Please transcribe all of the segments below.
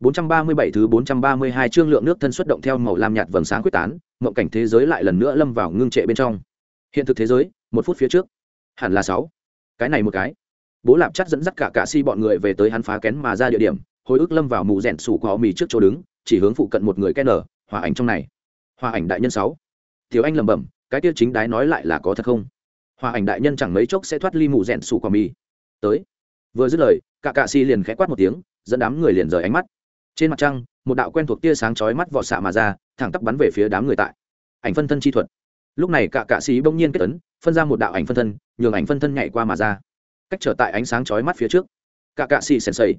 437 thứ 432 chương lượng nước thân xuất động theo màu lam nhạt vầng sáng quyết tán, mộng cảnh thế giới lại lần nữa lâm vào ngưng trệ bên trong. Hiện thực thế giới, một phút phía trước, hẳn là 6. Cái này một cái. Bố Lạp chắc dẫn dắt cả cả si bọn người về tới hắn phá kén mà ra địa điểm, hồi ức lâm vào mù rèn sủ của mì trước chỗ đứng, chỉ hướng phụ cận một người ken nở, hòa ảnh trong này. Hòa ảnh đại nhân 6. Tiểu Anh lẩm bẩm, cái kia chính đái nói lại là có thật không? Hòa ảnh đại nhân chẳng mấy chốc sẽ thoát ly mù rèn sủ của mì. Tới. Vừa dứt lời, cả cả si liền khẽ quát một tiếng, dẫn đám người liền rời ánh mắt trên mặt trăng, một đạo quen thuộc tia sáng chói mắt vọt xạ mà ra, thẳng tắp bắn về phía đám người tại. Ảnh phân thân chi thuật. Lúc này cả cạ sĩ bỗng nhiên kết tấn phân ra một đạo ảnh phân thân, nhường ảnh phân thân nhảy qua mà ra. Cách trở tại ánh sáng chói mắt phía trước. Cả cạ sĩ sèn sầy.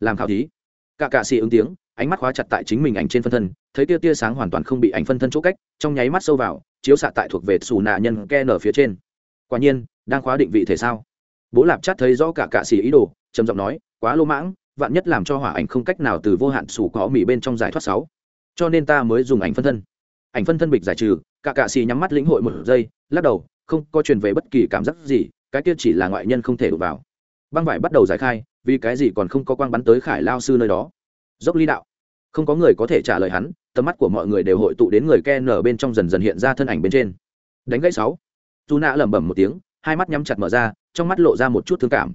Làm khảo thí. Cả cạ sĩ ứng tiếng, ánh mắt khóa chặt tại chính mình ảnh trên phân thân, thấy tia tia sáng hoàn toàn không bị ảnh phân thân chỗ cách, trong nháy mắt sâu vào, chiếu xạ tại thuộc về xù nạ nhân ke nở phía trên. Quả nhiên, đang khóa định vị thể sao? Bố lạp chát thấy rõ cả cạ sĩ ý đồ, trầm giọng nói, quá lô mãng vạn nhất làm cho hỏa ảnh không cách nào từ vô hạn sủ có mỹ bên trong giải thoát sáu. Cho nên ta mới dùng ảnh phân thân. Ảnh phân thân bịch giải trừ, cả cạ xì nhắm mắt lĩnh hội một giây, lắc đầu, không có truyền về bất kỳ cảm giác gì, cái kia chỉ là ngoại nhân không thể đụng vào. Băng vải bắt đầu giải khai, vì cái gì còn không có quang bắn tới khải lao sư nơi đó? Dốc ly đạo. Không có người có thể trả lời hắn, tầm mắt của mọi người đều hội tụ đến người ke nở bên trong dần dần hiện ra thân ảnh bên trên. Đánh gãy sáu. Dù nạ lẩm bẩm một tiếng, hai mắt nhắm chặt mở ra, trong mắt lộ ra một chút thương cảm.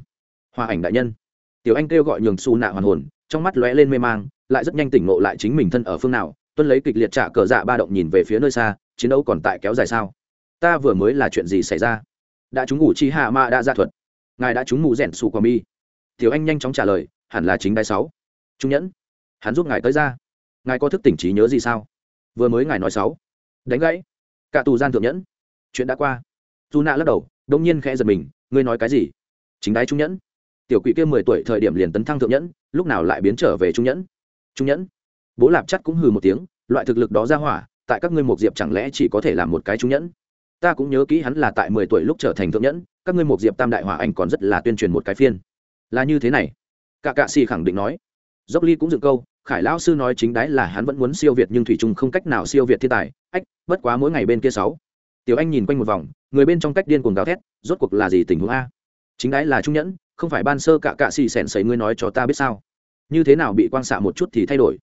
Hòa ảnh đại nhân tiểu anh kêu gọi nhường xù nạ hoàn hồn, trong mắt lóe lên mê mang, lại rất nhanh tỉnh ngộ lại chính mình thân ở phương nào, tuân lấy kịch liệt trả cờ dạ ba động nhìn về phía nơi xa, chiến đấu còn tại kéo dài sao? Ta vừa mới là chuyện gì xảy ra? Đã chúng ngủ chi hạ ma đã ra thuật. Ngài đã chúng mù rèn su qua mi. Tiểu anh nhanh chóng trả lời, hẳn là chính đai sáu. Trung nhẫn, hắn giúp ngài tới ra. Ngài có thức tỉnh trí nhớ gì sao? Vừa mới ngài nói sáu. Đánh gãy. Cả tù gian thượng nhẫn. Chuyện đã qua. Dù nạ lắc đầu, đông nhiên khẽ giật mình, ngươi nói cái gì? Chính đái trung nhẫn tiểu quỷ kia mười tuổi thời điểm liền tấn thăng thượng nhẫn, lúc nào lại biến trở về trung nhẫn? Trung nhẫn? Bố lạp chắc cũng hừ một tiếng, loại thực lực đó ra hỏa, tại các ngươi một diệp chẳng lẽ chỉ có thể làm một cái trung nhẫn? Ta cũng nhớ kỹ hắn là tại mười tuổi lúc trở thành thượng nhẫn, các ngươi một diệp tam đại hỏa ảnh còn rất là tuyên truyền một cái phiên. Là như thế này. Cả cạ xì khẳng định nói. Dốc ly cũng dựng câu, khải lão sư nói chính đái là hắn vẫn muốn siêu việt nhưng thủy trung không cách nào siêu việt thiên tài, ách, bất quá mỗi ngày bên kia sáu. Tiểu anh nhìn quanh một vòng, người bên trong cách điên cuồng gào thét, rốt cuộc là gì tình huống a? Chính đái là trung nhẫn không phải ban sơ cả cạ xì xẻn xấy ngươi nói cho ta biết sao? Như thế nào bị quang xạ một chút thì thay đổi?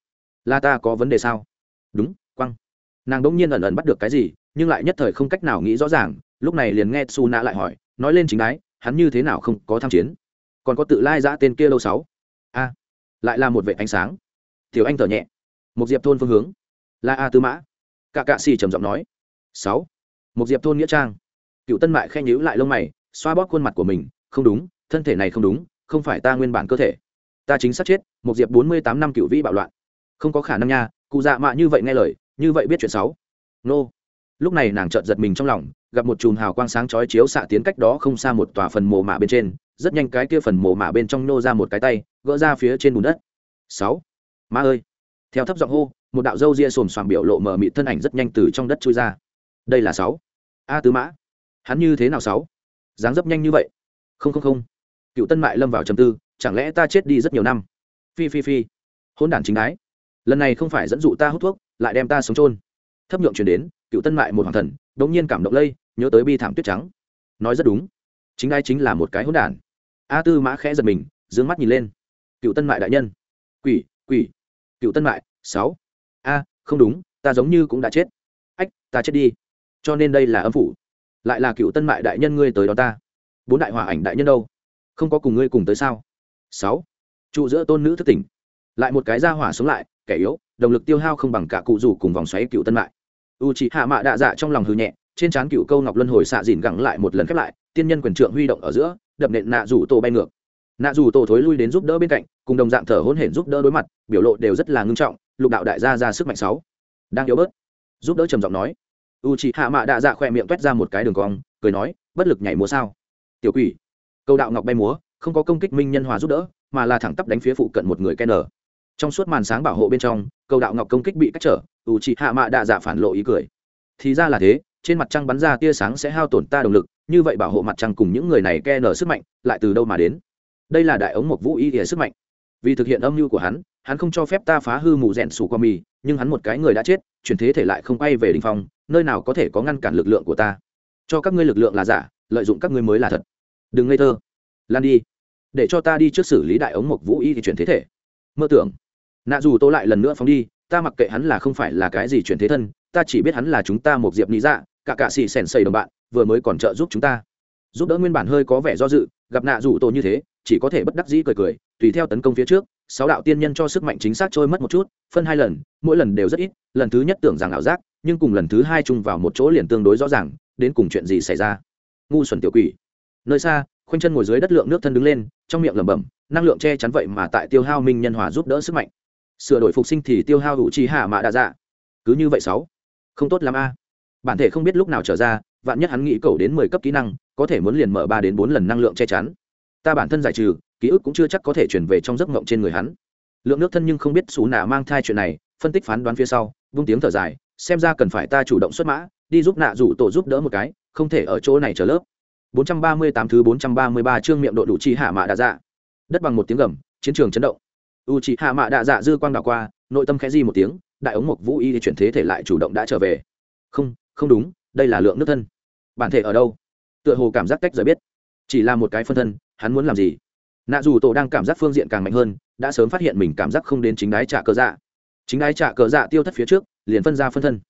Là ta có vấn đề sao? Đúng, quang. Nàng đ ỗ n g nhiên ẩn ẩn bắt được cái gì, nhưng lại nhất thời không cách nào nghĩ rõ ràng, lúc này liền nghe su nạ lại hỏi, nói lên chính đái, hắn như thế nào không có tham chiến? Còn có tự lai giã tên kia lâu sáu? A, lại là một vệ ánh sáng. Tiểu anh thở nhẹ. Một diệp thôn phương hướng. Là a tư mã. Cả cạ xì trầm giọng nói. Sáu. Một diệp thôn nghĩa trang. Cựu tân mại khen nhữ lại lông mày, xoa bóp khuôn mặt của mình, không đúng thân thể này không đúng, không phải ta nguyên bản cơ thể. Ta chính xác chết, một diệp bốn mươi tám năm cựu vĩ bạo loạn. Không có khả năng nha, cụ dạ mạ như vậy nghe lời, như vậy biết chuyện sáu nô. Lúc này nàng chợt giật mình trong lòng, gặp một chùm hào quang sáng chói chiếu xạ tiến cách đó không xa một tòa phần mồ mả bên trên, rất nhanh cái kia phần mồ mả bên trong nô ra một cái tay, gỡ ra phía trên bùn đất. Sáu. Ma ơi. Theo thấp giọng hô, một đạo dâu ria xồm xoàm biểu lộ mờ mịt thân ảnh rất nhanh từ trong đất chui ra. Đây là sáu. A tứ mã. Hắn như thế nào sáu? Dáng dấp nhanh như vậy. Không không không cựu tân mại lâm vào trầm tư, chẳng lẽ ta chết đi rất nhiều năm? Phi phi phi. Hôn đản chính ái. Lần này không phải dẫn dụ ta hút thuốc, lại đem ta sống trôn thấp nhượng chuyển đến, cựu tân mại một hoàng thần đ ỗ n g nhiên cảm động lây, nhớ tới bi thảm tuyết trắng. Nói rất đúng. Chính ai chính là một cái hôn đản. A tư mã khẽ giật mình d ư ơ n g mắt nhìn lên. Cựu tân mại đại nhân. Quỷ quỷ. Cựu tân mại, sáu. A, không đúng, ta giống như cũng đã chết. Ách, ta chết đi. Cho nên đây là âm phủ. Lại là cựu tân mại đại nhân ngươi tới đó ta. Bốn đại hòa ảnh đại nhân đâu? Không có cùng ngươi cùng tới sao? Sáu. Trụ giữa tôn nữ thất tỉnh. Lại một cái ra hỏa xuống lại, kẻ yếu, động lực tiêu hao không bằng cả cụ rủ cùng vòng xoáy cựu tân mại. U chị hạ mạ đạ dạ trong lòng hư nhẹ, trên trán cựu câu ngọc luân hồi xạ dìn gẳng lại một lần khép lại, tiên nhân quyền trượng huy động ở giữa, đập nện nạ rủ tổ bay ngược. Nạ rủ tổ thối lui đến giúp đỡ bên cạnh, cùng đồng dạng thở hôn hển giúp đỡ đối mặt, biểu lộ đều rất là ngưng trọng, lục đạo đại gia ra sức mạnh sáu. Đang yếu bớt. Giúp đỡ trầm giọng nói. U chị hạ mạ đạ dạ khỏe miệng t ra một cái đường cong, cười nói, bất lực nhảy múa sao? Tiểu quỷ câu đạo ngọc bay múa, không có công kích minh nhân hòa giúp đỡ, mà là thẳng tắp đánh phía phụ cận một người ken nở trong suốt màn sáng bảo hộ bên trong, câu đạo ngọc công kích bị cách trở, ủ trị hạ mạ đạ dạ phản lộ ý cười. Thì ra là thế, trên mặt trăng bắn ra tia sáng sẽ hao tổn ta động lực, như vậy bảo hộ mặt trăng cùng những người này ke nở sức mạnh lại từ đâu mà đến? Đây là đại ống mộc vũ y địa sức mạnh. Vì thực hiện âm mưu của hắn hắn không cho phép ta phá hư mù rèn sủ qua mì, nhưng hắn một cái người đã chết, chuyển thế thể lại không quay về đình phong, nơi nào có thể có ngăn cản lực lượng của ta? Cho các ngươi lực lượng là giả, lợi dụng các ngươi mới là thật đừng ngây thơ. Lan đi. Để cho ta đi trước xử lý đại ống mộc vũ y thì chuyển thế thể. Mơ tưởng. Nạ dù tô lại lần nữa phóng đi, ta mặc kệ hắn là không phải là cái gì chuyển thế thân, ta chỉ biết hắn là chúng ta một diệp lý dạ cả cạ xì sèn xây đồng bạn, vừa mới còn trợ giúp chúng ta. Giúp đỡ nguyên bản hơi có vẻ do dự, gặp nạ dù tô như thế, chỉ có thể bất đắc dĩ cười cười, tùy theo tấn công phía trước, sáu đạo tiên nhân cho sức mạnh chính xác trôi mất một chút, phân hai lần, mỗi lần đều rất ít, lần thứ nhất tưởng rằng ảo giác, nhưng cùng lần thứ hai chung vào một chỗ liền tương đối rõ ràng, đến cùng chuyện gì xảy ra. Ngu xuẩn tiểu quỷ nơi xa, khoanh chân ngồi dưới đất lượng nước thân đứng lên, trong miệng lẩm bẩm, năng lượng che chắn vậy mà tại tiêu hao minh nhân hòa giúp đỡ sức mạnh. Sửa đổi phục sinh thì tiêu hao hữu trí hạ mạ đa dạ. Cứ như vậy sáu. Không tốt lắm a. Bản thể không biết lúc nào trở ra, vạn nhất hắn nghĩ cầu đến mười cấp kỹ năng, có thể muốn liền mở ba đến bốn lần năng lượng che chắn. Ta bản thân giải trừ, ký ức cũng chưa chắc có thể chuyển về trong giấc mộng trên người hắn. Lượng nước thân nhưng không biết xú nạ mang thai chuyện này, phân tích phán đoán phía sau, vung tiếng thở dài, xem ra cần phải ta chủ động xuất mã, đi giúp nạ rủ tổ giúp đỡ một cái, không thể ở chỗ này chờ lớp. 438 thứ 433 chương miệng độ đủ chi hạ mạ đa dạ. Đất bằng một tiếng gầm, chiến trường chấn động. U chi hạ mạ đa dạ dư quang đảo qua, nội tâm khẽ di một tiếng, đại ống mộc vũ y chuyển thế thể lại chủ động đã trở về. Không không đúng, đây là lượng nước thân. Bản thể ở đâu? Tựa hồ cảm giác cách rời biết. Chỉ là một cái phân thân, hắn muốn làm gì? Nạ dù tổ đang cảm giác phương diện càng mạnh hơn, đã sớm phát hiện mình cảm giác không đến chính đái trả cờ dạ. Chính đái trả cờ dạ tiêu thất phía trước, liền phân ra phân thân.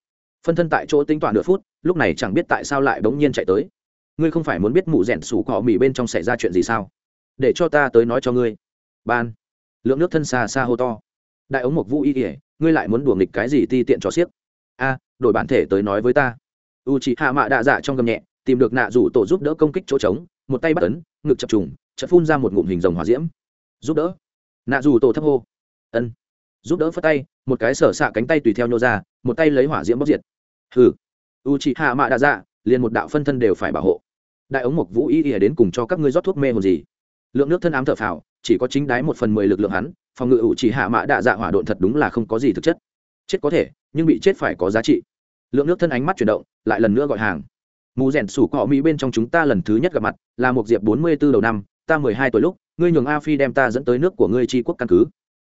Phân thân tại chỗ tính toán nửa phút, lúc này chẳng biết tại sao lại bỗng nhiên chạy tới ngươi không phải muốn biết mụ rẻn sủ cọ mì bên trong xảy ra chuyện gì sao? Để cho ta tới nói cho ngươi. Ban. Lượng nước thân xa xa hô to. Đại ống mộc vũ y kỉa ngươi lại muốn đùa nghịch cái gì ti tiện cho xiếc? A, đổi bản thể tới nói với ta. U chị hạ mạ đạ dạ trong gầm nhẹ, tìm được nạ rủ tổ giúp đỡ công kích chỗ trống, một tay bắt ấn, ngực chập trùng, chợt phun ra một ngụm hình rồng hỏa diễm. Giúp đỡ. Nạ rủ tổ thấp hô. Ân. Giúp đỡ phất tay, một cái sở xạ cánh tay tùy theo nhô ra, một tay lấy hỏa diễm bóc diệt. Hừ. U chị hạ mạ đạ dạ liền một đạo phân thân đều phải bảo hộ. Đại ống mộc vũ y ỉa đến cùng cho các ngươi rót thuốc mê hồn gì? Lượng nước thân ám thở phào, chỉ có chính đái một phần mười lực lượng hắn, phòng ngự ủ chỉ hạ mã đạ dạ hỏa độn thật đúng là không có gì thực chất. Chết có thể, nhưng bị chết phải có giá trị. Lượng nước thân ánh mắt chuyển động, lại lần nữa gọi hàng. Mù rèn sủ cọ mỹ bên trong chúng ta lần thứ nhất gặp mặt, là một diệp bốn mươi b ố đầu năm, ta mười hai tuổi lúc, ngươi nhường a phi đem ta dẫn tới nước của ngươi tri quốc căn cứ.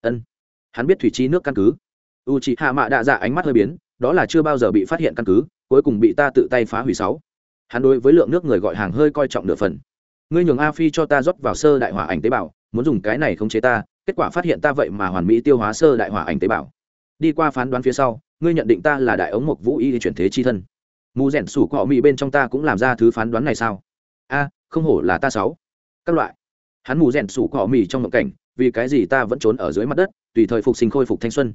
Ân. Hắn biết thủy chi nước căn cứ. U chị hạ mạ đạ dạ ánh mắt hơi biến, đó là chưa bao giờ bị phát hiện căn cứ cuối cùng bị ta tự tay phá hủy sáu. Hắn đối với lượng nước người gọi hàng hơi coi trọng nửa phần. Ngươi nhường a phi cho ta rót vào sơ đại hỏa ảnh tế bào, muốn dùng cái này khống chế ta, kết quả phát hiện ta vậy mà hoàn mỹ tiêu hóa sơ đại hỏa ảnh tế bào. Đi qua phán đoán phía sau, ngươi nhận định ta là đại ống mộc vũ y chuyển thế chi thân. Mù rẻn sủ cọ mỹ bên trong ta cũng làm ra thứ phán đoán này sao? A, không hổ là ta sáu. Các loại. Hắn mù rẻn sủ cọ mỹ trong mộng cảnh, vì cái gì ta vẫn trốn ở dưới mặt đất, tùy thời phục sinh khôi phục thanh xuân.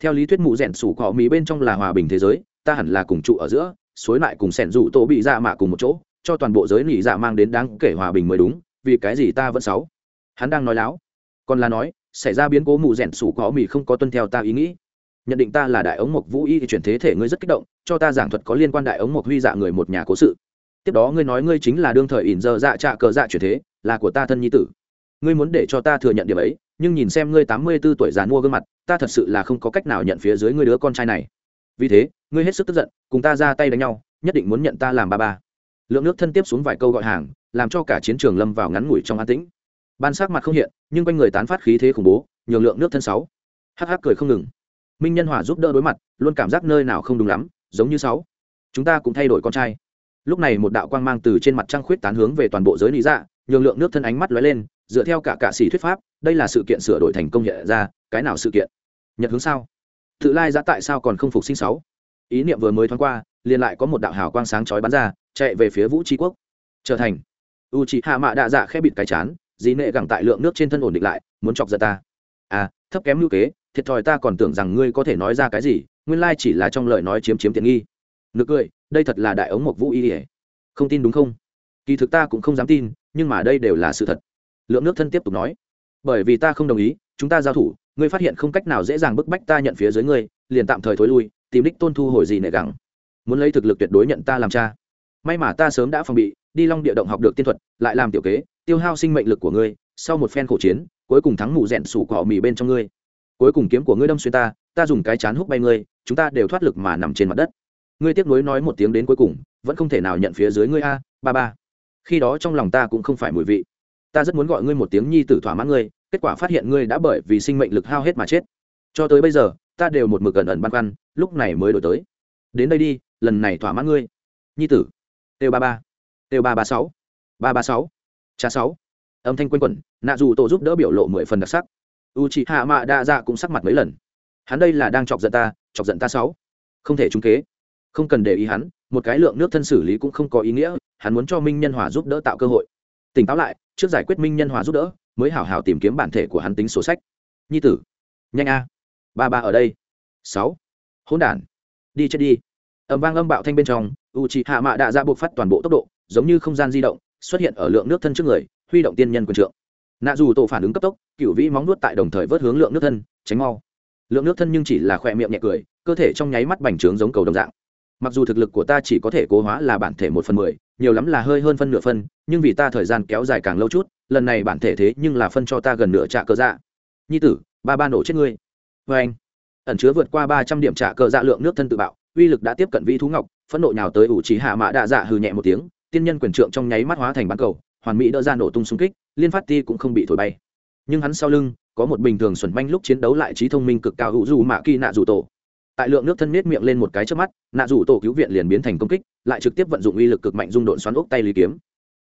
Theo lý thuyết mù rẻn sủ cọ mỹ bên trong là hòa bình thế giới ta hẳn là cùng trụ ở giữa, suối lại cùng sẻn rủ tổ bị dạ mạ cùng một chỗ, cho toàn bộ giới nỉ dạ mang đến đáng kể hòa bình mới đúng, vì cái gì ta vẫn sáu hắn đang nói láo. Còn là nói, xảy ra biến cố mù rẻn sủ có mì không có tuân theo ta ý nghĩ. Nhận định ta là đại ống mộc vũ y thì chuyển thế thể ngươi rất kích động, cho ta giảng thuật có liên quan đại ống mộc huy dạ người một nhà cố sự. Tiếp đó ngươi nói ngươi chính là đương thời ỉn giờ dạ trạ cờ dạ chuyển thế, là của ta thân nhi tử. Ngươi muốn để cho ta thừa nhận điểm ấy, nhưng nhìn xem ngươi tám mươi b ố tuổi già mua gương mặt, ta thật sự là không có cách nào nhận phía dưới ngươi đứa con trai này. Vì thế ngươi hết sức tức giận, cùng ta ra tay đánh nhau, nhất định muốn nhận ta làm ba ba. Lượng nước thân tiếp xuống vài câu gọi hàng, làm cho cả chiến trường lâm vào ngắn ngủi trong an tĩnh. Ban sắc mặt không hiện, nhưng quanh người tán phát khí thế khủng bố, nhường lượng nước thân sáu. Hắc hắc cười không ngừng. Minh nhân hòa giúp đỡ đối mặt, luôn cảm giác nơi nào không đúng lắm, giống như sáu. Chúng ta cũng thay đổi con trai. Lúc này một đạo quang mang từ trên mặt trăng khuyết tán hướng về toàn bộ giới lý dạ nhường lượng nước thân ánh mắt lóe lên, dựa theo cả cạ sĩ thuyết pháp, đây là sự kiện sửa đổi thành công hiện ra, cái nào sự kiện? Nhật hướng sao? Tự lai giã tại sao còn không phục sinh sáu? Ý niệm vừa mới thoáng qua, liền lại có một đạo hào quang sáng chói bắn ra, chạy về phía vũ tri quốc. Trở thành. U c hạ mạ đạ dạ khẽ bịt cái chán dí nệ gẳng tại lượng nước trên thân ổn định lại, muốn chọc giận ta. À thấp kém lưu kế, thiệt thòi ta còn tưởng rằng ngươi có thể nói ra cái gì, nguyên lai chỉ là trong lời nói chiếm chiếm tiện nghi. Nực cười, đây thật là đại ống mộc vũ y ỉa không tin đúng không? Kỳ thực ta cũng không dám tin, nhưng mà đây đều là sự thật. Lượng nước thân tiếp tục nói. Bởi vì ta không đồng ý, chúng ta giao thủ, ngươi phát hiện không cách nào dễ dàng bức bách ta nhận phía dưới ngươi, liền tạm thời thối lui tìm đích tôn thu hồi gì nệ gẳng. Muốn lấy thực lực tuyệt đối nhận ta làm cha. May mà ta sớm đã phòng bị, đi long địa động học được tiên thuật, lại làm tiểu kế, tiêu hao sinh mệnh lực của ngươi, sau một phen khổ chiến, cuối cùng thắng mù rẽn sủ cỏ mì bên trong ngươi. Cuối cùng kiếm của ngươi đâm xuyên ta ta dùng cái chán hút bay ngươi, chúng ta đều thoát lực mà nằm trên mặt đất. Ngươi tiếc nuối nói một tiếng đến cuối cùng, vẫn không thể nào nhận phía dưới ngươi a, ba ba. Khi đó trong lòng ta cũng không phải mùi vị. Ta rất muốn gọi ngươi một tiếng nhi tử thỏa mãn ngươi, kết quả phát hiện ngươi đã bởi vì sinh mệnh lực hao hết mà chết. Cho tới bây giờ ta đều một mực gần ẩn băn khoăn, lúc này mới đổi tới. Đến đây đi, lần này thỏa mãn ngươi. Nhi tử. Têu ba ba. Têu ba ba sáu. Ba ba sáu. Cha sáu. Âm thanh q u a n quẩn, nạ dù tổ giúp đỡ biểu lộ mười phần đặc sắc. U chị hạ mạ đa dạ cũng sắc mặt mấy lần. Hắn đây là đang chọc giận ta, chọc giận ta sáu. Không thể trúng kế. Không cần để ý hắn, một cái lượng nước thân xử lý cũng không có ý nghĩa, hắn muốn cho minh nhân hòa giúp đỡ tạo cơ hội. Tỉnh táo lại, trước giải quyết minh nhân hòa giúp đỡ, mới hảo hảo tìm kiếm bản thể của hắn tính sổ sách. Nhi tử. Nhanh a ba ba ở đây. Sáu. Hỗn đản. Đi chết đi. Ẩm vang âm bạo thanh bên trong u c hạ mạ đã ra dạ buộc phát toàn bộ tốc độ, giống như không gian di động, xuất hiện ở lượng nước thân trước người, huy động tiên nhân quân trượng. Nạ dù tổ phản ứng cấp tốc cựu vĩ móng nuốt tại đồng thời vớt hướng lượng nước thân, tránh mau. Lượng nước thân nhưng chỉ là khỏe miệng nhẹ cười, cơ thể trong nháy mắt bành trướng giống cầu đồng dạng. Mặc dù thực lực của ta chỉ có thể cố hóa là bản thể một phần mười, nhiều lắm là hơi hơn phân nửa phân, nhưng vì ta thời gian kéo dài càng lâu chút, lần này bản thể thế nhưng là phân cho ta gần nửa trạ cơ dạ. Nhi tử, ba ba nổ chết ngươi vê anh, ẩn chứa vượt qua ba trăm điểm trả cờ dạ lượng nước thân tự bạo, uy lực đã tiếp cận vi thú ngọc, phẫn nộ nhào tới ủ trí hạ mã đạ dạ hừ nhẹ một tiếng, tiên nhân quyền trượng trong nháy mắt hóa thành bán cầu, hoàn mỹ đỡ ra nổ tung xung kích, liên phát ti cũng không bị thổi bay. Nhưng hắn sau lưng, có một bình thường xuẩn manh lúc chiến đấu lại trí thông minh cực cao hữu dù mạ kỳ nạ dù tổ. Tại lượng nước thân nết miệng lên một cái trước mắt, nạ dù tổ cứu viện liền biến thành công kích, lại trực tiếp vận dụng uy lực cực mạnh dung độn xoắn ốc tay lý kiếm.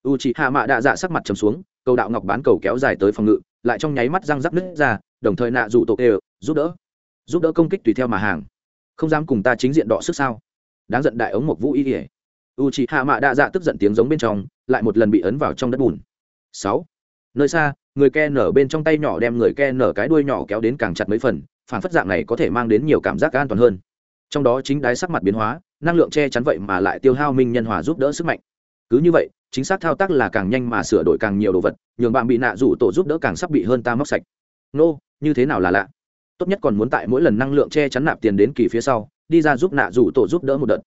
U chị hạ mạ đạ dạ sắc mặt trầm xuống, cầu đạo ngọc bán cầu kéo dài tới phòng ngự, lại trong nháy mắt răng rắc nứt ra, đồng thời nạ dù tổ đều giúp đỡ giúp đỡ công kích tùy theo mà hàng. Không dám cùng ta chính diện đọ sức sao? Đáng giận đại ống một vũ y ỉa u chị hạ mạ đa dạ tức giận tiếng giống bên trong, lại một lần bị ấn vào trong đất bùn. Sáu. Nơi xa, người ke nở bên trong tay nhỏ đem người ke nở cái đuôi nhỏ kéo đến càng chặt mấy phần phản phất dạng này có thể mang đến nhiều cảm giác an toàn hơn. Trong đó chính đái sắc mặt biến hóa, năng lượng che chắn vậy mà lại tiêu hao minh nhân hòa giúp đỡ sức mạnh. Cứ như vậy, chính xác thao tác là càng nhanh mà sửa đổi càng nhiều đồ vật, nhường bạn bị nạ rủ tổ giúp đỡ càng sắp bị hơn ta móc sạch. Nô, như thế nào là lạ? Tốt nhất còn muốn tại mỗi lần năng lượng che chắn nạp tiền đến kỳ phía sau đi ra giúp nạ rủ tổ giúp đỡ một đợt.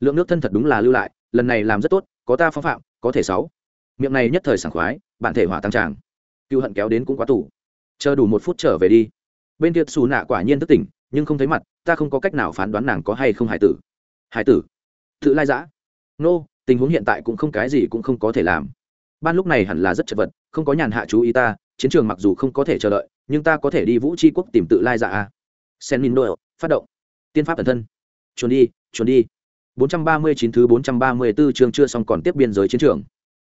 Lượng nước thân thật đúng là lưu lại lần này làm rất tốt có ta phong phạm có thể sáu. Miệng này nhất thời sảng khoái bạn thể hỏa tăng tràng. Cựu hận kéo đến cũng quá tủ chờ đủ một phút trở về đi. Bên kia xù nạ quả nhiên thức tỉnh nhưng không thấy mặt ta không có cách nào phán đoán nàng có hay không hải tử. Hải tử? Tự lai giã. Nô、no, tình huống hiện tại cũng không cái gì cũng không có thể làm. Ban lúc này hẳn là rất chật vật không có nhàn hạ chú ý ta chiến trường mặc dù không có thể chờ đợi nhưng ta có thể đi vũ tri quốc tìm tự lai dạ a. Sen min đội phát động. Tiên pháp thần thân. Chuồn đi chuồn đi. 439 thứ 434 chương chưa xong còn tiếp biên giới chiến trường.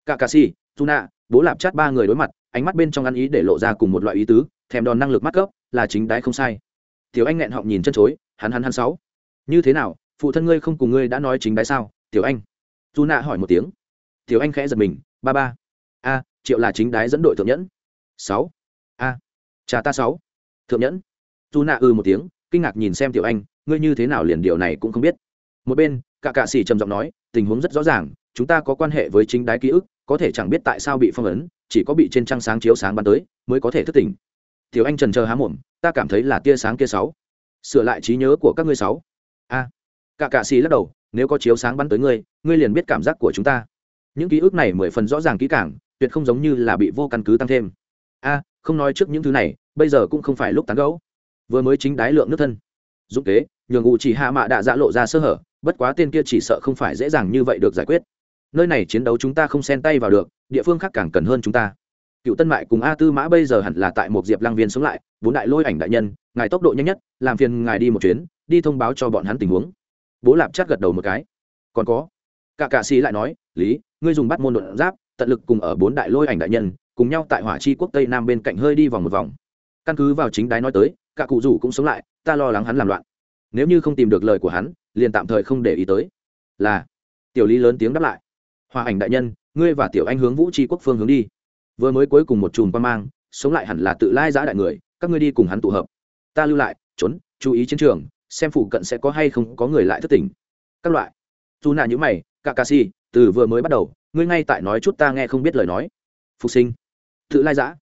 Cả cà si tuna, bố lạp chát ba người đối mặt, ánh mắt bên trong ăn ý để lộ ra cùng một loại ý tứ, thèm đòn năng lực mắt cấp là chính đái không sai. Tiểu anh nghẹn họng nhìn chân chối, hắn hắn hắn sáu. Như thế nào, phụ thân ngươi không cùng ngươi đã nói chính đái sao? Tiểu anh. Dù nạ hỏi một tiếng. Tiểu anh khẽ giật mình, ba ba. A, triệu là chính đái dẫn đội thượng nhẫn. Sáu cha ta sáu. Thượng nhẫn. Dù nạ ư một tiếng, kinh ngạc nhìn xem tiểu anh, ngươi như thế nào liền điều này cũng không biết. Một bên cả cạ sĩ trầm giọng nói, tình huống rất rõ ràng, chúng ta có quan hệ với chính đái ký ức, có thể chẳng biết tại sao bị phong ấn, chỉ có bị trên trăng sáng chiếu sáng bắn tới, mới có thể thức tỉnh. Tiểu anh trần chờ há mồm, ta cảm thấy là tia sáng kia sáu. Sửa lại trí nhớ của các ngươi sáu. A. Cả cạ xì lắc đầu, nếu có chiếu sáng bắn tới ngươi ngươi liền biết cảm giác của chúng ta. Những ký ức này mười phần rõ ràng kỹ càng, tuyệt không giống như là bị vô căn cứ tăng thêm a, không nói trước những thứ này, bây giờ cũng không phải lúc tán gẫu. Vừa mới chính đái lượng nước thân. Dụng kế, nhường ngụ chỉ hạ mạ đã dạ lộ ra sơ hở, bất quá tên kia chỉ sợ không phải dễ dàng như vậy được giải quyết. Nơi này chiến đấu chúng ta không xen tay vào được, địa phương khác càng cần hơn chúng ta. Cựu tân mại cùng a tư mã bây giờ hẳn là tại một diệp lang viên sống lại, bốn đại lôi ảnh đại nhân, ngài tốc độ nhanh nhất, làm phiền ngài đi một chuyến, đi thông báo cho bọn hắn tình huống. Bố lạp chắc gật đầu một cái. Còn có cả cạ sĩ lại nói, lý, ngươi dùng bắt môn đột giáp, tận lực cùng ở bốn đại lôi ảnh đại nhân cùng nhau tại hỏa chi quốc tây nam bên cạnh hơi đi vòng một vòng. Căn cứ vào chính đái nói tới, cả cụ rủ cũng sống lại, ta lo lắng hắn làm loạn. Nếu như không tìm được lời của hắn, liền tạm thời không để ý tới. Là, tiểu lý lớn tiếng đáp lại. Hòa ảnh đại nhân, ngươi và tiểu anh hướng vũ tri quốc phương hướng đi. Vừa mới cuối cùng một chùm quan mang, sống lại hẳn là tự lai giã đại người, các ngươi đi cùng hắn tụ hợp. Ta lưu lại, trốn, chú ý chiến trường, xem phụ cận sẽ có hay không có người lại thất tình. Các loại. Dù nạ nhữ mày cả cà si, từ vừa mới bắt đầu, ngươi ngay tại nói chút ta nghe không biết lời nói. Phục sinh tự lai giã.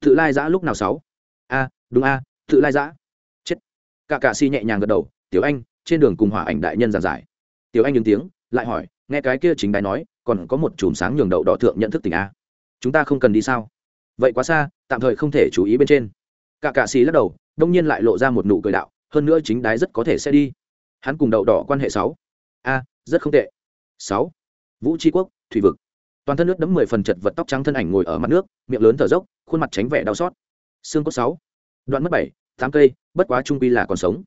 Tự lai giã lúc nào sáu? A, đúng a, tự lai giã. Chết. Cả cà si nhẹ nhàng gật đầu, tiểu anh, trên đường cùng hỏa ảnh đại nhân giảng giải. Tiểu anh đứng tiếng, lại hỏi, nghe cái kia chính đái nói, còn có một chùm sáng nhường đậu đỏ thượng nhận thức tỉnh a. Chúng ta không cần đi sao? Vậy quá xa, tạm thời không thể chú ý bên trên. Cả cạ xì lắc đầu, đông nhiên lại lộ ra một nụ cười đạo, hơn nữa chính đái rất có thể sẽ đi. Hắn cùng đậu đỏ quan hệ sáu. A, rất không tệ. Sáu. Vũ tri quốc, thủy vực toàn thân nước đẫm mười phần chật vật, tóc trắng thân ảnh ngồi ở mặt nước, miệng lớn thở dốc, khuôn mặt tránh vẻ đau xót. Xương cốt sáu, đoạn mất bảy, tám cây, bất quá trung quy là còn sống.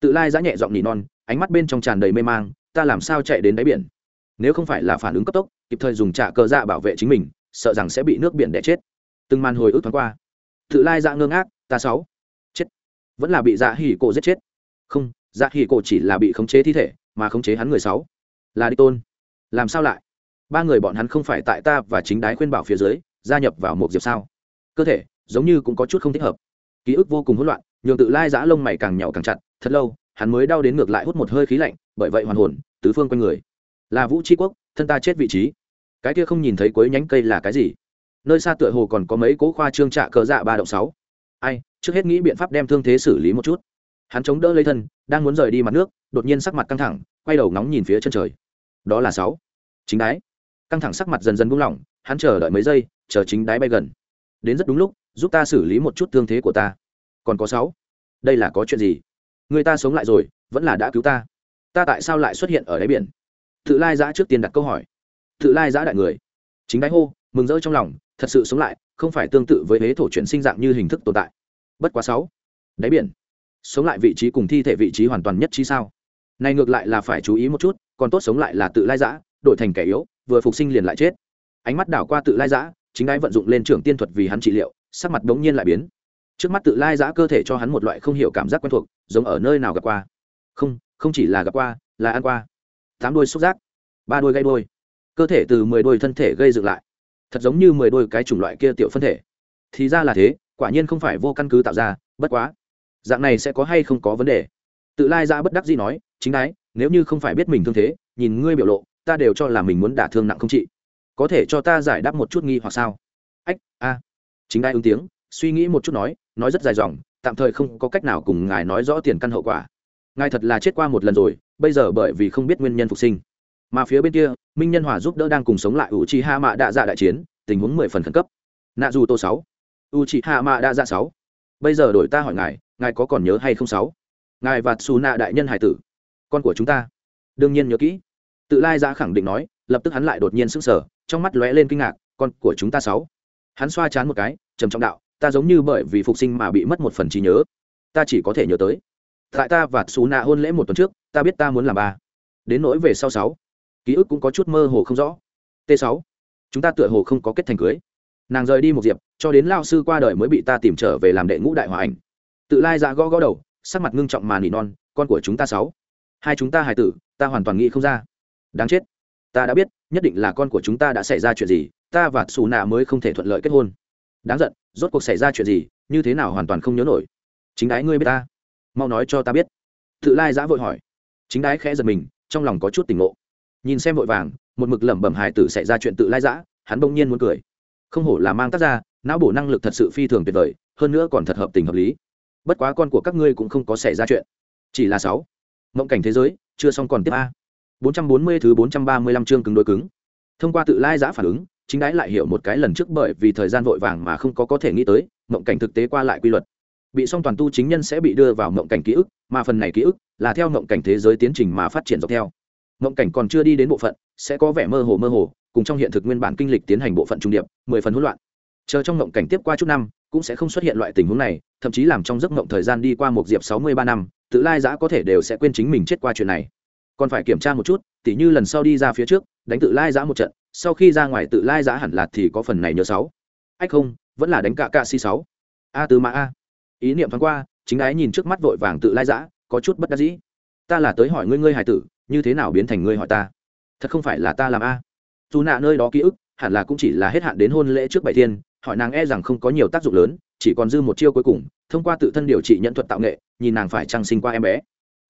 Tự lai giã nhẹ giọng nỉ non, ánh mắt bên trong tràn đầy mê mang, ta làm sao chạy đến đáy biển? Nếu không phải là phản ứng cấp tốc, kịp thời dùng trả cờ dạ bảo vệ chính mình, sợ rằng sẽ bị nước biển đẻ chết. Từng màn hồi ức thoáng qua. Tự lai dạ ngơ ngác, ta sáu, chết. Vẫn là bị dạ hỉ cổ giết chết. Không dạ hỉ cổ chỉ là bị khống chế thi thể, mà khống chế hắn người sáu. Là đi tôn. Làm sao lại? Ba người bọn hắn không phải tại ta và chính đái khuyên bảo phía dưới, gia nhập vào một diệp sao. Cơ thể, giống như cũng có chút không thích hợp. Ký ức vô cùng hỗn loạn, nhường tự lai giã lông mày càng nhỏ càng chặt, thật lâu, hắn mới đau đến ngược lại hút một hơi khí lạnh, bởi vậy hoàn hồn, tứ phương quanh người. Là vũ tri quốc, thân ta chết vị trí. Cái kia không nhìn thấy cuối nhánh cây là cái gì? Nơi xa tựa hồ còn có mấy cố khoa trương trạ cờ dạ ba động sáu. Ai, trước hết nghĩ biện pháp đem thương thế xử lý một chút. Hắn chống đỡ lấy thân, đang muốn rời đi mặt nước, đột nhiên sắc mặt căng thẳng, quay đầu ngóng nhìn phía chân trời. Đó là sáu. Chính đái căng thẳng sắc mặt dần dần buông lỏng, hắn chờ đợi mấy giây, chờ chính đáy bay gần. Đến rất đúng lúc, giúp ta xử lý một chút thương thế của ta. Còn có sáu. Đây là có chuyện gì? Người ta sống lại rồi, vẫn là đã cứu ta. Ta tại sao lại xuất hiện ở đáy biển? Tự lai giã trước tiên đặt câu hỏi. Tự lai giã đại người. Chính đáy hô, mừng rỡ trong lòng, thật sự sống lại, không phải tương tự với huế thổ chuyển sinh dạng như hình thức tồn tại. Bất quá sáu. Đáy biển. Sống lại vị trí cùng thi thể vị trí hoàn toàn nhất trí sao? Này ngược lại là phải chú ý một chút, còn tốt sống lại là tự lai giã, đổi thành kẻ yếu vừa phục sinh liền lại chết. Ánh mắt đảo qua tự lai giã, chính đái vận dụng lên trưởng tiên thuật vì hắn trị liệu, sắc mặt đống nhiên lại biến. Trước mắt tự lai giã cơ thể cho hắn một loại không hiểu cảm giác quen thuộc, giống ở nơi nào gặp qua. Không không chỉ là gặp qua, là ăn qua. Tám đôi xúc giác, ba đôi gây đôi. Cơ thể từ mười đôi thân thể gây dựng lại. Thật giống như mười đôi cái chủng loại kia tiểu phân thể. Thì ra là thế, quả nhiên không phải vô căn cứ tạo ra, bất quá. Dạng này sẽ có hay không có vấn đề. Tự lai giã bất đắc gì nói, chính đái nếu như không phải biết mình thương thế, nhìn ngươi biểu lộ ta đều cho là mình muốn đả thương nặng không trị có thể cho ta giải đáp một chút nghi hoặc sao? Ách, a. Chính ai ứng tiếng, suy nghĩ một chút nói nói rất dài dòng, tạm thời không có cách nào cùng ngài nói rõ tiền căn hậu quả. Ngài thật là chết qua một lần rồi, bây giờ bởi vì không biết nguyên nhân phục sinh. Mà phía bên kia, minh nhân hòa giúp đỡ đang cùng sống lại u chi ha mạ đa dạ đại chiến, tình huống mười phần khẩn cấp. Nạ dù tô sáu. U chi ha mạ đa dạ sáu. Bây giờ đổi ta hỏi ngài ngài có còn nhớ hay không sáu? Ngài và xù nạ đại nhân hải tử, con của chúng ta, đương nhiên nhớ kỹ tự lai giã khẳng định nói, lập tức hắn lại đột nhiên sững sờ, trong mắt lóe lên kinh ngạc, con của chúng ta sáu. Hắn xoa chán một cái, trầm trọng đạo, ta giống như bởi vì phục sinh mà bị mất một phần trí nhớ. Ta chỉ có thể nhớ tới. Tại ta và xù nạ hôn lễ một tuần trước, ta biết ta muốn làm ba. Đến nỗi về sau sáu, ký ức cũng có chút mơ hồ không rõ. T sáu, chúng ta tựa hồ không có kết thành cưới. Nàng rời đi một diệp, cho đến lao sư qua đời mới bị ta tìm trở về làm đệ ngũ đại hòa ảnh. Tự lai dạ gõ gõ đầu, sắc mặt ngưng trọng mà nỉ non, con của chúng ta sáu, hai chúng ta hài tử, ta hoàn toàn nghĩ không ra đáng chết. Ta đã biết, nhất định là con của chúng ta đã xảy ra chuyện gì, ta và xù nạ mới không thể thuận lợi kết hôn. Đáng giận, rốt cuộc xảy ra chuyện gì, như thế nào hoàn toàn không nhớ nổi. Chính đái ngươi biết ta. Mau nói cho ta biết. Tự lai giã vội hỏi. Chính đái khẽ giật mình, trong lòng có chút tỉnh ngộ. Nhìn xem vội vàng, một mực lẩm bẩm hài tử xảy ra chuyện tự lai giã, hắn bỗng nhiên muốn cười. Không hổ là mang tác ra não bổ năng lực thật sự phi thường tuyệt vời, hơn nữa còn thật hợp tình hợp lý. Bất quá con của các ngươi cũng không có xảy ra chuyện. Chỉ là sáu. Mộng cảnh thế giới, chưa xong còn tiếp a. 440 thứ 435 chương cứng đối cứng. Thông qua tự lai giã phản ứng, chính đái lại hiểu một cái lần trước bởi vì thời gian vội vàng mà không có có thể nghĩ tới, mộng cảnh thực tế qua lại quy luật. Bị song toàn tu chính nhân sẽ bị đưa vào mộng cảnh ký ức, mà phần này ký ức là theo mộng cảnh thế giới tiến trình mà phát triển dọc theo. Mộng cảnh còn chưa đi đến bộ phận, sẽ có vẻ mơ hồ mơ hồ, cùng trong hiện thực nguyên bản kinh lịch tiến hành bộ phận trung điệp, 10 phần hỗn loạn. Chờ trong mộng cảnh tiếp qua chút năm, cũng sẽ không xuất hiện loại tình huống này, thậm chí làm trong giấc mộng thời gian đi qua một diệp 63 năm, tự lai giã có thể đều sẽ quên chính mình chết qua chuyện này còn phải kiểm tra một chút, tỉ như lần sau đi ra phía trước, đánh tự lai giã một trận, sau khi ra ngoài tự lai giã hẳn là thì có phần này nhớ sáu. Ách không, vẫn là đánh cạ cạ si sáu. A từ mã a. Ý niệm thoáng qua, chính ái nhìn trước mắt vội vàng tự lai giã, có chút bất đắc dĩ. Ta là tới hỏi ngươi ngươi hài tử, như thế nào biến thành ngươi hỏi ta? Thật không phải là ta làm a. Dù nạ nơi đó ký ức, hẳn là cũng chỉ là hết hạn đến hôn lễ trước bảy thiên, hỏi nàng e rằng không có nhiều tác dụng lớn, chỉ còn dư một chiêu cuối cùng, thông qua tự thân điều trị nhận thuật tạo nghệ, nhìn nàng phải trăng sinh qua em bé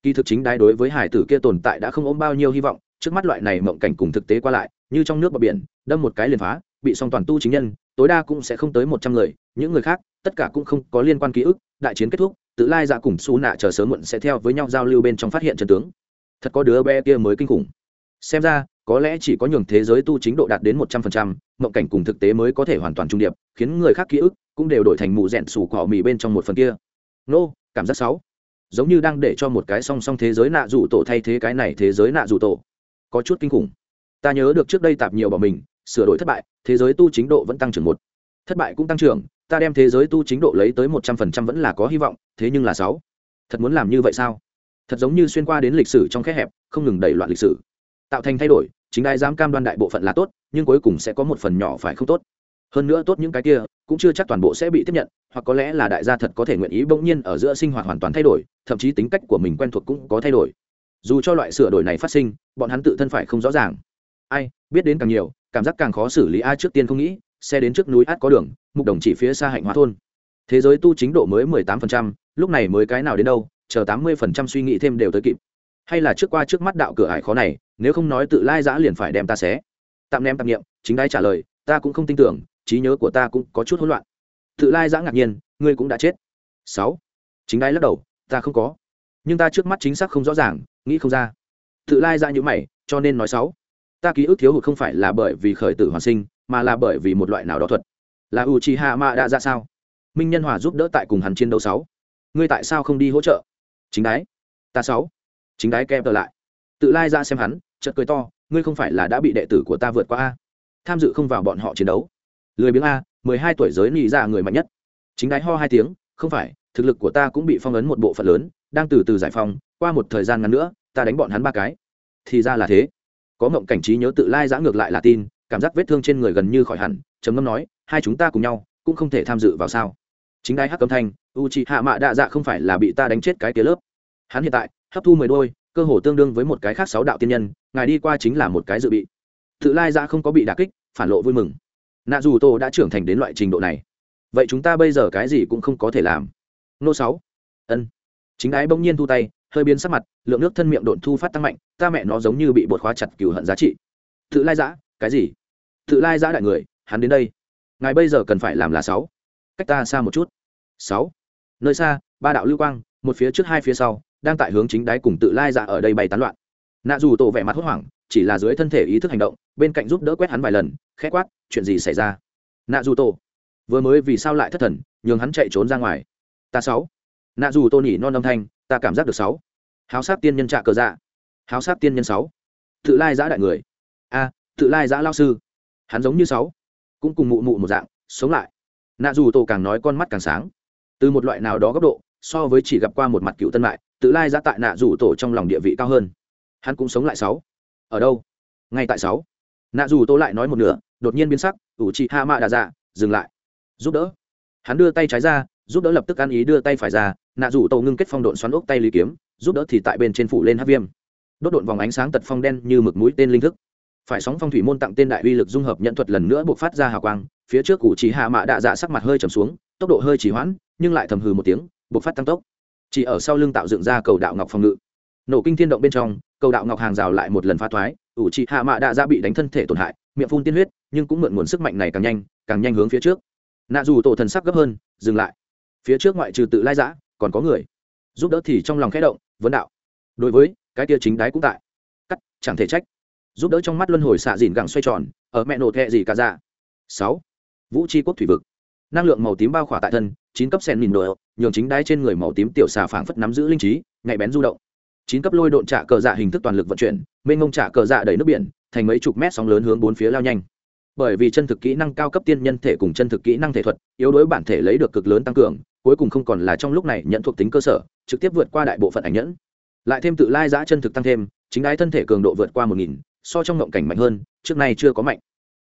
kỳ thực chính đái đối với hải tử kia tồn tại đã không ôm bao nhiêu hy vọng, trước mắt loại này mộng cảnh cùng thực tế qua lại, như trong nước bờ biển, đâm một cái liền phá, bị song toàn tu chính nhân, tối đa cũng sẽ không tới một trăm người, những người khác, tất cả cũng không có liên quan ký ức, đại chiến kết thúc, tự lai dạ cùng xú nạ chờ sớm muộn sẽ theo với nhau giao lưu bên trong phát hiện trần tướng. Thật có đứa bé kia mới kinh khủng. Xem ra, có lẽ chỉ có nhường thế giới tu chính độ đạt đến một trăm phần trăm, mộng cảnh cùng thực tế mới có thể hoàn toàn trung điệp, khiến người khác ký ức cũng đều đổi thành mù rẽn sủ cỏ mì bên trong một phần kia. Nô, cảm giác sáu giống như đang để cho một cái song song thế giới nạ dụ tổ thay thế cái này thế giới nạ dụ tổ. Có chút kinh khủng. Ta nhớ được trước đây tạp nhiều bỏ mình, sửa đổi thất bại, thế giới tu chính độ vẫn tăng trưởng một. Thất bại cũng tăng trưởng, ta đem thế giới tu chính độ lấy tới một trăm phần trăm vẫn là có hy vọng, thế nhưng là sáu. Thật muốn làm như vậy sao? Thật giống như xuyên qua đến lịch sử trong khe hẹp, không ngừng đẩy loạn lịch sử. Tạo thành thay đổi, chính ai dám cam đoan đại bộ phận là tốt, nhưng cuối cùng sẽ có một phần nhỏ phải không tốt. Hơn nữa tốt những cái kia cũng chưa chắc toàn bộ sẽ bị tiếp nhận, hoặc có lẽ là đại gia thật có thể nguyện ý bỗng nhiên ở giữa sinh hoạt hoàn toàn thay đổi, thậm chí tính cách của mình quen thuộc cũng có thay đổi. Dù cho loại sửa đổi này phát sinh, bọn hắn tự thân phải không rõ ràng. Ai, biết đến càng nhiều, cảm giác càng khó xử lý ai trước tiên không nghĩ, xe đến trước núi át có đường, mục đồng chỉ phía xa hạnh hóa thôn. Thế giới tu chính độ mới mười tám phần trăm, lúc này mới cái nào đến đâu, chờ tám mươi phần trăm suy nghĩ thêm đều tới kịp. Hay là trước qua trước mắt đạo cửa hải khó này, nếu không nói tự lai giã liền phải đem ta xé. Tạm ném tạm nghiệm chính đái trả lời, ta cũng không tin tưởng trí nhớ của ta cũng có chút hỗn loạn. Tự lai giã ngạc nhiên, ngươi cũng đã chết. Sáu. Chính đái lắc đầu, ta không có. Nhưng ta trước mắt chính xác không rõ ràng, nghĩ không ra. Tự lai ra như mày, cho nên nói sáu. Ta ký ức thiếu hụt không phải là bởi vì khởi tử hoàn sinh, mà là bởi vì một loại nào đó thuật. Là u chi hạ mạ đã ra sao? Minh nhân hòa giúp đỡ tại cùng hắn chiến đấu sáu. Ngươi tại sao không đi hỗ trợ? Chính đái. Ta sáu. Chính đái kẹp trở lại. Tự lai ra xem hắn, chợt cười to, ngươi không phải là đã bị đệ tử của ta vượt qua a? Tham dự không vào bọn họ chiến đấu lười biếng a, mười hai tuổi giới nị ra người mạnh nhất. Chính đái ho hai tiếng, không phải, thực lực của ta cũng bị phong ấn một bộ phận lớn, đang từ từ giải phóng, qua một thời gian ngắn nữa, ta đánh bọn hắn ba cái. Thì ra là thế. Có mộng cảnh trí nhớ tự lai giã ngược lại là tin, cảm giác vết thương trên người gần như khỏi hẳn, trầm ngâm nói, hai chúng ta cùng nhau, cũng không thể tham dự vào sao. Chính đái hắc âm thanh u c hạ mạ đạ dạ không phải là bị ta đánh chết cái kia lớp. Hắn hiện tại, hấp thu mười đôi, cơ hồ tương đương với một cái khác sáu đạo tiên nhân, ngài đi qua chính là một cái dự bị. Tự lai giã không có bị đà kích, phản lộ vui mừng nạ dù tô đã trưởng thành đến loại trình độ này. Vậy chúng ta bây giờ cái gì cũng không có thể làm. Nô sáu. Ân. Chính ái bỗng nhiên thu tay, hơi biến sắc mặt, lượng nước thân miệng độn thu phát tăng mạnh, ta mẹ nó giống như bị bột khóa chặt cừu hận giá trị. Tự lai giã, cái gì? Tự lai giã đại người, hắn đến đây. Ngài bây giờ cần phải làm là sáu. Cách ta xa một chút. Sáu. Nơi xa, ba đạo lưu quang, một phía trước hai phía sau, đang tại hướng chính đáy cùng tự lai dạ ở đây bày tán loạn. Nạ dù tổ vẻ mặt hốt hoảng chỉ là dưới thân thể ý thức hành động, bên cạnh giúp đỡ quét hắn vài lần, khẽ quát, chuyện gì xảy ra? Nạ dù tổ vừa mới vì sao lại thất thần, nhường hắn chạy trốn ra ngoài. Ta sáu. Nạ dù tô nhỉ non âm thanh, ta cảm giác được sáu. Háo sát tiên nhân trạ cờ dạ. Háo sát tiên nhân sáu. Tự lai giã đại người. A, tự lai giã lao sư. Hắn giống như sáu. Cũng cùng mụ mụ một dạng, sống lại. Nạ dù tô càng nói con mắt càng sáng. Từ một loại nào đó góc độ, so với chỉ gặp qua một mặt cựu tân mại, tự lai giã tại nạ dù tổ trong lòng địa vị cao hơn. Hắn cũng sống lại sáu ở đâu? Ngay tại sáu. Nạ dù tô lại nói một nửa, đột nhiên biến sắc, ủ chị hạ mạ đà dạ dừng lại. Giúp đỡ. Hắn đưa tay trái ra, giúp đỡ lập tức ăn ý đưa tay phải ra, nạ dù tô ngưng kết phong độn xoắn ốc tay lý kiếm, giúp đỡ thì tại bên trên phủ lên hát viêm. Đốt độn vòng ánh sáng tật phong đen như mực mũi tên linh thức. Phải sóng phong thủy môn tặng tên đại uy lực dung hợp nhận thuật lần nữa buộc phát ra hào quang, phía trước cụ chỉ hạ mạ đạ dạ sắc mặt hơi trầm xuống, tốc độ hơi chỉ hoãn, nhưng lại thầm hừ một tiếng, buộc phát tăng tốc. Chỉ ở sau lưng tạo dựng ra cầu đạo ngọc phòng ngự nổ kinh thiên động bên trong, cầu đạo ngọc hàng rào lại một lần phá thoái, ủ trị hạ mạ đạ dạ bị đánh thân thể tổn hại, miệng phun tiên huyết, nhưng cũng mượn nguồn sức mạnh này càng nhanh càng nhanh hướng phía trước. Nạ dù tổ thần sắc gấp hơn, dừng lại. Phía trước ngoại trừ tự lai giã, còn có người. Giúp đỡ thì trong lòng khẽ động, vấn đạo. Đối với, cái kia chính đáy cũng tại. Cắt, chẳng thể trách. Giúp đỡ trong mắt luân hồi xạ dìn gẳng xoay tròn, ở mẹ nổ thẹ gì cả ra sáu. Vũ tri quốc thủy vực. Năng lượng màu tím bao khỏa tại thân, chín cấp sen mìn đồ, nhường chính đáy trên người màu tím tiểu xà phảng phất nắm giữ linh trí, nhạy bén du động chín cấp lôi độn trả cờ dạ hình thức toàn lực vận chuyển, mênh ngông trả cờ dạ đầy nước biển, thành mấy chục mét sóng lớn hướng bốn phía lao nhanh. Bởi vì chân thực kỹ năng cao cấp tiên nhân thể cùng chân thực kỹ năng thể thuật, yếu đối bản thể lấy được cực lớn tăng cường, cuối cùng không còn là trong lúc này nhận thuộc tính cơ sở, trực tiếp vượt qua đại bộ phận ảnh nhẫn. Lại thêm tự lai giã chân thực tăng thêm, chính ái thân thể cường độ vượt qua một nghìn, so trong ngộng cảnh mạnh hơn, trước nay chưa có mạnh.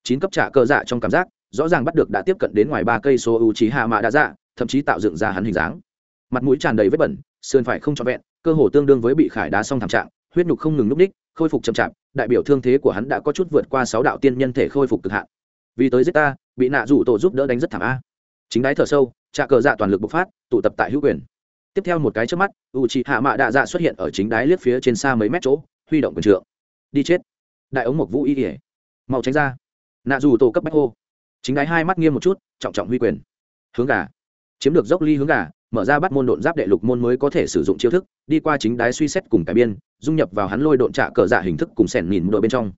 Chín cấp trả cơ dạ trong cảm giác, rõ ràng bắt được đã tiếp cận đến ngoài ba cây số ưu trí hạ mạ đã dạ thậm chí tạo dựng ra hắn hình dáng. Mặt mũi tràn đầy vết bẩn, sườn phải không trọn vẹn cơ hồ tương đương với bị khải đá xong thảm trạng, huyết nhục không ngừng núp đích khôi phục chậm chạp, đại biểu thương thế của hắn đã có chút vượt qua sáu đạo tiên nhân thể khôi phục cực hạn. Vì tới giết ta, bị nạ rủ tổ giúp đỡ đánh rất thảm a. Chính đáy thở sâu trà cờ dạ toàn lực bộc phát, tụ tập tại hữu quyền. Tiếp theo một cái trước mắt, u chị hạ mạ đạ dạ xuất hiện ở chính đáy liếc phía trên xa mấy mét chỗ, huy động quyền trượng. Đi chết. Đại ống mộc vũ y ỉa màu tránh ra. Nạ dù tổ cấp bách hô. Chính đáy hai mắt nghiêm một chút, trọng trọng huy quyền. Hướng gà. Chiếm được dốc ly hướng gà mở ra bắt môn độn giáp đệ lục môn mới có thể sử dụng chiêu thức, đi qua chính đái suy xét cùng cải biên, dung nhập vào hắn lôi độn trạ cờ dạ hình thức cùng sẻn nhìn đội bên trong.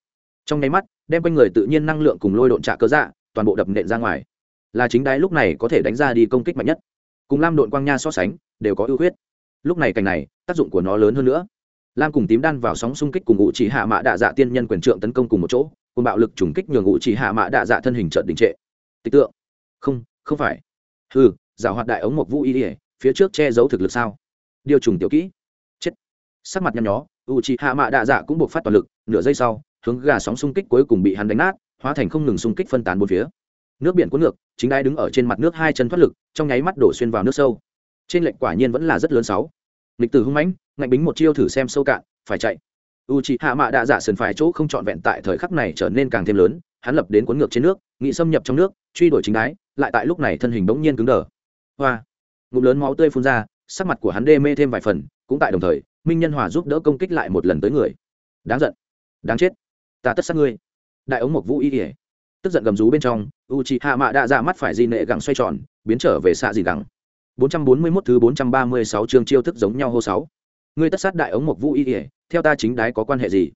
Trong nháy mắt, đem quanh người tự nhiên năng lượng cùng lôi độn trạ cờ dạ toàn bộ đập nện ra ngoài. Là chính đái lúc này có thể đánh ra đi công kích mạnh nhất. Cùng lam độn quang nha so sánh, đều có ưu huyết lúc này cảnh này, tác dụng của nó lớn hơn nữa. Lam cùng tím đan vào sóng xung kích cùng ngụ chỉ hạ mạ đạ dạ tiên nhân quyền trượng tấn công cùng một chỗ, cùng bạo lực trùng kích nhường ngụ chỉ hạ mạ đạ dạ thân hình trợn đình trệ. Tịch tượng. Không không phải. Ừ giảo hoạt đại ống một vũ y ỉa phía trước che giấu thực lực sao? Điều trùng tiểu kỹ. Chết. Sắc mặt nhăn nhó u chị hạ mạ đạ dạ cũng buộc phát toàn lực, nửa giây sau, hướng gà sóng xung kích cuối cùng bị hắn đánh nát, hóa thành không ngừng xung kích phân tán bốn phía. Nước biển cuốn ngược, chính ai đứng ở trên mặt nước hai chân thoát lực, trong nháy mắt đổ xuyên vào nước sâu. Trên lệnh quả nhiên vẫn là rất lớn sáu. Lịch tử hung mãnh, ngạnh bính một chiêu thử xem sâu cạn, phải chạy. U c hạ mạ đạ giả sườn phải chỗ không trọn vẹn tại thời khắc này trở nên càng thêm lớn, hắn lập đến cuốn ngược trên nước, nghị xâm nhập trong nước, truy đuổi chính đái, lại tại lúc này thân hình bỗng nhiên cứng đờ hoa. Ngụm lớn máu tươi phun ra, sắc mặt của hắn đê mê thêm vài phần, cũng tại đồng thời, minh nhân hòa giúp đỡ công kích lại một lần tới người. Đáng giận. Đáng chết. Ta tất sát ngươi. Đại ống mộc vũ y kỉa tức giận gầm rú bên trong u c hạ mạ đã ra mắt phải di nệ gẳng xoay tròn, biến trở về xạ gì gẳng. 441 thứ 436 chương chiêu thức giống nhau hô sáu. Ngươi tất sát đại ống mộc vũ y kỉa theo ta chính đái có quan hệ gì?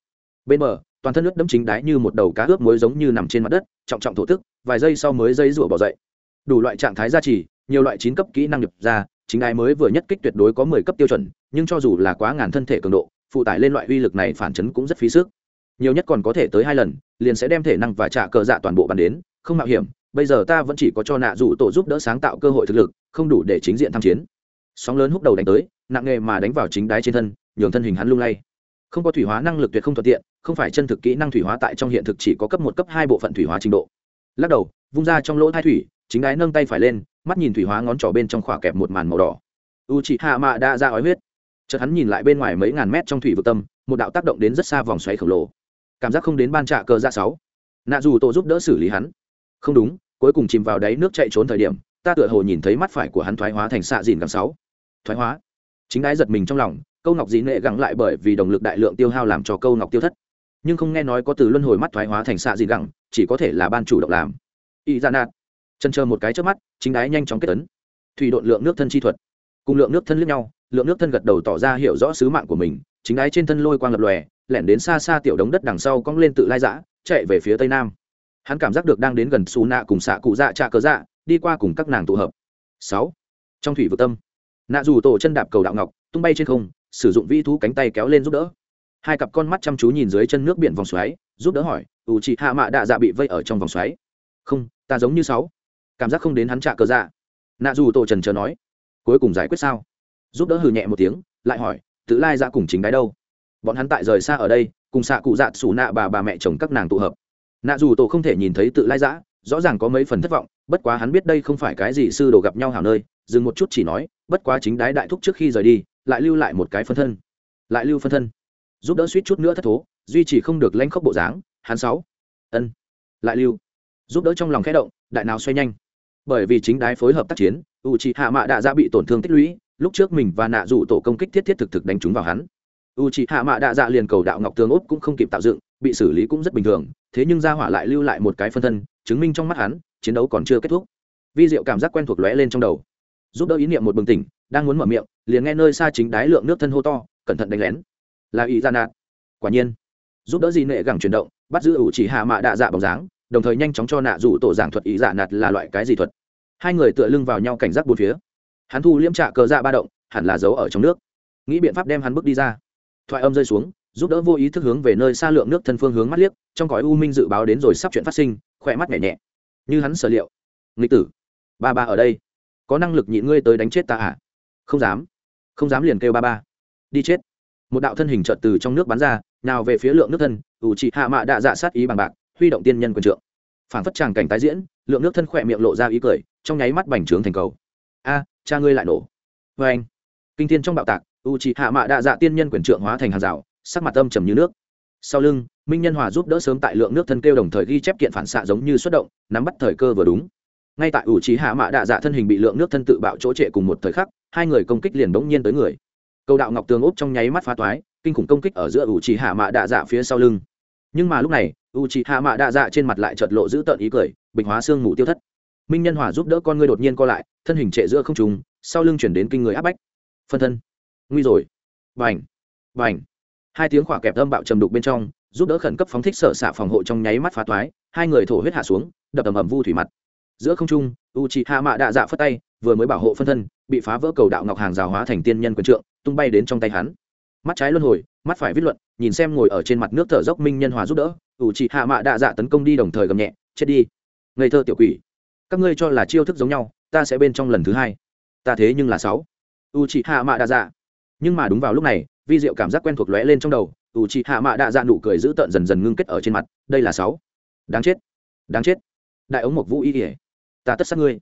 Bên bờ, toàn thân nước đấm chính đái như một đầu cá ướp muối giống như nằm trên mặt đất, trọng trọng thổ tức, vài giây sau mới dây rủa bỏ dậy đủ loại trạng thái gia trì, nhiều loại chín cấp kỹ năng nhập ra, chính ai mới vừa nhất kích tuyệt đối có mười cấp tiêu chuẩn, nhưng cho dù là quá ngàn thân thể cường độ, phụ tải lên loại uy lực này phản chấn cũng rất phí sức. Nhiều nhất còn có thể tới hai lần, liền sẽ đem thể năng và trả cờ dạ toàn bộ bàn đến, không mạo hiểm, bây giờ ta vẫn chỉ có cho nạ dù tổ giúp đỡ sáng tạo cơ hội thực lực, không đủ để chính diện tham chiến. Sóng lớn húc đầu đánh tới, nặng nghề mà đánh vào chính đái trên thân, nhường thân hình hắn lung lay. Không có thủy hóa năng lực tuyệt không thuận tiện, không phải chân thực kỹ năng thủy hóa tại trong hiện thực chỉ có cấp một, cấp hai bộ phận thủy hóa trình độ. Lắc đầu, vung ra trong lỗ thai thủy chính ái nâng tay phải lên, mắt nhìn thủy hóa ngón trỏ bên trong khỏa kẹp một màn màu đỏ. U chị hạ mạ đã ra ói huyết. Chợt hắn nhìn lại bên ngoài mấy ngàn mét trong thủy vực tâm, một đạo tác động đến rất xa vòng xoáy khổng lồ. Cảm giác không đến ban trạ cờ ra dạ sáu. Nạ dù tổ giúp đỡ xử lý hắn. Không đúng, cuối cùng chìm vào đáy nước chạy trốn thời điểm, ta tựa hồ nhìn thấy mắt phải của hắn thoái hóa thành xạ dìn gẳng sáu. Thoái hóa. Chính ái giật mình trong lòng, câu ngọc dĩ nệ gẳng lại bởi vì động lực đại lượng tiêu hao làm cho câu ngọc tiêu thất. Nhưng không nghe nói có từ luân hồi mắt thoái hóa thành xạ dìn gẳng, chỉ có thể là ban chủ động làm. Y ra nạt chân chờ một cái trước mắt, chính đái nhanh chóng kết tấn thủy độn lượng nước thân chi thuật. Cùng lượng nước thân lướt nhau, lượng nước thân gật đầu tỏ ra hiểu rõ sứ mạng của mình, chính đái trên thân lôi quang lập lòe, lẻn đến xa xa tiểu đống đất đằng sau cong lên tự lai giã chạy về phía tây nam. Hắn cảm giác được đang đến gần xù nạ cùng xạ cụ dạ trạ cớ dạ đi qua cùng các nàng tụ hợp. Sáu. Trong thủy vực tâm nạ dù tổ chân đạp cầu đạo ngọc, tung bay trên không, sử dụng vi thú cánh tay kéo lên giúp đỡ. Hai cặp con mắt chăm chú nhìn dưới chân nước biển vòng xoáy, giúp đỡ hỏi, ủ chị hạ mạ đạ dạ bị vây ở trong vòng xoáy? Không, ta giống như sáu cảm giác không đến hắn trả cờ dạ. Nạ dù tổ trần chờ nói, cuối cùng giải quyết sao? Giúp đỡ hừ nhẹ một tiếng, lại hỏi, tự lai ra cùng chính đáy đâu? Bọn hắn tại rời xa ở đây, cùng xạ cụ dạ xù nạ bà bà mẹ chồng các nàng tụ hợp. Nạ dù tổ không thể nhìn thấy tự lai giã rõ ràng có mấy phần thất vọng, bất quá hắn biết đây không phải cái gì sư đồ gặp nhau hảo nơi, dừng một chút chỉ nói, bất quá chính đái đại thúc trước khi rời đi, lại lưu lại một cái phân thân. Lại lưu phân thân? Giúp đỡ suýt chút nữa thất thố, duy trì không được lanh khóc bộ dáng, hắn sáu. Ân, lại lưu. Giúp đỡ trong lòng khẽ động, đại nào xoay nhanh bởi vì chính đái phối hợp tác chiến u c hạ mạ đạ dạ bị tổn thương tích lũy, lúc trước mình và nạ dụ tổ công kích thiết thiết thực thực đánh trúng vào hắn. U c hạ mạ đạ dạ liền cầu đạo ngọc tường ốt cũng không kịp tạo dựng, bị xử lý cũng rất bình thường, thế nhưng ra hỏa lại lưu lại một cái phân thân, chứng minh trong mắt hắn, chiến đấu còn chưa kết thúc. Vi diệu cảm giác quen thuộc lóe lên trong đầu. Giúp đỡ ý niệm một bừng tỉnh, đang muốn mở miệng, liền nghe nơi xa chính đái lượng nước thân hô to, cẩn thận đánh lén. Là ý ra nạt quả nhiên. Giúp đỡ gì nệ gẳng chuyển động, bắt giữ ủ chỉ hạ mạ đạ dạ bóng dáng đồng thời nhanh chóng cho nạ rủ tổ giảng thuật ý giả nạt là loại cái gì thuật. Hai người tựa lưng vào nhau cảnh giác bốn phía. Hắn thu liễm trạ cờ dạ ba động, hẳn là giấu ở trong nước. Nghĩ biện pháp đem hắn bước đi ra. Thoại âm rơi xuống, giúp đỡ vô ý thức hướng về nơi xa lượng nước thân phương hướng mắt liếc, trong cõi u minh dự báo đến rồi sắp chuyện phát sinh, khỏe mắt nhẹ nhẹ. Như hắn sở liệu. Nghịch tử. Ba ba ở đây. Có năng lực nhịn ngươi tới đánh chết ta à? Không dám. Không dám liền kêu ba ba. Đi chết. Một đạo thân hình trợt từ trong nước bắn ra, nào về phía lượng nước thân, ủ trị hạ mạ đạ dạ sát ý bằng bạc huy động tiên nhân quân trượng. Phản phất tràng cảnh tái diễn, lượng nước thân khỏe miệng lộ ra ý cười, trong nháy mắt bành trướng thành cầu. A, cha ngươi lại nổ. Vê anh, kinh thiên trong bạo tạc u trị hạ mạ đạ dạ tiên nhân quyền trượng hóa thành hàng rào, sắc mặt âm trầm như nước. Sau lưng, minh nhân hòa giúp đỡ sớm tại lượng nước thân kêu đồng thời ghi chép kiện phản xạ giống như xuất động, nắm bắt thời cơ vừa đúng. Ngay tại ủ trí hạ mạ đạ dạ thân hình bị lượng nước thân tự bạo chỗ trệ cùng một thời khắc, hai người công kích liền bỗng nhiên tới người. Cầu đạo ngọc tường úp trong nháy mắt phá toái, kinh khủng công kích ở giữa ủ trí hạ mạ đạ dạ phía sau lưng nhưng mà lúc này ủ trí hạ mạ đạ dạ trên mặt lại chợt lộ giữ tợn ý cười, bình hóa xương mù tiêu thất. Minh nhân hòa giúp đỡ con ngươi đột nhiên co lại, thân hình trệ giữa không trùng sau lưng chuyển đến kinh người áp bách. Phân thân. Nguy rồi. Vành vành hai tiếng khỏa kẹp âm bạo trầm đục bên trong, giúp đỡ khẩn cấp phóng thích sở xạ phòng hộ trong nháy mắt phá toái hai người thổ huyết hạ xuống, đập ầm ầm vu thủy mặt. Giữa không trung u c h i hạ mạ đạ dạ phất tay, vừa mới bảo hộ phân thân, bị phá vỡ cầu đạo ngọc hàng rào hóa thành tiên nhân quân trượng, tung bay đến trong tay hắn. Mắt trái luân hồi, mắt phải viết luận nhìn xem ngồi ở trên mặt nước thở dốc minh nhân hòa giúp đỡ u c hạ mạ đạ dạ tấn công đi đồng thời gầm nhẹ, chết đi. Ngây thơ tiểu quỷ, các ngươi cho là chiêu thức giống nhau, ta sẽ bên trong lần thứ hai. Ta thế nhưng là sáu. U c hạ mạ đạ dạ. Nhưng mà đúng vào lúc này, vi diệu cảm giác quen thuộc lóe lên trong đầu u c hạ mạ đạ dạ nụ cười giữ tợn dần dần ngưng kết ở trên mặt, đây là sáu. Đáng chết đáng chết. Đại ống mộc vũ y ỉa ta tất sát ngươi.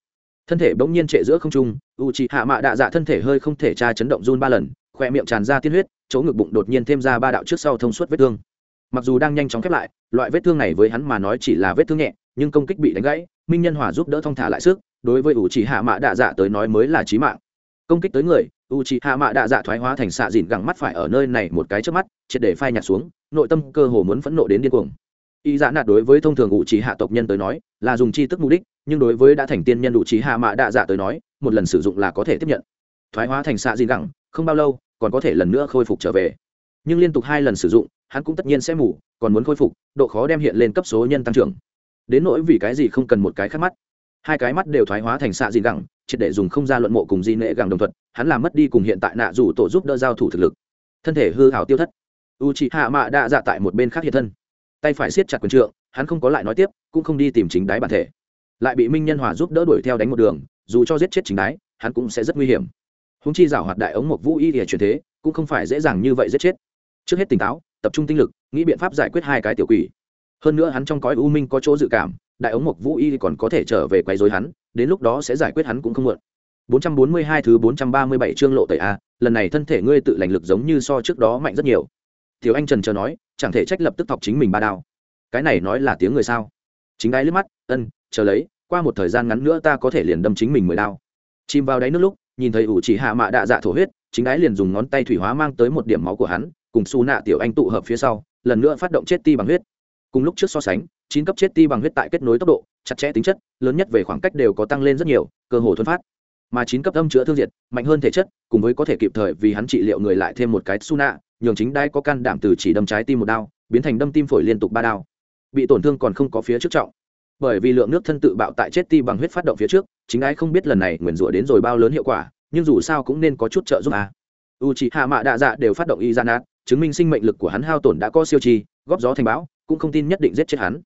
Thân thể bỗng nhiên trệ giữa không trung u chị hạ mạ đạ dạ thân thể hơi không thể tra chấn động run ba lần khỏe miệng tràn ra tiên huyết, chỗ ngực bụng đột nhiên thêm ra ba đạo trước sau thông suốt vết thương. Mặc dù đang nhanh chóng khép lại, loại vết thương này với hắn mà nói chỉ là vết thương nhẹ, nhưng công kích bị đánh gãy, minh nhân hòa giúp đỡ thong thả lại sức, đối với u Chỉ hạ mạ đạ dạ tới nói mới là trí mạng. Công kích tới người u Chỉ hạ mạ đạ dạ thoái hóa thành xạ dìn gẳng mắt phải ở nơi này một cái trước mắt, triệt để phai nhạt xuống, nội tâm cơ hồ muốn phẫn nộ đến điên cuồng. Y dạ nạt đối với thông thường u Chỉ hạ tộc nhân tới nói, là dùng chi tức mục đích, nhưng đối với đã thành tiên nhân đủ trí hạ mạ đạ dạ tới nói, một lần sử dụng là có thể tiếp nhận. Thoái hóa thành xạ dìn gẳng không bao lâu, còn có thể lần nữa khôi phục trở về. Nhưng liên tục hai lần sử dụng, hắn cũng tất nhiên sẽ mù, còn muốn khôi phục, độ khó đem hiện lên cấp số nhân tăng trưởng. Đến nỗi vì cái gì không cần một cái khác mắt. Hai cái mắt đều thoái hóa thành xạ dìn gẳng, triệt để dùng không ra luận mộ cùng di nệ gẳng đồng thuận hắn làm mất đi cùng hiện tại nạ dù tổ giúp đỡ giao thủ thực lực. Thân thể hư hảo tiêu thất. U chị hạ mạ đã dạ tại một bên khác hiện thân. Tay phải siết chặt quần trượng, hắn không có lại nói tiếp, cũng không đi tìm chính đáy bản thể. Lại bị minh nhân hòa giúp đỡ đuổi theo đánh một đường, dù cho giết chết chính đáy hắn cũng sẽ rất nguy hiểm húng chi giảo hoạt đại ống một vũ y để truyền thế, cũng không phải dễ dàng như vậy giết chết. Trước hết tỉnh táo, tập trung tinh lực, nghĩ biện pháp giải quyết hai cái tiểu quỷ. Hơn nữa hắn trong cõi u minh có chỗ dự cảm, đại ống mộc vũ y còn có thể trở về quấy rối hắn, đến lúc đó sẽ giải quyết hắn cũng không muộn. 442 thứ 437 chương lộ tẩy a, lần này thân thể ngươi tự lành lực giống như so trước đó mạnh rất nhiều. Thiếu anh trần chờ nói, chẳng thể trách lập tức thọc chính mình ba đao. Cái này nói là tiếng người sao? Chính ai liếc mắt, ân, chờ lấy, qua một thời gian ngắn nữa ta có thể liền đâm chính mình mười đao. Chìm vào đáy nước lúc nhìn thấy ủ chỉ hạ mạ đạ dạ thổ huyết, chính đái liền dùng ngón tay thủy hóa mang tới một điểm máu của hắn, cùng xù nạ tiểu anh tụ hợp phía sau, lần nữa phát động chết ti bằng huyết. Cùng lúc trước so sánh, chín cấp chết ti bằng huyết tại kết nối tốc độ, chặt chẽ tính chất, lớn nhất về khoảng cách đều có tăng lên rất nhiều, cơ hồ thuần phát. Mà chín cấp âm chữa thương diệt, mạnh hơn thể chất, cùng với có thể kịp thời vì hắn trị liệu người lại thêm một cái su nạ, nhường chính đai có can đảm từ chỉ đâm trái tim một đao, biến thành đâm tim phổi liên tục ba đao. Bị tổn thương còn không có phía trước trọng bởi vì lượng nước thân tự bạo tại chết ti bằng huyết phát động phía trước, chính ai không biết lần này nguyền rủa đến rồi bao lớn hiệu quả, nhưng dù sao cũng nên có chút trợ giúp à. u c h ị hạ mạ đạ dạ đều phát động y gian át chứng minh sinh mệnh lực của hắn hao tổn đã có siêu chi, góp gió thành bão, cũng không tin nhất định giết chết hắn.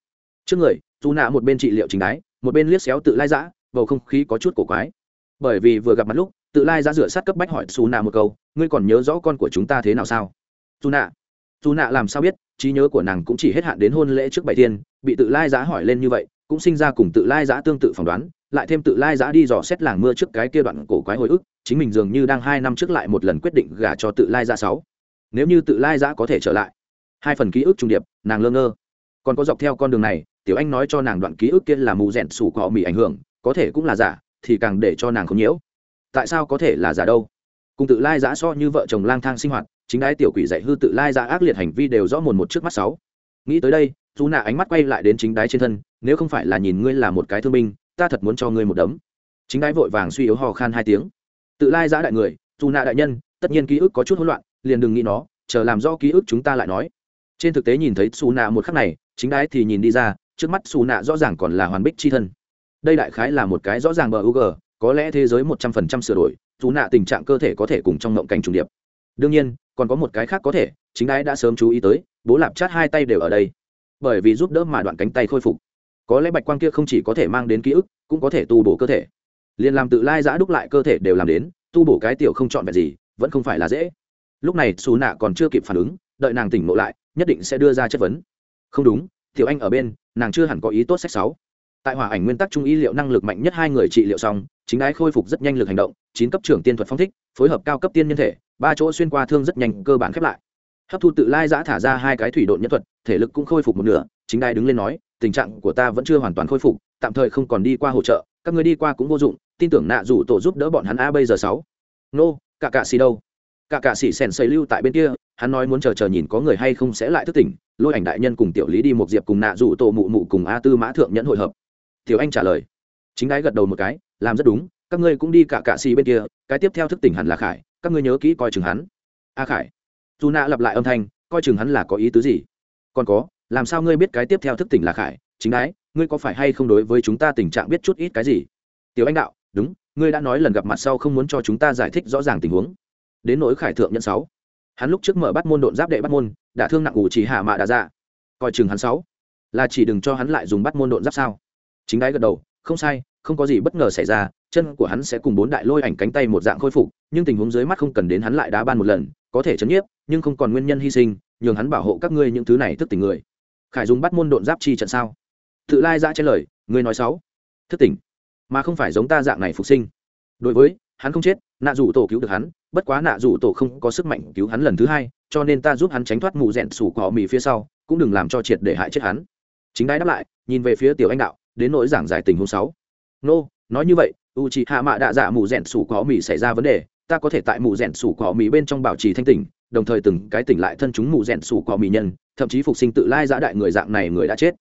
Trước người, dù nạ một bên trị liệu chính đái một bên liếc xéo tự lai giã, bầu không khí có chút cổ quái. Bởi vì vừa gặp mặt lúc, tự lai giã rửa sát cấp bách hỏi xù nạ một câu, ngươi còn nhớ rõ con của chúng ta thế nào sao? Dù nạ dù nạ làm sao biết, trí nhớ của nàng cũng chỉ hết hạn đến hôn lễ trước bảy tiên bị tự lai giã hỏi lên như vậy cũng sinh ra cùng tự lai giã tương tự phỏng đoán, lại thêm tự lai giã đi dò xét làng mưa trước cái kia đoạn cổ quái hồi ức, chính mình dường như đang hai năm trước lại một lần quyết định gả cho tự lai giã sáu. Nếu như tự lai giã có thể trở lại, hai phần ký ức trung điệp, nàng lơ ngơ. Còn có dọc theo con đường này, tiểu anh nói cho nàng đoạn ký ức kia là mù rẻn sủ cọ mì ảnh hưởng, có thể cũng là giả, thì càng để cho nàng không nhiễu. Tại sao có thể là giả đâu? Cùng tự lai giã so như vợ chồng lang thang sinh hoạt, chính đái tiểu quỷ dạy hư tự lai giã ác liệt hành vi đều rõ mồn một trước mắt sáu. Nghĩ tới đây dù nạ ánh mắt quay lại đến chính đái trên thân, nếu không phải là nhìn ngươi là một cái thương binh, ta thật muốn cho ngươi một đấm. Chính đái vội vàng suy yếu hò khan hai tiếng. Tự lai giã đại người dù nạ đại nhân, tất nhiên ký ức có chút hỗn loạn, liền đừng nghĩ nó, chờ làm do ký ức chúng ta lại nói. Trên thực tế nhìn thấy xù nạ một khắc này, chính đái thì nhìn đi ra, trước mắt xù nạ rõ ràng còn là hoàn bích c h i thân. Đây đại khái là một cái rõ ràng bờ u g có lẽ thế giới một trăm phần trăm sửa đổi dù nạ tình trạng cơ thể có thể cùng trong ngộng cảnh trùng điệp. Đương nhiên, còn có một cái khác có thể, chính đái đã sớm chú ý tới, bố lạp chát hai tay đều ở đây bởi vì giúp đỡ mà đoạn cánh tay khôi phục. Có lẽ bạch quang kia không chỉ có thể mang đến ký ức, cũng có thể tu bổ cơ thể. Liền làm tự lai giã đúc lại cơ thể đều làm đến, tu bổ cái tiểu không chọn vẹn gì, vẫn không phải là dễ. Lúc này xù nạ còn chưa kịp phản ứng, đợi nàng tỉnh ngộ lại, nhất định sẽ đưa ra chất vấn. Không đúng, tiểu anh ở bên, nàng chưa hẳn có ý tốt sách sáu. Tại hỏa ảnh nguyên tắc trung y liệu năng lực mạnh nhất hai người trị liệu xong, chính ái khôi phục rất nhanh lực hành động, chín cấp trưởng tiên thuật phong thích, phối hợp cao cấp tiên nhân thể, ba chỗ xuyên qua thương rất nhanh, cơ bản khép lại hấp thu tự lai giã thả ra hai cái thủy độn nhân thuật, thể lực cũng khôi phục một nửa, chính đai đứng lên nói, tình trạng của ta vẫn chưa hoàn toàn khôi phục, tạm thời không còn đi qua hỗ trợ, các người đi qua cũng vô dụng, tin tưởng nạ rủ tổ giúp đỡ bọn hắn a bây giờ sáu. Nô, cả cạ xì đâu? Cả cạ xì sèn xây lưu tại bên kia, hắn nói muốn chờ chờ nhìn có người hay không sẽ lại thức tỉnh, lôi ảnh đại nhân cùng tiểu lý đi một diệp cùng nạ rủ tổ mụ mụ cùng a tư mã thượng nhẫn hội hợp. Tiểu anh trả lời. Chính đái gật đầu một cái, làm rất đúng, các ngươi cũng đi cả cạ xì bên kia, cái tiếp theo thức tỉnh hẳn là khải, các ngươi nhớ kỹ coi chừng hắn. A khải dù nạ lặp lại âm thanh, coi chừng hắn là có ý tứ gì. Còn có, làm sao ngươi biết cái tiếp theo thức tỉnh là khải? Chính đái, ngươi có phải hay không đối với chúng ta tình trạng biết chút ít cái gì? Tiểu anh đạo, đúng, ngươi đã nói lần gặp mặt sau không muốn cho chúng ta giải thích rõ ràng tình huống. Đến nỗi khải thượng nhân sáu. Hắn lúc trước mở bắt môn độn giáp đệ bắt môn, đã thương nặng ủ chỉ hạ mạ đã ra dạ. coi chừng hắn sáu. Là chỉ đừng cho hắn lại dùng bắt môn độn giáp sao? Chính đái gật đầu, không sai, không có gì bất ngờ xảy ra chân của hắn sẽ cùng bốn đại lôi ảnh cánh tay một dạng khôi phục, nhưng tình huống dưới mắt không cần đến hắn lại đá ban một lần, có thể chấn nhiếp, nhưng không còn nguyên nhân hy sinh, nhường hắn bảo hộ các ngươi những thứ này thức tỉnh người. Khải dùng bắt môn độn giáp chi trận sao? Tự lai ra trên lời, ngươi nói sáu thức tỉnh? Mà không phải giống ta dạng này phục sinh. Đối với, hắn không chết, nạ dù tổ cứu được hắn, bất quá nạ dù tổ không có sức mạnh cứu hắn lần thứ hai, cho nên ta giúp hắn tránh thoát mù rẹn sủ cỏ mì phía sau, cũng đừng làm cho triệt để hại chết hắn. Chính đái đáp lại, nhìn về phía tiểu anh đạo, đến nỗi giảng giải tình huống sáu nô nói như vậy u c hạ mạ đạ dạ mù rẽn sủ có mì xảy ra vấn đề, ta có thể tại mù rẽn sủ có mì bên trong bảo trì thanh tỉnh, đồng thời từng cái tỉnh lại thân chúng mù rẽn sủ có mì nhân, thậm chí phục sinh tự lai giã đại người dạng này người đã chết.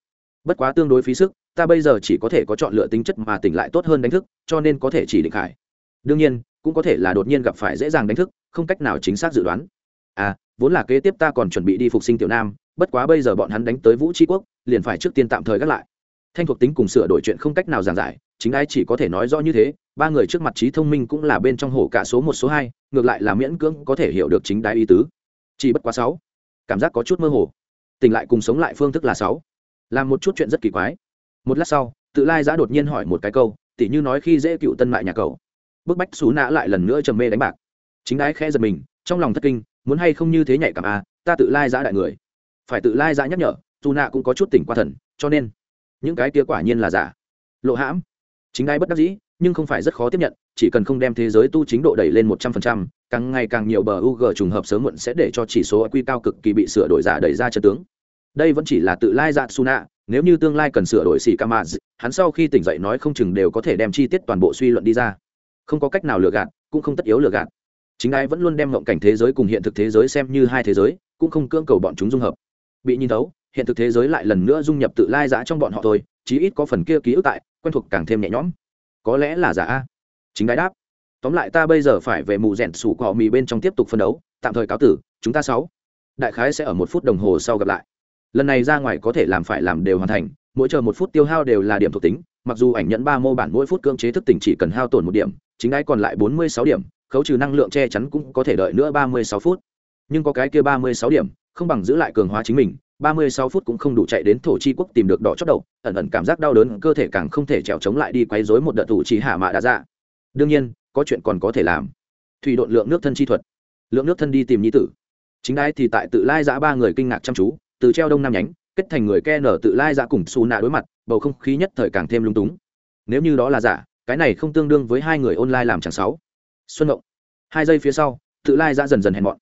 Bất quá tương đối phí sức, ta bây giờ chỉ có thể có chọn lựa tính chất mà tỉnh lại tốt hơn đánh thức, cho nên có thể chỉ định khải. Đương nhiên, cũng có thể là đột nhiên gặp phải dễ dàng đánh thức, không cách nào chính xác dự đoán. À vốn là kế tiếp ta còn chuẩn bị đi phục sinh tiểu nam, bất quá bây giờ bọn hắn đánh tới vũ tri quốc, liền phải trước tiên tạm thời gác lại. Thanh thuộc tính cùng sửa đổi chuyện không cách nào giảng giải chính ai chỉ có thể nói rõ như thế, ba người trước mặt trí thông minh cũng là bên trong hổ cả số một, số hai, ngược lại là miễn cưỡng có thể hiểu được chính đái ý tứ. Chỉ bất quá sáu, cảm giác có chút mơ hồ. Tỉnh lại cùng sống lại phương thức là sáu. Làm một chút chuyện rất kỳ quái. Một lát sau, tự lai giã đột nhiên hỏi một cái câu, tỉ như nói khi dễ cựu tân mại nhà cầu bức bách xú nã lại lần nữa trầm mê đánh bạc. Chính đái khẽ giật mình, trong lòng thất kinh, muốn hay không như thế nhạy cảm à ta tự lai giã đại người. Phải tự lai giã nhắc nhở dù nạ cũng có chút tỉnh qua thần, cho nên, những cái kia quả nhiên là giả. Lộ hãm chính ai bất đắc dĩ, nhưng không phải rất khó tiếp nhận, chỉ cần không đem thế giới tu chính độ đẩy lên một trăm phần trăm, càng ngày càng nhiều bờ u g trùng hợp sớm muộn sẽ để cho chỉ số quy cao cực kỳ bị sửa đổi giả đẩy ra chân tướng. Đây vẫn chỉ là tự lai dạ su nạ nếu như tương lai cần sửa đổi xì ca mạ hắn sau khi tỉnh dậy nói không chừng đều có thể đem chi tiết toàn bộ suy luận đi ra. Không có cách nào lừa gạt, cũng không tất yếu lừa gạt. Chính ai vẫn luôn đem ngộng cảnh thế giới cùng hiện thực thế giới xem như hai thế giới, cũng không cưỡng cầu bọn chúng dung hợp. Bị nhìn thấu, hiện thực thế giới lại lần nữa dung nhập tự lai giã trong bọn họ thôi, chí ít có phần kia ký ức tại quen thuộc càng thêm nhẹ nhõm. Có lẽ là giả a. Chính đái đáp. Tóm lại ta bây giờ phải về mù rèn sủ cọ mì bên trong tiếp tục phân đấu, tạm thời cáo tử, chúng ta sáu. Đại khái sẽ ở một phút đồng hồ sau gặp lại. Lần này ra ngoài có thể làm phải làm đều hoàn thành, mỗi chờ một phút tiêu hao đều là điểm thuộc tính, mặc dù ảnh nhận ba mô bản mỗi phút cưỡng chế thức tỉnh chỉ cần hao tổn một điểm, chính đái còn lại bốn mươi sáu điểm, khấu trừ năng lượng che chắn cũng có thể đợi nữa ba mươi sáu phút. Nhưng có cái kia ba mươi sáu điểm, không bằng giữ lại cường hóa chính mình ba mươi sáu phút cũng không đủ chạy đến thổ chi quốc tìm được đỏ chót đầu, ẩn ẩn cảm giác đau đớn, cơ thể càng không thể trèo chống lại đi quấy rối một đợt thủ chỉ hạ mạ đã ra dạ. đương nhiên, có chuyện còn có thể làm. Thủy độn lượng nước thân chi thuật. Lượng nước thân đi tìm nhi tử. Chính đái thì tại tự lai giã ba người kinh ngạc chăm chú, từ treo đông nam nhánh, kết thành người ke nở tự lai giã cùng xù nạ đối mặt, bầu không khí nhất thời càng thêm lung túng. Nếu như đó là giả, cái này không tương đương với hai người online làm chẳng sáu. Xuân động hai giây phía sau, tự lai giã dần dần hèn mọn.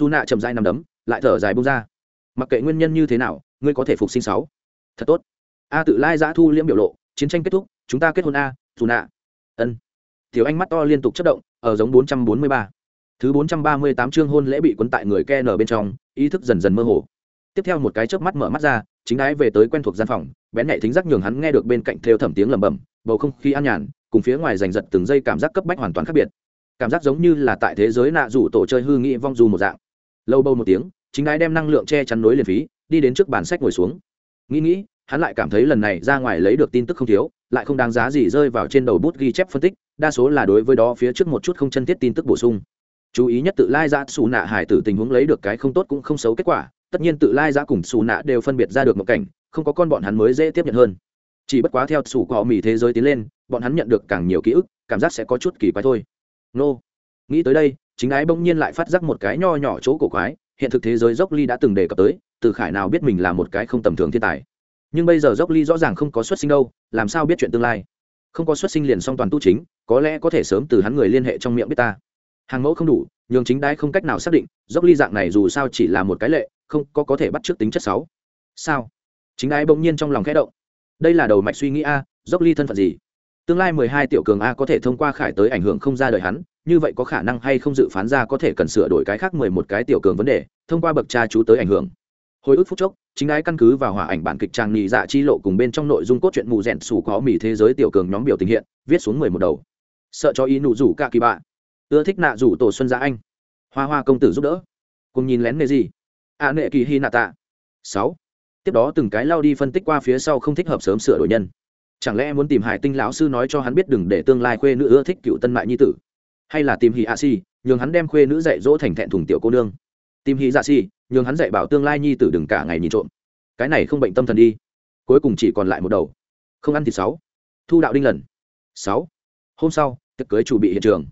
Dù nạ chậm dai nằm đấm, lại thở dài bông ra mặc kệ nguyên nhân như thế nào, ngươi có thể phục sinh sáu. Thật tốt. A tự lai giã thu liễm biểu lộ, chiến tranh kết thúc, chúng ta kết hôn a, dù nạ. Ân. Tiểu anh mắt to liên tục chất động, ở giống bốn trăm bốn mươi ba. Thứ bốn trăm ba mươi tám chương hôn lễ bị quấn tại người ke nở bên trong, ý thức dần dần mơ hồ. Tiếp theo một cái chớp mắt mở mắt ra, chính đái về tới quen thuộc gian phòng, bén nhạy thính giác nhường hắn nghe được bên cạnh thêu thẩm tiếng lẩm bẩm, bầu không khí an nhàn, cùng phía ngoài giành giật từng giây cảm giác cấp bách hoàn toàn khác biệt. Cảm giác giống như là tại thế giới nạ rủ tổ chơi hư nghị vong du một dạng. Lâu bâu một tiếng chính đái đem năng lượng che chắn nối liền phí, đi đến trước bàn sách ngồi xuống. Nghĩ nghĩ, hắn lại cảm thấy lần này ra ngoài lấy được tin tức không thiếu, lại không đáng giá gì rơi vào trên đầu bút ghi chép phân tích, đa số là đối với đó phía trước một chút không chân thiết tin tức bổ sung. Chú ý nhất tự lai ra xù nạ hải tử tình huống lấy được cái không tốt cũng không xấu kết quả, tất nhiên tự lai ra cùng xù nạ đều phân biệt ra được một cảnh, không có con bọn hắn mới dễ tiếp nhận hơn. Chỉ bất quá theo xù cọ mì thế giới tiến lên, bọn hắn nhận được càng nhiều ký ức, cảm giác sẽ có chút kỳ quái thôi. Nô. Nghĩ tới đây, chính ái bỗng nhiên lại phát giác một cái nho nhỏ chỗ cổ quái hiện thực thế giới dốc ly đã từng đề cập tới, từ khải nào biết mình là một cái không tầm thường thiên tài. Nhưng bây giờ dốc ly rõ ràng không có xuất sinh đâu, làm sao biết chuyện tương lai? Không có xuất sinh liền song toàn tu chính, có lẽ có thể sớm từ hắn người liên hệ trong miệng biết ta. Hàng mẫu không đủ, nhường chính đái không cách nào xác định dốc ly dạng này dù sao chỉ là một cái lệ, không có có thể bắt trước tính chất sáu. Sao? Chính đái bỗng nhiên trong lòng khẽ động. Đây là đầu mạch suy nghĩ a dốc ly thân phận gì? Tương lai mười hai tiểu cường a có thể thông qua khải tới ảnh hưởng không ra đời hắn như vậy có khả năng hay không dự phán ra có thể cần sửa đổi cái khác mười một cái tiểu cường vấn đề, thông qua bậc cha chú tới ảnh hưởng. Hồi ức phút chốc, chính đái căn cứ vào hòa ảnh bản kịch trang nhị dạ chi lộ cùng bên trong nội dung cốt truyện mù rèn sủ có mỉ thế giới tiểu cường nhóm biểu tình hiện, viết xuống mười một đầu. Sợ cho ý nụ rủ cả kỳ bạ. Ưa thích nạ rủ tổ xuân gia anh. Hoa hoa công tử giúp đỡ. Cùng nhìn lén nghề gì? À nệ kỳ hi nạ tạ. Sáu. Tiếp đó từng cái lao đi phân tích qua phía sau không thích hợp sớm sửa đổi nhân. Chẳng lẽ muốn tìm hải tinh lão sư nói cho hắn biết đừng để tương lai khuê nữ ưa thích cựu tân mại nhi tử? Hay là tìm hì a si nhường hắn đem khuê nữ dạy dỗ thành thẹn thùng tiểu cô nương. Tìm hì dạ si nhường hắn dạy bảo tương lai nhi tử đừng cả ngày nhìn trộm. Cái này không bệnh tâm thần đi. Cuối cùng chỉ còn lại một đầu. Không ăn thịt sáu. Thu đạo đinh lần. Sáu. Hôm sau, tiệc cưới chủ bị hiện trường.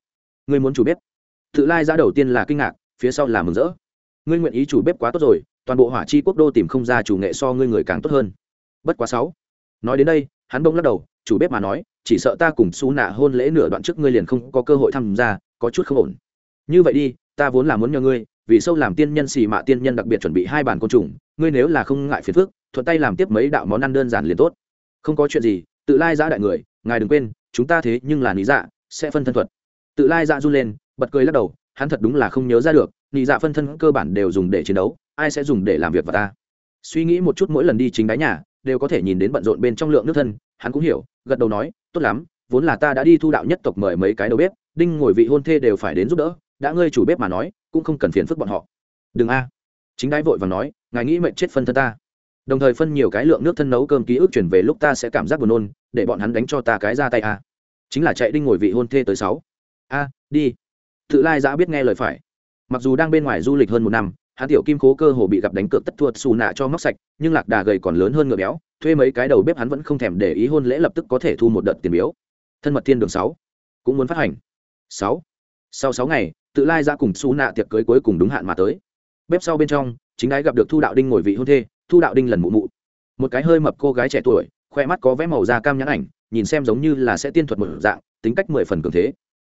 Ngươi muốn chủ bếp. Tự lai ra đầu tiên là kinh ngạc, phía sau là mừng rỡ. Ngươi nguyện ý chủ bếp quá tốt rồi, toàn bộ hỏa chi quốc đô tìm không ra chủ nghệ so ngươi người càng tốt hơn. Bất quá sáu. Nói đến đây, hắn bông lắc đầu, chủ bếp mà nói chỉ sợ ta cùng xú nạ hôn lễ nửa đoạn trước ngươi liền không có cơ hội tham gia, có chút không ổn. Như vậy đi, ta vốn là muốn nhờ ngươi, vì sâu làm tiên nhân xì mạ tiên nhân đặc biệt chuẩn bị hai bàn côn trùng, ngươi nếu là không ngại phiền phức, thuận tay làm tiếp mấy đạo món ăn đơn giản liền tốt. Không có chuyện gì, tự lai giã đại người, ngài đừng quên, chúng ta thế nhưng là lý dạ sẽ phân thân thuật. Tự lai dạ run lên, bật cười lắc đầu, hắn thật đúng là không nhớ ra được lý dạ phân thân cơ bản đều dùng để chiến đấu, ai sẽ dùng để làm việc vào ta? Suy nghĩ một chút mỗi lần đi chính đáy nhà, đều có thể nhìn đến bận rộn bên trong lượng nước thân, hắn cũng hiểu, gật đầu nói tốt lắm, vốn là ta đã đi thu đạo nhất tộc mời mấy cái đầu bếp, đinh ngồi vị hôn thê đều phải đến giúp đỡ, đã ngươi chủ bếp mà nói, cũng không cần phiền phức bọn họ. Đừng a. Chính đái vội và nói, ngài nghĩ mệnh chết phân thân ta. Đồng thời phân nhiều cái lượng nước thân nấu cơm ký ức chuyển về lúc ta sẽ cảm giác buồn nôn, để bọn hắn đánh cho ta cái ra tay a. Chính là chạy đinh ngồi vị hôn thê tới sáu. A, đi. Tự lai giã biết nghe lời phải. Mặc dù đang bên ngoài du lịch hơn một năm hắn tiểu kim cố cơ hồ bị gặp đánh cược tất thua xù nạ cho móc sạch, nhưng lạc đà gầy còn lớn hơn ngựa béo thuê mấy cái đầu bếp hắn vẫn không thèm để ý hôn lễ lập tức có thể thu một đợt tiền biếu. Thân mật thiên đường sáu, cũng muốn phát hành. Sáu. Sau sáu ngày, tự lai ra cùng xú nạ tiệc cưới cuối cùng đúng hạn mà tới. Bếp sau bên trong, chính ái gặp được thu đạo đinh ngồi vị hôn thê, thu đạo đinh lần mụ mụ. Một cái hơi mập cô gái trẻ tuổi, khoe mắt có vẽ màu da cam nhãn ảnh, nhìn xem giống như là sẽ tiên thuật một dạng, tính cách mười phần cường thế.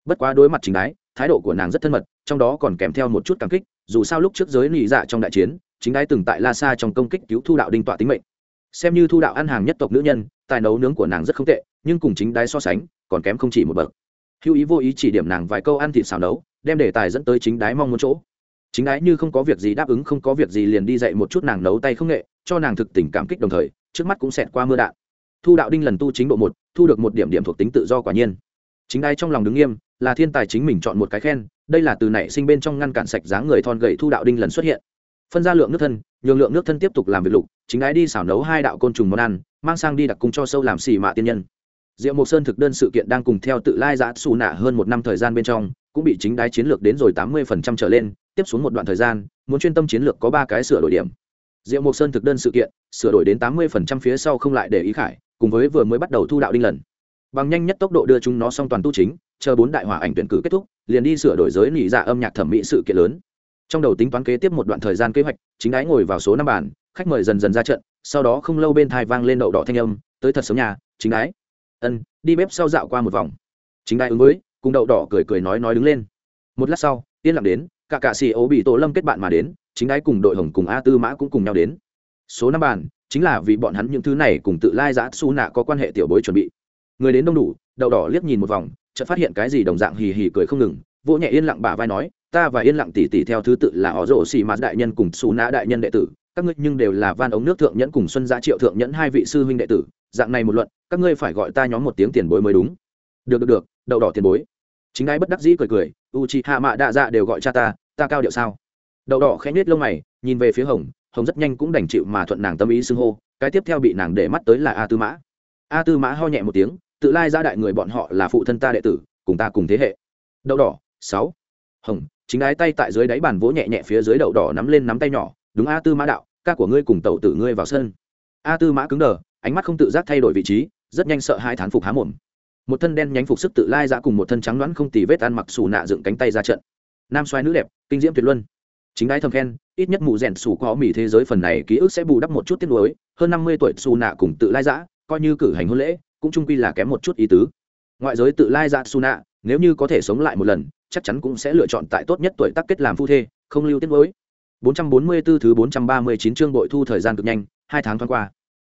Bất quá đối mặt chính ái thái độ của nàng rất thân mật, trong đó còn kèm theo một chút cảm kích, dù sao lúc trước giới lì dạ trong đại chiến, chính ái từng tại la sa trong công kích cứu thu đạo đinh tọa tính mệnh xem như thu đạo ăn hàng nhất tộc nữ nhân, tài nấu nướng của nàng rất không tệ, nhưng cùng chính đái so sánh, còn kém không chỉ một bậc. Hữu ý vô ý chỉ điểm nàng vài câu ăn thịt xào nấu, đem đề tài dẫn tới chính đái mong muốn chỗ. Chính đái như không có việc gì đáp ứng không có việc gì liền đi dạy một chút nàng nấu tay không nghệ, cho nàng thực tình cảm kích đồng thời, trước mắt cũng xẹt qua mưa đạn. Thu đạo đinh lần tu chính độ một, thu được một điểm điểm thuộc tính tự do quả nhiên. Chính đái trong lòng đứng nghiêm, là thiên tài chính mình chọn một cái khen, đây là từ nảy sinh bên trong ngăn cản sạch dáng người thon gậy thu đạo đinh lần xuất hiện. Phân ra lượng nước thân nhường lượng nước thân tiếp tục làm việc lục, chính ái đi xảo nấu hai đạo côn trùng món ăn, mang sang đi đặc cung cho sâu làm xì mạ tiên nhân. Diệu mộc sơn thực đơn sự kiện đang cùng theo tự lai giã xù nạ hơn một năm thời gian bên trong, cũng bị chính đái chiến lược đến rồi tám mươi phần trăm trở lên, tiếp xuống một đoạn thời gian, muốn chuyên tâm chiến lược có ba cái sửa đổi điểm. Diệu mộc sơn thực đơn sự kiện, sửa đổi đến tám mươi phần trăm phía sau không lại để ý khải, cùng với vừa mới bắt đầu thu đạo đinh lần. Bằng nhanh nhất tốc độ đưa chúng nó xong toàn tu chính, chờ bốn đại hỏa ảnh tuyển cử kết thúc, liền đi sửa đổi giới nỉ dạ âm nhạc thẩm mỹ sự kiện lớn trong đầu tính toán kế tiếp một đoạn thời gian kế hoạch, chính đái ngồi vào số năm bàn, khách mời dần dần ra trận, sau đó không lâu bên thai vang lên đậu đỏ thanh âm, tới thật sớm nhà, chính đái. Ân, đi bếp sau dạo qua một vòng. Chính đái ứng với, cùng đậu đỏ cười cười nói nói đứng lên. Một lát sau, yên lặng đến, cả cạ xì ố bị tổ lâm kết bạn mà đến, chính đái cùng đội hồng cùng a tư mã cũng cùng nhau đến. Số năm bàn, chính là vì bọn hắn những thứ này cùng tự lai giã su nạ có quan hệ tiểu bối chuẩn bị. Người đến đông đủ, đậu đỏ liếc nhìn một vòng, chợt phát hiện cái gì đồng dạng hì hì cười không ngừng, vỗ nhẹ yên lặng bả vai nói ta và yên lặng tỉ tỉ theo thứ tự là họ rổ xì mạt đại nhân cùng xù nã đại nhân đệ tử. Các ngươi nhưng đều là van ống nước thượng nhẫn cùng xuân gia triệu thượng nhẫn hai vị sư huynh đệ tử. Dạng này một luận, các ngươi phải gọi ta nhóm một tiếng tiền bối mới đúng. Được được được, đậu đỏ tiền bối. Chính ai bất đắc dĩ cười cười u chi hạ mạ đạ dạ đều gọi cha ta ta cao điệu sao? Đậu đỏ khẽ nhếch lông mày, nhìn về phía hồng. Hồng rất nhanh cũng đành chịu mà thuận nàng tâm ý xưng hô, cái tiếp theo bị nàng để mắt tới là a tư mã. A tư mã ho nhẹ một tiếng, tự lai ra đại người bọn họ là phụ thân ta đệ tử, cùng ta cùng thế hệ. Đậu đỏ, sáu. Hồng chính ái tay tại dưới đáy bàn vỗ nhẹ nhẹ phía dưới đậu đỏ nắm lên nắm tay nhỏ, đúng a tư mã đạo, ca của ngươi cùng tẩu tử ngươi vào sân. A tư mã cứng đờ, ánh mắt không tự giác thay đổi vị trí, rất nhanh sợ hai thán phục há mồm. Một thân đen nhánh phục sức tự lai ra cùng một thân trắng đoán không tì vết ăn mặc xù nạ dựng cánh tay ra trận. Nam xoay nữ đẹp, kinh diễm tuyệt luân. Chính đái thầm khen, ít nhất mù rèn xù có mỹ thế giới phần này ký ức sẽ bù đắp một chút tiếc nuối, hơn năm mươi tuổi xù nạ cùng tự lai giã, coi như cử hành hôn lễ, cũng trung quy là kém một chút ý tứ. Ngoại giới tự lai giã xù nạ, nếu như có thể sống lại một lần chắc chắn cũng sẽ lựa chọn tại tốt nhất tuổi tác kết làm phu thê, không lưu tiếc nuối. 444 thứ 439 chương bội thu thời gian cực nhanh, hai tháng thoáng qua.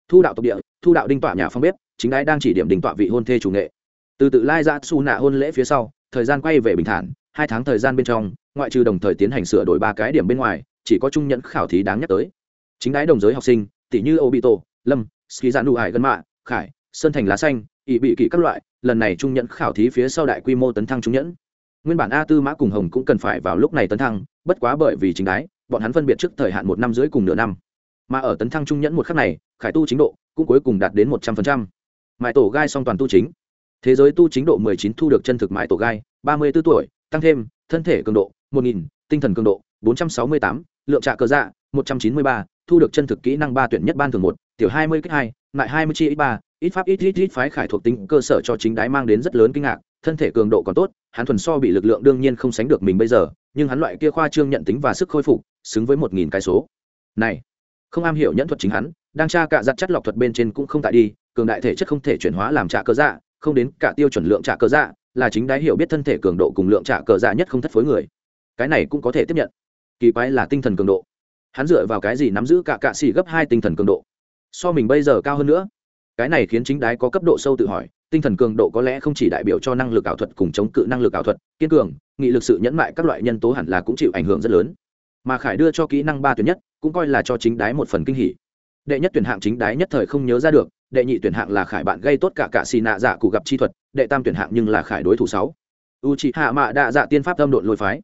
Thu đạo tộc địa, thu đạo đinh tọa nhà phong bếp, chính đái đang chỉ điểm đinh tọa vị hôn thê chủ nghệ. Từ tự lai ra su nạ hôn lễ phía sau, thời gian quay về bình thản, hai tháng thời gian bên trong, ngoại trừ đồng thời tiến hành sửa đổi ba cái điểm bên ngoài, chỉ có trung nhẫn khảo thí đáng nhắc tới. Chính đái đồng giới học sinh, tỷ như obito, lâm ski giãn đủ hải gân mạ khải, sơn thành lá xanh ỵ bị kỷ các loại, lần này trung nhẫn khảo thí phía sau đại quy mô tấn thăng trung nhẫn nguyên bản a tư mã cùng hồng cũng cần phải vào lúc này tấn thăng, bất quá bởi vì chính đái, bọn hắn phân biệt trước thời hạn một năm rưỡi cùng nửa năm. Mà ở tấn thăng trung nhẫn một khắc này, khải tu chính độ cũng cuối cùng đạt đến một trăm phần trăm. Mãi tổ gai song toàn tu chính. Thế giới tu chính độ mười chín thu được chân thực mãi tổ gai, ba mươi b ố tuổi, tăng thêm, thân thể cường độ, một nghìn, tinh thần cường độ, bốn trăm sáu mươi tám, lượng trạ cơ dạ một trăm chín mươi ba, thu được chân thực kỹ năng ba tuyển nhất ban thường một, tiểu hai mươi cách hai, lại hai mươi chi ít ba ít pháp ít ít ít phái khải thuộc tính cơ sở cho chính đái mang đến rất lớn kinh ngạc, thân thể cường độ còn tốt, hắn thuần so bị lực lượng đương nhiên không sánh được mình bây giờ, nhưng hắn loại kia khoa trương nhận tính và sức khôi phục, xứng với một nghìn cái số. Này, không am hiểu nhẫn thuật chính hắn, đang tra cả giặt chất lọc thuật bên trên cũng không tại đi, cường đại thể chất không thể chuyển hóa làm trả cơ dạ không đến cả tiêu chuẩn lượng trả cơ dạ là chính đái hiểu biết thân thể cường độ cùng lượng trả cơ dạ nhất không thất phối người. Cái này cũng có thể tiếp nhận. Kỳ quái là tinh thần cường độ. Hắn dựa vào cái gì nắm giữ cả cạ xì gấp hai tinh thần cường độ? So mình bây giờ cao hơn nữa cái này khiến chính đái có cấp độ sâu tự hỏi, tinh thần cường độ có lẽ không chỉ đại biểu cho năng lực ảo thuật cùng chống cự năng lực ảo thuật, kiên cường, nghị lực sự nhẫn mại các loại nhân tố hẳn là cũng chịu ảnh hưởng rất lớn. Mà khải đưa cho kỹ năng ba tuyển nhất, cũng coi là cho chính đái một phần kinh hỉ. Đệ nhất tuyển hạng chính đái nhất thời không nhớ ra được, đệ nhị tuyển hạng là khải bạn gây tốt cả cạ xì nạ dạ cụ gặp chi thuật, đệ tam tuyển hạng nhưng là khải đối thủ sáu. U c hạ mạ đạ dạ tiên pháp âm độn lôi phái.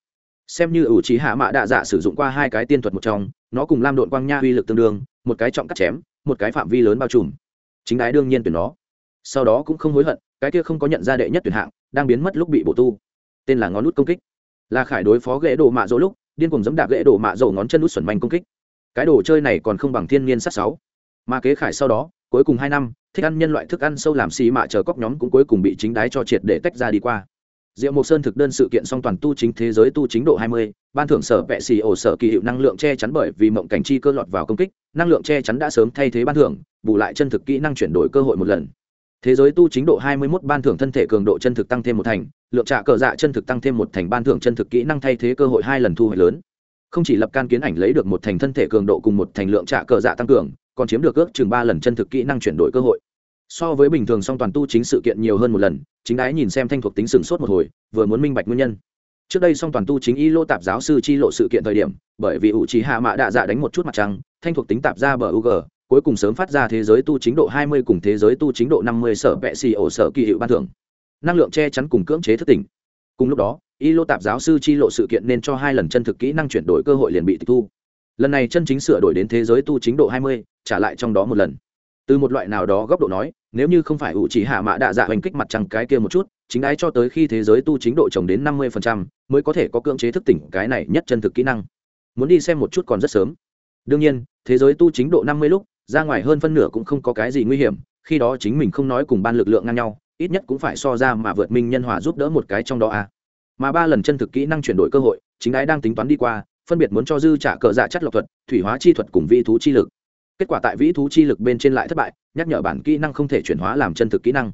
Xem như u c hạ mạ đạ dạ sử dụng qua hai cái tiên thuật một trong, nó cùng lam độn quang nha uy lực tương đương, một cái trọng cắt chém, một cái phạm vi lớn bao trùm chính đái đương nhiên tuyển nó. Sau đó cũng không hối hận, cái kia không có nhận ra đệ nhất tuyển hạng, đang biến mất lúc bị bổ tu. Tên là ngón nút công kích. Là khải đối phó ghế đồ mạ dỗ lúc, điên cùng dẫm đạp ghế đồ mạ dỗ ngón chân nút xuẩn manh công kích. Cái đồ chơi này còn không bằng thiên niên sát sáu. Mà kế khải sau đó, cuối cùng hai năm, thích ăn nhân loại thức ăn sâu làm xì mạ chờ cóc nhóm cũng cuối cùng bị chính đái cho triệt để tách ra đi qua diệu mộc sơn thực đơn sự kiện song toàn tu chính thế giới tu chính độ 20, ban thưởng sở vẽ xì ổ sở kỳ hiệu năng lượng che chắn bởi vì mộng cảnh chi cơ lọt vào công kích năng lượng che chắn đã sớm thay thế ban thưởng bù lại chân thực kỹ năng chuyển đổi cơ hội một lần. Thế giới tu chính độ 21 ban thưởng thân thể cường độ chân thực tăng thêm một thành lượng trả cờ dạ chân thực tăng thêm một thành ban thưởng chân thực kỹ năng thay thế cơ hội hai lần thu hồi lớn. Không chỉ lập can kiến ảnh lấy được một thành thân thể cường độ cùng một thành lượng trả cờ dạ tăng cường còn chiếm được ước chừng ba lần chân thực kỹ năng chuyển đổi cơ hội so với bình thường song toàn tu chính sự kiện nhiều hơn một lần chính đái nhìn xem thanh thuộc tính sừng sốt một hồi vừa muốn minh bạch nguyên nhân. Trước đây song toàn tu chính y lô tạp giáo sư chi lộ sự kiện thời điểm bởi vì ủ trí hạ mạ đạ dạ đánh một chút mặt trăng thanh thuộc tính tạp ra bờ u g cuối cùng sớm phát ra thế giới tu chính độ 20 cùng thế giới tu chính độ 50 sở vệ xì ổ sở kỳ hiệu ban thưởng. Năng lượng che chắn cùng cưỡng chế thức tỉnh. Cùng lúc đó y lô tạp giáo sư chi lộ sự kiện nên cho hai lần chân thực kỹ năng chuyển đổi cơ hội liền bị tịch thu. Lần này chân chính sửa đổi đến thế giới tu chính độ 20, trả lại trong đó một lần. Từ một loại nào đó góc độ nói nếu như không phải ủ chỉ hạ mã đạ dạ hành kích mặt trăng cái kia một chút chính ái cho tới khi thế giới tu chính độ trồng đến 50%, mới có thể có cưỡng chế thức tỉnh cái này nhất chân thực kỹ năng. Muốn đi xem một chút còn rất sớm. Đương nhiên thế giới tu chính độ 50 lúc ra ngoài hơn phân nửa cũng không có cái gì nguy hiểm khi đó chính mình không nói cùng ban lực lượng ngang nhau ít nhất cũng phải so ra mà vượt minh nhân hòa giúp đỡ một cái trong đó à. mà ba lần chân thực kỹ năng chuyển đổi cơ hội chính ái đang tính toán đi qua phân biệt muốn cho dư trả cờ dạ chất lọc thuật thủy hóa chi thuật cùng vi thú chi lực kết quả tại vĩ thú chi lực bên trên lại thất bại, nhắc nhở bản kỹ năng không thể chuyển hóa làm chân thực kỹ năng.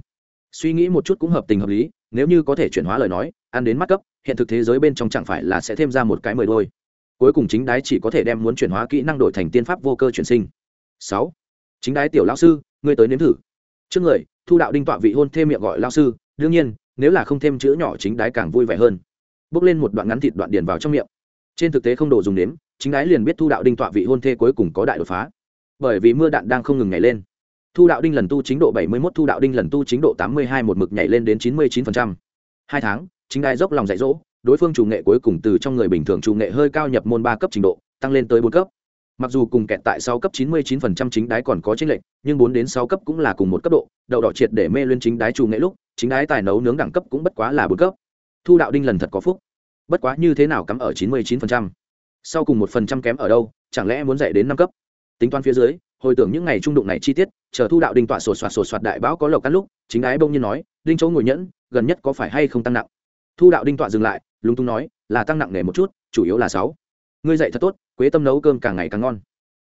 Suy nghĩ một chút cũng hợp tình hợp lý, nếu như có thể chuyển hóa lời nói, ăn đến mắt cấp, hiện thực thế giới bên trong chẳng phải là sẽ thêm ra một cái mười đôi. Cuối cùng chính đái chỉ có thể đem muốn chuyển hóa kỹ năng đổi thành tiên pháp vô cơ chuyển sinh. Sáu. Chính đái tiểu lao sư, ngươi tới nếm thử. Trước người, thu đạo đinh tọa vị hôn thêm miệng gọi lao sư, đương nhiên, nếu là không thêm chữ nhỏ chính đái càng vui vẻ hơn. Bước lên một đoạn ngắn thịt đoạn điền vào trong miệng. Trên thực tế không đồ dùng nếm, chính đái liền biết thu đạo đinh tọa vị hôn thê cuối cùng có đại đột phá bởi vì mưa đạn đang không ngừng nhảy lên. Thu đạo đinh lần tu chính độ 71 thu đạo đinh lần tu chính độ 82 một mực nhảy lên đến 99%. hai tháng, chính đai dốc lòng dạy dỗ, đối phương chủ nghệ cuối cùng từ trong người bình thường chủ nghệ hơi cao nhập môn ba cấp trình độ, tăng lên tới bốn cấp. Mặc dù cùng kẹt tại sáu cấp 99% chính đái còn có chênh lệch, nhưng bốn đến sáu cấp cũng là cùng một cấp độ, đậu đỏ triệt để mê lên chính đái chủ nghệ lúc, chính đái tài nấu nướng đẳng cấp cũng bất quá là bốn cấp. Thu đạo đinh lần thật có phúc. Bất quá như thế nào cắm ở 99%. sau cùng một phần trăm kém ở đâu, chẳng lẽ muốn dạy đến năm cấp? Tính toán phía dưới, hồi tưởng những ngày trung đụng này chi tiết, chờ thu đạo đinh tọa sổ soạt sổ soạt đại bão có lộc cắt lúc, chính ái bông như nói, đinh chỗ ngồi nhẫn, gần nhất có phải hay không tăng nặng? Thu đạo đinh tọa dừng lại, lúng túng nói, là tăng nặng nề một chút, chủ yếu là sáu. Ngươi dậy thật tốt, quế tâm nấu cơm càng ngày càng ngon.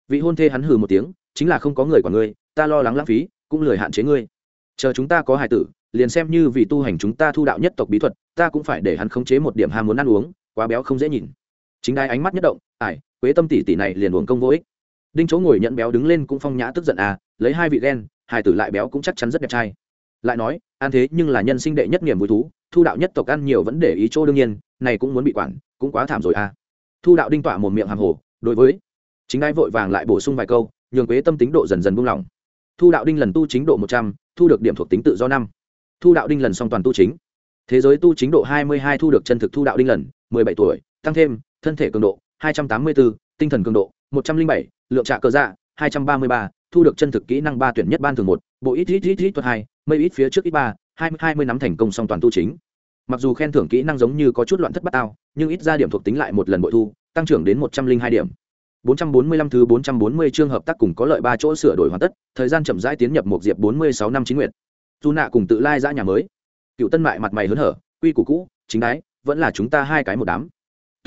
Vị hôn thê hắn hừ một tiếng, chính là không có người quản ngươi, ta lo lắng lãng phí, cũng lười hạn chế ngươi. Chờ chúng ta có hài tử, liền xem như vì tu hành chúng ta thu đạo nhất tộc bí thuật, ta cũng phải để hắn khống chế một điểm ham muốn ăn uống, quá béo không dễ nhìn. Chính đai ánh mắt nhất động ải quế tâm tỷ tỷ này liền uống công vô ích đinh chỗ ngồi nhận béo đứng lên cũng phong nhã tức giận à lấy hai vị ghen hai tử lại béo cũng chắc chắn rất đẹp trai. Lại nói ăn thế nhưng là nhân sinh đệ nhất niềm vui thú, thu đạo nhất tộc ăn nhiều vẫn để ý chỗ đương nhiên, này cũng muốn bị quản, cũng quá thảm rồi à. Thu đạo đinh tỏa một miệng hàng hồ, đối với chính ai vội vàng lại bổ sung vài câu, nhường quế tâm tính độ dần dần buông lỏng. Thu đạo đinh lần tu chính độ một trăm, thu được điểm thuộc tính tự do năm. Thu đạo đinh lần song toàn tu chính. Thế giới tu chính độ hai mươi hai thu được chân thực thu đạo đinh lần, mười bảy tuổi, tăng thêm, thân thể cường độ, hai trăm tám mươi bốn tinh thần cường độ một trăm linh bảy lượng trạ cơ dạ hai trăm ba mươi ba thu được chân thực kỹ năng ba tuyển nhất ban thường một bộ ít ít ít ít thuật hai mây ít phía trước ít ba hai mươi hai mươi nắm thành công song toàn tu chính mặc dù khen thưởng kỹ năng giống như có chút loạn thất bát ao nhưng ít ra điểm thuộc tính lại một lần bội thu tăng trưởng đến một trăm linh hai điểm 445 thứ 440 chương hợp tác cùng có lợi ba chỗ sửa đổi hoàn tất, thời gian chậm rãi tiến nhập một diệp 46 năm chín nguyệt. Dù nạ cùng tự lai ra nhà mới. Cựu Tân mại mặt mày hớn hở, quy củ cũ, chính đái, vẫn là chúng ta hai cái một đám.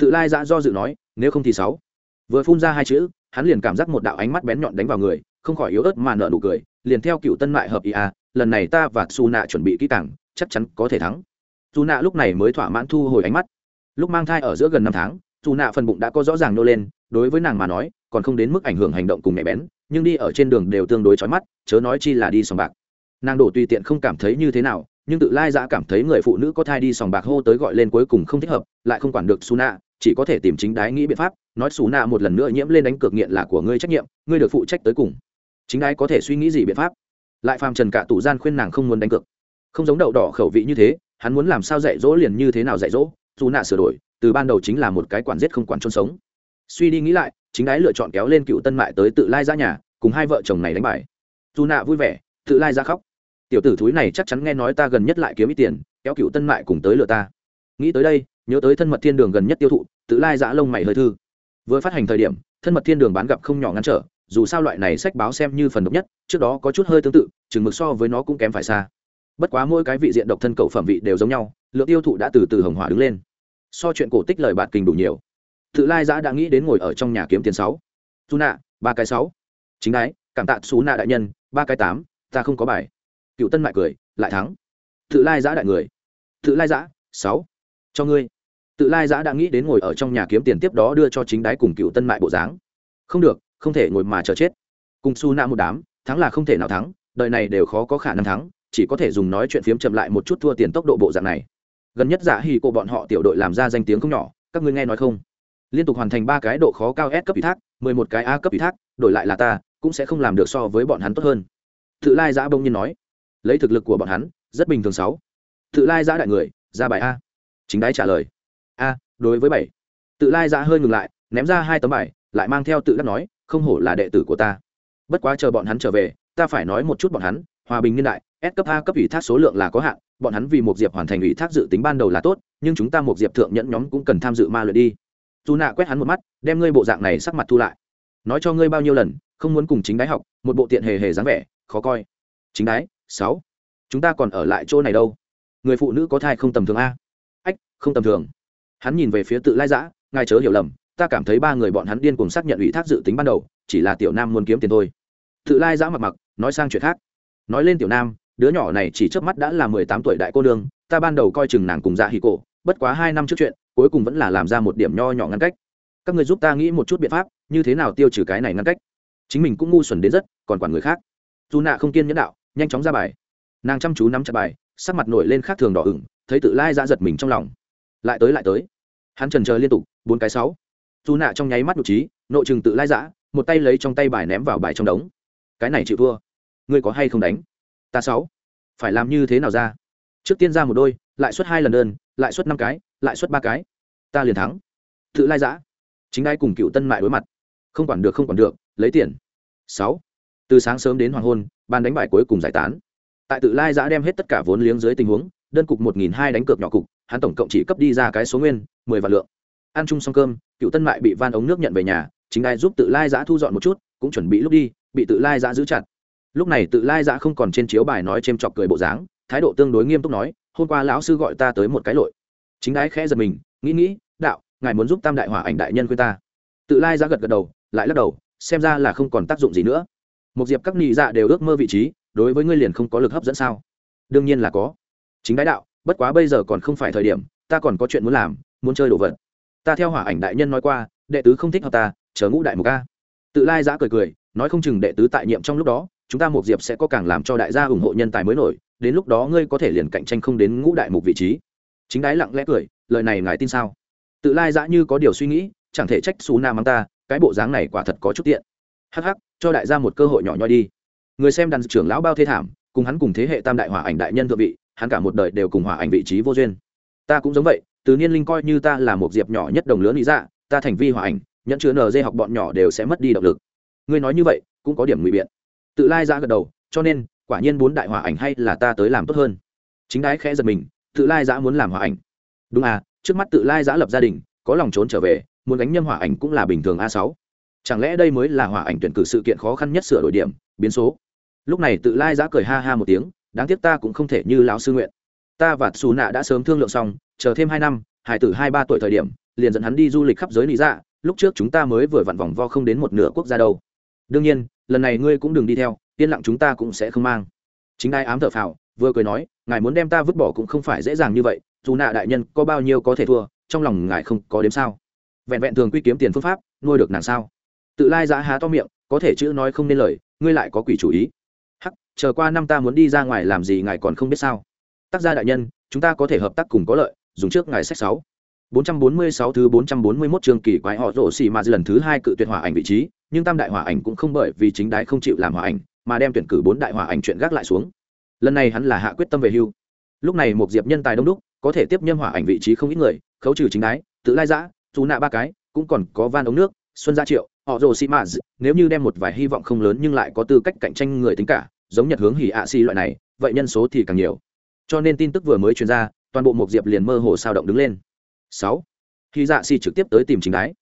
Tự lai ra do dự nói, nếu không thì sáu. Vừa phun ra hai chữ, hắn liền cảm giác một đạo ánh mắt bén nhọn đánh vào người không khỏi yếu ớt mà nợ nụ cười liền theo cựu tân mại hợp ý a, lần này ta và su nạ chuẩn bị kỹ càng chắc chắn có thể thắng. Dù nạ lúc này mới thỏa mãn thu hồi ánh mắt. Lúc mang thai ở giữa gần năm tháng dù nạ phần bụng đã có rõ ràng nô lên đối với nàng mà nói còn không đến mức ảnh hưởng hành động cùng mẹ bén nhưng đi ở trên đường đều tương đối trói mắt chớ nói chi là đi sòng bạc. Nàng đổ tùy tiện không cảm thấy như thế nào nhưng tự lai giã cảm thấy người phụ nữ có thai đi sòng bạc hô tới gọi lên cuối cùng không thích hợp lại không quản được su nạ chỉ có thể tìm chính đái nghĩ biện pháp, nói xù nạ một lần nữa nhiễm lên đánh cược nghiện là của ngươi trách nhiệm, ngươi được phụ trách tới cùng. Chính đái có thể suy nghĩ gì biện pháp? Lại phàm trần cả tủ gian khuyên nàng không muốn đánh cược. Không giống đậu đỏ khẩu vị như thế, hắn muốn làm sao dạy dỗ liền như thế nào dạy dỗ, dù nạ sửa đổi, từ ban đầu chính là một cái quản giết không quản trôn sống. Suy đi nghĩ lại, chính đái lựa chọn kéo lên cựu tân mại tới tự lai ra nhà, cùng hai vợ chồng này đánh bài. Dù nạ vui vẻ, tự lai ra khóc. Tiểu tử thúi này chắc chắn nghe nói ta gần nhất lại kiếm ít tiền, kéo cựu tân mại cùng tới lừa ta. Nghĩ tới đây, nhớ tới thân mật thiên đường gần nhất tiêu thụ tự lai giã lông mày hơi thư. Vừa phát hành thời điểm, thân mật thiên đường bán gặp không nhỏ ngăn trở, dù sao loại này sách báo xem như phần độc nhất, trước đó có chút hơi tương tự, chừng mực so với nó cũng kém phải xa. Bất quá mỗi cái vị diện độc thân cầu phẩm vị đều giống nhau, lượng tiêu thụ đã từ từ hồng hỏa đứng lên. So chuyện cổ tích lời bạt kình đủ nhiều. Tự lai giã đã nghĩ đến ngồi ở trong nhà kiếm tiền sáu. Dù nạ ba cái sáu. Chính đái, cảm tạ xú nạ đại nhân, ba cái tám, ta không có bài. Cựu tân mại cười, lại thắng. Tự lai giã đại người. Tự lai giã, sáu. Cho ngươi tự lai giã đã nghĩ đến ngồi ở trong nhà kiếm tiền tiếp đó đưa cho chính đái cùng cựu tân mại bộ dáng. Không được, không thể ngồi mà chờ chết. Cùng su nạ một đám, thắng là không thể nào thắng, đời này đều khó có khả năng thắng, chỉ có thể dùng nói chuyện phiếm chậm lại một chút thua tiền tốc độ bộ dạng này. Gần nhất giả hì cô bọn họ tiểu đội làm ra danh tiếng không nhỏ, các ngươi nghe nói không? Liên tục hoàn thành ba cái độ khó cao s cấp ủy thác, mười một cái a cấp ủy thác, đổi lại là ta, cũng sẽ không làm được so với bọn hắn tốt hơn. Tự lai giã bỗng nhiên nói. Lấy thực lực của bọn hắn, rất bình thường sáu. Tự lai giã đại người, ra bài a. Chính đái trả lời a, đối với bảy. Tự lai giã hơi ngừng lại, ném ra hai tấm bài, lại mang theo tự đắc nói, không hổ là đệ tử của ta. Bất quá chờ bọn hắn trở về, ta phải nói một chút bọn hắn, hòa bình niên đại, s cấp a cấp ủy thác số lượng là có hạn, bọn hắn vì một diệp hoàn thành ủy thác dự tính ban đầu là tốt, nhưng chúng ta một diệp thượng nhẫn nhóm cũng cần tham dự ma luyện đi. Dù nạ quét hắn một mắt, đem ngươi bộ dạng này sắc mặt thu lại. Nói cho ngươi bao nhiêu lần, không muốn cùng chính đái học, một bộ tiện hề hề dáng vẻ, khó coi. Chính đái, sáu. Chúng ta còn ở lại chỗ này đâu? Người phụ nữ có thai không tầm thường a. Ách, không tầm thường hắn nhìn về phía tự lai giã, ngài chớ hiểu lầm, ta cảm thấy ba người bọn hắn điên cùng xác nhận ủy thác dự tính ban đầu, chỉ là tiểu nam muốn kiếm tiền thôi. Tự lai giã mặc mặc, nói sang chuyện khác. Nói lên tiểu nam, đứa nhỏ này chỉ trước mắt đã là mười tám tuổi đại cô nương, ta ban đầu coi chừng nàng cùng dạ hì cổ, bất quá hai năm trước chuyện, cuối cùng vẫn là làm ra một điểm nho nhỏ ngăn cách. Các người giúp ta nghĩ một chút biện pháp, như thế nào tiêu trừ cái này ngăn cách? Chính mình cũng ngu xuẩn đến rất, còn quản người khác. Dù nạ không kiên nhẫn đạo, nhanh chóng ra bài. Nàng chăm chú nắm chặt bài, sắc mặt nổi lên khác thường đỏ ửng, thấy tự lai ra giật mình trong lòng. Lại tới lại tới hắn trần chờ liên tục, bốn cái sáu. Dù nạ trong nháy mắt nhục trí nội chừng tự lai giã một tay lấy trong tay bài ném vào bài trong đống. Cái này chịu thua. Ngươi có hay không đánh? Ta sáu. Phải làm như thế nào ra? Trước tiên ra một đôi, lại suất hai lần đơn, lại suất năm cái, lại suất ba cái. Ta liền thắng. Tự lai giã chính ai cùng cựu tân mại đối mặt. Không quản được, không quản được, lấy tiền. Sáu. Từ sáng sớm đến hoàng hôn, ban đánh bài cuối cùng giải tán. Tại tự lai giã đem hết tất cả vốn liếng dưới tình huống, đơn cục một nghìn hai đánh cược nhỏ cục hắn tổng cộng chỉ cấp đi ra cái số nguyên, mười vạn lượng. Ăn chung xong cơm, cựu tân mại bị van ống nước nhận về nhà, chính ai giúp tự lai giã thu dọn một chút, cũng chuẩn bị lúc đi, bị tự lai giã giữ chặt. Lúc này tự lai giã không còn trên chiếu bài nói c h ê m chọc cười bộ dáng, thái độ tương đối nghiêm túc nói, hôm qua lão sư gọi ta tới một cái lội. Chính Ái khẽ giật mình, nghĩ nghĩ, đạo, ngài muốn giúp tam đại hỏa ảnh đại nhân khuyên ta. Tự lai giã gật gật đầu, lại lắc đầu, xem ra là không còn tác dụng gì nữa. Một diệp các nị dạ đều ước mơ vị trí, đối với ngươi liền không có lực hấp dẫn sao? Đương nhiên là có. Chính đái đạo bất quá bây giờ còn không phải thời điểm, ta còn có chuyện muốn làm, muốn chơi đồ vật. Ta theo hỏa ảnh đại nhân nói qua, đệ tứ không thích hợp ta, chờ ngũ đại một ca tự lai giã cười cười, nói không chừng đệ tứ tại nhiệm trong lúc đó, chúng ta một diệp sẽ có càng làm cho đại gia ủng hộ nhân tài mới nổi, đến lúc đó ngươi có thể liền cạnh tranh không đến ngũ đại mục vị trí. Chính đái lặng lẽ cười, lời này ngài tin sao? Tự lai dã như có điều suy nghĩ, chẳng thể trách xú nam mang ta, cái bộ dáng này quả thật có chút tiện. Hắc hắc, cho đại gia một cơ hội nhỏ nhoi đi. Người xem đàn trưởng lão bao thế thảm, cùng hắn cùng thế hệ tam đại hỏa ảnh đại nhân thượng vị hắn cả một đời đều cùng hỏa ảnh vị trí vô duyên. Ta cũng giống vậy, từ niên linh coi như ta là một diệp nhỏ nhất đồng lứa lý dạ ta thành vi hỏa ảnh nhận chứa nd học bọn nhỏ đều sẽ mất đi động lực. Ngươi nói như vậy, cũng có điểm ngụy biện. Tự lai ra gật đầu, cho nên, quả nhiên bốn đại hỏa ảnh hay là ta tới làm tốt hơn. Chính đái khẽ giật mình, tự lai giã muốn làm hỏa ảnh. Đúng à trước mắt tự lai giã lập gia đình, có lòng trốn trở về, muốn gánh nhâm hỏa ảnh cũng là bình thường a sáu. Chẳng lẽ đây mới là hỏa ảnh tuyển cử sự kiện khó khăn nhất sửa đổi điểm, biến số? Lúc này tự lai giã cười ha ha một tiếng đáng tiếc ta cũng không thể như lão sư nguyện. Ta và xù nạ đã sớm thương lượng xong, chờ thêm hai năm, hải tử hai ba tuổi thời điểm, liền dẫn hắn đi du lịch khắp giới lý dạ lúc trước chúng ta mới vừa vặn vòng vo không đến một nửa quốc gia đâu. Đương nhiên, lần này ngươi cũng đừng đi theo, yên lặng chúng ta cũng sẽ không mang. Chính ai ám thở phào, vừa cười nói, ngài muốn đem ta vứt bỏ cũng không phải dễ dàng như vậy dù nạ đại nhân, có bao nhiêu có thể thua, trong lòng ngài không có đếm sao. Vẹn vẹn thường quy kiếm tiền phương pháp, nuôi được nàng sao? Tự lai giá há to miệng, có thể chữ nói không nên lời, ngươi lại có quỷ chủ ý chờ qua năm ta muốn đi ra ngoài làm gì ngài còn không biết sao tác gia đại nhân chúng ta có thể hợp tác cùng có lợi dùng trước ngài sách sáu 446 thứ 441 chương kỳ quái họ rổ xì mà lần thứ hai cự tuyệt hỏa ảnh vị trí, nhưng tam đại hỏa ảnh cũng không bởi vì chính đái không chịu làm hỏa ảnh, mà đem tuyển cử bốn đại hỏa ảnh chuyện gác lại xuống. Lần này hắn là hạ quyết tâm về hưu. Lúc này một diệp nhân tài đông đúc, có thể tiếp nhâm hỏa ảnh vị trí không ít người, khấu trừ chính đái, tự lai dã, chú nạ ba cái, cũng còn có van ống nước, xuân gia triệu, họ rồ xì mà nếu như đem một vài hy vọng không lớn nhưng lại có tư cách cạnh tranh người tính cả, giống Nhật hướng hỉ ạ xì loại này, vậy nhân số thì càng nhiều. Cho nên tin tức vừa mới truyền ra, toàn bộ một diệp liền mơ hồ sao động đứng lên. sáu khi dạ xì trực tiếp tới tìm chính đái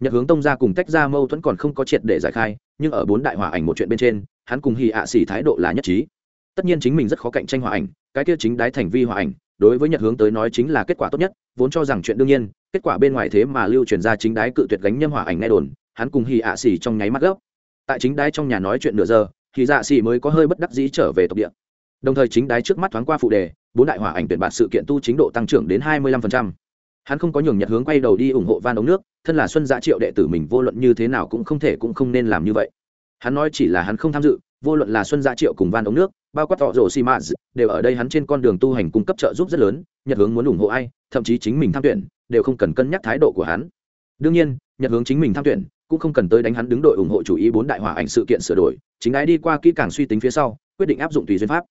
nhật hướng tông ra cùng tách ra mâu thuẫn còn không có triệt để giải khai nhưng ở bốn đại hòa ảnh một chuyện bên trên hắn cùng hỉ ạ xì thái độ là nhất trí tất nhiên chính mình rất khó cạnh tranh hòa ảnh cái kia chính đái thành vi hòa ảnh đối với nhật hướng tới nói chính là kết quả tốt nhất vốn cho rằng chuyện đương nhiên kết quả bên ngoài thế mà lưu truyền ra chính đái cự tuyệt gánh nhâm hòa ảnh nghe đồn hắn cùng hì ạ xì trong nháy mắt gốc tại chính đái trong nhà nói chuyện nửa giờ thì dạ xì mới có hơi bất đắc dĩ trở về tộc địa. Đồng thời chính đái trước mắt thoáng qua phụ đề, bốn đại hỏa ảnh tuyển bạt sự kiện tu chính độ tăng trưởng đến hai mươi lăm phần trăm. Hắn không có nhường nhật hướng quay đầu đi ủng hộ van ống nước, thân là xuân giã triệu đệ tử mình vô luận như thế nào cũng không thể cũng không nên làm như vậy. Hắn nói chỉ là hắn không tham dự, vô luận là xuân giã triệu cùng van ống nước, bao quát tọ rổ xi mã đều ở đây hắn trên con đường tu hành cung cấp trợ giúp rất lớn, nhật hướng muốn ủng hộ ai, thậm chí chính mình tham tuyển, đều không cần cân nhắc thái độ của hắn. Đương nhiên, nhật hướng chính mình tham tuyển, cũng không cần tới đánh hắn đứng đội ủng hộ chủ ý bốn đại hỏa ảnh sự kiện sửa đổi chính ái đi qua kỹ càng suy tính phía sau, quyết định áp dụng tùy duyên pháp.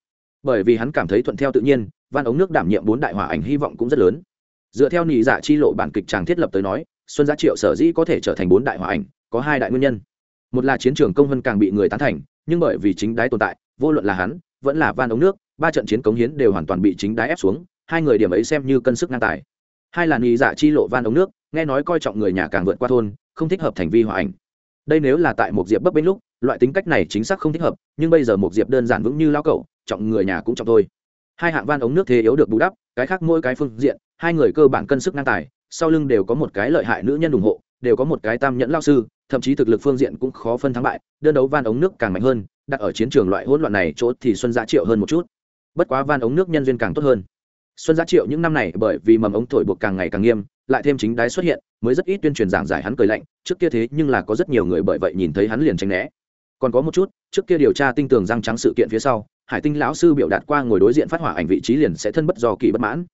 Bởi vì hắn cảm thấy thuận theo tự nhiên van ống nước đảm nhiệm bốn đại hỏa ảnh hy vọng cũng rất lớn. Dựa theo nị dạ chi lộ bản kịch chàng thiết lập tới nói, xuân giá triệu sở dĩ có thể trở thành bốn đại hỏa ảnh, có hai đại nguyên nhân. Một là chiến trường công vân càng bị người tán thành, nhưng bởi vì chính đái tồn tại, vô luận là hắn, vẫn là van ống nước, ba trận chiến cống hiến đều hoàn toàn bị chính đái ép xuống, hai người điểm ấy xem như cân sức ngang tài. Hai là nhị dạ chi lộ van ống nước, nghe nói coi trọng người nhà càng vượt qua thôn, không thích hợp thành vi hòa ảnh. Đây nếu là tại một diệp bấp bênh lúc loại tính cách này chính xác không thích hợp, nhưng bây giờ một diệp đơn giản vững như lao cậu trọng người nhà cũng trọng thôi. Hai hạng van ống nước thế yếu được bù đắp, cái khác mỗi cái phương diện, hai người cơ bản cân sức ngang tài, sau lưng đều có một cái lợi hại nữ nhân ủng hộ, đều có một cái tam nhẫn lao sư, thậm chí thực lực phương diện cũng khó phân thắng bại, đơn đấu van ống nước càng mạnh hơn, đặt ở chiến trường loại hỗn loạn này chỗ thì xuân giá triệu hơn một chút. Bất quá van ống nước nhân duyên càng tốt hơn. Xuân giá triệu những năm này bởi vì mầm ống thổi buộc càng ngày càng nghiêm, lại thêm chính đái xuất hiện, mới rất ít tuyên truyền giảng giải hắn cười lạnh, trước kia thế nhưng là có rất nhiều người bởi vậy nhìn thấy hắn liền tránh né còn có một chút, trước kia điều tra tinh tường răng trắng sự kiện phía sau, hải tinh lão sư biểu đạt qua ngồi đối diện phát hỏa ảnh vị trí liền sẽ thân bất do kỳ bất mãn.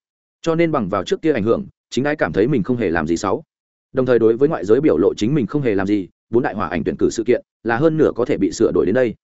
Cho nên bằng vào trước kia ảnh hưởng, chính đái cảm thấy mình không hề làm gì xấu. Đồng thời đối với ngoại giới biểu lộ chính mình không hề làm gì, bốn đại hỏa ảnh tuyển cử sự kiện, là hơn nửa có thể bị sửa đổi đến đây.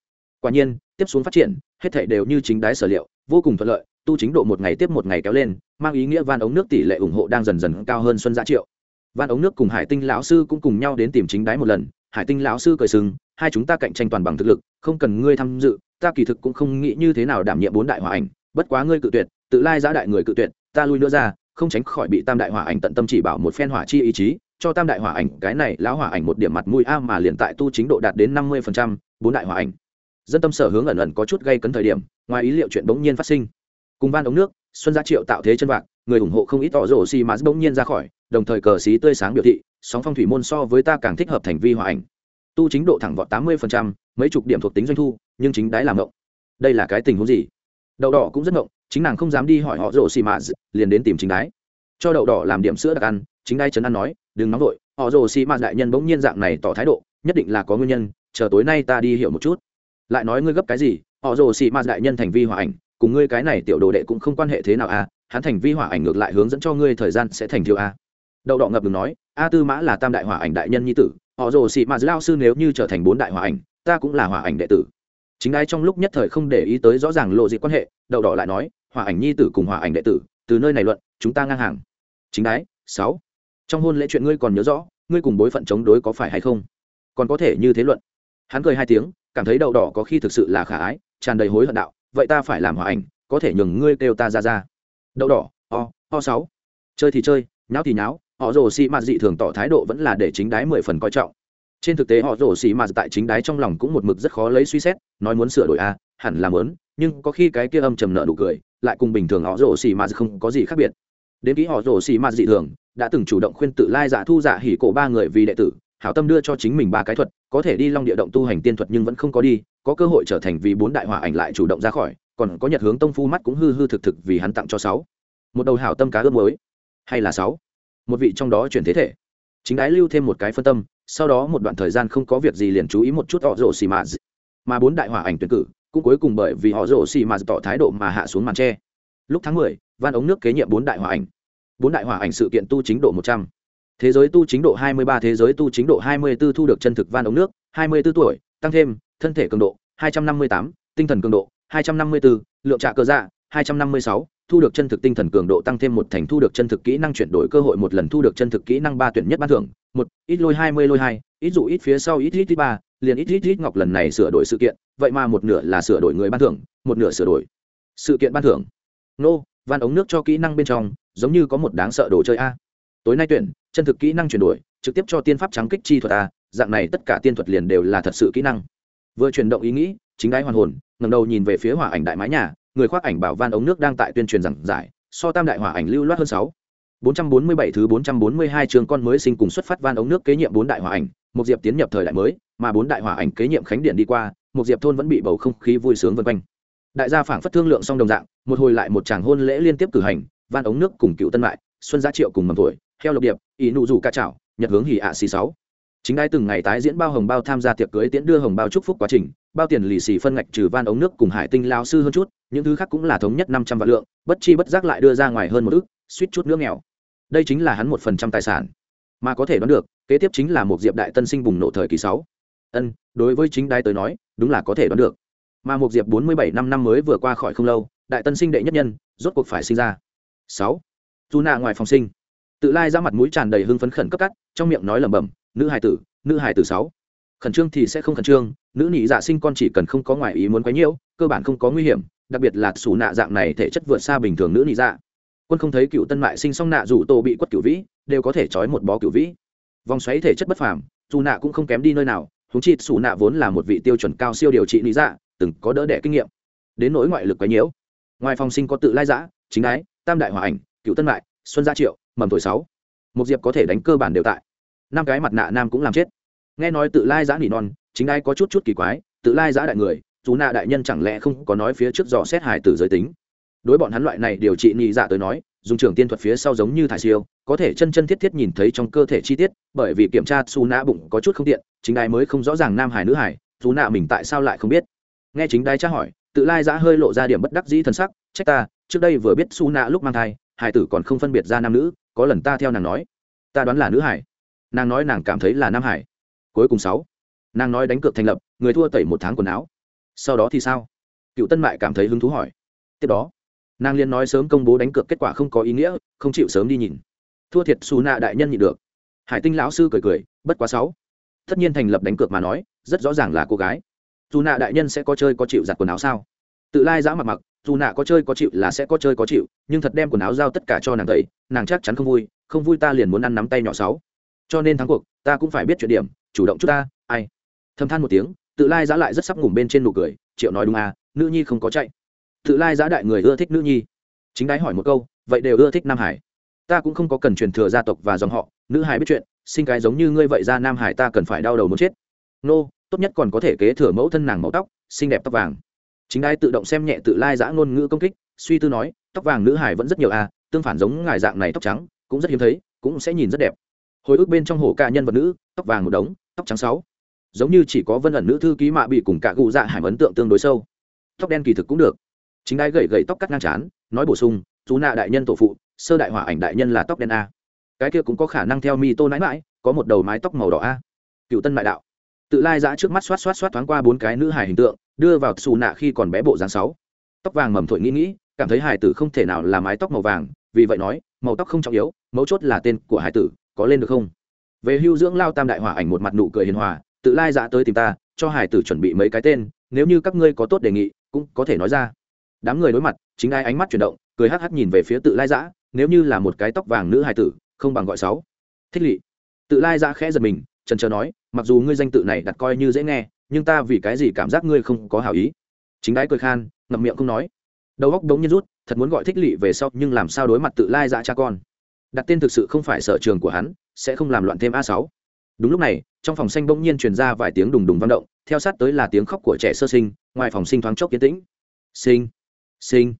Quả nhiên, tiếp xuống phát triển, hết thảy đều như chính đái sở liệu, vô cùng thuận lợi, tu chính độ một ngày tiếp một ngày kéo lên, mang ý nghĩa van ống nước tỷ lệ ủng hộ đang dần dần cao hơn xuân giá triệu. Van ống nước cùng hải tinh lão sư cũng cùng nhau đến tìm chính đái một lần hải tinh lão sư cười sừng, hai chúng ta cạnh tranh toàn bằng thực lực, không cần ngươi tham dự, ta kỳ thực cũng không nghĩ như thế nào đảm nhiệm bốn đại hỏa ảnh, bất quá ngươi cự tuyệt, tự lai giã đại người cự tuyệt, ta lui nữa ra, không tránh khỏi bị tam đại hỏa ảnh tận tâm chỉ bảo một phen hỏa chi ý chí, cho tam đại hỏa ảnh, cái này lão hỏa ảnh một điểm mặt mũi a mà liền tại tu chính độ đạt đến năm mươi phần trăm, bốn đại hỏa ảnh. Dân tâm sở hướng ẩn ẩn có chút gây cấn thời điểm, ngoài ý liệu chuyện bỗng nhiên phát sinh. Cùng van ống nước, xuân gia triệu tạo thế chân vạc, người ủng hộ không ít tỏ rổ xi mà bỗng nhiên ra khỏi, đồng thời cờ xí tươi sáng biểu thị sóng phong thủy môn so với ta càng thích hợp thành vi hỏa ảnh. Tu chính độ thẳng vọt tám mươi mấy chục điểm thuộc tính doanh thu, nhưng chính đái làm ngộng. Đây là cái tình huống gì? Đậu đỏ cũng rất ngộng, chính nàng không dám đi hỏi họ rổ xì mã liền đến tìm chính đái. Cho đậu đỏ làm điểm sữa đặc ăn, chính đái trấn ăn nói, đừng nóng vội, họ rổ xì mã đại nhân bỗng nhiên dạng này tỏ thái độ, nhất định là có nguyên nhân, chờ tối nay ta đi hiểu một chút. Lại nói ngươi gấp cái gì? Họ rồ xì ma đại nhân thành vi hỏa ảnh, cùng ngươi cái này tiểu đồ đệ cũng không quan hệ thế nào à? Hắn thành vi hỏa ảnh ngược lại hướng dẫn cho ngươi thời gian sẽ thành thiếu a à? đậu đỏ ngập ngừng nói a tư mã là tam đại Hòa ảnh đại nhân nhi tử, họ rồ xì mã lao sư nếu như trở thành bốn đại Hòa ảnh, ta cũng là Hòa ảnh đệ tử. Chính ai trong lúc nhất thời không để ý tới rõ ràng lộ dị quan hệ, đậu đỏ lại nói Hòa ảnh nhi tử cùng Hòa ảnh đệ tử, từ nơi này luận, chúng ta ngang hàng. Chính đái, sáu. Trong hôn lễ chuyện ngươi còn nhớ rõ, ngươi cùng bối phận chống đối có phải hay không? Còn có thể như thế luận. Hắn cười hai tiếng, cảm thấy đậu đỏ có khi thực sự là khả ái, tràn đầy hối hận đạo, vậy ta phải làm Hòa ảnh, có thể nhường ngươi kêu ta ra ra. Đậu đỏ, o o sáu. Chơi thì chơi, nháo thì nháo họ rồ xì mạt dị thường tỏ thái độ vẫn là để chính đái mười phần coi trọng. Trên thực tế họ rồ xì mạt tại chính đái trong lòng cũng một mực rất khó lấy suy xét nói muốn sửa đổi a à, hẳn là muốn nhưng có khi cái kia âm trầm nợ nụ cười lại cùng bình thường họ rồ xì mạt không có gì khác biệt. Đến ký họ rồ xì mạt dị thường đã từng chủ động khuyên tự lai giả thu giả hỉ cổ ba người vì đệ tử hảo tâm đưa cho chính mình ba cái thuật có thể đi long địa động tu hành tiên thuật nhưng vẫn không có đi có cơ hội trở thành vì bốn đại hỏa ảnh lại chủ động ra khỏi còn có nhật hướng tông phu mắt cũng hư hư thực thực vì hắn tặng cho sáu. Một đầu hảo tâm cá ướp mới hay là sáu? một vị trong đó chuyển thế thể. Chính đái lưu thêm một cái phân tâm sau đó một đoạn thời gian không có việc gì liền chú ý một chút họ rổ xì mà mà bốn đại hỏa ảnh tuyển cử cũng cuối cùng bởi vì họ rổ xì mà tỏ thái độ mà hạ xuống màn tre. Lúc tháng mười, van ống nước kế nhiệm bốn đại hỏa ảnh. Bốn đại hỏa ảnh sự kiện tu chính độ một trăm. Thế giới tu chính độ hai mươi ba thế giới tu chính độ hai mươi 24 thu được chân thực van ống nước hai mươi 24 tuổi tăng thêm thân thể cường độ hai trăm năm mươi tám tinh thần cường độ hai trăm năm mươi 254, lượng trạ cơ dạ 256, thu được chân thực tinh thần cường độ tăng thêm một thành thu được chân thực kỹ năng chuyển đổi cơ hội một lần thu được chân thực kỹ năng ba tuyển nhất ban thưởng, một, ít lôi hai mươi lôi hai, ít dụ ít phía sau ít ít ít ba, liền ít ít ít ngọc lần này sửa đổi sự kiện, vậy mà một nửa là sửa đổi người ban thưởng, một nửa sửa đổi sự kiện ban thưởng. Nô, van ống nước cho kỹ năng bên trong, giống như có một đáng sợ đồ chơi a. Tối nay tuyển, chân thực kỹ năng chuyển đổi, trực tiếp cho tiên pháp trắng kích chi thuật a, dạng này tất cả tiên thuật liền đều là thật sự kỹ năng. Vừa chuyển động ý nghĩ, chính ái hoàn hồn, ngẩng đầu nhìn về phía hỏa ảnh đại mái nhà người khoác ảnh bảo van ống nước đang tại tuyên truyền rằng giải so tam đại hỏa ảnh lưu loát hơn sáu 447 thứ 442 trường con mới sinh cùng xuất phát van ống nước kế nhiệm bốn đại hỏa ảnh, một diệp tiến nhập thời đại mới, mà bốn đại hỏa ảnh kế nhiệm khánh điện đi qua, một diệp thôn vẫn bị bầu không khí vui sướng vần quanh. Đại gia phảng phất thương lượng xong đồng dạng, một hồi lại một chàng hôn lễ liên tiếp cử hành, van ống nước cùng cựu tân mại, xuân giá triệu cùng mầm tuổi, theo lộc điệp, ý nụ rủ ca chảo, nhật hướng hỉ ạ xì sáu chính đai từng ngày tái diễn bao hồng bao tham gia tiệc cưới tiễn đưa hồng bao chúc phúc quá trình, bao tiền lì xì phân ngạch trừ van ống nước cùng hải tinh lao sư hơn chút, những thứ khác cũng là thống nhất năm trăm vạn lượng, bất chi bất giác lại đưa ra ngoài hơn một ức, suýt chút nước nghèo. Đây chính là hắn một phần trăm tài sản. Mà có thể đoán được, kế tiếp chính là một diệp đại tân sinh bùng nổ thời kỳ sáu. Ân, đối với chính đai tới nói, đúng là có thể đoán được. Mà một diệp bốn mươi bảy năm năm mới vừa qua khỏi không lâu, đại tân sinh đệ nhất nhân, rốt cuộc phải sinh ra. Sáu. Dù nạ ngoài phòng sinh. Tự lai ra mặt mũi tràn đầy hưng phấn khẩn cấp cắt, trong miệng nói lẩm bẩm nữ hài tử, nữ hài tử sáu. Khẩn trương thì sẽ không khẩn trương, nữ nhị dạ sinh con chỉ cần không có ngoại ý muốn quấy nhiễu cơ bản không có nguy hiểm, đặc biệt là xù nạ dạng này thể chất vượt xa bình thường nữ nhị dạ. Quân không thấy cựu tân mại sinh xong nạ dù tô bị quất cựu vĩ, đều có thể trói một bó cựu vĩ. Vòng xoáy thể chất bất phàm, dù nạ cũng không kém đi nơi nào húng chi xù nạ vốn là một vị tiêu chuẩn cao siêu điều trị lý dạ từng có đỡ đẻ kinh nghiệm. Đến nỗi ngoại lực quấy nhiễu ngoài phòng sinh có tự lai giã, chính ái, tam đại hòa ảnh, cựu tân mại, xuân gia triệu, mầm tuổi sáu. Một diệp có thể đánh cơ bản đều tại năm cái mặt nạ nam cũng làm chết. Nghe nói tự lai giã nỉ non, chính ai có chút chút kỳ quái, tự lai giã đại người, dù nạ đại nhân chẳng lẽ không có nói phía trước dò xét hài tử giới tính. Đối bọn hắn loại này điều trị nhị dạ tới nói, dùng trường tiên thuật phía sau giống như thải siêu, có thể chân chân thiết thiết nhìn thấy trong cơ thể chi tiết, bởi vì kiểm tra su nạ bụng có chút không tiện, chính ai mới không rõ ràng nam hải nữ hải dù nạ mình tại sao lại không biết. Nghe chính đai tra hỏi, tự lai giã hơi lộ ra điểm bất đắc dĩ thân sắc, trách ta, trước đây vừa biết su nạ lúc mang thai hải tử còn không phân biệt ra nam nữ, có lần ta theo nàng nói, ta đoán là nữ hải nàng nói nàng cảm thấy là nam hải. Cuối cùng sáu, nàng nói đánh cược thành lập, người thua tẩy một tháng quần áo. Sau đó thì sao? Cựu tân mại cảm thấy hứng thú hỏi. Tiếp đó, nàng liên nói sớm công bố đánh cược kết quả không có ý nghĩa, không chịu sớm đi nhìn. Thua thiệt xù nạ đại nhân nhịn được. Hải tinh lão sư cười cười, bất quá sáu. Tất nhiên thành lập đánh cược mà nói, rất rõ ràng là cô gái. Dù nạ đại nhân sẽ có chơi có chịu giặt quần áo sao? Tự lai giã mặc mặc, dù nạ có chơi có chịu là sẽ có chơi có chịu, nhưng thật đem quần áo giao tất cả cho nàng tẩy, nàng chắc chắn không vui không vui ta liền muốn ăn nắm tay nhỏ sáu cho nên thắng cuộc, ta cũng phải biết chuyện điểm, chủ động chút ta, ai. Thầm than một tiếng, tự lai giã lại rất sắp ngủm bên trên nụ cười, triệu nói đúng à nữ nhi không có chạy. Tự lai giã đại người ưa thích nữ nhi. Chính đái hỏi một câu, vậy đều ưa thích nam hải. Ta cũng không có cần truyền thừa gia tộc và dòng họ, nữ hải biết chuyện, sinh cái giống như ngươi vậy ra nam hải ta cần phải đau đầu muốn chết. Nô, tốt nhất còn có thể kế thừa mẫu thân nàng màu tóc, xinh đẹp tóc vàng. Chính đái tự động xem nhẹ tự lai giã ngôn ngữ công kích, suy tư nói, tóc vàng nữ hải vẫn rất nhiều à tương phản giống ngài dạng này tóc trắng, cũng rất hiếm thấy, cũng sẽ nhìn rất đẹp hồi ức bên trong hồ ca nhân vật nữ, tóc vàng một đống, tóc trắng sáu. Giống như chỉ có vân ẩn nữ thư ký mạ bị cùng cả cụ dạ hải ấn tượng tương đối sâu. Tóc đen kỳ thực cũng được. Chính đai gậy gậy tóc cắt ngang chán nói bổ sung, chú nạ đại nhân tổ phụ, sơ đại hỏa ảnh đại nhân là tóc đen a. Cái kia cũng có khả năng theo mi tô nãi mãi có một đầu mái tóc màu đỏ a. Cựu tân đại đạo. Tự lai giã trước mắt xoát xoát xoát thoáng qua bốn cái nữ hải hình tượng, đưa vào xù nạ khi còn bé bộ dáng sáu. Tóc vàng mầm thổi nghĩ nghĩ, cảm thấy hải tử không thể nào là mái tóc màu vàng, vì vậy nói, màu tóc không trọng yếu, mấu chốt là tên của hải tử có lên được không? Về hưu dưỡng lao tam đại hỏa ảnh một mặt nụ cười hiền hòa, tự lai dạ tới tìm ta, cho hải tử chuẩn bị mấy cái tên, nếu như các ngươi có tốt đề nghị, cũng có thể nói ra. Đám người đối mặt, chính ai ánh mắt chuyển động, cười hắc hắc nhìn về phía tự lai dã nếu như là một cái tóc vàng nữ hải tử, không bằng gọi sáu. Thích lỵ tự lai dã khẽ giật mình trần trờ nói, mặc dù ngươi danh tự này đặt coi như dễ nghe, nhưng ta vì cái gì cảm giác ngươi không có hảo ý? Chính đái cười khan, ngậm miệng không nói. Đầu óc đống nhiên rút, thật muốn gọi thích lỵ về sau, nhưng làm sao đối mặt tự lai dã cha con? Đặt tên thực sự không phải sở trường của hắn, sẽ không làm loạn thêm a sáu. Đúng lúc này, trong phòng xanh bỗng nhiên truyền ra vài tiếng đùng đùng vang động, theo sát tới là tiếng khóc của trẻ sơ sinh, ngoài phòng sinh thoáng chốc yên tĩnh. Sinh sinh.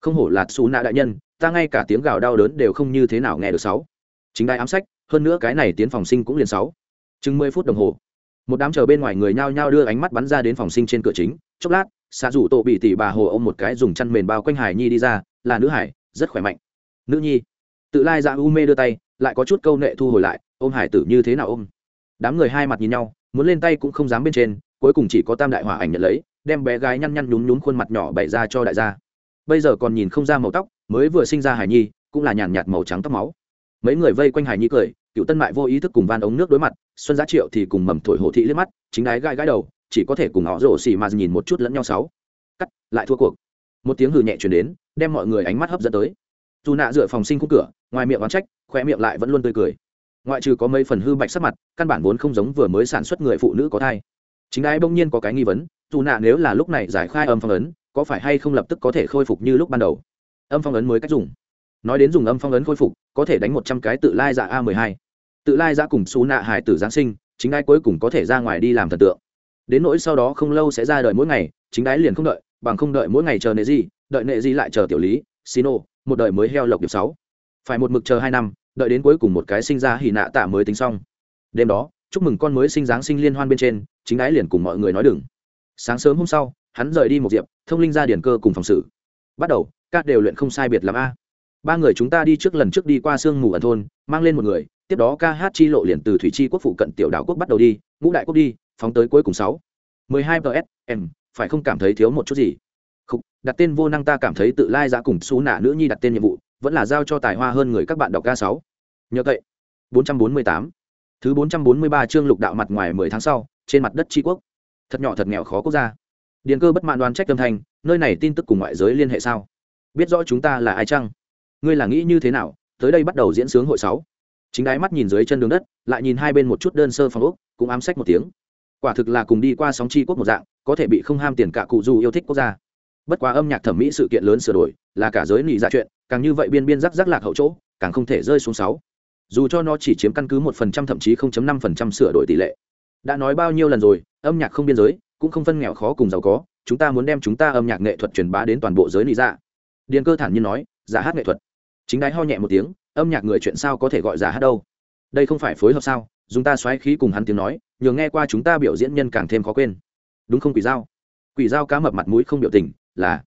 Không hổ là xù nạ đại nhân, ta ngay cả tiếng gào đau đớn đều không như thế nào nghe được sáu. Chính đại ám sách, hơn nữa cái này tiến phòng sinh cũng liền sáu. Chừng mười phút đồng hồ, một đám chờ bên ngoài người nhao nhao đưa ánh mắt bắn ra đến phòng sinh trên cửa chính. Chốc lát, xạ rủ tổ bị tỷ bà hồ ôm một cái dùng chăn mền bao quanh hải nhi đi ra, là nữ hải, rất khỏe mạnh. Nữ nhi tự lai dạ u mê đưa tay, lại có chút câu nệ thu hồi lại, ôm hải tử như thế nào ôm? Đám người hai mặt nhìn nhau, muốn lên tay cũng không dám bên trên, cuối cùng chỉ có tam đại hỏa ảnh nhận lấy, đem bé gái nhăn nhăn nhún nhún khuôn mặt nhỏ bày ra cho đại gia. Bây giờ còn nhìn không ra màu tóc, mới vừa sinh ra hải nhi, cũng là nhàn nhạt màu trắng tóc máu. Mấy người vây quanh hải nhi cười, cựu tân mại vô ý thức cùng van ống nước đối mặt, xuân giá triệu thì cùng mầm thổi hồ thị liếc mắt, chính đái gai gai đầu, chỉ có thể cùng họ rổ xì mà nhìn một chút lẫn nhau sáu. Cắt, lại thua cuộc. Một tiếng hừ nhẹ chuyển đến, đem mọi người ánh mắt hấp dẫn tới dù nạ dựa phòng sinh khung cửa, ngoài miệng oán trách khoe miệng lại vẫn luôn tươi cười. Ngoại trừ có mấy phần hư bạch sắc mặt, căn bản vốn không giống vừa mới sản xuất người phụ nữ có thai. Chính đái bỗng nhiên có cái nghi vấn, dù nạ nếu là lúc này giải khai âm phong ấn, có phải hay không lập tức có thể khôi phục như lúc ban đầu? Âm phong ấn mới cách dùng. Nói đến dùng âm phong ấn khôi phục, có thể đánh một trăm cái tự lai dạ a mười hai. Tự lai dạ cùng xú nạ hải tử giáng sinh, chính đái cuối cùng có thể ra ngoài đi làm thần tượng. Đến nỗi sau đó không lâu sẽ ra đời mỗi ngày, chính đái liền không đợi, bằng không đợi mỗi ngày chờ nệ gì, đợi nệ gì lại chờ tiểu lý xino một đời mới heo lộc điệp sáu. Phải một mực chờ hai năm, đợi đến cuối cùng một cái sinh ra hỉ nạ tạ mới tính xong. Đêm đó, chúc mừng con mới sinh giáng sinh liên hoan bên trên, chính ái liền cùng mọi người nói đừng. Sáng sớm hôm sau, hắn rời đi một diệp, thông linh ra điển cơ cùng phòng xử. Bắt đầu, các đều luyện không sai biệt làm a. Ba người chúng ta đi trước lần trước đi qua sương mù ẩn thôn, mang lên một người, tiếp đó ca hát chi lộ liền từ thủy chi quốc phụ cận tiểu đảo quốc bắt đầu đi, ngũ đại quốc đi, phóng tới cuối cùng sáu. Mười hai ps em phải không cảm thấy thiếu một chút gì? Không đặt tên vô năng ta cảm thấy tự lai giá cùng xú nạ nữ nhi đặt tên nhiệm vụ, vẫn là giao cho tài hoa hơn người các bạn đọc ga sáu. Nhờ vậy. 448 thứ 443 chương lục đạo mặt ngoài 10 tháng sau, trên mặt đất tri quốc. Thật nhỏ thật nghèo khó quốc gia. Điện cơ bất mãn đoán trách tâm thành, nơi này tin tức cùng ngoại giới liên hệ sao? Biết rõ chúng ta là ai chăng? Ngươi là nghĩ như thế nào? Tới đây bắt đầu diễn sướng hội sáu. Chính đái mắt nhìn dưới chân đường đất, lại nhìn hai bên một chút đơn sơ phòng ốc, cũng ám sách một tiếng. Quả thực là cùng đi qua sóng chi quốc một dạng, có thể bị không ham tiền cả cụ dù yêu thích quốc gia bất quá âm nhạc thẩm mỹ sự kiện lớn sửa đổi, là cả giới nị dạ chuyện, càng như vậy biên biên rắc rắc lạc hậu chỗ, càng không thể rơi xuống sáu. Dù cho nó chỉ chiếm căn cứ một phần trăm thậm chí không chấm năm phần trăm sửa đổi tỷ lệ. Đã nói bao nhiêu lần rồi, âm nhạc không biên giới, cũng không phân nghèo khó cùng giàu có, chúng ta muốn đem chúng ta âm nhạc nghệ thuật truyền bá đến toàn bộ giới lý dạ. Điền cơ thản nhiên nói, giả hát nghệ thuật. Chính đái ho nhẹ một tiếng, âm nhạc người chuyện sao có thể gọi giả hát đâu? Đây không phải phối hợp sao? Dùng ta xoáy khí cùng hắn tiếng nói, nhờ nghe qua chúng ta biểu diễn nhân càng thêm khó quên. Đúng không quỷ dao? Quỷ dao cá mập mặt mũi không biểu tình là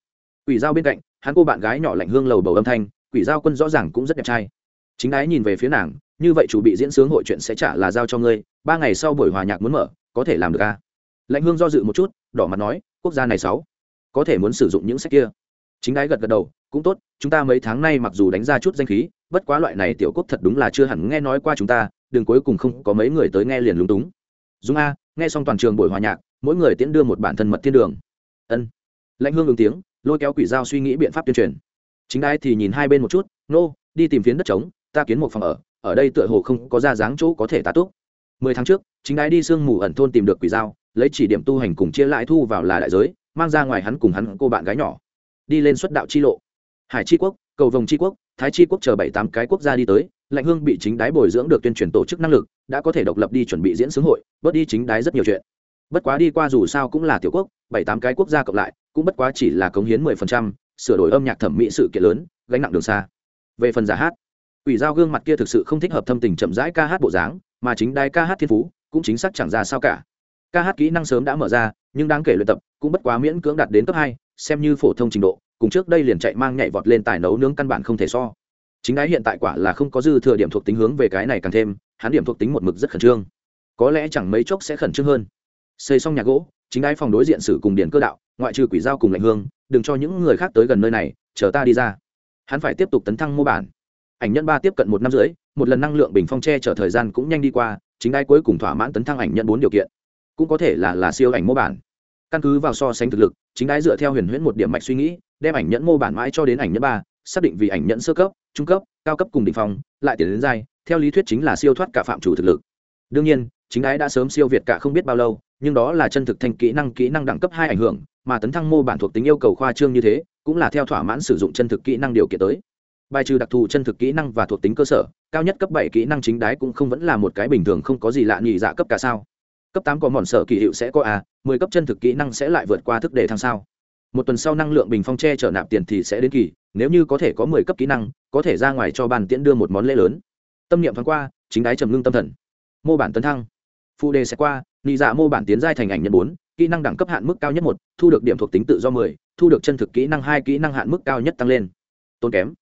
quỷ dao bên cạnh, hắn cô bạn gái nhỏ lạnh hương lầu bầu âm thanh, quỷ dao quân rõ ràng cũng rất đẹp trai. Chính ái nhìn về phía nàng, như vậy chủ bị diễn sướng hội chuyện sẽ trả là giao cho ngươi, ba ngày sau buổi hòa nhạc muốn mở, có thể làm được à? lạnh hương do dự một chút, đỏ mặt nói, quốc gia này sáu, có thể muốn sử dụng những sách kia. Chính ái gật gật đầu, cũng tốt, chúng ta mấy tháng nay mặc dù đánh ra chút danh khí, bất quá loại này tiểu quốc thật đúng là chưa hẳn nghe nói qua chúng ta đừng cuối cùng không có mấy người tới nghe liền lúng túng. Dung a, nghe xong toàn trường buổi hòa nhạc, mỗi người tiễn đưa một bản thân mật thiên đường. Ân lãnh hương ứng tiếng lôi kéo quỷ dao suy nghĩ biện pháp tuyên truyền. Chính đai thì nhìn hai bên một chút nô、no, đi tìm phiến đất trống ta kiến một phòng ở ở đây tựa hồ không có ra dáng chỗ có thể tá túc. Mười tháng trước chính đái đi sương mù ẩn thôn tìm được quỷ dao lấy chỉ điểm tu hành cùng chia lại thu vào là đại giới mang ra ngoài hắn cùng hắn cô bạn gái nhỏ. Đi lên xuất đạo chi lộ. Hải chi quốc cầu vồng chi quốc thái chi quốc chờ bảy tám cái quốc gia đi tới lạnh hương bị chính đái bồi dưỡng được tuyên truyền tổ chức năng lực đã có thể độc lập đi chuẩn bị diễn xướng hội bớt đi chính đái rất nhiều chuyện bất quá đi qua dù sao cũng là tiểu quốc, bảy tám cái quốc gia cộng lại, cũng bất quá chỉ là cống hiến mười phần trăm, sửa đổi âm nhạc thẩm mỹ sự kiện lớn, gánh nặng đường xa. Về phần giả hát ủy giao gương mặt kia thực sự không thích hợp thâm tình chậm rãi ca hát bộ dáng, mà chính đai ca hát thiên phú, cũng chính xác chẳng ra sao cả. Ca hát kỹ năng sớm đã mở ra, nhưng đáng kể luyện tập, cũng bất quá miễn cưỡng đạt đến cấp hai, xem như phổ thông trình độ, cùng trước đây liền chạy mang nhảy vọt lên tài nấu nướng căn bản không thể so. Chính đái hiện tại quả là không có dư thừa điểm thuộc tính hướng về cái này càng thêm, hắn điểm thuộc tính một mực rất khẩn trương. Có lẽ chẳng mấy chốc sẽ khẩn trương hơn xây xong nhà gỗ, chính đái phòng đối diện sử cùng điện cơ đạo, ngoại trừ quỷ giao cùng lạnh hương, đừng cho những người khác tới gần nơi này, chờ ta đi ra. Hắn phải tiếp tục tấn thăng mô bản. Ảnh nhân ba tiếp cận một năm rưỡi, một lần năng lượng bình phong che chở thời gian cũng nhanh đi qua, chính đai cuối cùng thỏa mãn tấn thăng ảnh nhân bốn điều kiện. Cũng có thể là là siêu ảnh mô bản. Căn cứ vào so sánh thực lực, chính đái dựa theo huyền huyễn một điểm mạch suy nghĩ, đem ảnh nhẫn mô bản mãi cho đến ảnh nhẫn ba, xác định vì ảnh nhẫn sơ cấp, trung cấp, cao cấp cùng đ ỉ n h phong, lại tiến đến giai, theo lý thuyết chính là siêu thoát cả phạm chủ thực lực. Đương nhiên, chính đái đã sớm siêu việt cả không biết bao lâu nhưng đó là chân thực thành kỹ năng kỹ năng đẳng cấp hai ảnh hưởng, mà tấn thăng mô bản thuộc tính yêu cầu khoa trương như thế, cũng là theo thỏa mãn sử dụng chân thực kỹ năng điều kiện tới. Bài trừ đặc thù chân thực kỹ năng và thuộc tính cơ sở, cao nhất cấp bảy kỹ năng chính đái cũng không vẫn là một cái bình thường không có gì lạ nhị dạ cấp cả sao. Cấp tám có mòn sở kỳ hiệu sẽ có a, mười cấp chân thực kỹ năng sẽ lại vượt qua thức đề thăng sao. Một tuần sau năng lượng bình phong che trở nạp tiền thì sẽ đến kỳ, nếu như có thể có mười cấp kỹ năng, có thể ra ngoài cho bàn tiễn đưa một món lễ lớn. Tâm niệm thoáng qua, chính đái trầm ngưng tâm thần. Mô bản tấn thăng phụ đề sẽ qua, nị dạ mô bản tiến giai thành ảnh nhân bốn, kỹ năng đẳng cấp hạn mức cao nhất một, thu được điểm thuộc tính tự do mười, thu được chân thực kỹ năng hai, kỹ năng hạn mức cao nhất tăng lên. Tốn kém.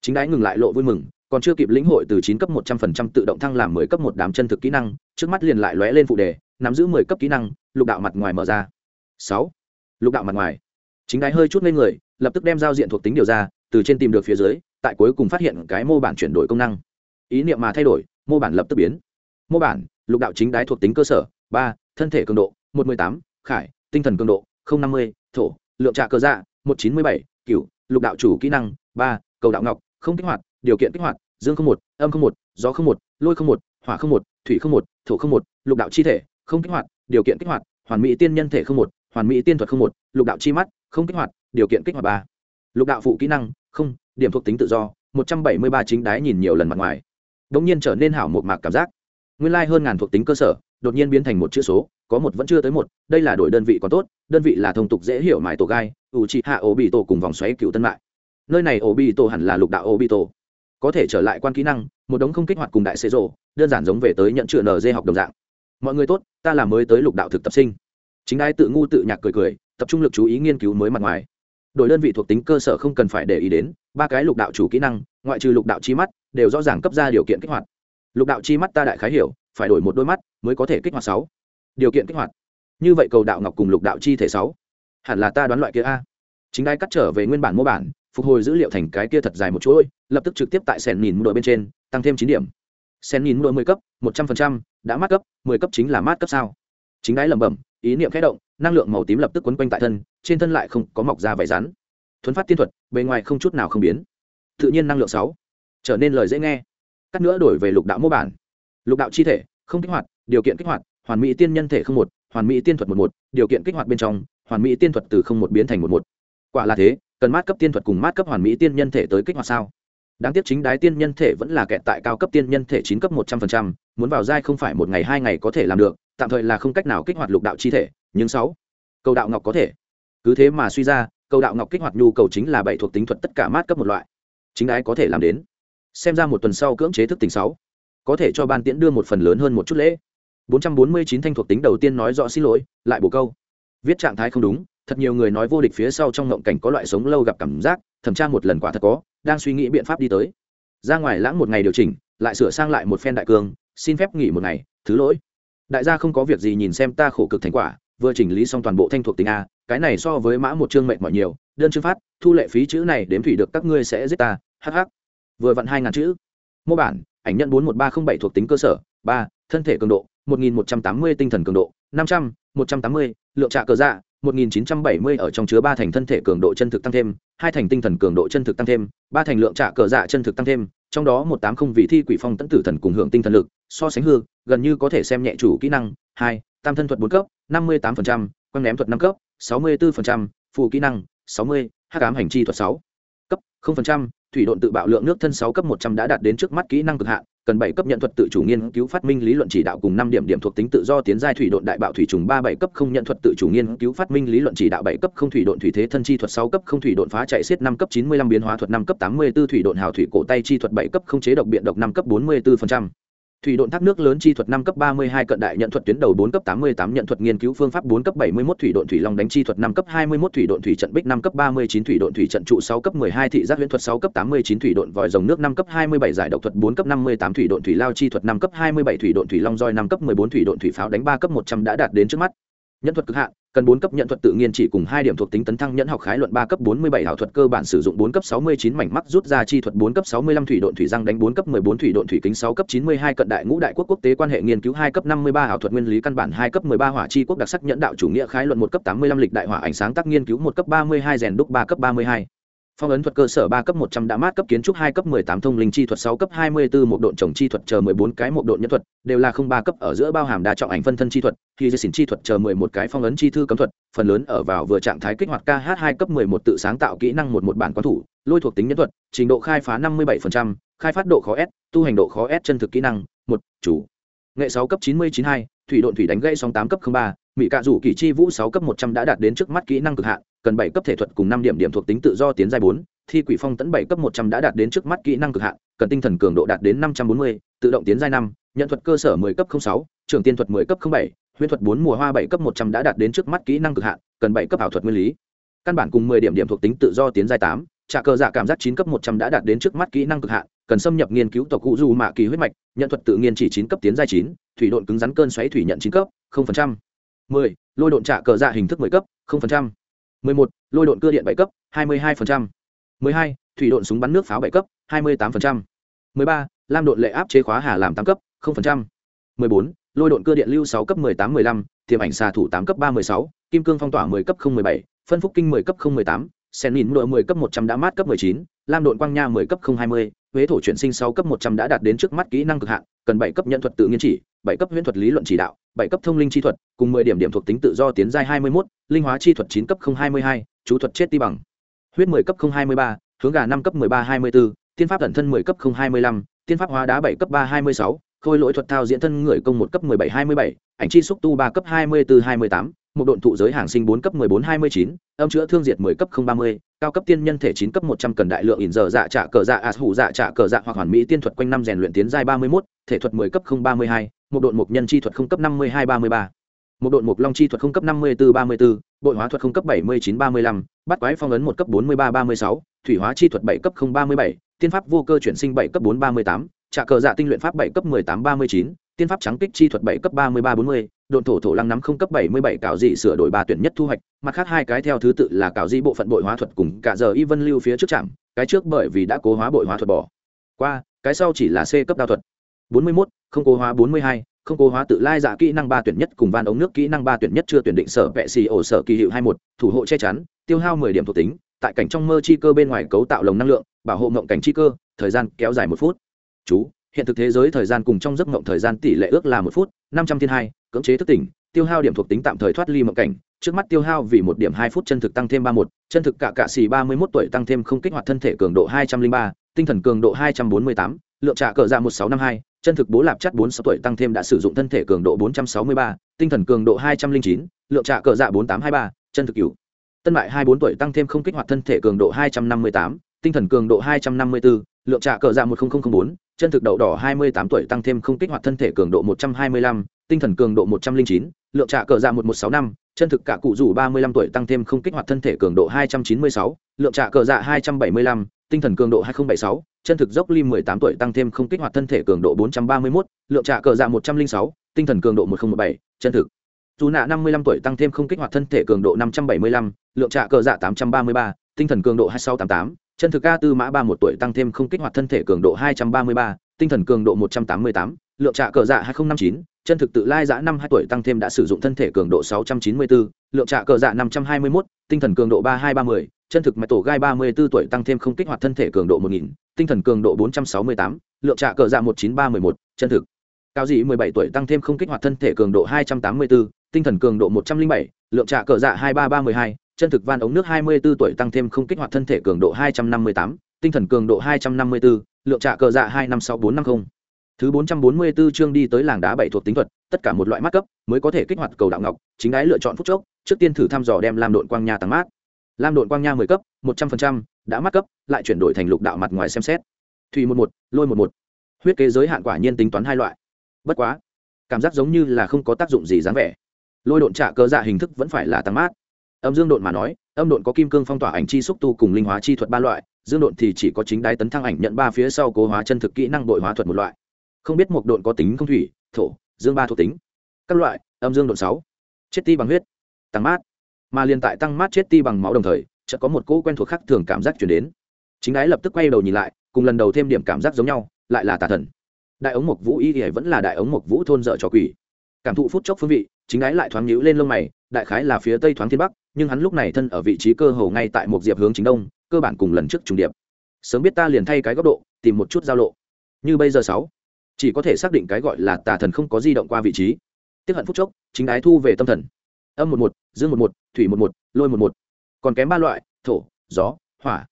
Chính đái ngừng lại lộ vui mừng, còn chưa kịp lĩnh hội từ chín cấp một trăm phần trăm tự động thăng làm mười cấp một đám chân thực kỹ năng, trước mắt liền lại lóe lên phụ đề, nắm giữ mười cấp kỹ năng, lục đạo mặt ngoài mở ra. Sáu. Lục đạo mặt ngoài. Chính đái hơi chút lên người, lập tức đem giao diện thuộc tính điều ra, từ trên tìm được phía dưới, tại cuối cùng phát hiện cái mô bản chuyển đổi công năng. Ý niệm mà thay đổi, mô bản lập tức biến. Mô bản lục đạo chính đái thuộc tính cơ sở, ba, thân thể cường độ, một mươi tám, khải, tinh thần cường độ năm mươi, thổ, lượng trạ cơ dạ một chín mươi bảy cựu lục đạo chủ kỹ năng, ba, cầu đạo ngọc, không kích hoạt, điều kiện kích hoạt, dương không một, âm không một, gió không một, lôi không một, hỏa không một, thủy không một, thổ không một, lục đạo chi thể, không kích hoạt, điều kiện kích hoạt, hoàn mỹ tiên nhân thể không một, hoàn mỹ tiên thuật không một, lục đạo chi mắt, không kích hoạt, điều kiện kích hoạt ba. Lục đạo phụ kỹ năng, không, điểm thuộc tính tự do, một trăm bảy mươi ba chính đái nhìn nhiều lần mặt ngoài. Đ ỗ n g nhiên trở nên hảo một mạc cảm giác nguyên lai、like、hơn ngàn thuộc tính cơ sở, đột nhiên biến thành một chữ số, có một vẫn chưa tới một, đây là đổi đơn vị còn tốt, đơn vị là thông tục dễ hiểu mãi tổ gai ủ trị hạ ổ bị tổ cùng vòng xoáy cựu tân mại. Nơi này ổ bị tổ hẳn là lục đạo ổ bị tổ có thể trở lại quan kỹ năng, một đống không kích hoạt cùng đại xế rộ đơn giản giống về tới nhận chữ nd học đồng dạng. Mọi người tốt, ta là mới tới lục đạo thực tập sinh. Chính ai tự ngu tự nhạc cười cười, tập trung lực chú ý nghiên cứu mới mặt ngoài. Đổi đơn vị thuộc tính cơ sở không cần phải để ý đến, ba cái lục đạo chủ kỹ năng, ngoại trừ lục đạo chi mắt, đều rõ ràng cấp ra điều kiện kích hoạt lục đạo chi mắt ta đại khái hiểu, phải đổi một đôi mắt mới có thể kích hoạt sáu. Điều kiện kích hoạt. Như vậy cầu đạo ngọc cùng lục đạo chi thể sáu. Hẳn là ta đoán loại kia a. Chính đai cắt trở về nguyên bản mô bản, phục hồi dữ liệu thành cái kia thật dài một chuỗi, lập tức trực tiếp tại sen nhìn đội bên trên, tăng thêm chín điểm. Sen nhìn đội mười cấp, một trăm phần trăm, đã mát cấp, mười cấp chính là mát cấp sao? Chính đái lẩm bẩm, ý niệm khẽ động, năng lượng màu tím lập tức quấn quanh tại thân, trên thân lại không có mọc ra vải rắn. Thuấn phát tiên thuật, bề ngoài không chút nào không biến. Tự nhiên năng lượng sáu. Trở nên lời dễ nghe cắt nữa đổi về lục đạo mô bản. Lục đạo chi thể, không kích hoạt, điều kiện kích hoạt, hoàn mỹ tiên nhân thể không một, hoàn mỹ tiên thuật một một, điều kiện kích hoạt bên trong, hoàn mỹ tiên thuật từ không một biến thành một một. Quả là thế, cần mát cấp tiên thuật cùng mát cấp hoàn mỹ tiên nhân thể tới kích hoạt sao? Đáng tiếc chính đái tiên nhân thể vẫn là kẹt tại cao cấp tiên nhân thể chín cấp một trăm phần trăm, muốn vào giai không phải một ngày hai ngày có thể làm được, tạm thời là không cách nào kích hoạt lục đạo chi thể, nhưng sáu, cầu đạo ngọc có thể. Cứ thế mà suy ra, cầu đạo ngọc kích hoạt nhu cầu chính là bảy thuộc tính thuật tất cả mát cấp một loại. Chính đái có thể làm đến xem ra một tuần sau cưỡng chế thức tỉnh sáu. Có thể cho ban tiễn đưa một phần lớn hơn một chút lễ. 449 thanh thuộc tính đầu tiên nói rõ xin lỗi, lại bổ câu. Viết trạng thái không đúng, thật nhiều người nói vô địch phía sau trong ngộng cảnh có loại sống lâu gặp cảm giác, thẩm tra một lần quả thật có, đang suy nghĩ biện pháp đi tới. Ra ngoài lãng một ngày điều chỉnh, lại sửa sang lại một phen đại cương xin phép nghỉ một ngày, thứ lỗi. Đại gia không có việc gì nhìn xem ta khổ cực thành quả, vừa chỉnh lý xong toàn bộ thanh thuộc tính a, cái này so với mã một chương mệnh mọi nhiều, đơn chương phát, thu lệ phí chữ này đếm thủy được các ngươi sẽ giết ta hh vừa vặn hai ngàn chữ. Mô bản ảnh nhận bốn một ba không bảy thuộc tính cơ sở ba thân thể cường độ một nghìn một trăm tám mươi tinh thần cường độ năm trăm một trăm tám mươi lượng trạ cờ dạ 1970 ở trong chứa ba thành thân thể cường độ chân thực tăng thêm, hai thành tinh thần cường độ chân thực tăng thêm, ba thành lượng trả cờ dạ chân thực tăng thêm, trong đó 180 vị thi quỷ phong tấn tử thần cùng hưởng tinh thần lực, so sánh hư, gần như có thể xem nhẹ chủ kỹ năng, hai tam thân thuật bốn cấp, 58%, quang ném thuật năm cấp, 64%, phụ kỹ năng, 60, hắc ám hành chi thuật sáu cấp, không phần trăm thủy độn tự bạo lượng nước thân 6 cấp 100 đã đạt đến trước mắt kỹ năng cực hạn, cần bảy cấp nhận thuật tự chủ nghiên cứu phát minh lý luận chỉ đạo cùng năm điểm điểm thuộc tính tự do tiến giai thủy độn đại bạo thủy trùng ba bảy cấp không nhận thuật tự chủ nghiên cứu phát minh lý luận chỉ đạo bảy cấp không thủy độn thủy thế thân chi thuật sáu cấp không thủy độn phá chạy xiết năm cấp chín mươi lăm biến hóa thuật năm cấp tám mươi 84 thủy độn hào thủy cổ tay chi thuật bảy cấp không chế độc biện độc năm cấp bốn mươi 44% thủy độn thác nước lớn chi thuật năm cấp ba mươi hai cận đại nhận thuật tuyến đầu bốn cấp tám mươi tám nhận thuật nghiên cứu phương pháp bốn cấp bảy mươi một thủy độn thủy long đánh chi thuật năm cấp hai mươi một thủy độn thủy trận bích năm cấp ba mươi chín thủy độn thủy trận trụ sáu cấp mười hai thị giác huyễn thuật sáu cấp tám mươi chín thủy độn vòi rồng nước năm cấp hai mươi bảy giải độc thuật bốn cấp năm mươi tám thủy độn thủy lao chi thuật năm cấp hai mươi bảy thủy độn thủy long roi năm cấp mười bốn thủy độn thủy pháo đánh ba cấp một trăm đã đạt đến trước mắt nhận thuật cực hạn, cần bốn cấp nhận thuật tự nhiên chỉ cùng hai điểm thuộc tính tấn thăng nhẫn học khái luận ba cấp bốn mươi bảy ảo thuật cơ bản sử dụng bốn cấp sáu mươi chín mảnh mắc rút ra chi thuật bốn cấp sáu mươi lăm thủy độn thủy răng đánh bốn cấp mười bốn thủy độn thủy kính sáu cấp chín mươi hai cận đại ngũ đại quốc quốc tế quan hệ nghiên cứu hai cấp năm mươi ba ảo thuật nguyên lý căn bản hai cấp mười ba hỏa chi quốc đặc sắc nhẫn đạo chủ nghĩa khái luận một cấp tám mươi lăm lịch đại hỏa ánh sáng tác nghiên cứu một cấp ba mươi hai rèn đúc ba cấp ba mươi hai phong ấn thuật cơ sở ba cấp một trăm đã mát cấp kiến trúc hai cấp mười tám thông linh chi thuật, sáu cấp hai mươi bốn một độn trồng chi thuật, chờ mười bốn cái một độn nhân thuật, đều là không ba cấp ở giữa bao hàm đa trọng ảnh phân thân chi thuật, khi dây xỉn chi thuật, chờ mười một cái phong ấn chi thư cấm thuật, phần lớn ở vào vừa trạng thái kích hoạt kh hai cấp mười một tự sáng tạo kỹ năng một một bản quán thủ, lôi thuộc tính nhân thuật, trình độ khai phá năm mươi bảy phần trăm, khai phát độ khó s, tu hành độ khó s chân thực kỹ năng, một, chủ. Nghệ sáu cấp chín mươi chín hai, thủy độn thủy đánh gây sóng tám cấp ba mỹ cạ rủ kỳ chi vũ sáu cấp một trăm đã đạt đến trước mắt kỹ năng cực hạn cần bảy cấp thể thuật cùng năm điểm điểm thuộc tính tự do tiến giai bốn, thi quỷ phong tấn bảy cấp một trăm đã đạt đến trước mắt kỹ năng cực hạn, cần tinh thần cường độ đạt đến năm trăm bốn mươi, tự động tiến giai năm, nhận thuật cơ sở mười cấp sáu, trưởng tiên thuật mười cấp bảy, huyễn thuật bốn mùa hoa bảy cấp một trăm đã đạt đến trước mắt kỹ năng cực hạn, cần bảy cấp ảo thuật nguyên lý. Căn bản cùng mười điểm điểm thuộc tính tự do tiến giai tám, trả cờ dạ cảm giác chín cấp một trăm đã đạt đến trước mắt kỹ năng cực hạn, cần xâm nhập nghiên cứu tộc cụ du mạ kỳ huyết mạch, nhận thuật tự nhiên chỉ chín cấp tiến giai chín, thủy độn cứng rắn cơn xoáy thủy nhận chín cấp, không phần trăm. mười, lôi độn trả cờ dạ hình thức mười cấp, không phần trăm mười một, lôi độn cơ điện bảy cấp, hai mươi hai phần trăm. mười hai, thủy độn súng bắn nước pháo bảy cấp, hai mươi tám phần trăm. mười ba, lam độn lệ áp chế khóa hà làm tám cấp, không phần trăm. mười bốn, lôi độn cơ điện lưu sáu cấp mười tám, mười lăm tiềm ảnh xà thủ tám cấp ba mươi sáu, kim cương phong tỏa mười cấp không mười bảy, phân phúc kinh mười cấp không mười tám sen nhìn đội mười cấp một trăm đã mát cấp mười chín, lam độn quang nha mười cấp không hai mươi huế thổ chuyển sinh sáu cấp một trăm đã đạt đến trước mắt kỹ năng cực hạn, cần bảy cấp nhận thuật tự nhiên chỉ, bảy cấp huyễn thuật lý luận chỉ đạo, bảy cấp thông linh chi thuật, cùng mười điểm điểm thuộc tính tự do tiến giai hai mươi mốt, linh hóa chi thuật chín cấp không hai mươi hai, chú thuật chết ti bằng. Huyết mười cấp không hai mươi ba, hướng gà năm cấp mười ba hai mươi bốn, tiên pháp thần thân mười cấp không hai mươi lăm, tiên pháp hóa đá bảy cấp ba hai mươi sáu, khôi lỗi thuật thao diễn thân người công một cấp mười bảy hai mươi bảy, ảnh chi xúc tu ba cấp hai mươi bốn hai mươi tám một độn thụ giới hàng sinh bốn cấp mười bốn hai mươi chín, âm chữa thương diệt mười cấp không ba mươi, cao cấp tiên nhân thể chín cấp một trăm cần đại lượng ỉn giờ dạ trả cờ dạ ạt hủ dạ trả cờ dạ hoặc hoàn mỹ tiên thuật quanh năm rèn luyện tiến giai ba mươi mốt, thể thuật mười cấp không ba mươi hai, một độn mục nhân chi thuật không cấp năm mươi hai ba mươi ba, một độn mục long chi thuật không cấp năm mươi bốn ba mươi bốn bội hóa thuật không cấp bảy mươi chín ba mươi lăm, bắt quái phong ấn một cấp bốn mươi ba ba mươi sáu, thủy hóa chi thuật bảy cấp không ba mươi bảy, tiên pháp vô cơ chuyển sinh bảy cấp bốn ba mươi tám, trả cờ dạ tinh luyện pháp bảy cấp mười tám ba mươi chín tiên pháp trắng kích chi thuật bảy cấp ba mươi ba bốn mươi, độn thổ thổ lăng nắm không cấp bảy mươi bảy cạo dị sửa đổi ba tuyển nhất thu hoạch, mặt khác hai cái theo thứ tự là cạo dị bộ phận bội hóa thuật cùng cả giờ y vân lưu phía trước trạm, cái trước bởi vì đã cố hóa bội hóa thuật bỏ qua, cái sau chỉ là c cấp đao thuật. Bốn mươi mốt, không cố hóa bốn mươi hai, không cố hóa tự lai dạ kỹ năng ba tuyển nhất cùng van ống nước kỹ năng ba tuyển nhất chưa tuyển định sở vệ xì ổ sở kỳ hiệu hai một, thủ hộ che chắn, tiêu hao mười điểm thuộc tính, tại cảnh trong mơ chi cơ bên ngoài cấu tạo lồng năng lượng, bảo hộ mộng cảnh chi cơ, thời gian kéo dài một phút. Chú hiện thực thế giới thời gian cùng trong giấc mộng thời gian tỷ lệ ước là một phút, năm trăm thiên hai, cưỡng chế thức tỉnh, tiêu hao điểm thuộc tính tạm thời thoát ly mộng cảnh. Trước mắt tiêu hao vì một điểm hai phút chân thực tăng thêm ba một, chân thực cả cạ xì ba mươi mốt tuổi tăng thêm không kích hoạt thân thể cường độ hai trăm linh ba, tinh thần cường độ hai trăm bốn mươi tám, lượng trả cờ ra một sáu năm hai, chân thực bố lạp chất bốn sáu tuổi tăng thêm đã sử dụng thân thể cường độ bốn trăm sáu mươi ba, tinh thần cường độ hai trăm linh chín, lượng trả cờ dạ bốn tám hai ba, chân thực cửu. Tân mại hai bốn tuổi tăng thêm không kích hoạt thân thể cường độ hai trăm năm mươi tám, tinh thần cường độ hai trăm năm mươi bốn lượng trả cờ dạ một nghìn bốn, chân thực đậu đỏ hai mươi tám tuổi tăng thêm không kích hoạt thân thể cường độ một trăm hai mươi lăm, tinh thần cường độ một trăm linh chín, lượng trả cờ dạ một sáu năm, chân thực cả cụ rủ ba mươi lăm tuổi tăng thêm không kích hoạt thân thể cường độ hai trăm chín mươi sáu, lượng trả cờ dạ hai trăm bảy mươi lăm, tinh thần cường độ hai nghìn bảy sáu, chân thực dốc lim mười tám tuổi tăng thêm không kích hoạt thân thể cường độ bốn trăm ba mươi mốt, lượng trả cờ dạ một trăm linh sáu, tinh thần cường độ một nghìn một bảy, chân thực. Dù nạ năm mươi lăm tuổi tăng thêm không kích hoạt thân thể cường độ năm trăm bảy mươi lăm, lượng trả cờ dạ tám trăm ba mươi ba, tinh thần cường độ hai sáu tám tám chân thực ca tư mã ba một tuổi tăng thêm không kích hoạt thân thể cường độ hai trăm ba mươi ba, tinh thần cường độ một trăm tám mươi tám, lượng trạ cờ dạ hai nghìn năm chín, chân thực tự lai giã năm hai tuổi tăng thêm đã sử dụng thân thể cường độ sáu trăm chín mươi bốn lượng trạ cờ dạ năm trăm hai mươi mốt, tinh thần cường độ ba hai ba mươi chân thực mạch tổ gai ba mươi b ố tuổi tăng thêm không kích hoạt thân thể cường độ một nghìn, tinh thần cường độ bốn trăm sáu mươi tám, lượng trạ cờ dạ một chín ba m một, chân thực. Cao dị mười bảy tuổi tăng thêm không kích hoạt thân thể cường độ hai trăm tám mươi bốn tinh thần cường độ một trăm linh bảy, lượng trạ cờ dạ hai ba ba mươi hai chân thực van ống nước hai mươi b ố tuổi tăng thêm không kích hoạt thân thể cường độ hai trăm năm mươi tám, tinh thần cường độ hai trăm năm mươi bốn lượng trả cờ dạ hai năm sáu bốn năm mươi thứ bốn trăm bốn mươi b ố chương đi tới làng đá bảy thuộc tính thuật, tất cả một loại mắt cấp mới có thể kích hoạt cầu đạo ngọc, chính đái lựa chọn phút chốc, trước tiên thử thăm dò đem làm độn quang nha tăng mát. Lam độn quang nha mười cấp, một trăm phần trăm, đã mắt cấp, lại chuyển đổi thành lục đạo mặt ngoài xem xét. Thủy một một, lôi một một. Huyết kế giới hạn quả nhiên tính toán hai loại. Bất quá, cảm giác giống như là không có tác dụng gì dáng vẻ. Lôi độn trả cơ dạ hình thức vẫn phải là tăng mát âm dương độn mà nói, âm độn có kim cương phong tỏa ảnh chi xúc tu cùng linh hóa chi thuật ba loại, dương độn thì chỉ có chính đái tấn thăng ảnh nhận ba phía sau cố hóa chân thực kỹ năng đội hóa thuật một loại. Không biết một độn có tính không thủy, thổ, dương ba thuộc tính. Các loại, âm dương độn sáu. Chết ti bằng huyết. Tăng mát. Mà liền tại tăng mát chết ti bằng máu đồng thời, chợt có một cỗ quen thuộc khác thường cảm giác chuyển đến. Chính đái lập tức quay đầu nhìn lại, cùng lần đầu thêm điểm cảm giác giống nhau, lại là tà thần. Đại ống mộc vũ y thì vẫn là đại ống mộc vũ thôn dợ trò quỷ. Cảm thụ phút chốc phương vị chính ái lại thoáng nhíu lên lông mày, đại khái là phía tây thoáng thiên bắc, nhưng hắn lúc này thân ở vị trí cơ hồ ngay tại một diệp hướng chính đông, cơ bản cùng lần trước trùng điệp. Sớm biết ta liền thay cái góc độ, tìm một chút giao lộ. Như bây giờ sáu, chỉ có thể xác định cái gọi là tà thần không có di động qua vị trí. Tiếp hận phút chốc, chính ái thu về tâm thần. Âm một một, dương một một, thủy một một, lôi một một. Còn kém ba loại, thổ, gió, hỏa.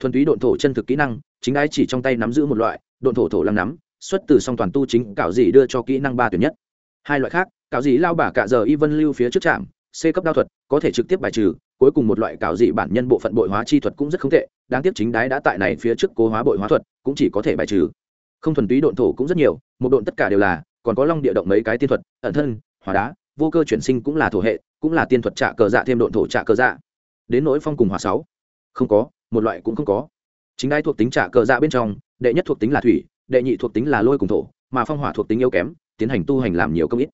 Thuần túy độn thổ chân thực kỹ năng, chính ái chỉ trong tay nắm giữ một loại, độn thổ thổ lăng nắm, xuất từ song toàn tu chính cạo dị đưa cho kỹ năng ba tuyệt nhất. Hai loại khác cạo dị lao bà cả giờ y vân lưu phía trước trạm, c cấp đao thuật, có thể trực tiếp bài trừ, cuối cùng một loại cạo dị bản nhân bộ phận bội hóa chi thuật cũng rất không tệ, đáng tiếc chính đái đã tại này phía trước cố hóa bội hóa thuật, cũng chỉ có thể bài trừ. Không thuần túy độn thổ cũng rất nhiều, một độn tất cả đều là, còn có long địa động mấy cái tiên thuật, ẩn thân hỏa đá, vô cơ chuyển sinh cũng là thổ hệ, cũng là tiên thuật trạ cờ dạ thêm độn thổ trạ cờ dạ. Đến nỗi phong cùng hỏa sáu, không có, một loại cũng không có. Chính đái thuộc tính trạ cờ dạ bên trong, đệ nhất thuộc tính là thủy, đệ nhị thuộc tính là lôi cùng thổ, mà phong hỏa thuộc tính yếu kém, tiến hành tu hành làm nhiều công ít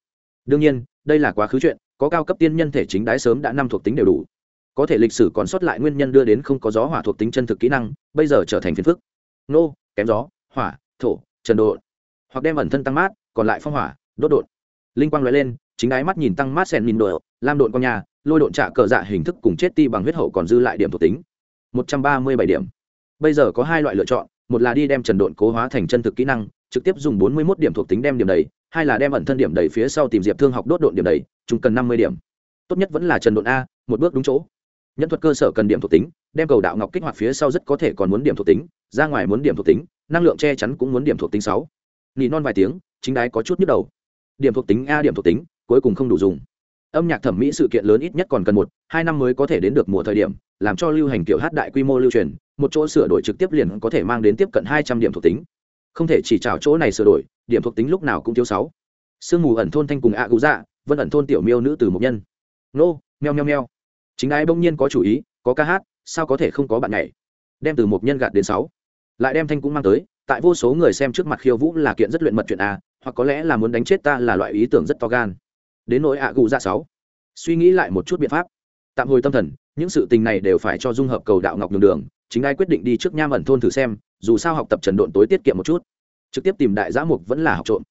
đương nhiên, đây là quá khứ chuyện, có cao cấp tiên nhân thể chính đái sớm đã năm thuộc tính đều đủ. Có thể lịch sử còn sót lại nguyên nhân đưa đến không có gió hỏa thuộc tính chân thực kỹ năng, bây giờ trở thành phiền phức. Nô, kém gió, hỏa, thổ, trần độ hoặc đem ẩn thân tăng mát, còn lại phong hỏa, đốt đột linh quang loại lên, chính đái mắt nhìn tăng mát sen nhìn đội lam độn con nhà, lôi độn trả cờ dạ hình thức cùng chết ti bằng huyết hậu còn dư lại điểm thuộc tính. Một trăm ba mươi bảy điểm. Bây giờ có hai loại lựa chọn, một là đi đem trần độn cố hóa thành chân thực kỹ năng, trực tiếp dùng bốn mươi mốt điểm thuộc tính đem điểm đầy hai là đem ẩn thân điểm đầy phía sau tìm diệp thương học đốt độn điểm đầy, chúng cần năm mươi điểm. Tốt nhất vẫn là trần độn a, một bước đúng chỗ. Nhân thuật cơ sở cần điểm thuộc tính, đem cầu đạo ngọc kích hoạt phía sau rất có thể còn muốn điểm thuộc tính, ra ngoài muốn điểm thuộc tính, năng lượng che chắn cũng muốn điểm thuộc tính sáu. Nỉ non vài tiếng, chính đái có chút nhức đầu. Điểm thuộc tính a, điểm thuộc tính, cuối cùng không đủ dùng. Âm nhạc thẩm mỹ sự kiện lớn ít nhất còn cần một, hai năm mới có thể đến được mùa thời điểm, làm cho lưu hành kiểu hát đại quy mô lưu truyền, một chỗ sửa đổi trực tiếp liền có thể mang đến tiếp cận hai trăm điểm thuộc tính không thể chỉ trào chỗ này sửa đổi, điểm thuộc tính lúc nào cũng thiếu sáu. Sương mù ẩn thôn thanh cùng ạ à dạ vân ẩn thôn tiểu miêu nữ từ mộc nhân. Nô, meo meo meo. Chính ai bỗng nhiên có chủ ý, có ca hát, sao có thể không có bạn nhảy? Đem từ mộc nhân gạt đến sáu. Lại đem thanh cũng mang tới, tại vô số người xem trước mặt khiêu vũ là kiện rất luyện mật chuyện a, hoặc có lẽ là muốn đánh chết ta là loại ý tưởng rất to gan. Đến nỗi ạ gù dạ sáu. Suy nghĩ lại một chút biện pháp. Tạm hồi tâm thần, những sự tình này đều phải cho dung hợp cầu đạo ngọc đường đường, chính ai quyết định đi trước nham ẩn thôn thử xem dù sao học tập trần độn tối tiết kiệm một chút. Trực tiếp tìm đại giã mục vẫn là học trộm.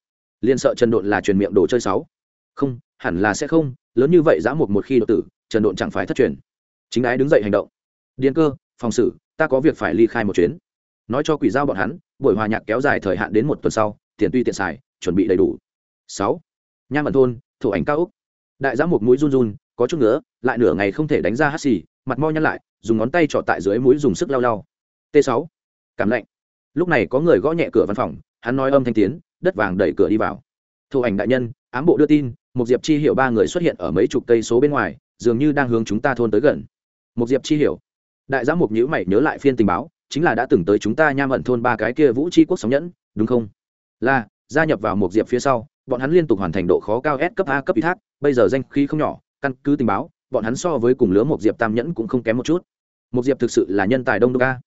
Liền sợ trần độn là truyền miệng đồ chơi sáu. Không, hẳn là sẽ không, lớn như vậy giã mục một khi đột tử, trần độn chẳng phải thất truyền. Chính ái đứng dậy hành động. Điền cơ, phòng xử, ta có việc phải ly khai một chuyến. Nói cho quỷ giao bọn hắn, buổi hòa nhạc kéo dài thời hạn đến một tuần sau, tiền tuy tiện xài, chuẩn bị đầy đủ. Sáu. Nham ẩn thôn thủ ảnh cao úc. Đại giã mục mũi run run, có chút nữa lại nửa ngày không thể đánh ra hát xì, mặt mo nhăn lại, dùng ngón tay trọ tại dưới mũi dùng sức lau lau. T 6 cảm lạnh. Lúc này có người gõ nhẹ cửa văn phòng, hắn nói âm thanh tiến, đất vàng đẩy cửa đi vào. Thủ ảnh đại nhân, ám bộ đưa tin một diệp chi hiểu ba người xuất hiện ở mấy chục cây số bên ngoài, dường như đang hướng chúng ta thôn tới gần. Một diệp chi hiểu, đại giám mục nhữ mày nhớ lại phiên tình báo, chính là đã từng tới chúng ta nham ẩn thôn ba cái kia vũ chi quốc sóng nhẫn, đúng không? Là, gia nhập vào một diệp phía sau, bọn hắn liên tục hoàn thành độ khó cao s cấp a cấp ủy thác, bây giờ danh khí không nhỏ, căn cứ tình báo, bọn hắn so với cùng lứa một diệp tam nhẫn cũng không kém một chút. Một diệp thực sự là nhân tài đông đô ca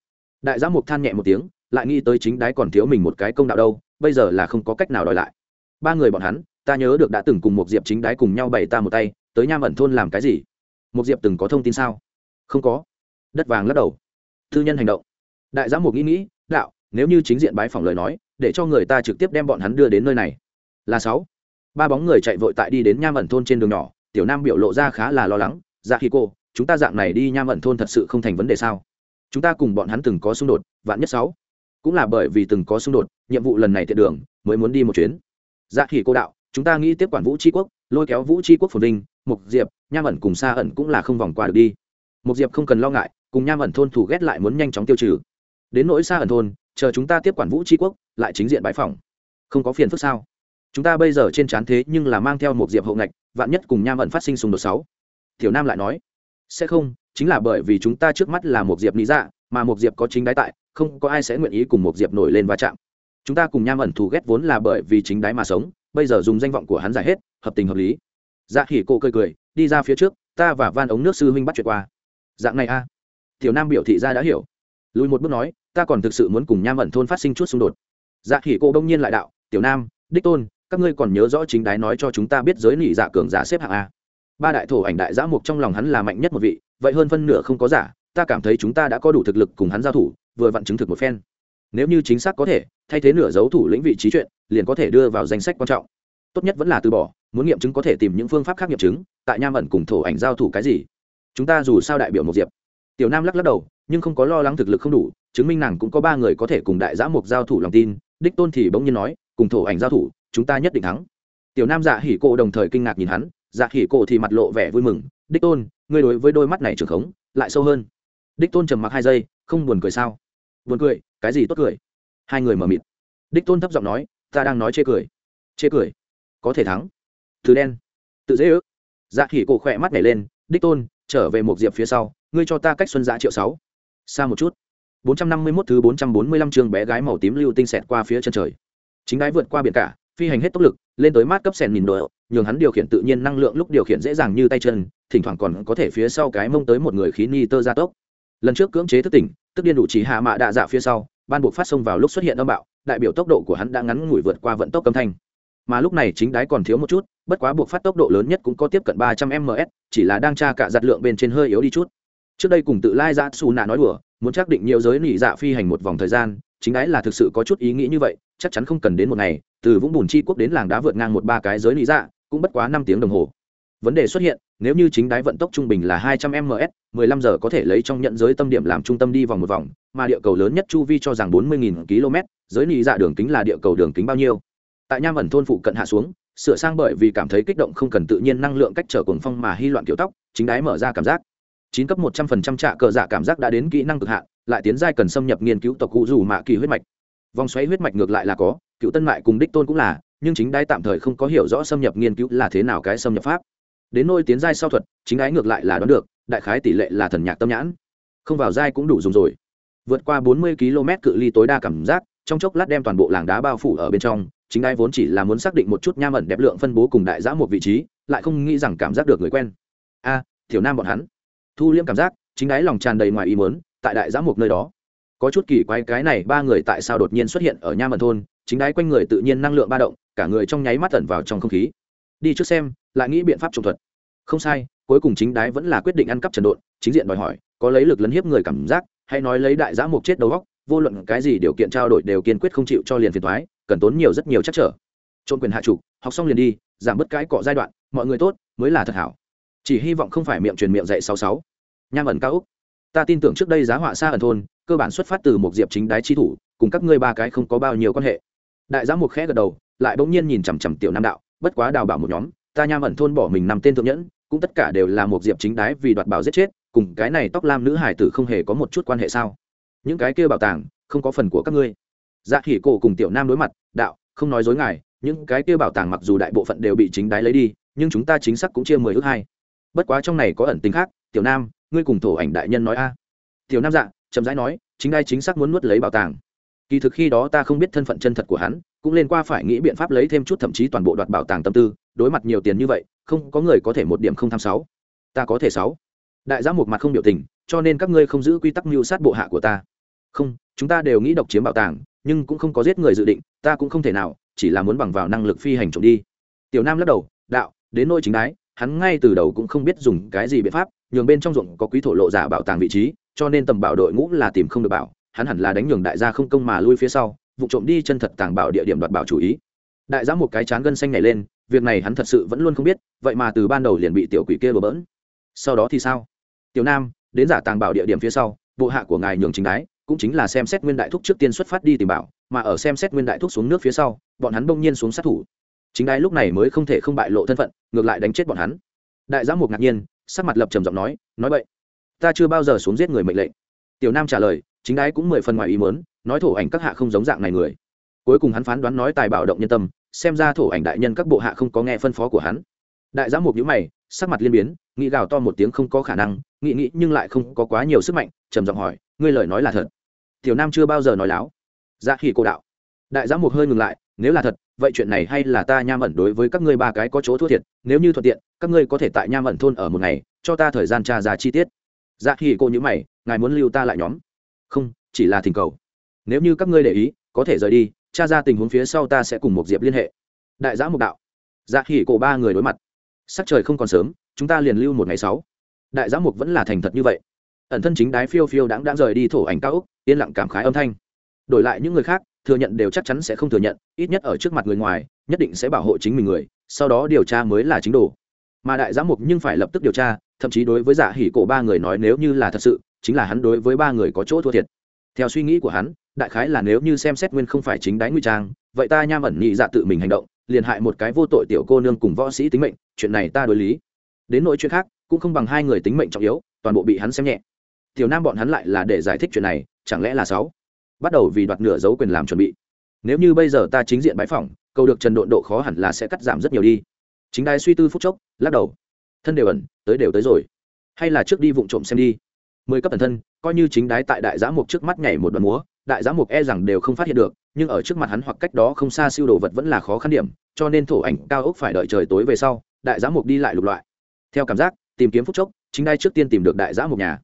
đại giám mục than nhẹ một tiếng, lại nghĩ tới chính đái còn thiếu mình một cái công đạo đâu, bây giờ là không có cách nào đòi lại. Ba người bọn hắn, ta nhớ được đã từng cùng một diệp chính đái cùng nhau bày ta một tay, tới nham ẩn thôn làm cái gì? Một diệp từng có thông tin sao? Không có. Đất vàng lắc đầu. Thư nhân hành động. Đại giám mục nghĩ nghĩ, đạo, nếu như chính diện bái phỏng lời nói, để cho người ta trực tiếp đem bọn hắn đưa đến nơi này. Là sáu. Ba bóng người chạy vội tại đi đến nham ẩn thôn trên đường nhỏ, tiểu nam biểu lộ ra khá là lo lắng dạ khi cô, chúng ta dạng này đi nham ẩn thôn thật sự không thành vấn đề sao? Chúng ta cùng bọn hắn từng có xung đột, vạn nhất sáu. Cũng là bởi vì từng có xung đột, nhiệm vụ lần này thiện đường, mới muốn đi một chuyến. Dạ khỉ cô đạo, chúng ta nghĩ tiếp quản vũ tri quốc, lôi kéo vũ tri quốc phồn vinh, mục diệp, nham ẩn cùng xa ẩn cũng là không vòng qua được đi. Mục diệp không cần lo ngại, cùng nham ẩn thôn thủ ghét lại muốn nhanh chóng tiêu trừ. Đến nỗi xa ẩn thôn, chờ chúng ta tiếp quản vũ tri quốc, lại chính diện bãi phòng. Không có phiền phức sao? Chúng ta bây giờ trên trán thế nhưng là mang theo một diệp hậu ngạch, vạn nhất cùng nham ẩn phát sinh xung đột sáu. Tiểu nam lại nói, sẽ không chính là bởi vì chúng ta trước mắt là một diệp lý dạ mà một diệp có chính đái tại, không có ai sẽ nguyện ý cùng một diệp nổi lên va chạm. Chúng ta cùng nham ẩn thù ghét vốn là bởi vì chính đái mà sống, bây giờ dùng danh vọng của hắn giải hết, hợp tình hợp lý. Dạ khỉ cô cười cười, đi ra phía trước, ta và van ống nước sư huynh bắt chuyện qua. Dạng này a. Tiểu nam biểu thị ra đã hiểu. Lùi một bước nói, ta còn thực sự muốn cùng nham ẩn thôn phát sinh chút xung đột. Dạ khỉ cô đông nhiên lại đạo, tiểu nam, đích tôn, các ngươi còn nhớ rõ chính đái nói cho chúng ta biết giới nỉ dạ cường giả xếp hạng a. Ba đại thổ ảnh đại giã mục trong lòng hắn là mạnh nhất một vị vậy hơn phân nửa không có giả, ta cảm thấy chúng ta đã có đủ thực lực cùng hắn giao thủ, vừa vặn chứng thực một phen. Nếu như chính xác có thể, thay thế nửa dấu thủ lĩnh vị trí chuyện, liền có thể đưa vào danh sách quan trọng. Tốt nhất vẫn là từ bỏ, muốn nghiệm chứng có thể tìm những phương pháp khác nghiệm chứng, tại nham ẩn cùng thổ ảnh giao thủ cái gì. Chúng ta dù sao đại biểu một diệp. Tiểu nam lắc lắc đầu, nhưng không có lo lắng thực lực không đủ, chứng minh nàng cũng có ba người có thể cùng đại giã mục giao thủ lòng tin, đích tôn thì bỗng nhiên nói, cùng thổ ảnh giao thủ, chúng ta nhất định thắng. Tiểu nam dạ hỉ cộ đồng thời kinh ngạc nhìn hắn dạ hỉ cộ thì mặt lộ vẻ vui mừng, đích tôn ngươi đối với đôi mắt này trường khống lại sâu hơn. Đích tôn trầm mặc hai giây không buồn cười sao? Buồn cười cái gì tốt cười? Hai người mở mịt. Đích tôn thấp giọng nói ta đang nói chê cười. Chê cười? Có thể thắng. Thứ đen. Tự dễ ước. Dạ khỉ cổ khỏe mắt nhảy lên đích tôn trở về một diệp phía sau ngươi cho ta cách xuân giã triệu sáu. Xa một chút. 451 thứ 445 chương bé gái màu tím lưu tinh xẹt qua phía chân trời. Chính đái vượt qua biển cả phi hành hết tốc lực lên tới mát cấp sèn nhìn đội, nhường hắn điều khiển tự nhiên năng lượng lúc điều khiển dễ dàng như tay chân, thỉnh thoảng còn có thể phía sau cái mông tới một người khí ni tơ gia tốc. Lần trước cưỡng chế thức tỉnh, tức điên đủ trí hạ mạ đạ dạ phía sau, ban buộc phát xông vào lúc xuất hiện âm bạo, đại biểu tốc độ của hắn đã ngắn ngủi vượt qua vận tốc âm thanh. Mà lúc này chính đái còn thiếu một chút, bất quá buộc phát tốc độ lớn nhất cũng có tiếp cận ba trăm ms chỉ là đang tra cả giặt lượng bên trên hơi yếu đi chút. Trước đây cùng tự lai ra xù nạ nói đùa, muốn xác định nhiều giới nỉ dạ phi hành một vòng thời gian, chính đái là thực sự có chút ý nghĩ như vậy, chắc chắn không cần đến một ngày, từ vũng bùn chi quốc đến làng đá vượt ngang một ba cái giới nỉ dạ cũng bất quá năm tiếng đồng hồ. Vấn đề xuất hiện, nếu như chính đái vận tốc trung bình là hai trăm ms 15 giờ có thể lấy trong nhận giới tâm điểm làm trung tâm đi vòng một vòng, mà địa cầu lớn nhất chu vi cho rằng 40.000 km, giới nỉ dạ đường kính là địa cầu đường kính bao nhiêu? Tại nham ẩn thôn phụ cận hạ xuống, sửa sang bởi vì cảm thấy kích động không cần tự nhiên năng lượng cách trở cuồng phong mà hy loạn kiểu tóc, chính đái mở ra cảm giác. Chín cấp một trăm phần trăm trạ cờ dạ cảm giác đã đến kỹ năng cực hạn, lại tiến giai cần xâm nhập nghiên cứu tộc cụ rủ mạ kỳ huyết mạch. Vòng xoáy huyết mạch ngược lại là có, cựu tân mại cùng đích tôn cũng là nhưng chính đái tạm thời không có hiểu rõ xâm nhập nghiên cứu là thế nào cái xâm nhập pháp. Đến nôi tiến giai sau thuật chính ái ngược lại là đoán được đại khái tỷ lệ là thần nhạc tâm nhãn. Không vào giai cũng đủ dùng rồi. Vượt qua bốn mươi km cự ly tối đa cảm giác trong chốc lát đem toàn bộ làng đá bao phủ ở bên trong chính ai vốn chỉ là muốn xác định một chút nham ẩn đẹp lượng phân bố cùng đại giã một vị trí lại không nghĩ rằng cảm giác được người quen. A à, thiểu nam bọn hắn. Thu liễm cảm giác chính ái lòng tràn đầy ngoài ý muốn tại đại giã một nơi đó. Có chút kỳ quái cái này ba người tại sao đột nhiên xuất hiện ở nham ẩn thôn chính ái quanh người tự nhiên năng lượng ba động cả người trong nháy mắt tẩn vào trong không khí. Đi trước xem, lại nghĩ biện pháp trồng thuật. Không sai, cuối cùng chính đái vẫn là quyết định ăn cắp trần độn, chính diện đòi hỏi, có lấy lực lấn hiếp người cảm giác, hay nói lấy đại giã mục chết đầu góc vô luận cái gì điều kiện trao đổi đều kiên quyết không chịu cho liền phiền thoái cần tốn nhiều rất nhiều chắc trở. Trôn quyền hạ trục, học xong liền đi, giảm bớt cái cọ giai đoạn, mọi người tốt, mới là thật hảo. Chỉ hy vọng không phải miệng truyền miệng dạy sáu sáu. Nham ẩn cao úc. Ta tin tưởng trước đây giá họa xa ẩn thôn, cơ bản xuất phát từ một diệp chính đái chi thủ, cùng các ngươi ba cái không có bao nhiêu quan hệ đại giám mục khẽ gật đầu, lại bỗng nhiên nhìn chằm chằm tiểu nam đạo, bất quá đào bảo một nhóm, ta nham ẩn thôn bỏ mình nằm tên thượng nhẫn, cũng tất cả đều là một diệp chính đái vì đoạt bảo giết chết, cùng cái này tóc lam nữ hải tử không hề có một chút quan hệ sao? Những cái kia bảo tàng, không có phần của các ngươi. Dạ khỉ cổ cùng tiểu nam đối mặt, đạo, không nói dối ngài, những cái kia bảo tàng mặc dù đại bộ phận đều bị chính đái lấy đi, nhưng chúng ta chính xác cũng chia mười ước hai. Bất quá trong này có ẩn tính khác, tiểu nam, ngươi cùng thổ ảnh đại nhân nói a. Tiểu nam dạ chậm rãi nói, chính đai chính xác muốn nuốt lấy bảo tàng kỳ thực khi đó ta không biết thân phận chân thật của hắn, cũng lên qua phải nghĩ biện pháp lấy thêm chút thậm chí toàn bộ đoạt bảo tàng tâm tư, đối mặt nhiều tiền như vậy, không có người có thể một điểm không tham sáu. Ta có thể sáu. Đại giã một mặt không biểu tình, cho nên các ngươi không giữ quy tắc mưu sát bộ hạ của ta. Không, chúng ta đều nghĩ độc chiếm bảo tàng, nhưng cũng không có giết người dự định, ta cũng không thể nào, chỉ là muốn bằng vào năng lực phi hành trộm đi. Tiểu nam lắc đầu, đạo, đến nôi chính đái, hắn ngay từ đầu cũng không biết dùng cái gì biện pháp, nhường bên trong ruộng có quý thổ lộ giả bảo tàng vị trí, cho nên tầm bảo đội ngũ là tìm không được bảo hắn hẳn là đánh nhường đại gia không công mà lui phía sau, vụ trộm đi chân thật tàng bảo địa điểm đoạt bảo chủ ý. Đại gia một cái chán gân xanh này lên, việc này hắn thật sự vẫn luôn không biết, vậy mà từ ban đầu liền bị tiểu quỷ kia lừa bỡn. Sau đó thì sao? Tiểu nam, đến giả tàng bảo địa điểm phía sau, bộ hạ của ngài nhường chính đái, cũng chính là xem xét nguyên đại thúc trước tiên xuất phát đi tìm bảo, mà ở xem xét nguyên đại thúc xuống nước phía sau, bọn hắn bỗng nhiên xuống sát thủ. Chính đái lúc này mới không thể không bại lộ thân phận, ngược lại đánh chết bọn hắn. Đại giám mục ngạc nhiên, sắc mặt lập trầm giọng nói nói vậy ta chưa bao giờ xuống giết người mệnh lệnh. Tiểu nam trả lời chính đái cũng mười phần ngoài ý mớn nói thổ ảnh các hạ không giống dạng này người. Cuối cùng hắn phán đoán nói tài bảo động nhân tâm, xem ra thổ ảnh đại nhân các bộ hạ không có nghe phân phó của hắn. Đại giám mục nhữ mày, sắc mặt liên biến, nghĩ gào to một tiếng không có khả năng, nghĩ nghĩ nhưng lại không có quá nhiều sức mạnh, trầm giọng hỏi, ngươi lời nói là thật? Tiểu nam chưa bao giờ nói láo. Dạ khi cô đạo. Đại giám mục hơi ngừng lại, nếu là thật, vậy chuyện này hay là ta nham ẩn đối với các ngươi ba cái có chỗ thua thiệt, nếu như thuận tiện, các ngươi có thể tại nham ẩn thôn ở một ngày, cho ta thời gian tra ra chi tiết. Dạ khi cô nhữ mày, ngài muốn lưu ta lại nhóm? Không, chỉ là thỉnh cầu. Nếu như các ngươi để ý, có thể rời đi cha ra tình huống phía sau ta sẽ cùng một diệp liên hệ. Đại giã mục đạo. Dạ khỉ cổ ba người đối mặt. Sắc trời không còn sớm, chúng ta liền lưu một ngày sáu. Đại giã mục vẫn là thành thật như vậy. Ẩn thân chính đái phiêu phiêu đáng đã rời đi thổ ảnh cao úc yên lặng cảm khái âm thanh. Đổi lại những người khác, thừa nhận đều chắc chắn sẽ không thừa nhận, ít nhất ở trước mặt người ngoài, nhất định sẽ bảo hộ chính mình người, sau đó điều tra mới là chính đồ mà đại giám mục nhưng phải lập tức điều tra, thậm chí đối với giả hỉ cổ ba người nói nếu như là thật sự, chính là hắn đối với ba người có chỗ thua thiệt. Theo suy nghĩ của hắn, đại khái là nếu như xem xét nguyên không phải chính đáy nguy trang, vậy ta nham ẩn nhị dạ tự mình hành động, liền hại một cái vô tội tiểu cô nương cùng võ sĩ tính mệnh, chuyện này ta đối lý. Đến nỗi chuyện khác, cũng không bằng hai người tính mệnh trọng yếu, toàn bộ bị hắn xem nhẹ. Tiểu nam bọn hắn lại là để giải thích chuyện này, chẳng lẽ là sáu? Bắt đầu vì đoạt nửa dấu quyền làm chuẩn bị. Nếu như bây giờ ta chính diện bãi phỏng, cầu được trần độn độ khó hẳn là sẽ cắt giảm rất nhiều đi. Chính đai suy tư phút chốc lắc đầu. Thân đều ẩn, tới đều tới rồi. Hay là trước đi vụng trộm xem đi. Mười cấp thần thân, coi như chính đái tại đại giã mục trước mắt nhảy một đoạn múa, đại giã mục e rằng đều không phát hiện được, nhưng ở trước mặt hắn hoặc cách đó không xa siêu đồ vật vẫn là khó khăn điểm, cho nên thổ ảnh cao ốc phải đợi trời tối về sau, đại giã mục đi lại lục loại. Theo cảm giác, tìm kiếm phút chốc, chính đai trước tiên tìm được đại giã mục nhà.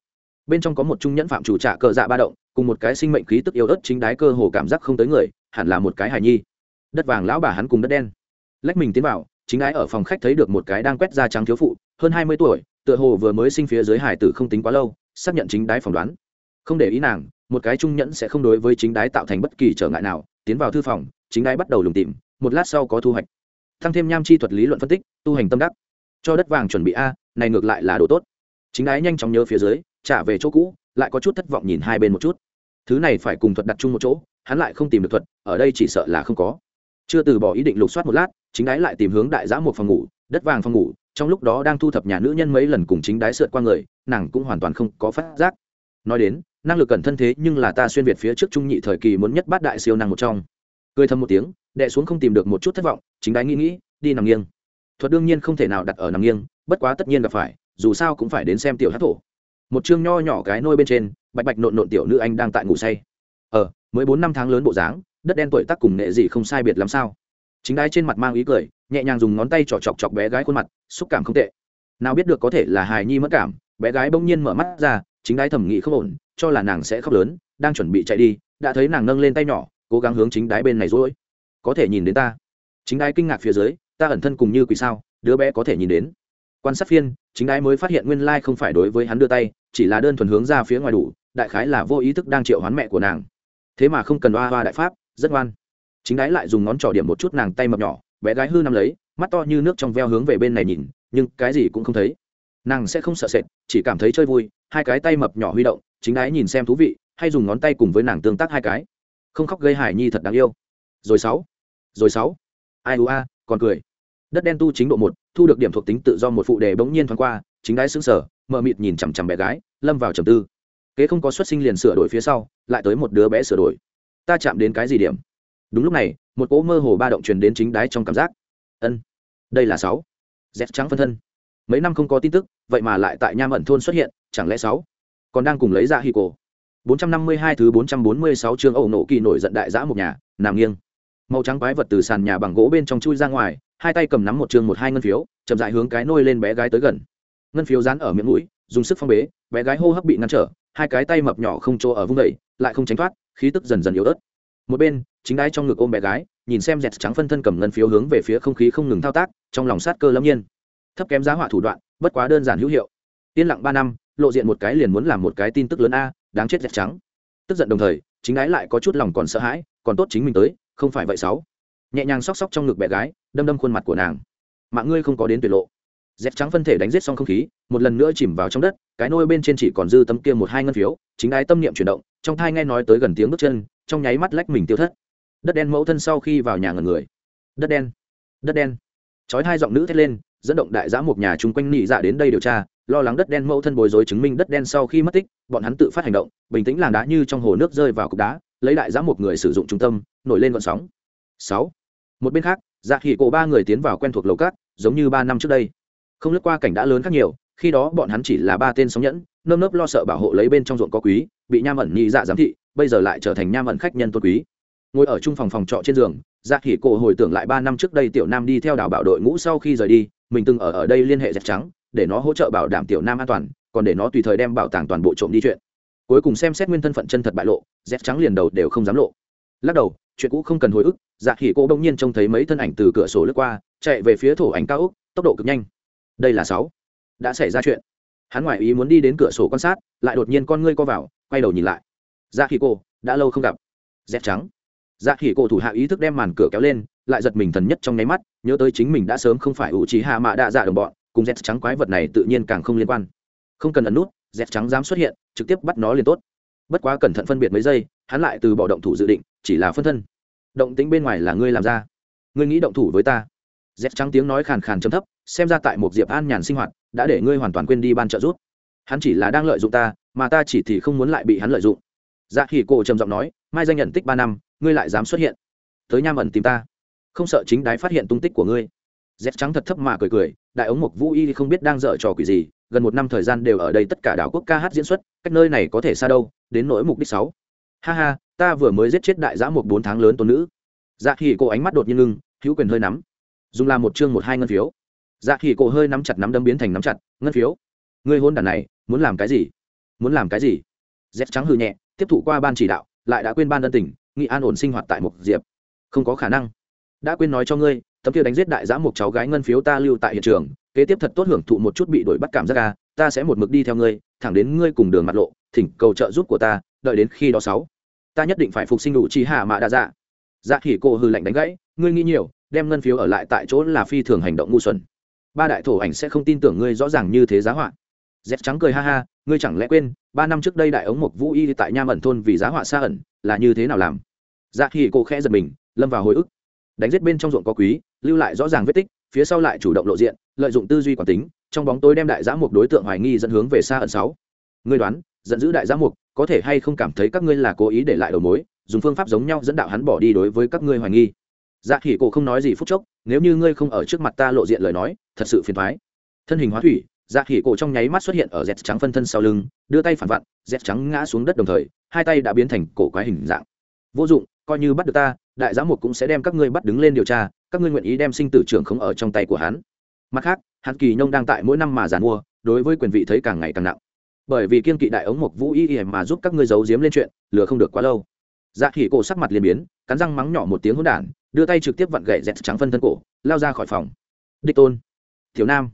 Bên trong có một trung nhẫn phạm chủ trạ cờ dạ ba động, cùng một cái sinh mệnh khí tức yếu ớt chính đái cơ hồ cảm giác không tới người, hẳn là một cái hài nhi. Đất vàng lão bà hắn cùng đất đen. Lách mình tiến vào chính đái ở phòng khách thấy được một cái đang quét da trắng thiếu phụ, hơn hai mươi tuổi, tựa hồ vừa mới sinh phía dưới hải tử không tính quá lâu, xác nhận chính đái phỏng đoán. Không để ý nàng, một cái trung nhẫn sẽ không đối với chính đái tạo thành bất kỳ trở ngại nào, tiến vào thư phòng, chính đái bắt đầu lùng tìm, một lát sau có thu hoạch. Thăng thêm nham chi thuật lý luận phân tích, tu hành tâm đắc. Cho đất vàng chuẩn bị a, này ngược lại là đồ tốt. Chính đái nhanh chóng nhớ phía dưới, trả về chỗ cũ, lại có chút thất vọng nhìn hai bên một chút. Thứ này phải cùng thuật đặt chung một chỗ, hắn lại không tìm được thuật, ở đây chỉ sợ là không có. Chưa từ bỏ ý định lục soát một lát chính đái lại tìm hướng đại giã một phòng ngủ, đất vàng phòng ngủ, trong lúc đó đang thu thập nhà nữ nhân mấy lần cùng chính đái sượt qua người, nàng cũng hoàn toàn không có phát giác. Nói đến, năng lực cẩn thân thế nhưng là ta xuyên việt phía trước trung nhị thời kỳ muốn nhất bát đại siêu năng một trong. Cười thầm một tiếng, đệ xuống không tìm được một chút thất vọng, chính đái nghĩ nghĩ, đi nằm nghiêng. Thuật đương nhiên không thể nào đặt ở nằm nghiêng, bất quá tất nhiên gặp phải, dù sao cũng phải đến xem tiểu hát thổ. Một chương nho nhỏ cái nôi bên trên, bạch bạch nộn nộn tiểu nữ anh đang tại ngủ say. Ờ mới bốn năm tháng lớn bộ dáng, đất đen tuổi tác cùng nệ gì không sai biệt làm sao? Chính đái trên mặt mang ý cười, nhẹ nhàng dùng ngón tay trỏ chọc chọc bé gái khuôn mặt, xúc cảm không tệ. Nào biết được có thể là hài nhi mất cảm, bé gái bỗng nhiên mở mắt ra, chính đái thẩm nghĩ không ổn, cho là nàng sẽ khóc lớn, đang chuẩn bị chạy đi, đã thấy nàng nâng lên tay nhỏ, cố gắng hướng chính đái bên này rối có thể nhìn đến ta. Chính đái kinh ngạc phía dưới, ta ẩn thân cùng như quỷ sao, đứa bé có thể nhìn đến. Quan sát phiên, chính đái mới phát hiện nguyên lai không phải đối với hắn đưa tay, chỉ là đơn thuần hướng ra phía ngoài đủ, đại khái là vô ý thức đang triệu hoán mẹ của nàng. Thế mà không cần oa hoa đại pháp, rất ngoan chính đái lại dùng ngón trỏ điểm một chút nàng tay mập nhỏ, bé gái hư nằm lấy, mắt to như nước trong veo hướng về bên này nhìn, nhưng cái gì cũng không thấy. Nàng sẽ không sợ sệt, chỉ cảm thấy chơi vui, hai cái tay mập nhỏ huy động, chính đái nhìn xem thú vị, hay dùng ngón tay cùng với nàng tương tác hai cái. Không khóc gây hải nhi thật đáng yêu. Rồi sáu rồi sáu. Ai u a, còn cười. Đất đen tu chính độ một, thu được điểm thuộc tính tự do một phụ đề bỗng nhiên thoáng qua, chính đái xứng sở mờ mịt nhìn chằm chằm bé gái, lâm vào trầm tư. Kế không có xuất sinh liền sửa đổi phía sau, lại tới một đứa bé sửa đổi. Ta chạm đến cái gì điểm? Đúng lúc này, một cỗ mơ hồ ba động truyền đến chính đái trong cảm giác. Ân, đây là sáu. Dép trắng phân thân. Mấy năm không có tin tức, vậy mà lại tại nham ẩn thôn xuất hiện, chẳng lẽ sáu? Còn đang cùng lấy ra hi cổ 452 thứ 446 chương ẩu nổ kỳ nổi giận đại dã một nhà, nằm nghiêng. Màu trắng quái vật từ sàn nhà bằng gỗ bên trong chui ra ngoài, hai tay cầm nắm một chương một hai ngân phiếu, chậm dại hướng cái nôi lên bé gái tới gần. Ngân phiếu dán ở miệng mũi, dùng sức phong bế, bé gái hô hấp bị ngăn trở, hai cái tay mập nhỏ không chỗ ở vung đẩy lại không tránh thoát, khí tức dần dần yếu ớt một bên, chính đái trong ngực ôm bé gái, nhìn xem dẹt trắng phân thân cầm ngân phiếu hướng về phía không khí không ngừng thao tác, trong lòng sát cơ lâm nhiên. Thấp kém giá họa thủ đoạn, bất quá đơn giản hữu hiệu. Yên lặng ba năm, lộ diện một cái liền muốn làm một cái tin tức lớn a, đáng chết dẹt trắng. Tức giận đồng thời, chính ái lại có chút lòng còn sợ hãi, còn tốt chính mình tới, không phải vậy sáu. Nhẹ nhàng xóc xóc trong ngực bé gái, đâm đâm khuôn mặt của nàng. Mạng ngươi không có đến tuyệt lộ. Dép trắng phân thể đánh giết xong không khí, một lần nữa chìm vào trong đất, cái nôi bên trên chỉ còn dư tấm kia một hai ngân phiếu, chính ái tâm niệm chuyển động, trong thai nghe nói tới gần tiếng bước chân trong nháy mắt lách mình tiêu thất. Đất đen mẫu thân sau khi vào nhà ngần người. Đất đen đất đen. Chói hai giọng nữ thét lên, dẫn động đại giã một nhà chung quanh nị dạ đến đây điều tra, lo lắng đất đen mẫu thân bồi dối chứng minh đất đen sau khi mất tích, bọn hắn tự phát hành động, bình tĩnh làng đá như trong hồ nước rơi vào cục đá, lấy đại giã một người sử dụng trung tâm, nổi lên vận sóng. Sáu. Một bên khác dạ khỉ cổ ba người tiến vào quen thuộc lầu cát, giống như ba năm trước đây. Không lướt qua cảnh đã lớn khác nhiều khi đó bọn hắn chỉ là ba tên sóng nhẫn, nơm nớp lo sợ bảo hộ lấy bên trong ruộng có quý, bị nham ẩn nhị dạ giám thị, bây giờ lại trở thành nham ẩn khách nhân tôn quý. Ngồi ở chung phòng phòng trọ trên giường dạ khỉ cổ hồi tưởng lại ba năm trước đây tiểu nam đi theo đảo bảo đội ngũ sau khi rời đi, mình từng ở ở đây liên hệ dẹp trắng, để nó hỗ trợ bảo đảm tiểu nam an toàn, còn để nó tùy thời đem bảo tàng toàn bộ trộm đi chuyện. Cuối cùng xem xét nguyên thân phận chân thật bại lộ, dẹp trắng liền đầu đều không dám lộ. Lắc đầu, chuyện cũ không cần hồi ức dạ khỉ cô bỗng nhiên trông thấy mấy thân ảnh từ cửa sổ lướt qua, chạy về phía thổ ảnh cao úc tốc độ cực nhanh. Đây là sáu đã xảy ra chuyện. Hắn ngoại ý muốn đi đến cửa sổ quan sát, lại đột nhiên con ngươi co vào, quay đầu nhìn lại. Dạ khỉ cô đã lâu không gặp. Dép trắng. Dạ khỉ cô thủ hạ ý thức đem màn cửa kéo lên, lại giật mình thần nhất trong nháy mắt, nhớ tới chính mình đã sớm không phải ủ trí hạ mạ đạ dạ đồng bọn, cùng z trắng quái vật này tự nhiên càng không liên quan. Không cần ấn nút z trắng dám xuất hiện, trực tiếp bắt nó liền tốt. Bất quá cẩn thận phân biệt mấy giây, hắn lại từ bỏ động thủ dự định, chỉ là phân thân. Động tính bên ngoài là ngươi làm ra. Ngươi nghĩ động thủ với ta z trắng tiếng nói khàn khàn chấm thấp, xem ra tại một diệp an nhàn sinh hoạt, đã để ngươi hoàn toàn quên đi ban trợ giúp. Hắn chỉ là đang lợi dụng ta, mà ta chỉ thì không muốn lại bị hắn lợi dụng. Dạ khỉ cổ trầm giọng nói, mai danh nhận tích ba năm, ngươi lại dám xuất hiện? Tới nham ẩn tìm ta. Không sợ chính đái phát hiện tung tích của ngươi. Z trắng thật thấp mà cười cười, đại ống mộc vũ y không biết đang dở trò quỷ gì, gần một năm thời gian đều ở đây tất cả đảo quốc ca hát diễn xuất, cách nơi này có thể xa đâu, đến nỗi mục đích sáu. Ha ha, ta vừa mới giết chết đại giã một bốn tháng lớn tôn nữ. Dạ khỉ cổ ánh mắt đột nhiên ngưng, hữu quyền hơi nắm dùng làm một chương một hai ngân phiếu. Dạ khỉ cổ hơi nắm chặt nắm đấm biến thành nắm chặt, ngân phiếu? Ngươi hôn đàn này, muốn làm cái gì? Muốn làm cái gì? Dép trắng hư nhẹ, tiếp thụ qua ban chỉ đạo, lại đã quên ban đơn tỉnh nghị an ổn sinh hoạt tại một diệp. Không có khả năng. Đã quên nói cho ngươi, tấm kia đánh giết đại giã một cháu gái ngân phiếu ta lưu tại hiện trường, kế tiếp thật tốt hưởng thụ một chút bị đuổi bắt cảm giác ca ta sẽ một mực đi theo ngươi, thẳng đến ngươi cùng đường mặt lộ, thỉnh cầu trợ giúp của ta, đợi đến khi đó sáu. Ta nhất định phải phục sinh đủ chi hạ mạ đa dạ. Dạ khỉ cổ hư lạnh đánh gãy, ngươi nghĩ nhiều đem ngân phiếu ở lại tại chỗ là phi thường hành động ngu xuẩn. Ba đại thổ ảnh sẽ không tin tưởng ngươi rõ ràng như thế giá họa. Dép trắng cười ha ha, ngươi chẳng lẽ quên, ba năm trước đây đại ống mộc vũ y tại nham ẩn thôn vì giá họa xa ẩn, là như thế nào làm? Dạ khi cô khẽ giật mình, lâm vào hồi ức. Đánh giết bên trong ruộng có quý, lưu lại rõ ràng vết tích, phía sau lại chủ động lộ diện, lợi dụng tư duy quản tính, trong bóng tối đem đại giã mục đối tượng hoài nghi dẫn hướng về xa ẩn sáu. Ngươi đoán, giận dữ đại giã mục có thể hay không cảm thấy các ngươi là cố ý để lại đầu mối, dùng phương pháp giống nhau dẫn đạo hắn bỏ đi đối với các ngươi hoài nghi? Dạ khỉ cổ không nói gì phút chốc, nếu như ngươi không ở trước mặt ta lộ diện lời nói, thật sự phiền thoái. Thân hình hóa thủy dạ khỉ cổ trong nháy mắt xuất hiện ở dẹt trắng phân thân sau lưng, đưa tay phản vặn dẹt trắng ngã xuống đất đồng thời, hai tay đã biến thành cổ quái hình dạng. Vô dụng, coi như bắt được ta, đại giám mục cũng sẽ đem các ngươi bắt đứng lên điều tra, các ngươi nguyện ý đem sinh tử trưởng không ở trong tay của hắn. Mặt khác, hắn kỳ nông đang tại mỗi năm mà giàn mua, đối với quyền vị thấy càng ngày càng nặng. Bởi vì kiên kỵ đại ống mục vũ y y mà giúp các ngươi giấu giếm lên chuyện, lừa không được quá lâu. Dạ khỉ cổ sắc mặt liền biến cắn răng mắng nhỏ một tiếng hỗn đản, đưa tay trực tiếp vặn gậy dẹt trắng phân thân cổ, lao ra khỏi phòng. Đích tôn thiếu nam.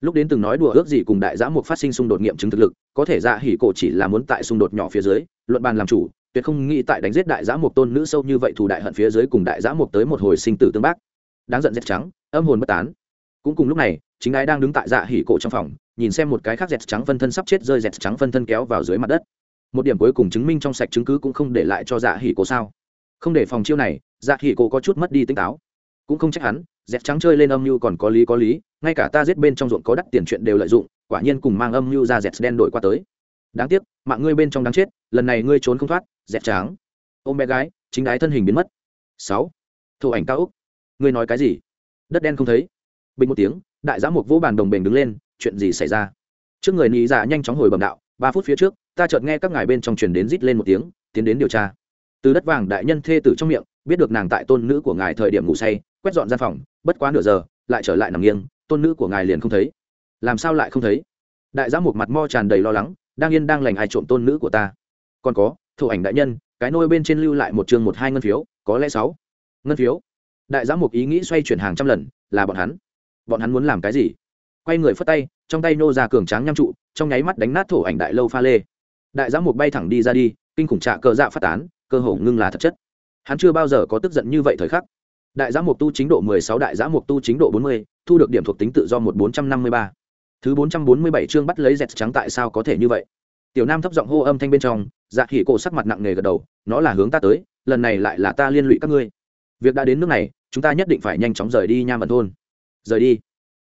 Lúc đến từng nói đùa ước gì cùng đại giã mục phát sinh xung đột nghiệm chứng thực lực, có thể dạ hỉ cổ chỉ là muốn tại xung đột nhỏ phía dưới, luận bàn làm chủ, tuyệt không nghĩ tại đánh giết đại giã mục tôn nữ sâu như vậy thù đại hận phía dưới cùng đại giã mục tới một hồi sinh tử tương bác. Đáng giận dẹt trắng, âm hồn bất tán. Cũng cùng lúc này, chính ái đang đứng tại dạ hỉ cổ trong phòng, nhìn xem một cái khác dẹt trắng phân thân sắp chết rơi dẹt trắng phân thân kéo vào dưới mặt đất. Một điểm cuối cùng chứng minh trong sạch chứng cứ cũng không để lại cho dạ hỉ cổ sao không để phòng chiêu này dạ hỉ cổ có chút mất đi tinh táo. Cũng không trách hắn, dẹt trắng chơi lên âm mưu còn có lý có lý, ngay cả ta giết bên trong ruộng có đắt tiền chuyện đều lợi dụng, quả nhiên cùng mang âm mưu ra dẹt đen đổi qua tới. Đáng tiếc, mạng ngươi bên trong đáng chết, lần này ngươi trốn không thoát, dẹt trắng. Ôm bé gái, chính ái thân hình biến mất. Sáu. Thủ ảnh cao úc. Ngươi nói cái gì? Đất đen không thấy. Bình một tiếng, đại giã mục vũ bàn đồng bền đứng lên, chuyện gì xảy ra? Trước người nị dạ nhanh chóng hồi bẩm đạo, ba phút phía trước, ta chợt nghe các ngài bên trong truyền đến rít lên một tiếng, tiến đến điều tra từ đất vàng đại nhân thê tử trong miệng, biết được nàng tại tôn nữ của ngài thời điểm ngủ say, quét dọn gian phòng, bất quá nửa giờ, lại trở lại nằm nghiêng, tôn nữ của ngài liền không thấy. Làm sao lại không thấy? Đại giám một mặt mo tràn đầy lo lắng, đang yên đang lành ai trộm tôn nữ của ta? Còn có thủ ảnh đại nhân, cái nôi bên trên lưu lại một chương một hai ngân phiếu, có lẽ sáu ngân phiếu. Đại giám một ý nghĩ xoay chuyển hàng trăm lần, là bọn hắn. Bọn hắn muốn làm cái gì? Quay người phất tay, trong tay nô ra cường tráng nham trụ, trong nháy mắt đánh nát thổ ảnh đại lâu pha lê. Đại giám một bay thẳng đi ra đi, kinh khủng trạ cờ dạ phát tán cơ hồ ngưng là thật chất. Hắn chưa bao giờ có tức giận như vậy thời khắc. Đại giám mục tu chính độ 16 đại giám mục tu chính độ 40, thu được điểm thuộc tính tự do một 453. thứ 447 chương bắt lấy dẹt trắng tại sao có thể như vậy? Tiểu nam thấp giọng hô âm thanh bên trong dạ hỉ cổ sắc mặt nặng nề gật đầu nó là hướng ta tới lần này lại là ta liên lụy các ngươi. Việc đã đến nước này chúng ta nhất định phải nhanh chóng rời đi nha mật thôn. Rời đi.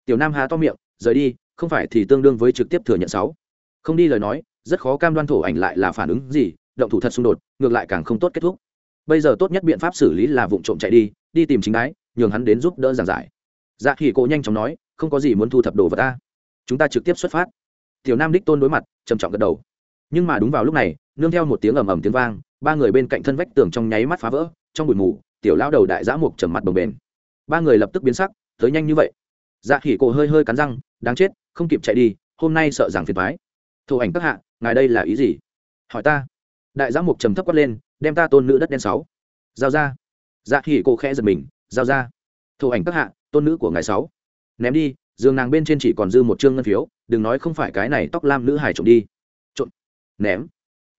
Tiểu nam há to miệng rời đi không phải thì tương đương với trực tiếp thừa nhận sáu. Không đi lời nói rất khó cam đoan thổ ảnh lại là phản ứng gì động thủ thật xung đột, ngược lại càng không tốt kết thúc. Bây giờ tốt nhất biện pháp xử lý là vụ trộm chạy đi đi tìm chính đái, nhường hắn đến giúp đỡ giảng giải. Dạ khỉ cổ nhanh chóng nói, không có gì muốn thu thập đồ vật ta. Chúng ta trực tiếp xuất phát. Tiểu nam đích tôn đối mặt, trầm trọng gật đầu. Nhưng mà đúng vào lúc này, nương theo một tiếng ầm ầm tiếng vang, ba người bên cạnh thân vách tường trong nháy mắt phá vỡ, trong bụi mù, tiểu lao đầu đại giã mục trầm mặt bồng bềnh. Ba người lập tức biến sắc, tới nhanh như vậy. Dạ khỉ cổ hơi hơi cắn răng, đáng chết, không kịp chạy đi, hôm nay sợ rằng phiền thoái thủ ảnh các hạ, ngài đây là ý gì? Hỏi ta đại giám mục trầm thấp quát lên, đem ta tôn nữ đất đen sáu. Giao ra. Dạ khỉ cô khẽ giật mình, giao ra. Thủ ảnh các hạ, tôn nữ của ngài sáu. Ném đi, giường nàng bên trên chỉ còn dư một chương ngân phiếu, đừng nói không phải cái này tóc lam nữ hải trộm đi. Trộm. Ném.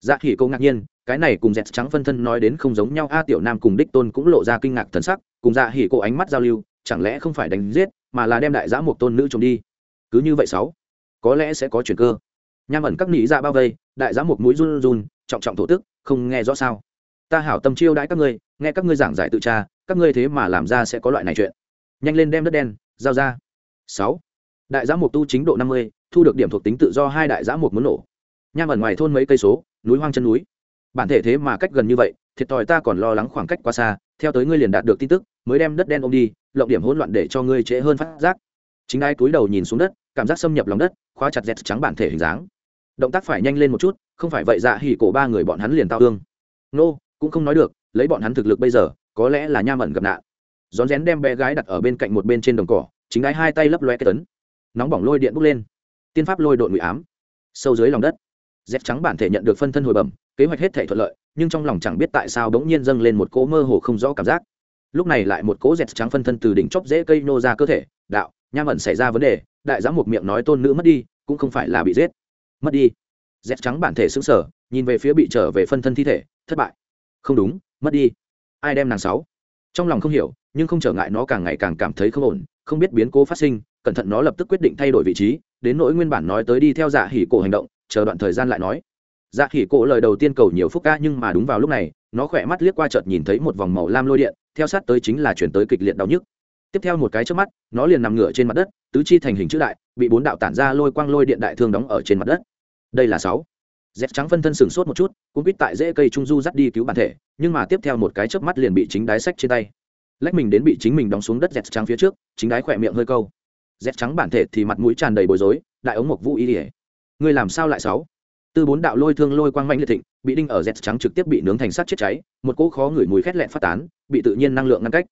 Dạ khỉ cô ngạc nhiên, cái này cùng dẹt trắng phân thân nói đến không giống nhau. A tiểu nam cùng đích tôn cũng lộ ra kinh ngạc thần sắc, cùng dạ hỉ cô ánh mắt giao lưu, chẳng lẽ không phải đánh giết, mà là đem đại giã một tôn nữ trộm đi. Cứ như vậy sáu. Có lẽ sẽ có chuyển cơ. Nham ẩn các nỉ ra dạ bao vây, đại giã một mũi run run trọng trọng thổ tức, không nghe rõ sao? Ta hảo tâm chiêu đãi các ngươi, nghe các ngươi giảng giải tự tra các ngươi thế mà làm ra sẽ có loại này chuyện. Nhanh lên đem đất đen, giao ra. Sáu. Đại giã mục tu chính độ năm mươi, thu được điểm thuộc tính tự do hai đại giã mục muốn nổ. Nham ẩn ngoài thôn mấy cây số, núi hoang chân núi. Bản thể thế mà cách gần như vậy, thiệt thòi ta còn lo lắng khoảng cách quá xa, theo tới ngươi liền đạt được tin tức, mới đem đất đen ôm đi, lộng điểm hỗn loạn để cho ngươi trễ hơn phát giác. Chính đai túi đầu nhìn xuống đất, cảm giác xâm nhập lòng đất, khóa chặt dẹt trắng bản thể hình dáng động tác phải nhanh lên một chút, không phải vậy dạ hỉ cổ ba người bọn hắn liền tao thương. Nô, cũng không nói được, lấy bọn hắn thực lực bây giờ, có lẽ là nham ẩn gặp nạn. Rón rén đem bé gái đặt ở bên cạnh một bên trên đồng cỏ, chính gái hai tay lấp loe cái tấn. Nóng bỏng lôi điện bốc lên. Tiên pháp lôi đội ngụy ám. Sâu dưới lòng đất, dép trắng bản thể nhận được phân thân hồi bẩm, kế hoạch hết thể thuận lợi, nhưng trong lòng chẳng biết tại sao bỗng nhiên dâng lên một cỗ mơ hồ không rõ cảm giác. Lúc này lại một cỗ dẹt trắng phân thân từ đỉnh chóp dễ cây nô ra cơ thể, đạo, nham ẩn xảy ra vấn đề, đại giám một miệng nói tôn nữ mất đi, cũng không phải là bị giết mất đi. Dép trắng bản thể xứng sở nhìn về phía bị trở về phân thân thi thể, thất bại. Không đúng, mất đi. Ai đem nàng sáu? Trong lòng không hiểu, nhưng không trở ngại nó càng ngày càng cảm thấy không ổn, không biết biến cố phát sinh, cẩn thận nó lập tức quyết định thay đổi vị trí, đến nỗi nguyên bản nói tới đi theo dạ hỉ cổ hành động, chờ đoạn thời gian lại nói. Dạ hỉ cổ lời đầu tiên cầu nhiều phúc ca nhưng mà đúng vào lúc này, nó khỏe mắt liếc qua chợt nhìn thấy một vòng màu lam lôi điện, theo sát tới chính là chuyển tới kịch liệt đau nhức. Tiếp theo một cái trước mắt, nó liền nằm ngửa trên mặt đất, tứ chi thành hình chữ đại, bị bốn đạo tản ra lôi quang lôi điện đại thương đóng ở trên mặt đất đây là sáu. Dép trắng phân thân sừng sốt một chút cũng biết tại dễ cây trung du dắt đi cứu bản thể, nhưng mà tiếp theo một cái chớp mắt liền bị chính đái sách trên tay. Lách mình đến bị chính mình đóng xuống đất dép trắng phía trước, chính đái khỏe miệng hơi câu. Dép trắng bản thể thì mặt mũi tràn đầy bối rối, đại ống mộc vũ ý ỉa ngươi làm sao lại sáu? Từ bốn đạo lôi thương lôi quang mạnh liệt thịnh, bị đinh ở dẹt trắng trực tiếp bị nướng thành sắt chết cháy, một cỗ khó ngửi mùi khét lẹn phát tán, bị tự nhiên năng lượng ngăn cách.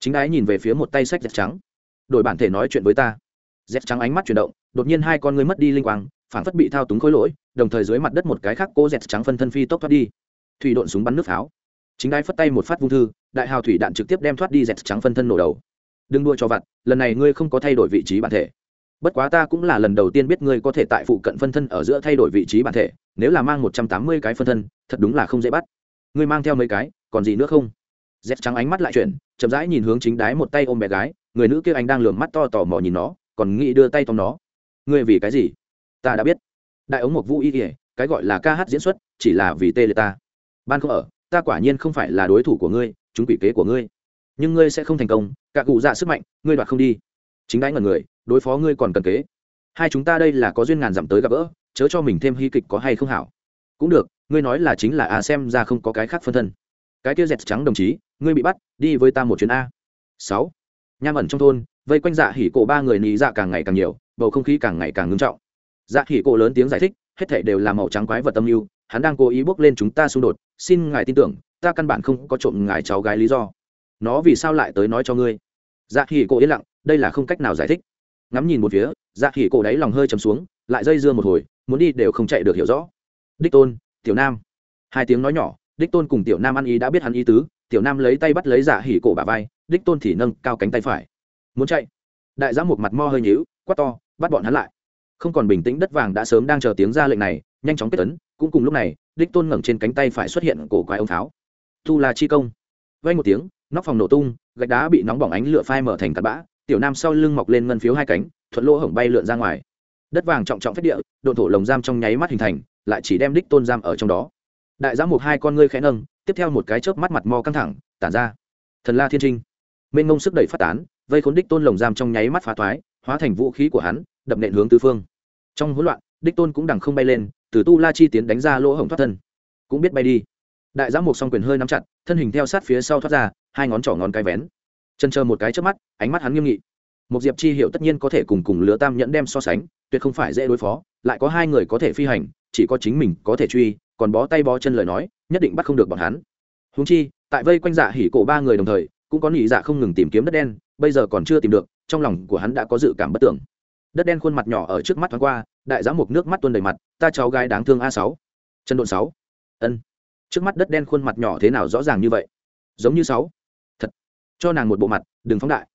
Chính đái nhìn về phía một tay sách dẹt trắng. Đổi bản thể nói chuyện với ta. Dẹt trắng ánh mắt chuyển động, đột nhiên hai con ngươi mất đi linh quang phản phất bị thao túng khối lỗi, đồng thời dưới mặt đất một cái khác cô dẹt trắng phân thân phi tốc thoát đi. Thủy độn súng bắn nước pháo. Chính đai phất tay một phát vung thư, đại hào thủy đạn trực tiếp đem thoát đi dẹt trắng phân thân nổ đầu. Đừng đua cho vặt, lần này ngươi không có thay đổi vị trí bản thể. Bất quá ta cũng là lần đầu tiên biết ngươi có thể tại phụ cận phân thân ở giữa thay đổi vị trí bản thể, nếu là mang một trăm tám mươi cái phân thân, thật đúng là không dễ bắt. Ngươi mang theo mấy cái, còn gì nữa không? Dép trắng ánh mắt lại chuyển, chậm rãi nhìn hướng chính đái một tay ôm bé gái, người nữ kia anh đang lường mắt to tò mò nhìn nó, còn nghĩ đưa tay tóm nó. Ngươi vì cái gì? Ta đã biết. Đại ống một vũ y kỉa cái gọi là ca hát diễn xuất, chỉ là vì tê liệt ta. Ban không ở, ta quả nhiên không phải là đối thủ của ngươi, chúng quỷ kế của ngươi. Nhưng ngươi sẽ không thành công, cả cụ dạ sức mạnh, ngươi đoạt không đi. Chính đáy ngần người, đối phó ngươi còn cần kế. Hai chúng ta đây là có duyên ngàn dặm tới gặp gỡ, chớ cho mình thêm hy kịch có hay không hảo. Cũng được, ngươi nói là chính là à xem ra không có cái khác phân thân. Cái kia dẹt trắng đồng chí, ngươi bị bắt, đi với ta một chuyến a. Sáu. Nham ẩn trong thôn, vây quanh dạ hỉ cổ ba người nì dạ càng ngày càng nhiều, bầu không khí càng ngày càng ngưng trọng dạ khỉ cổ lớn tiếng giải thích, hết thảy đều là màu trắng quái vật tâm mưu, hắn đang cố ý bước lên chúng ta xung đột, xin ngài tin tưởng, ta căn bản không có trộm ngài cháu gái lý do. Nó vì sao lại tới nói cho ngươi? Dạ khỉ cổ yên lặng, đây là không cách nào giải thích. Ngắm nhìn một phía dạ khỉ cổ đáy lòng hơi chầm xuống, lại dây dưa một hồi, muốn đi đều không chạy được hiểu rõ. Đích tôn, tiểu nam. Hai tiếng nói nhỏ, đích tôn cùng tiểu nam ăn ý đã biết hắn ý tứ, tiểu nam lấy tay bắt lấy dạ hỉ cổ bà vai, đích tôn thì nâng cao cánh tay phải. Muốn chạy. Đại giã một mặt mo hơi nhíu, quát to, bắt bọn hắn lại không còn bình tĩnh đất vàng đã sớm đang chờ tiếng ra lệnh này, nhanh chóng kết tấn cũng cùng lúc này, đích tôn ngẩng trên cánh tay phải xuất hiện cổ quái ông pháo tu là chi công. Vay một tiếng, nóc phòng nổ tung, gạch đá bị nóng bỏng ánh lửa phai mở thành tạt bã, tiểu nam sau lưng mọc lên ngân phiếu hai cánh, thuận lỗ hổng bay lượn ra ngoài. Đất vàng trọng trọng phết địa, độn thổ lồng giam trong nháy mắt hình thành, lại chỉ đem đích tôn giam ở trong đó. Đại giám một hai con ngươi khẽ nâng, tiếp theo một cái chớp mắt mặt mò căng thẳng, tản ra. Thần la thiên trinh. Mênh ngông sức đẩy phát tán, vây khốn đích tôn lồng giam trong nháy mắt phá thoái, hóa thành vũ khí của hắn đập nện hướng tứ phương. Trong hỗn loạn, đích tôn cũng đằng không bay lên, từ tu la chi tiến đánh ra lỗ hổng thoát thân. Cũng biết bay đi. Đại giám mục song quyền hơi nắm chặt, thân hình theo sát phía sau thoát ra, hai ngón trỏ ngón cái vén. Chân chờ một cái trước mắt, ánh mắt hắn nghiêm nghị. Một diệp chi hiểu tất nhiên có thể cùng cùng lứa tam nhẫn đem so sánh, tuyệt không phải dễ đối phó, lại có hai người có thể phi hành, chỉ có chính mình có thể truy, còn bó tay bó chân lời nói, nhất định bắt không được bọn hắn. Húng chi, tại vây quanh dạ hỉ cổ ba người đồng thời, cũng có nhị dạ không ngừng tìm kiếm đất đen, bây giờ còn chưa tìm được, trong lòng của hắn đã có dự cảm bất tưởng đất đen khuôn mặt nhỏ ở trước mắt thoáng qua, đại giám mục nước mắt tuôn đầy mặt, ta cháu gái đáng thương a sáu. Chân độn sáu. Ân. Trước mắt đất đen khuôn mặt nhỏ thế nào rõ ràng như vậy? Giống như sáu. Thật. Cho nàng một bộ mặt, đừng phóng đại.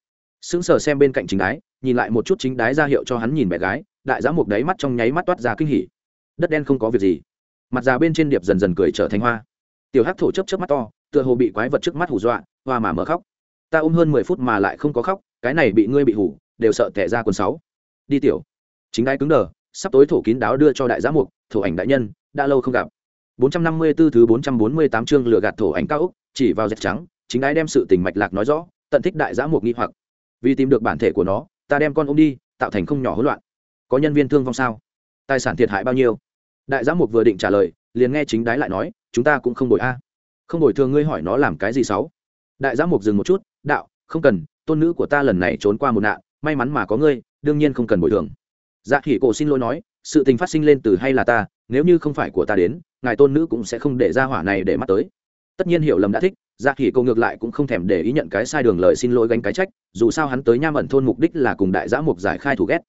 Sững sờ xem bên cạnh chính đái, nhìn lại một chút chính đái ra hiệu cho hắn nhìn mẹ gái, đại giám mục đáy mắt trong nháy mắt toát ra kinh hỉ. Đất đen không có việc gì. Mặt già bên trên điệp dần dần cười trở thành hoa. Tiểu hắc thổ chấp chớp mắt to, tựa hồ bị quái vật trước mắt hù dọa, hoa mà mở khóc. Ta ôm hơn mười phút mà lại không có khóc, cái này bị ngươi bị hủ đều sợ tẻ ra quần sáu đi tiểu. Chính đái cứng đờ, sắp tối thổ kín đáo đưa cho đại giá mục, thổ ảnh đại nhân, đã lâu không gặp. 454 thứ 448 chương lừa gạt thổ ảnh cao úc chỉ vào dệt trắng, chính đái đem sự tình mạch lạc nói rõ, tận thích đại giá mục nghi hoặc. Vì tìm được bản thể của nó, ta đem con ôm đi, tạo thành không nhỏ hỗn loạn. Có nhân viên thương vong sao? Tài sản thiệt hại bao nhiêu? Đại giá mục vừa định trả lời, liền nghe chính đái lại nói, chúng ta cũng không đổi a. Không đổi thường ngươi hỏi nó làm cái gì sáu? đại giá mục dừng một chút, đạo, không cần, tôn nữ của ta lần này trốn qua một nạn may mắn mà có ngươi, đương nhiên không cần bồi thường. Dạ khỉ cổ xin lỗi nói, sự tình phát sinh lên từ hay là ta, nếu như không phải của ta đến, ngài tôn nữ cũng sẽ không để ra hỏa này để mắt tới. Tất nhiên hiểu lầm đã thích dạ khỉ cổ ngược lại cũng không thèm để ý nhận cái sai đường lời xin lỗi gánh cái trách, dù sao hắn tới nham ẩn thôn mục đích là cùng đại giã mục giải khai thủ ghét.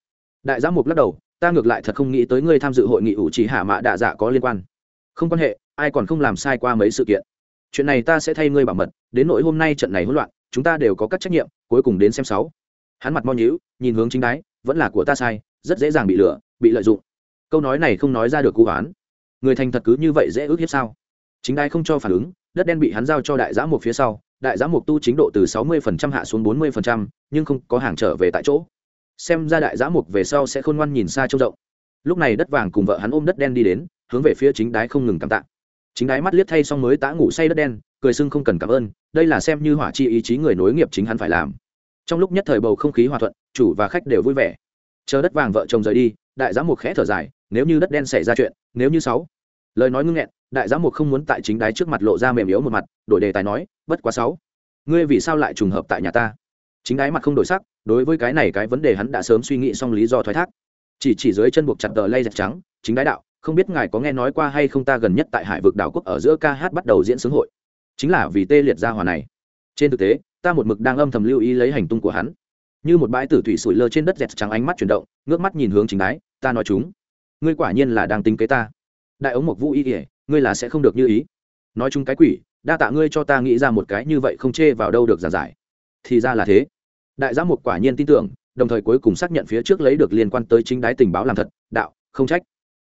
Đại giã mục lắc đầu, ta ngược lại thật không nghĩ tới ngươi tham dự hội nghị ủ chỉ hạ mạ đạ dạ có liên quan. Không quan hệ, ai còn không làm sai qua mấy sự kiện. Chuyện này ta sẽ thay ngươi bảo mật, đến nỗi hôm nay trận này hỗn loạn, chúng ta đều có các trách nhiệm, cuối cùng đến xem sáu hắn mặt mo nhíu nhìn hướng chính đái vẫn là của ta sai rất dễ dàng bị lừa bị lợi dụng. Câu nói này không nói ra được cú hoán người thành thật cứ như vậy dễ ước hiếp sao? Chính đái không cho phản ứng đất đen bị hắn giao cho đại giã mục phía sau đại giã mục tu chính độ từ sáu mươi phần trăm hạ xuống bốn mươi phần trăm, nhưng không có hàng trở về tại chỗ. Xem ra đại giã mục về sau sẽ khôn ngoan nhìn xa trông rộng. Lúc này đất vàng cùng vợ hắn ôm đất đen đi đến hướng về phía chính đái không ngừng cảm tạ. Chính đái mắt liếc thay xong mới tã ngủ say đất đen cười sưng không cần cảm ơn đây là xem như hỏa chi ý chí người nối nghiệp chính hắn phải làm trong lúc nhất thời bầu không khí hòa thuận, chủ và khách đều vui vẻ. Chờ đất vàng vợ chồng rời đi, đại giám mục khẽ thở dài, nếu như đất đen xảy ra chuyện, nếu như sáu. Lời nói ngưng nghẹn, đại giám mục không muốn tại chính đái trước mặt lộ ra mềm yếu một mặt, đổi đề tài nói, bất quá sáu. Ngươi vì sao lại trùng hợp tại nhà ta? Chính đái mặt không đổi sắc, đối với cái này cái vấn đề hắn đã sớm suy nghĩ xong lý do thoái thác. Chỉ chỉ dưới chân buộc chặt tờ lay dạch trắng, chính đái đạo, không biết ngài có nghe nói qua hay không ta gần nhất tại hải vực đảo quốc ở giữa ca hát bắt đầu diễn sướng hội. Chính là vì tê liệt gia hòa này. Trên thực tế ta một mực đang âm thầm lưu ý lấy hành tung của hắn. Như một bãi tử thủy sủi lơ trên đất dẹt trắng ánh mắt chuyển động, ngước mắt nhìn hướng chính đái, ta nói chúng, ngươi quả nhiên là đang tính kế ta. Đại ống mộc vũ ý kể ngươi là sẽ không được như ý. Nói chung cái quỷ, đa tạ ngươi cho ta nghĩ ra một cái như vậy không chê vào đâu được giả giải. Thì ra là thế. Đại giám mục quả nhiên tin tưởng, đồng thời cuối cùng xác nhận phía trước lấy được liên quan tới chính đái tình báo làm thật, đạo, không trách.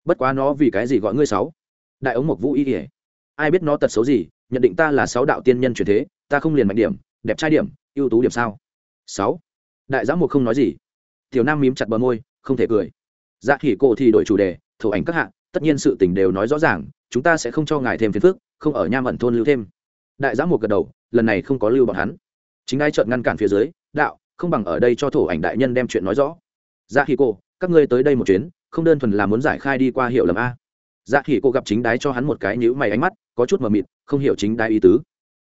Bất quá nó vì cái gì gọi ngươi sáu? Đại ống mộc vũ ý kể ai biết nó tật xấu gì, nhận định ta là sáu đạo tiên nhân truyền thế, ta không liền mạnh điểm đẹp trai điểm ưu tú điểm sao? Sáu. Đại giám mục không nói gì. Tiểu nam mím chặt bờ môi không thể cười. Dạ khỉ cổ thì đổi chủ đề thổ ảnh các hạ, tất nhiên sự tình đều nói rõ ràng chúng ta sẽ không cho ngài thêm phiền phức không ở nham ẩn thôn lưu thêm. Đại giám mục gật đầu lần này không có lưu bọn hắn. Chính ai trợn ngăn cản phía dưới đạo không bằng ở đây cho thổ ảnh đại nhân đem chuyện nói rõ. Dạ khỉ cổ các ngươi tới đây một chuyến không đơn thuần là muốn giải khai đi qua hiệu lầm a. Dạ khỉ cổ gặp chính đái cho hắn một cái nhíu mày ánh mắt có chút mờ mịt không hiểu chính đái ý tứ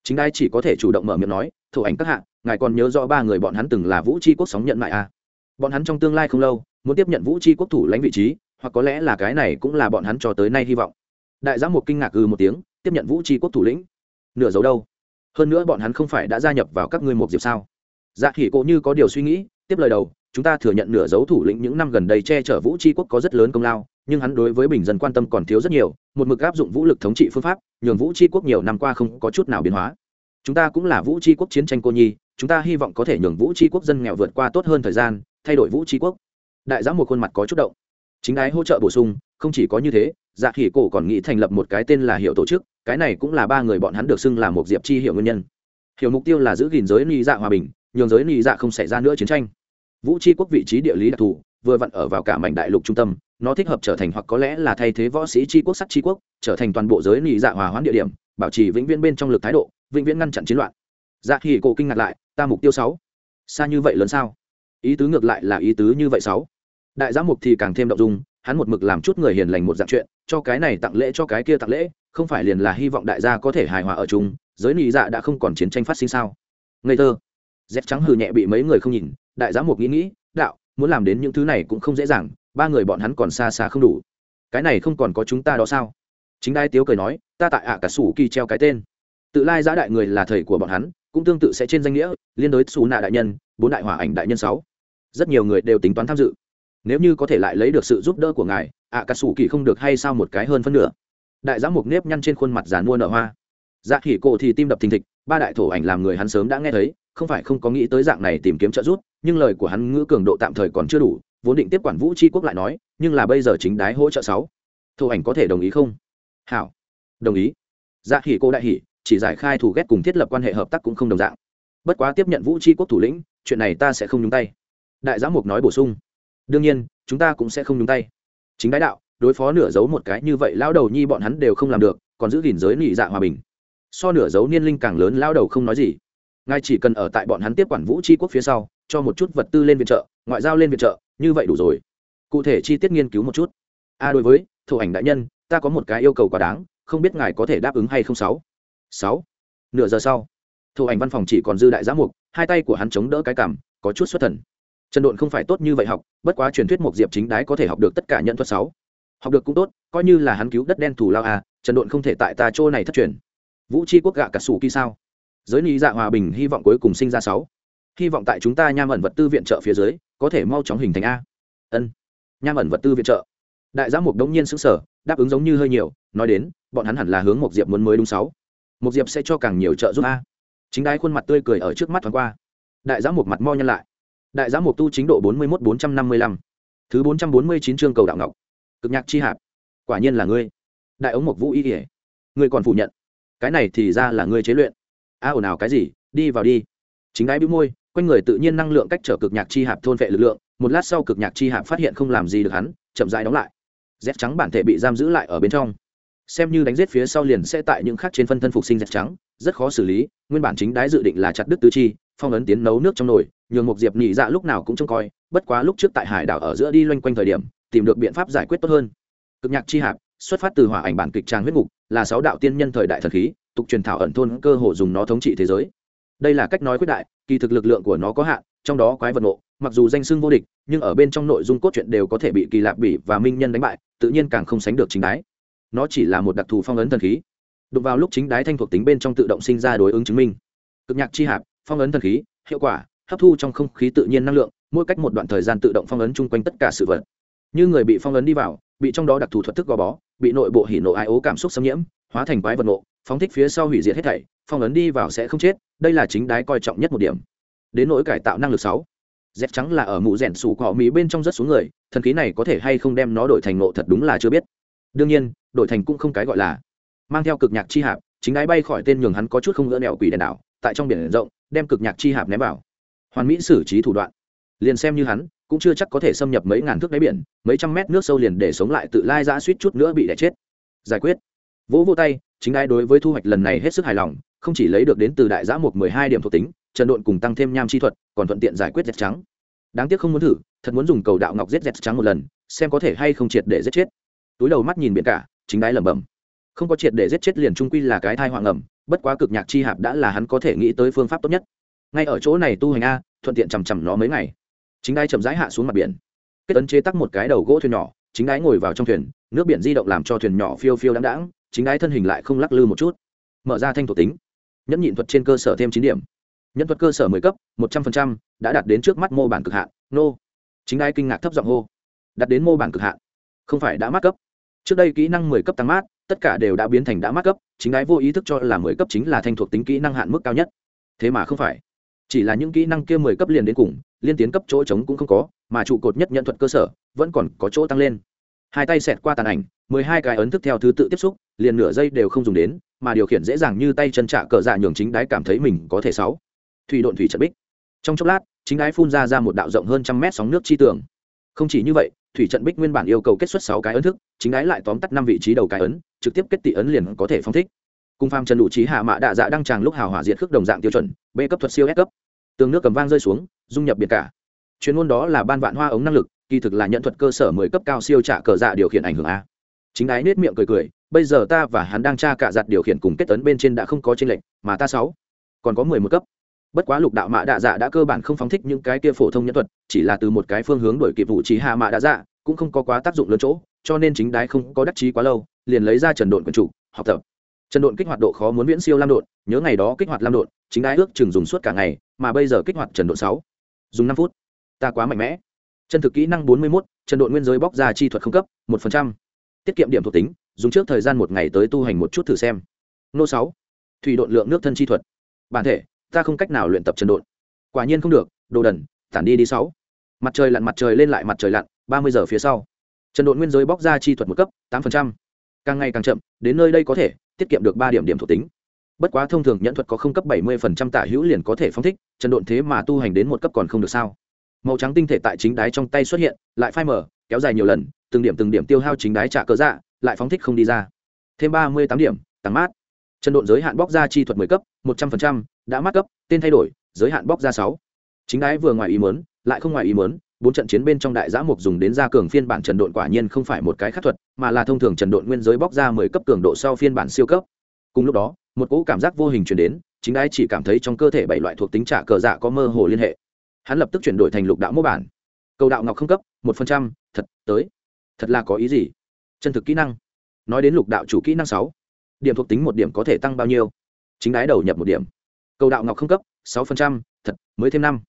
chính đai chỉ có thể chủ động mở miệng nói, thổ ảnh các hạng ngài còn nhớ rõ ba người bọn hắn từng là vũ tri quốc sóng nhận mại a à? bọn hắn trong tương lai không lâu, muốn tiếp nhận vũ tri quốc thủ lãnh vị trí, hoặc có lẽ là cái này cũng là bọn hắn cho tới nay hy vọng. Đại giám mục kinh ngạc ư một tiếng, tiếp nhận vũ tri quốc thủ lĩnh. Nửa dấu đâu? Hơn nữa bọn hắn không phải đã gia nhập vào các ngươi một diệp sao? Dạ khỉ cộ như có điều suy nghĩ, tiếp lời đầu, chúng ta thừa nhận nửa dấu thủ lĩnh những năm gần đây che chở vũ tri quốc có rất lớn công lao, nhưng hắn đối với bình dân quan tâm còn thiếu rất nhiều một mực áp dụng vũ lực thống trị phương pháp, nhường vũ tri quốc nhiều năm qua không có chút nào biến hóa. Chúng ta cũng là vũ tri quốc chiến tranh cô nhi, chúng ta hy vọng có thể nhường vũ tri quốc dân nghèo vượt qua tốt hơn thời gian, thay đổi vũ tri quốc. Đại giám một khuôn mặt có chút động. Chính ái hỗ trợ bổ sung, không chỉ có như thế dạ khỉ cổ còn nghĩ thành lập một cái tên là hiệu tổ chức, cái này cũng là ba người bọn hắn được xưng là một diệp chi hiệu nguyên nhân. Hiểu mục tiêu là giữ gìn giới ni dạ hòa bình, nhường giới ni dạ không xảy ra nữa chiến tranh. Vũ tri quốc vị trí địa lý đặc thù, vừa vặn ở vào cả mảnh đại lục trung tâm nó thích hợp trở thành hoặc có lẽ là thay thế võ sĩ tri quốc sắc tri quốc, trở thành toàn bộ giới ni dạ hòa hoãn địa điểm, bảo trì vĩnh viễn bên trong lực thái độ, vĩnh viễn ngăn chặn chiến loạn. Dạ khỉ cổ kinh ngạc lại, ta mục tiêu sáu. Xa như vậy lớn sao? Ý tứ ngược lại là ý tứ như vậy sáu. Đại giám mục thì càng thêm động dung, hắn một mực làm chút người hiền lành một dạng chuyện, cho cái này tặng lễ cho cái kia tặng lễ, không phải liền là hy vọng đại gia có thể hài hòa ở chung, giới nị dạ đã không còn chiến tranh phát sinh sao? Ngây thơ. Dép trắng hừ nhẹ bị mấy người không nhìn, đại giám mục nghĩ nghĩ, đạo, muốn làm đến những thứ này cũng không dễ dàng ba người bọn hắn còn xa xa không đủ. Cái này không còn có chúng ta đó sao? Chính đai tiếu cười nói, ta tại ạ cả sủ kỳ treo cái tên. Tự lai giã đại người là thầy của bọn hắn, cũng tương tự sẽ trên danh nghĩa, liên đối xù nạ đại nhân, bốn đại hỏa ảnh đại nhân sáu. Rất nhiều người đều tính toán tham dự. Nếu như có thể lại lấy được sự giúp đỡ của ngài, ạ cả sủ kỳ không được hay sao một cái hơn phân nửa. Đại giám mục nếp nhăn trên khuôn mặt giàn mua nở hoa. Dạ khỉ cổ thì tim đập thình thịch, ba đại thổ ảnh làm người hắn sớm đã nghe thấy, không phải không có nghĩ tới dạng này tìm kiếm trợ giúp, nhưng lời của hắn ngữ cường độ tạm thời còn chưa đủ vốn định tiếp quản vũ tri quốc lại nói, nhưng là bây giờ chính đái hỗ trợ sáu. Thổ ảnh có thể đồng ý không? Hảo. Đồng ý. Dạ hỉ cô đại hỉ, chỉ giải khai thủ ghét cùng thiết lập quan hệ hợp tác cũng không đồng dạng. Bất quá tiếp nhận vũ tri quốc thủ lĩnh, chuyện này ta sẽ không nhúng tay. Đại giám mục nói bổ sung. Đương nhiên, chúng ta cũng sẽ không nhúng tay. Chính đái đạo, đối phó nửa dấu một cái như vậy lao đầu nhi bọn hắn đều không làm được, còn giữ gìn giới nị dạ hòa bình. So nửa dấu niên linh càng lớn lao đầu không nói gì. Ngài chỉ cần ở tại bọn hắn tiếp quản vũ tri quốc phía sau, cho một chút vật tư lên viện trợ, ngoại giao lên viện trợ như vậy đủ rồi. Cụ thể chi tiết nghiên cứu một chút. A đối với thủ ảnh đại nhân, ta có một cái yêu cầu quá đáng, không biết ngài có thể đáp ứng hay không sáu? Sáu. Nửa giờ sau thủ ảnh văn phòng chỉ còn dư đại giám mục, hai tay của hắn chống đỡ cái cảm, có chút xuất thần. Trần độn không phải tốt như vậy học, bất quá truyền thuyết một diệp chính đái có thể học được tất cả nhận thuật sáu. Học được cũng tốt, coi như là hắn cứu đất đen thủ lao à trần độn không thể tại ta chỗ này thất truyền. Vũ tri quốc gạ cả sủ kỳ sao? Giới lý dạ hòa bình hy vọng cuối cùng sinh ra sáu hy vọng tại chúng ta nham ẩn vật tư viện trợ phía dưới, có thể mau chóng hình thành a. Ân. Nham ẩn vật tư viện trợ. Đại giám mục đống nhiên xứng sở đáp ứng giống như hơi nhiều, nói đến, bọn hắn hẳn là hướng một diệp muốn mới đúng sáu. Một diệp sẽ cho càng nhiều trợ giúp a. Chính đái khuôn mặt tươi cười ở trước mắt thoáng qua. Đại giám mục mặt mo nhân lại. Đại giám mục tu chính độ bốn mươi một bốn trăm năm mươi lăm. Thứ bốn trăm bốn mươi chín chương cầu đạo ngọc. Cực nhạc chi hạp. Quả nhiên là ngươi. Đại ống mục vũ y kỉa ngươi còn phủ nhận. Cái này thì ra là ngươi chế luyện. A, ồn ào cái gì? Đi vào đi. Chính đái bĩu môi quanh người tự nhiên năng lượng cách trở cực nhạc chi hạp thôn vệ lực lượng, một lát sau cực nhạc chi hạp phát hiện không làm gì được hắn, chậm rãi đóng lại. Rét trắng bản thể bị giam giữ lại ở bên trong. Xem như đánh giết phía sau liền sẽ tại những khác trên phân thân phục sinh rét trắng, rất khó xử lý, nguyên bản chính đái dự định là chặt đứt tứ chi, phong ấn tiến nấu nước trong nồi, nhường một diệp nhị dạ lúc nào cũng trông coi, bất quá lúc trước tại hải đảo ở giữa đi loanh quanh thời điểm, tìm được biện pháp giải quyết tốt hơn. Cực nhạc chi hạp, xuất phát từ hỏa ảnh bản kịch trang huyết ngục là sáu đạo tiên nhân thời đại thần khí, tục truyền thảo ẩn thôn cơ hồ dùng nó thống trị thế giới. Đây là cách nói quyết đại kỳ thực lực lượng của nó có hạn, trong đó quái vật nộ, mặc dù danh xưng vô địch, nhưng ở bên trong nội dung cốt truyện đều có thể bị kỳ lạp bỉ và minh nhân đánh bại, tự nhiên càng không sánh được chính đái. Nó chỉ là một đặc thù phong ấn thần khí. Đụng vào lúc chính đái thanh thuộc tính bên trong tự động sinh ra đối ứng chứng minh. Cực nhạc chi hạp, phong ấn thần khí, hiệu quả, hấp thu trong không khí tự nhiên năng lượng, mỗi cách một đoạn thời gian tự động phong ấn chung quanh tất cả sự vật. Như người bị phong ấn đi vào, bị trong đó đặc thù thuật thức gò bó, bị nội bộ hỉ nộ ai ố cảm xúc xâm nhiễm hóa thành quái vật nộ phóng thích phía sau hủy diệt hết thảy, phong ấn đi vào sẽ không chết, đây là chính đái coi trọng nhất một điểm. Đến nỗi cải tạo năng lực sáu dép trắng là ở mụ rẻn sủ cỏ mỹ bên trong rất xuống người, thần khí này có thể hay không đem nó đổi thành nộ thật đúng là chưa biết. Đương nhiên, đổi thành cũng không cái gọi là mang theo cực nhạc chi hạp, chính đái bay khỏi tên nhường hắn có chút không gỡ nẹo quỷ đèn đảo, tại trong biển rộng, đem cực nhạc chi hạp ném vào. Hoàn mỹ xử trí thủ đoạn. Liền xem như hắn, cũng chưa chắc có thể xâm nhập mấy ngàn thước đáy biển, mấy trăm mét nước sâu liền để sống lại tự lai ra suýt chút nữa bị đẻ chết. Giải quyết vỗ vô tay, chính ai đối với thu hoạch lần này hết sức hài lòng, không chỉ lấy được đến từ đại giã một mười hai điểm thuộc tính, trần độn cùng tăng thêm nham chi thuật, còn thuận tiện giải quyết dẹt trắng. Đáng tiếc không muốn thử, thật muốn dùng cầu đạo ngọc giết dẹt trắng một lần, xem có thể hay không triệt để giết chết. Túi đầu mắt nhìn biển cả, chính đái lẩm bẩm. Không có triệt để giết chết liền trung quy là cái thai hoàng ẩm bất quá cực nhạc chi hạp đã là hắn có thể nghĩ tới phương pháp tốt nhất. Ngay ở chỗ này tu hành a, thuận tiện chằm chằm nó mấy ngày. Chính đái chậm rãi hạ xuống mặt biển. Kết ấn chế tắc một cái đầu gỗ thuyền nhỏ, chính đái ngồi vào trong thuyền, nước biển di động làm cho thuyền nhỏ phiêu phiêu đáng đáng chính ái thân hình lại không lắc lư một chút. Mở ra thanh thuộc tính. Nhẫn nhịn thuật trên cơ sở thêm chín điểm. Nhân thuật cơ sở mười cấp, một trăm linh đã đạt đến trước mắt mô bản cực hạn. Nô. Chính ái kinh ngạc thấp giọng hô. Đạt đến mô bản cực hạn. Không phải đã mát cấp. Trước đây kỹ năng mười cấp tăng mát, tất cả đều đã biến thành đã mát cấp, chính ái vô ý thức cho là mười cấp chính là thanh thuộc tính kỹ năng hạn mức cao nhất. Thế mà không phải. Chỉ là những kỹ năng kia mười cấp liền đến cùng, liên tiến cấp chỗ trống cũng không có, mà trụ cột nhất nhận thuật cơ sở, vẫn còn có chỗ tăng lên. Hai tay xẹt qua tàn ảnh mười hai cái ấn thức theo thứ tự tiếp xúc, liền nửa giây đều không dùng đến, mà điều khiển dễ dàng như tay chân trả cờ dạ nhường chính đái cảm thấy mình có thể sáu. Thủy độn thủy trận bích. Trong chốc lát, chính đái phun ra ra một đạo rộng hơn trăm mét sóng nước chi tường. Không chỉ như vậy, thủy trận bích nguyên bản yêu cầu kết xuất sáu cái ấn thức, chính đái lại tóm tắt năm vị trí đầu cái ấn, trực tiếp kết tị ấn liền có thể phong thích. Cung pham trần đủ trí hạ mạ đạ dạ đăng tràng lúc hào hỏa diệt khước đồng dạng tiêu chuẩn, b cấp thuật siêu s cấp. Tường nước cầm vang rơi xuống, dung nhập biệt cả. Chuyên môn đó là ban vạn hoa ống năng lực, kỳ thực là nhận thuật cơ sở mười cấp cao siêu trả cờ dạ điều khiển ảnh hưởng a chính ái nết miệng cười cười, bây giờ ta và hắn đang tra cả giặt điều khiển cùng kết tấn bên trên đã không có trên lệnh mà ta sáu, còn có mười một cấp. Bất quá lục đạo mạ đạ dạ đã cơ bản không phóng thích những cái kia phổ thông nhân thuật, chỉ là từ một cái phương hướng đổi kịp vụ trí hạ mạ đạ dạ cũng không có quá tác dụng lớn chỗ, cho nên chính đái không có đắc chí quá lâu, liền lấy ra trần độn quần chủ, học tập. Trần độn kích hoạt độ khó muốn viễn siêu lam độn, nhớ ngày đó kích hoạt lam độn, chính đái ước chừng dùng suốt cả ngày, mà bây giờ kích hoạt trần độn sáu, dùng năm phút. Ta quá mạnh mẽ. Chân thực kỹ năng bốn mươi mốt, trần độn nguyên giới bóc ra chi thuật không cấp, một phần trăm tiết kiệm điểm thuộc tính, dùng trước thời gian một ngày tới tu hành một chút thử xem. Nô sáu, thủy độn lượng nước thân chi thuật. Bản thể, ta không cách nào luyện tập trần độn. Quả nhiên không được, đồ đần, tản đi đi sáu. Mặt trời lặn mặt trời lên lại mặt trời lặn, ba mươi giờ phía sau. Trần độn nguyên giới bóc ra chi thuật một cấp, tám phần trăm. Càng ngày càng chậm, đến nơi đây có thể tiết kiệm được ba điểm điểm thuộc tính. Bất quá thông thường nhận thuật có không cấp bảy mươi phần trăm tả hữu liền có thể phong thích, trần độn thế mà tu hành đến một cấp còn không được sao? Màu trắng tinh thể tại chính đáy trong tay xuất hiện, lại phai mở kéo dài nhiều lần từng điểm từng điểm tiêu hao chính đái trả cơ dạ lại phóng thích không đi ra. Thêm ba mươi tám điểm, tăng mát. Chân độn giới hạn bóc ra chi thuật mười cấp, một trăm linh đã mát cấp, tên thay đổi, giới hạn bóc ra sáu. Chính đái vừa ngoài ý mớn lại không ngoài ý mớn bốn trận chiến bên trong đại giã mục dùng đến gia cường phiên bản trần độn quả nhiên không phải một cái khắc thuật, mà là thông thường trần độn nguyên giới bóc ra mười cấp cường độ sau phiên bản siêu cấp. Cùng lúc đó, một cỗ cảm giác vô hình chuyển đến, chính đáy chỉ cảm thấy trong cơ thể bảy loại thuộc tính trả cờ dạ có mơ hồ liên hệ. Hắn lập tức chuyển đổi thành lục đạo mô bản. Cầu đạo ngọc không cấp, một phần trăm, thật, tới thật là có ý gì? Chân thực kỹ năng. Nói đến lục đạo chủ kỹ năng sáu, điểm thuộc tính một điểm có thể tăng bao nhiêu? Chính đái đầu nhập một điểm. Cầu đạo ngọc không cấp, sáu phần trăm, thật, mới thêm năm.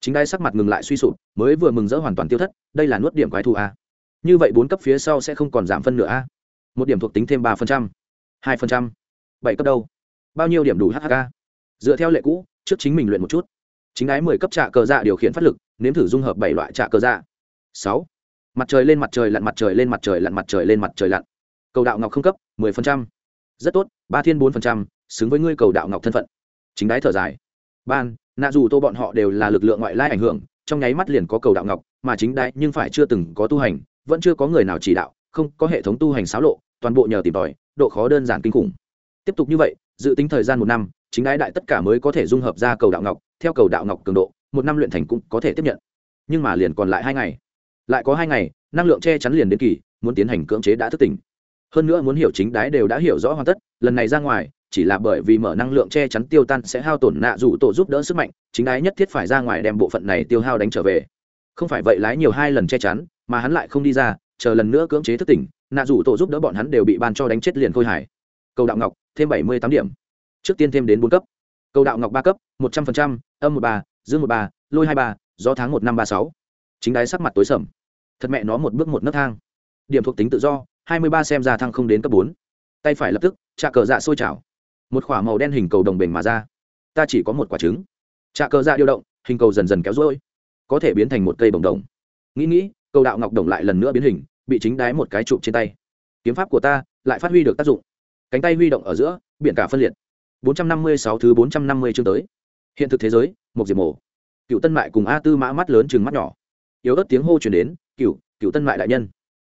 Chính đái sắc mặt ngừng lại suy sụp, mới vừa mừng rỡ hoàn toàn tiêu thất, đây là nuốt điểm quái thù a. Như vậy bốn cấp phía sau sẽ không còn giảm phân nửa a. Một điểm thuộc tính thêm ba phần trăm, hai phần trăm, bảy cấp đâu? Bao nhiêu điểm đủ hk dựa theo lệ cũ, trước chính mình luyện một chút. Chính ái mười cấp trạ cờ dạ điều khiển phát lực, nếm thử dung hợp bảy loại trạ cờ dạ. Sáu mặt trời lên mặt trời lặn mặt trời lên mặt trời lặn mặt trời lên mặt trời lặn. Cầu đạo ngọc không cấp, mười phần trăm. Rất tốt, ba thiên bốn phần trăm, xứng với ngươi cầu đạo ngọc thân phận. Chính đái thở dài. Ban, nạ dù tô bọn họ đều là lực lượng ngoại lai ảnh hưởng, trong nháy mắt liền có cầu đạo ngọc, mà chính đái nhưng phải chưa từng có tu hành, vẫn chưa có người nào chỉ đạo, không có hệ thống tu hành xáo lộ, toàn bộ nhờ tìm tòi, độ khó đơn giản kinh khủng. Tiếp tục như vậy, dự tính thời gian một năm, chính đái đại tất cả mới có thể dung hợp ra cầu đạo ngọc, theo cầu đạo ngọc cường độ, một năm luyện thành cũng có thể tiếp nhận. Nhưng mà liền còn lại hai ngày lại có hai ngày, năng lượng che chắn liền đến kỳ, muốn tiến hành cưỡng chế đã thức tỉnh. Hơn nữa muốn hiểu chính đái đều đã hiểu rõ hoàn tất, lần này ra ngoài, chỉ là bởi vì mở năng lượng che chắn tiêu tan sẽ hao tổn nạ dù tổ giúp đỡ sức mạnh, chính đái nhất thiết phải ra ngoài đem bộ phận này tiêu hao đánh trở về. Không phải vậy lái nhiều hai lần che chắn, mà hắn lại không đi ra, chờ lần nữa cưỡng chế thức tỉnh, nạ dù tổ giúp đỡ bọn hắn đều bị ban cho đánh chết liền khôi hải cầu đạo ngọc, thêm bảy mươi tám điểm. Trước tiên thêm đến bốn cấp. Cầu đạo ngọc ba cấp, một trăm linh âm một ba, dương một ba, lôi hai ba do tháng một năm ba sáu. Chính đái sắc mặt tối sầm thật mẹ nó một bước một nấc thang. Điểm thuộc tính tự do, hai mươi ba xem ra thăng không đến cấp bốn. Tay phải lập tức trà cờ dạ sôi chảo một k h ỏ a màu đen hình cầu đồng bền mà ra. Ta chỉ có một quả trứng. Trà cờ dạ điều động, hình cầu dần dần kéo rối có thể biến thành một cây bồng đồng. Nghĩ nghĩ, cầu đạo ngọc đồng lại lần nữa biến hình, bị chính đái một cái chụp trên tay. Kiếm pháp của ta lại phát huy được tác dụng. Cánh tay huy động ở giữa, biển cả phân liệt. 456 thứ 450 chương tới. Hiện thực thế giới, một diệp mổ. Cựu tân mại cùng a tư mã mắt lớn chừng mắt nhỏ. Yếu ớt tiếng hô chuyển đến cựu cựu tân mại đại nhân.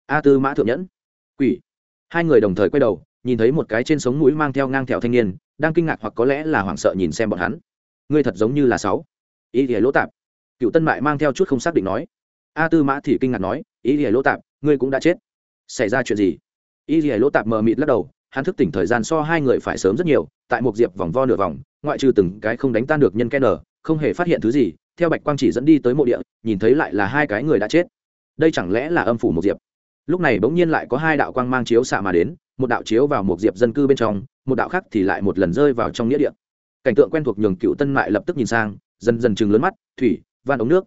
A tư mã thượng nhẫn. Quỷ. Hai người đồng thời quay đầu, nhìn thấy một cái trên sống mũi mang theo ngang thẹo thanh niên, đang kinh ngạc hoặc có lẽ là hoảng sợ nhìn xem bọn hắn. Ngươi thật giống như là sáu. Ý thì lỗ tạp. Cựu tân mại mang theo chút không xác định nói. A tư mã thì kinh ngạc nói, ý thì lỗ tạp, ngươi cũng đã chết. Xảy ra chuyện gì? Ý thì lỗ tạp mờ mịt lắc đầu, hắn thức tỉnh thời gian so hai người phải sớm rất nhiều, tại một diệp vòng vo nửa vòng, ngoại trừ từng cái không đánh tan được nhân ken không hề phát hiện thứ gì, theo bạch quang chỉ dẫn đi tới mộ địa, nhìn thấy lại là hai cái người đã chết đây chẳng lẽ là âm phủ một diệp? Lúc này bỗng nhiên lại có hai đạo quang mang chiếu xạ mà đến, một đạo chiếu vào một diệp dân cư bên trong, một đạo khác thì lại một lần rơi vào trong nghĩa địa. Cảnh tượng quen thuộc nhường cựu tân mại lập tức nhìn sang, dần dần chừng lớn mắt, thủy van ống nước.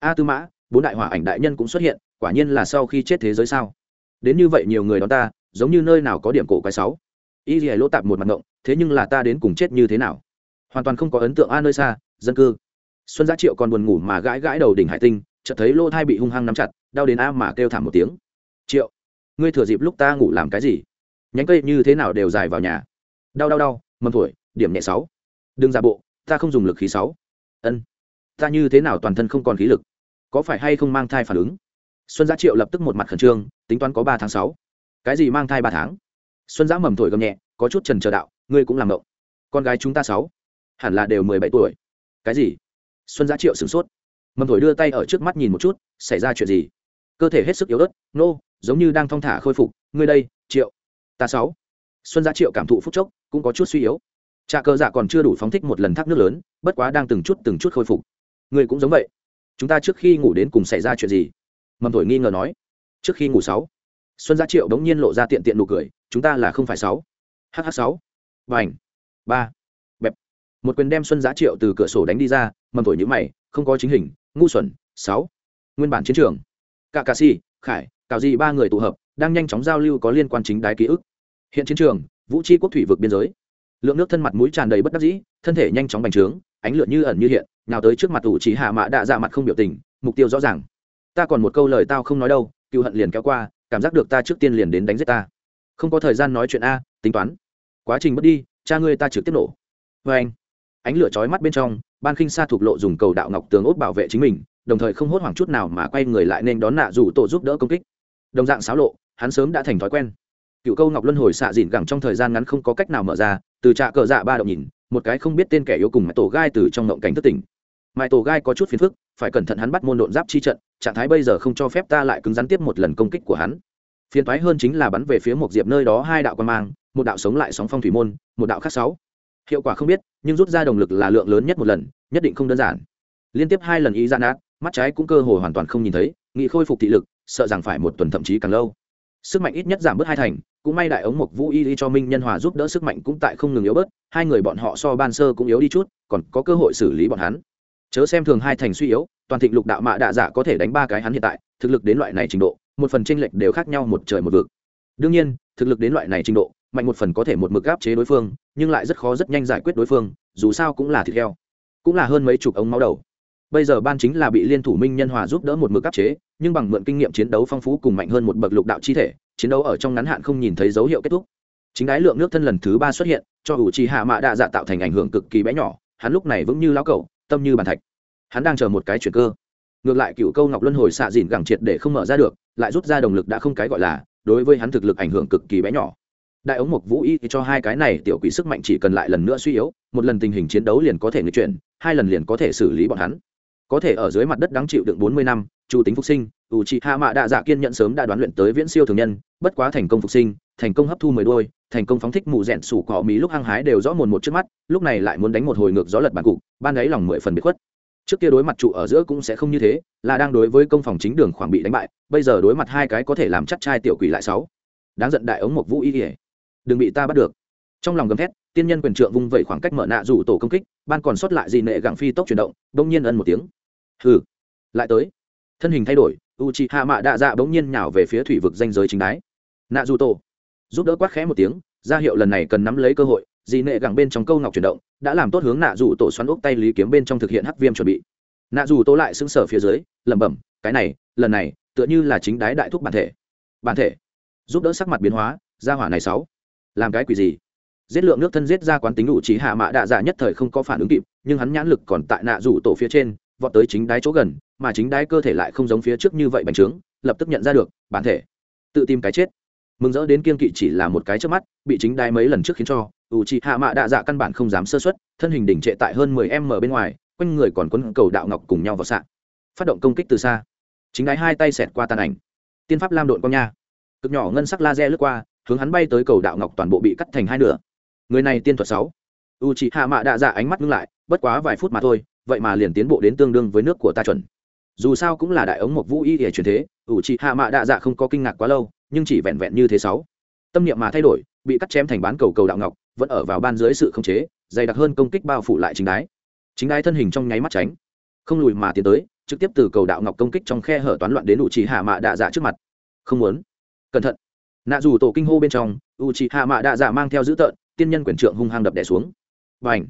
A tư mã, bốn đại hỏa ảnh đại nhân cũng xuất hiện, quả nhiên là sau khi chết thế giới sao? Đến như vậy nhiều người đón ta, giống như nơi nào có điểm cổ quái sáu. Y dì lỗ tạp một mặt ngộng, thế nhưng là ta đến cùng chết như thế nào? Hoàn toàn không có ấn tượng a nơi xa, dân cư. Xuân giá triệu còn buồn ngủ mà gãi gãi đầu đỉnh hải tinh chợt thấy lô thai bị hung hăng nắm chặt, đau đến a mà kêu thảm một tiếng. Triệu, ngươi thừa dịp lúc ta ngủ làm cái gì? Nhánh cây như thế nào đều dài vào nhà. Đau đau đau, mầm thổi điểm nhẹ sáu. Đừng giả bộ, ta không dùng lực khí sáu. Ân, ta như thế nào toàn thân không còn khí lực? Có phải hay không mang thai phản ứng? Xuân giá triệu lập tức một mặt khẩn trương, tính toán có ba tháng sáu. Cái gì mang thai ba tháng? Xuân giã mầm thổi gầm nhẹ, có chút trần chờ đạo, ngươi cũng làm mộng. Con gái chúng ta sáu, hẳn là đều mười bảy tuổi. Cái gì? Xuân giã triệu sửng sốt mầm thổi đưa tay ở trước mắt nhìn một chút, xảy ra chuyện gì? Cơ thể hết sức yếu ớt, nô, giống như đang thong thả khôi phục, ngươi đây, triệu. Ta sáu. Xuân Gia triệu cảm thụ phúc chốc, cũng có chút suy yếu. Trà cơ dạ còn chưa đủ phóng thích một lần thác nước lớn, bất quá đang từng chút từng chút khôi phục. Ngươi cũng giống vậy. Chúng ta trước khi ngủ đến cùng xảy ra chuyện gì? Mầm thổi nghi ngờ nói. Trước khi ngủ sáu. Xuân gia triệu đống nhiên lộ ra tiện tiện nụ cười, chúng ta là không phải sáu. Hh sáu. Và ảnh ba. Bẹp. Một quyền đem xuân giá triệu từ cửa sổ đánh đi ra, mầm thổi nhữ mày, không có chính hình ngu xuẩn, sáu. Nguyên bản chiến trường. Cả cà si khải, cào di ba người tụ hợp, đang nhanh chóng giao lưu có liên quan chính đái ký ức. Hiện chiến trường, vũ tri quốc thủy vực biên giới. Lượng nước thân mặt mũi tràn đầy bất đắc dĩ, thân thể nhanh chóng bành trướng, ánh lửa như ẩn như hiện nào tới trước mặt ủ trí hạ mã đạ dạ mặt không biểu tình, mục tiêu rõ ràng. Ta còn một câu lời tao không nói đâu, cựu hận liền kéo qua, cảm giác được ta trước tiên liền đến đánh giết ta. Không có thời gian nói chuyện a, tính toán. Quá trình mất đi, cha ngươi ta trực tiếp nổ. Vê anh ánh lửa chói mắt bên trong ban khinh sa thuộc lộ dùng cầu đạo ngọc tường ốt bảo vệ chính mình, đồng thời không hốt hoảng chút nào mà quay người lại nên đón nạ rủ tổ giúp đỡ công kích. Đồng dạng xáo lộ, hắn sớm đã thành thói quen. Cựu câu ngọc luân hồi xạ dịn gẳng trong thời gian ngắn không có cách nào mở ra, từ trạ cờ dạ ba động nhìn, một cái không biết tên kẻ yếu cùng mãi tổ gai từ trong ngộng cảnh thất tỉnh. Mãi tổ gai có chút phiền phức, phải cẩn thận hắn bắt môn độn giáp chi trận, trạng thái bây giờ không cho phép ta lại cứng rắn tiếp một lần công kích của hắn. Phiền thoái hơn chính là bắn về phía một diệp nơi đó hai đạo quan mang, một đạo sống lại sóng phong thủy môn, một đạo khác sáu hiệu quả không biết, nhưng rút ra động lực là lượng lớn nhất một lần, nhất định không đơn giản. Liên tiếp hai lần ý gian ác, mắt trái cũng cơ hồ hoàn toàn không nhìn thấy nghị khôi phục thị lực, sợ rằng phải một tuần thậm chí càng lâu. Sức mạnh ít nhất giảm bớt hai thành, cũng may đại ống mộc vũ y đi cho minh nhân hòa giúp đỡ sức mạnh cũng tại không ngừng yếu bớt, hai người bọn họ so ban sơ cũng yếu đi chút, còn có cơ hội xử lý bọn hắn. Chớ xem thường hai thành suy yếu, toàn thịnh lục đạo mạ đạ dạ có thể đánh ba cái hắn hiện tại, thực lực đến loại này trình độ, một phần tranh lệch đều khác nhau một trời một vực. Đương nhiên, thực lực đến loại này trình độ mạnh một phần có thể một mực áp chế đối phương, nhưng lại rất khó rất nhanh giải quyết đối phương, dù sao cũng là thịt heo, cũng là hơn mấy chục ống máu đầu. Bây giờ ban chính là bị liên thủ minh nhân hòa giúp đỡ một mực áp chế, nhưng bằng mượn kinh nghiệm chiến đấu phong phú cùng mạnh hơn một bậc lục đạo chi thể, chiến đấu ở trong ngắn hạn không nhìn thấy dấu hiệu kết thúc. Chính đái lượng nước thân lần thứ ba xuất hiện, cho ủ trì hạ mạ đa dạ tạo thành ảnh hưởng cực kỳ bé nhỏ, hắn lúc này vững như lão cẩu, tâm như bàn thạch. Hắn đang chờ một cái chuyển cơ. Ngược lại cựu câu ngọc luân hồi xạ dìn gẳng triệt để không mở ra được, lại rút ra động lực đã không cái gọi là, đối với hắn thực lực ảnh hưởng cực kỳ bé nhỏ đại ống mộc vũ y cho hai cái này tiểu quỷ sức mạnh chỉ cần lại lần nữa suy yếu, một lần tình hình chiến đấu liền có thể nghịch chuyển, hai lần liền có thể xử lý bọn hắn. Có thể ở dưới mặt đất đáng chịu đựng bốn mươi năm chủ tính phục sinh, ủ trị hạ mạ đạ dạ kiên nhận sớm đã đoán luyện tới viễn siêu thường nhân, bất quá thành công phục sinh, thành công hấp thu mười đôi, thành công phóng thích mù rẽn sủ cỏ mí lúc hăng hái đều rõ mồn một trước mắt, lúc này lại muốn đánh một hồi ngược gió lật bàn cục, ban ấy lòng mười phần bị khuất. Trước kia đối mặt trụ ở giữa cũng sẽ không như thế, là đang đối với công phòng chính đường khoảng bị đánh bại, bây giờ đối mặt hai cái có thể làm chắc trai tiểu quỷ lại sáu. Đáng giận đại ống một vũ y đừng bị ta bắt được. Trong lòng gầm thét, tiên nhân quyền trượng vung vẩy khoảng cách mở nạ rủ tổ công kích, ban còn sót lại gì nệ gặng phi tốc chuyển động đông nhiên ân một tiếng. Hừ, lại tới. Thân hình thay đổi u c h i hạ mạ đạ dạ bỗng nhiên nhào về phía thủy vực danh giới chính đái. Nạ dù tổ. Giúp đỡ quát khẽ một tiếng, ra hiệu lần này cần nắm lấy cơ hội, dị nệ gẳng bên trong câu ngọc chuyển động, đã làm tốt hướng nạ dù tổ xoắn ốc tay lý kiếm bên trong thực hiện hắc viêm chuẩn bị. Nạ dù tổ lại xứng sở phía dưới, lẩm bẩm, cái này, lần này, tựa như là chính đái đại thúc bản thể. Bản thể. Giúp đỡ sắc mặt biến hóa ra hỏa này sáu làm cái quỷ gì? Giết lượng nước thân giết ra quán tính đủ trí hạ mạ đạ dạ nhất thời không có phản ứng kịp, nhưng hắn nhãn lực còn tại nạ rủ tổ phía trên, vọt tới chính đáy chỗ gần, mà chính đáy cơ thể lại không giống phía trước như vậy bành trướng, lập tức nhận ra được, bản thể. Tự tìm cái chết. Mừng rỡ đến kiên kỵ chỉ là một cái trước mắt, bị chính đáy mấy lần trước khiến cho, ủ trị hạ mạ đạ dạ căn bản không dám sơ xuất thân hình đỉnh trệ tại hơn mười m bên ngoài, quanh người còn quấn cầu đạo ngọc cùng nhau vào sạn phát động công kích từ xa. Chính đáy hai tay xẹt qua tàn ảnh. Tiên pháp lam độn con nha. Cực nhỏ ngân sắc laser lướt qua hướng hắn bay tới cầu đạo ngọc toàn bộ bị cắt thành hai nửa. Người này tiên thuật sáu. U chị hạ mạ đạ dạ ánh mắt ngưng lại, bất quá vài phút mà thôi, vậy mà liền tiến bộ đến tương đương với nước của ta chuẩn. Dù sao cũng là đại ống một vũ y để truyền thế u chị hạ mạ đạ dạ không có kinh ngạc quá lâu, nhưng chỉ vẹn vẹn như thế sáu. Tâm niệm mà thay đổi, bị cắt chém thành bán cầu cầu đạo ngọc, vẫn ở vào ban dưới sự khống chế, dày đặc hơn công kích bao phủ lại chính đái. Chính đái thân hình trong nháy mắt tránh. Không lùi mà tiến tới, trực tiếp từ cầu đạo ngọc công kích trong khe hở toán loạn đến u trì hạ mạ đạ dạ trước mặt. Không muốn. Cẩn thận nạ dù tổ kinh hô bên trong u chị hạ mạ đạ dạ mang theo dữ tợn, tiên nhân Quyển trượng hung hăng đập đẻ xuống. Và h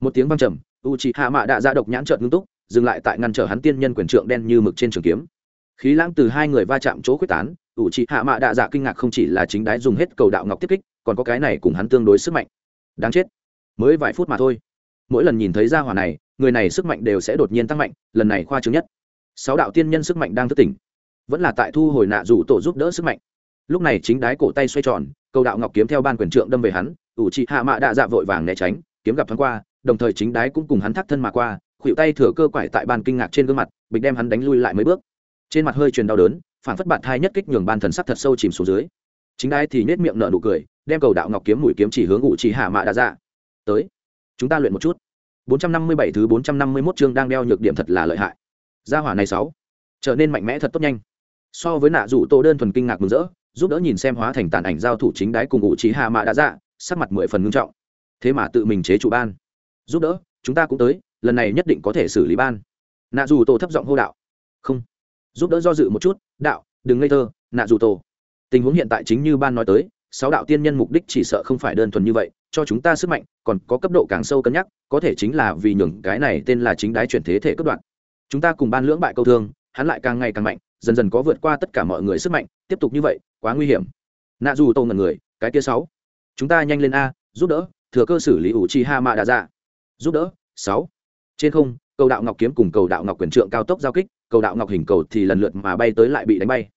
một tiếng văng trầm u chị hạ mạ đạ dạ độc nhãn trợn ngưng túc dừng lại tại ngăn trở hắn tiên nhân Quyển trượng đen như mực trên trường kiếm. Khí lãng từ hai người va chạm chỗ quyết tán u chị hạ mạ đạ dạ kinh ngạc không chỉ là chính đái dùng hết cầu đạo ngọc tiếp kích, còn có cái này cùng hắn tương đối sức mạnh. Đáng chết! Mới vài phút mà thôi. Mỗi lần nhìn thấy ra hỏa này, người này sức mạnh đều sẽ đột nhiên tăng mạnh, lần này khoa chứng nhất. Sáu đạo tiên nhân sức mạnh đang thức tỉnh. Vẫn là tại thu hồi nạ Dù tổ giúp đỡ sức mạnh lúc này chính đái cổ tay xoay tròn, cầu đạo ngọc kiếm theo ban quyền trượng đâm về hắn, ủ trị hạ mạ đạ dạ vội vàng né tránh, kiếm gặp thoáng qua, đồng thời chính đái cũng cùng hắn thắt thân mà qua, khuỵu tay thừa cơ quải tại ban kinh ngạc trên gương mặt, bịch đem hắn đánh lui lại mấy bước. Trên mặt hơi truyền đau đớn phản phất bạn thai nhất kích nhường ban thần sắc thật sâu chìm xuống dưới. Chính đái thì nhếch miệng nở nụ cười, đem cầu đạo ngọc kiếm mũi kiếm chỉ hướng ủ trị hạ mạ đạ dạ. Tới, chúng ta luyện một chút. 457 thứ 451 chương đang đeo nhược điểm thật là lợi hại. Gia hỏa này sáu, trở nên mạnh mẽ thật tốt nhanh. So với nạ rủ tô đơn thuần kinh ngạc mừng rỡ giúp đỡ nhìn xem hóa thành tàn ảnh giao thủ chính đái cùng ngụ trí hạ mạ đã dạ sắc mặt mười phần ngưng trọng. Thế mà tự mình chế chủ ban. Giúp đỡ, chúng ta cũng tới, lần này nhất định có thể xử lý ban. Nạ dù tổ thấp giọng hô đạo. Không. Giúp đỡ do dự một chút, đạo, đừng ngây thơ, nạ dù tổ. Tình huống hiện tại chính như ban nói tới, sáu đạo tiên nhân mục đích chỉ sợ không phải đơn thuần như vậy, cho chúng ta sức mạnh, còn có cấp độ càng sâu cân nhắc, có thể chính là vì nhường cái này tên là chính đái chuyển thế thể cấp đoạn. Chúng ta cùng ban lưỡng bại câu thương, hắn lại càng ngày càng mạnh, dần dần có vượt qua tất cả mọi người sức mạnh, tiếp tục như vậy quá nguy hiểm. Nạ dù tô ngần người, cái kia sáu. Chúng ta nhanh lên a, giúp đỡ, thừa cơ xử lý ủ chi ha mạ đà dạ giúp đỡ, sáu. Trên không, cầu đạo ngọc kiếm cùng cầu đạo ngọc quyền trượng cao tốc giao kích, cầu đạo ngọc hình cầu thì lần lượt mà bay tới lại bị đánh bay.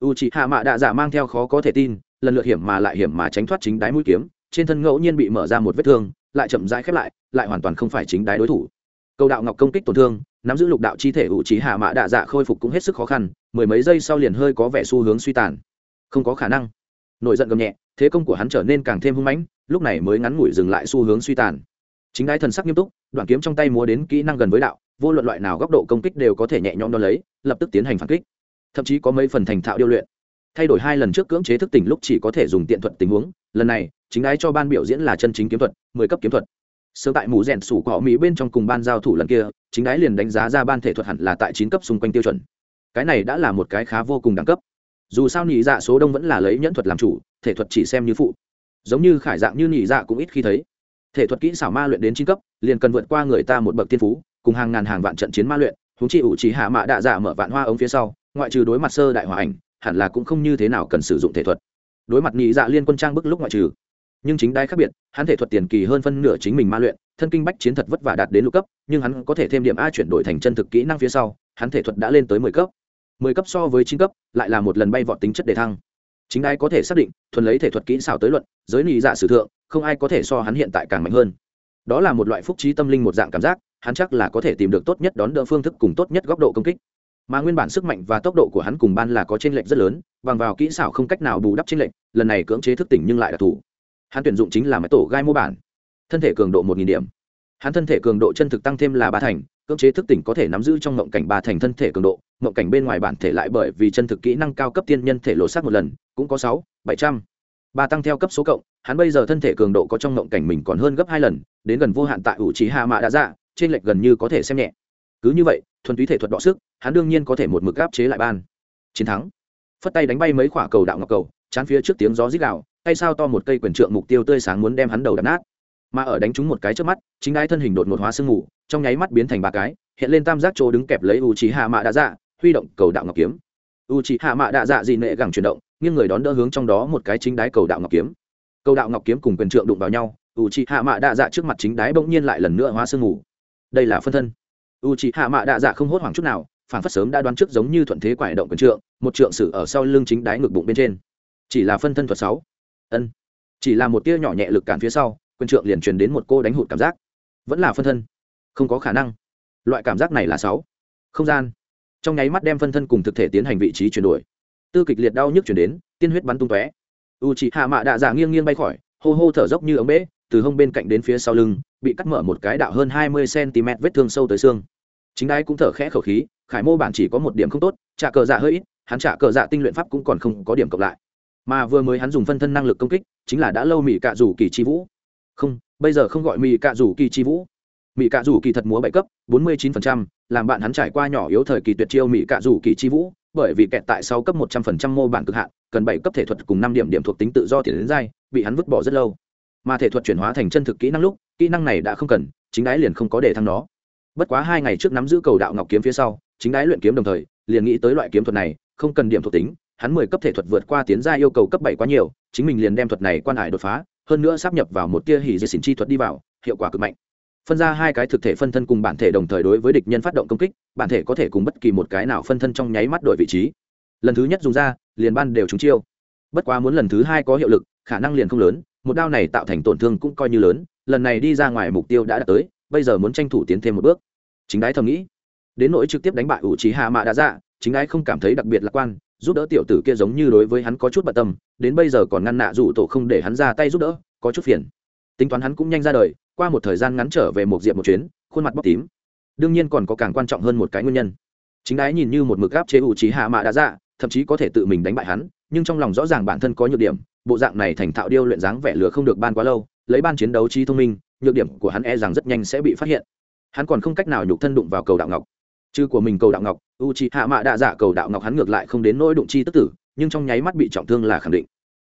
U c hạ mạ đạ giả mang theo khó có thể tin, lần lượt hiểm mà lại hiểm mà tránh thoát chính đáy mũi kiếm, trên thân ngẫu nhiên bị mở ra một vết thương, lại chậm rãi khép lại lại hoàn toàn không phải chính đáy đối thủ. Cầu đạo ngọc công kích tổn thương, nắm giữ lục đạo chi thể u c hạ mạ đạ giả khôi phục cũng hết sức khó khăn, mười mấy giây sau liền hơi có vẻ xu hướng suy tàn không có khả năng. Nổi giận gầm nhẹ, thế công của hắn trở nên càng thêm hung mãnh, lúc này mới ngắn ngủi dừng lại xu hướng suy tàn. Chính đái thần sắc nghiêm túc, đoạn kiếm trong tay múa đến kỹ năng gần với đạo, vô luận loại nào góc độ công kích đều có thể nhẹ nhõm đo lấy, lập tức tiến hành phản kích. Thậm chí có mấy phần thành thạo điêu luyện. Thay đổi hai lần trước cưỡng chế thức tỉnh lúc chỉ có thể dùng tiện thuật tình huống, lần này, chính đái cho ban biểu diễn là chân chính kiếm thuật, mười cấp kiếm thuật. Sớm tại mù rèn sủ cọ mỹ bên trong cùng ban giao thủ lần kia, chính đái liền đánh giá ra ban thể thuật hẳn là tại chín cấp xung quanh tiêu chuẩn. Cái này đã là một cái khá vô cùng đẳng cấp dù sao nhị dạ số đông vẫn là lấy nhẫn thuật làm chủ, thể thuật chỉ xem như phụ. Giống như khải dạng như nhị dạ cũng ít khi thấy. Thể thuật kỹ xảo ma luyện đến chín cấp, liền cần vượt qua người ta một bậc tiên phú, cùng hàng ngàn hàng vạn trận chiến ma luyện húng chi ủ chỉ hạ mạ đạ dạ mở vạn hoa ống phía sau, ngoại trừ đối mặt sơ đại hòa ảnh, hẳn là cũng không như thế nào cần sử dụng thể thuật. Đối mặt nhị dạ liên quân trang bức lúc ngoại trừ. Nhưng chính đai khác biệt, hắn thể thuật tiền kỳ hơn phân nửa chính mình ma luyện, thân kinh bách chiến thật vất vả đạt đến lục cấp, nhưng hắn có thể thêm điểm a chuyển đổi thành chân thực kỹ năng phía sau, hắn thể thuật đã lên tới mười cấp mười cấp so với chín cấp, lại là một lần bay vọt tính chất đề thăng. Chính ai có thể xác định, thuần lấy thể thuật kỹ xảo tới luận, giới nhị dạ sử thượng, không ai có thể so hắn hiện tại càng mạnh hơn. Đó là một loại phúc trí tâm linh một dạng cảm giác, hắn chắc là có thể tìm được tốt nhất đón đỡ phương thức cùng tốt nhất góc độ công kích. Mà nguyên bản sức mạnh và tốc độ của hắn cùng ban là có chênh lệch rất lớn, bằng vào kỹ xảo không cách nào bù đắp chênh lệch, lần này cưỡng chế thức tỉnh nhưng lại đặc thù hắn tuyển dụng chính là máy tổ gai mô bản. Thân thể cường độ một nghìn điểm. Hắn thân thể cường độ chân thực tăng thêm là ba thành cưỡng chế thức tỉnh có thể nắm giữ trong mộng cảnh ba thành thân thể cường độ, mộng cảnh bên ngoài bản thể lại bởi vì chân thực kỹ năng cao cấp tiên nhân thể lộ sát một lần, cũng có sáu, bảy trăm. Ba tăng theo cấp số cộng, hắn bây giờ thân thể cường độ có trong mộng cảnh mình còn hơn gấp hai lần, đến gần vô hạn tại ủ trí hạ mạ đã dạ trên lệch gần như có thể xem nhẹ. Cứ như vậy, thuần túy thể thuật đọ sức, hắn đương nhiên có thể một mực áp chế lại ban. Chiến thắng. Phất tay đánh bay mấy quả cầu đạo ngọc cầu, chán phía trước tiếng gió rít gạo tay sao to một cây quyền trượng mục tiêu tươi sáng muốn đem hắn đầu đập nát mà ở đánh trúng một cái trước mắt, chính đái thân hình đột ngột hóa sương mù, trong nháy mắt biến thành ba cái, hiện lên tam giác chỗ đứng kẹp lấy u trí hạ mạ đã dạ huy động cầu đạo ngọc kiếm. U trí hạ mạ đã dạ dị nệ gẳng chuyển động, nghiêng người đón đỡ hướng trong đó một cái chính đái cầu đạo ngọc kiếm. Cầu đạo ngọc kiếm cùng quyền trượng đụng vào nhau u trí hạ mạ đã dạ trước mặt chính đái bỗng nhiên lại lần nữa hóa sương mù. Đây là phân thân. U trí hạ mạ đã dạ không hốt hoảng chút nào, phản phất sớm đã đoán trước giống như thuận thế quải động quyền trượng, một trượng sử ở sau lưng chính đái ngực bụng bên trên. Chỉ là phân thân thuật sáu. Ân. Chỉ là một tia nhỏ nhẹ lực cản phía sau quyền trượng liền truyền đến một cô đánh hụt cảm giác. Vẫn là phân thân. Không có khả năng. Loại cảm giác này là sáu. Không gian. Trong nháy mắt đem phân thân cùng thực thể tiến hành vị trí chuyển đổi. Tư kịch liệt đau nhức chuyển đến, tiên huyết bắn tung tóe. U chị hạ mạ đạ dạ nghiêng nghiêng bay khỏi, hô hô thở dốc như ống bể từ hông bên cạnh đến phía sau lưng, bị cắt mở một cái đạo hơn hai mươi cm vết thương sâu tới xương. Chính ai cũng thở khẽ khẩu khí, khải mô bản chỉ có một điểm không tốt, trả cờ dạ hơi ít, hắn trả cờ dạ tinh luyện pháp cũng còn không có điểm cộng lại. Mà vừa mới hắn dùng phân thân năng lực công kích, chính là đã lâu mỹ cạ rủ kỳ chi vũ không, bây giờ không gọi mỹ cạ rủ kỳ chi vũ. Mỹ cạ rủ kỳ thật múa bảy cấp, bốn mươi chín phần trăm, làm bạn hắn trải qua nhỏ yếu thời kỳ tuyệt chiêu mỹ cạ rủ kỳ chi vũ, bởi vì kẹt tại sáu cấp một trăm phần trăm mô bản cực hạn, cần bảy cấp thể thuật cùng năm điểm điểm thuộc tính tự do tiền đến dai, bị hắn vứt bỏ rất lâu. Mà thể thuật chuyển hóa thành chân thực kỹ năng lúc, kỹ năng này đã không cần, chính đái liền không có để thăng nó. Bất quá hai ngày trước nắm giữ cầu đạo ngọc kiếm phía sau, chính đái luyện kiếm đồng thời, liền nghĩ tới loại kiếm thuật này, không cần điểm thuộc tính, hắn mười cấp thể thuật vượt qua tiến gia yêu cầu cấp bảy quá nhiều, chính mình liền đem thuật này quan hải đột phá hơn nữa sắp nhập vào một tia hỉ diệt xỉn chi thuật đi vào, hiệu quả cực mạnh. Phân ra hai cái thực thể phân thân cùng bản thể đồng thời đối với địch nhân phát động công kích, bản thể có thể cùng bất kỳ một cái nào phân thân trong nháy mắt đổi vị trí. Lần thứ nhất dùng ra, liền ban đều trúng chiêu. Bất quá muốn lần thứ hai có hiệu lực, khả năng liền không lớn, một đao này tạo thành tổn thương cũng coi như lớn, lần này đi ra ngoài mục tiêu đã đạt tới, bây giờ muốn tranh thủ tiến thêm một bước. Chính đái thầm nghĩ, đến nỗi trực tiếp đánh bại ủ trí hạ mạ đã ra dạ, chính đái không cảm thấy đặc biệt lạc quan giúp đỡ tiểu tử kia giống như đối với hắn có chút bận tâm, đến bây giờ còn ngăn nạ rủ tổ không để hắn ra tay giúp đỡ, có chút phiền. Tính toán hắn cũng nhanh ra đời, qua một thời gian ngắn trở về một diệp một chuyến, khuôn mặt bóc tím. Đương nhiên còn có càng quan trọng hơn một cái nguyên nhân. Chính đái nhìn như một mực gáp chế ủ trí hạ mạ đã ra thậm chí có thể tự mình đánh bại hắn, nhưng trong lòng rõ ràng bản thân có nhược điểm, bộ dạng này thành thạo điêu luyện dáng vẻ lừa không được ban quá lâu, lấy ban chiến đấu trí thông minh, nhược điểm của hắn e rằng rất nhanh sẽ bị phát hiện. Hắn còn không cách nào nhục thân đụng vào cầu đạo ngọc. Chứ của mình cầu đạo ngọc u c h i hạ mạ đạ dạ cầu đạo ngọc hắn ngược lại không đến nỗi đụng chi tức tử, nhưng trong nháy mắt bị trọng thương là khẳng định.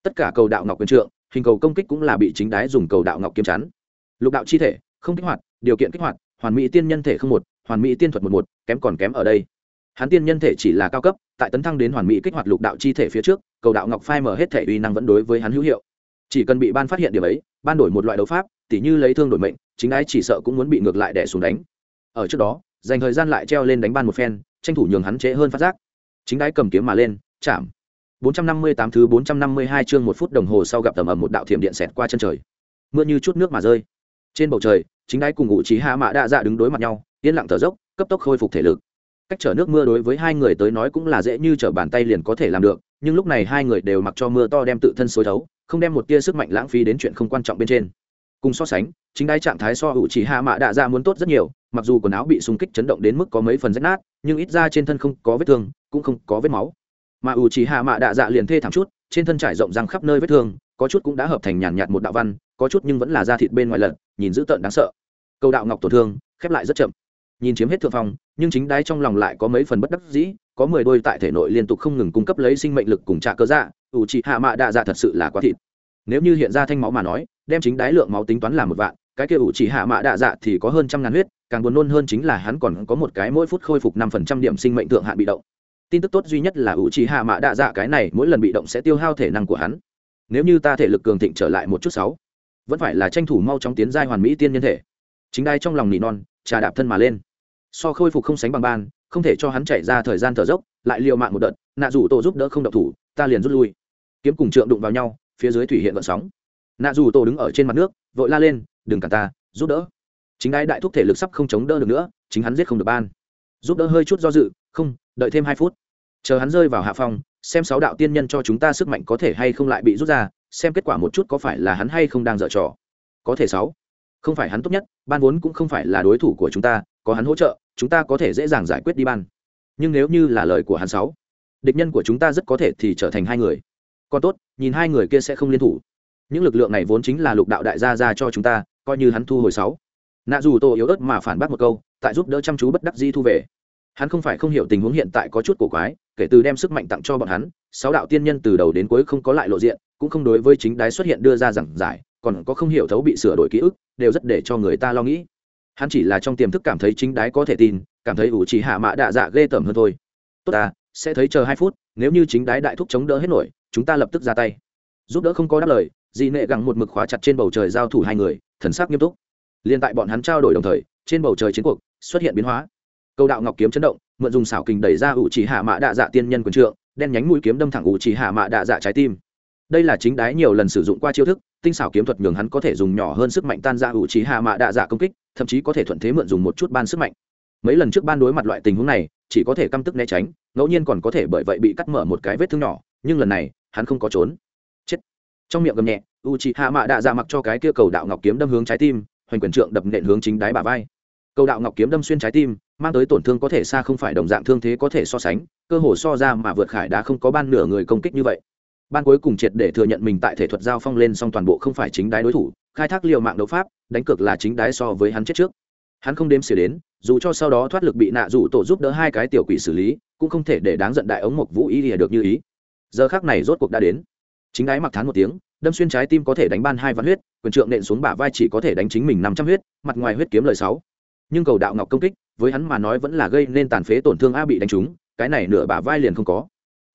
Tất cả cầu đạo ngọc quyền trượng, hình cầu công kích cũng là bị chính đái dùng cầu đạo ngọc kiếm chắn. Lục đạo chi thể, không kích hoạt, điều kiện kích hoạt, hoàn mỹ tiên nhân thể không một, hoàn mỹ tiên thuật một một, kém còn kém ở đây. Hắn tiên nhân thể chỉ là cao cấp, tại tấn thăng đến hoàn mỹ kích hoạt lục đạo chi thể phía trước, cầu đạo ngọc phai mở hết thể uy năng vẫn đối với hắn hữu hiệu. Chỉ cần bị ban phát hiện điểm ấy, ban đổi một loại đấu pháp, tỉ như lấy thương đổi mệnh, chính ái chỉ sợ cũng muốn bị ngược lại đẻ xuống đánh. Ở trước đó, dành thời gian lại treo lên đánh ban một phen tranh thủ nhường hắn trễ hơn phát giác. Chính đái cầm kiếm mà lên, chạm. 458 thứ 452 chương một phút đồng hồ sau gặp tầm ầm một đạo thiểm điện xẹt qua chân trời. Mưa như chút nước mà rơi. Trên bầu trời, chính đái cùng ngụ trí hạ mạ đa dạ đứng đối mặt nhau, yên lặng thở dốc, cấp tốc khôi phục thể lực. Cách chở nước mưa đối với hai người tới nói cũng là dễ như chở bàn tay liền có thể làm được, nhưng lúc này hai người đều mặc cho mưa to đem tự thân xối thấu, không đem một tia sức mạnh lãng phí đến chuyện không quan trọng bên trên cùng so sánh, chính đái trạng thái so hữu chỉ hạ mạ đạ dạ muốn tốt rất nhiều, mặc dù quần áo bị xung kích chấn động đến mức có mấy phần rách nát, nhưng ít ra trên thân không có vết thương, cũng không có vết máu. Mà ủ chỉ hạ mạ đạ dạ liền thê thảm chút, trên thân trải rộng răng khắp nơi vết thương, có chút cũng đã hợp thành nhàn nhạt một đạo văn, có chút nhưng vẫn là da thịt bên ngoài lật nhìn dữ tợn đáng sợ. Câu đạo ngọc tổn thương, khép lại rất chậm. Nhìn chiếm hết thượng phong, nhưng chính đái trong lòng lại có mấy phần bất đắc dĩ, có mười đôi tại thể nội liên tục không ngừng cung cấp lấy sinh mệnh lực cùng trạ cơ dạ ủ chỉ hạ mạ đạ dạ thật sự là quá thịt. Nếu như hiện ra thanh máu mà nói đem chính đái lượng máu tính toán là một vạn, cái kia ủ chỉ hạ mạ đạ dạ thì có hơn trăm ngàn huyết, càng buồn nôn hơn chính là hắn còn có một cái mỗi phút khôi phục năm phần trăm điểm sinh mệnh thượng hạn bị động. Tin tức tốt duy nhất là ủ chỉ hạ mạ đạ dạ cái này mỗi lần bị động sẽ tiêu hao thể năng của hắn. Nếu như ta thể lực cường thịnh trở lại một chút sáu, vẫn phải là tranh thủ mau chóng tiến giai hoàn mỹ tiên nhân thể. Chính đai trong lòng nỉ non, trà đạp thân mà lên. So khôi phục không sánh bằng ban, không thể cho hắn chạy ra thời gian thở dốc, lại liều mạng một đợt, nạ rủ tổ giúp đỡ không độc thủ, ta liền rút lui. Kiếm cùng trượng đụng vào nhau, phía dưới thủy hiện vận sóng nạ dù tổ đứng ở trên mặt nước, vội la lên, đừng cả ta, giúp đỡ. Chính đái đại thúc thể lực sắp không chống đỡ được nữa, chính hắn giết không được ban. Giúp đỡ hơi chút do dự, không, đợi thêm hai phút. Chờ hắn rơi vào hạ phong, xem sáu đạo tiên nhân cho chúng ta sức mạnh có thể hay không lại bị rút ra, xem kết quả một chút có phải là hắn hay không đang dở trò. Có thể sáu. Không phải hắn tốt nhất, ban vốn cũng không phải là đối thủ của chúng ta, có hắn hỗ trợ, chúng ta có thể dễ dàng giải quyết đi ban. Nhưng nếu như là lời của hắn sáu, địch nhân của chúng ta rất có thể thì trở thành hai người. Còn tốt, nhìn hai người kia sẽ không liên thủ những lực lượng này vốn chính là lục đạo đại gia ra cho chúng ta, coi như hắn thu hồi sáu. Nạ dù tô yếu ớt mà phản bác một câu, tại giúp đỡ chăm chú bất đắc di thu về. Hắn không phải không hiểu tình huống hiện tại có chút cổ quái, kể từ đem sức mạnh tặng cho bọn hắn, sáu đạo tiên nhân từ đầu đến cuối không có lại lộ diện, cũng không đối với chính đái xuất hiện đưa ra giảng giải, còn có không hiểu thấu bị sửa đổi ký ức, đều rất để cho người ta lo nghĩ. Hắn chỉ là trong tiềm thức cảm thấy chính đái có thể tin, cảm thấy ủ chỉ hạ mã đạ dạ ghê tởm hơn thôi. Tốt ta, sẽ thấy chờ hai phút, nếu như chính đái đại thúc chống đỡ hết nổi, chúng ta lập tức ra tay. Giúp đỡ không có đáp lời dị nệ gẳng một mực khóa chặt trên bầu trời giao thủ hai người, thần sắc nghiêm túc. Liên tại bọn hắn trao đổi đồng thời, trên bầu trời chiến cuộc xuất hiện biến hóa. Câu đạo ngọc kiếm chấn động, mượn dùng xảo kình đẩy ra ủ chỉ hạ mạ đạ dạ tiên nhân quần trượng, đen nhánh mũi kiếm đâm thẳng ủ chỉ hạ mạ đạ dạ trái tim. Đây là chính đái nhiều lần sử dụng qua chiêu thức, tinh xảo kiếm thuật nhường hắn có thể dùng nhỏ hơn sức mạnh tan ra ủ chỉ hạ mạ đạ dạ công kích, thậm chí có thể thuận thế mượn dùng một chút ban sức mạnh. Mấy lần trước ban đối mặt loại tình huống này, chỉ có thể căm tức né tránh, ngẫu nhiên còn có thể bởi vậy bị cắt mở một cái vết thương nhỏ, nhưng lần này, hắn không có trốn trong miệng gầm nhẹ u chị hạ mạ đạ dạ mặc cho cái kia cầu đạo ngọc kiếm đâm hướng trái tim, hoành quyền trượng đập nện hướng chính đáy bà vai. Cầu đạo ngọc kiếm đâm xuyên trái tim, mang tới tổn thương có thể xa không phải đồng dạng thương thế có thể so sánh, cơ hồ so ra mà vượt khải đã không có ban nửa người công kích như vậy. Ban cuối cùng triệt để thừa nhận mình tại thể thuật giao phong lên song toàn bộ không phải chính đái đối thủ, khai thác liều mạng đấu pháp, đánh cược là chính đái so với hắn chết trước. Hắn không đếm xỉa đến, dù cho sau đó thoát lực bị nạ dù tổ giúp đỡ hai cái tiểu quỷ xử lý, cũng không thể để đáng giận đại ống mộc vũ ý được như ý. Giờ khác này rốt cuộc đã đến chính đái mặc thán một tiếng, đâm xuyên trái tim có thể đánh ban hai vạn huyết, quyền trượng nện xuống bả vai chỉ có thể đánh chính mình năm trăm huyết, mặt ngoài huyết kiếm lời sáu. Nhưng cầu đạo ngọc công kích, với hắn mà nói vẫn là gây nên tàn phế tổn thương a bị đánh trúng, cái này nửa bả vai liền không có.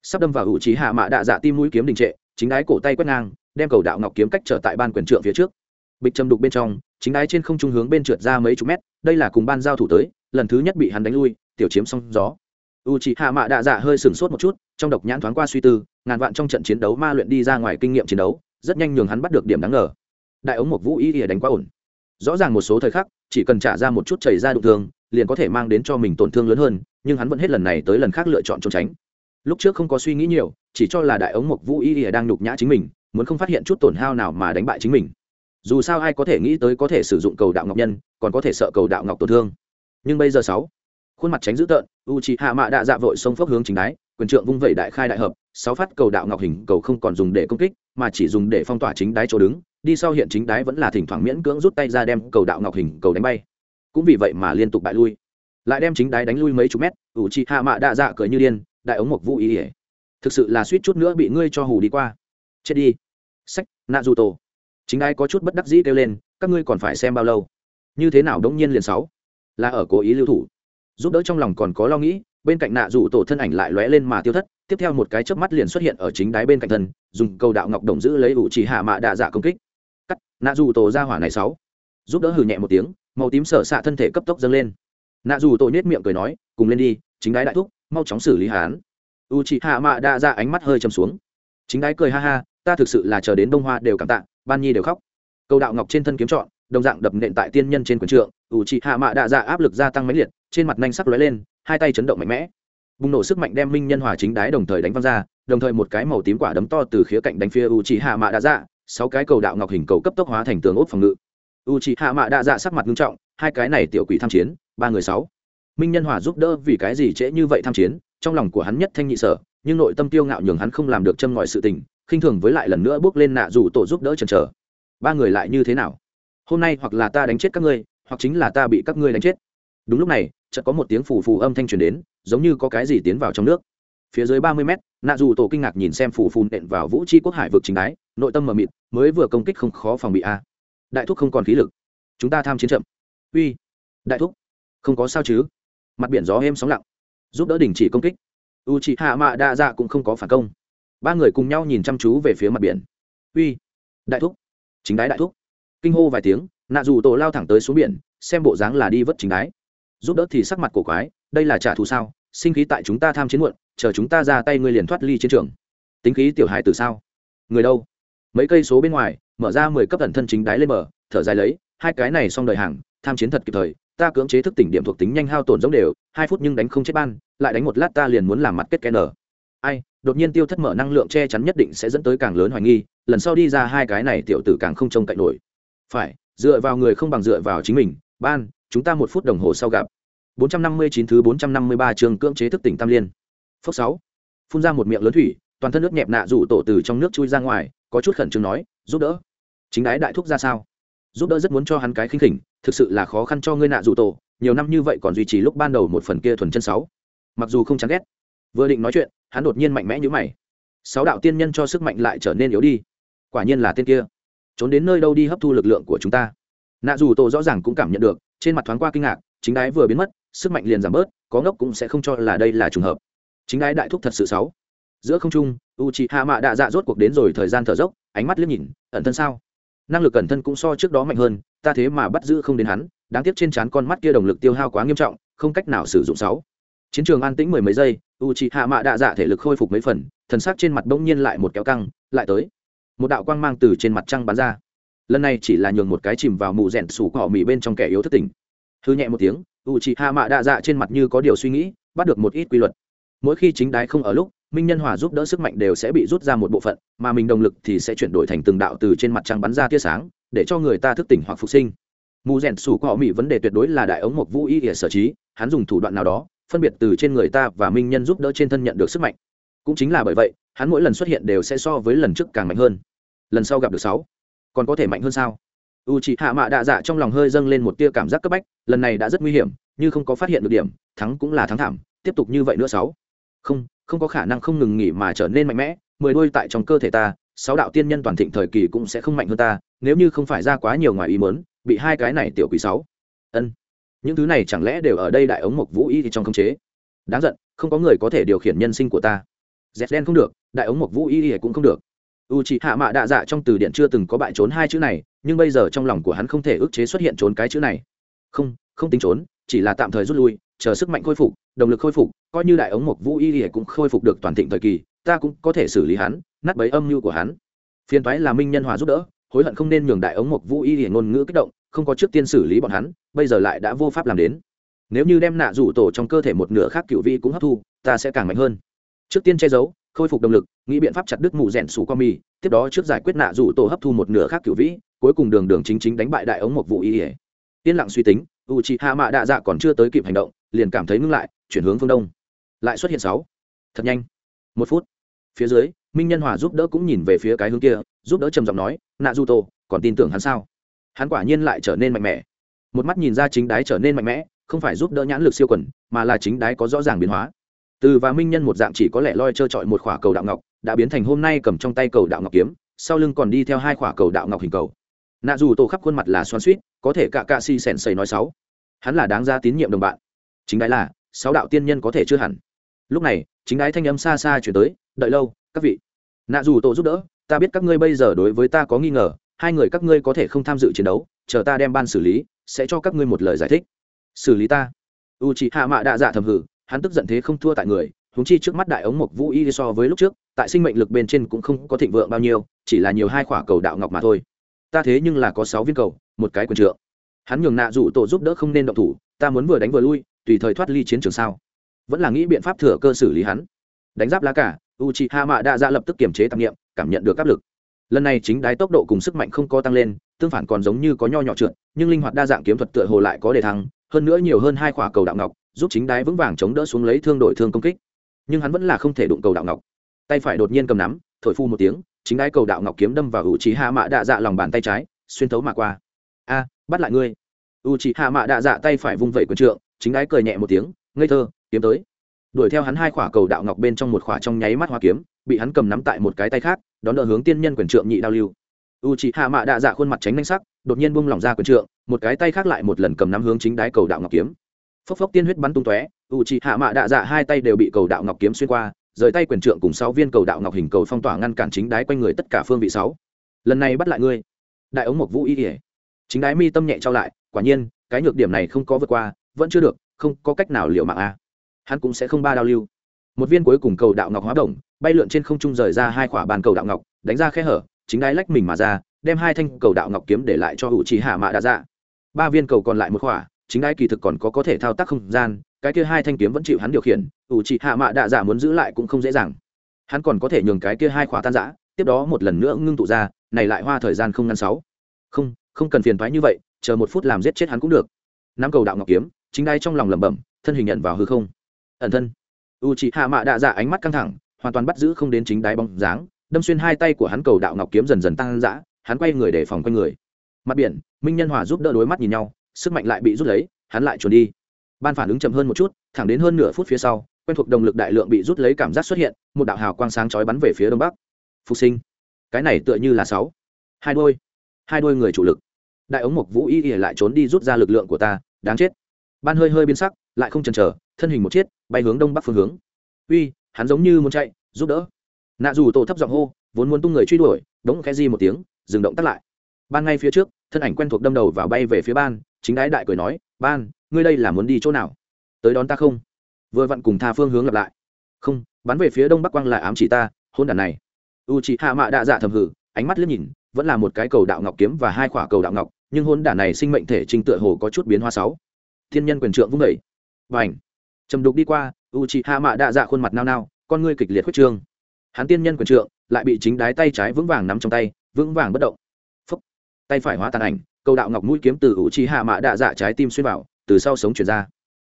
Sắp đâm vào hữu trí hạ mạ đạ dạ tim mũi kiếm đình trệ, chính đái cổ tay quét ngang, đem cầu đạo ngọc kiếm cách trở tại ban quyền trượng phía trước. Bịch châm đục bên trong, chính đái trên không trung hướng bên trượt ra mấy chục mét, đây là cùng ban giao thủ tới, lần thứ nhất bị hắn đánh lui, tiểu chiếm xong gió u chị hạ mạ đạ dạ hơi sửng sốt một chút, trong độc nhãn thoáng qua suy tư, ngàn vạn trong trận chiến đấu ma luyện đi ra ngoài kinh nghiệm chiến đấu, rất nhanh nhường hắn bắt được điểm đáng ngờ. Đại ống một vũ ý ỉa đánh quá ổn. Rõ ràng một số thời khắc, chỉ cần trả ra một chút chảy ra đụng thương, liền có thể mang đến cho mình tổn thương lớn hơn, nhưng hắn vẫn hết lần này tới lần khác lựa chọn trốn tránh. Lúc trước không có suy nghĩ nhiều, chỉ cho là đại ống một vũ y đang nhục nhã chính mình, muốn không phát hiện chút tổn hao nào mà đánh bại chính mình. Dù sao ai có thể nghĩ tới có thể sử dụng cầu đạo ngọc nhân, còn có thể sợ cầu đạo ngọc tổn thương. Nhưng bây giờ sáu khuôn mặt tránh dữ tợn u chị hạ mạ đạ dạ vội xông phốc hướng chính đái, quyền trượng vung vẩy đại khai đại hợp, sáu phát cầu đạo ngọc hình cầu không còn dùng để công kích, mà chỉ dùng để phong tỏa chính đái chỗ đứng, đi sau hiện chính đái vẫn là thỉnh thoảng miễn cưỡng rút tay ra đem cầu đạo ngọc hình cầu đánh bay. Cũng vì vậy mà liên tục bại lui. Lại đem chính đái đánh lui mấy chục mét ủ chị hạ mạ đạ dạ cười như điên, đại ống mộc vũ ý ỉa thực sự là suýt chút nữa bị ngươi cho hù đi qua. Chết đi. Sách nạ dù tổ chính đái có chút bất đắc dĩ kêu lên, các ngươi còn phải xem bao lâu? Như thế nào đống nhiên liền sáu? Là ở cố ý lưu thủ giúp đỡ trong lòng còn có lo nghĩ, bên cạnh nạ rủ tổ thân ảnh lại lóe lên mà tiêu thất, tiếp theo một cái chớp mắt liền xuất hiện ở chính đáy bên cạnh thân, dùng cầu đạo ngọc đồng giữ lấy ủ chỉ hạ mạ đạ dạ công kích. Cắt, nạ rủ tổ ra hỏa này sáu. Giúp đỡ hừ nhẹ một tiếng, màu tím sở xạ thân thể cấp tốc dâng lên. Nạ dù tổ nhét miệng cười nói, cùng lên đi, chính đái đại thúc, mau chóng xử lý hán u chị hạ mạ đa ra dạ ánh mắt hơi chầm xuống. Chính đái cười ha ha, ta thực sự là chờ đến đông hoa đều cảm tạ, ban nhi đều khóc. Cầu đạo ngọc trên thân kiếm trọn, đồng dạng đập nện tại tiên nhân trên quần trượng u chị hạ mạ đa ra dạ áp lực gia tăng mãnh liệt trên mặt nhanh sắc lóe lên, hai tay chấn động mạnh mẽ. Bùng nổ sức mạnh đem minh nhân hòa chính đái đồng thời đánh văng ra, đồng thời một cái màu tím quả đấm to từ khía cạnh đánh phía u chị hạ mạ đa dạ sáu cái cầu đạo ngọc hình cầu cấp tốc hóa thành tường ốt phòng ngự. U chị hạ mạ đa dạ sắc mặt nghiêm trọng, hai cái này tiểu quỷ tham chiến, ba người sáu. Minh nhân hòa giúp đỡ vì cái gì trễ như vậy tham chiến, trong lòng của hắn nhất thanh nhị sở, nhưng nội tâm tiêu ngạo nhường hắn không làm được châm ngòi sự tình, khinh thường với lại lần nữa bước lên nạ dù tổ giúp đỡ chần chờ. Ba người lại như thế nào? Hôm nay hoặc là ta đánh chết các ngươi, hoặc chính là ta bị các ngươi đánh chết đúng lúc này, chợt có một tiếng phù phù âm thanh truyền đến, giống như có cái gì tiến vào trong nước. Phía dưới ba mươi mét, nạ dù tổ kinh ngạc nhìn xem phù phù nện vào vũ tri quốc hải vực chính đái, nội tâm mờ mịt, mới vừa công kích không khó phòng bị a. Đại thúc không còn khí lực. Chúng ta tham chiến chậm. Uy. Đại thúc. Không có sao chứ. Mặt biển gió êm sóng lặng. Giúp đỡ đình chỉ công kích. U chị hạ mạ đa dạ cũng không có phản công. Ba người cùng nhau nhìn chăm chú về phía mặt biển. Uy. Đại thúc. Chính đái đại thúc. Kinh hô vài tiếng, nạ dù tổ lao thẳng tới xuống biển, xem bộ dáng là đi vất chính đái giúp đỡ thì sắc mặt cổ quái, đây là trả thù sao? Sinh khí tại chúng ta tham chiến muộn, chờ chúng ta ra tay ngươi liền thoát ly chiến trường. Tính khí tiểu hài từ sao? Người đâu? Mấy cây số bên ngoài, mở ra mười cấp thần thân chính đái lên mở thở dài lấy, hai cái này xong đời hàng, tham chiến thật kịp thời, ta cưỡng chế thức tỉnh điểm thuộc tính nhanh hao tổn giống đều, hai phút nhưng đánh không chết ban, lại đánh một lát ta liền muốn làm mặt kết kẽ nở. Ai, đột nhiên tiêu thất mở năng lượng che chắn nhất định sẽ dẫn tới càng lớn hoài nghi, lần sau đi ra hai cái này tiểu tử càng không trông cậy nổi. Phải, dựa vào người không bằng dựa vào chính mình, ban chúng ta một phút đồng hồ sau gặp. 459 thứ 453 trường cưỡng chế thức tỉnh tam liên. Phước sáu. Phun ra một miệng lớn thủy, toàn thân nước nhẹp nạ rủ tổ từ trong nước chui ra ngoài, có chút khẩn trương nói, giúp đỡ. Chính đái đại thúc ra sao? Giúp đỡ rất muốn cho hắn cái khinh khỉnh, thực sự là khó khăn cho ngươi nạ rủ tổ, nhiều năm như vậy còn duy trì lúc ban đầu một phần kia thuần chân sáu. Mặc dù không chán ghét, vừa định nói chuyện, hắn đột nhiên mạnh mẽ như mày. Sáu đạo tiên nhân cho sức mạnh lại trở nên yếu đi. Quả nhiên là tên kia. Trốn đến nơi đâu đi hấp thu lực lượng của chúng ta. Nạ dù tổ rõ ràng cũng cảm nhận được trên mặt thoáng qua kinh ngạc, chính đái vừa biến mất, sức mạnh liền giảm bớt, có ngốc cũng sẽ không cho là đây là trùng hợp. Chính đái đại thúc thật sự sáu giữa không trung u chị hạ mạ đạ dạ rốt cuộc đến rồi thời gian thở dốc, ánh mắt liếc nhìn, ẩn thân sao? Năng lực ẩn thân cũng so trước đó mạnh hơn, ta thế mà bắt giữ không đến hắn, đáng tiếc trên trán con mắt kia đồng lực tiêu hao quá nghiêm trọng, không cách nào sử dụng sáu. Chiến trường an tĩnh mười mấy giây u chị hạ mạ đạ dạ thể lực khôi phục mấy phần, thần sắc trên mặt bỗng nhiên lại một kéo căng, lại tới. Một đạo quang mang từ trên mặt trăng bắn ra lần này chỉ là nhường một cái chìm vào mù rèn sủ cỏ mì bên trong kẻ yếu thất tình. Hư nhẹ một tiếng u chị hạ mạ đạ dạ trên mặt như có điều suy nghĩ, bắt được một ít quy luật. Mỗi khi chính đái không ở lúc, minh nhân hòa giúp đỡ sức mạnh đều sẽ bị rút ra một bộ phận, mà mình động lực thì sẽ chuyển đổi thành từng đạo từ trên mặt trăng bắn ra tia sáng, để cho người ta thức tỉnh hoặc phục sinh. Mù rèn sủ cọ mỹ vấn đề tuyệt đối là đại ống mộc vũ y ỉa sở trí, hắn dùng thủ đoạn nào đó, phân biệt từ trên người ta và minh nhân giúp đỡ trên thân nhận được sức mạnh. Cũng chính là bởi vậy, hắn mỗi lần xuất hiện đều sẽ so với lần trước càng mạnh hơn. Lần sau gặp được sáu còn có thể mạnh hơn sao? U c h ị hạ mạ đạ dạ trong lòng hơi dâng lên một tia cảm giác cấp bách, lần này đã rất nguy hiểm, như không có phát hiện được điểm, thắng cũng là thắng thảm, tiếp tục như vậy nữa sáu. Không không có khả năng không ngừng nghỉ mà trở nên mạnh mẽ, mười đôi tại trong cơ thể ta, sáu đạo tiên nhân toàn thịnh thời kỳ cũng sẽ không mạnh hơn ta, nếu như không phải ra quá nhiều ngoài ý mớn bị hai cái này tiểu quỷ sáu. Ân. Những thứ này chẳng lẽ đều ở đây đại ống mộc vũ y thì trong khống chế? Đáng giận, không có người có thể điều khiển nhân sinh của ta. Dẹp đen không được, đại ống mộc vũ y cũng không được u chị hạ mạ đạ dạ trong từ điển chưa từng có bại trốn hai chữ này, nhưng bây giờ trong lòng của hắn không thể ức chế xuất hiện trốn cái chữ này. Không không tính trốn, chỉ là tạm thời rút lui, chờ sức mạnh khôi phục, động lực khôi phục, coi như đại ống mộc vũ y cũng khôi phục được toàn thịnh thời kỳ, ta cũng có thể xử lý hắn, nát bấy âm mưu của hắn. Phiền toái là minh nhân hòa giúp đỡ, hối hận không nên nhường đại ống mộc vũ y ngôn ngữ kích động, không có trước tiên xử lý bọn hắn, bây giờ lại đã vô pháp làm đến. Nếu như đem nạ rủ tổ trong cơ thể một nửa khác cựu vi cũng hấp thu, ta sẽ càng mạnh hơn. Trước tiên che giấu khôi phục động lực, nghĩ biện pháp chặt đứt mụ rèn sủ qua mi. tiếp đó trước giải quyết nạ rủ tổ hấp thu một nửa khác cựu vĩ, cuối cùng đường đường chính chính đánh bại đại ống một vụ y ỉa yên lặng suy tính u chị hạ mạ đạ dạ còn chưa tới kịp hành động, liền cảm thấy ngưng lại, chuyển hướng phương đông. Lại xuất hiện sáu. Thật nhanh. Một phút. Phía dưới, minh nhân hòa giúp đỡ cũng nhìn về phía cái hướng kia, giúp đỡ trầm giọng nói, nạ du tô còn tin tưởng hắn sao? Hắn quả nhiên lại trở nên mạnh mẽ. Một mắt nhìn ra chính đái trở nên mạnh mẽ, không phải giúp đỡ nhãn lực siêu quần, mà là chính đái có rõ ràng biến hóa từ và minh nhân một dạng chỉ có lẽ loi trơ trọi một khỏa cầu đạo ngọc, đã biến thành hôm nay cầm trong tay cầu đạo ngọc kiếm, sau lưng còn đi theo hai khỏa cầu đạo ngọc hình cầu. Nạ dù tổ khắp khuôn mặt là xoan suýt có thể cả cạ si sèn sầy nói sáu hắn là đáng ra tín nhiệm đồng bạn. Chính đái là, sáu đạo tiên nhân có thể chưa hẳn. Lúc này, chính đái thanh âm xa xa chuyển tới, đợi lâu, các vị. Nạ dù tổ giúp đỡ, ta biết các ngươi bây giờ đối với ta có nghi ngờ, hai người các ngươi có thể không tham dự chiến đấu, chờ ta đem ban xử lý, sẽ cho các ngươi một lời giải thích. Xử lý ta? U chị hạ mạ đạ dạ thầm hử hắn tức giận thế không thua tại người húng chi trước mắt đại ống mộc vũ y so với lúc trước tại sinh mệnh lực bên trên cũng không có thịnh vượng bao nhiêu chỉ là nhiều hai khỏa cầu đạo ngọc mà thôi. Ta thế nhưng là có sáu viên cầu một cái quần trượng. Hắn nhường nạ dụ tổ giúp đỡ không nên động thủ ta muốn vừa đánh vừa lui tùy thời thoát ly chiến trường sao? Vẫn là nghĩ biện pháp thừa cơ xử lý hắn. Đánh giáp lá cả u chị hạ mạ đạ ra lập tức kiềm chế tạp nghiệm cảm nhận được áp lực. Lần này chính đái tốc độ cùng sức mạnh không có tăng lên tương phản còn giống như có nho nhỏ trượt nhưng linh hoạt đa dạng kiếm thuật tựa hồ lại có đề thắng, hơn nữa nhiều hơn hai khỏa cầu đạo ngọc giúp chính đái vững vàng chống đỡ xuống lấy thương đội thương công kích. Nhưng hắn vẫn là không thể đụng cầu đạo ngọc. Tay phải đột nhiên cầm nắm, thổi phu một tiếng, chính đái cầu đạo ngọc kiếm đâm vào u trí hạ mạ đạ dạ lòng bàn tay trái, xuyên thấu mà qua. A, bắt lại ngươi. U trí hạ mạ đạ dạ tay phải vung vẩy quần trượng, chính đái cười nhẹ một tiếng, ngây thơ, kiếm tới. Đuổi theo hắn hai khỏa cầu đạo ngọc bên trong một khỏa trong nháy mắt hoa kiếm, bị hắn cầm nắm tại một cái tay khác, đón đỡ hướng tiên nhân quyền trượng nhị đao lưu. U c hạ mạ đạ dạ khuôn mặt tránh nhanh sắc, đột nhiên bung lỏng ra quyền trượng, một cái tay khác lại một lần cầm nắm hướng chính đái cầu đạo ngọc kiếm phốc phốc tiên huyết bắn tung tóe u c hạ mạ đạ dạ hai tay đều bị cầu đạo ngọc kiếm xuyên qua, rời tay quyền trượng cùng sáu viên cầu đạo ngọc hình cầu phong tỏa ngăn cản chính đái quanh người tất cả phương vị sáu. Lần này bắt lại ngươi. Đại ống mộc vũ y kỉa chính đái mi tâm nhẹ trao lại, quả nhiên, cái nhược điểm này không có vượt qua, vẫn chưa được, không có cách nào liệu mạng a. Hắn cũng sẽ không ba đao lưu. Một viên cuối cùng cầu đạo ngọc hóa động bay lượn trên không trung rời ra hai quả bàn cầu đạo ngọc, đánh ra khe hở, chính đái lách mình mà ra, đem hai thanh cầu đạo ngọc kiếm để lại cho hữu trí hạ mạ Đạ Dạ. ba viên cầu còn lại một khỏa chính đái kỳ thực còn có có thể thao tác không gian, cái kia hai thanh kiếm vẫn chịu hắn điều khiển, ủ trí hạ mạ đạ giả muốn giữ lại cũng không dễ dàng. Hắn còn có thể nhường cái kia hai khỏa tan giã tiếp đó một lần nữa ngưng tụ ra, này lại hoa thời gian không ngăn sáu. Không không cần phiền thoái như vậy, chờ một phút làm giết chết hắn cũng được. Nắm cầu đạo ngọc kiếm, chính đai trong lòng lẩm bẩm, thân hình nhận vào hư không. Ẩn thân. U chị hạ mạ đạ dạ ánh mắt căng thẳng, hoàn toàn bắt giữ không đến chính đáy bóng dáng, đâm xuyên hai tay của hắn cầu đạo ngọc kiếm dần dần tăng dã hắn quay người để phòng quanh người. Mặt biển, minh nhân hòa giúp đỡ đối mắt nhìn nhau sức mạnh lại bị rút lấy, hắn lại chuồn đi. Ban phản ứng chậm hơn một chút, thẳng đến hơn nửa phút phía sau, quen thuộc động lực đại lượng bị rút lấy cảm giác xuất hiện, một đạo hào quang sáng chói bắn về phía đông bắc. Phục sinh. Cái này tựa như là sáu. Hai đôi. Hai đôi người chủ lực. Đại ống mộc vũ y ỉa lại trốn đi rút ra lực lượng của ta, đáng chết. Ban hơi hơi biến sắc, lại không chần chờ, thân hình một chiếc, bay hướng đông bắc phương hướng. Uy, hắn giống như muốn chạy, giúp đỡ. Nạ dù tổ thấp giọng hô, vốn muốn tung người truy đuổi, đống khẽ di một tiếng, dừng động tắt lại. Ban ngay phía trước, thân ảnh quen thuộc đâm đầu vào bay về phía ban chính đái đại cười nói, ban, ngươi đây là muốn đi chỗ nào? Tới đón ta không? Vừa vặn cùng tha phương hướng lặp lại. Không, bắn về phía đông bắc quang lại ám chỉ ta, hôn đàn này. U chị hạ mạ đạ dạ thầm hử ánh mắt liếc nhìn, vẫn là một cái cầu đạo ngọc kiếm và hai quả cầu đạo ngọc, nhưng hôn đản này sinh mệnh thể trình tựa hồ có chút biến hoa sáu thiên nhân quyền trượng vung đẩy và ảnh trầm đục đi qua u chị hạ mạ đạ dạ khuôn mặt nao nao, con ngươi kịch liệt khuyết trương. Hắn tiên nhân quyền trượng lại bị chính đái tay trái vững vàng nắm trong tay, vững vàng bất động. Phúc. tay phải hóa tàn ảnh cầu đạo ngọc mũi kiếm từ u chị hạ mạ đạ dạ trái tim xuyên vào, từ sau sống chuyển ra.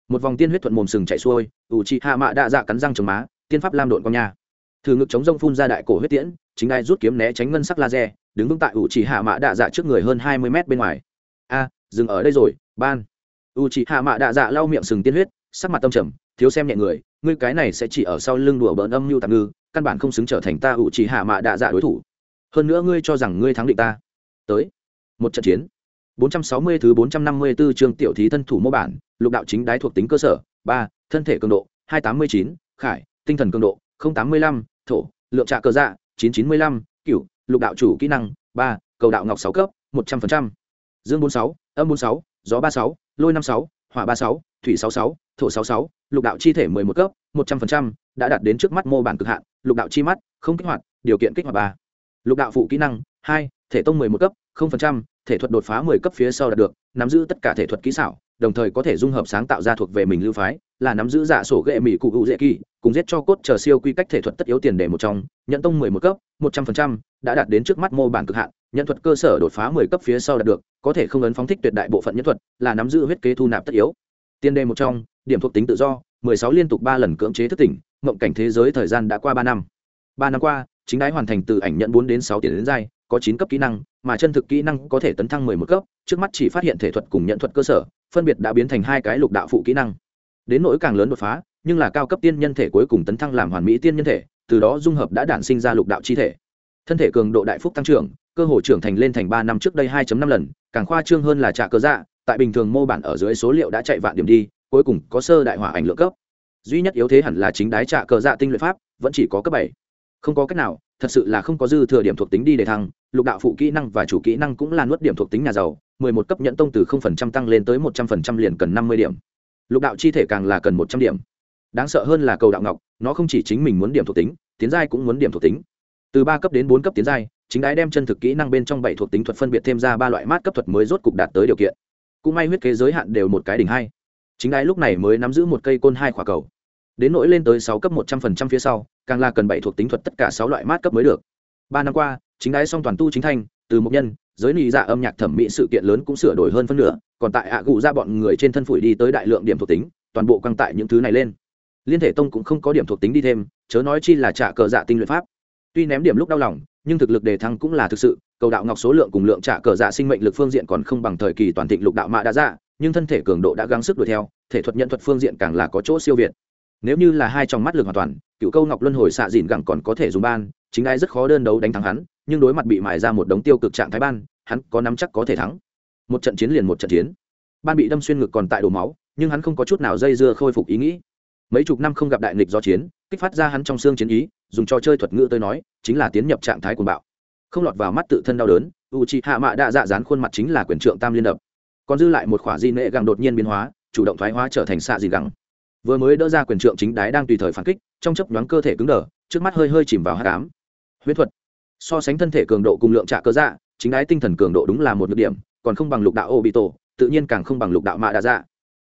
Một vòng tiên huyết thuận mồm sừng chạy xuôi u chị hạ mạ đạ dạ cắn răng trồng má, tiên pháp lam độn con nha. Thử ngực chống rông phun ra đại cổ huyết tiễn, chính đai rút kiếm né tránh ngân sắc laser, đứng vững tại u chị hạ mạ đạ dạ trước người hơn hai mươi mét bên ngoài. A, dừng ở đây rồi, ban. U chị hạ mạ đạ dạ lau miệng sừng tiên huyết, sắc mặt tâm trầm, thiếu xem nhẹ người, ngươi cái này sẽ chỉ ở sau lưng đùa bỡn âm mưu tạm ngư, căn bản không xứng trở thành ta u chị hạ mạ đạ dạ đối thủ. Hơn nữa ngươi cho rằng ngươi thắng định ta. Tới. Một trận chiến. 460 thứ 454 chương tiểu thí thân thủ mô bản, lục đạo chính đái thuộc tính cơ sở, 3, thân thể cường độ, 289, khải, tinh thần cường độ, 085, thổ, lượng trạ cơ dạ, 995, cửu, lục đạo chủ kỹ năng, 3, cầu đạo ngọc 6 cấp, 100%. Dương 46, âm 46, gió 36, lôi 56, hỏa 36, thủy 66, thổ 66, lục đạo chi thể 11 cấp, 100%, đã đạt đến trước mắt mô bản cực hạn, lục đạo chi mắt, không kích hoạt, điều kiện kích hoạt 3. Lục đạo phụ kỹ năng, 2, thể tông 11 cấp, 0%, thể thuật đột phá 10 cấp phía sau đạt được, nắm giữ tất cả thể thuật kỹ xảo, đồng thời có thể dung hợp sáng tạo ra thuộc về mình lưu phái, là nắm giữ dạ sổ ghệ mỹ cụ hữu dễ kỳ, cùng giết cho cốt chờ siêu quy cách thể thuật tất yếu tiền đề một trong, nhận tông 11 cấp, 100%, đã đạt đến trước mắt mô bản cực hạn, nhận thuật cơ sở đột phá 10 cấp phía sau đạt được, có thể không ấn phóng thích tuyệt đại bộ phận nhân thuật, là nắm giữ huyết kế thu nạp tất yếu. Tiền đề một trong, điểm thuộc tính tự do, 16 liên tục 3 lần cưỡng chế thức tỉnh, mộng cảnh thế giới thời gian đã qua 3 năm. 3 năm qua, chính đái hoàn thành từ ảnh nhận 4 đến 6 tiền đến giai, có 9 cấp kỹ năng, mà chân thực kỹ năng có thể tấn thăng 11 cấp, trước mắt chỉ phát hiện thể thuật cùng nhận thuật cơ sở, phân biệt đã biến thành hai cái lục đạo phụ kỹ năng. Đến nỗi càng lớn đột phá, nhưng là cao cấp tiên nhân thể cuối cùng tấn thăng làm hoàn mỹ tiên nhân thể, từ đó dung hợp đã đản sinh ra lục đạo chi thể. Thân thể cường độ đại phúc tăng trưởng, cơ hội trưởng thành lên thành 3 năm trước đây 2.5 lần, càng khoa trương hơn là trả cơ dạ, tại bình thường mô bản ở dưới số liệu đã chạy vạn điểm đi, cuối cùng có sơ đại hỏa ảnh lượng cấp. Duy nhất yếu thế hẳn là chính đái trả cơ dạ tinh luyện pháp, vẫn chỉ có cấp 7. Không có cách nào, thật sự là không có dư thừa điểm thuộc tính đi để thăng, lục đạo phụ kỹ năng và chủ kỹ năng cũng là nuốt điểm thuộc tính nhà giàu, mười một cấp nhẫn tông từ không phần trăm tăng lên tới một trăm phần trăm liền cần năm mươi điểm. Lục đạo chi thể càng là cần một trăm điểm. Đáng sợ hơn là cầu đạo ngọc, nó không chỉ chính mình muốn điểm thuộc tính, tiến giai cũng muốn điểm thuộc tính. Từ ba cấp đến bốn cấp tiến giai, chính đái đem chân thực kỹ năng bên trong bảy thuộc tính thuật phân biệt thêm ra ba loại mát cấp thuật mới rốt cục đạt tới điều kiện. Cũng may huyết kế giới hạn đều một cái đỉnh hai. Chính đái lúc này mới nắm giữ một cây côn hai khỏa cầu đến nỗi lên tới sáu cấp một trăm phần trăm phía sau, càng là cần bảy thuộc tính thuật tất cả sáu loại mát cấp mới được. Ba năm qua, chính đái song toàn tu chính thanh, từ một nhân, giới nị dạ âm nhạc thẩm mỹ sự kiện lớn cũng sửa đổi hơn phân nửa, còn tại ạ gụ ra bọn người trên thân phủi đi tới đại lượng điểm thuộc tính, toàn bộ căng tại những thứ này lên. Liên thể tông cũng không có điểm thuộc tính đi thêm, chớ nói chi là trả cờ dạ tinh luyện pháp. Tuy ném điểm lúc đau lòng, nhưng thực lực đề thăng cũng là thực sự, cầu đạo ngọc số lượng cùng lượng trả cờ dạ sinh mệnh lực phương diện còn không bằng thời kỳ toàn thịnh lục đạo mạ đã dạ nhưng thân thể cường độ đã gắng sức đuổi theo, thể thuật nhận thuật phương diện càng là có chỗ siêu việt nếu như là hai trong mắt lực hoàn toàn, cựu câu ngọc luân hồi xạ dìn gẳng còn có thể dùng ban, chính ai rất khó đơn đấu đánh thắng hắn, nhưng đối mặt bị mài ra một đống tiêu cực trạng thái ban, hắn có nắm chắc có thể thắng. Một trận chiến liền một trận chiến. Ban bị đâm xuyên ngực còn tại đổ máu, nhưng hắn không có chút nào dây dưa khôi phục ý nghĩ. Mấy chục năm không gặp đại nghịch do chiến, kích phát ra hắn trong xương chiến ý, dùng trò chơi thuật ngữ tới nói, chính là tiến nhập trạng thái cuồng bạo. Không lọt vào mắt tự thân đau đớn u chi hạ mạ đạ dạ dán khuôn mặt chính là quyền trượng tam liên đập. Còn dư lại một khỏa di nệ gẳng đột nhiên biến hóa, chủ động thoái hóa trở thành xạ di gẳng vừa mới đỡ ra quyền trượng chính đái đang tùy thời phản kích, trong chấp nhoáng cơ thể cứng đờ, trước mắt hơi hơi chìm vào hát cám huyết thuật. So sánh thân thể cường độ cùng lượng trả cơ dạ chính đái tinh thần cường độ đúng là một nhược điểm, còn không bằng lục đạo ô bị tổ tự nhiên càng không bằng lục đạo mạ đa dạ.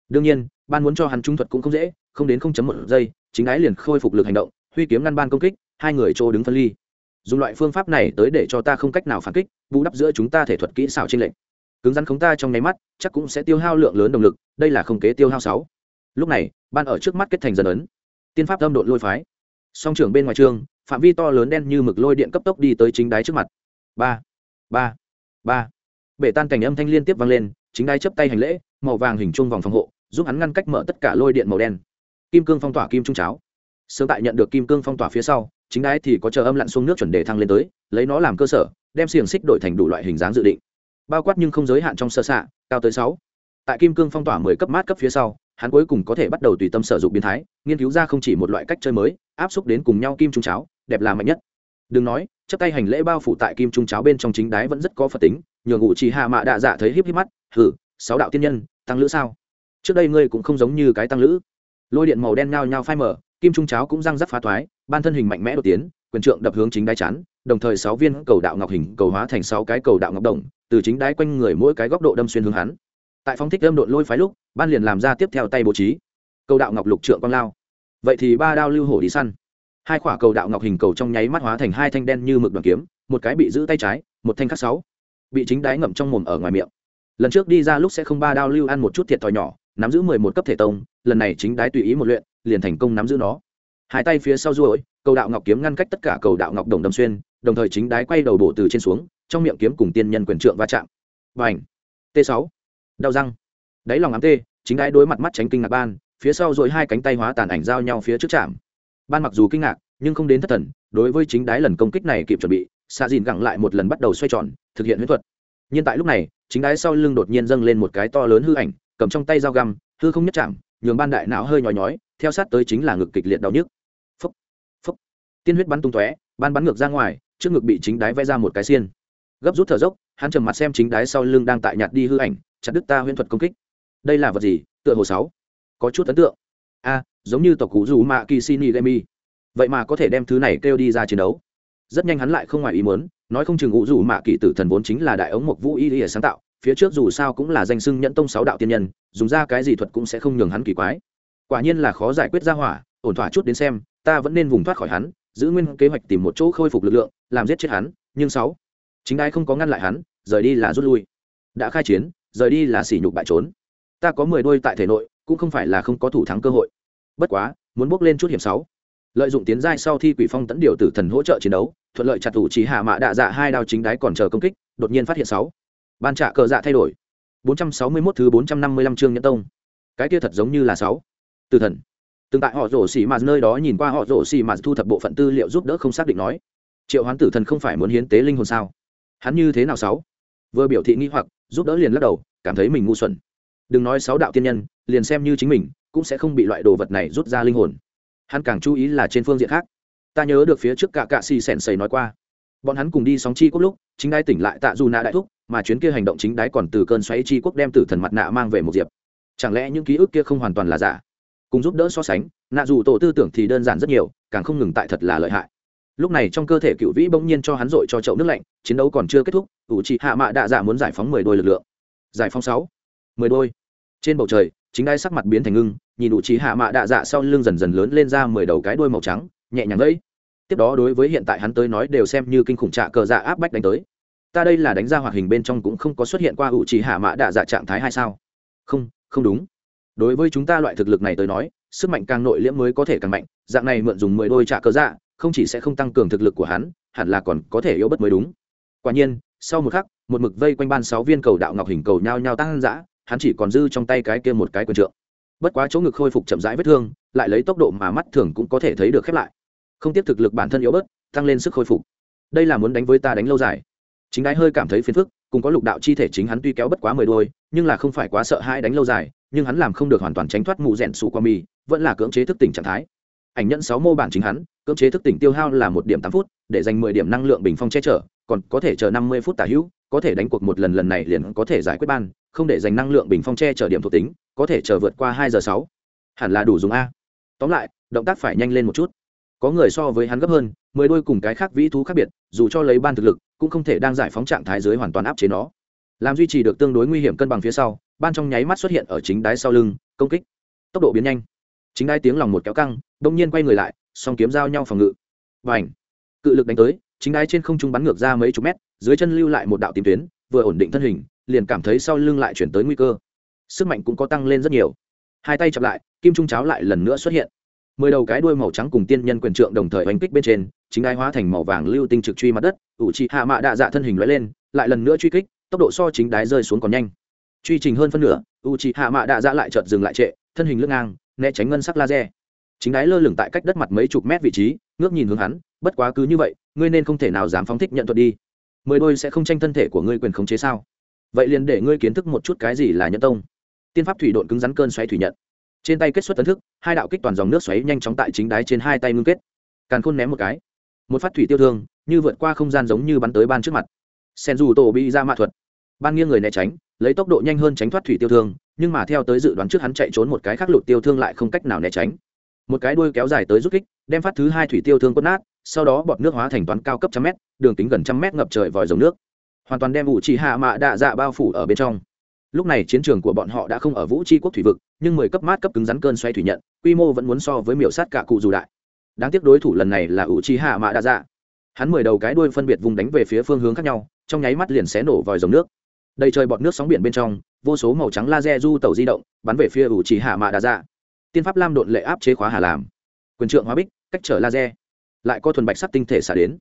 Đương nhiên, ban muốn cho hắn trung thuật cũng không dễ, không đến không chấm một giây, chính đái liền khôi phục lực hành động, huy kiếm ngăn ban công kích, hai người chỗ đứng phân ly. Dùng loại phương pháp này tới để cho ta không cách nào phản kích, bù đắp giữa chúng ta thể thuật kỹ xảo trên lệnh cứng rắn khống ta trong nháy mắt, chắc cũng sẽ tiêu hao lượng lớn động lực, đây là không kế tiêu hao sáu. Lúc này ban ở trước mắt kết thành dần ấn. Tiên pháp âm độn lôi phái. Song trưởng bên ngoài trường, phạm vi to lớn đen như mực lôi điện cấp tốc đi tới chính đáy trước mặt. Ba ba ba. Bể tan cảnh âm thanh liên tiếp vang lên, chính đáy chấp tay hành lễ, màu vàng hình chung vòng phòng hộ, giúp hắn ngăn cách mở tất cả lôi điện màu đen. Kim cương phong tỏa kim trung cháo. Sớm tại nhận được kim cương phong tỏa phía sau, chính đáy thì có chờ âm lặn xuống nước chuẩn đề thăng lên tới, lấy nó làm cơ sở, đem xiềng xích đổi thành đủ loại hình dáng dự định. Bao quát nhưng không giới hạn trong sơ xạ, cao tới sáu. Tại kim cương phong tỏa mười cấp mát cấp phía sau hắn cuối cùng có thể bắt đầu tùy tâm sở dụng biến thái, nghiên cứu ra không chỉ một loại cách chơi mới, áp xúc đến cùng nhau kim trung cháo, đẹp là mạnh nhất. Đừng nói, chấp tay hành lễ bao phủ tại kim trung cháo bên trong chính đái vẫn rất có phật tính, nhường ngụ chỉ hạ mạ đạ dạ thấy híp híp mắt, hử, sáu đạo tiên nhân, tăng lữ sao? Trước đây ngươi cũng không giống như cái tăng lữ. Lôi điện màu đen nhao nhao phai mở kim trung cháo cũng răng rắc phá thoái, ban thân hình mạnh mẽ đột tiến, quyền trượng đập hướng chính đáy chắn đồng thời sáu viên cầu đạo ngọc hình cầu hóa thành sáu cái cầu đạo ngọc đồng, từ chính đáy quanh người mỗi cái góc độ đâm xuyên hướng hắn. Tại phong thích âm độn lôi phái lúc ban liền làm ra tiếp theo tay bố trí. Cầu đạo ngọc lục trượng quang lao. Vậy thì ba đao lưu hổ đi săn. Hai quả cầu đạo ngọc hình cầu trong nháy mắt hóa thành hai thanh đen như mực đoàn kiếm, một cái bị giữ tay trái, một thanh khắc sáu. Bị chính đáy ngậm trong mồm ở ngoài miệng. Lần trước đi ra lúc sẽ không ba đao lưu ăn một chút thiệt thòi nhỏ, nắm giữ mười một cấp thể tông, lần này chính đái tùy ý một luyện, liền thành công nắm giữ nó. Hai tay phía sau ruôi cầu đạo ngọc kiếm ngăn cách tất cả cầu đạo ngọc đồng đâm xuyên, đồng thời chính đái quay đầu bổ từ trên xuống, trong miệng kiếm cùng tiên nhân quyền trượng va chạm. Và ảnh t sáu. Đau răng. Đáy lòng ám tê chính đái đối mặt mắt tránh kinh ngạc ban, phía sau rồi hai cánh tay hóa tàn ảnh giao nhau phía trước chạm. Ban mặc dù kinh ngạc, nhưng không đến thất thần, đối với chính đái lần công kích này kịp chuẩn bị xạ dìn gặng lại một lần bắt đầu xoay tròn, thực hiện huyễn thuật. Nhưng tại lúc này, chính đái sau lưng đột nhiên dâng lên một cái to lớn hư ảnh, cầm trong tay dao găm, hư không nhất chạm, nhường ban đại não hơi nhói nhói, theo sát tới chính là ngực kịch liệt đau nhức. Phúc phúc tiên huyết bắn tung tóe, ban bắn ngược ra ngoài, trước ngực bị chính đái vẽ ra một cái xiên. Gấp rút thở dốc, hắn trầm mặt xem chính đái sau lưng đang tại nhạt đi hư ảnh, chặt đứt ta huyễn thuật công kích đây là vật gì? Tựa hồ sáu. Có chút ấn tượng. A, giống như tộc cụ dù mạ kỳ xin gami vậy mà có thể đem thứ này kêu đi ra chiến đấu. Rất nhanh hắn lại không ngoài ý muốn, nói không chừng ngụ dù mạ kỳ tử thần vốn chính là đại ống mộc vũ y y sáng tạo, phía trước dù sao cũng là danh sưng nhẫn tông sáu đạo tiên nhân, dùng ra cái gì thuật cũng sẽ không nhường hắn kỳ quái. Quả nhiên là khó giải quyết ra hỏa, ổn thỏa chút đến xem, ta vẫn nên vùng thoát khỏi hắn, giữ nguyên kế hoạch tìm một chỗ khôi phục lực lượng, làm giết chết hắn, nhưng sáu. Chính ai không có ngăn lại hắn, rời đi là rút lui. Đã khai chiến, rời đi là sỉ nhục bại trốn ta có mười đôi tại thể nội, cũng không phải là không có thủ thắng cơ hội. Bất quá, muốn bước lên chút hiểm sáu. Lợi dụng tiến giai sau thi quỷ phong tẫn điều tử thần hỗ trợ chiến đấu, thuận lợi chặt thủ chỉ hạ mạ đạ dạ hai đao chính đáy còn chờ công kích, đột nhiên phát hiện sáu. Ban trả cờ dạ thay đổi. 461 thứ 455 chương nhẫn tông. Cái kia thật giống như là sáu. Tử thần. Từng tại họ rổ xỉ mà nơi đó nhìn qua họ rổ xỉ mà thu thập bộ phận tư liệu giúp đỡ không xác định nói. Triệu hoán tử thần không phải muốn hiến tế linh hồn sao? Hắn như thế nào sáu? Vừa biểu thị nghi hoặc, giúp đỡ liền lắc đầu, cảm thấy mình ngu xuẩn đừng nói sáu đạo tiên nhân, liền xem như chính mình, cũng sẽ không bị loại đồ vật này rút ra linh hồn. Hắn càng chú ý là trên phương diện khác. Ta nhớ được phía trước cả cạ xì sèn sầy nói qua. Bọn hắn cùng đi sóng chi quốc lúc, chính đai tỉnh lại tạ dù nạ đại thúc, mà chuyến kia hành động chính đái còn từ cơn xoáy chi quốc đem tử thần mặt nạ mang về một diệp. Chẳng lẽ những ký ức kia không hoàn toàn là giả? Cùng giúp đỡ so sánh, nạ dù tổ tư tưởng thì đơn giản rất nhiều, càng không ngừng tại thật là lợi hại. Lúc này trong cơ thể cựu vĩ bỗng nhiên cho hắn dội cho chậu nước lạnh, chiến đấu còn chưa kết thúc, ủ trị hạ mạ đạ dạ muốn giải phóng mười đôi lực lượng. Giải phóng sáu mười đôi. Trên bầu trời, chính đai sắc mặt biến thành ngưng, nhìn ủ trí hạ mạ đạ dạ sau lưng dần dần lớn lên ra mười đầu cái đuôi màu trắng, nhẹ nhàng gãy tiếp đó đối với hiện tại hắn tới nói đều xem như kinh khủng trạ cờ dạ áp bách đánh tới. Ta đây là đánh ra hoạt hình bên trong cũng không có xuất hiện qua ủ trí hạ mã đạ dạ trạng thái hay sao? Không không đúng. Đối với chúng ta loại thực lực này tới nói, sức mạnh càng nội liễm mới có thể càng mạnh, dạng này mượn dùng mười đôi trạ cờ dạ không chỉ sẽ không tăng cường thực lực của hắn, hẳn là còn có thể yếu bất mới đúng. Quả nhiên, sau một khắc, một mực vây quanh ban sáu viên cầu đạo ngọc hình cầu nhao nhao tăng dã hắn chỉ còn dư trong tay cái kia một cái quần trượng. Bất quá chỗ ngực khôi phục chậm rãi vết thương, lại lấy tốc độ mà mắt thường cũng có thể thấy được khép lại. Không tiếp thực lực bản thân yếu bớt, tăng lên sức khôi phục. Đây là muốn đánh với ta đánh lâu dài. Chính đái hơi cảm thấy phiền phức, cùng có lục đạo chi thể chính hắn tuy kéo bất quá mười đôi, nhưng là không phải quá sợ hãi đánh lâu dài, nhưng hắn làm không được hoàn toàn tránh thoát mụ rèn sụ qua mì, vẫn là cưỡng chế thức tỉnh trạng thái ảnh nhận sáu mô bản chính hắn, cưỡng chế thức tỉnh tiêu hao là một điểm tám phút, để dành mười điểm năng lượng bình phong che chở, còn có thể chờ năm mươi phút tả hữu, có thể đánh cuộc một lần lần này liền có thể giải quyết ban, không để dành năng lượng bình phong che chở điểm thuộc tính, có thể chờ vượt qua hai giờ sáu. Hẳn là đủ dùng a. Tóm lại, động tác phải nhanh lên một chút. Có người so với hắn gấp hơn, mười đôi cùng cái khác vĩ thú khác biệt, dù cho lấy ban thực lực, cũng không thể đang giải phóng trạng thái dưới hoàn toàn áp chế nó. Làm duy trì được tương đối nguy hiểm cân bằng phía sau, ban trong nháy mắt xuất hiện ở chính đáy sau lưng, công kích. Tốc độ biến nhanh. Chính đáy tiếng lòng một kéo căng đông nhiên quay người lại, song kiếm giao nhau phòng ngự. Và ảnh cự lực đánh tới, chính đái trên không trung bắn ngược ra mấy chục mét, dưới chân lưu lại một đạo tìm tuyến, vừa ổn định thân hình, liền cảm thấy sau lưng lại chuyển tới nguy cơ. Sức mạnh cũng có tăng lên rất nhiều. Hai tay chặp lại, kim trung cháo lại lần nữa xuất hiện. Mười đầu cái đuôi màu trắng cùng tiên nhân quyền trượng đồng thời oanh kích bên trên, chính đái hóa thành màu vàng lưu tinh trực truy mặt đất, ủ trị hạ mạ đạ dạ thân hình lóe lên, lại lần nữa truy kích, tốc độ so chính đái rơi xuống còn nhanh. Truy trình hơn phân nửa u trị hạ mạ đạ dạ lại chợt dừng lại trệ, thân hình lưng ngang, né tránh ngân sắc laser chính đái lơ lửng tại cách đất mặt mấy chục mét vị trí, ngước nhìn hướng hắn, bất quá cứ như vậy, ngươi nên không thể nào dám phóng thích nhận thuật đi. Mười đôi sẽ không tranh thân thể của ngươi quyền khống chế sao? Vậy liền để ngươi kiến thức một chút cái gì là nhẫn tông. Tiên pháp thủy độn cứng rắn cơn xoáy thủy nhận. Trên tay kết xuất tấn thức, hai đạo kích toàn dòng nước xoáy nhanh chóng tại chính đáy trên hai tay ngưng kết. Càn khôn ném một cái. Một phát thủy tiêu thương, như vượt qua không gian giống như bắn tới ban trước mặt. Sen dù tổ bị ra mạ thuật. Ban nghiêng người né tránh, lấy tốc độ nhanh hơn tránh thoát thủy tiêu thương, nhưng mà theo tới dự đoán trước hắn chạy trốn một cái khác lụt tiêu thương lại không cách nào né tránh một cái đuôi kéo dài tới rút kích, đem phát thứ hai thủy tiêu thương quất nát, sau đó bọt nước hóa thành toán cao cấp trăm mét, đường kính gần trăm mét ngập trời vòi dòng nước. Hoàn toàn đem vũ trì hạ mạ đạ dạ bao phủ ở bên trong. Lúc này chiến trường của bọn họ đã không ở vũ tri quốc thủy vực, nhưng mười cấp mát cấp cứng rắn cơn xoay thủy nhận, quy mô vẫn muốn so với miểu sát cả cụ dù đại. Đáng tiếc đối thủ lần này là ủ trì hạ mạ đa dạ. Hắn mười đầu cái đuôi phân biệt vùng đánh về phía phương hướng khác nhau, trong nháy mắt liền xé nổ vòi dòng nước. Đầy trời bọt nước sóng biển bên trong, vô số màu trắng laser du tàu di động bắn về phía ủ trì hạ mạ đa dạ tiên pháp lam độn lệ áp chế khóa hà làm quyền trượng hóa bích, cách trở laser. Lại có thuần bạch sắt tinh thể xả đến.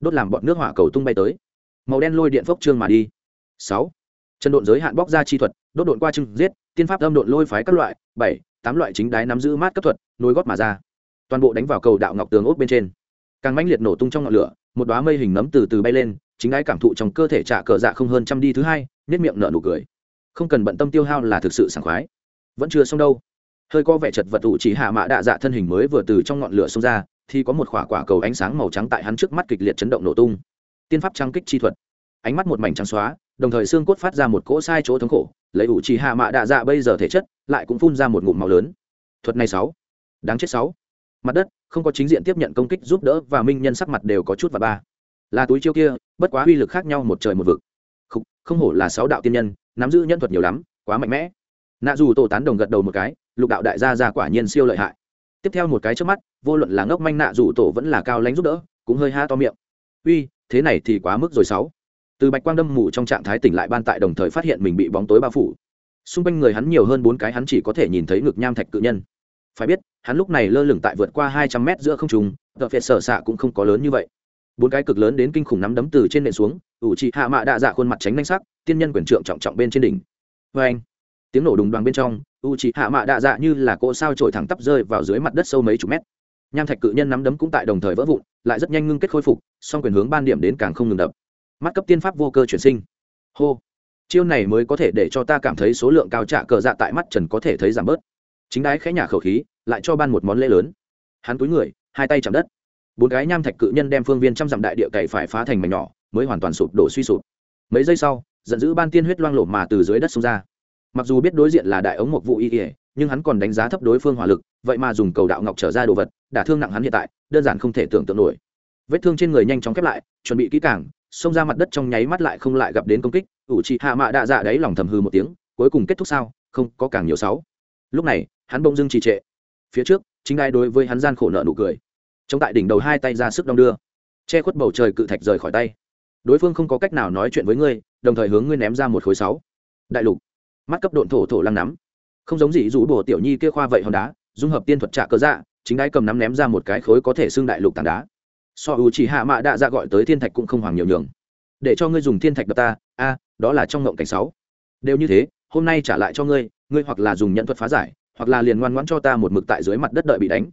Đốt làm bọn nước hỏa cầu tung bay tới. Màu đen lôi điện phốc trương mà đi. Sáu. Chân độn giới hạn bóc ra chi thuật, đốt độn qua trưng giết, tiên pháp âm độn lôi phái các loại, bảy, tám loại chính đái nắm giữ mát cấp thuật, nối gót mà ra. Toàn bộ đánh vào cầu đạo ngọc tường ốt bên trên. Càng mãnh liệt nổ tung trong ngọn lửa, một đoá mây hình nấm từ từ bay lên, chính đái cảm thụ trong cơ thể trả cờ dạ không hơn trăm đi thứ hai nhất miệng nở nụ cười. Không cần bận tâm tiêu hao là thực sự sảng khoái. Vẫn chưa xong đâu hơi có vẻ chật vật ủ chỉ hạ mã đạ dạ thân hình mới vừa từ trong ngọn lửa xông ra thì có một quả quả cầu ánh sáng màu trắng tại hắn trước mắt kịch liệt chấn động nổ tung. Tiên pháp trang kích chi thuật. Ánh mắt một mảnh trắng xóa đồng thời xương cốt phát ra một cỗ sai chỗ thống khổ lấy ủ chỉ hạ mạ đạ dạ bây giờ thể chất lại cũng phun ra một ngụm màu lớn. Thuật này sáu. Đáng chết sáu. Mặt đất không có chính diện tiếp nhận công kích giúp đỡ và minh nhân sắc mặt đều có chút và ba. Là túi chiêu kia bất quá uy lực khác nhau một trời một vực. Không, không hổ là sáu đạo tiên nhân nắm giữ nhân thuật nhiều lắm quá mạnh mẽ nạ dù tổ tán đồng gật đầu một cái, lục đạo đại gia ra quả nhiên siêu lợi hại. Tiếp theo một cái trước mắt, vô luận là ngốc manh nạ dù tổ vẫn là cao lánh giúp đỡ, cũng hơi ha to miệng. Uy, thế này thì quá mức rồi sáu. Từ bạch quang đâm mù trong trạng thái tỉnh lại ban tại đồng thời phát hiện mình bị bóng tối bao phủ. Xung quanh người hắn nhiều hơn bốn cái hắn chỉ có thể nhìn thấy ngực nham thạch cự nhân. Phải biết, hắn lúc này lơ lửng tại vượt qua hai trăm mét giữa không trùng tợ phiệt sở xạ cũng không có lớn như vậy. Bốn cái cực lớn đến kinh khủng nắm đấm từ trên nền xuống, ủ trị hạ mạ đạ dạ khuôn mặt tránh danh sắc, tiên nhân quyền trượng trọng trọng bên trên đỉnh. Vê anh tiếng nổ đùng đoàn bên trong u trị hạ mạ đạ dạ như là cỗ sao trổi thẳng tắp rơi vào dưới mặt đất sâu mấy chục mét. Nham thạch cự nhân nắm đấm cũng tại đồng thời vỡ vụn, lại rất nhanh ngưng kết khôi phục, song quyền hướng ban điểm đến càng không ngừng đập. Mắt cấp tiên pháp vô cơ chuyển sinh. Hô. Chiêu này mới có thể để cho ta cảm thấy số lượng cao trạ cờ dạ tại mắt trần có thể thấy giảm bớt. Chính đái khẽ nhả khẩu khí, lại cho ban một món lễ lớn. Hắn túi người, hai tay chạm đất. Bốn cái nham thạch cự nhân đem phương viên trăm dặm đại địa cày phải phá thành mảnh nhỏ, mới hoàn toàn sụp đổ suy sụp. Mấy giây sau, giận dữ ban tiên huyết loang lộ mà từ dưới đất xuống ra mặc dù biết đối diện là đại ống một vụ y ỉa nhưng hắn còn đánh giá thấp đối phương hỏa lực, vậy mà dùng cầu đạo ngọc trở ra đồ vật, đả thương nặng hắn hiện tại, đơn giản không thể tưởng tượng nổi. Vết thương trên người nhanh chóng khép lại, chuẩn bị kỹ càng, xông ra mặt đất trong nháy mắt lại không lại gặp đến công kích, ủ trị hạ mạ đạ dạ đấy lòng thầm hư một tiếng, cuối cùng kết thúc sao, không có càng nhiều sáu. Lúc này, hắn bỗng dưng trì trệ. Phía trước, chính ai đối với hắn gian khổ nợ nụ cười. Chống tại đỉnh đầu hai tay ra sức đong đưa. Che khuất bầu trời cự thạch rời khỏi tay. Đối phương không có cách nào nói chuyện với ngươi, đồng thời hướng ngươi ném ra một khối sáu. Đại lục mắt cấp độn thổ thổ lăng nắm. Không giống gì rủ bồ tiểu nhi kia khoa vậy hòn đá, dung hợp tiên thuật trạ cơ dạ chính đái cầm nắm ném ra một cái khối có thể xưng đại lục tảng đá. So u chỉ hạ mạ đạ dạ gọi tới thiên thạch cũng không hoàng nhiều nhường. Để cho ngươi dùng thiên thạch đập ta, a, đó là trong ngộng cảnh sáu. Đều như thế, hôm nay trả lại cho ngươi ngươi hoặc là dùng nhận thuật phá giải, hoặc là liền ngoan ngoãn cho ta một mực tại dưới mặt đất đợi bị đánh.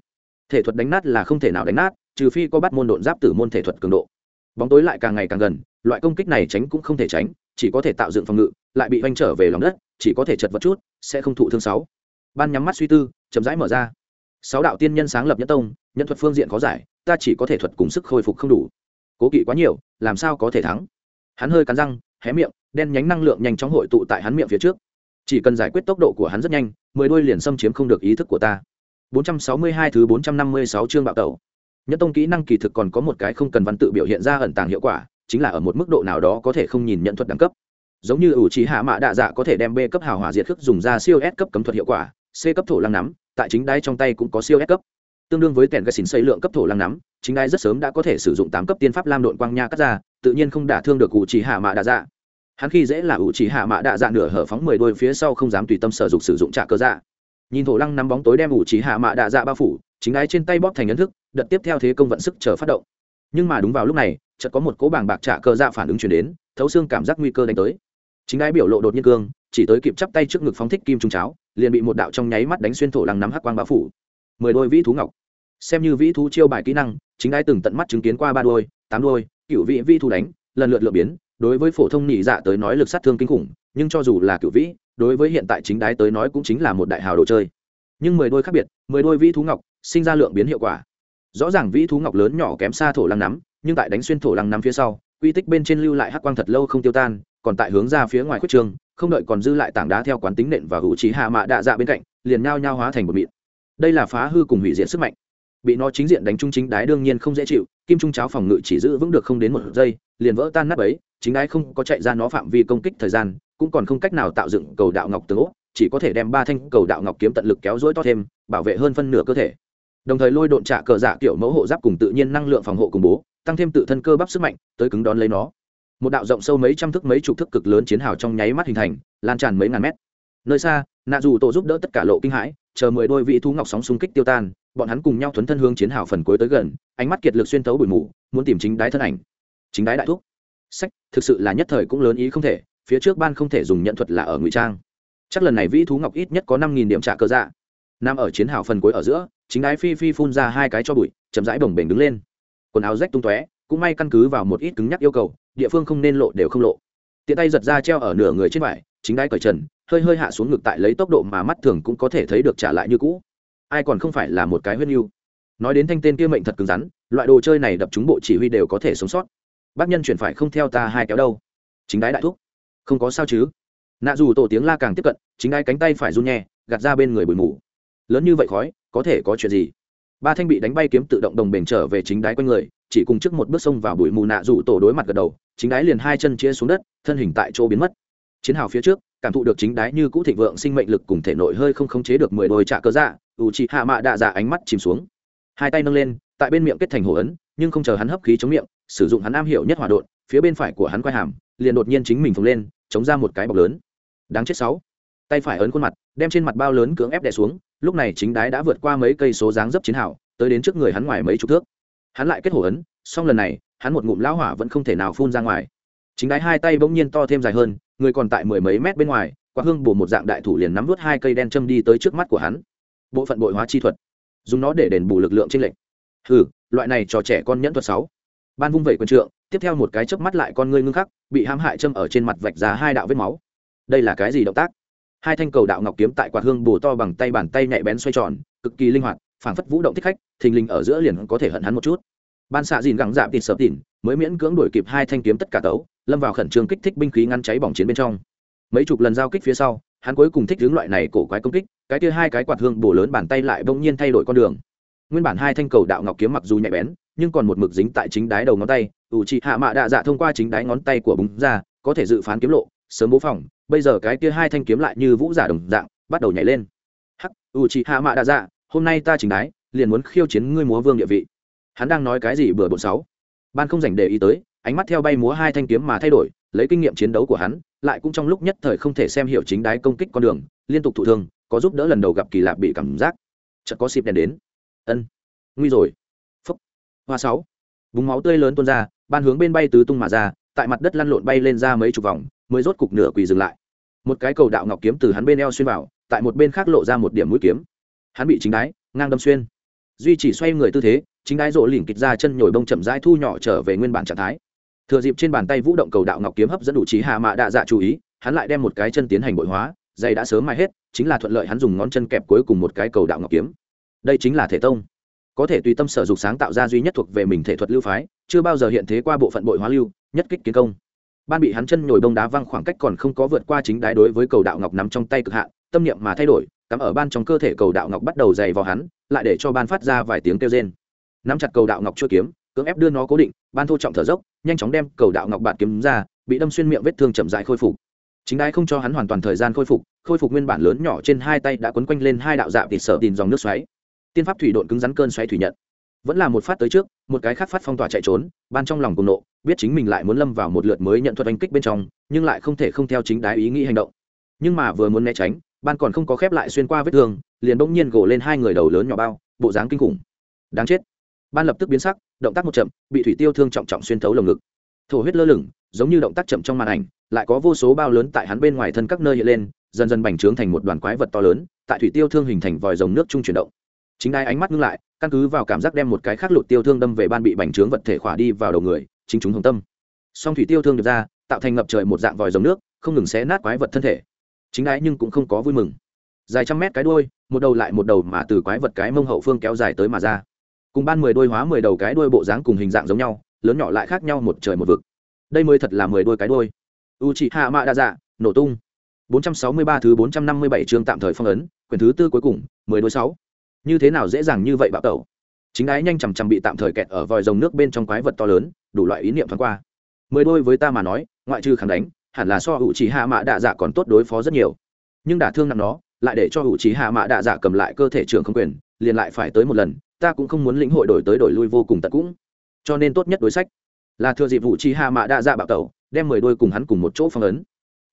Thể thuật đánh nát là không thể nào đánh nát, trừ phi có bắt môn độn giáp tử môn thể thuật cường độ. Bóng tối lại càng ngày càng gần, loại công kích này tránh cũng không thể tránh chỉ có thể tạo dựng phòng ngự, lại bị oanh trở về lòng đất, chỉ có thể chật vật chút, sẽ không thụ thương sáu. Ban nhắm mắt suy tư, chậm rãi mở ra. Sáu đạo tiên nhân sáng lập nhất tông, nhân thuật phương diện khó giải, ta chỉ có thể thuật cùng sức khôi phục không đủ. Cố kỵ quá nhiều, làm sao có thể thắng? Hắn hơi cắn răng, hé miệng, đen nhánh năng lượng nhanh chóng hội tụ tại hắn miệng phía trước. Chỉ cần giải quyết tốc độ của hắn rất nhanh, mười đôi liền xâm chiếm không được ý thức của ta. 462 thứ 456 chương bạo tẩu. Nhất tông kỹ năng kỳ thực còn có một cái không cần văn tự biểu hiện ra ẩn tàng hiệu quả chính là ở một mức độ nào đó có thể không nhìn nhận thuật đẳng cấp. Giống như ủ trí hạ mạ đạ dạ có thể đem b cấp hào hỏa diệt khước dùng ra siêu s cấp cấm thuật hiệu quả, c cấp thổ lăng nắm, tại chính đai trong tay cũng có siêu s cấp. Tương đương với kèn gây xỉn xây lượng cấp thổ lăng nắm, chính đai rất sớm đã có thể sử dụng tám cấp tiên pháp lam đội quang nha cắt ra, tự nhiên không đả thương được ủ trí hạ mạ đạ dạ. Hắn khi dễ là ủ trí hạ mạ đạ dạ nửa hở phóng mười đôi phía sau không dám tùy tâm sở dụng sử dụng trả cơ dạ. Nhìn thổ lăng nắm bóng tối đem ủ trí hạ mạ đạ dạ bao phủ, chính đai trên tay bóp thành ấn thức, đợt tiếp theo thế công vận sức chờ phát động nhưng mà đúng vào lúc này, chợt có một cỗ bảng bạc trả cơ dạ phản ứng chuyển đến, thấu xương cảm giác nguy cơ đánh tới. Chính đái biểu lộ đột nhiên cương, chỉ tới kịp chắp tay trước ngực phóng thích kim trung cháo, liền bị một đạo trong nháy mắt đánh xuyên thổ lăng nắm hắc quang bão phủ. Mười đôi vĩ thú ngọc. Xem như vĩ thú chiêu bài kỹ năng, chính đái từng tận mắt chứng kiến qua ba đôi, tám đôi, cựu vị vĩ thú đánh, lần lượt lượt biến, đối với phổ thông nhị dạ tới nói lực sát thương kinh khủng, nhưng cho dù là cựu vĩ, đối với hiện tại chính đái tới nói cũng chính là một đại hào đồ chơi. Nhưng mười đôi khác biệt, mười đôi vĩ thú ngọc, sinh ra lượng biến hiệu quả rõ ràng vĩ thú ngọc lớn nhỏ kém xa thổ lăng nắm, nhưng tại đánh xuyên thổ lăng nắm phía sau, quy tích bên trên lưu lại hắc quang thật lâu không tiêu tan, còn tại hướng ra phía ngoài khuất trường, không đợi còn dư lại tảng đá theo quán tính nện và hữu trí hạ mạ đạ dạ bên cạnh, liền nhao nhao hóa thành một mịn. Đây là phá hư cùng hủy diện sức mạnh. Bị nó chính diện đánh trung chính đái đương nhiên không dễ chịu, kim trung cháo phòng ngự chỉ giữ vững được không đến một giây, liền vỡ tan nắp ấy chính đái không có chạy ra nó phạm vi công kích thời gian, cũng còn không cách nào tạo dựng cầu đạo ngọc tướng chỉ có thể đem ba thanh cầu đạo ngọc kiếm tận lực kéo dỗi to thêm, bảo vệ hơn phân nửa cơ thể đồng thời lôi độn trả cờ dạ kiểu mẫu hộ giáp cùng tự nhiên năng lượng phòng hộ cùng bố, tăng thêm tự thân cơ bắp sức mạnh, tới cứng đón lấy nó. Một đạo rộng sâu mấy trăm thước mấy chục thước cực lớn chiến hào trong nháy mắt hình thành, lan tràn mấy ngàn mét. Nơi xa, nạ dù tổ giúp đỡ tất cả lộ kinh hãi, chờ mười đôi vị thú ngọc sóng xung kích tiêu tan, bọn hắn cùng nhau thuấn thân hướng chiến hào phần cuối tới gần, ánh mắt kiệt lực xuyên tấu bụi mù, muốn tìm chính đái thân ảnh. Chính đái đại thúc. Sách, thực sự là nhất thời cũng lớn ý không thể, phía trước ban không thể dùng nhận thuật là ở ngụy trang. Chắc lần này vĩ thú ngọc ít nhất có năm nghìn điểm trả cơ dạ nằm ở chiến hào phần cuối ở giữa chính đái phi phi phun ra hai cái cho bụi, chậm rãi bồng bềnh đứng lên. Quần áo rách tung tóe, cũng may căn cứ vào một ít cứng nhắc yêu cầu, địa phương không nên lộ đều không lộ. Tiện tay giật ra treo ở nửa người trên vải, chính đái cởi trần, hơi hơi hạ xuống ngực tại lấy tốc độ mà mắt thường cũng có thể thấy được trả lại như cũ. Ai còn không phải là một cái huyết mưu nói đến thanh tên kia mệnh thật cứng rắn, loại đồ chơi này đập chúng bộ chỉ huy đều có thể sống sót. Bác nhân chuyển phải không theo ta hai kéo đâu. Chính đái đại thúc. Không có sao chứ. Nạ dù tổ tiếng la càng tiếp cận, chính đái cánh tay phải run nhẹ, gạt ra bên người bụi mù. Lớn như vậy khói có thể có chuyện gì? Ba thanh bị đánh bay kiếm tự động đồng bền trở về chính đái quanh người, chỉ cùng trước một bước sông vào bụi mù nạ rủ tổ đối mặt gật đầu, chính đái liền hai chân chia xuống đất, thân hình tại chỗ biến mất. Chiến hào phía trước, cảm thụ được chính đái như cũ thịnh vượng sinh mệnh lực cùng thể nội hơi không khống chế được mười đôi trạ cơ dạ ủ trị hạ mạ đạ dạ ánh mắt chìm xuống. Hai tay nâng lên, tại bên miệng kết thành hồ ấn, nhưng không chờ hắn hấp khí chống miệng, sử dụng hắn am hiểu nhất hỏa đột phía bên phải của hắn quay hàm, liền đột nhiên chính mình phồng lên, chống ra một cái bọc lớn. Đáng chết sáu. Tay phải ấn khuôn mặt, đem trên mặt bao lớn cưỡng ép đè xuống lúc này chính đái đã vượt qua mấy cây số dáng dấp chiến hào, tới đến trước người hắn ngoài mấy chục thước. Hắn lại kết hổ ấn, song lần này, hắn một ngụm lão hỏa vẫn không thể nào phun ra ngoài. Chính đái hai tay bỗng nhiên to thêm dài hơn, người còn tại mười mấy mét bên ngoài, quạt hương bổ một dạng đại thủ liền nắm vút hai cây đen châm đi tới trước mắt của hắn. Bộ phận bội hóa chi thuật, dùng nó để đền bù lực lượng trên lệnh hừ, loại này trò trẻ con nhẫn thuật sáu. Ban vung vẩy quân trượng, tiếp theo một cái chớp mắt lại con ngươi ngưng khắc, bị hãm hại châm ở trên mặt vạch ra hai đạo vết máu. Đây là cái gì động tác? Hai thanh cầu đạo ngọc kiếm tại quạt hương bù to bằng tay bàn tay nhạy bén xoay tròn, cực kỳ linh hoạt, phảng phất vũ động thích khách, thình lình ở giữa liền có thể hận hắn một chút. Ban xạ dìn gắng dạp tịt sợp tỉn mới miễn cưỡng đuổi kịp hai thanh kiếm tất cả tấu, lâm vào khẩn trương kích thích binh khí ngăn cháy bỏng chiến bên trong. Mấy chục lần giao kích phía sau, hắn cuối cùng thích hướng loại này cổ quái công kích, cái kia hai cái quạt hương bổ lớn bàn tay lại bỗng nhiên thay đổi con đường. Nguyên bản hai thanh cầu đạo ngọc kiếm mặc dù nhạy bén, nhưng còn một mực dính tại chính đáy đầu ngón tay, ủ trị hạ mạ đạ dạ thông qua chính đáy ngón tay của búng ra, có thể dự phán kiếm lộ sớm bố phòng bây giờ cái kia hai thanh kiếm lại như vũ giả đồng dạng bắt đầu nhảy lên. Hắc ủ chị hạ mạ đa dạ hôm nay ta chính đái, liền muốn khiêu chiến ngươi múa vương địa vị. Hắn đang nói cái gì bừa bộn sáu? Ban không dành để ý tới ánh mắt theo bay múa hai thanh kiếm mà thay đổi lấy kinh nghiệm chiến đấu của hắn lại cũng trong lúc nhất thời không thể xem hiểu chính đái công kích con đường liên tục thụ thương có giúp đỡ lần đầu gặp kỳ lạ bị cảm giác. Chợt có xịp đèn đến. Ân nguy rồi. Phúc. Hoa sáu. Búng máu tươi lớn tuôn ra ban hướng bên bay tứ tung mà ra tại mặt đất lăn lộn bay lên ra mấy chục vòng, mới rốt cục nửa quỳ dừng lại. Một cái cầu đạo ngọc kiếm từ hắn bên eo xuyên vào, tại một bên khác lộ ra một điểm mũi kiếm. Hắn bị chính đái, ngang đâm xuyên. Duy chỉ xoay người tư thế, chính đái rộ lỉnh kịch ra chân nhồi bông chậm rãi thu nhỏ trở về nguyên bản trạng thái. Thừa dịp trên bàn tay vũ động cầu đạo ngọc kiếm hấp dẫn đủ trí hạ mạ đạ dạ chú ý, hắn lại đem một cái chân tiến hành bội hóa, dây đã sớm mai hết, chính là thuận lợi hắn dùng ngón chân kẹp cuối cùng một cái cầu đạo ngọc kiếm. Đây chính là thể tông. Có thể tùy tâm sở dục sáng tạo ra duy nhất thuộc về mình thể thuật lưu phái, chưa bao giờ hiện thế qua bộ phận bội hóa lưu nhất kích kiến công. Ban bị hắn chân nhồi bông đá văng khoảng cách còn không có vượt qua chính đái đối với cầu đạo ngọc nắm trong tay cực hạn, tâm niệm mà thay đổi, cắm ở ban trong cơ thể cầu đạo ngọc bắt đầu dày vào hắn, lại để cho ban phát ra vài tiếng kêu rên. Nắm chặt cầu đạo ngọc chưa kiếm, cưỡng ép đưa nó cố định, ban thô trọng thở dốc, nhanh chóng đem cầu đạo ngọc bạt kiếm ra, bị đâm xuyên miệng vết thương chậm dại khôi phục. Chính đái không cho hắn hoàn toàn thời gian khôi phục khôi phục nguyên bản lớn nhỏ trên hai tay đã quấn quanh lên hai đạo dạ thịt sợ tìm dòng nước xoáy. Tiên pháp thủy độn cứng rắn cơn xoáy thủy nhận vẫn là một phát tới trước, một cái khác phát phong tỏa chạy trốn, ban trong lòng cùng nộ, biết chính mình lại muốn lâm vào một lượt mới nhận thuật oanh kích bên trong, nhưng lại không thể không theo chính đái ý nghĩ hành động. Nhưng mà vừa muốn né tránh, ban còn không có khép lại xuyên qua vết thương, liền bỗng nhiên gổ lên hai người đầu lớn nhỏ bao, bộ dáng kinh khủng. Đáng chết. Ban lập tức biến sắc, động tác một chậm, bị thủy tiêu thương trọng trọng xuyên thấu lồng ngực. Thổ huyết lơ lửng, giống như động tác chậm trong màn ảnh, lại có vô số bao lớn tại hắn bên ngoài thân các nơi hiện lên, dần dần bành trướng thành một đoàn quái vật to lớn, tại thủy tiêu thương hình thành vòi rồng nước trung chuyển động chính đai ánh mắt ngưng lại, căn cứ vào cảm giác đem một cái khác lụt tiêu thương đâm về ban bị bành trướng vật thể khỏa đi vào đầu người, chính chúng hồng tâm. Song thủy tiêu thương được ra, tạo thành ngập trời một dạng vòi rồng nước, không ngừng xé nát quái vật thân thể. Chính đái nhưng cũng không có vui mừng. Dài trăm mét cái đuôi, một đầu lại một đầu mà từ quái vật cái mông hậu phương kéo dài tới mà ra. Cùng ban mười đôi hóa mười đầu cái đuôi bộ dáng cùng hình dạng giống nhau, lớn nhỏ lại khác nhau một trời một vực. Đây mới thật là mười đôi cái đuôi. U chị hạ mạ đa dạ nổ tung 463 thứ 457 chương tạm thời phong ấn, quyển thứ tư cuối cùng, mười đôi sáu như thế nào dễ dàng như vậy bạo tẩu chính ái nhanh chằm chằm bị tạm thời kẹt ở vòi rồng nước bên trong quái vật to lớn đủ loại ý niệm thoáng qua mười đôi với ta mà nói ngoại trừ kháng đánh hẳn là so hữu trí hạ mạ đạ dạ còn tốt đối phó rất nhiều nhưng đả thương nặng nó lại để cho hữu trí hạ mạ đạ dạ cầm lại cơ thể trưởng không quyền liền lại phải tới một lần ta cũng không muốn lĩnh hội đổi tới đổi lui vô cùng tận cũng cho nên tốt nhất đối sách là thừa dịp vụ trí hạ mạ đạ dạ bạo tẩu đem mười đôi cùng hắn cùng một chỗ phong ấn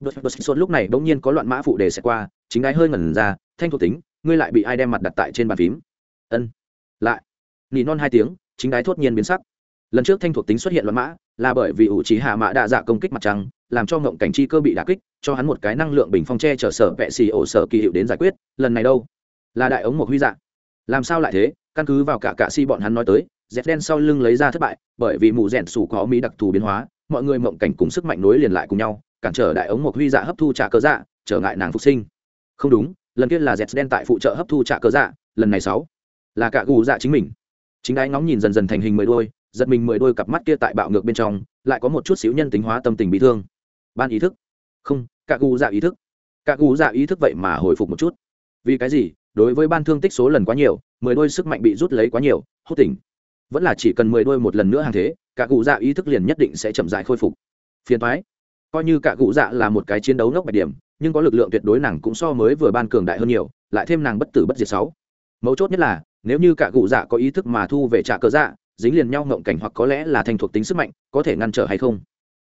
Đột lúc này bỗng nhiên có loạn mã phụ đề sẽ qua, chính ái hơi ngẩn ra, thanh thuộc tính, ngươi lại bị ai đem mặt đặt tại trên bàn phím. Ân. Lại. Nỉ non hai tiếng, chính đái thốt nhiên biến sắc. Lần trước thanh thuộc tính xuất hiện loạn mã, là bởi vì ủ trí hạ mã đa dạ công kích mặt trăng, làm cho ngộng cảnh chi cơ bị đả kích, cho hắn một cái năng lượng bình phong che chở sở vệ xì ổ sở kỳ hiệu đến giải quyết, lần này đâu? Là đại ống một huy dạ. Làm sao lại thế? Căn cứ vào cả cạ si bọn hắn nói tới, dẹp đen sau lưng lấy ra thất bại, bởi vì mụ rèn sủ có mỹ đặc thù biến hóa, mọi người mộng cảnh cùng sức mạnh nối liền lại cùng nhau, cản trở đại ống một huy dạ hấp thu trả cơ dạ trở ngại nàng phục sinh không đúng lần kia là z đen tại phụ trợ hấp thu trả cơ dạ lần này sáu. Là cả gù dạ chính mình. Chính đái ngóng nhìn dần dần thành hình mười đôi, giật mình mười đôi cặp mắt kia tại bạo ngược bên trong, lại có một chút xíu nhân tính hóa tâm tình bị thương. Ban ý thức. Không, cả gù dạ ý thức. Cả gù dạ ý thức vậy mà hồi phục một chút. Vì cái gì? Đối với ban thương tích số lần quá nhiều, mười đôi sức mạnh bị rút lấy quá nhiều, hốt tỉnh. Vẫn là chỉ cần mười đôi một lần nữa hàng thế, cả cụ dạ ý thức liền nhất định sẽ chậm dài khôi phục. Phiền thoái coi như cả cụ dạ là một cái chiến đấu ngốc bạch điểm nhưng có lực lượng tuyệt đối nàng cũng so mới vừa ban cường đại hơn nhiều, lại thêm nàng bất tử bất diệt sáu. Mấu chốt nhất là, nếu như cả cụ dạ có ý thức mà thu về trả cờ dạ dính liền nhau ngộng cảnh hoặc có lẽ là thành thuộc tính sức mạnh, có thể ngăn trở hay không?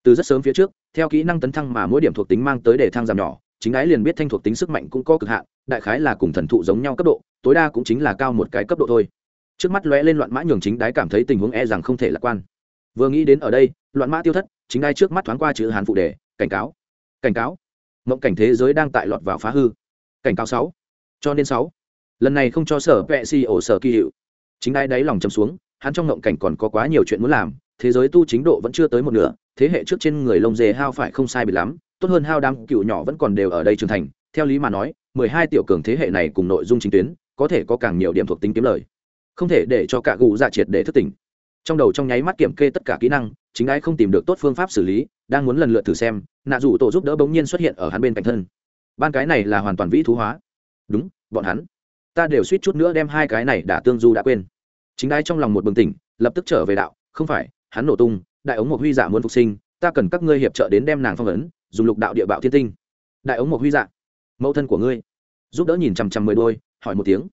Từ rất sớm phía trước, theo kỹ năng tấn thăng mà mỗi điểm thuộc tính mang tới để thăng giảm nhỏ, chính ái liền biết thanh thuộc tính sức mạnh cũng có cực hạn, đại khái là cùng thần thụ giống nhau cấp độ, tối đa cũng chính là cao một cái cấp độ thôi. Trước mắt lóe lên loạn mã nhường chính đái cảm thấy tình huống e rằng không thể lạc quan. Vừa nghĩ đến ở đây, loạn mã tiêu thất, chính đái trước mắt thoáng qua chữ hàn phụ đề, cảnh cáo. Cảnh cáo mộng cảnh thế giới đang tại lọt vào phá hư. Cảnh cao sáu. Cho nên sáu. Lần này không cho sở vệ si ổ sở kỳ hiệu. Chính ai đáy lòng chấm xuống, hắn trong mộng cảnh còn có quá nhiều chuyện muốn làm, thế giới tu chính độ vẫn chưa tới một nửa, thế hệ trước trên người lông dê hao phải không sai bị lắm, tốt hơn hao đam cựu nhỏ vẫn còn đều ở đây trưởng thành, theo lý mà nói, mười hai tiểu cường thế hệ này cùng nội dung chính tuyến, có thể có càng nhiều điểm thuộc tính kiếm lời. Không thể để cho cả gù dạ triệt để thức tỉnh trong đầu trong nháy mắt kiểm kê tất cả kỹ năng, chính ai không tìm được tốt phương pháp xử lý, đang muốn lần lượt thử xem, nạ dù tổ giúp đỡ bỗng nhiên xuất hiện ở hắn bên cạnh thân. Ban cái này là hoàn toàn vĩ thú hóa. Đúng, bọn hắn. Ta đều suýt chút nữa đem hai cái này đã tương du đã quên. Chính ai trong lòng một bừng tỉnh, lập tức trở về đạo, không phải, hắn nổ tung, đại ống một huy giả muốn phục sinh, ta cần các ngươi hiệp trợ đến đem nàng phong ấn, dùng lục đạo địa bạo thiên tinh. Đại ống một huy dạ mẫu thân của ngươi. Giúp đỡ nhìn chằm chằm mười đôi, hỏi một tiếng.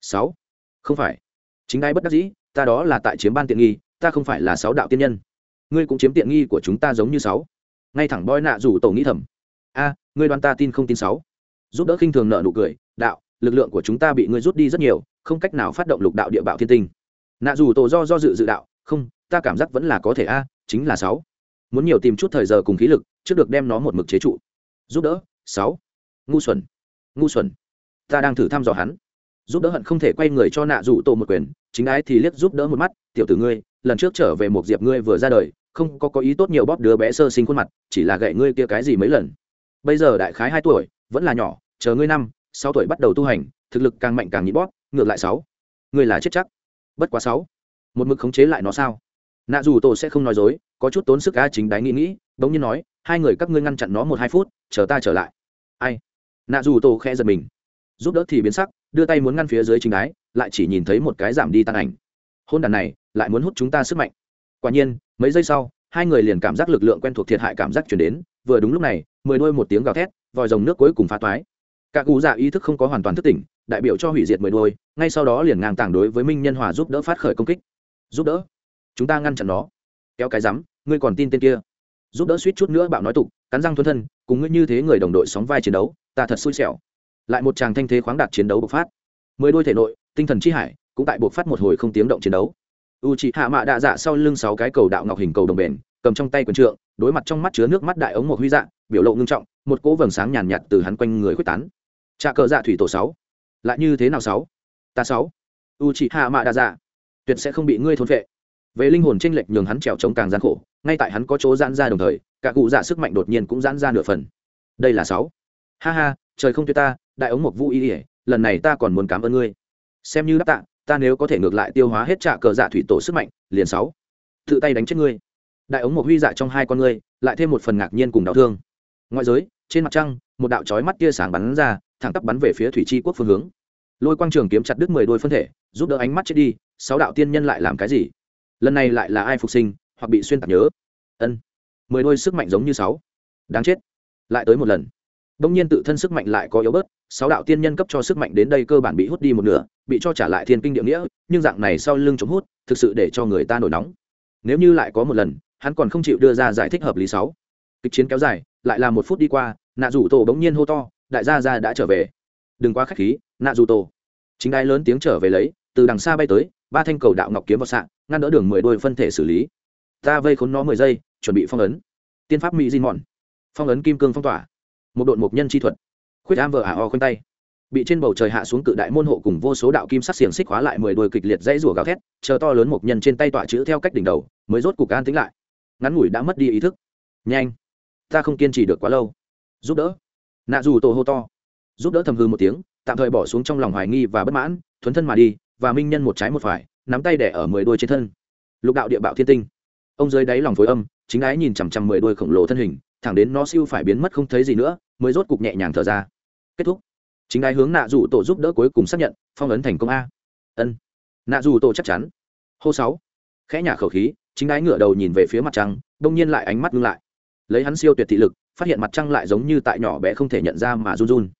Sáu. Không phải. Chính ai bất đắc dĩ ta đó là tại chiếm ban tiện nghi, ta không phải là sáu đạo tiên nhân. Ngươi cũng chiếm tiện nghi của chúng ta giống như sáu. Ngay thẳng boi nạ rủ tổ nghĩ thầm. A, ngươi đoán ta tin không tin sáu? Giúp đỡ khinh thường nợ nụ cười, đạo, lực lượng của chúng ta bị ngươi rút đi rất nhiều, không cách nào phát động lục đạo địa bạo thiên tinh. Nạ dù tổ do do dự dự đạo, không, ta cảm giác vẫn là có thể a, chính là sáu. Muốn nhiều tìm chút thời giờ cùng khí lực, trước được đem nó một mực chế trụ. Giúp đỡ, sáu. Ngu xuẩn. Ngu xuẩn. Ta đang thử thăm dò hắn giúp đỡ hận không thể quay người cho nạ dụ tổ một quyền, chính ái thì liếc giúp đỡ một mắt, tiểu tử ngươi, lần trước trở về một diệp ngươi vừa ra đời, không có có ý tốt nhiều bóp đứa bé sơ sinh khuôn mặt, chỉ là gậy ngươi kia cái gì mấy lần. Bây giờ đại khái hai tuổi, vẫn là nhỏ, chờ ngươi năm, sáu tuổi bắt đầu tu hành, thực lực càng mạnh càng nhị bóp, ngược lại sáu. Ngươi là chết chắc. Bất quá sáu. Một mực khống chế lại nó sao? Nạ dù tổ sẽ không nói dối, có chút tốn sức cá chính đáy nghĩ nghĩ, bỗng nhiên nói, hai người các ngươi ngăn chặn nó một hai phút, chờ ta trở lại. Ai? Nạ dù tổ khe giật mình. Giúp đỡ thì biến sắc đưa tay muốn ngăn phía dưới chính ái lại chỉ nhìn thấy một cái giảm đi tan ảnh. Hôn đàn này, lại muốn hút chúng ta sức mạnh. Quả nhiên, mấy giây sau, hai người liền cảm giác lực lượng quen thuộc thiệt hại cảm giác chuyển đến, vừa đúng lúc này, mười đôi một tiếng gào thét, vòi rồng nước cuối cùng phá toái. Các cụ dạ ý thức không có hoàn toàn thức tỉnh, đại biểu cho hủy diệt mười đôi ngay sau đó liền ngang tảng đối với minh nhân hòa giúp đỡ phát khởi công kích. Giúp đỡ? Chúng ta ngăn chặn nó. Kéo cái rắm, ngươi còn tin tên kia? Giúp đỡ suýt chút nữa bạo nói tục, cắn răng thuần thân, cùng ngươi như thế người đồng đội sóng vai chiến đấu, ta thật xui xẻo lại một tràng thanh thế khoáng đạt chiến đấu bộc phát. Mười đôi thể nội, tinh thần chi hải, cũng tại bộc phát một hồi không tiếng động chiến đấu. U chị hạ mạ đạ dạ sau lưng sáu cái cầu đạo ngọc hình cầu đồng bền, cầm trong tay quần trượng, đối mặt trong mắt chứa nước mắt đại ống một huy dạ biểu lộ ngưng trọng, một cỗ vầng sáng nhàn nhạt từ hắn quanh người quyết tán. Trà cờ dạ thủy tổ sáu. Lại như thế nào sáu? Ta sáu. U chị hạ mạ đạ dạ. Tuyệt sẽ không bị ngươi thôn vệ về linh hồn tranh lệch nhường hắn trèo trống càng gian khổ, ngay tại hắn có chỗ giãn ra đồng thời, cả cụ dạ sức mạnh đột nhiên cũng giãn ra nửa phần. Đây là sáu. Ha ha, trời không tuyệt ta đại ống một vũ ý ỉa, lần này ta còn muốn cảm ơn ngươi. Xem như đáp tạ, ta nếu có thể ngược lại tiêu hóa hết trạ cờ dạ thủy tổ sức mạnh, liền sáu. Tự tay đánh chết ngươi. Đại ống một huy dạ trong hai con ngươi, lại thêm một phần ngạc nhiên cùng đau thương. Ngoại giới, trên mặt trăng, một đạo chói mắt tia sáng bắn ra, thẳng tắp bắn về phía thủy chi quốc phương hướng. Lôi quang trường kiếm chặt đứt mười đôi phân thể, giúp đỡ ánh mắt chết đi, sáu đạo tiên nhân lại làm cái gì? Lần này lại là ai phục sinh, hoặc bị xuyên tạc nhớ? Ân. Mười đôi sức mạnh giống như sáu. Đáng chết. Lại tới một lần. Đông nhiên tự thân sức mạnh lại có yếu bớt sáu đạo tiên nhân cấp cho sức mạnh đến đây cơ bản bị hút đi một nửa, bị cho trả lại thiên kinh địa nghĩa, nhưng dạng này sau lưng chống hút, thực sự để cho người ta nổi nóng. Nếu như lại có một lần, hắn còn không chịu đưa ra giải thích hợp lý sáu. Kịch chiến kéo dài, lại là một phút đi qua, nạ rủ tổ bỗng nhiên hô to, đại gia ra đã trở về. Đừng quá k h á c h khí, nạ rủ tổ. Chính đai lớn tiếng trở về lấy, từ đằng xa bay tới, ba thanh cầu đạo ngọc kiếm vào sạn, ngăn đỡ đường mười đôi phân thể xử lý. Ta vây khốn nó mười giây, chuẩn bị phong ấn. Tiên pháp mỹ di mòn phong ấn kim cương phong tỏa. Một đội mục nhân chi thuật khuyết am vợ ả à o khoanh tay. Bị trên bầu trời hạ xuống cự đại môn hộ cùng vô số đạo kim sắc xiềng xích hóa lại mười đôi kịch liệt dãy rủa gào thét, chờ to lớn một nhân trên tay tọa chữ theo cách đỉnh đầu, mới rốt cục an tính lại. Ngắn ngủi đã mất đi ý thức. Nhanh. Ta không kiên trì được quá lâu. Giúp đỡ. Nạ dù tổ hô to. Giúp đỡ thầm hư một tiếng, tạm thời bỏ xuống trong lòng hoài nghi và bất mãn, thuấn thân mà đi, và minh nhân một trái một phải, nắm tay đẻ ở mười đôi trên thân. Lục đạo địa bạo thiên tinh. Ông dưới đáy lòng phối âm, chính ái nhìn chằm chằm mười đôi khổng lồ thân hình, thẳng đến nó siêu phải biến mất không thấy gì nữa, mới rốt cục nhẹ nhàng thở ra kết thúc. Chính ái hướng nạ dù tổ giúp đỡ cuối cùng xác nhận, phong ấn thành công a. Ân. Nạ dù tổ chắc chắn. Hô sáu. Khẽ nhả khẩu khí, chính đái ngửa đầu nhìn về phía mặt trăng, đông nhiên lại ánh mắt ngưng lại. Lấy hắn siêu tuyệt thị lực, phát hiện mặt trăng lại giống như tại nhỏ bé không thể nhận ra mà run run.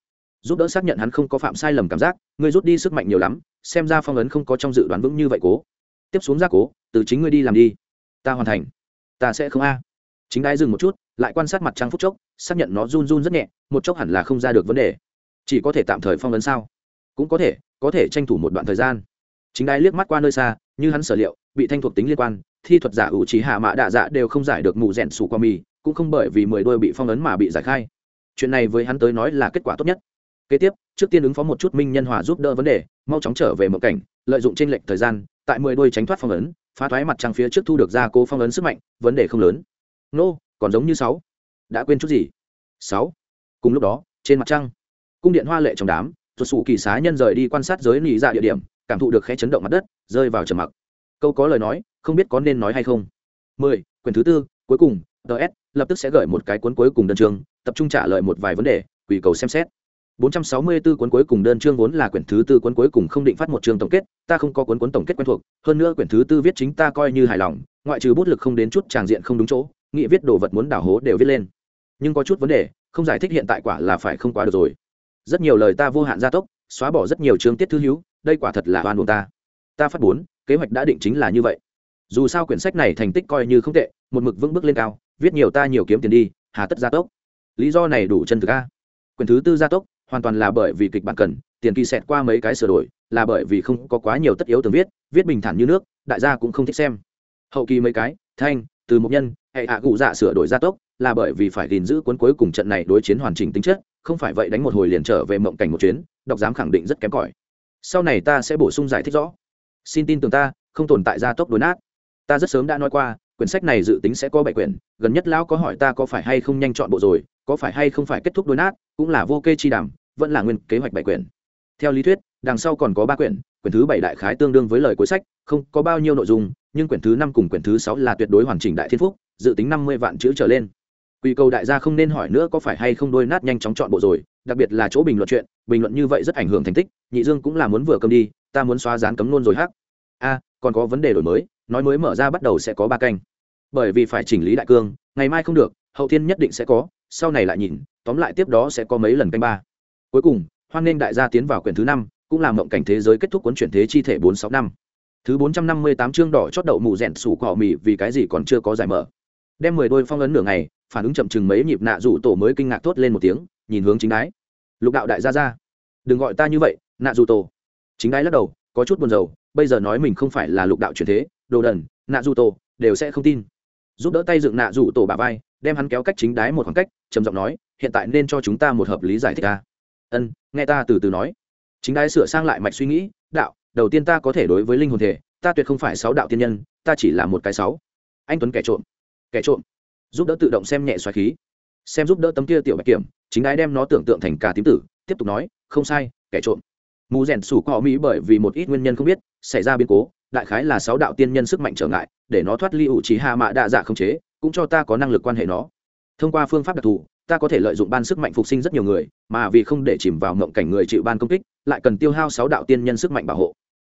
Giúp đỡ xác nhận hắn không có phạm sai lầm cảm giác, ngươi rút đi sức mạnh nhiều lắm, xem ra phong ấn không có trong dự đoán vững như vậy cố. Tiếp xuống ra cố, từ chính ngươi đi làm đi. Ta hoàn thành. Ta sẽ không a. Chính đái dừng một chút, lại quan sát mặt trăng phút chốc, xác nhận nó run run rất nhẹ, một chốc hẳn là không ra được vấn đề chỉ có thể tạm thời phong ấn sao? Cũng có thể có thể tranh thủ một đoạn thời gian. Chính đai liếc mắt qua nơi xa, như hắn sở liệu, bị thanh thuộc tính liên quan, thi thuật giả ủ trí hạ mã đạ dạ đều không giải được mù rèn sủ qua mì, cũng không bởi vì mười đôi bị phong ấn mà bị giải khai. Chuyện này với hắn tới nói là kết quả tốt nhất. Kế tiếp, trước tiên ứng phó một chút minh nhân hòa giúp đỡ vấn đề, mau chóng trở về mộng cảnh, lợi dụng trên lệnh thời gian, tại mười đôi tránh thoát phong ấn, phá thoái mặt trăng phía trước thu được ra cố phong ấn sức mạnh, vấn đề không lớn. Nô, còn giống như sáu. Đã quên chút gì? Sáu. Cùng lúc đó, trên mặt trăng cung điện hoa lệ trong đám tuột sủ kỳ xá nhân rời đi quan sát giới nỉ dạ địa điểm cảm thụ được khẽ chấn động mặt đất rơi vào trầm mặc câu có lời nói không biết có nên nói hay không mười quyển thứ tư cuối cùng ts lập tức sẽ gửi một cái cuốn cuối cùng đơn chương tập trung trả lời một vài vấn đề quỷ cầu xem xét 464 cuốn cuối cùng đơn chương vốn là quyển thứ tư cuốn cuối cùng không định phát một chương tổng kết, ta không có cuốn cuốn tổng kết quen thuộc, hơn nữa quyển thứ tư viết chính ta coi như hài lòng, ngoại trừ bút lực không đến chút tràng diện không đúng chỗ, nghị viết đồ vật muốn đảo hố đều viết lên. Nhưng có chút vấn đề, không giải thích hiện tại quả là phải không quá được rồi. Rất nhiều lời ta vô hạn gia tốc, xóa bỏ rất nhiều chương tiết thứ hữu, đây quả thật là oan buồn ta. Ta phát bốn, kế hoạch đã định chính là như vậy. Dù sao quyển sách này thành tích coi như không tệ, một mực vững bước lên cao, viết nhiều ta nhiều kiếm tiền đi, hà tất gia tốc. Lý do này đủ chân thực a. Quyển thứ tư gia tốc, hoàn toàn là bởi vì kịch bản cần tiền kỳ xẹt qua mấy cái sửa đổi là bởi vì không có quá nhiều tất yếu từng viết viết bình thản như nước đại gia cũng không thích xem hậu kỳ mấy cái thanh từ một nhân hệ hạ cụ dạ sửa đổi gia tốc là bởi vì phải gìn giữ cuốn cuối cùng trận này đối chiến hoàn chỉnh tính chất không phải vậy đánh một hồi liền trở về mộng cảnh một chuyến đọc giám khẳng định rất kém cỏi. Sau này ta sẽ bổ sung giải thích rõ. Xin tin tưởng ta, không tồn tại gia tốc đối nát. Ta rất sớm đã nói qua, quyển sách này dự tính sẽ có bảy quyển, gần nhất lão có hỏi ta có phải hay không nhanh chọn bộ rồi, có phải hay không phải kết thúc đối nát, cũng là vô kê chi đàm, vẫn là nguyên kế hoạch bảy quyển. Theo lý thuyết, đằng sau còn có ba quyển quyển thứ bảy đại khái tương đương với lời cuối sách, không có bao nhiêu nội dung, nhưng quyển thứ năm cùng quyển thứ sáu là tuyệt đối hoàn chỉnh đại thiên phúc, dự tính năm mươi vạn chữ trở lên quy cầu đại gia không nên hỏi nữa có phải hay không đôi nát nhanh chóng chọn bộ rồi, đặc biệt là chỗ bình luận chuyện, bình luận như vậy rất ảnh hưởng thành tích, nhị dương cũng là muốn vừa cầm đi, ta muốn xóa dán cấm nôn rồi hắc. A, còn có vấn đề đổi mới, nói mới mở ra bắt đầu sẽ có ba canh. Bởi vì phải chỉnh lý đại cương, ngày mai không được, hậu thiên nhất định sẽ có, sau này lại nhìn, tóm lại tiếp đó sẽ có mấy lần canh ba. Cuối cùng, hoan nghênh đại gia tiến vào quyển thứ năm, cũng là mộng cảnh thế giới kết thúc cuốn chuyển thế chi thể bốn sáu năm. Thứ bốn trăm năm mươi tám chương đỏ chót đậu mù rẻn sủ cỏ mì vì cái gì còn chưa có giải mở. Đem mười đôi phong ấn nửa ngày phản ứng chậm chừng mấy nhịp nạ rủ tổ mới kinh ngạc thốt lên một tiếng, nhìn hướng chính đái. Lục đạo đại gia ra đừng gọi ta như vậy, nạ rủ tổ. Chính đái lắc đầu, có chút buồn rầu, bây giờ nói mình không phải là lục đạo truyền thế, đồ đần, nạ rủ tổ, đều sẽ không tin. Giúp đỡ tay dựng nạ rủ tổ bà vai, đem hắn kéo cách chính đái một khoảng cách, trầm giọng nói, hiện tại nên cho chúng ta một hợp lý giải thích ta. Ân, nghe ta từ từ nói. Chính đái sửa sang lại mạch suy nghĩ, đạo, đầu tiên ta có thể đối với linh hồn thể, ta tuyệt không phải sáu đạo tiên nhân, ta chỉ là một cái sáu. Anh tuấn kẻ trộm kẻ trộm giúp đỡ tự động xem nhẹ xoáy khí, xem giúp đỡ tấm kia tiểu bạch kiểm, chính ái đem nó tưởng tượng thành cả tím tử, tiếp tục nói, không sai, kẻ trộm. Mù rèn sủ cọ mỹ bởi vì một ít nguyên nhân không biết, xảy ra biến cố, đại khái là sáu đạo tiên nhân sức mạnh trở ngại, để nó thoát ly ủ trí hạ mạ đa dạ không chế, cũng cho ta có năng lực quan hệ nó. Thông qua phương pháp đặc thù, ta có thể lợi dụng ban sức mạnh phục sinh rất nhiều người, mà vì không để chìm vào ngộng cảnh người chịu ban công kích, lại cần tiêu hao sáu đạo tiên nhân sức mạnh bảo hộ.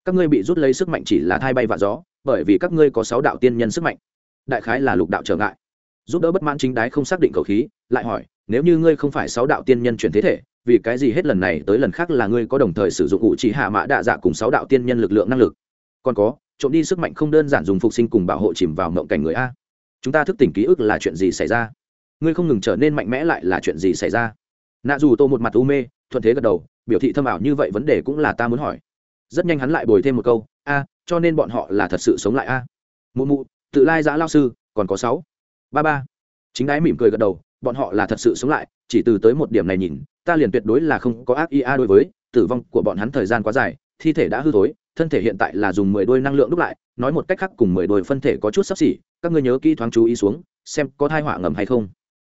Các ngươi bị rút lấy sức mạnh chỉ là thai bay và gió, bởi vì các ngươi có sáu đạo tiên nhân sức mạnh. Đại khái là lục đạo trở ngại giúp đỡ bất mãn chính đái không xác định cầu khí, lại hỏi, nếu như ngươi không phải sáu đạo tiên nhân chuyển thế thể, vì cái gì hết lần này tới lần khác là ngươi có đồng thời sử dụng ủ chỉ hạ mã đạ dạ cùng sáu đạo tiên nhân lực lượng năng lực? Còn có, trộm đi sức mạnh không đơn giản dùng phục sinh cùng bảo hộ chìm vào mộng cảnh người a. Chúng ta thức tỉnh ký ức là chuyện gì xảy ra? Ngươi không ngừng trở nên mạnh mẽ lại là chuyện gì xảy ra? Nạ dù tô một mặt u mê, thuận thế gật đầu, biểu thị thâm ảo như vậy vấn đề cũng là ta muốn hỏi. Rất nhanh hắn lại bồi thêm một câu, a, cho nên bọn họ là thật sự sống lại a. Mụ mụ, tự lai giã lao sư, còn có sáu ba ba. Chính đái mỉm cười gật đầu, bọn họ là thật sự sống lại, chỉ từ tới một điểm này nhìn, ta liền tuyệt đối là không có ác ia đối với, tử vong của bọn hắn thời gian quá dài, thi thể đã hư thối, thân thể hiện tại là dùng mười đôi năng lượng đúc lại, nói một cách khác cùng mười đôi phân thể có chút sắp xỉ, các ngươi nhớ kỹ thoáng chú ý xuống, xem có thai họa ngầm hay không.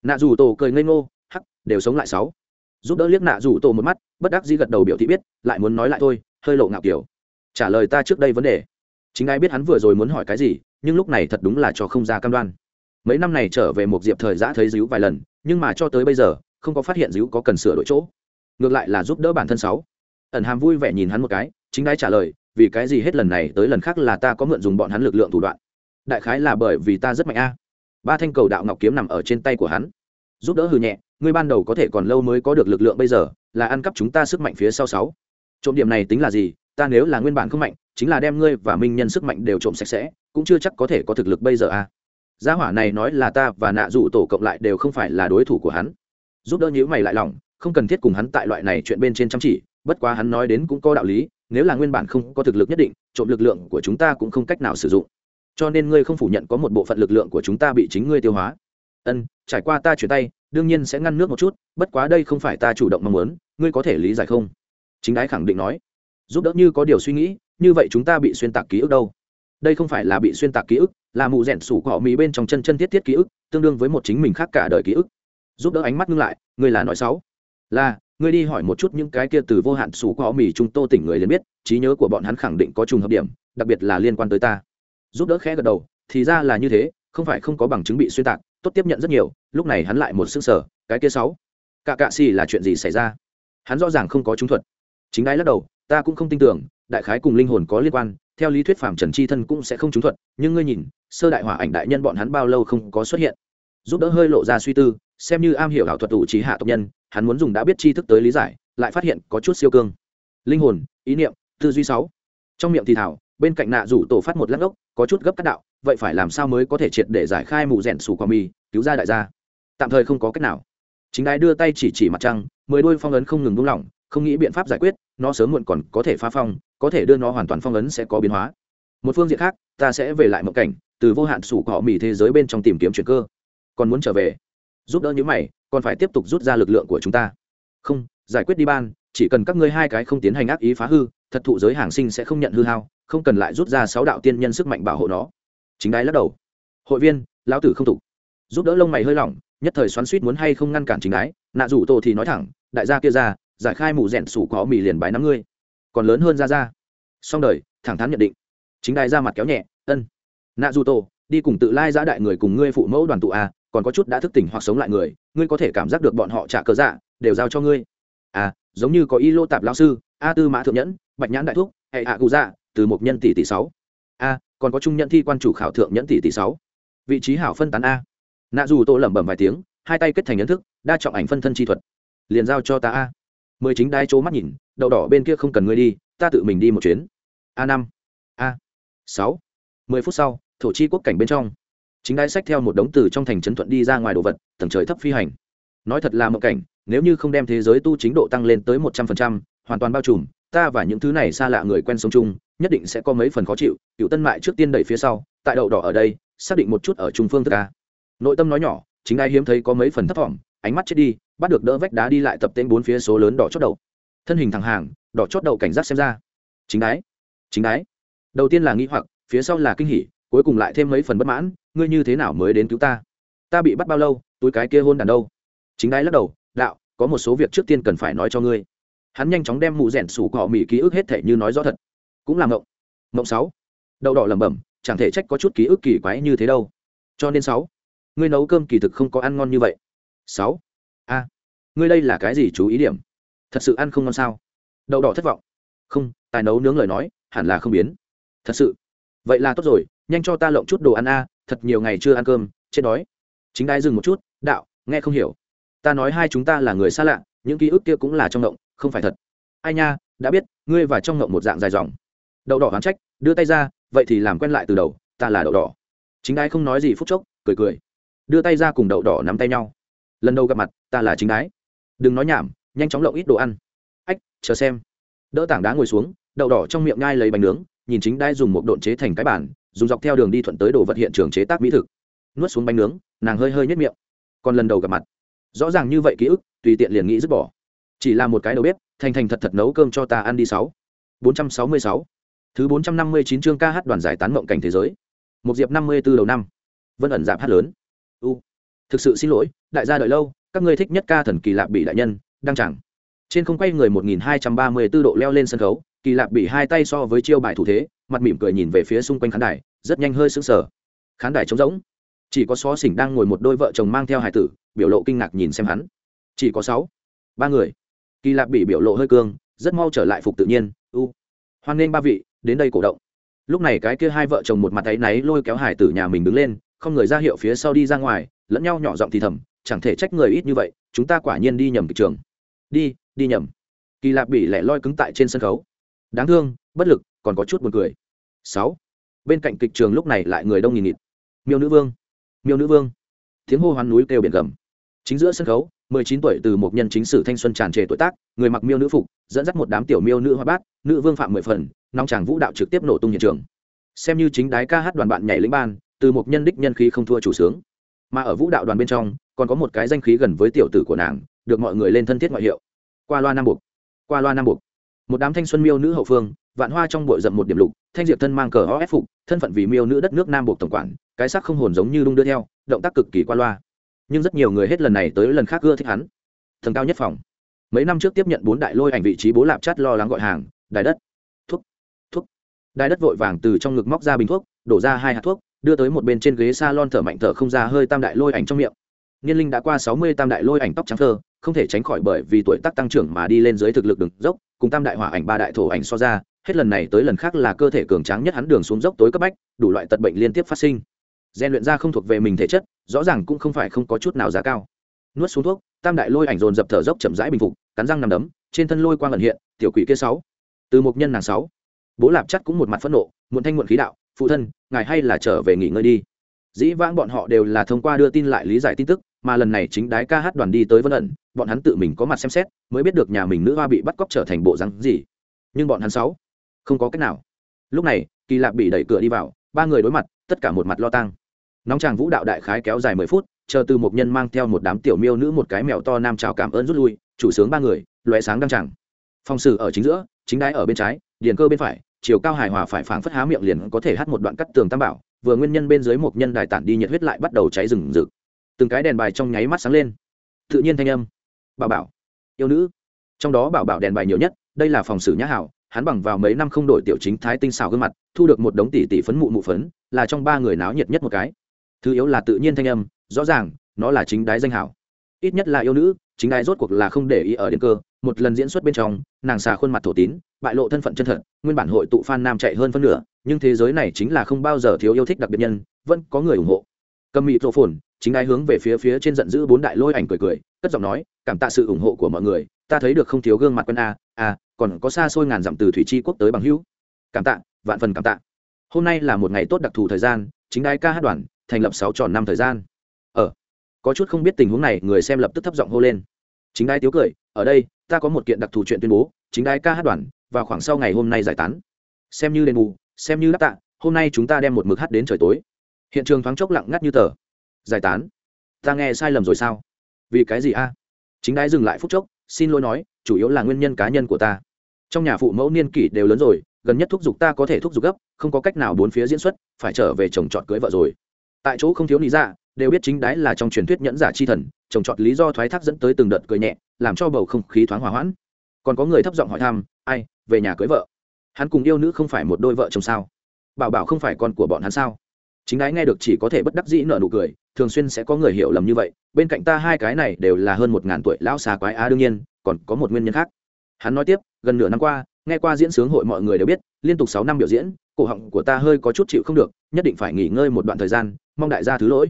Nạ dù tổ cười ngây ngô, hắc, đều sống lại sáu. Giúp đỡ liếc nạ dù tổ một mắt, bất đắc dĩ gật đầu biểu thị biết, lại muốn nói lại thôi, hơi lộ ngạo kiểu. Trả lời ta trước đây vấn đề. Chính ai biết hắn vừa rồi muốn hỏi cái gì, nhưng lúc này thật đúng là cho không ra cam đoan mấy năm này trở về một diệp thời giã thấy díu vài lần, nhưng mà cho tới bây giờ, không có phát hiện díu có cần sửa đổi chỗ. Ngược lại là giúp đỡ bản thân sáu. Ẩn hàm vui vẻ nhìn hắn một cái, chính đái trả lời, vì cái gì hết lần này tới lần khác là ta có mượn dùng bọn hắn lực lượng thủ đoạn? Đại khái là bởi vì ta rất mạnh a. Ba thanh cầu đạo ngọc kiếm nằm ở trên tay của hắn. Giúp đỡ hừ nhẹ, ngươi ban đầu có thể còn lâu mới có được lực lượng bây giờ, là ăn cắp chúng ta sức mạnh phía sau sáu. Trộm điểm này tính là gì? Ta nếu là nguyên bản không mạnh, chính là đem ngươi và minh nhân sức mạnh đều trộm sạch sẽ, cũng chưa chắc có thể có thực lực bây giờ a gia hỏa này nói là ta và nạ dụ tổ cộng lại đều không phải là đối thủ của hắn. Giúp đỡ nhữ mày lại lòng, không cần thiết cùng hắn tại loại này chuyện bên trên chăm chỉ, bất quá hắn nói đến cũng có đạo lý, nếu là nguyên bản không có thực lực nhất định, trộm lực lượng của chúng ta cũng không cách nào sử dụng. Cho nên ngươi không phủ nhận có một bộ phận lực lượng của chúng ta bị chính ngươi tiêu hóa. Ân, trải qua ta chuyển tay, đương nhiên sẽ ngăn nước một chút, bất quá đây không phải ta chủ động mong muốn, ngươi có thể lý giải không? Chính đái khẳng định nói. Giúp đỡ như có điều suy nghĩ, như vậy chúng ta bị xuyên tạc ký ức đâu? Đây không phải là bị xuyên tạc ký ức, là mụ rẻn sủ cọ mỹ bên trong chân chân thiết thiết ký ức, tương đương với một chính mình khác cả đời ký ức. Giúp đỡ ánh mắt ngưng lại ngươi là nói xấu. Là ngươi đi hỏi một chút những cái kia từ vô hạn sủ cọ mỹ trung tô tỉnh người liền biết, trí nhớ của bọn hắn khẳng định có trùng hợp điểm, đặc biệt là liên quan tới ta. Giúp đỡ khẽ gật đầu, thì ra là như thế, không phải không có bằng chứng bị xuyên tạc, tốt tiếp nhận rất nhiều, lúc này hắn lại một xương sở cái kia sáu. Cả cạ xì là chuyện gì xảy ra? Hắn rõ ràng không có trúng thuật. Chính đái lắc đầu, ta cũng không tin tưởng, đại khái cùng linh hồn có liên quan theo lý thuyết phạm trần chi thân cũng sẽ không trúng thuật, nhưng ngươi nhìn, sơ đại hỏa ảnh đại nhân bọn hắn bao lâu không có xuất hiện. Giúp đỡ hơi lộ ra suy tư, xem như am hiểu ảo thuật tụ trí hạ tộc nhân, hắn muốn dùng đã biết tri thức tới lý giải, lại phát hiện có chút siêu cương. Linh hồn, ý niệm, tư duy sáu. Trong miệng thì thảo, bên cạnh nạ rủ tổ phát một lát ốc, có chút gấp cắt đạo, vậy phải làm sao mới có thể triệt để giải khai mù rèn sủ quả mì, cứu ra đại gia. Tạm thời không có cách nào. Chính đái đưa tay chỉ chỉ mặt trăng, mười đôi phong ấn không ngừng buông lỏng, không nghĩ biện pháp giải quyết, nó sớm muộn còn có thể phá phong có thể đưa nó hoàn toàn phong ấn sẽ có biến hóa. Một phương diện khác, ta sẽ về lại mộng cảnh, từ vô hạn sủ cọ mì thế giới bên trong tìm kiếm chuyện cơ. Còn muốn trở về, giúp đỡ những mày, còn phải tiếp tục rút ra lực lượng của chúng ta. Không, giải quyết đi ban, chỉ cần các ngươi hai cái không tiến hành ác ý phá hư, thật thụ giới hàng sinh sẽ không nhận hư hao, không cần lại rút ra sáu đạo tiên nhân sức mạnh bảo hộ nó. Chính đái lắc đầu. Hội viên, lão tử không tục. Giúp đỡ lông mày hơi lỏng, nhất thời xoắn suýt muốn hay không ngăn cản chính đái, nạ rủ tổ thì nói thẳng, đại gia kia ra, giải khai mù rẻn sủ có mì liền bái năm ngươi còn lớn hơn ra ra song đời, thẳng thắn nhận định. Chính đài ra mặt kéo nhẹ, ân, nạ du tô đi cùng tự lai giã đại người cùng ngươi phụ mẫu đoàn tụ a, còn có chút đã thức tỉnh hoặc sống lại người, ngươi có thể cảm giác được bọn họ trả cớ dạ đều giao cho ngươi. À giống như có y lô tạp lao sư, a tư mã thượng nhẫn, bạch nhãn đại thúc, hệ hạ cụ dạ từ một nhân tỷ tỷ sáu. A, còn có trung nhận thi quan chủ khảo thượng nhẫn tỷ tỷ sáu. Vị trí hảo phân tán a. Nạ dù tô lẩm bẩm vài tiếng, hai tay kết thành nhận thức, đa trọng ảnh phân thân chi thuật. Liền giao cho ta a mười chính đai chỗ mắt nhìn, đậu đỏ bên kia không cần ngươi đi, ta tự mình đi một chuyến. A năm, a sáu. Mười phút sau, thổ chi quốc cảnh bên trong. Chính đai sách theo một đống từ trong thành trấn thuận đi ra ngoài đồ vật, tầng trời thấp phi hành. Nói thật là một cảnh, nếu như không đem thế giới tu chính độ tăng lên tới một trăm phần trăm, hoàn toàn bao trùm, ta và những thứ này xa lạ người quen sống chung, nhất định sẽ có mấy phần khó chịu, cựu tân mại trước tiên đẩy phía sau, tại đậu đỏ ở đây, xác định một chút ở trung phương thức ca nội tâm nói nhỏ chính ai hiếm thấy có mấy phần thấp thỏm, ánh mắt chết đi, bắt được đỡ vách đá đi lại tập tên bốn phía số lớn đỏ chót đầu. Thân hình thẳng hàng, đỏ chót đầu cảnh giác xem ra. Chính đái chính đái. Đầu tiên là nghi hoặc, phía sau là kinh hỉ, cuối cùng lại thêm mấy phần bất mãn, ngươi như thế nào mới đến cứu ta? Ta bị bắt bao lâu, túi cái kia hôn đàn đâu? Chính đái lắc đầu, đạo, có một số việc trước tiên cần phải nói cho ngươi. Hắn nhanh chóng đem mụ rẻn sủ cọ mỹ ký ức hết thể như nói rõ thật. Cũng là mộng. Mộng sáu. Đậu đỏ lẩm bẩm, chẳng thể trách có chút ký ức kỳ quái như thế đâu. Cho nên sáu ngươi nấu cơm kỳ thực không có ăn ngon như vậy. Sáu. A. Ngươi đây là cái gì chú ý điểm? Thật sự ăn không ngon sao? Đậu đỏ thất vọng. Không, tài nấu nướng lời nói, hẳn là không biến. Thật sự. Vậy là tốt rồi, nhanh cho ta lộng chút đồ ăn a, thật nhiều ngày chưa ăn cơm, chết đói. Chính đai dừng một chút, đạo, nghe không hiểu. Ta nói hai chúng ta là người xa lạ, những ký ức kia cũng là trong ngộng, không phải thật. Ai nha, đã biết, ngươi và trong ngộng một dạng dài dòng. Đậu đỏ hoán trách, đưa tay ra, vậy thì làm quen lại từ đầu, ta là đậu đỏ. Chính đai không nói gì phút chốc, cười cười đưa tay ra cùng đậu đỏ nắm tay nhau. Lần đầu gặp mặt, ta là chính đái. Đừng nói nhảm, nhanh chóng lộng ít đồ ăn. Ách, chờ xem. Đỡ tảng đá ngồi xuống, đậu đỏ trong miệng ngai lấy bánh nướng, nhìn chính đai dùng một độn chế thành cái bản dùng dọc theo đường đi thuận tới đồ vật hiện trường chế tác mỹ thực. Nuốt xuống bánh nướng, nàng hơi hơi nhất miệng. Còn lần đầu gặp mặt. Rõ ràng như vậy ký ức, tùy tiện liền nghĩ dứt bỏ. Chỉ là một cái đầu bếp, thành thành thật thật nấu cơm cho ta ăn đi sáu. Bốn trăm sáu mươi sáu. Thứ bốn trăm năm mươi chín chương ca hát đoàn giải tán mộng cảnh thế giới. Một diệp năm mươi b ố đầu năm. Vân ẩn giảm hát lớn thực sự xin lỗi, đại gia đợi lâu, các ngươi thích nhất ca thần kỳ lạp bị đại nhân, đăng chẳng. Trên không quay người một nghìn hai trăm ba mươi 1234 độ leo lên sân khấu, kỳ lạp bị hai tay so với chiêu bài thủ thế, mặt mỉm cười nhìn về phía xung quanh khán đài, rất nhanh hơi sững sờ. Khán đài trống rỗng. Chỉ có xó xỉnh đang ngồi một đôi vợ chồng mang theo hải tử, biểu lộ kinh ngạc nhìn xem hắn. Chỉ có sáu, ba người. Kỳ lạp bị biểu lộ hơi cương, rất mau trở lại phục tự nhiên, u, hoan nghênh ba vị, đến đây cổ động. Lúc này cái kia hai vợ chồng một mặt áy náy lôi kéo hải tử nhà mình đứng lên, không người ra hiệu phía sau đi ra ngoài lẫn nhau nhỏ giọng thì thầm, chẳng thể trách người ít như vậy, chúng ta quả nhiên đi nhầm kịch trường. Đi đi nhầm. Kỳ lạp bị lẻ loi cứng tại trên sân khấu. Đáng thương, bất lực, còn có chút buồn cười. Sáu. Bên cạnh kịch trường lúc này lại người đông nghìn nghịt. Miêu nữ vương, miêu nữ vương. Tiếng hô hoán núi kêu biển gầm. Chính giữa sân khấu, mười chín tuổi từ một nhân chính sử thanh xuân tràn trề tuổi tác, người mặc miêu nữ phục, dẫn dắt một đám tiểu miêu nữ hoa bát, nữ vương phạm mười phần nong tràng vũ đạo trực tiếp nổ tung hiện trường. Xem như chính đái ca hát đoàn bạn nhảy lĩnh ban, từ một nhân đích nhân khí không thua chủ sướng mà ở vũ đạo đoàn bên trong, còn có một cái danh khí gần với tiểu tử của nàng, được mọi người lên thân thiết ngoại hiệu. Qua loa nam buộc. Qua loa nam buộc. Một đám thanh xuân miêu nữ hậu phương, vạn hoa trong bội rậm một điểm lục, thanh diệp thân mang cờ o ép phục, thân phận vì miêu nữ đất nước nam buộc tổng quản, cái sắc không hồn giống như đung đưa theo, động tác cực kỳ qua loa. Nhưng rất nhiều người hết lần này tới lần khác ưa thích hắn. Thần cao nhất phòng. Mấy năm trước tiếp nhận bốn đại lôi ảnh vị trí bố lạp chát lo lắng gọi hàng, đài đất. Thuốc. Thuốc. Đài đất vội vàng từ trong ngực móc ra bình thuốc, đổ ra hai hạt thuốc đưa tới một bên trên ghế s a lon thở mạnh thở không ra hơi tam đại lôi ảnh trong miệng. Niên linh đã qua sáu mươi tam đại lôi ảnh tóc trắng thơ, không thể tránh khỏi bởi vì tuổi tác tăng trưởng mà đi lên dưới thực lực đường dốc, cùng tam đại hỏa ảnh ba đại thổ ảnh so ra, hết lần này tới lần khác là cơ thể cường tráng nhất hắn đường xuống dốc tối cấp bách, đủ loại tật bệnh liên tiếp phát sinh. Gian luyện ra không thuộc về mình thể chất, rõ ràng cũng không phải không có chút nào giá cao. Nuốt xuống thuốc, tam đại lôi ảnh dồn dập thở dốc chậm rãi bình phục, cắn răng nằm đấm, trên thân lôi quang ẩn hiện, tiểu quỷ kia sáu. Từ một nhân nàng sáu. Bố lạp chắc cũng một mặt phẫn nộ, muộn thanh muộn khí đạo phụ thân, ngài hay là trở về nghỉ ngơi đi. Dĩ vãng bọn họ đều là thông qua đưa tin lại lý giải tin tức, mà lần này chính đái ca hát đoàn đi tới vân ẩn, bọn hắn tự mình có mặt xem xét, mới biết được nhà mình nữ hoa bị bắt cóc trở thành bộ rắn gì. Nhưng bọn hắn sáu, không có cách nào. Lúc này, kỳ lạc bị đẩy cửa đi vào, ba người đối mặt, tất cả một mặt lo tăng nóng chàng vũ đạo đại khái kéo dài mười phút, chờ từ một nhân mang theo một đám tiểu miêu nữ một cái mèo to nam chào cảm ơn rút lui, chủ sướng ba người loé sáng đăng chẳng Phòng xử ở chính giữa, chính đái ở bên trái, điền cơ bên phải chiều cao hài hòa phải phảng phất há miệng liền có thể hát một đoạn cắt tường tam bảo, vừa nguyên nhân bên dưới một nhân đài tản đi nhiệt huyết lại bắt đầu cháy rừng rực. Từng cái đèn bài trong nháy mắt sáng lên. Tự nhiên thanh âm. Bảo bảo. Yêu nữ. Trong đó bảo bảo đèn bài nhiều nhất, đây là phòng xử nhã hảo, hắn bằng vào mấy năm không đổi tiểu chính thái tinh xào gương mặt, thu được một đống tỷ tỷ phấn mụ mụ phấn, là trong ba người náo nhiệt nhất một cái. Thứ yếu là tự nhiên thanh âm, rõ ràng, nó là chính đái danh hảo. Ít nhất là yêu nữ, chính đái rốt cuộc là không để ý ở điện cơ, một lần diễn xuất bên trong, nàng xà khuôn mặt thổ tín bại lộ thân phận chân thật, nguyên bản hội tụ fan nam chạy hơn phân nửa, nhưng thế giới này chính là không bao giờ thiếu yêu thích đặc biệt nhân, vẫn có người ủng hộ. Cầm mịt rộ phồn, chính ai hướng về phía phía trên giận dữ bốn đại lôi ảnh cười cười, cất giọng nói, cảm tạ sự ủng hộ của mọi người, ta thấy được không thiếu gương mặt quân a a còn có xa xôi ngàn dặm từ thủy tri quốc tới bằng hữu. Cảm tạ, vạn phần cảm tạ. Hôm nay là một ngày tốt đặc thù thời gian, chính ai ca hát đoàn, thành lập sáu tròn năm thời gian. Ở có chút không biết tình huống này, người xem lập tức thấp giọng hô lên. Chính ai tiếu cười, ở đây, ta có một kiện đặc thù chuyện tuyên bố, chính ai ca hát đoàn vào khoảng sau ngày hôm nay giải tán. Xem như đền bù, xem như đáp tạ, hôm nay chúng ta đem một mực hát đến trời tối. Hiện trường thoáng chốc lặng ngắt như tờ. Giải tán. Ta nghe sai lầm rồi sao? Vì cái gì a? Chính đái dừng lại phút chốc, xin lỗi nói, chủ yếu là nguyên nhân cá nhân của ta. Trong nhà phụ mẫu niên kỷ đều lớn rồi, gần nhất thúc giục ta có thể thúc giục gấp, không có cách nào bốn phía diễn xuất, phải trở về chồng chọn cưới vợ rồi. Tại chỗ không thiếu lý ra đều biết chính đái là trong truyền thuyết nhẫn giả chi thần chồng chọn lý do thoái thác dẫn tới từng đợt cười nhẹ, làm cho bầu không khí thoáng hòa hoãn còn có người thấp giọng hỏi thăm, ai, về nhà cưới vợ? Hắn cùng yêu nữ không phải một đôi vợ chồng sao? Bảo bảo không phải con của bọn hắn sao? Chính đái nghe được chỉ có thể bất đắc dĩ nợ nụ cười, thường xuyên sẽ có người hiểu lầm như vậy, bên cạnh ta hai cái này đều là hơn một ngàn tuổi lão xà quái á đương nhiên, còn có một nguyên nhân khác. Hắn nói tiếp, gần nửa năm qua, nghe qua diễn sướng hội mọi người đều biết, liên tục sáu năm biểu diễn, cổ họng của ta hơi có chút chịu không được, nhất định phải nghỉ ngơi một đoạn thời gian, mong đại gia thứ lỗi.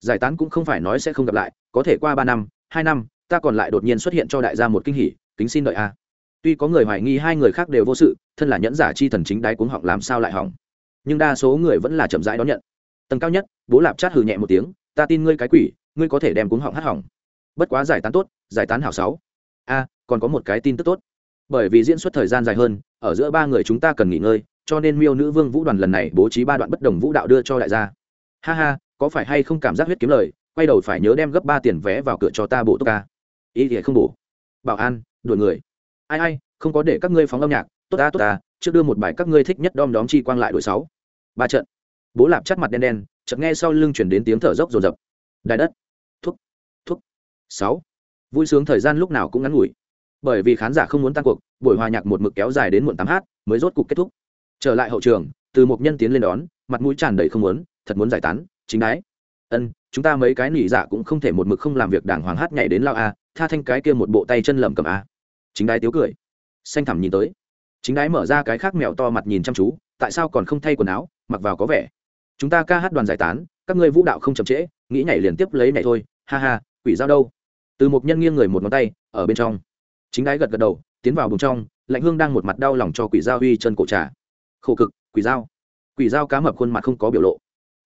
Giải tán cũng không phải nói sẽ không gặp lại, có thể qua ba năm, hai năm, ta còn lại đột nhiên xuất hiện cho đại gia một kinh hỉ kính xin đợi a. Tuy có người hoài nghi hai người khác đều vô sự, thân là nhẫn giả chi thần chính đái cuống họng làm sao lại hỏng. Nhưng đa số người vẫn là chậm rãi đón nhận. Tầng cao nhất, bố lạp chát hừ nhẹ một tiếng, ta tin ngươi cái quỷ, ngươi có thể đem cuống họng hát hỏng. Bất quá giải tán tốt, giải tán hảo sáu. A, còn có một cái tin tức tốt. Bởi vì diễn xuất thời gian dài hơn, ở giữa ba người chúng ta cần nghỉ ngơi, cho nên miêu nữ vương vũ đoàn lần này bố trí ba đoạn bất đồng vũ đạo đưa cho đại gia. Ha ha, có phải hay không cảm giác huyết kiếm lời, quay đầu phải nhớ đem gấp ba tiền vé vào cửa cho ta bộ tốt ca. Ý thì không bổ. Bảo an đuổi người. Ai ai, không có để các ngươi phóng âm nhạc, tốt ta tốt ta, trước đưa một bài các ngươi thích nhất đom đóm chi quang lại đội sáu. Ba trận. Bố lạp chắt mặt đen đen, chợt nghe sau lưng chuyển đến tiếng thở dốc rồn rập đài đất. Thuốc thuốc sáu. Vui sướng thời gian lúc nào cũng ngắn ngủi. Bởi vì khán giả không muốn tăng cuộc, buổi hòa nhạc một mực kéo dài đến muộn tám h mới rốt cục kết thúc. Trở lại hậu trường, từ một nhân tiến lên đón, mặt mũi tràn đầy không muốn, thật muốn giải tán, chính đái. Ân, chúng ta mấy cái nỉ dạ cũng không thể một mực không làm việc đảng hoàng hát nhảy đến lao a, tha thanh cái kia một bộ tay chân lẩm cầm a chính đái tiếu cười. Xanh thẳm nhìn tới. Chính đái mở ra cái khác mèo to mặt nhìn chăm chú, tại sao còn không thay quần áo, mặc vào có vẻ. Chúng ta ca hát đoàn giải tán, các ngươi vũ đạo không chậm trễ, nghĩ nhảy liền tiếp lấy nhảy thôi, ha ha, quỷ dao đâu. Từ một nhân nghiêng người một ngón tay, ở bên trong. Chính đái gật gật đầu, tiến vào bùng trong, lạnh hương đang một mặt đau lòng cho quỷ dao uy chân cổ trà. Khổ cực, quỷ dao quỷ dao cá mập khuôn mặt không có biểu lộ.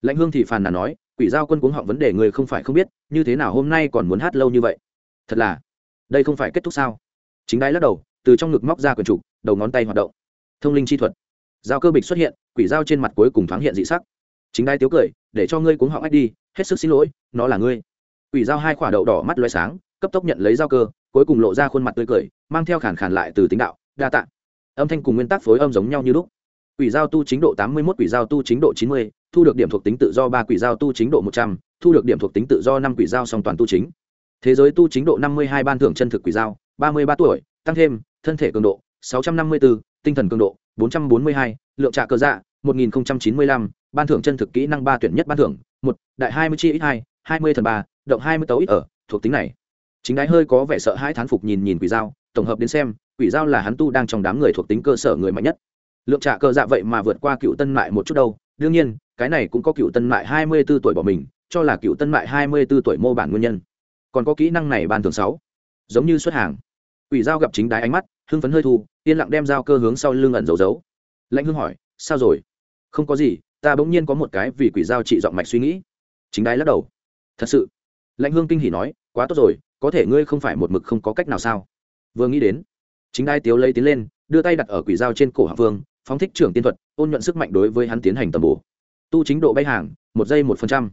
Lạnh hương thì phàn nàn nói, quỷ dao quân cuống họng vấn đề người không phải không biết, như thế nào hôm nay còn muốn hát lâu như vậy? Thật là, đây không phải kết thúc sao? Chính đái lắc đầu, từ trong ngực móc ra quyển trục, đầu ngón tay hoạt động. Thông linh chi thuật. Dao cơ bịch xuất hiện, quỷ dao trên mặt cuối cùng thoáng hiện dị sắc. Chính đái tiếu cười, để cho ngươi cuống họng ách đi, hết sức xin lỗi, nó là ngươi. Quỷ dao hai quả đậu đỏ mắt loay sáng, cấp tốc nhận lấy dao cơ, cuối cùng lộ ra khuôn mặt tươi cười, mang theo khản khản lại từ tính đạo, đa tạ. Âm thanh cùng nguyên tắc phối âm giống nhau như lúc. Quỷ giao tu chính độ tám mươi 81 quỷ giao tu chính độ chín mươi, thu được điểm thuộc tính tự do ba, quỷ giao tu chính độ một trăm, thu được điểm thuộc tính tự do năm, quỷ giao song toàn tu chính. Thế giới tu chính độ năm mươi hai ban thưởng chân thực quỷ giao ba mươi ba tuổi, tăng thêm, thân thể cường độ, sáu trăm năm mươi bốn tinh thần cường độ, bốn trăm bốn mươi hai, lượng trạ cơ dạ một nghìn chín mươi lăm, ban thưởng chân thực kỹ năng ba tuyển nhất ban thưởng, một, đại hai mươi chi ít hai hai mươi thần ba, động hai mươi tấu ít ở, thuộc tính này. Chính đái hơi có vẻ sợ hãi thán phục nhìn nhìn quỷ dao, tổng hợp đến xem, quỷ dao là hắn tu đang trong đám người thuộc tính cơ sở người mạnh nhất. Lượng trả cơ dạ vậy mà vượt qua cựu tân mại một chút đâu, đương nhiên, cái này cũng có cựu tân mại hai mươi b ố tuổi bỏ mình, cho là cựu tân mại hai mươi b ố tuổi mô bản nguyên nhân. Còn có kỹ năng này ban thường sáu, giống như xuất hàng quỷ dao gặp chính đái ánh mắt, hưng phấn hơi thu, yên lặng đem dao cơ hướng sau lưng ẩn giấu giấu. Lãnh hưng hỏi, sao rồi? Không có gì, ta bỗng nhiên có một cái vì quỷ dao trị giọng mạch suy nghĩ. Chính đái lắc đầu. Thật sự? Lãnh hương kinh hỉ nói, quá tốt rồi, có thể ngươi không phải một mực không có cách nào sao? Vừa nghĩ đến, chính đai tiếu lấy tiến lên, đưa tay đặt ở quỷ dao trên cổ hạ vương, phóng thích trưởng tiên thuật, ôn nhuận sức mạnh đối với hắn tiến hành tầm bổ. Tu chính độ bay hàng, một giây một phần trăm.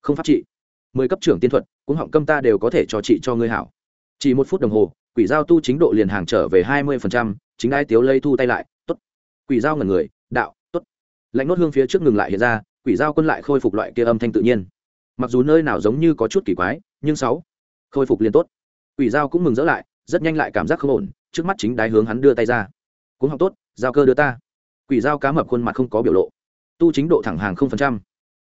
Không pháp trị. Mười cấp trưởng tiên thuật cũng họng câm ta đều có thể cho trị cho ngươi hảo. Chỉ một phút đồng hồ quỷ Giao tu chính độ liền hàng trở về hai mươi phần trăm, chính ai tiếu lây thu tay lại, tốt. quỷ Giao ngẩn người, đạo, tốt. lạnh nốt hương phía trước ngừng lại hiện ra, quỷ Giao quân lại khôi phục loại kia âm thanh tự nhiên. Mặc dù nơi nào giống như có chút kỳ quái, nhưng sáu. Khôi phục liền tốt. Quỷ Giao cũng mừng rỡ lại, rất nhanh lại cảm giác không ổn, trước mắt chính đái hướng hắn đưa tay ra. Cũng học tốt, giao cơ đưa ta. Quỷ Giao cá mập khuôn mặt không có biểu lộ. Tu chính độ thẳng hàng không phần trăm.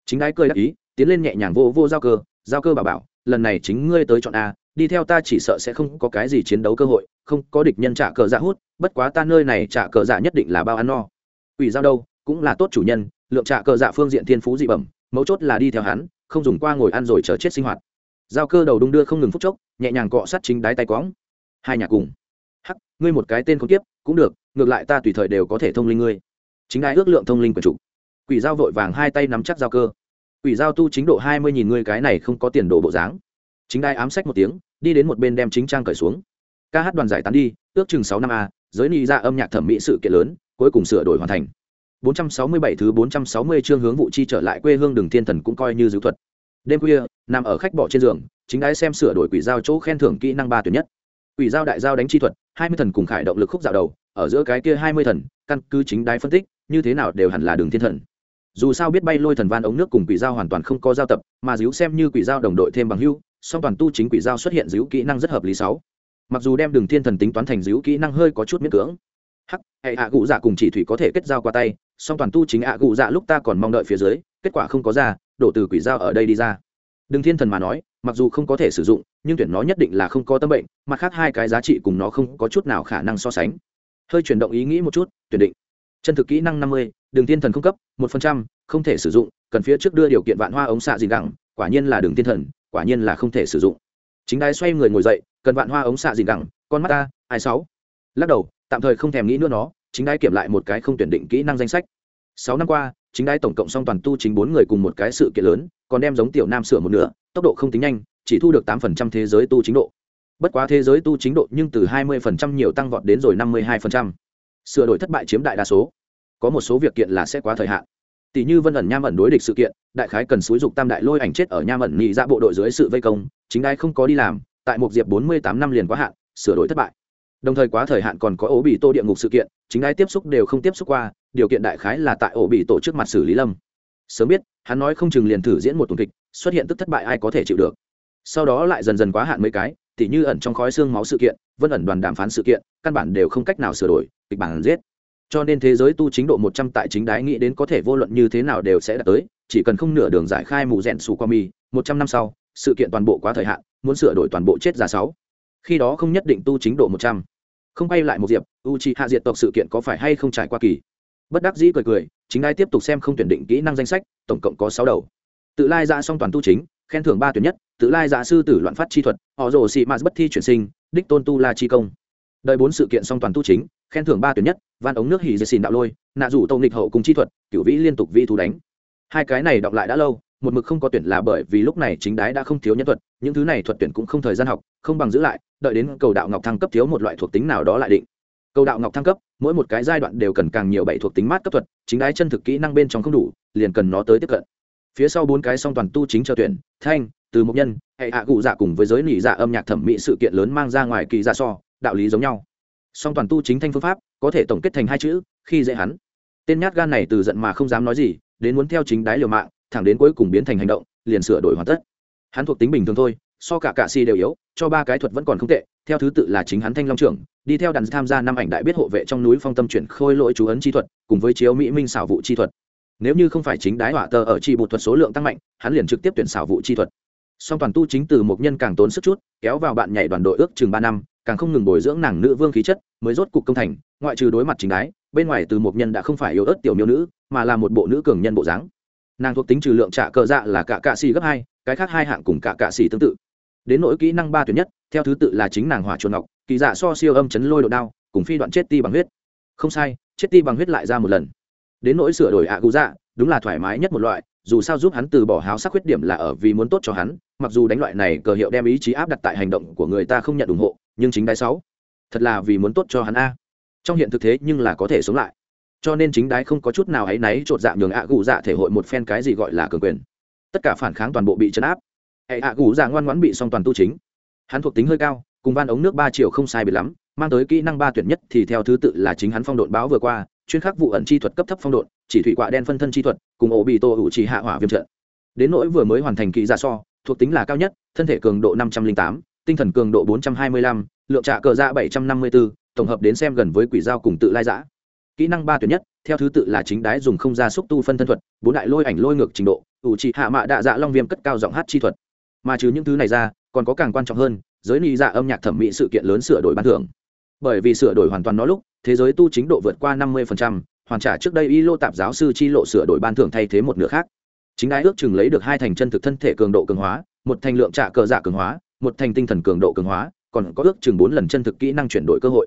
Chính đái cười đắc ý, tiến lên nhẹ nhàng vô vô giao cơ giao cơ bảo bảo, lần này chính ngươi tới chọn a đi theo ta chỉ sợ sẽ không có cái gì chiến đấu cơ hội, không có địch nhân trả cờ dạ hút, bất quá ta nơi này trả cờ dạ nhất định là bao ăn no. Quỷ giao đâu, cũng là tốt chủ nhân, lượng trả cờ dạ phương diện thiên phú dị bẩm, mấu chốt là đi theo hắn, không dùng qua ngồi ăn rồi chờ chết sinh hoạt. Giao cơ đầu đung đưa không ngừng phút chốc, nhẹ nhàng cọ sát chính đáy tay quõng. Hai nhà cùng. Hắc, ngươi một cái tên không tiếp cũng được, ngược lại ta tùy thời đều có thể thông linh ngươi. Chính ai ước lượng thông linh của chủ. Quỷ giao vội vàng hai tay nắm chắc giao cơ. Quỷ giao tu chính độ hai mươi nhìn ngươi cái này không có tiền đồ bộ dáng chính đai ám sách một tiếng, đi đến một bên đem chính trang cởi xuống. Ca hát đoàn giải tán đi, ước chừng sáu năm a, giới ni ra dạ âm nhạc thẩm mỹ sự kiện lớn, cuối cùng sửa đổi hoàn thành. 467 thứ 460 chương hướng vụ chi trở lại quê hương đường thiên thần cũng coi như dữ thuật. Đêm khuya, nằm ở khách bỏ trên giường, chính đai xem sửa đổi quỷ giao chỗ khen thưởng kỹ năng ba tuyệt nhất. Quỷ giao đại giao đánh chi thuật, hai mươi thần cùng khải động lực khúc dạo đầu, ở giữa cái kia hai mươi thần, căn cứ chính đái phân tích, như thế nào đều hẳn là đường thiên thần dù sao biết bay lôi thần van ống nước cùng quỷ dao hoàn toàn không có giao tập, mà díu xem như quỷ dao đồng đội thêm bằng hưu, song toàn tu chính quỷ dao xuất hiện díu kỹ năng rất hợp lý sáu. Mặc dù đem đường thiên thần tính toán thành díu kỹ năng hơi có chút miễn cưỡng. Hắc, hệ ạ cụ dạ cùng chỉ thủy có thể kết giao qua tay, song toàn tu chính ạ cụ dạ lúc ta còn mong đợi phía dưới, kết quả không có ra, đổ từ quỷ dao ở đây đi ra. Đường thiên thần mà nói, mặc dù không có thể sử dụng, nhưng tuyển nó nhất định là không có tâm bệnh, mặt khác hai cái giá trị cùng nó không có chút nào khả năng so sánh. Hơi chuyển động ý nghĩ một chút, tuyển định. Chân thực kỹ năng năm mươi đường thiên thần không cấp, một phần trăm, không thể sử dụng, cần phía trước đưa điều kiện vạn hoa ống xạ gì gẳng quả nhiên là đường thiên thần, quả nhiên là không thể sử dụng. Chính đai xoay người ngồi dậy, cần vạn hoa ống xạ gì gẳng con mắt ta, ai sáu? Lắc đầu, tạm thời không thèm nghĩ nữa nó, chính đai kiểm lại một cái không tuyển định kỹ năng danh sách. Sáu năm qua, chính đai tổng cộng song toàn tu chính bốn người cùng một cái sự kiện lớn, còn đem giống tiểu nam sửa một nửa, tốc độ không tính nhanh, chỉ thu được tám phần trăm thế giới tu chính độ. Bất quá thế giới tu chính độ nhưng từ hai mươi phần trăm nhiều tăng vọt đến rồi năm mươi hai phần trăm. Sửa đổi thất bại chiếm đại đa số có một số việc kiện là sẽ quá thời hạn. Tỷ như vân ẩn nham ẩn đối địch sự kiện, đại khái cần xúi dục tam đại lôi ảnh chết ở nham ẩn nhị ra bộ đội dưới sự vây công, chính đai không có đi làm, tại một diệp bốn mươi tám năm liền quá hạn, sửa đổi thất bại. Đồng thời quá thời hạn còn có ổ bị tô địa ngục sự kiện, chính đai tiếp xúc đều không tiếp xúc qua, điều kiện đại khái là tại ổ bị tổ trước mặt xử lý lâm. Sớm biết, hắn nói không chừng liền thử diễn một tuần kịch, xuất hiện tức thất bại ai có thể chịu được. Sau đó lại dần dần quá hạn mấy cái, tỉ như ẩn trong khói xương máu sự kiện, vân ẩn đoàn đàm phán sự kiện, căn bản đều không cách nào sửa đổi, kịch bản giết cho nên thế giới tu chính độ một trăm tại chính đái nghĩ đến có thể vô luận như thế nào đều sẽ đạt tới, chỉ cần không nửa đường giải khai mù rèn xù qua mi, một trăm năm sau, sự kiện toàn bộ quá thời hạn, muốn sửa đổi toàn bộ chết ra sáu. Khi đó không nhất định tu chính độ một trăm. Không bay lại một diệp u chi hạ diệt tộc sự kiện có phải hay không trải qua kỳ? Bất đắc dĩ cười cười, chính ai tiếp tục xem không tuyển định kỹ năng danh sách, tổng cộng có sáu đầu. Tự lai dạ ra xong toàn tu chính, khen thưởng ba tuyển nhất, tự lai giả sư tử loạn phát chi thuật, họ rồ xị mạt bất thi chuyển sinh, đích tôn tu la chi công. Đợi bốn sự kiện song toàn tu chính khen thưởng ba tuyển nhất, van ống nước hỉ dây xin đạo lôi, nạ rủ tâu nghịch hậu cùng chi thuật cựu vĩ liên tục vi thú đánh. Hai cái này đọc lại đã lâu, một mực không có tuyển là bởi vì lúc này chính đái đã không thiếu nhân thuật, những thứ này thuật tuyển cũng không thời gian học, không bằng giữ lại, đợi đến cầu đạo ngọc thăng cấp thiếu một loại thuộc tính nào đó lại định. Cầu đạo ngọc thăng cấp, mỗi một cái giai đoạn đều cần càng nhiều bảy thuộc tính mát cấp thuật, chính đái chân thực kỹ năng bên trong không đủ, liền cần nó tới tiếp cận. Phía sau bốn cái song toàn tu chính cho tuyển, thanh, từ một nhân, hệ hạ cụ dạ cùng với giới nỉ dạ âm nhạc thẩm mỹ sự kiện lớn mang ra ngoài kỳ ra so, đạo lý giống nhau song toàn tu chính thanh phương pháp, có thể tổng kết thành hai chữ, khi dễ hắn. Tên nhát gan này từ giận mà không dám nói gì, đến muốn theo chính đái liều mạng, thẳng đến cuối cùng biến thành hành động, liền sửa đổi hoàn tất. Hắn thuộc tính bình thường thôi, so cả cạ si đều yếu, cho ba cái thuật vẫn còn không tệ, theo thứ tự là chính hắn thanh long trưởng, đi theo đàn tham gia năm ảnh đại biết hộ vệ trong núi phong tâm chuyển khôi lỗi chú ấn chi thuật, cùng với chiếu mỹ minh xảo vụ chi thuật. Nếu như không phải chính đái họa tờ ở chi bột thuật số lượng tăng mạnh, hắn liền trực tiếp tuyển xảo vụ chi thuật. Song toàn tu chính từ một nhân càng tốn sức chút, kéo vào bạn nhảy đoàn đội ước chừng ba năm càng không ngừng bồi dưỡng nàng nữ vương khí chất, mới rốt cục công thành, ngoại trừ đối mặt chính đái bên ngoài từ một nhân đã không phải yếu ớt tiểu miêu nữ, mà là một bộ nữ cường nhân bộ dáng. Nàng thuộc tính trừ lượng trả cờ dạ là cả cạ xì gấp hai, cái khác hai hạng cùng cả cạ xì tương tự. Đến nỗi kỹ năng ba tuyệt nhất, theo thứ tự là chính nàng hỏa chuồn ngọc, kỳ dạ so siêu âm chấn lôi độ đao, cùng phi đoạn chết ti bằng huyết. Không sai, chết ti bằng huyết lại ra một lần. Đến nỗi sửa đổi ạ à dạ đúng là thoải mái nhất một loại, dù sao giúp hắn từ bỏ háo sắc khuyết điểm là ở vì muốn tốt cho hắn, mặc dù đánh loại này cờ hiệu đem ý chí áp đặt tại hành động của người ta không nhận ủng hộ nhưng chính đái sáu. Thật là vì muốn tốt cho hắn a. Trong hiện thực thế nhưng là có thể sống lại. Cho nên chính đái không có chút nào áy náy trột dạ nhường ạ gù dạ thể hội một phen cái gì gọi là cường quyền. Tất cả phản kháng toàn bộ bị chấn áp. Hệ ạ gù dạ ngoan ngoãn bị song toàn tu chính. Hắn thuộc tính hơi cao, cùng van ống nước ba triệu không sai biệt lắm, mang tới kỹ năng ba tuyển nhất thì theo thứ tự là chính hắn phong độn báo vừa qua, chuyên khắc vụ ẩn chi thuật cấp thấp phong độn, chỉ thủy quạ đen phân thân chi thuật, cùng ổ bị tô hữu chỉ hạ hỏa viêm trận. Đến nỗi vừa mới hoàn thành kỹ giả so, thuộc tính là cao nhất, thân thể cường độ năm trăm linh tám tinh thần cường độ bốn trăm hai mươi lăm, lượng trả cờ dạ bảy trăm năm mươi bốn tổng hợp đến xem gần với quỷ dao cùng tự lai dã. kỹ năng ba tuyệt nhất, theo thứ tự là chính đái dùng không ra xúc tu phân thân thuật, bốn đại lôi ảnh lôi ngược trình độ, ủ chỉ hạ mạ đạ dạ long viêm cất cao giọng hát chi thuật. Mà trừ những thứ này ra, còn có càng quan trọng hơn, giới ni dạ âm nhạc thẩm mỹ sự kiện lớn sửa đổi ban thưởng. Bởi vì sửa đổi hoàn toàn nó lúc, thế giới tu chính độ vượt qua năm mươi hoàn trả trước đây y lô tạp giáo sư chi lộ sửa đổi ban thưởng thay thế một nửa khác. Chính đái ước chừng lấy được hai thành chân thực thân thể cường độ cường hóa, một thành lượng trả cờ dạ cường hóa một thành tinh thần cường độ cường hóa, còn có ước chừng bốn lần chân thực kỹ năng chuyển đổi cơ hội.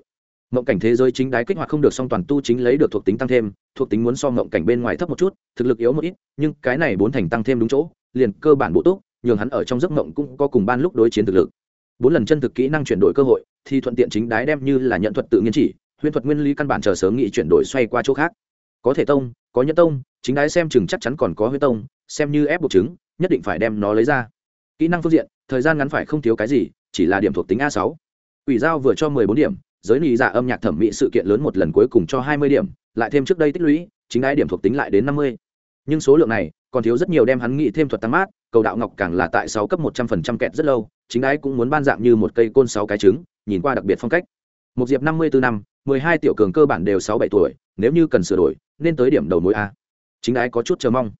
Mộng cảnh thế giới chính đái kích hoạt không được song toàn tu chính lấy được thuộc tính tăng thêm, thuộc tính muốn so mộng cảnh bên ngoài thấp một chút, thực lực yếu một ít, nhưng cái này bốn thành tăng thêm đúng chỗ, liền cơ bản bộ tốt nhường hắn ở trong giấc mộng cũng có cùng ban lúc đối chiến thực lực. Bốn lần chân thực kỹ năng chuyển đổi cơ hội, thì thuận tiện chính đái đem như là nhận thuật tự nhiên chỉ, huyền thuật nguyên lý căn bản chờ sớm nghị chuyển đổi xoay qua chỗ khác. Có thể tông, có nhân tông, chính đái xem chừng chắc chắn còn có huyết tông, xem như ép buộc chứng, nhất định phải đem nó lấy ra. Kỹ năng phương diện thời gian ngắn phải không thiếu cái gì, chỉ là điểm thuộc tính a sáu. Ủy giao vừa cho mười bốn điểm, giới lý giả dạ âm nhạc thẩm mỹ sự kiện lớn một lần cuối cùng cho hai mươi điểm, lại thêm trước đây tích lũy, chính đái điểm thuộc tính lại đến năm mươi. Nhưng số lượng này, còn thiếu rất nhiều đem hắn nghĩ thêm thuật tăng mát, cầu đạo ngọc càng là tại sáu cấp một trăm phần trăm kẹt rất lâu, chính đái cũng muốn ban dạng như một cây côn sáu cái trứng, nhìn qua đặc biệt phong cách. Một diệp năm mươi bốn năm, mười hai tiểu cường cơ bản đều sáu bảy tuổi, nếu như cần sửa đổi, nên tới điểm đầu mối a. Chính đái có chút chờ mong.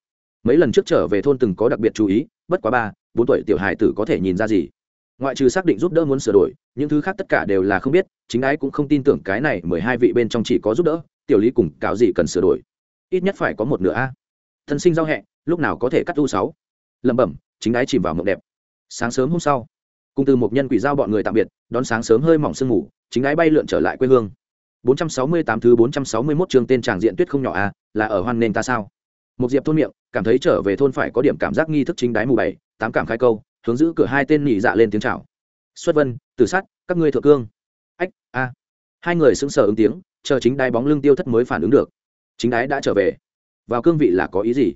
Mấy lần trước trở về thôn từng có đặc biệt chú ý, bất quá ba bốn tuổi tiểu hài tử có thể nhìn ra gì? Ngoại trừ xác định giúp đỡ muốn sửa đổi, những thứ khác tất cả đều là không biết, chính ái cũng không tin tưởng cái này mười hai vị bên trong chỉ có giúp đỡ, tiểu lý cùng cáo gì cần sửa đổi. Ít nhất phải có một nửa a. Thân sinh giao hẹ, lúc nào có thể cắt u sáu? Lẩm bẩm, chính ái chìm vào mộng đẹp. Sáng sớm hôm sau, cùng từ một nhân quỷ giao bọn người tạm biệt, đón sáng sớm hơi mỏng sương ngủ, chính ái bay lượn trở lại quê hương. 468 thứ 461 chương tên tràng diện tuyết không nhỏ a, là ở hoan nên ta sao? Một diệp thôn miệng, cảm thấy trở về thôn phải có điểm cảm giác nghi thức chính đái mù bảy tám cảm khai câu, hướng giữ cửa hai tên nhị dạ lên tiếng chào. Xuất vân, tử sát, các ngươi thượng cương. Ách, a. Hai người sững sờ ứng tiếng, chờ chính đái bóng lưng tiêu thất mới phản ứng được. Chính đái đã trở về. Vào cương vị là có ý gì?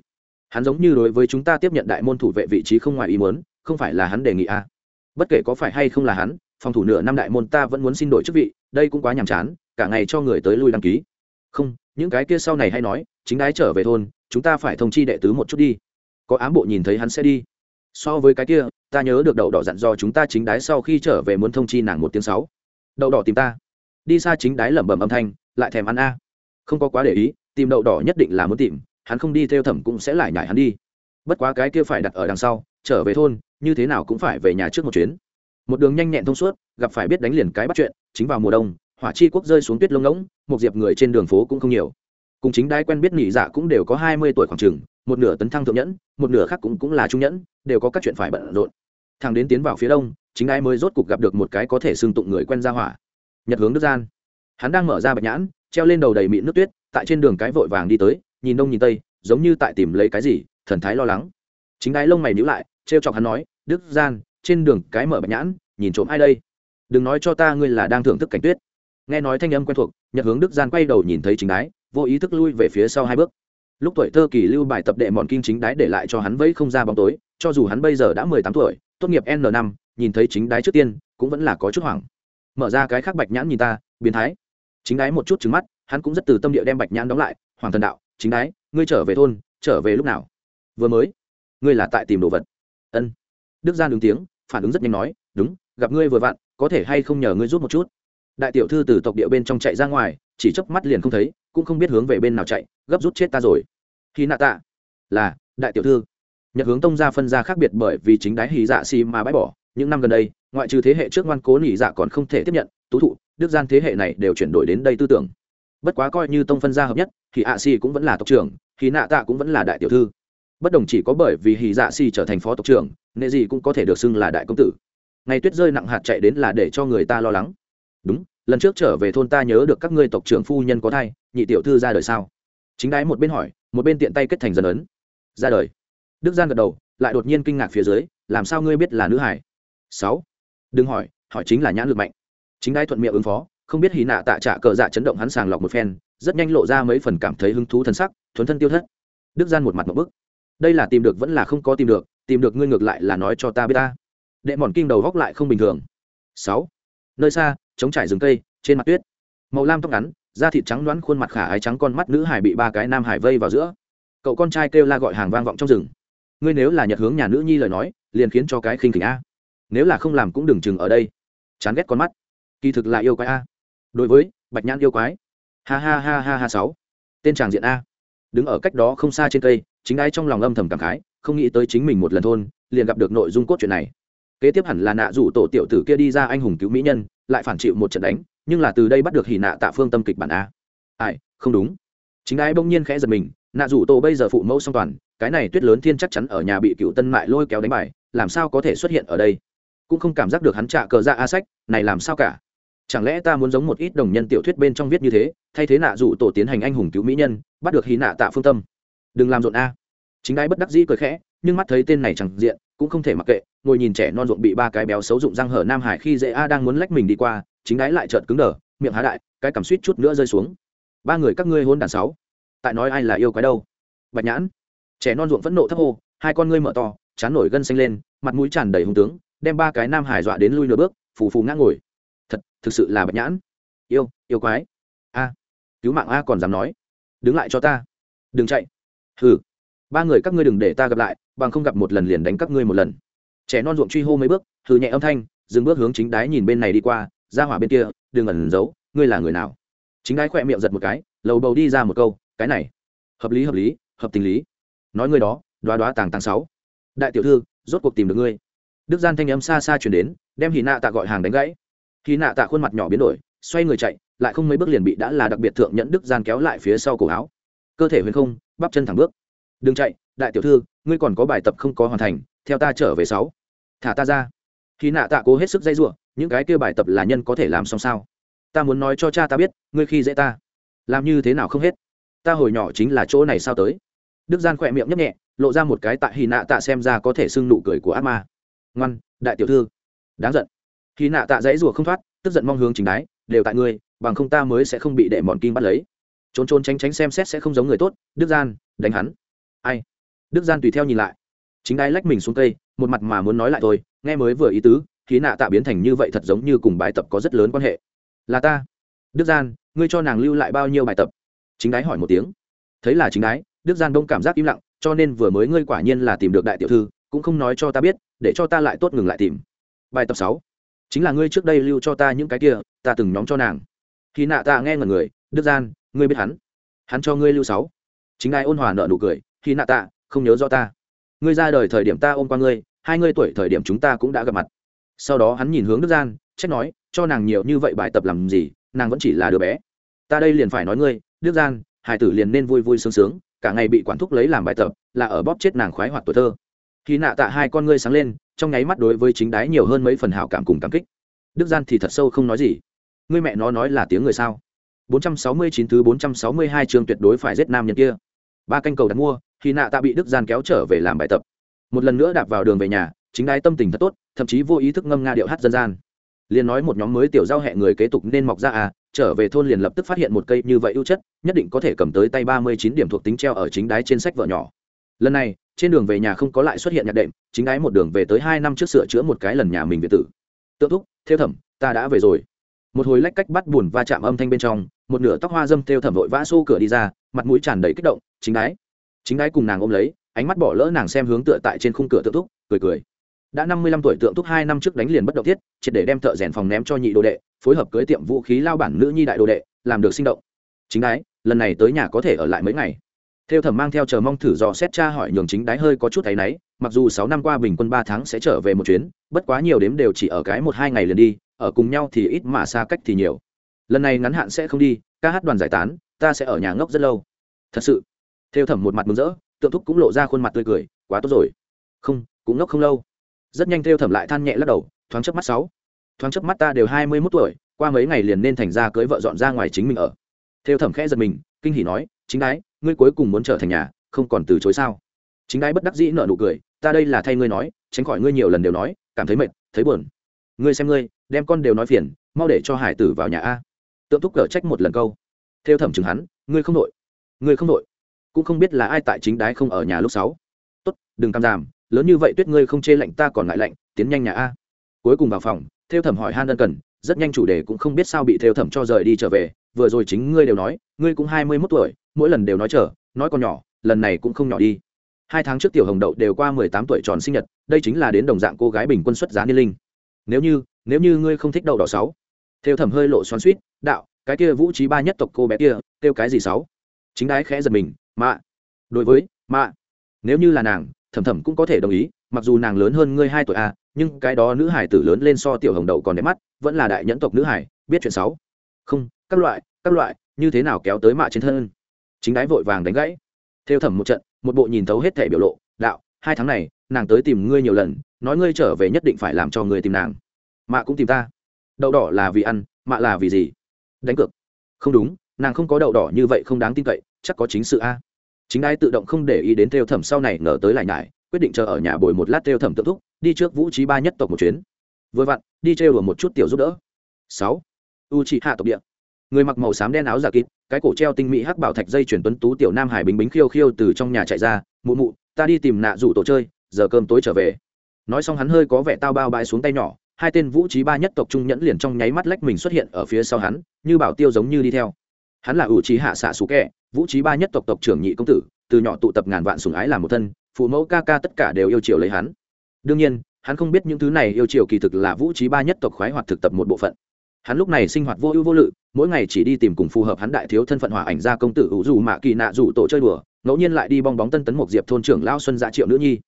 Hắn giống như đối với chúng ta tiếp nhận đại môn thủ vệ vị trí không ngoài ý muốn, không phải là hắn đề nghị a. Bất kể có phải hay không là hắn, phòng thủ nửa năm đại môn ta vẫn muốn xin đổi chức vị, đây cũng quá nhàm chán, cả ngày cho người tới lui đăng ký. Không, những cái kia sau này hay nói, chính đái trở về thôn, chúng ta phải thông chi đệ tứ một chút đi. Có ám bộ nhìn thấy hắn sẽ đi so với cái kia, ta nhớ được đậu đỏ dặn do chúng ta chính đái sau khi trở về muốn thông chi nàng một tiếng sáu. Đậu đỏ tìm ta. Đi xa chính đái lẩm bẩm âm thanh, lại thèm ăn a. Không có quá để ý, tìm đậu đỏ nhất định là muốn tìm, hắn không đi theo thẩm cũng sẽ lại nhải hắn đi. Bất quá cái kia phải đặt ở đằng sau, trở về thôn, như thế nào cũng phải về nhà trước một chuyến. Một đường nhanh nhẹn thông suốt, gặp phải biết đánh liền cái bắt chuyện, chính vào mùa đông, hỏa chi quốc rơi xuống tuyết lông ngỗng, một diệp người trên đường phố cũng không nhiều. Cùng chính đái quen biết nghỉ dạ cũng đều có hai mươi tuổi khoảng trường một nửa tấn thăng thượng nhẫn, một nửa khác cũng cũng là trung nhẫn, đều có các chuyện phải bận rộn. Thằng đến tiến vào phía đông, chính ai mới rốt cục gặp được một cái có thể xưng tụng người quen ra hỏa. Nhật hướng đức gian. Hắn đang mở ra bạch nhãn, treo lên đầu đầy mịn nước tuyết, tại trên đường cái vội vàng đi tới, nhìn đông nhìn tây, giống như tại tìm lấy cái gì, thần thái lo lắng. Chính đái lông mày nhíu lại, trêu chọc hắn nói, đức gian, trên đường cái mở bạch nhãn, nhìn trộm ai đây? Đừng nói cho ta ngươi là đang thưởng thức cảnh tuyết. Nghe nói thanh âm quen thuộc, nhật hướng đức gian quay đầu nhìn thấy chính đái vô ý thức lui về phía sau hai bước lúc tuổi thơ kỳ lưu bài tập đệ mòn kinh chính đái để lại cho hắn vẫy không ra bóng tối, cho dù hắn bây giờ đã mười tám tuổi, tốt nghiệp n năm, nhìn thấy chính đái trước tiên, cũng vẫn là có chút hoảng. Mở ra cái khác bạch nhãn nhìn ta, biến thái. Chính đái một chút trứng mắt, hắn cũng rất từ tâm địa đem bạch nhãn đóng lại, hoàng thần đạo, chính đái, ngươi trở về thôn, trở về lúc nào? Vừa mới. Ngươi là tại tìm đồ vật. Ân. Đức gian ứng tiếng, phản ứng rất nhanh nói, đúng, gặp ngươi vừa vặn, có thể hay không nhờ ngươi rút một chút? Đại tiểu thư từ tộc địa bên trong chạy ra ngoài chỉ chớp mắt liền không thấy, cũng không biết hướng về bên nào chạy, gấp rút chết ta rồi. Khi nạ tạ là, đại tiểu thư. Nhật hướng tông gia phân ra khác biệt bởi vì chính đái hì dạ xì mà bãi bỏ, những năm gần đây, ngoại trừ thế hệ trước ngoan cố nỉ dạ còn không thể tiếp nhận, tú thụ, đức gian thế hệ này đều chuyển đổi đến đây tư tưởng. Bất quá coi như tông phân gia hợp nhất, thì ạ xì cũng vẫn là tộc trưởng thì nạ tạ cũng vẫn là đại tiểu thư. Bất đồng chỉ có bởi vì hì dạ xì trở thành phó tộc trưởng, nệ gì cũng có thể được xưng là đại công tử. Ngày tuyết rơi nặng hạt chạy đến là để cho người ta lo lắng. Đúng lần trước trở về thôn ta nhớ được các ngươi tộc trưởng phu nhân có thai, nhị tiểu thư ra đời sao? Chính đái một bên hỏi, một bên tiện tay kết thành dần ấn. Ra đời. Đức gian gật đầu, lại đột nhiên kinh ngạc phía dưới, làm sao ngươi biết là nữ hải? Sáu. Đừng hỏi hỏi chính là nhãn lực mạnh. Chính đái thuận miệng ứng phó, không biết hì nạ tạ trả cờ dạ chấn động hắn sàng lọc một phen, rất nhanh lộ ra mấy phần cảm thấy hứng thú thân sắc, thuấn thân tiêu thất. Đức gian một mặt một bức. Đây là tìm được vẫn là không có tìm được tìm được ngươi ngược lại là nói cho ta biết ta. Đệ mòn kinh đầu góc lại không bình thường. Sáu. Nơi xa chống trải rừng cây, trên mặt tuyết. Màu lam tóc ngắn, da thịt trắng đoán khuôn mặt khả ái trắng con mắt nữ hải bị ba cái nam hải vây vào giữa. Cậu con trai kêu la gọi hàng vang vọng trong rừng. Ngươi nếu là nhật hướng nhà nữ nhi lời nói, liền khiến cho cái khinh khỉnh a. Nếu là không làm cũng đừng chừng ở đây. Chán ghét con mắt. Kỳ thực là yêu quái a. Đối với, bạch nhãn yêu quái. Ha ha ha ha ha sáu. Tên tràng diện a. Đứng ở cách đó không xa trên cây, chính ai trong lòng âm thầm cảm khái, không nghĩ tới chính mình một lần thôn, liền gặp được nội dung cốt truyện này. Kế tiếp hẳn là nạ rủ tổ tiểu tử kia đi ra anh hùng cứu mỹ nhân lại phản chịu một trận đánh, nhưng là từ đây bắt được hỉ nạ tạ phương tâm kịch bản a. Ai, không đúng. Chính ai bỗng nhiên khẽ giật mình, nạ rủ tổ bây giờ phụ mẫu song toàn, cái này tuyết lớn thiên chắc chắn ở nhà bị cựu tân mại lôi kéo đánh bài, làm sao có thể xuất hiện ở đây? Cũng không cảm giác được hắn trả cờ ra a sách, này làm sao cả? Chẳng lẽ ta muốn giống một ít đồng nhân tiểu thuyết bên trong viết như thế, thay thế nạ rủ tổ tiến hành anh hùng cứu mỹ nhân, bắt được hí nạ tạ phương tâm? Đừng làm rộn a. Chính đai bất đắc dĩ cười khẽ, nhưng mắt thấy tên này chẳng diện cũng không thể mặc kệ, ngồi nhìn trẻ non ruộng bị ba cái béo xấu dụng răng hở nam hải khi dễ a đang muốn lách mình đi qua, chính đái lại trợt cứng đờ, miệng há đại, cái cảm suýt chút nữa rơi xuống. Ba người các ngươi hôn đàn sáu. Tại nói ai là yêu quái đâu? Bạch nhãn. Trẻ non ruộng phẫn nộ thấp hô, hai con ngươi mở to, chán nổi gân xanh lên, mặt mũi tràn đầy hung tướng, đem ba cái nam hải dọa đến lui nửa bước, phù phù ngã ngồi. Thật, thực sự là bạch nhãn. Yêu yêu quái. A. Cứu mạng a còn dám nói. Đứng lại cho ta. Đừng chạy. Hừ. Ba người các ngươi đừng để ta gặp lại bằng không gặp một lần liền đánh các ngươi một lần. Trẻ non ruộng truy hô mấy bước thử nhẹ âm thanh, dừng bước hướng chính đái nhìn bên này đi qua, ra hỏa bên kia, đừng ẩn giấu, ngươi là người nào? Chính đái khỏe miệng giật một cái, lầu bầu đi ra một câu, cái này, hợp lý hợp lý, hợp tình lý. Nói ngươi đó, đoá đoá tàng tàng sáu. Đại tiểu thư, rốt cuộc tìm được ngươi. Đức gian thanh âm xa xa chuyển đến, đem hì nạ tạ gọi hàng đánh gãy. Hì nạ tạ khuôn mặt nhỏ biến đổi, xoay người chạy, lại không mấy bước liền bị đã là đặc biệt thượng nhẫn đức gian kéo lại phía sau cổ áo. Cơ thể huyền không, bắp chân thẳng bước. Đừng chạy đại tiểu thư, ngươi còn có bài tập không có hoàn thành, theo ta trở về sáu. Thả ta ra. Khi nạ tạ cố hết sức dây giụa những cái kia bài tập là nhân có thể làm xong sao? Ta muốn nói cho cha ta biết, ngươi khi dễ ta, làm như thế nào không hết? Ta hồi nhỏ chính là chỗ này sao tới? Đức gian khỏe miệng nhấp nhẹ, lộ ra một cái tại hy nạ tạ xem ra có thể sưng nụ cười của ác ma. Ngoan, đại tiểu thư. Đáng giận. Hy nạ tạ dãy rùa không thoát, tức giận mong hướng chính đái, đều tại ngươi, bằng không ta mới sẽ không bị đệ mòn kim bắt lấy. Trốn trốn tránh tránh xem xét sẽ không giống người tốt, đức gian, đánh hắn. Ai? Đức gian tùy theo nhìn lại. Chính đái lách mình xuống cây, một mặt mà muốn nói lại thôi, nghe mới vừa ý tứ, khí nạ tạ biến thành như vậy thật giống như cùng bài tập có rất lớn quan hệ. Là ta. Đức gian, ngươi cho nàng lưu lại bao nhiêu bài tập? Chính đái hỏi một tiếng. Thấy là chính đái, đức gian đông cảm giác im lặng, cho nên vừa mới ngươi quả nhiên là tìm được đại tiểu thư, cũng không nói cho ta biết, để cho ta lại tốt ngừng lại tìm. Bài tập sáu. Chính là ngươi trước đây lưu cho ta những cái kia, ta từng nhóm cho nàng. Khi nạ ta nghe ngần người, đức gian, ngươi biết hắn. Hắn cho ngươi lưu sáu. Chính ai ôn hòa nợ nụ cười khi nạ tạ không nhớ rõ ta. Ngươi ra đời thời điểm ta ôm qua ngươi, hai ngươi tuổi thời điểm chúng ta cũng đã gặp mặt. Sau đó hắn nhìn hướng đức gian, trách nói, cho nàng nhiều như vậy bài tập làm gì, nàng vẫn chỉ là đứa bé. Ta đây liền phải nói ngươi, đức gian hải tử liền nên vui vui sướng sướng, cả ngày bị quản thúc lấy làm bài tập, là ở bóp chết nàng khoái hoạt tuổi thơ. Khi nạ tạ hai con ngươi sáng lên, trong nháy mắt đối với chính đái nhiều hơn mấy phần hảo cảm cùng cảm kích. Đức gian thì thật sâu không nói gì. Ngươi mẹ nó nói là tiếng người sao? 469 thứ 462 chương tuyệt đối phải giết nam nhân kia. Ba canh cầu đặt mua khi nạ tạ bị đức gian kéo trở về làm bài tập. Một lần nữa đạp vào đường về nhà, chính đái tâm tình thật tốt, thậm chí vô ý thức ngâm nga điệu hát dân gian. Liền nói một nhóm mới tiểu giao hẹ người kế tục nên mọc ra à trở về thôn liền lập tức phát hiện một cây như vậy ưu chất, nhất định có thể cầm tới tay ba mươi chín điểm thuộc tính treo ở chính đái trên sách vợ nhỏ. Lần này, trên đường về nhà không có lại xuất hiện nhạc đệm, chính đái một đường về tới hai năm trước sửa chữa một cái lần nhà mình việt tử. Tự thúc, theo thẩm, ta đã về rồi. Một hồi lách cách bắt buồn va chạm âm thanh bên trong, một nửa tóc hoa dâm theo thẩm vội vã xô cửa đi ra, mặt mũi tràn đầy kích động, chính đái chính đái cùng nàng ôm lấy, ánh mắt bỏ lỡ nàng xem hướng tựa tại trên khung cửa tượng thúc, cười cười. Đã năm mươi lăm tuổi tượng thúc hai năm trước đánh liền bất động thiết, triệt để đem thợ rèn phòng ném cho nhị đồ đệ, phối hợp cưới tiệm vũ khí lao bản nữ nhi đại đồ đệ, làm được sinh động. Chính đái lần này tới nhà có thể ở lại mấy ngày? Theo thẩm mang theo chờ mong thử dò xét cha hỏi nhường chính đái hơi có chút thấy náy, mặc dù sáu năm qua bình quân ba tháng sẽ trở về một chuyến, bất quá nhiều đếm đều chỉ ở cái một hai ngày liền đi, ở cùng nhau thì ít mà xa cách thì nhiều. Lần này ngắn hạn sẽ không đi, ca hát đoàn giải tán, ta sẽ ở nhà ngốc rất lâu. Thật sự theo thẩm một mặt mừng rỡ tượng thúc cũng lộ ra khuôn mặt tươi cười quá tốt rồi. Không cũng ngốc không lâu. Rất nhanh theo thẩm lại than nhẹ lắc đầu thoáng chớp mắt sáu. Thoáng chớp mắt ta đều hai mươi mốt tuổi qua mấy ngày liền nên thành ra cưới vợ dọn ra ngoài chính mình ở. Theo thẩm khẽ giật mình kinh hỉ nói chính đái ngươi cuối cùng muốn trở thành nhà không còn từ chối sao? Chính đái bất đắc dĩ nợ nụ cười ta đây là thay ngươi nói tránh khỏi ngươi nhiều lần đều nói cảm thấy mệt thấy buồn. Ngươi xem ngươi đem con đều nói phiền mau để cho hải tử vào nhà a. Tượng thúc cở trách một lần câu. Theo thẩm chừng hắn ngươi không nội, ngươi không nội cũng không biết là ai tại chính đái không ở nhà lúc sáu. Tốt, đừng cam giảm lớn như vậy tuyết ngươi không chê lạnh ta còn ngại lạnh, tiến nhanh nhà a. Cuối cùng vào phòng, theo thẩm hỏi han đơn cần, rất nhanh chủ đề cũng không biết sao bị theo thẩm cho rời đi trở về, vừa rồi chính ngươi đều nói, ngươi cũng hai mươi mốt tuổi, mỗi lần đều nói chờ, nói còn nhỏ, lần này cũng không nhỏ đi. Hai tháng trước tiểu hồng đậu đều qua mười tám tuổi tròn sinh nhật, đây chính là đến đồng dạng cô gái bình quân xuất giá niên linh. Nếu như nếu như ngươi không thích đậu đỏ sáu. Theo thẩm hơi lộ xoắn suýt, đạo, cái kia vũ trí ba nhất tộc cô bé kia, kêu cái gì sáu? Chính đái khẽ giật mình mạ. Đối với mạ. Nếu như là nàng thẩm thẩm cũng có thể đồng ý mặc dù nàng lớn hơn ngươi hai tuổi a à, nhưng cái đó nữ hải tử lớn lên so tiểu hồng đậu còn đẹp mắt vẫn là đại nhẫn tộc nữ hải biết chuyện sáu không các loại các loại như thế nào kéo tới mạ trên thân? Chính đái vội vàng đánh gãy. Theo thẩm một trận một bộ nhìn thấu hết thể biểu lộ đạo hai tháng này nàng tới tìm ngươi nhiều lần nói ngươi trở về nhất định phải làm cho ngươi tìm nàng. Mạ cũng tìm ta. Đậu đỏ là vì ăn mạ là vì gì? Đánh cược. Không đúng nàng không có đậu đỏ như vậy không đáng tin cậy chắc có chính sự a chính ai tự động không để ý đến theo thẩm sau này ngờ tới lại nhải, quyết định chờ ở nhà bồi một lát theo thẩm tự thúc, đi trước vũ trí ba nhất tộc một chuyến. Vừa vặn, đi trêu đùa một chút tiểu giúp đỡ. Sáu. U trị hạ tộc địa. Người mặc màu xám đen áo giả kịt, cái cổ treo tinh mỹ hắc bảo thạch dây chuyển tuấn tú tiểu nam hải bình bính khiêu khiêu từ trong nhà chạy ra, mụ mụ, ta đi tìm nạ rủ tổ chơi, giờ cơm tối trở về. Nói xong hắn hơi có vẻ tao bao bãi xuống tay nhỏ, hai tên vũ trí ba nhất tộc trung nhẫn liền trong nháy mắt lách mình xuất hiện ở phía sau hắn, như bảo tiêu giống như đi theo. Hắn là ủ trí hạ xạ xú kẹ vũ trí ba nhất tộc tộc trưởng nhị công tử, từ nhỏ tụ tập ngàn vạn sùng ái làm một thân, phụ mẫu ca ca tất cả đều yêu chiều lấy hắn. Đương nhiên, hắn không biết những thứ này yêu chiều kỳ thực là vũ trí ba nhất tộc khoái hoạt thực tập một bộ phận. Hắn lúc này sinh hoạt vô ưu vô lự, mỗi ngày chỉ đi tìm cùng phù hợp hắn đại thiếu thân phận hòa ảnh gia công tử ủ dù mạ kỳ nạ rủ tổ chơi đùa, ngẫu nhiên lại đi bong bóng tân tấn một diệp thôn trưởng lao xuân dạ triệu nữ nhi.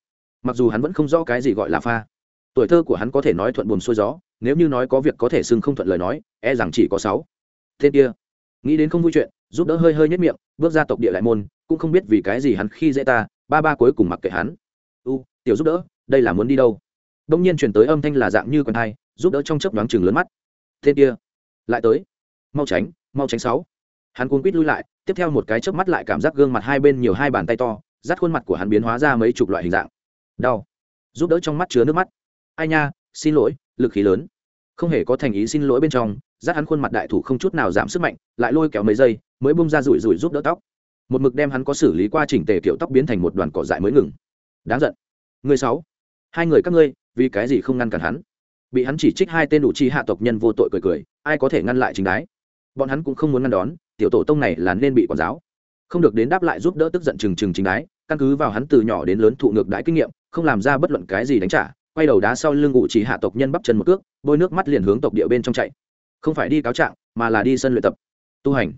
Mặc dù hắn vẫn không rõ cái gì gọi là pha, tuổi thơ của hắn có thể nói thuận buồm xuôi gió, nếu như nói có việc có thể xưng không thuận lời nói e rằng chỉ có sáu. Tên kia nghĩ đến không vui chuyện, giúp đỡ hơi hơi nhất miệng, bước ra tộc địa lại môn, cũng không biết vì cái gì hắn khi dễ ta, ba ba cuối cùng mặc kệ hắn. U, tiểu giúp đỡ, đây là muốn đi đâu? Đông nhiên chuyển tới âm thanh là dạng như con thai, giúp đỡ trong chớp đoán chừng lớn mắt. Tên kia, lại tới. Mau tránh mau tránh sáu. Hắn cuốn quýt lui lại, tiếp theo một cái chớp mắt lại cảm giác gương mặt hai bên nhiều hai bàn tay to, rát khuôn mặt của hắn biến hóa ra mấy chục loại hình dạng. Đau. Giúp đỡ trong mắt chứa nước mắt. Ai nha, xin lỗi, lực khí lớn. Không hề có thành ý xin lỗi bên trong dắt hắn khuôn mặt đại thủ không chút nào giảm sức mạnh, lại lôi kéo mấy giây, mới bung ra rủi rủi giúp đỡ tóc. Một mực đem hắn có xử lý qua chỉnh tề kiểu tóc biến thành một đoàn cỏ dại mới ngừng. Đáng giận. Người sáu. Hai người các ngươi, vì cái gì không ngăn cản hắn? Bị hắn chỉ trích hai tên đủ chi hạ tộc nhân vô tội cười cười, ai có thể ngăn lại chính đái? Bọn hắn cũng không muốn ngăn đón, tiểu tổ tông này là nên bị quản giáo. Không được đến đáp lại giúp đỡ tức giận trừng trừng chính đái, căn cứ vào hắn từ nhỏ đến lớn thụ ngược đãi kinh nghiệm, không làm ra bất luận cái gì đánh trả, quay đầu đá sau lưng ủ chỉ hạ tộc nhân bắp chân một cước, bôi nước mắt liền hướng tộc địa bên trong chạy không phải đi cáo trạng, mà là đi sân luyện tập. Tu hành.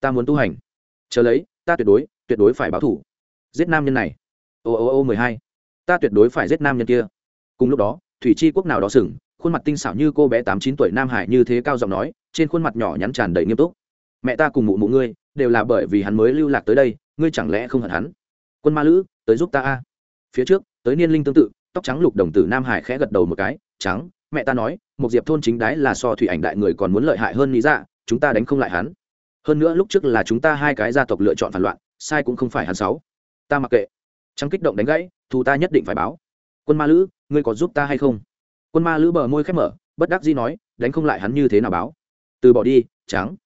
Ta muốn tu hành. Chờ lấy, ta tuyệt đối tuyệt đối phải báo thủ. Giết nam nhân này. Ô ô ô, mười hai. Ta tuyệt đối phải giết nam nhân kia. Cùng lúc đó, thủy chi quốc nào đó sừng, khuôn mặt tinh xảo như cô bé tám chín tuổi nam hải như thế cao giọng nói, trên khuôn mặt nhỏ nhắn tràn đầy nghiêm túc. Mẹ ta cùng mụ mụ ngươi, đều là bởi vì hắn mới lưu lạc tới đây, ngươi chẳng lẽ không hận hắn? Quân ma lữ, tới giúp ta a. Phía trước, tới niên linh tương tự, tóc trắng lục đồng tử nam hải khẽ gật đầu một cái, trắng mẹ ta nói một diệp thôn chính đái là so thủy ảnh đại người còn muốn lợi hại hơn lý dạ chúng ta đánh không lại hắn. Hơn nữa lúc trước là chúng ta hai cái gia tộc lựa chọn phản loạn, sai cũng không phải hắn sáu ta mặc kệ. Trắng kích động đánh gãy, thù ta nhất định phải báo. Quân ma lữ, ngươi có giúp ta hay không? Quân ma lữ bờ môi khép mở, bất đắc dĩ nói, đánh không lại hắn như thế nào báo? Từ bỏ đi, trắng.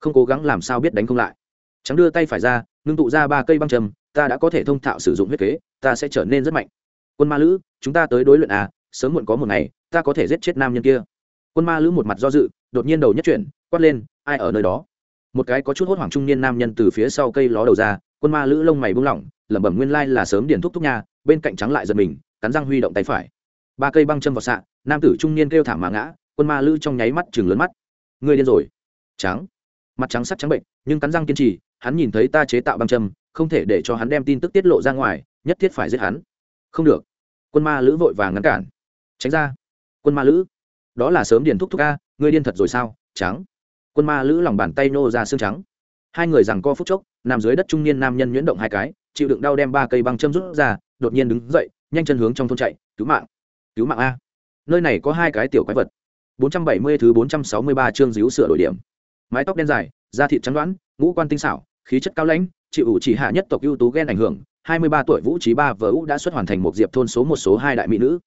Không cố gắng làm sao biết đánh không lại. Trắng đưa tay phải ra, ngưng tụ ra ba cây băng trầm, ta đã có thể thông thạo sử dụng huyết kế, ta sẽ trở nên rất mạnh. Quân ma lữ, chúng ta tới đối luận à sớm muộn có một ngày ta có thể giết chết nam nhân kia. Quân ma lữ một mặt do dự, đột nhiên đầu nhất chuyển, quát lên, ai ở nơi đó? Một cái có chút hốt hoảng trung niên nam nhân từ phía sau cây ló đầu ra, quân ma lữ lông mày buông lỏng, lẩm bẩm, nguyên lai là sớm điền thúc thúc nha, bên cạnh trắng lại giật mình, cắn răng huy động tay phải. Ba cây băng châm vào xạ nam tử trung niên kêu thảm mà ngã, quân ma lữ trong nháy mắt chừng lớn mắt. Người điên rồi. Trắng. Mặt trắng sắc trắng bệnh, nhưng cắn răng kiên trì, hắn nhìn thấy ta chế tạo băng châm, không thể để cho hắn đem tin tức tiết lộ ra ngoài, nhất thiết phải giết hắn. Không được. Quân ma lữ vội vàng ngăn cản. Tránh ra quân ma lữ. Đó là sớm điền thúc thúc a, ngươi điên thật rồi sao? Trắng. Quân ma lữ lòng bàn tay nô ra xương trắng. Hai người rằng co phút chốc, nằm dưới đất trung niên nam nhân nhuyễn động hai cái, chịu đựng đau đem ba cây băng châm rút ra, đột nhiên đứng dậy, nhanh chân hướng trong thôn chạy, cứu mạng. Cứu mạng a. Nơi này có hai cái tiểu quái vật. 470 thứ 463 chương díu sửa đổi điểm. Mái tóc đen dài, da thịt trắng đoán, ngũ quan tinh xảo, khí chất cao lãnh, chịu ủ chỉ hạ nhất tộc ưu tú ghen ảnh hưởng 23 tuổi vũ trí ba vợ ú đã xuất hoàn thành một diệp thôn số một số hai đại mỹ nữ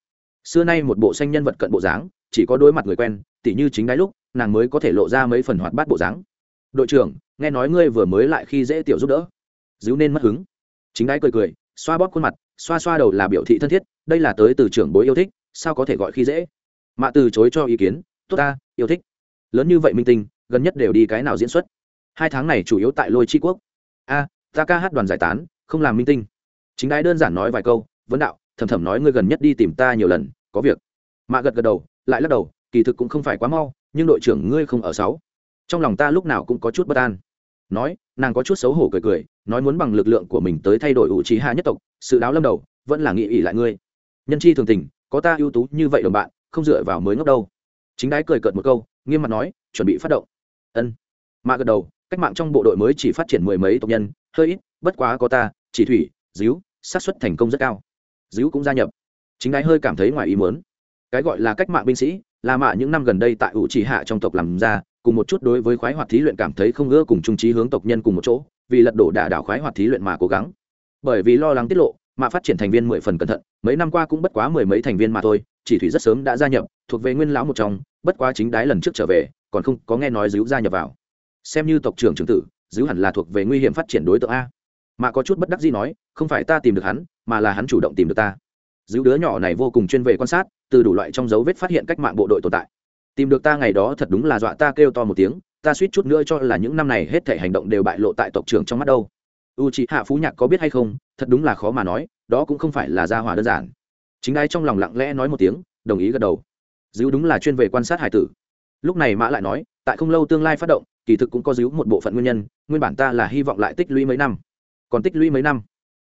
xưa nay một bộ xanh nhân vật cận bộ dáng, chỉ có đối mặt người quen, tỉ như chính đáy lúc, nàng mới có thể lộ ra mấy phần hoạt bát bộ dáng. Đội trưởng, nghe nói ngươi vừa mới lại khi dễ tiểu giúp đỡ. Díu nên mất hứng. Chính đáy cười cười, xoa bóp khuôn mặt, xoa xoa đầu là biểu thị thân thiết, đây là tới từ trưởng bối yêu thích, sao có thể gọi khi dễ? Mạ từ chối cho ý kiến, tốt ta, yêu thích. Lớn như vậy minh tinh, gần nhất đều đi cái nào diễn xuất? Hai tháng này chủ yếu tại lôi tri quốc. A, ta ca hát đoàn giải tán, không làm minh tinh. Chính đái đơn giản nói vài câu, vấn đạo thầm thầm nói, ngươi gần nhất đi tìm ta nhiều lần, có việc. Mạ gật gật đầu, lại lắc đầu, kỳ thực cũng không phải quá mau, nhưng đội trưởng ngươi không ở sáu. Trong lòng ta lúc nào cũng có chút bất an. Nói, nàng có chút xấu hổ cười cười, nói muốn bằng lực lượng của mình tới thay đổi ủ trí hạ nhất tộc, sự đáo lâm đầu, vẫn là nghĩ ỉ lại ngươi. Nhân chi thường tình, có ta ưu tú như vậy đồng bạn, không dựa vào mới ngốc đâu. Chính đái cười cợt một câu, nghiêm mặt nói, chuẩn bị phát động. Ân. Mạ gật đầu, cách mạng trong bộ đội mới chỉ phát triển mười mấy tộc nhân, hơi ít, bất quá có ta, chỉ thủy, díu, xác suất thành công rất cao. Dữ cũng gia nhập. Chính đái hơi cảm thấy ngoài ý muốn. Cái gọi là cách mạng binh sĩ, là mạ những năm gần đây tại ủ chỉ hạ trong tộc làm ra, cùng một chút đối với khoái hoạt thí luyện cảm thấy không ưa cùng trung trí hướng tộc nhân cùng một chỗ, vì lật đổ đả đảo khoái hoạt thí luyện mà cố gắng. Bởi vì lo lắng tiết lộ mạ phát triển thành viên mười phần cẩn thận, mấy năm qua cũng bất quá mười mấy thành viên mà thôi, chỉ thủy rất sớm đã gia nhập, thuộc về nguyên lão một trong, bất quá chính đái lần trước trở về, còn không có nghe nói Dữ gia nhập vào. Xem như tộc trưởng trưởng tử Dữ hẳn là thuộc về nguy hiểm phát triển đối tượng a mạ có chút bất đắc gì nói, không phải ta tìm được hắn, mà là hắn chủ động tìm được ta. Díu đứa nhỏ này vô cùng chuyên về quan sát, từ đủ loại trong dấu vết phát hiện cách mạng bộ đội tồn tại. Tìm được ta ngày đó thật đúng là dọa ta kêu to một tiếng, ta suýt chút nữa cho là những năm này hết thể hành động đều bại lộ tại tộc trưởng trong mắt đâu. U chị hạ phú nhạc có biết hay không, thật đúng là khó mà nói, đó cũng không phải là gia hòa đơn giản. Chính ai trong lòng lặng lẽ nói một tiếng, đồng ý gật đầu. Dữ đúng là chuyên về quan sát hải tử. Lúc này mã lại nói, tại không lâu tương lai phát động, kỳ thực cũng có dữ một bộ phận nguyên nhân, nguyên bản ta là hy vọng lại tích lũy mấy năm còn tích lũy mấy năm.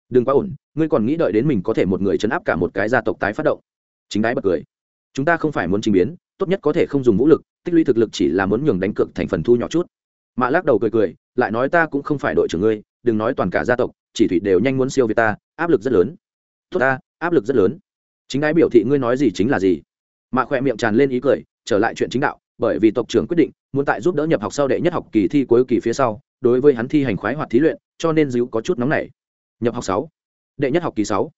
Đừng quá ổn, ngươi còn nghĩ đợi đến mình có thể một người chấn áp cả một cái gia tộc tái phát động. Chính đái bật cười. Chúng ta không phải muốn trình biến, tốt nhất có thể không dùng vũ lực, tích lũy thực lực chỉ là muốn nhường đánh cược thành phần thu nhỏ chút. Mạ lắc đầu cười cười, lại nói ta cũng không phải đội trưởng ngươi, đừng nói toàn cả gia tộc, chỉ thủy đều nhanh muốn siêu việt ta, áp lực rất lớn. Tốt ta, áp lực rất lớn. Chính đái biểu thị ngươi nói gì chính là gì. Mạ khỏe miệng tràn lên ý cười, trở lại chuyện chính đạo bởi vì tộc trưởng quyết định, muốn tại giúp đỡ nhập học sau đệ nhất học kỳ thi cuối kỳ phía sau, đối với hắn thi hành khoái hoạt thí luyện, cho nên dữ có chút nóng nảy. Nhập học sáu. Đệ nhất học kỳ sáu.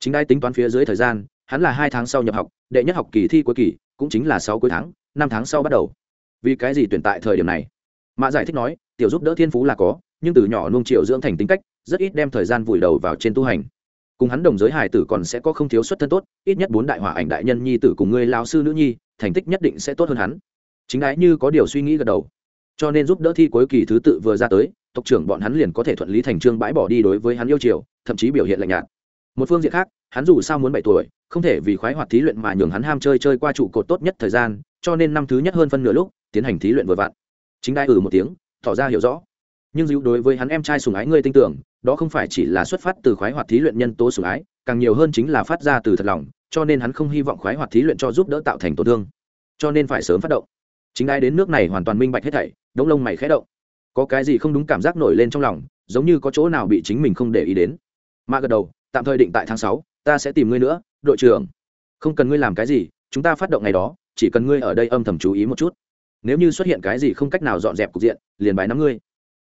Chính đai tính toán phía dưới thời gian, hắn là hai tháng sau nhập học, đệ nhất học kỳ thi cuối kỳ, cũng chính là sáu cuối tháng, năm tháng sau bắt đầu. Vì cái gì tuyển tại thời điểm này? Mạ giải thích nói, tiểu giúp đỡ thiên phú là có, nhưng từ nhỏ nung triệu dưỡng thành tính cách, rất ít đem thời gian vùi đầu vào trên tu hành. Cùng hắn đồng giới hải tử còn sẽ có không thiếu xuất thân tốt, ít nhất bốn đại hỏa ảnh đại nhân nhi tử cùng người lao sư nữ nhi, thành tích nhất định sẽ tốt hơn hắn chính đái như có điều suy nghĩ gật đầu. Cho nên giúp đỡ thi cuối kỳ thứ tự vừa ra tới, tộc trưởng bọn hắn liền có thể thuận lý thành trương bãi bỏ đi đối với hắn yêu chiều, thậm chí biểu hiện lạnh nhạt. Một phương diện khác, hắn dù sao muốn bảy tuổi, không thể vì khoái hoạt thí luyện mà nhường hắn ham chơi chơi qua trụ cột tốt nhất thời gian, cho nên năm thứ nhất hơn phân nửa lúc, tiến hành thí luyện vừa vặn. Chính đai ừ một tiếng, tỏ ra hiểu rõ. Nhưng dịu đối với hắn em trai sùng ái ngươi tin tưởng, đó không phải chỉ là xuất phát từ khoái hoạt thí luyện nhân tố sùng ái, càng nhiều hơn chính là phát ra từ thật lòng, cho nên hắn không hy vọng khoái hoạt thí luyện cho giúp đỡ tạo thành tổn thương. Cho nên phải sớm phát động chính ai đến nước này hoàn toàn minh bạch hết thảy đống lông mày khẽ động. Có cái gì không đúng cảm giác nổi lên trong lòng giống như có chỗ nào bị chính mình không để ý đến. Mà gật đầu tạm thời định tại tháng sáu ta sẽ tìm ngươi nữa đội trưởng. Không cần ngươi làm cái gì chúng ta phát động ngày đó chỉ cần ngươi ở đây âm thầm chú ý một chút. Nếu như xuất hiện cái gì không cách nào dọn dẹp cục diện liền bài năm ngươi.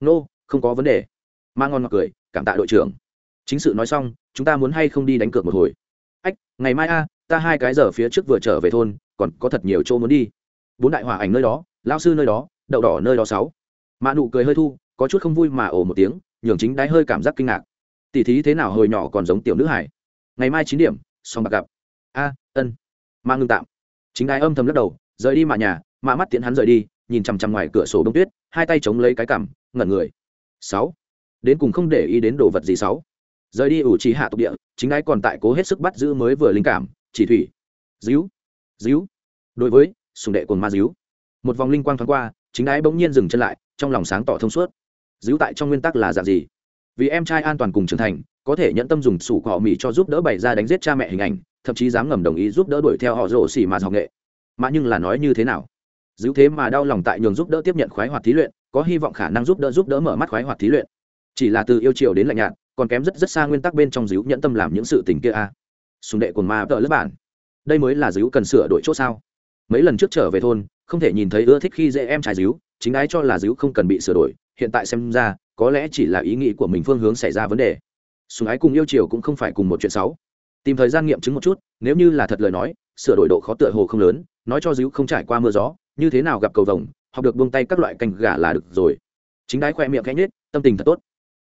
Nô、no, không có vấn đề. Ma ngon mặc cười cảm tạ đội trưởng. Chính sự nói xong chúng ta muốn hay không đi đánh cược một hồi? Ách ngày mai a ta hai cái giờ phía trước vừa trở về thôn còn có thật nhiều chỗ muốn đi bốn đại hỏa ảnh nơi đó lao sư nơi đó, đậu đỏ nơi đó sáu. Mạ nụ cười hơi thu, có chút không vui mà ồ một tiếng, nhường chính đáy hơi cảm giác kinh ngạc. Tỉ thí thế nào hồi nhỏ còn giống tiểu nữ hải? Ngày mai chín điểm, xong bạc gặp. A, ân. Mạ ngưng tạm. Chính đáy âm thầm lắc đầu, rời đi mạ nhà, mạ mắt tiễn hắn rời đi, nhìn chằm chằm ngoài cửa sổ bông tuyết, hai tay chống lấy cái cằm, ngẩn người. Sáu. Đến cùng không để ý đến đồ vật gì sáu. Rời đi ủ trì hạ tục địa, chính đáy còn tại cố hết sức bắt giữ mới vừa linh cảm, chỉ thủy. Díu. Díu. Đối với sùng đệ cồn ma díu. Một vòng linh quang thoáng qua, chính đái bỗng nhiên dừng chân lại, trong lòng sáng tỏ thông suốt. Díu tại trong nguyên tắc là dạng gì? Vì em trai an toàn cùng trưởng thành, có thể nhận tâm dùng sủ cỏ mỹ cho giúp đỡ bày ra đánh giết cha mẹ hình ảnh, thậm chí dám ngầm đồng ý giúp đỡ đuổi theo họ rổ xỉ mà học nghệ. Mà nhưng là nói như thế nào? Dữ thế mà đau lòng tại nhường giúp đỡ tiếp nhận khoái hoạt thí luyện, có hy vọng khả năng giúp đỡ giúp đỡ mở mắt khoái hoạt thí luyện. Chỉ là từ yêu chiều đến lạnh nhạt, còn kém rất rất xa nguyên tắc bên trong dữ nhẫn tâm làm những sự tình kia a. À. sùng đệ của ma tợ lớp bản đây mới là dữ cần sửa đổi chỗ sao? Mấy lần trước trở về thôn, không thể nhìn thấy ưa thích khi dễ em trai díu, chính ái cho là díu không cần bị sửa đổi, hiện tại xem ra, có lẽ chỉ là ý nghĩ của mình phương hướng xảy ra vấn đề. Sùng ái cùng yêu chiều cũng không phải cùng một chuyện xấu. Tìm thời gian nghiệm chứng một chút, nếu như là thật lời nói, sửa đổi độ khó tựa hồ không lớn, nói cho díu không trải qua mưa gió, như thế nào gặp cầu vồng, học được buông tay các loại canh gà là được rồi. Chính đái khoe miệng cánh nết tâm tình thật tốt.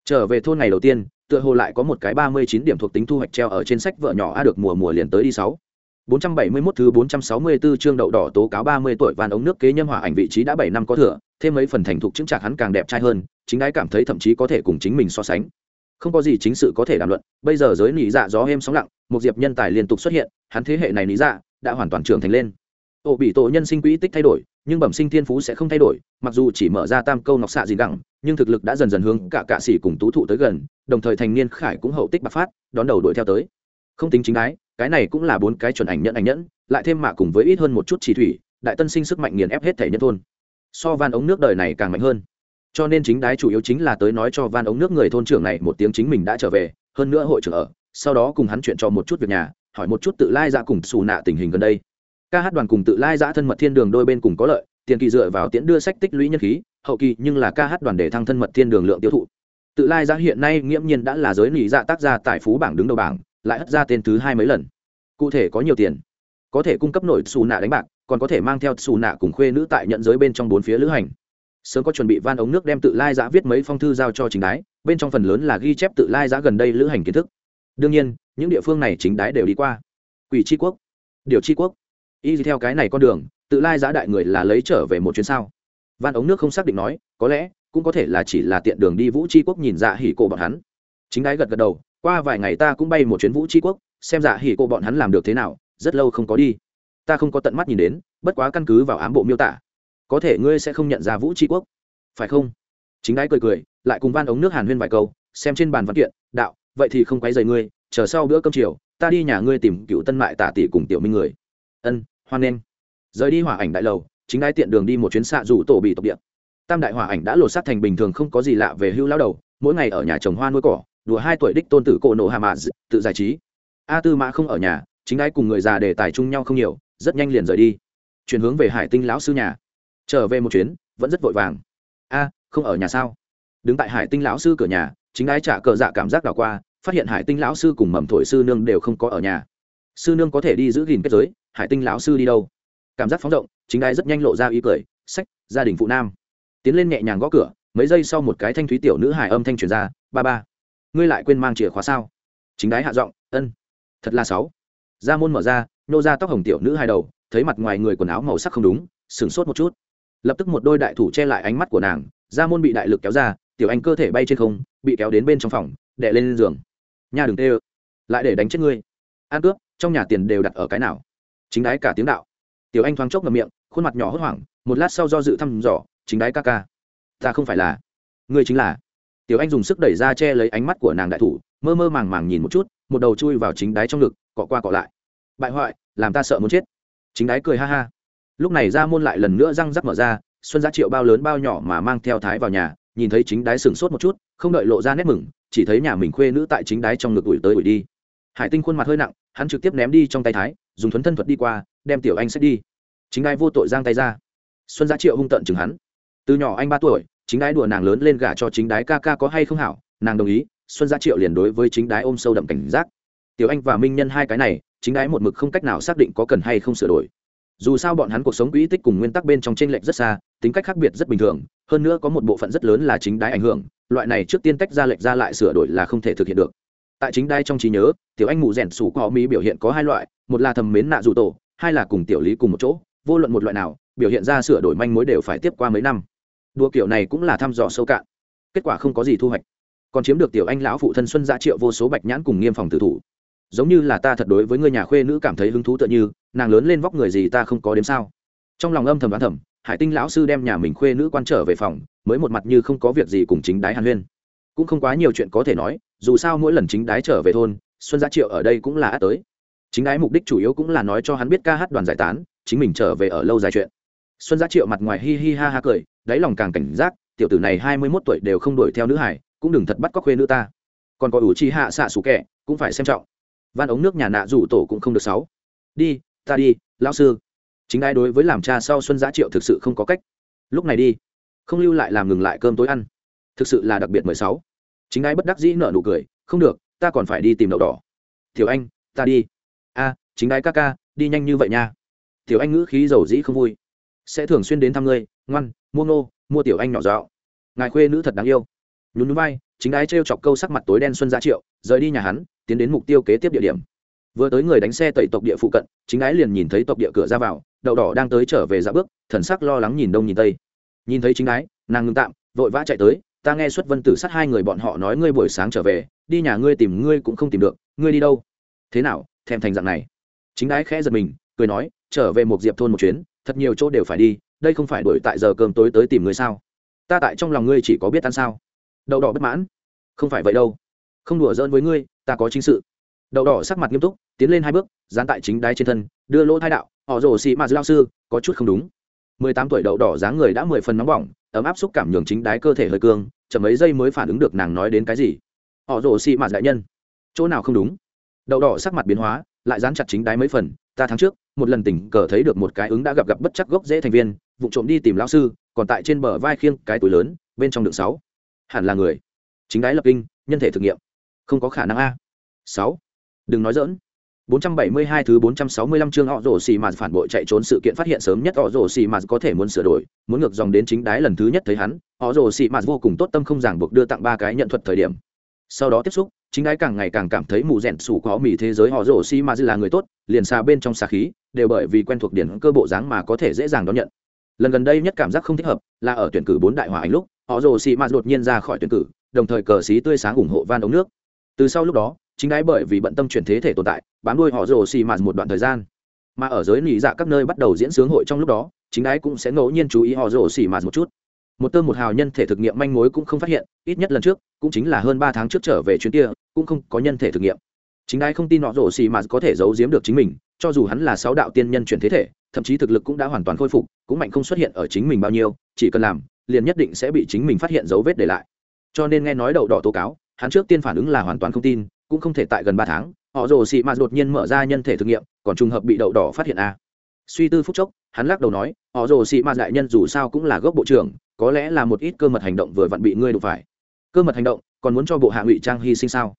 Trở về thôn ngày đầu tiên, tựa hồ lại có một cái ba mươi chín điểm thuộc tính thu hoạch treo ở trên sách vợ nhỏ a được mùa mùa liền tới đi sáu. 471 thứ 464 chương đậu đỏ tố cáo ba mươi tuổi van ống nước kế nhân hòa ảnh vị trí đã bảy năm có thừa, thêm mấy phần thành thục chứng trạc hắn càng đẹp trai hơn, chính đái cảm thấy thậm chí có thể cùng chính mình so sánh. Không có gì chính sự có thể đàm luận, bây giờ giới nỉ dạ gió êm sóng lặng, một diệp nhân tài liên tục xuất hiện, hắn thế hệ này nỉ dạ đã hoàn toàn trưởng thành lên. Tổ bị tổ nhân sinh quỹ tích thay đổi, nhưng bẩm sinh thiên phú sẽ không thay đổi mặc dù chỉ mở ra tam câu ngọc xạ gì gẳng nhưng thực lực đã dần dần hướng cả cạ sĩ cùng tú thụ tới gần đồng thời thành niên khải cũng hậu tích bạc phát đón đầu đuổi theo tới không tính chính đái cái này cũng là bốn cái chuẩn ảnh nhẫn ảnh nhẫn, lại thêm mạ cùng với ít hơn một chút chỉ thủy, đại tân sinh sức mạnh nghiền ép hết thể nhân thôn. So van ống nước đời này càng mạnh hơn. Cho nên chính đái chủ yếu chính là tới nói cho van ống nước người thôn trưởng này một tiếng chính mình đã trở về, hơn nữa hội trưởng ở, sau đó cùng hắn chuyện cho một chút việc nhà, hỏi một chút tự lai ra cùng xù nạ tình hình gần đây. Ca hát đoàn cùng tự lai giã thân mật thiên đường đôi bên cùng có lợi, tiền kỳ dựa vào tiễn đưa sách tích lũy nhân khí, hậu kỳ nhưng là ca hát đoàn để thăng thân mật thiên đường lượng tiêu thụ. Tự lai giã hiện nay nghiễm nhiên đã là giới nỉ dạ tác gia tại phú bảng đứng đầu bảng lại hất ra tên thứ hai mấy lần. Cụ thể có nhiều tiền. Có thể cung cấp nổi xù nạ đánh bạc, còn có thể mang theo xù nạ cùng khuê nữ tại nhận giới bên trong bốn phía lữ hành. Sớm có chuẩn bị van ống nước đem tự lai giã viết mấy phong thư giao cho chính đái, bên trong phần lớn là ghi chép tự lai giã gần đây lữ hành kiến thức. Đương nhiên, những địa phương này chính đái đều đi qua. Quỷ tri quốc, điều tri quốc. Y theo cái này con đường, tự lai giã đại người là lấy trở về một chuyến sao? Van ống nước không xác định nói, có lẽ cũng có thể là chỉ là tiện đường đi vũ tri quốc nhìn dạ hỉ cổ bọn hắn. Chính đái gật gật đầu qua vài ngày ta cũng bay một chuyến vũ tri quốc, xem dạ hỉ cô bọn hắn làm được thế nào, rất lâu không có đi. Ta không có tận mắt nhìn đến, bất quá căn cứ vào ám bộ miêu tả, có thể ngươi sẽ không nhận ra vũ tri quốc. Phải không? Chính đái cười cười, lại cùng van ống nước hàn huyên vài câu, xem trên bàn văn kiện, đạo, vậy thì không quấy rầy ngươi, chờ sau bữa cơm chiều, ta đi nhà ngươi tìm cựu tân mại tả tỷ cùng tiểu minh người. Ân, hoan nghênh. Rời đi hỏa ảnh đại lầu, chính đái tiện đường đi một chuyến xạ rủ tổ bị tộc địa. Tam đại hỏa ảnh đã lột sát thành bình thường không có gì lạ về hưu lao đầu, mỗi ngày ở nhà trồng hoa nuôi cỏ đùa hai tuổi đích tôn tử cổ nổ hà mạ tự giải trí. A tư mã không ở nhà, chính đái cùng người già để tài chung nhau không nhiều, rất nhanh liền rời đi. Chuyển hướng về hải tinh lão sư nhà. Trở về một chuyến, vẫn rất vội vàng. A, không ở nhà sao? Đứng tại hải tinh lão sư cửa nhà, chính đái trả cờ dạ cảm giác đảo qua, phát hiện hải tinh lão sư cùng mầm thổi sư nương đều không có ở nhà. Sư nương có thể đi giữ gìn kết giới, hải tinh lão sư đi đâu? Cảm giác phóng rộng chính ai rất nhanh lộ ra ý cười, sách, gia đình phụ nam. Tiến lên nhẹ nhàng gõ cửa, mấy giây sau một cái thanh thúy tiểu nữ hải âm thanh truyền ra, ba ba ngươi lại quên mang chìa khóa sao? Chính đái hạ giọng, ân, thật là sáu. Ra môn mở ra, nô ra tóc hồng tiểu nữ hai đầu, thấy mặt ngoài người quần áo màu sắc không đúng, sửng sốt một chút. Lập tức một đôi đại thủ che lại ánh mắt của nàng ra môn bị đại lực kéo ra, tiểu anh cơ thể bay trên không, bị kéo đến bên trong phòng, đè lên giường. Nhà đừng tê ơ, lại để đánh chết ngươi. Ăn cướp, trong nhà tiền đều đặt ở cái nào? Chính đái cả tiếng đạo. Tiểu anh thoáng chốc ngầm miệng, khuôn mặt nhỏ hốt hoảng, một lát sau do dự thăm dò, chính đái ca ca, ta không phải là, ngươi chính là tiểu anh dùng sức đẩy ra che lấy ánh mắt của nàng đại thủ, mơ mơ màng màng nhìn một chút, một đầu chui vào chính đái trong ngực, cọ qua cọ lại. Bại hoại, làm ta sợ muốn chết. Chính đái cười ha ha. Lúc này ra môn lại lần nữa răng rắc mở ra, xuân giá triệu bao lớn bao nhỏ mà mang theo thái vào nhà, nhìn thấy chính đái sừng sốt một chút, không đợi lộ ra nét mừng, chỉ thấy nhà mình khuê nữ tại chính đái trong ngực ủi tới ủi đi. Hải tinh khuôn mặt hơi nặng, hắn trực tiếp ném đi trong tay thái, dùng thuấn thân thuật đi qua, đem tiểu anh xét đi. Chính đáy vô tội giang tay ra. Xuân giá triệu hung tận chừng hắn. Từ nhỏ anh ba tuổi chính đái đùa nàng lớn lên gả cho chính đái ca ca có hay không hảo, nàng đồng ý, xuân gia triệu liền đối với chính đái ôm sâu đậm cảnh giác. Tiểu anh và minh nhân hai cái này, chính đái một mực không cách nào xác định có cần hay không sửa đổi. Dù sao bọn hắn cuộc sống quỹ tích cùng nguyên tắc bên trong t r ê n lệch rất xa, tính cách khác biệt rất bình thường, hơn nữa có một bộ phận rất lớn là chính đái ảnh hưởng, loại này trước tiên tách ra lệch ra lại sửa đổi là không thể thực hiện được. Tại chính đai trong trí nhớ, tiểu anh mụ rèn sủ có mỹ biểu hiện có hai loại, một là thầm mến nạ dù tổ, hai là cùng tiểu lý cùng một chỗ, vô luận một loại nào, biểu hiện ra sửa đổi manh mối đều phải tiếp qua mấy năm đua kiểu này cũng là thăm dò sâu cạn. Kết quả không có gì thu hoạch. Còn chiếm được tiểu anh lão phụ thân xuân gia triệu vô số bạch nhãn cùng nghiêm phòng tử thủ. Giống như là ta thật đối với người nhà khuê nữ cảm thấy hứng thú tựa như, nàng lớn lên vóc người gì ta không có đếm sao. Trong lòng âm thầm đoán thầm, hải tinh lão sư đem nhà mình khuê nữ quan trở về phòng, mới một mặt như không có việc gì cùng chính đái hàn huyên. Cũng không quá nhiều chuyện có thể nói, dù sao mỗi lần chính đái trở về thôn, xuân gia triệu ở đây cũng là át tới. Chính đái mục đích chủ yếu cũng là nói cho hắn biết ca hát đoàn giải tán, chính mình trở về ở lâu dài chuyện. Xuân gia triệu mặt ngoài hi hi ha ha cười đáy lòng càng cảnh giác, tiểu tử này hai mươi mốt tuổi đều không đuổi theo nữ hải cũng đừng thật bắt cóc khuê nữ ta. Còn có ủ chi hạ xạ xù kẹ, cũng phải xem trọng. Van ống nước nhà nạ rủ tổ cũng không được sáu. Đi, ta đi, lão sư. Chính ai đối với làm cha sau xuân giá triệu thực sự không có cách. Lúc này đi. Không lưu lại làm ngừng lại cơm tối ăn. Thực sự là đặc biệt mười sáu. Chính ai bất đắc dĩ nợ nụ cười, không được, ta còn phải đi tìm đậu đỏ. Tiểu anh, ta đi. A, chính ai ca ca, đi nhanh như vậy nha. Tiểu anh ngữ khí dầu dĩ không vui. Sẽ thường xuyên đến thăm ngươi ngoan, mua ngô, mua tiểu anh nhỏ dạo ngài khuê nữ thật đáng yêu. Nhún núi vai, chính ái trêu chọc câu sắc mặt tối đen xuân gia triệu, rời đi nhà hắn, tiến đến mục tiêu kế tiếp địa điểm. Vừa tới người đánh xe tẩy tộc địa phụ cận, chính ái liền nhìn thấy tộc địa cửa ra vào, đậu đỏ đang tới trở về dạ bước, thần sắc lo lắng nhìn đông nhìn tây. Nhìn thấy chính ái nàng ngưng tạm, vội vã chạy tới, ta nghe xuất vân tử sát hai người bọn họ nói ngươi buổi sáng trở về, đi nhà ngươi tìm ngươi cũng không tìm được, ngươi đi đâu? Thế nào, thèm thành dạng này? Chính ái khẽ giật mình, cười nói, trở về một diệp thôn một chuyến, thật nhiều chỗ đều phải đi đây không phải đuổi tại giờ cơm tối tới tìm ngươi sao? Ta tại trong lòng ngươi chỉ có biết ăn sao? Đậu đỏ bất mãn. Không phải vậy đâu. Không đùa giỡn với ngươi, ta có chính sự. Đậu đỏ sắc mặt nghiêm túc, tiến lên hai bước, dán tại chính đáy trên thân, đưa lỗ thai đạo, họ rồ xị mạt lao sư, có chút không đúng. Mười tám tuổi đậu đỏ dáng người đã mười phần nóng bỏng, ấm áp xúc cảm nhường chính đáy cơ thể hơi cương, chậm mấy giây mới phản ứng được nàng nói đến cái gì. Họ rồ xị mạt đại nhân. Chỗ nào không đúng? Đậu đỏ sắc mặt biến hóa, lại dán chặt chính đáy mấy phần, ta tháng trước, một lần tình cờ thấy được một cái ứng đã gặp gặp bất chắc gốc dễ thành viên vụ trộm đi tìm lão sư còn tại trên bờ vai khiêng cái túi lớn bên trong đường sáu. Hẳn là người. Chính đái lập kinh nhân thể thực nghiệm. Không có khả năng a. Sáu. Đừng nói dỡn 472 thứ 465 chương họ rổ xì mà phản bội chạy trốn sự kiện phát hiện sớm nhất họ rổ xì mà có thể muốn sửa đổi, muốn ngược dòng đến chính đái lần thứ nhất thấy hắn, họ rổ xì mà vô cùng tốt tâm không giảng buộc đưa tặng ba cái nhận thuật thời điểm. Sau đó tiếp xúc, chính đái càng ngày càng cảm thấy mù rẻn sủ có mỉ thế giới họ rổ xì mà là người tốt, liền xa bên trong xa khí, đều bởi vì quen thuộc điển cơ bộ dáng mà có thể dễ dàng đón nhận. Lần gần đây nhất cảm giác không thích hợp, là ở tuyển cử bốn đại hỏa ảnh lúc, họ rồ xì mạt đột nhiên ra khỏi tuyển cử, đồng thời cờ xí tươi sáng ủng hộ van ống nước. Từ sau lúc đó, chính đái bởi vì bận tâm chuyển thế thể tồn tại bám đuôi họ rồ xì mạt một đoạn thời gian. Mà ở giới nỉ dạ các nơi bắt đầu diễn sướng hội trong lúc đó chính đái cũng sẽ ngẫu nhiên chú ý họ rồ xì mạt một chút. Một tơ một hào nhân thể thực nghiệm manh mối cũng không phát hiện ít nhất lần trước cũng chính là hơn ba tháng trước trở về chuyến kia cũng không có nhân thể thực nghiệm. Chính đái không tin họ rồ xì mạt có thể giấu giếm được chính mình cho dù hắn là sáu đạo tiên nhân chuyển thế thể thậm chí thực lực cũng đã hoàn toàn khôi phục, cũng mạnh không xuất hiện ở chính mình bao nhiêu, chỉ cần làm, liền nhất định sẽ bị chính mình phát hiện dấu vết để lại. Cho nên nghe nói đậu đỏ tố cáo, hắn trước tiên phản ứng là hoàn toàn không tin, cũng không thể tại gần ba tháng, họ rồ xị mạt đột nhiên mở ra nhân thể thực nghiệm, còn trùng hợp bị đậu đỏ phát hiện a. À. suy tư phúc chốc, hắn lắc đầu nói, họ rồ xị mạt đại nhân dù sao cũng là gốc bộ trưởng, có lẽ là một ít cơ mật hành động vừa vặn bị ngươi đụng phải. Cơ mật hành động, còn muốn cho bộ hạ ngụy trang hy sinh sao?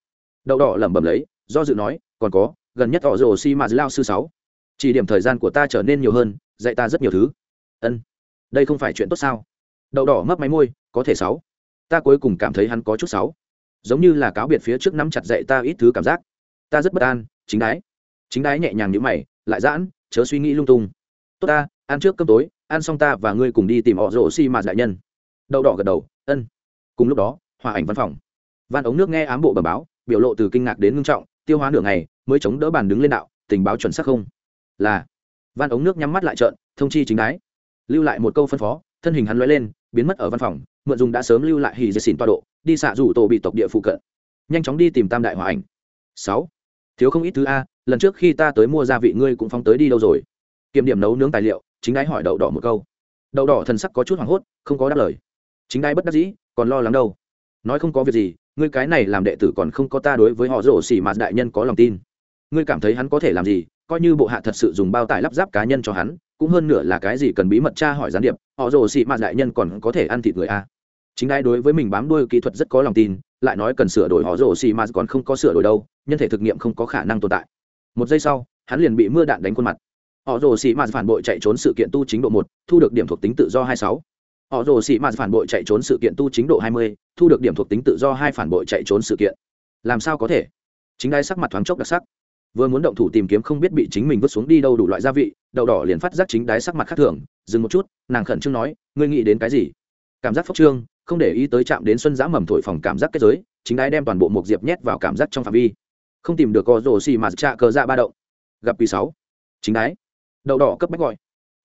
Đậu đỏ lẩm bẩm lấy, do dự nói, còn có, gần nhất họ rồ xị mạt lao sư sáu chỉ điểm thời gian của ta trở nên nhiều hơn, dạy ta rất nhiều thứ. Ân. Đây không phải chuyện tốt sao? Đậu đỏ mấp máy môi, có thể sáu. Ta cuối cùng cảm thấy hắn có chút sáu. Giống như là cáo biệt phía trước nắm chặt dạy ta ít thứ cảm giác. Ta rất bất an, chính đái. Chính đái nhẹ nhàng như mày, lại giãn, chớ suy nghĩ lung tung. Tốt ta, ăn trước cơm tối, ăn xong ta và ngươi cùng đi tìm họ rổ xi mạt đại nhân. Đậu đỏ gật đầu, ân. Cùng lúc đó, hòa ảnh văn phòng. Văn ống nước nghe ám bộ bờ báo, biểu lộ từ kinh ngạc đến ngưng trọng, tiêu hóa nửa ngày, mới chống đỡ bàn đứng lên đạo, tình báo chuẩn xác không? Là van ống nước nhắm mắt lại trợn, thông chi chính đái. Lưu lại một câu phân phó, thân hình hắn lóe lên, biến mất ở văn phòng, mượn dùng đã sớm lưu lại hì dệt xỉn toa độ, đi xạ rủ tổ bị tộc địa phụ cận. Nhanh chóng đi tìm tam đại hòa ảnh. Sáu, thiếu không ít thứ a, lần trước khi ta tới mua gia vị ngươi cũng phóng tới đi đâu rồi? Kiểm điểm nấu nướng tài liệu, chính đái hỏi đậu đỏ một câu. Đậu đỏ thần sắc có chút hoảng hốt, không có đáp lời. Chính đái bất đắc dĩ, còn lo lắng đâu? Nói không có việc gì, ngươi cái này làm đệ tử còn không có ta đối với họ rổ xỉ mà đại nhân có lòng tin. Ngươi cảm thấy hắn có thể làm gì coi như bộ hạ thật sự dùng bao tải lắp ráp cá nhân cho hắn, cũng hơn nửa là cái gì cần bí mật tra hỏi gián điệp, họ rồ xị mạt đại nhân còn có thể ăn thịt người a. Chính ai đối với mình bám đuôi kỹ thuật rất có lòng tin, lại nói cần sửa đổi họ rồ xị mạt còn không có sửa đổi đâu, nhân thể thực nghiệm không có khả năng tồn tại. Một giây sau, hắn liền bị mưa đạn đánh khuôn mặt. Họ rồ xị mạt phản bội chạy trốn sự kiện tu chính độ một, thu được điểm thuộc tính tự do hai sáu. Họ rồ xị mạt phản bội chạy trốn sự kiện tu chính độ hai mươi, thu được điểm thuộc tính tự do hai phản bội chạy trốn sự kiện. Làm sao có thể? Chính ai sắc mặt thoáng chốc đặc sắc vừa muốn động thủ tìm kiếm không biết bị chính mình vứt xuống đi đâu đủ loại gia vị, đậu đỏ liền phát giác chính đái sắc mặt khác thường, dừng một chút, nàng khẩn trương nói, ngươi nghĩ đến cái gì? Cảm giác phốc trương, không để ý tới chạm đến xuân giã mầm thổi phòng cảm giác kết giới, chính đái đem toàn bộ một diệp nhét vào cảm giác trong phạm vi. Không tìm được co rổ xì mà trạ cờ ra ba đậu gặp quý sáu. Chính đái. Đậu đỏ cấp bách gọi.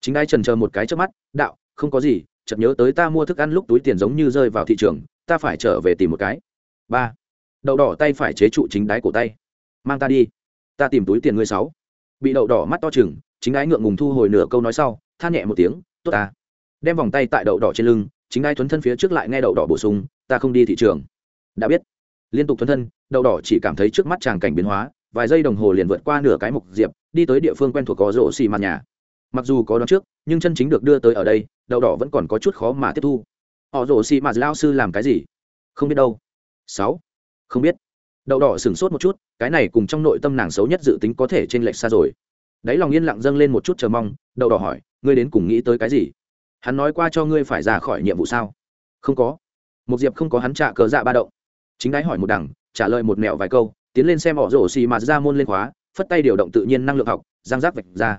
Chính đái trần chờ một cái trước mắt, đạo, không có gì, chợt nhớ tới ta mua thức ăn lúc túi tiền giống như rơi vào thị trường, ta phải trở về tìm một cái. Ba. Đậu đỏ tay phải chế trụ chính đái cổ tay. Mang ta đi ta tìm túi tiền ngươi sáu. Bị đậu đỏ mắt to chừng, chính Ái ngượng ngùng thu hồi nửa câu nói sau, than nhẹ một tiếng, tốt ta. Đem vòng tay tại đậu đỏ trên lưng, chính ai thuấn thân phía trước lại nghe đậu đỏ bổ sung, ta không đi thị trường. Đã biết. Liên tục thuấn thân, đậu đỏ chỉ cảm thấy trước mắt tràng cảnh biến hóa, vài giây đồng hồ liền vượt qua nửa cái mục diệp, đi tới địa phương quen thuộc có rổ xì mặt nhà. Mặc dù có đón trước, nhưng chân chính được đưa tới ở đây, đậu đỏ vẫn còn có chút khó mà tiếp thu. Họ rổ xì mặt lao sư làm cái gì? Không biết đâu. Sáu. Không biết đậu đỏ sửng sốt một chút, cái này cùng trong nội tâm nàng xấu nhất dự tính có thể t r ê n lệch xa rồi. Đáy lòng yên lặng dâng lên một chút chờ mong, đậu đỏ hỏi, ngươi đến cùng nghĩ tới cái gì? Hắn nói qua cho ngươi phải ra khỏi nhiệm vụ sao? Không có. Một diệp không có hắn trả cờ dạ ba động. Chính đáy hỏi một đằng, trả lời một mẹo vài câu, tiến lên xem họ rổ xì mà ra môn lên khóa, phất tay điều động tự nhiên năng lượng học giang giác vạch ra.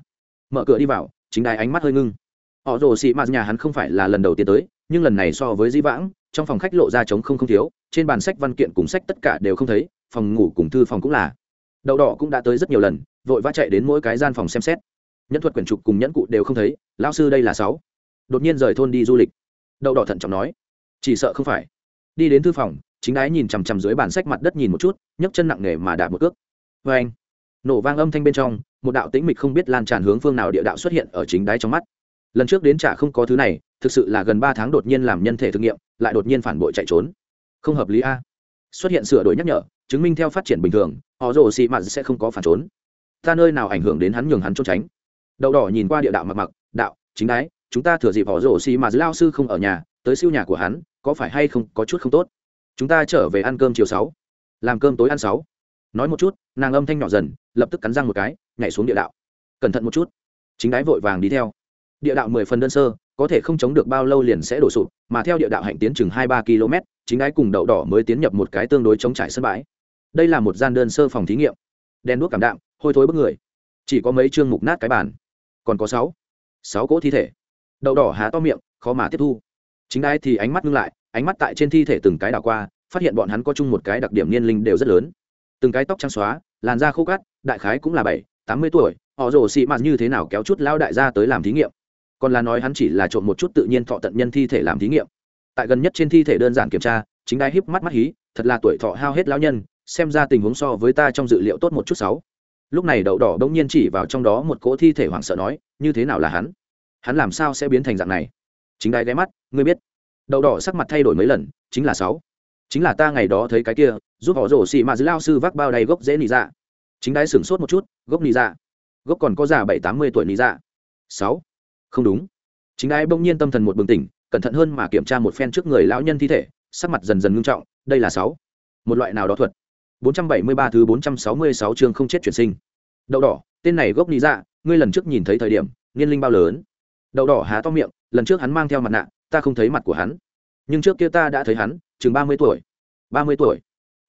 Mở cửa đi vào, chính đáy ánh mắt hơi ngưng. Họ rổ xì mà nhà hắn không phải là lần đầu tiên tới, nhưng lần này so với di vãng trong phòng khách lộ ra trống không không thiếu, trên bàn sách văn kiện cùng sách tất cả đều không thấy, phòng ngủ cùng thư phòng cũng là. Đậu đỏ cũng đã tới rất nhiều lần, vội vã chạy đến mỗi cái gian phòng xem xét. Nhẫn thuật quyển trục cùng nhẫn cụ đều không thấy lao sư đây là sáu. Đột nhiên rời thôn đi du lịch. Đậu đỏ thận trọng nói, chỉ sợ không phải. Đi đến thư phòng, chính ái nhìn chằm chằm dưới bàn sách mặt đất nhìn một chút, nhấc chân nặng nề mà đạp một cước. Vê anh nổ vang âm thanh bên trong, một đạo tĩnh mịch không biết lan tràn hướng phương nào địa đạo xuất hiện ở chính đáy trong mắt lần trước đến trả không có thứ này, thực sự là gần ba tháng đột nhiên làm nhân thể thực nghiệm, lại đột nhiên phản bội chạy trốn. Không hợp lý a. Xuất hiện sửa đổi nhắc nhở, chứng minh theo phát triển bình thường, họ rồ xị mạt sẽ không có phản trốn. Ta nơi nào ảnh hưởng đến hắn nhường hắn trốn tránh? Đậu đỏ nhìn qua địa đạo mặc mặc, đạo, chính đái, chúng ta thừa dịp họ rồ xị mạt lao sư không ở nhà, tới siêu nhà của hắn, có phải hay không có chút không tốt? Chúng ta trở về ăn cơm chiều sáu. Làm cơm tối ăn sáu. Nói một chút, nàng âm thanh nhỏ dần, lập tức cắn răng một cái, nhảy xuống địa đạo. Cẩn thận một chút. Chính đái vội vàng đi theo địa đạo mười phần đơn sơ, có thể không chống được bao lâu liền sẽ đổ sụp, mà theo địa đạo hạnh tiến chừng hai ba km, chính ái cùng đậu đỏ mới tiến nhập một cái tương đối chống trải sân bãi. Đây là một gian đơn sơ phòng thí nghiệm. Đen đuốc cảm đạm, hôi thối bức người. Chỉ có mấy chương mục nát cái bàn. Còn có sáu sáu cỗ thi thể. Đậu đỏ há to miệng, khó mà tiếp thu. Chính đái thì ánh mắt ngưng lại, ánh mắt tại trên thi thể từng cái đảo qua, phát hiện bọn hắn có chung một cái đặc điểm niên linh đều rất lớn. Từng cái tóc trắng xóa, làn da khô cát, đại khái cũng là bảy, tám mươi tuổi, họ rồ xị mạt như thế nào kéo chút lao đại gia tới làm thí nghiệm còn là nói hắn chỉ là trộn một chút tự nhiên thọ tận nhân thi thể làm thí nghiệm. Tại gần nhất trên thi thể đơn giản kiểm tra, chính đai híp mắt mắt hí, thật là tuổi thọ hao hết lão nhân, xem ra tình huống so với ta trong dự liệu tốt một chút sáu. Lúc này đậu đỏ đông nhiên chỉ vào trong đó một cỗ thi thể hoảng sợ nói, như thế nào là hắn? Hắn làm sao sẽ biến thành dạng này? Chính đai ghé mắt, ngươi biết. Đậu đỏ sắc mặt thay đổi mấy lần, chính là sáu. Chính là ta ngày đó thấy cái kia, giúp họ rổ xì mà giữ lao sư vác bao đầy gốc dễ nị dạ. Chính đai sửng sốt một chút, gốc nị dạ? Gốc còn có già bảy tám mươi tuổi nị dạ? Sáu không đúng. Chính đai bỗng nhiên tâm thần một bừng tỉnh, cẩn thận hơn mà kiểm tra một phen trước người lão nhân thi thể, sắc mặt dần dần ngưng trọng, đây là sáu. Một loại nào đó thuật. 473 thứ 466 chương không chết chuyển sinh. Đậu đỏ, tên này gốc lý dạ ngươi lần trước nhìn thấy thời điểm, niên linh bao lớn. Đậu đỏ há to miệng, lần trước hắn mang theo mặt nạ, ta không thấy mặt của hắn. Nhưng trước kia ta đã thấy hắn, chừng ba mươi tuổi. Ba mươi tuổi.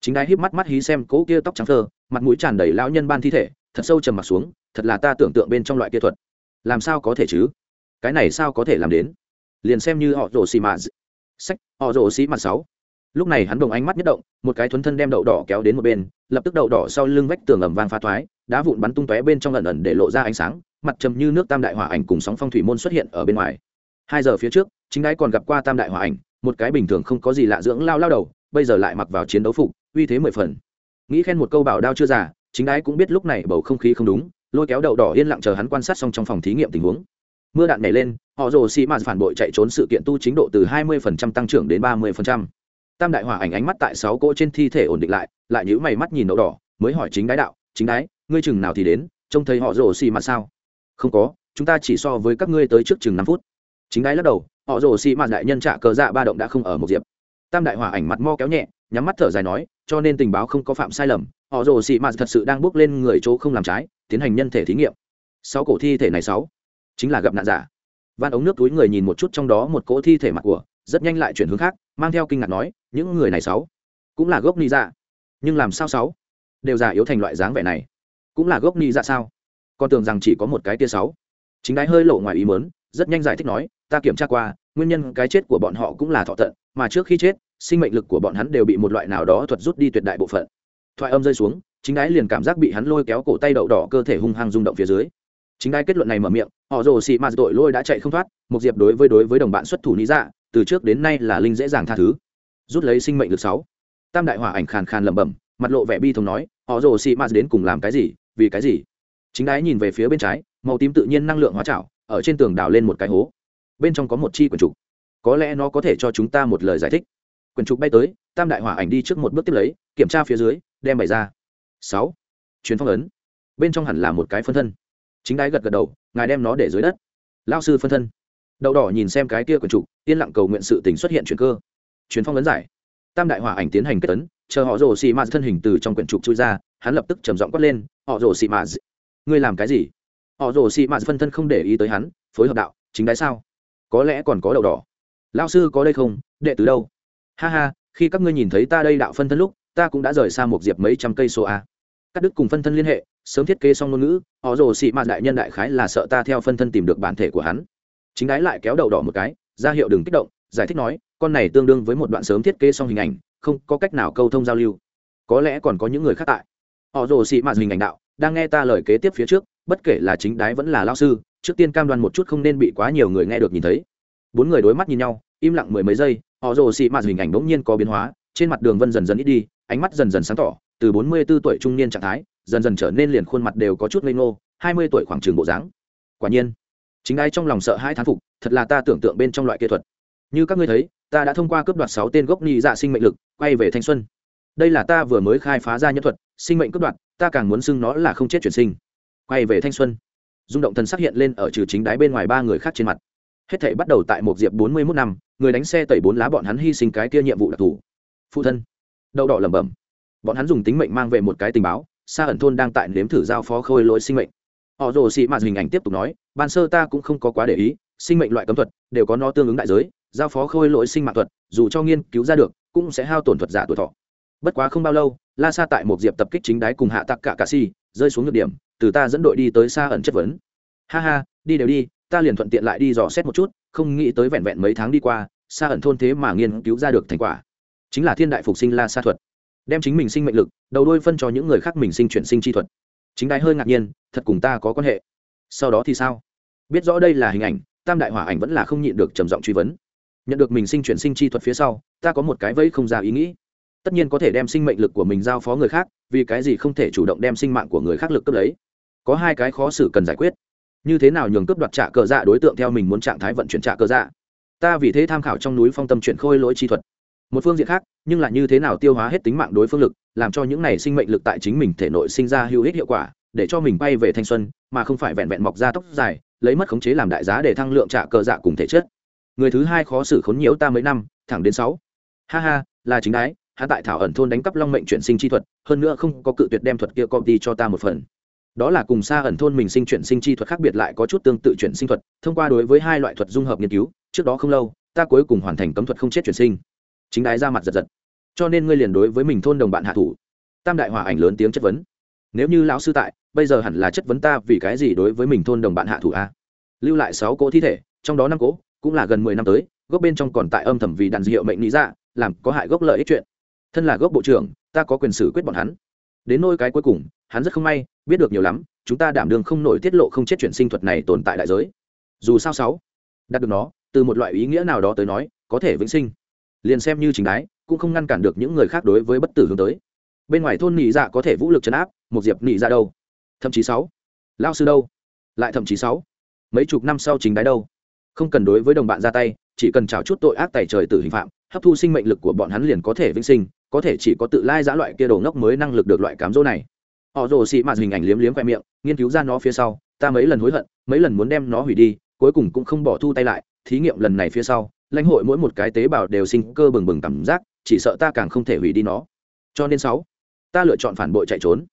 Chính đai híp mắt mắt hí xem cố kia tóc trắng thơ, mặt mũi tràn đầy lão nhân ban thi thể, thật sâu trầm mặt xuống, thật là ta tưởng tượng bên trong loại kia thuật. Làm sao có thể chứ? Cái này sao có thể làm đến? Liền xem như họ rổ xì mạt. Sách, họ rổ xì mạt sáu. Lúc này hắn đồng ánh mắt nhất động, một cái thuấn thân đem đậu đỏ kéo đến một bên, lập tức đậu đỏ sau lưng vách tường ẩm vang pha thoái, đá vụn bắn tung tóe bên trong lần ẩn để lộ ra ánh sáng, mặt trầm như nước tam đại hỏa ảnh cùng sóng phong thủy môn xuất hiện ở bên ngoài. Hai giờ phía trước, chính đái còn gặp qua tam đại hỏa ảnh, một cái bình thường không có gì lạ dưỡng lao lao đầu, bây giờ lại mặc vào chiến đấu phục, uy thế mười phần. Nghĩ khen một câu bảo đao chưa già, chính đái cũng biết lúc này bầu không khí không đúng, lôi kéo đậu đỏ yên lặng chờ hắn quan sát xong trong phòng thí nghiệm tình huống mưa đạn nhảy lên, họ rồ xì mạt phản bội chạy trốn sự kiện tu chính độ từ 20% tăng trưởng đến 30%. tam đại hỏa ảnh ánh mắt tại sáu cỗ trên thi thể ổn định lại lại nhíu mày mắt nhìn đậu đỏ, mới hỏi chính đái đạo, chính đái, ngươi chừng nào thì đến, trông thấy họ rồ xì mạt sao? Không có, chúng ta chỉ so với các ngươi tới trước chừng năm phút. Chính đái lắc đầu, họ rồ xì mạt đại nhân trạ cờ dạ ba động đã không ở một diệp. Tam đại hỏa ảnh mặt mo kéo nhẹ, nhắm mắt thở dài nói, cho nên tình báo không có phạm sai lầm, họ rồ xì mạt thật sự đang bước lên người chỗ không làm trái, tiến hành nhân thể thí nghiệm. Sáu cổ thi thể này sáu chính là gặp nạn giả. Van ống nước túi người nhìn một chút trong đó một cỗ thi thể mặt của, rất nhanh lại chuyển hướng khác, mang theo kinh ngạc nói, những người này sáu, cũng là gốc ni dạ. Nhưng làm sao sáu? Đều giả yếu thành loại dáng vẻ này. Cũng là gốc ni dạ sao? Con tưởng rằng chỉ có một cái tia sáu. Chính đái hơi lộ ngoài ý mớn rất nhanh giải thích nói, ta kiểm tra qua, nguyên nhân cái chết của bọn họ cũng là thọ tận, mà trước khi chết, sinh mệnh lực của bọn hắn đều bị một loại nào đó thuật rút đi tuyệt đại bộ phận. Thoại âm rơi xuống, chính đái liền cảm giác bị hắn lôi kéo cổ tay đậu đỏ cơ thể hung hăng rung động phía dưới chính đai kết luận này mở miệng, họ rồ xị mạt tội lôi đã chạy không thoát một diệp đối với đối với đồng bạn xuất thủ lý dạ từ trước đến nay là linh dễ dàng tha thứ. Rút lấy sinh mệnh lực sáu. Tam đại hỏa ảnh khàn khàn lẩm bẩm, mặt lộ vẻ bi thống nói, họ rồ xị mạt đến cùng làm cái gì, vì cái gì? Chính đái nhìn về phía bên trái, màu tím tự nhiên năng lượng hóa trảo, ở trên tường đào lên một cái hố. Bên trong có một chi quyển trục. Có lẽ nó có thể cho chúng ta một lời giải thích. Quyển trục bay tới, tam đại hỏa ảnh đi trước một bước tiếp lấy, kiểm tra phía dưới, đem bày ra. Sáu. Truyền phong ấn. Bên trong hẳn là một cái phân thân chính đái gật gật đầu, ngài đem nó để dưới đất. Lao sư phân thân. Đậu đỏ nhìn xem cái kia quyển trục, yên lặng cầu nguyện sự tình xuất hiện chuyện cơ. Truyền phong vấn giải. Tam đại hỏa ảnh tiến hành kết tấn chờ họ rồ xì mạt thân hình từ trong quyển trục chui ra, hắn lập tức trầm giọng quát lên, họ rồ xì mạt ngươi làm cái gì? Họ rồ xì mạt phân thân không để ý tới hắn, phối hợp đạo, chính đái sao? Có lẽ còn có đậu đỏ. Lao sư có đây không? Đệ từ đâu? Ha ha, khi các ngươi nhìn thấy ta đây đạo phân thân lúc, ta cũng đã rời xa một diệp mấy trăm cây số a. Các đức cùng phân thân liên hệ sớm thiết kế xong ngôn ngữ, họ rồ xị mạt đại nhân đại khái là sợ ta theo phân thân tìm được bản thể của hắn. Chính đái lại kéo đầu đỏ một cái, ra hiệu đừng kích động, giải thích nói, con này tương đương với một đoạn sớm thiết kế xong hình ảnh, không có cách nào câu thông giao lưu. Có lẽ còn có những người khác tại. Họ rồ xị mạt hình ảnh đạo, đang nghe ta lời kế tiếp phía trước, bất kể là chính đái vẫn là lao sư, trước tiên cam đoan một chút không nên bị quá nhiều người nghe được nhìn thấy. Bốn người đối mắt nhìn nhau, im lặng mười mấy giây, họ rồ xị mạt hình ảnh bỗng nhiên có biến hóa, trên mặt đường vân dần dần ít đi, ánh mắt dần dần sáng tỏ, từ bốn mươi 44 tuổi trung niên trạng thái dần dần trở nên liền khuôn mặt đều có chút ngây ngô, hai mươi tuổi khoảng trường bộ dáng. Quả nhiên, chính ai trong lòng sợ hai thán phục, thật là ta tưởng tượng bên trong loại kỹ thuật. Như các ngươi thấy, ta đã thông qua cướp đoạt sáu tên gốc nhị dạ sinh mệnh lực, quay về thanh xuân. Đây là ta vừa mới khai phá ra nhân thuật, sinh mệnh cướp đoạt, ta càng muốn xưng nó là không chết chuyển sinh. Quay về thanh xuân, rung động thần sắc hiện lên ở trừ chính đáy bên ngoài ba người khác trên mặt. Hết thể bắt đầu tại một diệp bốn mươi mốt năm, người đánh xe tẩy bốn lá bọn hắn hy sinh cái kia nhiệm vụ đặc thù. Phụ thân, đậu đỏ lẩm bẩm. Bọn hắn dùng tính mệnh mang về một cái tình báo xa ẩn thôn đang tại nếm thử giao phó khôi lỗi sinh mệnh. Họ rồ xị mạt hình ảnh tiếp tục nói, ban sơ ta cũng không có quá để ý, sinh mệnh loại cấm thuật đều có nó tương ứng đại giới, giao phó khôi lỗi sinh mạng thuật, dù cho nghiên cứu ra được, cũng sẽ hao tổn thuật giả tuổi thọ. Bất quá không bao lâu, la sa tại một diệp tập kích chính đáy cùng hạ tặc cả cà si, rơi xuống nhược điểm, từ ta dẫn đội đi tới xa ẩn chất vấn. Ha ha, đi đều đi, ta liền thuận tiện lại đi dò xét một chút, không nghĩ tới vẹn vẹn mấy tháng đi qua xa ẩn thôn thế mà nghiên cứu ra được thành quả. Chính là thiên đại phục sinh la sa thuật đem chính mình sinh mệnh lực, đầu đôi phân cho những người khác mình sinh chuyển sinh chi thuật. Chính đái hơi ngạc nhiên, thật cùng ta có quan hệ. Sau đó thì sao? Biết rõ đây là hình ảnh, tam đại hỏa ảnh vẫn là không nhịn được trầm giọng truy vấn. Nhận được mình sinh chuyển sinh chi thuật phía sau, ta có một cái vẫy không ra ý nghĩ. Tất nhiên có thể đem sinh mệnh lực của mình giao phó người khác, vì cái gì không thể chủ động đem sinh mạng của người khác lực cướp lấy? Có hai cái khó xử cần giải quyết. Như thế nào nhường cướp đoạt trả cờ dạ đối tượng theo mình muốn trạng thái vận chuyển trả cờ dạ? Ta vì thế tham khảo trong núi phong tâm chuyển khôi lỗi chi thuật một phương diện khác, nhưng là như thế nào tiêu hóa hết tính mạng đối phương lực, làm cho những này sinh mệnh lực tại chính mình thể nội sinh ra hữu ích hiệu quả, để cho mình bay về thanh xuân, mà không phải vẹn vẹn mọc ra tóc dài, lấy mất khống chế làm đại giá để thăng lượng trả cờ dạ cùng thể chất. Người thứ hai khó xử khốn nhiễu ta mấy năm, thẳng đến sáu. Ha ha, là chính đái hạ tại thảo ẩn thôn đánh cắp long mệnh chuyển sinh chi thuật, hơn nữa không có cự tuyệt đem thuật kia công ty cho ta một phần. Đó là cùng xa ẩn thôn mình sinh chuyển sinh chi thuật khác biệt lại có chút tương tự chuyển sinh thuật, thông qua đối với hai loại thuật dung hợp nghiên cứu, trước đó không lâu, ta cuối cùng hoàn thành cấm thuật không chết chuyển sinh chính đái ra mặt giật giật. Cho nên ngươi liền đối với mình thôn đồng bạn hạ thủ. Tam đại hòa ảnh lớn tiếng chất vấn. Nếu như lão sư tại, bây giờ hẳn là chất vấn ta vì cái gì đối với mình thôn đồng bạn hạ thủ a? Lưu lại sáu cỗ thi thể, trong đó năm cỗ, cũng là gần mười năm tới, gốc bên trong còn tại âm thầm vì đàn hiệu mệnh lý ra, làm có hại gốc lợi ích chuyện. Thân là gốc bộ trưởng, ta có quyền xử quyết bọn hắn. Đến nôi cái cuối cùng, hắn rất không may, biết được nhiều lắm, chúng ta đảm đường không nổi tiết lộ không chết chuyển sinh thuật này tồn tại đại giới. Dù sao sáu, đạt được nó, từ một loại ý nghĩa nào đó tới nói, có thể vĩnh sinh liền xem như chính đái, cũng không ngăn cản được những người khác đối với bất tử hướng tới. Bên ngoài thôn nị dạ có thể vũ lực chấn áp, một diệp nị dạ đâu? Thậm chí sáu. Lao sư đâu? Lại thậm chí sáu. Mấy chục năm sau chính đái đâu? Không cần đối với đồng bạn ra tay, chỉ cần trào chút tội ác tài trời tử hình phạm, hấp thu sinh mệnh lực của bọn hắn liền có thể vĩnh sinh, có thể chỉ có tự lai giã loại kia đồ ngốc mới năng lực được loại cám dỗ này. Họ rồ xị mạt hình ảnh liếm liếm khoe miệng, nghiên cứu ra nó phía sau, ta mấy lần hối hận, mấy lần muốn đem nó hủy đi, cuối cùng cũng không bỏ thu tay lại thí nghiệm lần này phía sau, lãnh hội mỗi một cái tế bào đều sinh cơ bừng bừng cảm giác, chỉ sợ ta càng không thể hủy đi nó. Cho nên sáu, ta lựa chọn phản bội chạy trốn.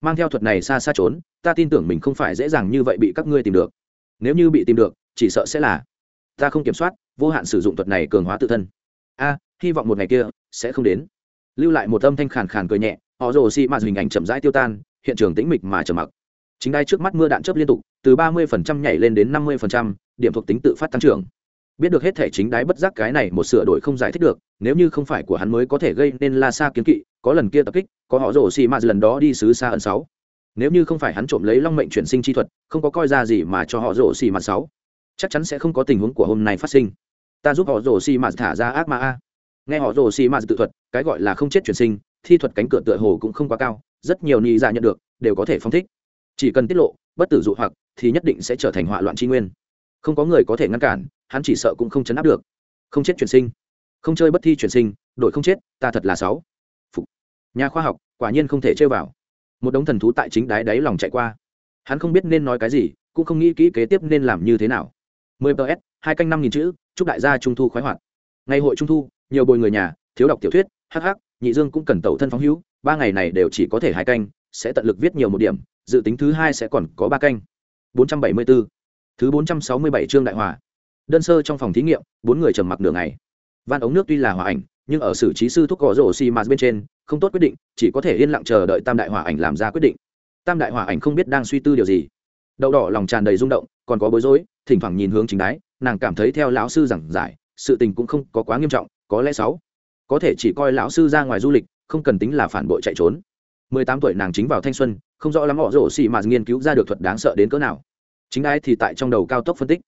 Mang theo thuật này xa xa trốn, ta tin tưởng mình không phải dễ dàng như vậy bị các ngươi tìm được. Nếu như bị tìm được, chỉ sợ sẽ là ta không kiểm soát, vô hạn sử dụng thuật này cường hóa tự thân. A, hy vọng một ngày kia sẽ không đến. Lưu lại một âm thanh khàn khàn cười nhẹ, họ rồ xị mạt hình ảnh chậm rãi tiêu tan, hiện trường tĩnh mịch mà trầm mặc. Chính đai trước mắt mưa đạn chớp liên tục, từ ba mươi nhảy lên đến năm mươi điểm thuộc tính tự phát tăng trưởng biết được hết thể chính đái bất giác cái này một sửa đổi không giải thích được, nếu như không phải của hắn mới có thể gây nên la xa kiến kỵ, có lần kia tập kích, có họ rổ xì mạt lần đó đi xứ xa ẩn sáu. Nếu như không phải hắn trộm lấy long mệnh chuyển sinh chi thuật, không có coi ra gì mà cho họ rổ xì mạt sáu. Chắc chắn sẽ không có tình huống của hôm nay phát sinh. Ta giúp họ rổ xì mạt thả ra ác ma a. Nghe họ rổ xì ma tự thuật, cái gọi là không chết chuyển sinh, thi thuật cánh cửa tựa hồ cũng không quá cao, rất nhiều ni ra nhận được, đều có thể phong thích. Chỉ cần tiết lộ, bất tử dụ hoặc, thì nhất định sẽ trở thành họa loạn tri nguyên. Không có người có thể ngăn cản hắn chỉ sợ cũng không chấn áp được. Không chết chuyển sinh. Không chơi bất thi chuyển sinh đội không chết, ta thật là sáu Phục. nhà khoa học, quả nhiên không thể chơi vào. Một đống thần thú tại chính đáy đáy lòng chạy qua. Hắn không biết nên nói cái gì, cũng không nghĩ kỹ kế tiếp nên làm như thế nào. Mười ps hai canh năm nghìn chữ, chúc đại gia trung thu khoái hoạt. Ngày hội trung thu, nhiều bồi người nhà, thiếu đọc tiểu thuyết hh nhị dương cũng cần tẩu thân phóng hữu, ba ngày này đều chỉ có thể hai canh, sẽ tận lực viết nhiều một điểm, dự tính thứ hai sẽ còn có ba canh. Bốn trăm bảy mươi bốn thứ bốn trăm sáu mươi bảy chương đại hòa đơn sơ trong phòng thí nghiệm, bốn người trầm mặc nửa ngày. Van ống nước tuy là hòa ảnh, nhưng ở xử trí sư thuốc cỏ rổ xi mạt bên trên, không tốt quyết định, chỉ có thể yên lặng chờ đợi tam đại hòa ảnh làm ra quyết định. Tam đại hòa ảnh không biết đang suy tư điều gì. Đậu đỏ lòng tràn đầy rung động, còn có bối rối, thỉnh thoảng nhìn hướng chính đái, nàng cảm thấy theo lão sư giảng giải, sự tình cũng không có quá nghiêm trọng, có lẽ sáu. Có thể chỉ coi lão sư ra ngoài du lịch, không cần tính là phản bội chạy trốn. Mười tám tuổi nàng chính vào thanh xuân, không rõ lắm họ rổ xì mà nghiên cứu ra được thuật đáng sợ đến cỡ nào. Chính đái thì tại trong đầu cao tốc phân tích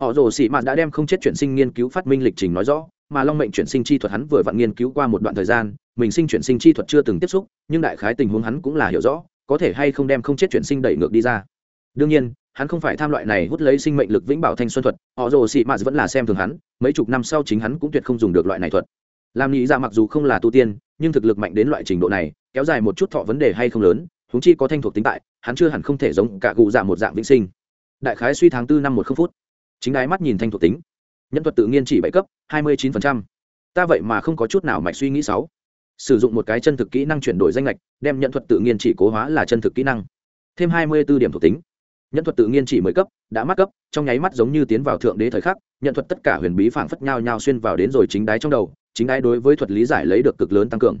họ rồ sĩ mạn đã đem không chết chuyển sinh nghiên cứu phát minh lịch trình nói rõ, mà long mệnh chuyển sinh chi thuật hắn vừa vặn nghiên cứu qua một đoạn thời gian, mình sinh chuyển sinh chi thuật chưa từng tiếp xúc, nhưng đại khái tình huống hắn cũng là hiểu rõ, có thể hay không đem không chết chuyển sinh đẩy ngược đi ra. Đương nhiên, hắn không phải tham loại này hút lấy sinh mệnh lực vĩnh bảo thanh xuân thuật, họ rồ sĩ mạn vẫn là xem thường hắn, mấy chục năm sau chính hắn cũng tuyệt không dùng được loại này thuật. Làm nghĩ ra mặc dù không là tu tiên, nhưng thực lực mạnh đến loại trình độ này, kéo dài một chút thọ vấn đề hay không lớn húng chi có thanh thuộc tính tại, hắn chưa hẳn không thể giống cả cụ dạ một dạng vĩnh sinh. Đại khái suy tháng tư năm một không phút chính đái mắt nhìn thanh thuộc tính. Nhân thuật tự nhiên chỉ bảy cấp, hai mươi chín ta vậy mà không có chút nào mạch suy nghĩ sáu. Sử dụng một cái chân thực kỹ năng chuyển đổi danh lệch đem nhận thuật tự nhiên chỉ cố hóa là chân thực kỹ năng. Thêm hai mươi b ố điểm thuộc tính. Nhận thuật tự nhiên chỉ mười cấp, đã mắc cấp, trong nháy mắt giống như tiến vào thượng đế thời khắc nhận thuật tất cả huyền bí phảng phất nhau nhau xuyên vào đến rồi chính đáy trong đầu, chính đáy đối với thuật lý giải lấy được cực lớn tăng cường.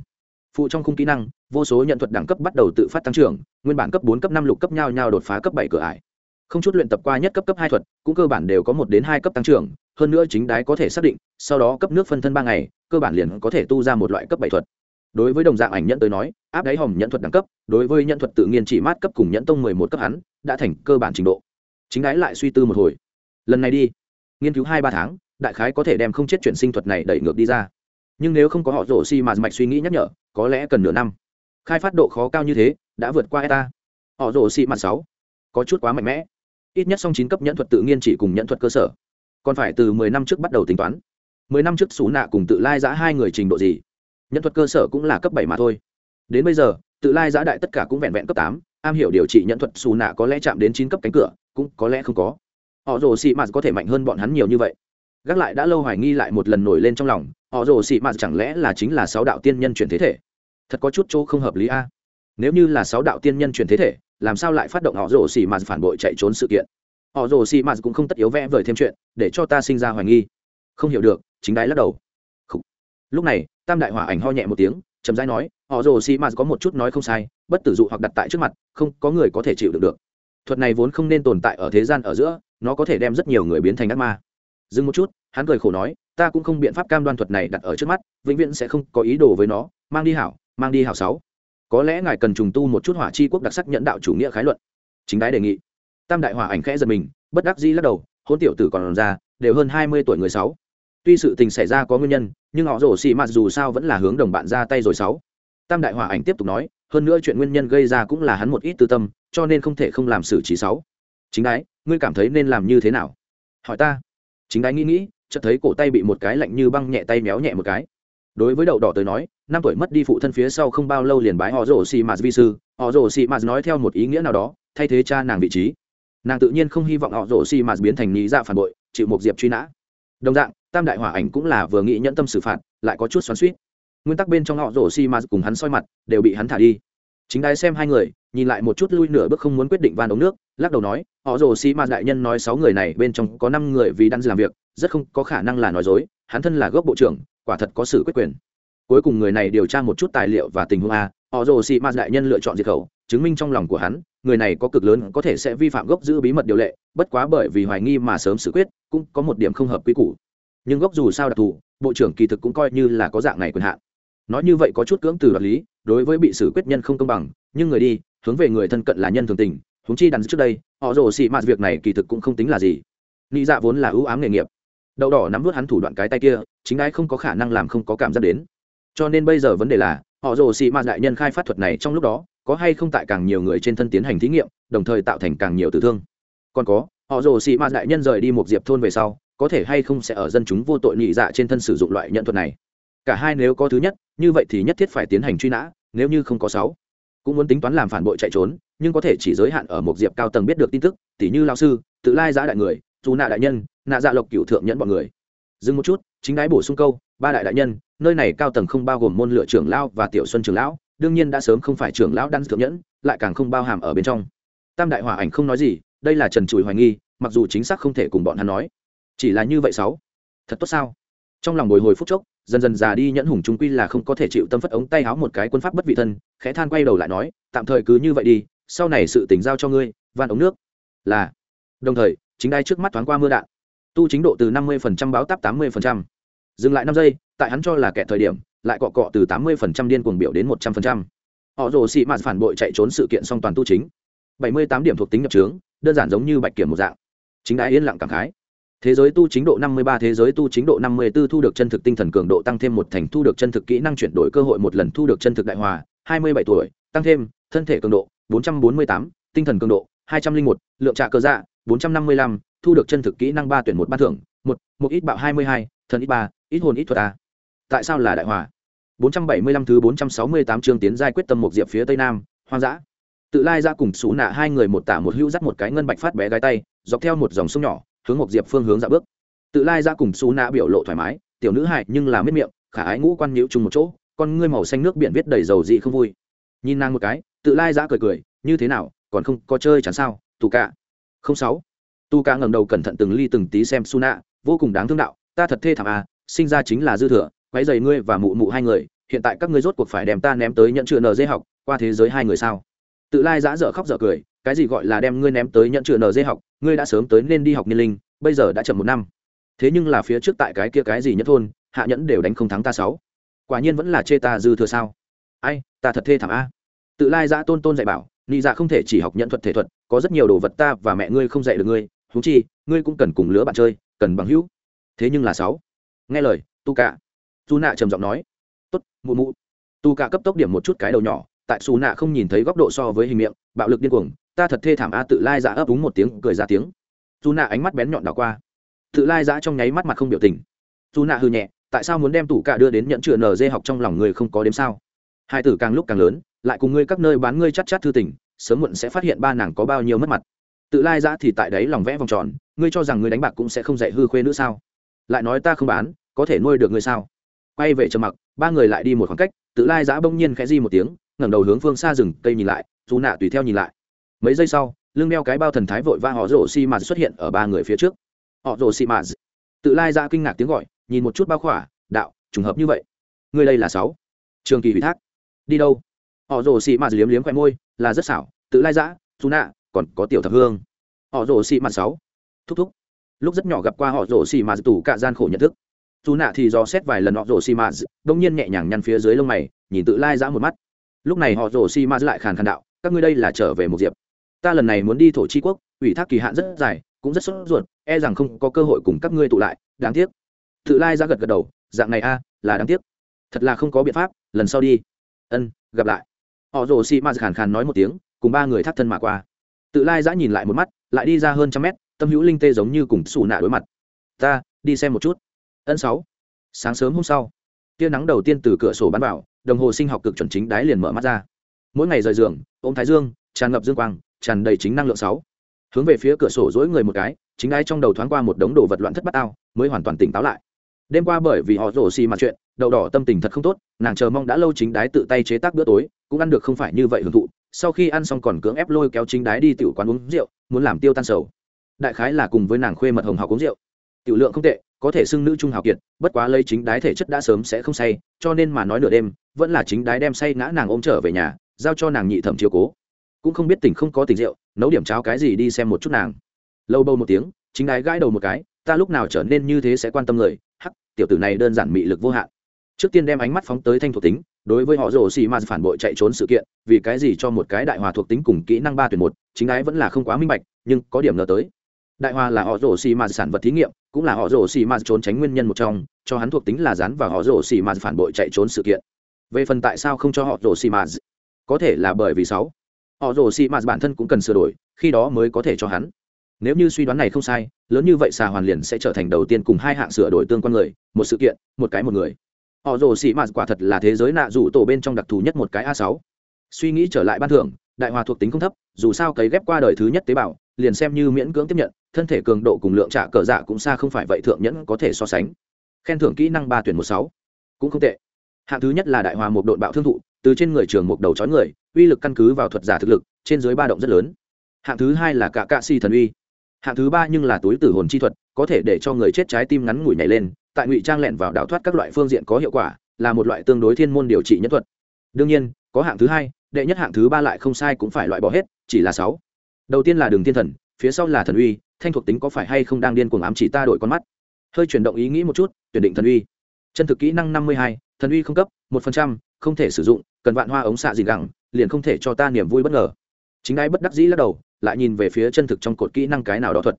Phụ trong khung kỹ năng, vô số nhận thuật đẳng cấp bắt đầu tự phát tăng trưởng, nguyên bản cấp bốn, cấp năm lục cấp nhau nhau đột phá cấp bảy cửa ải không chút luyện tập qua nhất cấp cấp hai thuật, cũng cơ bản đều có một đến hai cấp tăng trưởng, hơn nữa chính đái có thể xác định, sau đó cấp nước phân thân ba ngày, cơ bản liền có thể tu ra một loại cấp bảy thuật. Đối với đồng dạng ảnh nhận tới nói, áp đáy hòm nhận thuật đẳng cấp, đối với nhận thuật tự nhiên chỉ mát cấp cùng nhẫn tông mười một cấp hắn, đã thành cơ bản trình độ. Chính đái lại suy tư một hồi. Lần này đi, nghiên cứu hai ba tháng, đại khái có thể đem không chết chuyển sinh thuật này đẩy ngược đi ra. Nhưng nếu không có họ rổ xi mà mạch suy nghĩ nhắc nhở, có lẽ cần nửa năm. Khai phát độ khó cao như thế, đã vượt qua eta. Họ rổ xi mà sáu, có chút quá mạnh mẽ ít nhất song chín cấp nhẫn thuật tự nhiên chỉ cùng nhẫn thuật cơ sở. Còn phải từ mười năm trước bắt đầu tính toán. Mười năm trước xú nạ cùng tự lai giã hai người trình độ gì? Nhẫn thuật cơ sở cũng là cấp bảy mà thôi. Đến bây giờ, tự lai giã đại tất cả cũng vẹn vẹn cấp tám. Am hiểu điều trị nhẫn thuật xù nạ có lẽ chạm đến chín cấp cánh cửa, cũng có lẽ không có. Họ rồ xị mạt có thể mạnh hơn bọn hắn nhiều như vậy. Gác lại đã lâu hoài nghi lại một lần nổi lên trong lòng, họ rồ xị mạt chẳng lẽ là chính là sáu đạo tiên nhân chuyển thế thể? Thật có chút chỗ không hợp lý a. Nếu như là sáu đạo tiên nhân chuyển thế thể làm sao lại phát động họ rồ xì mạt phản bội chạy trốn sự kiện? Họ rồ xì mạt cũng không tất yếu vẽ vời thêm chuyện, để cho ta sinh ra hoài nghi. Không hiểu được, chính đái lắc đầu. Lúc này, tam đại hỏa ảnh ho nhẹ một tiếng, chậm rãi nói, họ rồ xì mạt có một chút nói không sai, bất tử dụ hoặc đặt tại trước mặt, không có người có thể chịu được được. Thuật này vốn không nên tồn tại ở thế gian ở giữa, nó có thể đem rất nhiều người biến thành ác ma. Dừng một chút, hắn cười khổ nói, ta cũng không biện pháp cam đoan thuật này đặt ở trước mắt, vĩnh viễn sẽ không có ý đồ với nó. Mang đi hảo, mang đi hảo sáu có lẽ ngài cần trùng tu một chút hỏa chi quốc đặc sắc nhận đạo chủ nghĩa khái luận. Chính đái đề nghị. Tam đại hỏa ảnh khẽ giật mình, bất đắc dĩ lắc đầu, hôn tiểu tử còn ra, đều hơn hai mươi tuổi người sáu. Tuy sự tình xảy ra có nguyên nhân, nhưng họ rổ xì mạt dù sao vẫn là hướng đồng bạn ra tay rồi sáu. Tam đại hỏa ảnh tiếp tục nói, hơn nữa chuyện nguyên nhân gây ra cũng là hắn một ít tư tâm, cho nên không thể không làm xử trí sáu. Chính đái, ngươi cảm thấy nên làm như thế nào? Hỏi ta. Chính đái nghĩ nghĩ, chợt thấy cổ tay bị một cái lạnh như băng nhẹ tay méo nhẹ một cái. Đối với đậu đỏ tới nói năm tuổi mất đi phụ thân phía sau không bao lâu liền bái họ rồ xì mạt vi sư. Họ rồ xì mạt nói theo một ý nghĩa nào đó, thay thế cha nàng vị trí. Nàng tự nhiên không hy vọng họ rồ xì mạt biến thành nhị dạ phản bội, chịu một diệp truy nã. Đồng dạng, tam đại hỏa ảnh cũng là vừa nghĩ nhẫn tâm xử phạt, lại có chút xoắn suýt nguyên tắc bên trong họ rồ xì mạt cùng hắn soi mặt, đều bị hắn thả đi. Chính đái xem hai người, nhìn lại một chút lui nửa bước không muốn quyết định van ống nước, lắc đầu nói họ rồ xì mạt đại nhân nói sáu người này bên trong có năm người vì đang làm việc, rất không có khả năng là nói dối, hắn thân là gốc bộ trưởng, quả thật có sự quyết quyền cuối cùng người này điều tra một chút tài liệu và tình huống a họ rồ xì ma đại nhân lựa chọn diệt khẩu, chứng minh trong lòng của hắn, người này có cực lớn có thể sẽ vi phạm gốc giữ bí mật điều lệ, bất quá bởi vì hoài nghi mà sớm xử quyết, cũng có một điểm không hợp quy củ. Nhưng gốc dù sao đặc thù, bộ trưởng kỳ thực cũng coi như là có dạng này quyền hạn. Nói như vậy có chút cưỡng từ đoạt lý, đối với bị xử quyết nhân không công bằng, nhưng người đi, hướng về người thân cận là nhân thường tình húng chi đắn trước đây họ rồ xị mạt việc này kỳ thực cũng không tính là gì. Nghĩ dạ vốn là ưu ám nghề nghiệp. Đậu đỏ nắm vút hắn thủ đoạn cái tay kia, chính ai không có khả năng làm không có cảm giác đến cho nên bây giờ vấn đề là, họ rồ xì ma đại nhân khai phát thuật này trong lúc đó, có hay không tại càng nhiều người trên thân tiến hành thí nghiệm, đồng thời tạo thành càng nhiều tử thương. Còn có, họ rồ xì ma đại nhân rời đi một diệp thôn về sau, có thể hay không sẽ ở dân chúng vô tội nhị dạ trên thân sử dụng loại nhận thuật này? Cả hai nếu có thứ nhất, như vậy thì nhất thiết phải tiến hành truy nã, nếu như không có sáu. Cũng muốn tính toán làm phản bội chạy trốn, nhưng có thể chỉ giới hạn ở một diệp cao tầng biết được tin tức, tỉ như lao sư, tự lai giã đại người, dù nạ đại nhân, nạ dạ lộc cựu thượng nhẫn bọn người. Dừng một chút, chính đái bổ sung câu, ba đại đại nhân nơi này cao tầng không bao gồm môn lựa trưởng lão và tiểu xuân trưởng lão, đương nhiên đã sớm không phải trưởng lão đan thượng nhẫn, lại càng không bao hàm ở bên trong. Tam đại hòa ảnh không nói gì, đây là trần trùi hoài nghi, mặc dù chính xác không thể cùng bọn hắn nói. Chỉ là như vậy sáu. Thật tốt sao? Trong lòng bồi hồi phút chốc, dần dần già đi nhẫn hùng trung quy là không có thể chịu tâm phất ống tay háo một cái quân pháp bất vị thân, khẽ than quay đầu lại nói, tạm thời cứ như vậy đi, sau này sự tỉnh giao cho ngươi, van ống nước. Là. Đồng thời, chính đai trước mắt thoáng qua mưa đạn. Tu chính độ từ năm mươi báo táp tám mươi dừng lại năm giây tại hắn cho là kẻ thời điểm, lại cọ cọ từ tám mươi điên cuồng biểu đến một trăm linh họ rồ xị mạt phản bội chạy trốn sự kiện song toàn tu chính. bảy mươi tám điểm thuộc tính nhập trướng, đơn giản giống như bạch kiểm một dạng. Chính đã yên lặng cảm khái. Thế giới tu chính độ 53 thế giới tu chính độ 54 thu được chân thực tinh thần cường độ tăng thêm một thành, thu được chân thực kỹ năng chuyển đổi cơ hội một lần, thu được chân thực đại hòa 27 tuổi, tăng thêm thân thể cường độ 448 tinh thần cường độ 201 lượng trạ cơ dạ 455 thu được chân thực kỹ năng ba tuyển một ban thưởng, một một ít bạo 22 thần ít ba, ít hồn ít thuật a tại sao là đại hòa? 475 thứ 468 chương tiến giai quyết tâm một diệp phía tây nam, hoang dã. Tự lai ra cùng xú nạ hai người một tả một hữu dắt một cái ngân bạch phát bé gái tay, dọc theo một dòng sông nhỏ, hướng một diệp phương hướng dạ bước. Tự lai ra cùng xú nạ biểu lộ thoải mái, tiểu nữ hại nhưng là miết miệng, khả ái ngũ quan nhiễu chung một chỗ, con ngươi màu xanh nước biển viết đầy dầu dị không vui. Nhìn nàng một cái, tự lai ra cười cười, như thế nào, còn không có chơi chẳng sao, tù cả không sáu. Tu ca ngẩng đầu cẩn thận từng ly từng tí xem su nạ, vô cùng đáng thương đạo, ta thật thê thảm à sinh ra chính là dư thừa quấy giày ngươi và mụ mụ hai người, hiện tại các ngươi rốt cuộc phải đem ta ném tới nhận chữa nờ dê học, qua thế giới hai người sao? Tự lai giã dở khóc dở cười, cái gì gọi là đem ngươi ném tới nhận chữa nờ dê học, ngươi đã sớm tới nên đi học niên linh, bây giờ đã chậm một năm. Thế nhưng là phía trước tại cái kia cái gì nhất thôn, hạ nhẫn đều đánh không thắng ta sáu. Quả nhiên vẫn là chê ta dư thừa sao? Ai, ta thật thê thảm a. Tự lai giã tôn tôn dạy bảo, nị dạ không thể chỉ học nhận thuật thể thuật, có rất nhiều đồ vật ta và mẹ ngươi không dạy được ngươi thú chi, ngươi cũng cần cùng lứa bạn chơi, cần bằng hữu. Thế nhưng là sáu. Nghe lời, tu cả tu nạ trầm giọng nói, tốt, mụ mụ. Tu cả cấp tốc điểm một chút cái đầu nhỏ, tại xù nạ không nhìn thấy góc độ so với hình miệng, bạo lực điên cuồng, ta thật thê thảm a, tự lai giã ấp úng một tiếng, cười ra tiếng. Dù nạ ánh mắt bén nhọn đảo qua, tự lai giã trong nháy mắt mặt không biểu tình. Dù nạ hư nhẹ, tại sao muốn đem tủ cả đưa đến nhận chữa nở dê học trong lòng người không có đếm sao? Hai tử càng lúc càng lớn, lại cùng ngươi các nơi bán ngươi chắc chắc thư tình, sớm muộn sẽ phát hiện ba nàng có bao nhiêu mất mặt. Tự lai giã thì tại đấy lòng vẽ vòng tròn, ngươi cho rằng ngươi đánh bạc cũng sẽ không dạy hư khuê nữa sao? Lại nói ta không bán, có thể nuôi được ngươi sao? Quay về trầm mặc, ba người lại đi một khoảng cách, tự lai giã bỗng nhiên khẽ di một tiếng, ngẩng đầu hướng phương xa rừng, cây nhìn lại, dù nạ tùy theo nhìn lại. Mấy giây sau, lưng đeo cái bao thần thái vội va họ rổ xi mạt xuất hiện ở ba người phía trước. Họ rổ xi mạt tự lai Giã kinh ngạc tiếng gọi, nhìn một chút bao khỏa, đạo, trùng hợp như vậy. Người đây là sáu. Trường kỳ ủy thác. Đi đâu? Họ rổ xi mạt liếm liếm khoe môi, là rất xảo, tự lai giã, dù nạ, còn có tiểu thập hương. Họ rổ xi mạt sáu. Thúc thúc. Lúc rất nhỏ gặp qua họ rổ xi mạt tủ cả gian khổ nhận thức dù nạ thì do xét vài lần họ rổ xi mạt đông nhiên nhẹ nhàng nhăn phía dưới lông mày, nhìn tự lai giã một mắt. Lúc này họ rổ xi mạt lại khàn khàn đạo, các ngươi đây là trở về một diệp. Ta lần này muốn đi thổ chi quốc, ủy thác kỳ hạn rất dài, cũng rất sốt ruột e rằng không có cơ hội cùng các ngươi tụ lại, đáng tiếc. Tự lai ra gật gật đầu, dạng này a, là đáng tiếc. Thật là không có biện pháp, lần sau đi. Ân, gặp lại. Họ rồ xi ma khàn khàn nói một tiếng, cùng ba người thắt thân mà qua. Tự lai giã nhìn lại một mắt, lại đi ra hơn trăm mét, tâm hữu linh tê giống như cùng xù nạ đối mặt. Ta, đi xem một chút ân sáu. Sáng sớm hôm sau, tia nắng đầu tiên từ cửa sổ bắn vào, đồng hồ sinh học cực chuẩn chính đái liền mở mắt ra. Mỗi ngày rời giường, ôm thái dương, tràn ngập dương quang, tràn đầy chính năng lượng sáu. Hướng về phía cửa sổ dỗi người một cái, chính ai trong đầu thoáng qua một đống đồ vật loạn thất bát ao, mới hoàn toàn tỉnh táo lại. Đêm qua bởi vì họ rổ xì mặt chuyện, đậu đỏ tâm tình thật không tốt, nàng chờ mong đã lâu chính đái tự tay chế tác bữa tối, cũng ăn được không phải như vậy hưởng thụ, sau khi ăn xong còn cưỡng ép lôi kéo chính đái đi tiểu quán uống rượu, muốn làm tiêu tan sầu. Đại khái là cùng với nàng khuê mật hồng học uống rượu. Tiểu lượng không tệ có thể xưng nữ trung hào kiệt, bất quá lấy chính đái thể chất đã sớm sẽ không say, cho nên mà nói nửa đêm, vẫn là chính đái đem say ngã nàng ôm trở về nhà, giao cho nàng nhị thẩm chiếu cố. Cũng không biết tỉnh không có tỉnh rượu, nấu điểm cháo cái gì đi xem một chút nàng. Lâu bâu một tiếng, chính đái gãi đầu một cái, ta lúc nào trở nên như thế sẽ quan tâm người, hắc, tiểu tử này đơn giản mị lực vô hạn. Trước tiên đem ánh mắt phóng tới thanh thuộc tính, đối với họ rồ xì ma phản bội chạy trốn sự kiện, vì cái gì cho một cái đại hòa thuộc tính cùng kỹ năng ba tuyển một, chính ái vẫn là không quá minh bạch, nhưng có điểm ngờ tới đại hòa là họ rổ xì mà sản vật thí nghiệm, cũng là họ rổ xì mà trốn tránh nguyên nhân một trong, cho hắn thuộc tính là dán và họ rổ xì mà phản bội chạy trốn sự kiện. Về phần tại sao không cho họ rổ xì mà có thể là bởi vì sáu. Họ rổ xì mà bản thân cũng cần sửa đổi, khi đó mới có thể cho hắn. Nếu như suy đoán này không sai, lớn như vậy xà hoàn liền sẽ trở thành đầu tiên cùng hai hạng sửa đổi tương quan người, một sự kiện, một cái một người. Họ rồ xì mạt quả thật là thế giới nạ rủ tổ bên trong đặc thù nhất một cái a sáu. Suy nghĩ trở lại ban thưởng, đại hòa thuộc tính không thấp, dù sao cấy ghép qua đời thứ nhất tế bào, liền xem như miễn cưỡng tiếp nhận thân thể cường độ cùng lượng trả cờ dạ cũng xa không phải vậy thượng nhẫn có thể so sánh. Khen thưởng kỹ năng ba tuyển một sáu. Cũng không tệ. Hạng thứ nhất là đại hòa một đội bạo thương thụ, từ trên người trường một đầu chói người, uy lực căn cứ vào thuật giả thực lực, trên dưới ba động rất lớn. Hạng thứ hai là cả cạ si thần uy. Hạng thứ ba nhưng là túi tử hồn chi thuật, có thể để cho người chết trái tim ngắn ngủi nhảy lên, tại ngụy trang lẹn vào đảo thoát các loại phương diện có hiệu quả, là một loại tương đối thiên môn điều trị nhất thuật. Đương nhiên, có hạng thứ hai, đệ nhất hạng thứ ba lại không sai cũng phải loại bỏ hết, chỉ là sáu. Đầu tiên là đường thiên thần phía sau là thần uy, thanh thuộc tính có phải hay không đang điên cuồng ám chỉ ta đổi con mắt? Hơi chuyển động ý nghĩ một chút, tuyển định thần uy. Chân thực kỹ năng năm mươi hai, thần uy không cấp, một phần trăm, không thể sử dụng, cần vạn hoa ống xạ gì gẳng, liền không thể cho ta niềm vui bất ngờ. Chính ai bất đắc dĩ lắc đầu, lại nhìn về phía chân thực trong cột kỹ năng cái nào đó thuật.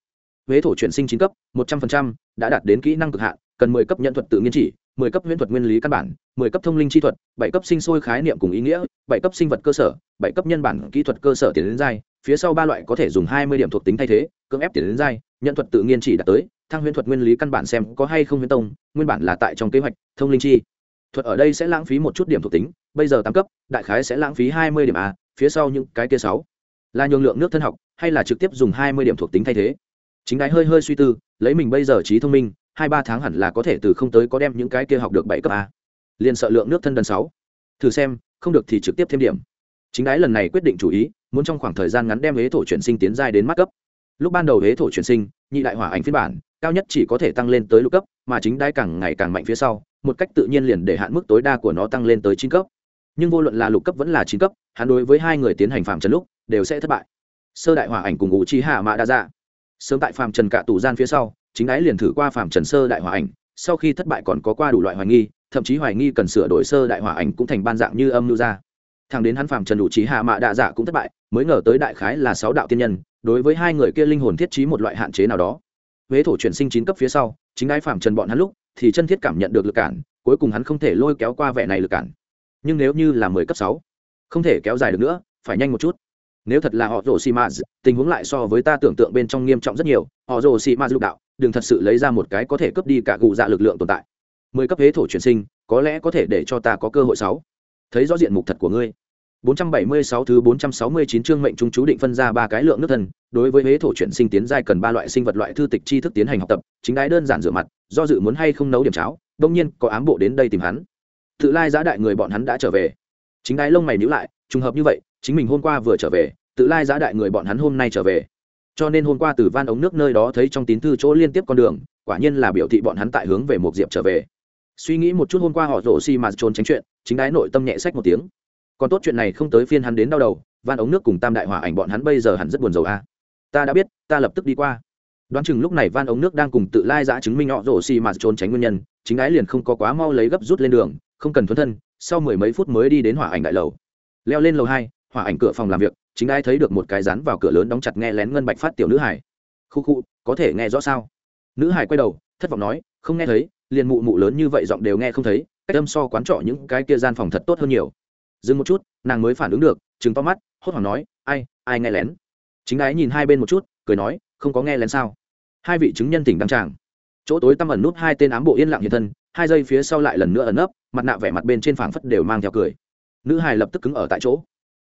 Huế thổ chuyển sinh chín cấp, một trăm phần trăm, đã đạt đến kỹ năng cực hạn, cần mười cấp nhận thuật tự nhiên chỉ, mười cấp huyễn thuật nguyên lý căn bản, mười cấp thông linh chi thuật, bảy cấp sinh sôi khái niệm cùng ý nghĩa, bảy cấp sinh vật cơ sở, bảy cấp nhân bản kỹ thuật cơ sở tiền đến giai phía sau ba loại có thể dùng hai mươi điểm thuộc tính thay thế, cưỡng ép tiền đến giai nhận thuật tự nhiên chỉ đạt tới, thăng huyễn thuật nguyên lý căn bản xem có hay không huyễn tông, nguyên bản là tại trong kế hoạch, thông linh chi. Thuật ở đây sẽ lãng phí một chút điểm thuộc tính, bây giờ tám cấp, đại khái sẽ lãng phí hai mươi điểm a, phía sau những cái kia sáu. Là nhường lượng nước thân học, hay là trực tiếp dùng hai mươi điểm thuộc tính thay thế? Chính đái hơi hơi suy tư, lấy mình bây giờ trí thông minh, hai ba tháng hẳn là có thể từ không tới có đem những cái kia học được bảy cấp a. Liền sợ lượng nước thân đần sáu. Thử xem, không được thì trực tiếp thêm điểm chính đái lần này quyết định chủ ý, muốn trong khoảng thời gian ngắn đem huế thổ chuyển sinh tiến giai đến mắt cấp lúc ban đầu huế thổ chuyển sinh, nhị đại hỏa ảnh phiên bản, cao nhất chỉ có thể tăng lên tới lục cấp, mà chính đái càng ngày càng mạnh phía sau, một cách tự nhiên liền để hạn mức tối đa của nó tăng lên tới chín cấp. Nhưng vô luận là lục cấp vẫn là chín cấp, hắn đối với hai người tiến hành phạm trần lúc, đều sẽ thất bại. Sơ đại hỏa ảnh cùng ngụ chi hạ mã đa dạ. Sớm tại phạm trần cả tù gian phía sau, chính đái liền thử qua phạm trần sơ đại hỏa ảnh, sau khi thất bại còn có qua đủ loại hoài nghi, thậm chí hoài nghi cần sửa đổi sơ đại hỏa ảnh cũng thành ban dạng như âm lưu ra thằng đến hắn phạm trần đủ trí hạ mạ đạ dạ cũng thất bại, mới ngờ tới đại khái là sáu đạo tiên nhân, đối với hai người kia linh hồn thiết trí một loại hạn chế nào đó. Huế thổ chuyển sinh chín cấp phía sau, chính đái phạm trần bọn hắn lúc, thì chân thiết cảm nhận được lực cản, cuối cùng hắn không thể lôi kéo qua vẻ này lực cản. Nhưng nếu như là mười cấp sáu, không thể kéo dài được nữa, phải nhanh một chút. Nếu thật là họ rồ xì maz tình huống lại so với ta tưởng tượng bên trong nghiêm trọng rất nhiều, họ rồ xì maz lục đạo, đừng thật sự lấy ra một cái có thể cướp đi cả gù dạ lực lượng tồn tại. Mười cấp hế thổ chuyển sinh, có lẽ có thể để cho ta có cơ hội sáu thấy rõ diện mục thật của ngươi 476 thứ 469 chương mệnh trung chú định phân ra ba cái lượng nước thần, đối với hế thổ chuyển sinh tiến giai cần ba loại sinh vật loại thư tịch tri thức tiến hành học tập, chính đái đơn giản rửa mặt, do dự muốn hay không nấu điểm cháo, đương nhiên có ám bộ đến đây tìm hắn. Tự lai giá đại người bọn hắn đã trở về. Chính đái lông mày nhíu lại, trùng hợp như vậy, chính mình hôm qua vừa trở về, tự lai giá đại người bọn hắn hôm nay trở về cho nên hôm qua từ van ống nước nơi đó thấy trong tín thư chỗ liên tiếp con đường quả nhiên là biểu thị bọn hắn tại hướng về một diệp trở về suy nghĩ một chút hôm qua họ rổ xi mà trốn tránh chuyện, chính đái nội tâm nhẹ sách một tiếng. Còn tốt chuyện này không tới phiên hắn đến đau đầu, van ống nước cùng tam đại hỏa ảnh bọn hắn bây giờ hẳn rất buồn rầu a. Ta đã biết, ta lập tức đi qua. Đoán chừng lúc này van ống nước đang cùng tự lai giã chứng minh họ rổ xi mà trốn tránh nguyên nhân, chính đái liền không có quá mau lấy gấp rút lên đường, không cần thuấn thân, sau mười mấy phút mới đi đến hỏa ảnh đại lầu. Leo lên lầu hai, hỏa ảnh cửa phòng làm việc, chính đái thấy được một cái rán vào cửa lớn đóng chặt nghe lén ngân bạch phát tiểu nữ hải khu khu, có thể nghe rõ sao? Nữ hải quay đầu, thất vọng nói, không nghe thấy liền mụ mụ lớn như vậy giọng đều nghe không thấy, cách âm so quán trọ những cái kia gian phòng thật tốt hơn nhiều. Dừng một chút, nàng mới phản ứng được chứng to mắt, hốt hoảng nói, ai ai nghe lén? Chính ái nhìn hai bên một chút, cười nói, không có nghe lén sao? Hai vị chứng nhân tỉnh đăng tràng. Chỗ tối tăm ẩn nút hai tên ám bộ yên lặng hiện thân, hai giây phía sau lại lần nữa ẩn nấp, mặt nạ vẻ mặt bên trên phảng phất đều mang theo cười. Nữ hài lập tức cứng ở tại chỗ.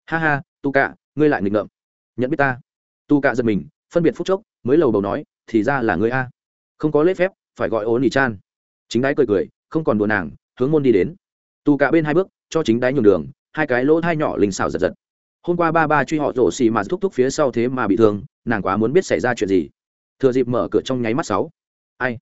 Ha ha, tu cạ, ngươi lại nghịch ngợm. Nhận biết ta. Tu cạ giật mình, phân biệt phút chốc, mới lầu bầu nói, thì ra là ngươi a. Không có lễ phép, phải gọi ố nỉ chan chính đái cười cười, không còn đùa nàng, hướng môn đi đến. Tu cả bên hai bước, cho chính đái nhường đường, hai cái lỗ thai nhỏ linh xào giật giật. Hôm qua ba ba truy họ rổ xì mà thúc thúc phía sau thế mà bị thương, nàng quá muốn biết xảy ra chuyện gì. Thừa dịp mở cửa trong nháy mắt sáu. Ai?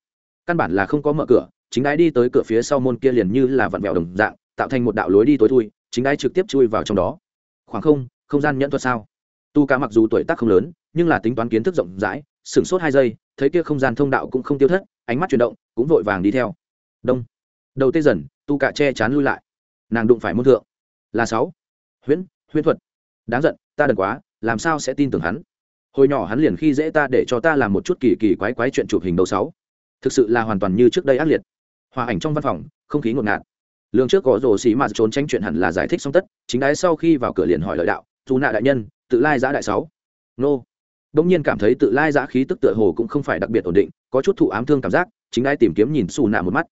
Căn bản là không có mở cửa, chính đái đi tới cửa phía sau môn kia liền như là vặn vẹo đồng dạng, tạo thành một đạo lối đi tối thui, chính đái trực tiếp chui vào trong đó. Khoảng không không gian nhẫn thuật sao? Tu ca mặc dù tuổi tác không lớn, nhưng là tính toán kiến thức rộng rãi, sửng sốt hai giây, thấy kia không gian thông đạo cũng không tiêu thất ánh mắt chuyển động, cũng vội vàng đi theo. Đông. Đầu tê dần, tu cạ che chán lui lại. Nàng đụng phải môn thượng. Là sáu. Huyễn huyễn thuật. Đáng giận, ta đần quá, làm sao sẽ tin tưởng hắn? Hồi nhỏ hắn liền khi dễ ta để cho ta làm một chút kỳ kỳ quái quái chuyện chụp hình đầu sáu. Thực sự là hoàn toàn như trước đây ác liệt. Hòa ảnh trong văn phòng, không khí ngột ngạt. Lương trước có rồ xì mà trốn tránh chuyện hẳn là giải thích xong tất, chính đái sau khi vào cửa liền hỏi lợi đạo, dù nạ đại nhân, tự lai giã đại sáu? Nô. Đông nhiên cảm thấy tự lai giã khí tức tựa hồ cũng không phải đặc biệt ổn định có chút thụ ám thương cảm giác, chính đái tìm kiếm nhìn xù nạ một mắt.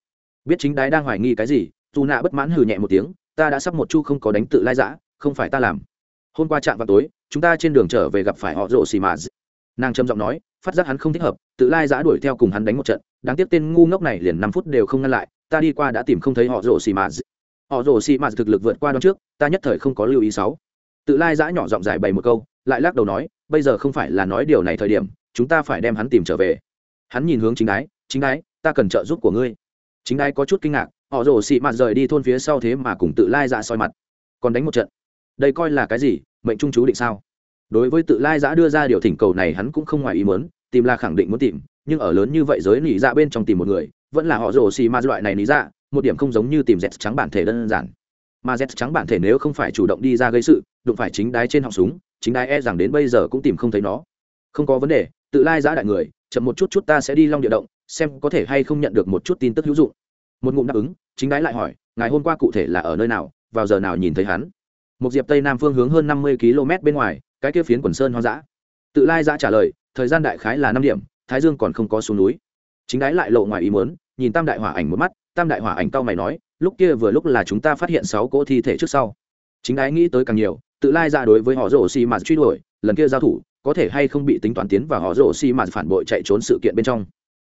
Biết chính đái đang hoài nghi cái gì dù nạ bất mãn hừ nhẹ một tiếng, ta đã sắp một chu không có đánh tự lai giã không phải ta làm. Hôm qua chạm vào tối, chúng ta trên đường trở về gặp phải họ rộ xì mà nàng trầm giọng nói, phát giác hắn không thích hợp, tự lai giã đuổi theo cùng hắn đánh một trận, đáng tiếc tên ngu ngốc này liền năm phút đều không ngăn lại, ta đi qua đã tìm không thấy họ rộ xì mạt. Họ rộ xì mạt thực lực vượt qua đón trước, ta nhất thời không có lưu ý sáu. Tự lai giã nhỏ giọng giải bày một câu, lại lắc đầu nói, bây giờ không phải là nói điều này thời điểm, chúng ta phải đem hắn tìm trở về hắn nhìn hướng chính đái chính đái, ta cần trợ giúp của ngươi. Chính đái có chút kinh ngạc, họ rồ xì mạt rời đi thôn phía sau thế mà cùng tự lai dạ soi mặt. Còn đánh một trận. Đây coi là cái gì? Mệnh trung chú định sao? Đối với tự lai dạ đưa ra điều thỉnh cầu này hắn cũng không ngoài ý muốn, tìm là khẳng định muốn tìm, nhưng ở lớn như vậy giới nỉ dạ bên trong tìm một người, vẫn là họ rồ xì ma loại này nỉ dạ một điểm không giống như tìm dẹt trắng bản thể đơn giản. Mà dẹt trắng bản thể nếu không phải chủ động đi ra gây sự, đụng phải chính đái trên họng súng, chính đái e rằng đến bây giờ cũng tìm không thấy nó. Không có vấn đề tự lai giã đại người, chậm một chút chút ta sẽ đi long địa động, xem có thể hay không nhận được một chút tin tức hữu dụng. Một ngụm đáp ứng, chính đái lại hỏi ngày hôm qua cụ thể là ở nơi nào, vào giờ nào nhìn thấy hắn? Một diệp tây nam phương hướng hơn năm mươi km bên ngoài, cái kia phiến quần sơn hoang dã. Tự lai giã trả lời, thời gian đại khái là năm điểm, thái dương còn không có xuống núi. Chính đái lại lộ ngoài ý muốn, nhìn tam đại hỏa ảnh một mắt, tam đại hỏa ảnh tao mày nói, lúc kia vừa lúc là chúng ta phát hiện sáu cỗ thi thể trước sau. Chính đái nghĩ tới càng nhiều, tự lai ra đối với họ rổ xì mà truy đuổi, lần kia giao thủ có thể hay không bị tính toán tiến và họ rổ xi mà phản bội chạy trốn sự kiện bên trong.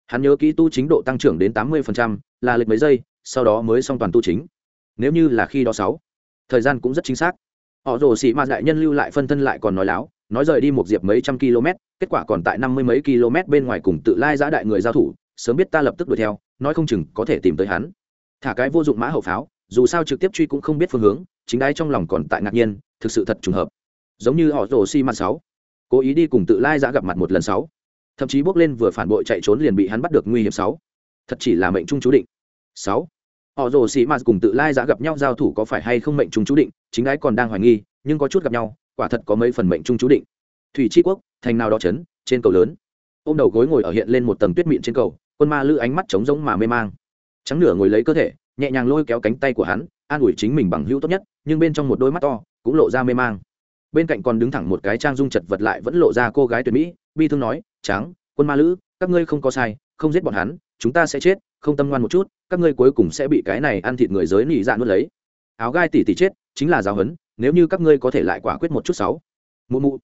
Hắn nhớ kỹ tu chính độ tăng trưởng đến tám mươi là lịch mấy giây, sau đó mới xong toàn tu chính. Nếu như là khi đó sáu, thời gian cũng rất chính xác. Họ rồ xì mà đại nhân lưu lại phân thân lại còn nói láo, nói rời đi một diệp mấy trăm km, kết quả còn tại năm mươi mấy km bên ngoài cùng tự lai giã đại người giao thủ, sớm biết ta lập tức đuổi theo, nói không chừng có thể tìm tới hắn. Thả cái vô dụng mã hậu pháo, dù sao trực tiếp truy cũng không biết phương hướng, chính ai trong lòng còn tại ngạc nhiên, thực sự thật trùng hợp. Giống như họ rồ xi mà sáu cố ý đi cùng tự lai giã gặp mặt một lần sáu. Thậm chí bước lên vừa phản bội chạy trốn liền bị hắn bắt được nguy hiểm sáu. Thật chỉ là mệnh trung chú định. Sáu. Họ rồ xì mạt cùng tự lai giã gặp nhau giao thủ có phải hay không mệnh trung chú định, chính ái còn đang hoài nghi, nhưng có chút gặp nhau, quả thật có mấy phần mệnh trung chú định. Thủy tri quốc, thành nào đó chấn, trên cầu lớn. Ô m đầu gối ngồi ở hiện lên một tầng tuyết mịn trên cầu, quân ma lư ánh mắt trống rỗng mà mê mang. Trắng nửa ngồi lấy cơ thể, nhẹ nhàng lôi kéo cánh tay của hắn, an ủi chính mình bằng hữu tốt nhất, nhưng bên trong một đôi mắt to, cũng lộ ra mê mang bên cạnh còn đứng thẳng một cái trang dung chật vật lại vẫn lộ ra cô gái tuyệt mỹ, bi thương nói, tráng, quân ma lữ, các ngươi không có sai, không giết bọn hắn, chúng ta sẽ chết, không tâm ngoan một chút, các ngươi cuối cùng sẽ bị cái này ăn thịt người giới nỉ dạ nuốt lấy. Áo gai tỉ tỉ chết, chính là giáo huấn, nếu như các ngươi có thể lại quả quyết một chút sáu. Mụ mụ.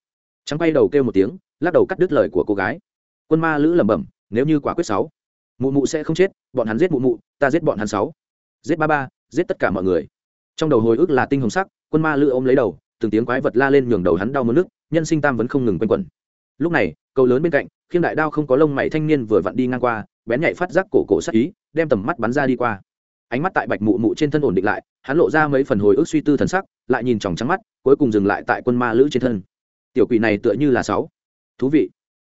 Trắng bay đầu kêu một tiếng, lắc đầu cắt đứt lời của cô gái. Quân ma lữ lẩm bẩm, nếu như quả quyết sáu, mụ mụ sẽ không chết, bọn hắn giết mụ mụ, ta giết bọn hắn sáu. Giết ba ba, giết tất cả mọi người. Trong đầu hồi ức là tinh hồng sắc, quân ma lữ ôm lấy đầu từng tiếng quái vật la lên nhường đầu hắn đau mất nước nhân sinh tam vẫn không ngừng quanh quẩn. Lúc này cầu lớn bên cạnh khiêm đại đao không có lông mày thanh niên vừa vặn đi ngang qua bén nhạy phát giác cổ cổ sắc ý đem tầm mắt bắn ra đi qua. Ánh mắt tại bạch mụ mụ trên thân ổn định lại hắn lộ ra mấy phần hồi ức suy tư thần sắc lại nhìn tròng trắng mắt cuối cùng dừng lại tại quân ma lữ trên thân. Tiểu quỷ này tựa như là sáu. Thú vị.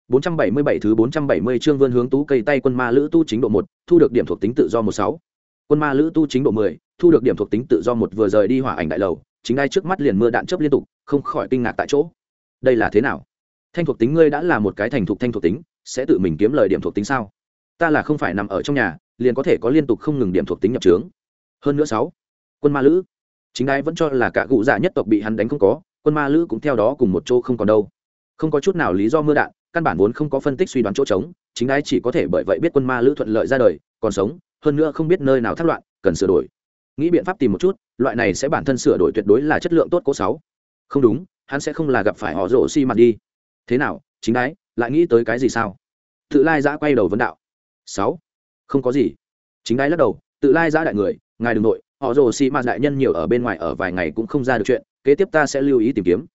477 thứ 470 chương vươn hướng tú cây tay quân ma lữ tu chính độ 1, thu được điểm thuộc tính tự do 16. Quân ma lữ tu chính độ 10, thu được điểm thuộc tính tự do một vừa rời đi hỏa ảnh đại lầu, chính ngay trước mắt liền mưa đạn chớp liên tục, không khỏi kinh ngạc tại chỗ. Đây là thế nào? Thanh thuộc tính ngươi đã là một cái thành thuộc thanh thuộc tính, sẽ tự mình kiếm lời điểm thuộc tính sao? Ta là không phải nằm ở trong nhà, liền có thể có liên tục không ngừng điểm thuộc tính nhập trướng. Hơn nữa 6. Quân ma lữ. Chính ai vẫn cho là cả cụ dạ nhất tộc bị hắn đánh không có, quân ma lữ cũng theo đó cùng một chỗ không còn đâu. Không có chút nào lý do mưa đạn, căn bản vốn không có phân tích suy đoán chỗ trống chính ai chỉ có thể bởi vậy biết quân ma lữ thuận lợi ra đời còn sống hơn nữa không biết nơi nào thất loạn cần sửa đổi nghĩ biện pháp tìm một chút, loại này sẽ bản thân sửa đổi tuyệt đối là chất lượng tốt cố sáu. Không đúng, hắn sẽ không là gặp phải họ rổ xi mặt đi. Thế nào, chính ái lại nghĩ tới cái gì sao? Tự lai giã quay đầu vấn đạo. Sáu. Không có gì. Chính ái lắc đầu, tự lai giã đại người, ngài đ ừ n g nội, họ rồ xi mặt đại nhân nhiều ở bên ngoài ở vài ngày cũng không ra được chuyện, kế tiếp ta sẽ lưu ý tìm kiếm.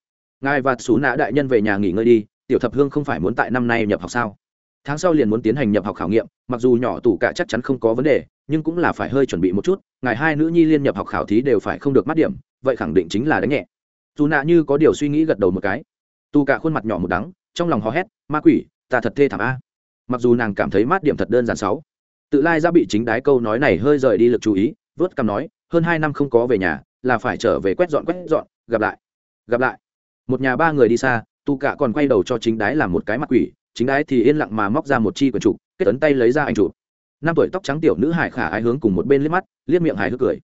Ngài và xú nã đại nhân về nhà nghỉ ngơi đi, tiểu thập hương không phải muốn tại năm nay nhập học sao? Tháng sau liền muốn tiến hành nhập học khảo nghiệm, mặc dù nhỏ tủ cả chắc chắn không có vấn đề nhưng cũng là phải hơi chuẩn bị một chút, ngài hai nữ nhi liên nhập học khảo thí đều phải không được mắt điểm, vậy khẳng định chính là đánh nhẹ. Dù nạ như có điều suy nghĩ gật đầu một cái. Tu cả khuôn mặt nhỏ một đắng, trong lòng hò hét, ma quỷ, ta thật thê thảm a. Mặc dù nàng cảm thấy mát điểm thật đơn giản sáu, tự lai ra bị chính đái câu nói này hơi rời đi lực chú ý, vớt cằm nói, hơn hai năm không có về nhà, là phải trở về quét dọn quét dọn, gặp lại gặp lại. Một nhà ba người đi xa, tu cả còn quay đầu cho chính đái làm một cái mặt quỷ, chính đái thì yên lặng mà móc ra một chi quần trục, kết tấn tay lấy ra ảnh chụp năm tuổi tóc trắng tiểu nữ hải khả ai hướng cùng một bên liếc mắt, liếc miệng hài hước cười.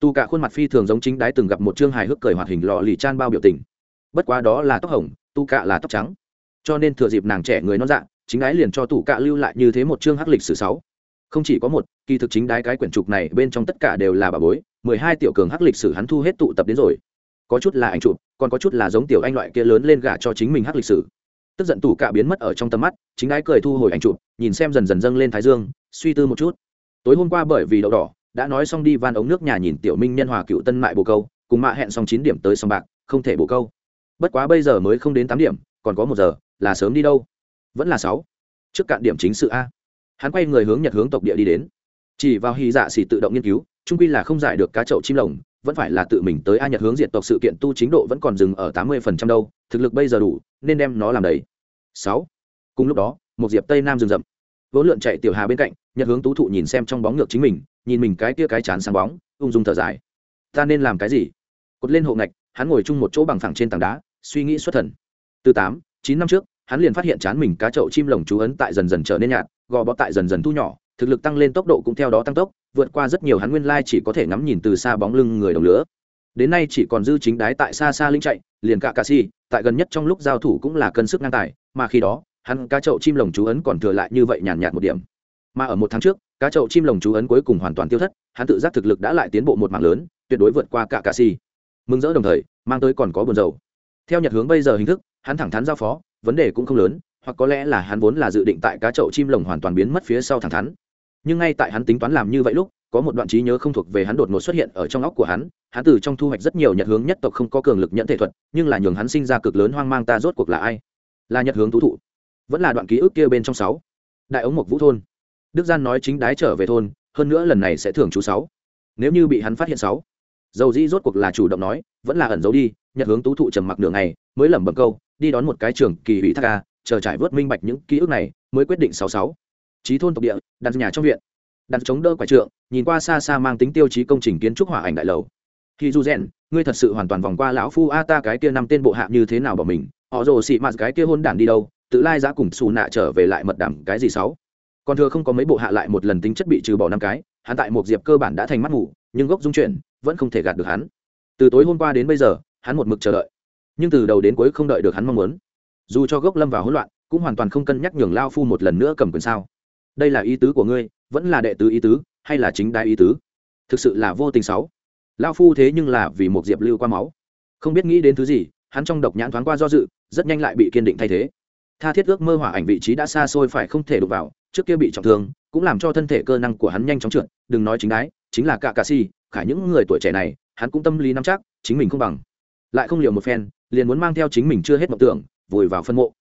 Tu cả khuôn mặt phi thường giống chính đái từng gặp một chương hài hước cười hoạt hình lọ lì chan bao biểu tình. Bất quá đó là tóc hồng, tu cả là tóc trắng. Cho nên thừa dịp nàng trẻ người non dạng chính ái liền cho tủ cả lưu lại như thế một chương hắc lịch sử sáu. Không chỉ có một, kỳ thực chính đái cái quyển trục này bên trong tất cả đều là bà bối, mười hai tiểu cường hắc lịch sử hắn thu hết tụ tập đến rồi. Có chút là ảnh chụp, còn có chút là giống tiểu anh loại kia lớn lên gả cho chính mình hắc lịch sử. Tức giận tủ cả biến mất ở trong tầm mắt, chính ái cười thu hồi ảnh chụp, nhìn xem dần dần dâng lên thái dương suy tư một chút. Tối hôm qua bởi vì đậu đỏ, đã nói xong đi van ống nước nhà nhìn tiểu minh nhân hòa cựu tân mại bồ câu, cùng mạ hẹn xong chín điểm tới sòng bạc, không thể bồ câu. Bất quá bây giờ mới không đến tám điểm, còn có một giờ, là sớm đi đâu? Vẫn là sáu. Trước cạn điểm chính sự a. Hắn quay người hướng nhật hướng tộc địa đi đến. Chỉ vào hy dạ xỉ tự động nghiên cứu trung quy là không giải được cá chậu chim lồng, vẫn phải là tự mình tới a nhật hướng diện tộc sự kiện tu chính độ vẫn còn dừng ở tám mươi phần trăm đâu, thực lực bây giờ đủ, nên đem nó làm đầy. Sáu. Cùng lúc đó, một diệp tây nam rừng rậm vốn lượn chạy tiểu hà bên cạnh, nhật hướng tú thụ nhìn xem trong bóng ngược chính mình, nhìn mình cái kia cái chán sáng bóng, ung dung thở dài. Ta nên làm cái gì? Cột lên hộ ngạch, hắn ngồi chung một chỗ bằng phẳng trên tảng đá, suy nghĩ xuất thần. Từ tám, chín năm trước, hắn liền phát hiện chán mình cá chậu chim lồng chú ấn tại dần dần trở nên nhạt, gò bó tại dần dần thu nhỏ, thực lực tăng lên tốc độ cũng theo đó tăng tốc, vượt qua rất nhiều hắn nguyên lai chỉ có thể ngắm nhìn từ xa bóng lưng người đồng lửa. Đến nay chỉ còn dư chính đái tại xa xa linh chạy, liền cạ cà si, tại gần nhất trong lúc giao thủ cũng là cân sức ngang tài, mà khi đó hắn cá chậu chim lồng chú ấn còn thừa lại như vậy nhàn nhạt một điểm. Mà ở một tháng trước, cá chậu chim lồng chú ấn cuối cùng hoàn toàn tiêu thất, hắn tự giác thực lực đã lại tiến bộ một mạng lớn, tuyệt đối vượt qua cả cà si. Mừng rỡ đồng thời, mang tới còn có buồn dầu theo nhật hướng bây giờ hình thức, hắn thẳng thắn giao phó, vấn đề cũng không lớn, hoặc có lẽ là hắn vốn là dự định tại cá chậu chim lồng hoàn toàn biến mất phía sau thẳng thắn. Nhưng ngay tại hắn tính toán làm như vậy lúc, có một đoạn trí nhớ không thuộc về hắn đột ngột xuất hiện ở trong óc của hắn hắn từ trong thu hoạch rất nhiều nhật hướng nhất tộc không có cường lực nhận thể thuật, nhưng là nhường hắn sinh ra cực lớn hoang mang ta rốt cuộc là ai? Là nhật hướng thú thụ vẫn là đoạn ký ức kia bên trong sáu. Đại ống mộc vũ thôn. Đức gian nói chính đái trở về thôn, hơn nữa lần này sẽ thưởng chú sáu. Nếu như bị hắn phát hiện sáu, dầu dĩ rốt cuộc là chủ động nói, vẫn là ẩn giấu đi nhật hướng tú thụ trầm mặc nửa ngày, mới lẩm bẩm câu, đi đón một cái trường kỳ ủy thác ca, chờ trải vớt minh bạch những ký ức này, mới quyết định sáu sáu. Trí thôn tộc địa, đặt nhà trong viện. Đặt chống đỡ quả trượng, nhìn qua xa xa mang tính tiêu chí công trình kiến trúc hỏa ảnh đại lầu. Khi du rèn, ngươi thật sự hoàn toàn vòng qua lão phu a ta cái kia năm tên bộ hạ như thế nào bỏ mình, họ rồ xị mạt cái kia hôn đản đi đâu tự lai giá cùng xù nạ trở về lại mật đảm cái gì sáu? Còn thừa không có mấy bộ hạ lại một lần tính chất bị trừ bỏ năm cái, hắn tại một diệp cơ bản đã thành mắt ngủ, nhưng gốc dung chuyển, vẫn không thể gạt được hắn. Từ tối hôm qua đến bây giờ, hắn một mực chờ đợi, nhưng từ đầu đến cuối không đợi được hắn mong muốn. Dù cho gốc lâm vào hỗn loạn, cũng hoàn toàn không cân nhắc nhường lao phu một lần nữa cầm quyền sao. Đây là ý tứ của ngươi, vẫn là đệ tứ ý tứ, hay là chính đại ý tứ? Thực sự là vô tình sáu. Lao phu thế nhưng là vì một diệp lưu qua máu. Không biết nghĩ đến thứ gì, hắn trong độc nhãn thoáng qua do dự, rất nhanh lại bị kiên định thay thế tha thiết ước mơ hỏa ảnh vị trí đã xa xôi phải không thể đụng vào, trước kia bị trọng thương, cũng làm cho thân thể cơ năng của hắn nhanh chóng trượt, đừng nói chính đái, chính là cả cà si, khả những người tuổi trẻ này, hắn cũng tâm lý nắm chắc, chính mình không bằng. Lại không liều một phen, liền muốn mang theo chính mình chưa hết mộng tưởng, vùi vào phân mộ.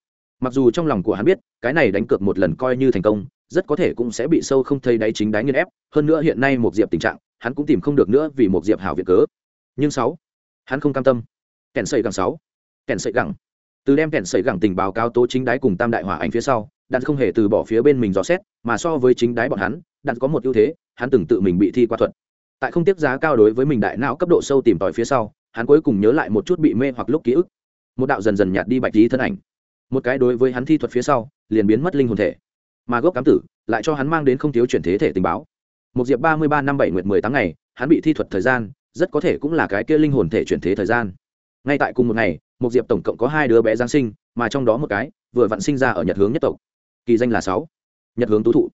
Mặc dù trong lòng của hắn biết, cái này đánh cược một lần coi như thành công, rất có thể cũng sẽ bị sâu không thấy đáy chính đáy nghiên ép, hơn nữa hiện nay một diệp tình trạng, hắn cũng tìm không được nữa vì một diệp hảo việc cớ. Nhưng sáu, hắn không cam tâm. Kèn sậy gẳng sáu. Kèn sậy gẳng từ đem kẹn sậy gẳng tình báo cáo tố chính đáy cùng tam đại hỏa ảnh phía sau, đạn không hề từ bỏ phía bên mình dò xét, mà so với chính đáy bọn hắn, đạn có một ưu thế, hắn từng tự mình bị thi qua thuật. Tại không tiếp giá cao đối với mình đại não cấp độ sâu tìm tòi phía sau, hắn cuối cùng nhớ lại một chút bị mê hoặc lúc ký ức. Một đạo dần dần nhạt đi bạch lý thân ảnh. Một cái đối với hắn thi thuật phía sau, liền biến mất linh hồn thể. Mà gốc cám tử lại cho hắn mang đến không thiếu chuyển thế thể tình báo. Một diệp ba mươi ba năm bảy nguyệt mười tháng ngày, hắn bị thi thuật thời gian, rất có thể cũng là cái kia linh hồn thể chuyển thế thời gian ngay tại cùng một ngày một diệp tổng cộng có hai đứa bé giáng sinh, mà trong đó một cái vừa vặn sinh ra ở nhật hướng nhất tộc. Kỳ danh là sáu. Nhật hướng tú thụ.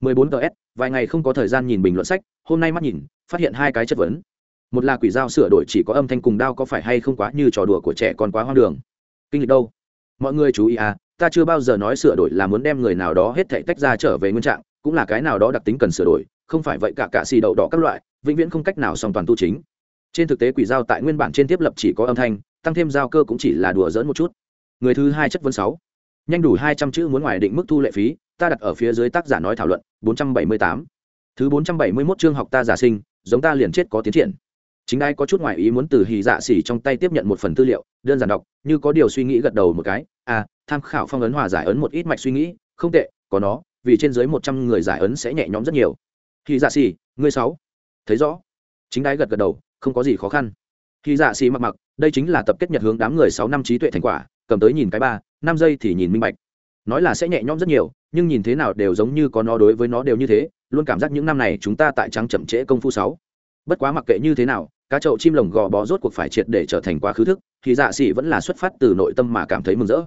Mười bốn ts vài ngày không có thời gian nhìn bình luận sách, hôm nay mắt nhìn, phát hiện hai cái chất vấn. Một là quỷ dao sửa đổi chỉ có âm thanh cùng đao có phải hay không quá như trò đùa của trẻ còn quá hoang đường. Kinh lịch đâu? Mọi người chú ý à ta chưa bao giờ nói sửa đổi là muốn đem người nào đó hết thảy tách ra trở về nguyên trạng, cũng là cái nào đó đặc tính cần sửa đổi, không phải vậy cả cả xì đậu đỏ các loại, vĩnh viễn không cách nào song toàn tu chính trên thực tế quỷ dao tại nguyên bản trên tiếp lập chỉ có âm thanh, tăng thêm giao cơ cũng chỉ là đùa dỡn một chút. Người thứ hai chất vấn sáu. Nhanh đủ hai trăm chữ muốn ngoài định mức thu lệ phí, ta đặt ở phía dưới tác giả nói thảo luận, bốn trăm bảy mươi tám. Thứ bốn trăm bảy mươi 471 chương học ta giả sinh, giống ta liền chết có tiến triển. Chính ai có chút ngoại ý muốn từ hì dạ xỉ trong tay tiếp nhận một phần tư liệu, đơn giản đọc, như có điều suy nghĩ gật đầu một cái à tham khảo phong ấn hòa giải ấn một ít mạch suy nghĩ, không tệ, có nó, vì trên dưới một trăm người giải ấn sẽ nhẹ nhõm rất nhiều. Hì dạ xỉ ngươi sáu. Thấy rõ. Chính đái gật gật đầu không có gì khó khăn. Khi dạ xì mặc mặc, đây chính là tập kết nhật hướng đám người sáu năm trí tuệ thành quả, cầm tới nhìn cái ba, năm giây thì nhìn minh bạch. Nói là sẽ nhẹ nhõm rất nhiều, nhưng nhìn thế nào đều giống như có nó đối với nó đều như thế, luôn cảm giác những năm này chúng ta tại trắng chậm trễ công phu sáu. Bất quá mặc kệ như thế nào, cá chậu chim lồng gò bó rốt cuộc phải triệt để trở thành quá khứ thức, thì dạ sĩ vẫn là xuất phát từ nội tâm mà cảm thấy mừng rỡ.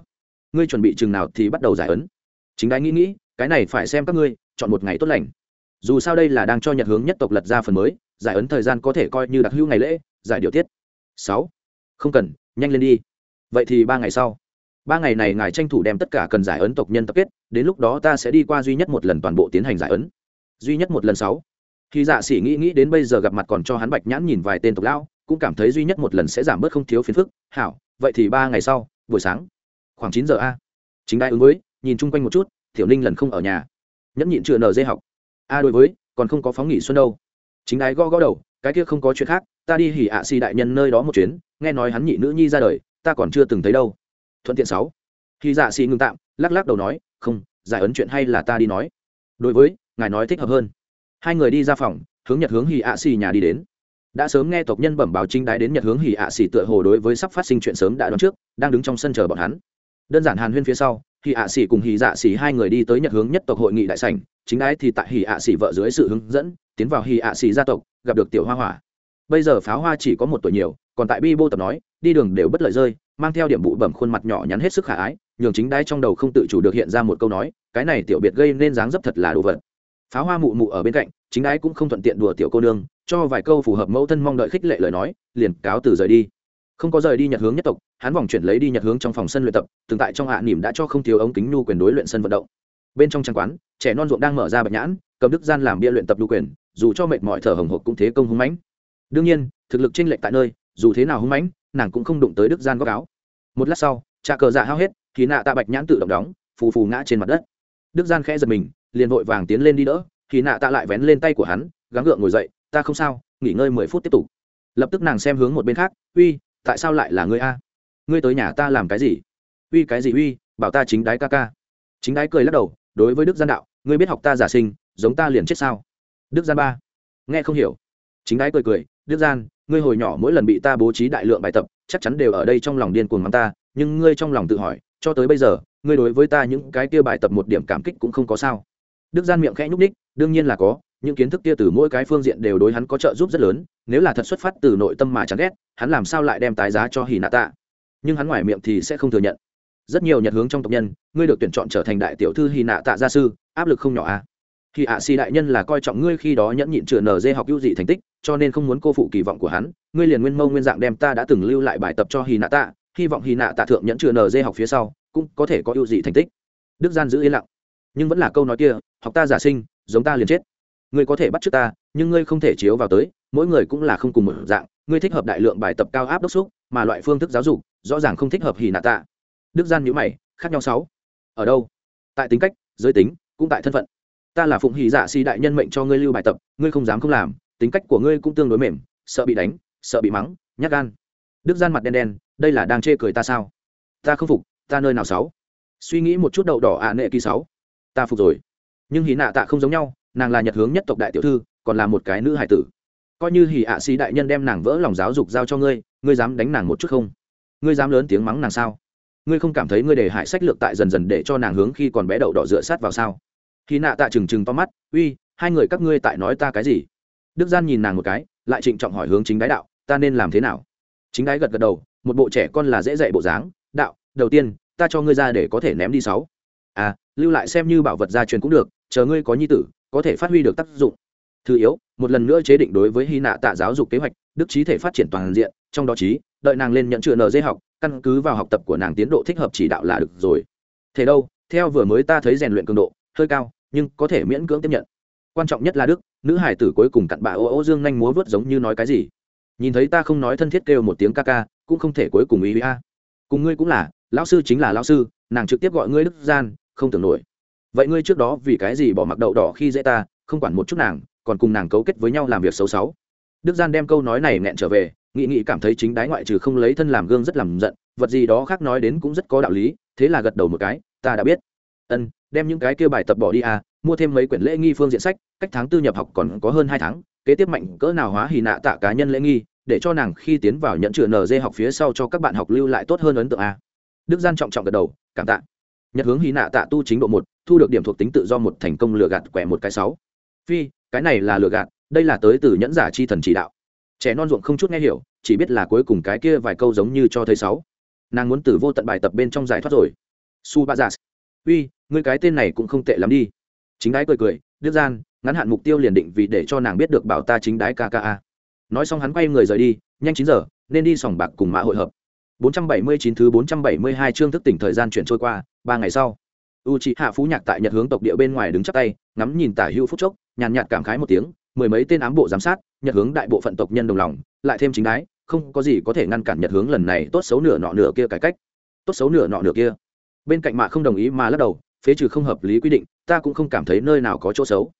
Ngươi chuẩn bị chừng nào thì bắt đầu giải ấn. Chính đái nghĩ nghĩ, cái này phải xem các ngươi, chọn một ngày tốt lành. Dù sao đây là đang cho nhật hướng nhất tộc lật ra phần mới giải ấn thời gian có thể coi như đặc hữu ngày lễ, giải điều tiết. Sáu. Không cần, nhanh lên đi. Vậy thì ba ngày sau. Ba ngày này ngài tranh thủ đem tất cả cần giải ấn tộc nhân tập kết, đến lúc đó ta sẽ đi qua duy nhất một lần toàn bộ tiến hành giải ấn. Duy nhất một lần sáu. Khi dạ sĩ nghĩ nghĩ đến bây giờ gặp mặt còn cho hắn bạch nhãn nhìn vài tên tộc lão, cũng cảm thấy duy nhất một lần sẽ giảm bớt không thiếu phiền phức. Hảo, vậy thì ba ngày sau, buổi sáng. Khoảng chín giờ a. Chính đại ứng với, nhìn chung quanh một chút, tiểu ninh lần không ở nhà. Nhẫn nhịn chưa nở dây học. A đối với, còn không có phóng nghỉ xuân đâu chính đái gõ gõ đầu, cái kia không có chuyện khác, ta đi hỉ ạ xì đại nhân nơi đó một chuyến, nghe nói hắn nhị nữ nhi ra đời, ta còn chưa từng thấy đâu. Thuận tiện sáu. Khi dạ xì ngừng tạm, lắc lắc đầu nói, không, giải ấn chuyện hay là ta đi nói. Đối với, ngài nói thích hợp hơn. Hai người đi ra phòng, hướng nhật hướng hỉ ạ xì nhà đi đến. Đã sớm nghe tộc nhân bẩm báo chính đái đến nhật hướng hỉ ạ xì tựa hồ đối với sắp phát sinh chuyện sớm đã đoán trước, đang đứng trong sân chờ bọn hắn. Đơn giản hàn huyên phía sau hỉ ạ xỉ cùng hỉ dạ xỉ hai người đi tới nhật hướng nhất tộc hội nghị đại sảnh, chính ái thì tại hỉ ạ xỉ vợ dưới sự hướng dẫn, tiến vào hỉ ạ xỉ gia tộc, gặp được tiểu hoa hỏa. Bây giờ pháo hoa chỉ có một tuổi nhiều, còn tại bi bô tập nói, đi đường đều bất lợi rơi, mang theo điểm bụ bẩm khuôn mặt nhỏ nhắn hết sức khả ái, nhường chính đai trong đầu không tự chủ được hiện ra một câu nói, cái này tiểu biệt gây nên dáng dấp thật là đồ vật. Pháo hoa mụ mụ ở bên cạnh, chính ái cũng không thuận tiện đùa tiểu cô nương, cho vài câu phù hợp mẫu thân mong đợi khích lệ lời nói, liền cáo từ rời đi không có rời đi nhật hướng nhất tộc, hắn vòng chuyển lấy đi nhật hướng trong phòng sân luyện tập, từng tại trong hạ nỉm đã cho không thiếu ống kính nhu quyền đối luyện sân vận động. Bên trong trang quán, trẻ non ruộng đang mở ra bạch nhãn, cầm đức gian làm bia luyện tập nhu quyền, dù cho mệt mỏi thở hồng hộc cũng thế công hung mãnh. Đương nhiên, thực lực chênh lệch tại nơi, dù thế nào hung mãnh, nàng cũng không đụng tới đức gian góc áo. Một lát sau, trà cờ dạ hao hết, thì nạ tạ bạch nhãn tự động đóng, phù phù ngã trên mặt đất. Đức gian khẽ giật mình, liền vội vàng tiến lên đi đỡ, thì nạ tạ lại vén lên tay của hắn, gắng gượng ngồi dậy, ta không sao, nghỉ ngơi mười phút tiếp tục. Lập tức nàng xem hướng một bên khác, uy tại sao lại là ngươi a? Ngươi tới nhà ta làm cái gì? Uy, cái gì uy? Bảo ta chính đái ca ca. Chính đái cười lắc đầu, đối với đức gian đạo, ngươi biết học ta giả sinh, giống ta liền chết sao? Đức gian ba. Nghe không hiểu. Chính đái cười cười, đức gian, ngươi hồi nhỏ mỗi lần bị ta bố trí đại lượng bài tập, chắc chắn đều ở đây trong lòng điên cuồng mắng ta, nhưng ngươi trong lòng tự hỏi, cho tới bây giờ, ngươi đối với ta những cái kia bài tập một điểm cảm kích cũng không có sao. Đức gian miệng khẽ nhúc ních đương nhiên là có những kiến thức kia từ mỗi cái phương diện đều đối hắn có trợ giúp rất lớn, nếu là thật xuất phát từ nội tâm mà chẳng ghét, hắn làm sao lại đem tái giá cho hì nạ tạ? Nhưng hắn ngoài miệng thì sẽ không thừa nhận. Rất nhiều nhật hướng trong tộc nhân, ngươi được tuyển chọn trở thành đại tiểu thư hì nạ tạ gia sư, áp lực không nhỏ à? Khi ạ xì đại nhân là coi trọng ngươi khi đó nhẫn nhịn chữa nở dê học ưu dị thành tích, cho nên không muốn cô phụ kỳ vọng của hắn, ngươi liền nguyên mâu nguyên dạng đem ta đã từng lưu lại bài tập cho hì nạ tạ, hy vọng hì nạ tạ thượng nhẫn chữa nở dê học phía sau, cũng có thể có ưu dị thành tích. Đức gian giữ yên lặng. Nhưng vẫn là câu nói kia, học ta giả sinh, giống ta liền chết ngươi có thể bắt trước ta, nhưng ngươi không thể chiếu vào tới, mỗi người cũng là không cùng một dạng, ngươi thích hợp đại lượng bài tập cao áp đốc xúc, mà loại phương thức giáo dục, rõ ràng không thích hợp hì nạ tạ. Đức gian nhữ mày, khác nhau sáu. Ở đâu? Tại tính cách, giới tính, cũng tại thân phận. Ta là phụng Hỉ dạ si đại nhân mệnh cho ngươi lưu bài tập, ngươi không dám không làm, tính cách của ngươi cũng tương đối mềm, sợ bị đánh, sợ bị mắng, nhát gan. Đức gian mặt đen đen, đây là đang chê cười ta sao? Ta không phục, ta nơi nào sáu? Suy nghĩ một chút đậu đỏ ạ à nệ kỳ sáu. Ta phục rồi. Nhưng hì nạ tạ không giống nhau nàng là nhật hướng nhất tộc đại tiểu thư, còn là một cái nữ hải tử. Coi như hỉ ạ xì đại nhân đem nàng vỡ lòng giáo dục giao cho ngươi ngươi dám đánh nàng một chút không? Ngươi dám lớn tiếng mắng nàng sao? Ngươi không cảm thấy ngươi để hại sách lược tại dần dần để cho nàng hướng khi còn bé đậu đỏ dựa sát vào sao? Khi nạ tạ trừng trừng to mắt, uy, hai người các ngươi tại nói ta cái gì? Đức gian nhìn nàng một cái, lại trịnh trọng hỏi hướng chính đái đạo, ta nên làm thế nào? Chính đái gật gật đầu, một bộ trẻ con là dễ dạy bộ dáng, đạo, đầu tiên, ta cho ngươi ra để có thể ném đi sáu. À lưu lại xem như bảo vật gia truyền cũng được, chờ ngươi có nhi tử có thể phát huy được tác dụng. Thứ yếu, một lần nữa chế định đối với hy nạ tạ giáo dục kế hoạch, đức trí thể phát triển toàn diện, trong đó trí, đợi nàng lên nhận chữ nd dây học, căn cứ vào học tập của nàng tiến độ thích hợp chỉ đạo là được rồi. Thế đâu, theo vừa mới ta thấy rèn luyện cường độ, hơi cao, nhưng có thể miễn cưỡng tiếp nhận. Quan trọng nhất là đức, nữ hải tử cuối cùng cặn bạ ô ô dương nhanh múa vớt giống như nói cái gì. Nhìn thấy ta không nói thân thiết kêu một tiếng ca ca, cũng không thể cuối cùng ý a. Cùng ngươi cũng là, lão sư chính là lão sư, nàng trực tiếp gọi ngươi đức gian, không tưởng nổi vậy ngươi trước đó vì cái gì bỏ mặc đậu đỏ khi dễ ta, không quản một chút nàng, còn cùng nàng cấu kết với nhau làm việc xấu xấu? Đức gian đem câu nói này nghẹn trở về, nghị nghị cảm thấy chính đái ngoại trừ không lấy thân làm gương rất làm giận, vật gì đó khác nói đến cũng rất có đạo lý, thế là gật đầu một cái, ta đã biết. Ân, đem những cái kia bài tập bỏ đi à mua thêm mấy quyển lễ nghi phương diện sách, cách tháng tư nhập học còn có hơn hai tháng, kế tiếp mạnh cỡ nào hóa hì nạ tạ cá nhân lễ nghi, để cho nàng khi tiến vào nhận chữa nd học phía sau cho các bạn học lưu lại tốt hơn ấn tượng a đức gian trọng trọng gật đầu, cảm tạ nhật hướng hy nạ tạ tu chính độ một, thu được điểm thuộc tính tự do một thành công lừa gạt quẻ một cái sáu. Phi, cái này là lừa gạt, đây là tới từ nhẫn giả chi thần chỉ đạo. Trẻ non ruộng không chút nghe hiểu, chỉ biết là cuối cùng cái kia vài câu giống như cho thấy sáu. Nàng muốn từ vô tận bài tập bên trong giải thoát rồi. Su ba giả uy, ngươi cái tên này cũng không tệ lắm đi. Chính đái cười cười, đức gian, ngắn hạn mục tiêu liền định vì để cho nàng biết được bảo ta chính đái kka nói xong hắn quay người rời đi, nhanh chín giờ, nên đi sòng bạc cùng mã hội hợp. 479 thứ 472 chương thức tỉnh thời gian chuyển trôi qua ba ngày sau u c hạ phú nhạc tại nhật hướng tộc địa bên ngoài đứng chắp tay, ngắm nhìn tả hữu phúc chốc, nhàn nhạt cảm khái một tiếng, mười mấy tên ám bộ giám sát, nhật hướng đại bộ phận tộc nhân đồng lòng, lại thêm chính đái, không có gì có thể ngăn cản nhật hướng lần này tốt xấu nửa nọ nửa kia cải cách. Tốt xấu nửa nọ nửa kia. Bên cạnh mạ không đồng ý mà lắc đầu, phế trừ không hợp lý quy định, ta cũng không cảm thấy nơi nào có chỗ xấu.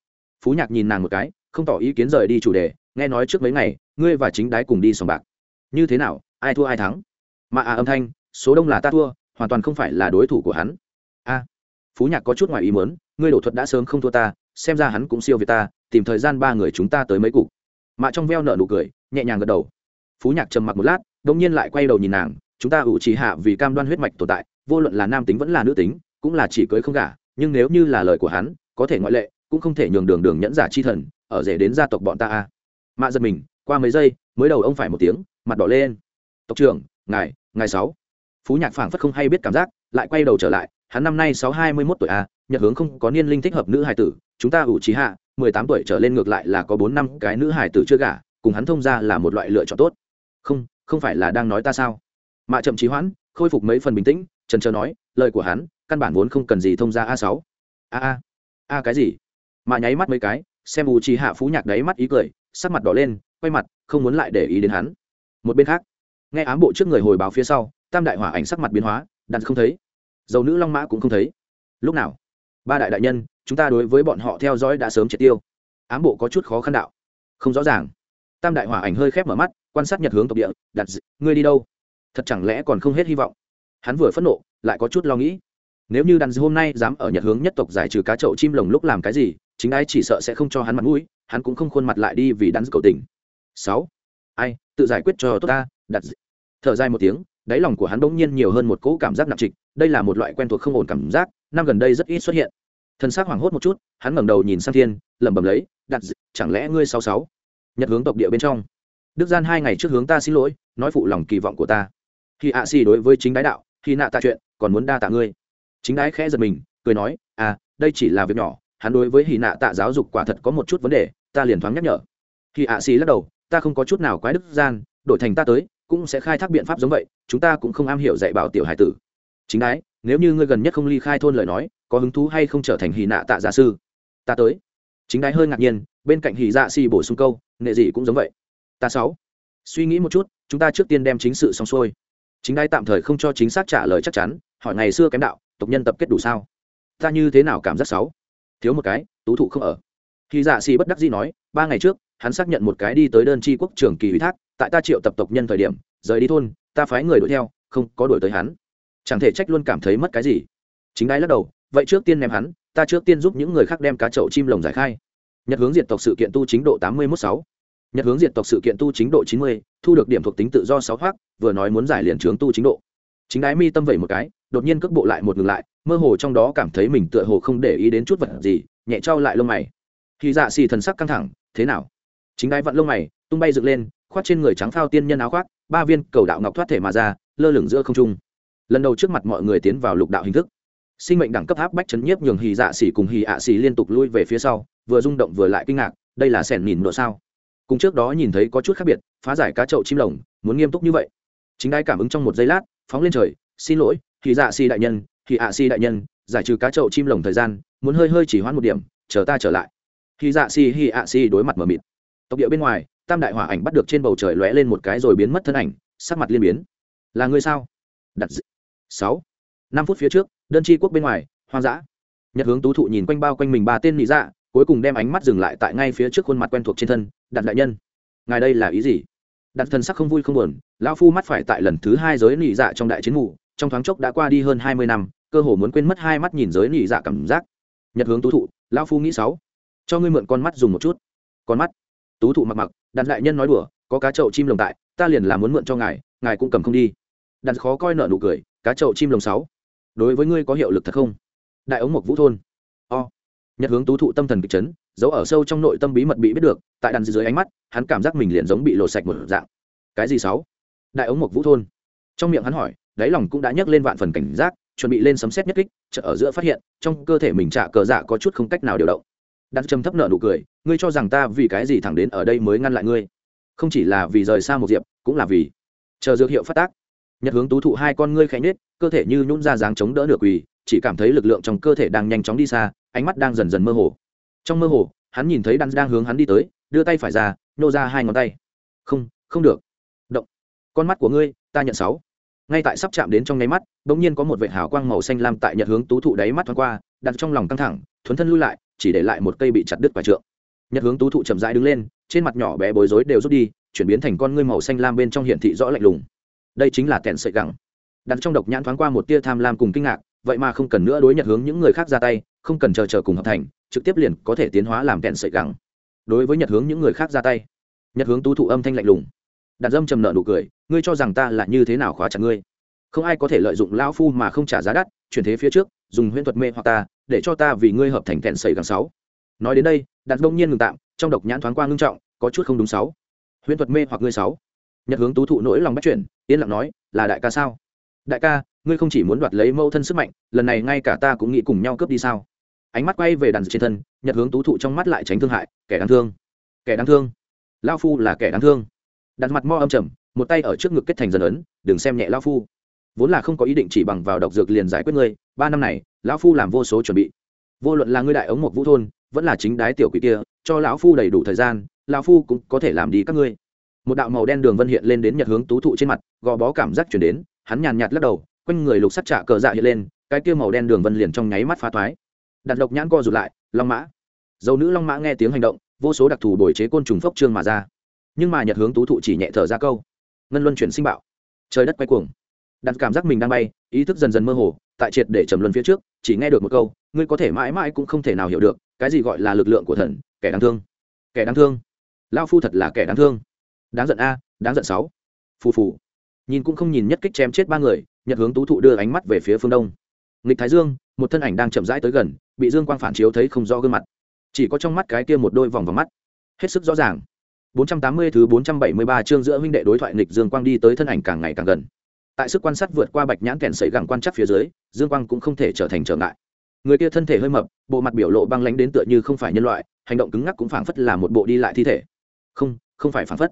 Phú nhạc nhìn nàng một cái, không tỏ ý kiến rời đi chủ đề, nghe nói trước mấy ngày, ngươi và chính đái cùng đi sòng bạc. Như thế nào, ai thua ai thắng? Mạ à âm thanh, số đông là ta thua hoàn toàn không phải là đối thủ của hắn. A, phú nhạc có chút ngoài ý muốn, ngươi đổ thuật đã sớm không thua ta, xem ra hắn cũng siêu việt ta, tìm thời gian ba người chúng ta tới mấy cục. Mạ trong veo nợ nụ cười, nhẹ nhàng gật đầu. Phú nhạc trầm mặc một lát, đột nhiên lại quay đầu nhìn nàng, chúng ta ủ trì hạ vì cam đoan huyết mạch tồn tại, vô luận là nam tính vẫn là nữ tính, cũng là chỉ cưới không gả, nhưng nếu như là lời của hắn, có thể ngoại lệ, cũng không thể nhường đường đường nhẫn giả chi thần, ở rể đến gia tộc bọn ta a. Mạ giật mình, qua mấy giây, mới đầu ông phải một tiếng, mặt đỏ lên. Tộc trưởng, ngài ngài sáu phú nhạc phảng phất không hay biết cảm giác, lại quay đầu trở lại, hắn năm nay sáu hai mươi mốt tuổi a nhật hướng không có niên linh thích hợp nữ hải tử, chúng ta ủ trí hạ, mười tám tuổi trở lên ngược lại là có bốn năm cái nữ hải tử chưa gả, cùng hắn thông ra là một loại lựa chọn tốt. Không không phải là đang nói ta sao? Mạ chậm trí hoãn, khôi phục mấy phần bình tĩnh, trần trờ nói, lời của hắn, căn bản vốn không cần gì thông ra a sáu. A a a cái gì? Mạ nháy mắt mấy cái, xem ủ trí hạ phú nhạc đáy mắt ý cười, sắc mặt đỏ lên, quay mặt, không muốn lại để ý đến hắn. Một bên khác, nghe ám bộ trước người hồi báo phía sau tam đại hỏa ảnh sắc mặt biến hóa, đặt không thấy. Dầu nữ long mã cũng không thấy. Lúc nào? Ba đại đại nhân, chúng ta đối với bọn họ theo dõi đã sớm triệt tiêu. Ám bộ có chút khó khăn đạo. Không rõ ràng. Tam đại hỏa ảnh hơi khép mở mắt, quan sát nhật hướng tộc địa, đặt d... ngươi đi đâu? Thật chẳng lẽ còn không hết hy vọng? Hắn vừa phẫn nộ, lại có chút lo nghĩ. Nếu như đàn dư hôm nay dám ở nhật hướng nhất tộc giải trừ cá chậu chim lồng lúc làm cái gì, chính ai chỉ sợ sẽ không cho hắn mặt mũi, hắn cũng không khuôn mặt lại đi vì đàn cầu tình. Sáu. Ai, tự giải quyết cho tốt ta, đặt d... thở dài một tiếng đáy lòng của hắn bỗng nhiên nhiều hơn một cỗ cảm giác nặng trịch, đây là một loại quen thuộc không ổn cảm giác, năm gần đây rất ít xuất hiện. Thân xác hoảng hốt một chút, hắn ngẩng đầu nhìn sang thiên, lẩm bẩm lấy đặt chẳng lẽ ngươi sáu sáu nhật hướng tộc địa bên trong. Đức gian hai ngày trước hướng ta xin lỗi, nói phụ lòng kỳ vọng của ta. Khi ạ xì đối với chính đái đạo, khi nạ tạ chuyện, còn muốn đa tạ ngươi. Chính đái khẽ giật mình, cười nói à đây chỉ là việc nhỏ, hắn đối với hì nạ tạ giáo dục quả thật có một chút vấn đề, ta liền thoáng nhắc nhở. Khi ạ xì lắc đầu, ta không có chút nào quái đức gian, đổi thành ta tới cũng sẽ khai thác biện pháp giống vậy, chúng ta cũng không am hiểu dạy bảo tiểu hải tử. Chính đái, nếu như ngươi gần nhất không ly khai thôn lời nói, có hứng thú hay không trở thành hì nạ tạ giả sư? Ta tới. Chính đái hơi ngạc nhiên, bên cạnh hì dạ xì bổ sung câu nệ gì cũng giống vậy. Ta sáu. Suy nghĩ một chút, chúng ta trước tiên đem chính sự xong xuôi. Chính đái tạm thời không cho chính xác trả lời chắc chắn, hỏi ngày xưa kém đạo, tộc nhân tập kết đủ sao? Ta như thế nào cảm giác sáu? Thiếu một cái, tú thụ không ở. Hì dạ xì bất đắc dĩ nói, ba ngày trước, hắn xác nhận một cái đi tới đơn tri quốc trưởng kỳ ủy thác tại ta triệu tập tộc nhân thời điểm, rời đi thôn, ta phái người đuổi theo, không có đuổi tới hắn. Chẳng thể trách luôn cảm thấy mất cái gì. Chính đái lắc đầu, vậy trước tiên ném hắn, ta trước tiên giúp những người khác đem cá chậu chim lồng giải khai. Nhật hướng diệt tộc sự kiện tu chính độ tám mươi mốt sáu. Nhật hướng diệt tộc sự kiện tu chính độ chín mươi, thu được điểm thuộc tính tự do sáu hoác vừa nói muốn giải liền trướng tu chính độ. Chính đái mi tâm vẩy một cái, đột nhiên cước bộ lại một ngừng lại, mơ hồ trong đó cảm thấy mình tựa hồ không để ý đến chút vật gì, nhẹ trao lại lông mày. Khi dạ xì thần sắc căng thẳng, thế nào? Chính đái vặn lông mày, tung bay dựng lên khoác trên người trắng phao tiên nhân áo khoác, ba viên cầu đạo ngọc thoát thể mà ra, lơ lửng giữa không trung. Lần đầu trước mặt mọi người tiến vào lục đạo hình thức. Sinh mệnh đẳng cấp áp bách chấn nhiếp nhường hì dạ xỉ cùng hì ạ xỉ liên tục lui về phía sau, vừa rung động vừa lại kinh ngạc, đây là sẻn nhìn nữa sao? Cùng trước đó nhìn thấy có chút khác biệt, phá giải cá chậu chim lồng, muốn nghiêm túc như vậy. Chính đai cảm ứng trong một giây lát, phóng lên trời, xin lỗi, hì dạ xỉ đại nhân, hì ạ xỉ đại nhân, giải trừ cá chậu chim lồng thời gian, muốn hơi hơi chỉ hoãn một điểm, chờ ta trở lại. Hì dạ xỉ, hì ạ xỉ đối mặt mờ mịt. Tộc địa bên ngoài tam đại hỏa ảnh bắt được trên bầu trời lóe lên một cái rồi biến mất thân ảnh, sắc mặt liên biến. Là người sao? Đặt sáu. Năm phút phía trước, đơn tri quốc bên ngoài, hoang dã. Nhật hướng tú thụ nhìn quanh bao quanh mình ba tên nị dạ cuối cùng đem ánh mắt dừng lại tại ngay phía trước khuôn mặt quen thuộc trên thân, đặt đại nhân. Ngài đây là ý gì? Đặt thần sắc không vui không buồn, lão phu mắt phải tại lần thứ hai giới nị dạ trong đại chiến ngủ trong thoáng chốc đã qua đi hơn hai mươi năm, cơ hồ muốn quên mất hai mắt nhìn giới nị dạ cảm giác. Nhật hướng tú thụ, lão phu nghĩ sáu. Cho ngươi mượn con mắt dùng một chút. Con mắt. Tú thụ mặc mặc đặt đại nhân nói đùa, có cá chậu chim lồng tại, ta liền làm muốn mượn cho ngài ngài cũng cầm không đi. Đặt khó coi nợ nụ cười, cá chậu chim lồng sáu. Đối với ngươi có hiệu lực thật không? Đại ống mộc vũ thôn. O. Nhật hướng tú thụ tâm thần kịch chấn giấu ở sâu trong nội tâm bí mật bị biết được, tại đàn dưới ánh mắt, hắn cảm giác mình liền giống bị lột sạch một dạng. Cái gì sáu? Đại ống mộc vũ thôn. Trong miệng hắn hỏi, đáy lòng cũng đã nhấc lên vạn phần cảnh giác, chuẩn bị lên sấm xét nhất kích chợ ở giữa phát hiện, trong cơ thể mình trả cờ dạ có chút không cách nào điều động đặt trầm thấp nợ nụ cười, ngươi cho rằng ta vì cái gì thẳng đến ở đây mới ngăn lại ngươi? Không chỉ là vì rời xa một diệp, cũng là vì chờ dược hiệu phát tác. Nhật hướng tú thụ hai con ngươi khẽ nết cơ thể như nhún ra dáng chống đỡ được quỳ, chỉ cảm thấy lực lượng trong cơ thể đang nhanh chóng đi xa, ánh mắt đang dần dần mơ hồ. Trong mơ hồ, hắn nhìn thấy đan đang hướng hắn đi tới, đưa tay phải ra, nô ra hai ngón tay. Không không được. Động. Con mắt của ngươi, ta nhận sáu. Ngay tại sắp chạm đến trong nháy mắt, bỗng nhiên có một vệ hào quang màu xanh lam tại nhật hướng tú thụ đáy mắt thoáng qua, đặt trong lòng căng thẳng, thuấn thân lui lại chỉ để lại một cây bị chặt đứt quả trượng. Nhật hướng tú thụ chậm rãi đứng lên, trên mặt nhỏ bé bối rối đều rút đi, chuyển biến thành con ngươi màu xanh lam bên trong hiển thị rõ lạnh lùng. Đây chính là kẹn sợi gẳng. Đặt trong độc nhãn thoáng qua một tia tham lam cùng kinh ngạc, vậy mà không cần nữa đối nhật hướng những người khác ra tay, không cần chờ chờ cùng hợp thành, trực tiếp liền có thể tiến hóa làm kẹn sợi gẳng. Đối với nhật hướng những người khác ra tay, nhật hướng tú thụ âm thanh lạnh lùng. Đặt dâm trầm nợ nụ cười, ngươi cho rằng ta là như thế nào khóa chặt ngươi? Không ai có thể lợi dụng lão phu mà không trả giá đắt, chuyển thế phía trước, dùng huyễn thuật mê hoặc ta để cho ta vì ngươi hợp thành thẹn sẩy gần sáu. Nói đến đây, đặt đông nhiên ngừng tạm, trong độc nhãn thoáng qua ngưng trọng, có chút không đúng sáu. Huyễn thuật mê hoặc ngươi sáu. Nhật hướng tú thụ nỗi lòng bắt chuyển, yên lặng nói, là đại ca sao? Đại ca, ngươi không chỉ muốn đoạt lấy mâu thân sức mạnh, lần này ngay cả ta cũng nghĩ cùng nhau cướp đi sao? Ánh mắt quay về đàn trên thân, nhật hướng tú thụ trong mắt lại tránh thương hại, kẻ đáng thương, kẻ đáng thương. Lao phu là kẻ đáng thương. Đặt mặt mo âm trầm, một tay ở trước ngực kết thành dần ấn, đừng xem nhẹ lao phu vốn là không có ý định chỉ bằng vào độc dược liền giải quyết ngươi, ba năm này, lão phu làm vô số chuẩn bị. Vô luận là ngươi đại ống một vũ thôn, vẫn là chính đái tiểu quỷ kia, cho lão phu đầy đủ thời gian, lão phu cũng có thể làm đi các ngươi. Một đạo màu đen đường vân hiện lên đến nhật hướng tú thụ trên mặt, gò bó cảm giác chuyển đến, hắn nhàn nhạt lắc đầu, quanh người lục sắt trả cờ dạ hiện lên, cái kia màu đen đường vân liền trong nháy mắt phá thoái. Đặt độc nhãn co rụt lại, long mã. Dầu nữ long mã nghe tiếng hành động, vô số đặc thù đổi chế côn trùng phốc trương mà ra. Nhưng mà nhật hướng tú thụ chỉ nhẹ thở ra câu. Ngân luân chuyển sinh bạo. Trời đất quay cuồng đặt cảm giác mình đang bay, ý thức dần dần mơ hồ, tại triệt để trầm luân phía trước, chỉ nghe được một câu, ngươi có thể mãi mãi cũng không thể nào hiểu được, cái gì gọi là lực lượng của thần, kẻ đáng thương. Kẻ đáng thương? Lao phu thật là kẻ đáng thương. Đáng giận a, đáng giận sáu. Phù phù. Nhìn cũng không nhìn nhất kích chém chết ba người, nhật hướng tú thụ đưa ánh mắt về phía phương đông. Nghịch thái dương, một thân ảnh đang chậm rãi tới gần, bị dương quang phản chiếu thấy không rõ gương mặt. Chỉ có trong mắt cái kia một đôi vòng vào mắt. Hết sức rõ ràng. 480 thứ 473 chương giữa huynh đệ đối thoại nghịch dương quang đi tới thân ảnh càng ngày càng gần tại sức quan sát vượt qua bạch nhãn kèn sấy gẳng quan chắc phía dưới, dương quang cũng không thể trở thành trở ngại. Người kia thân thể hơi mập, bộ mặt biểu lộ băng lánh đến tựa như không phải nhân loại, hành động cứng ngắc cũng phảng phất là một bộ đi lại thi thể. Không không phải phảng phất.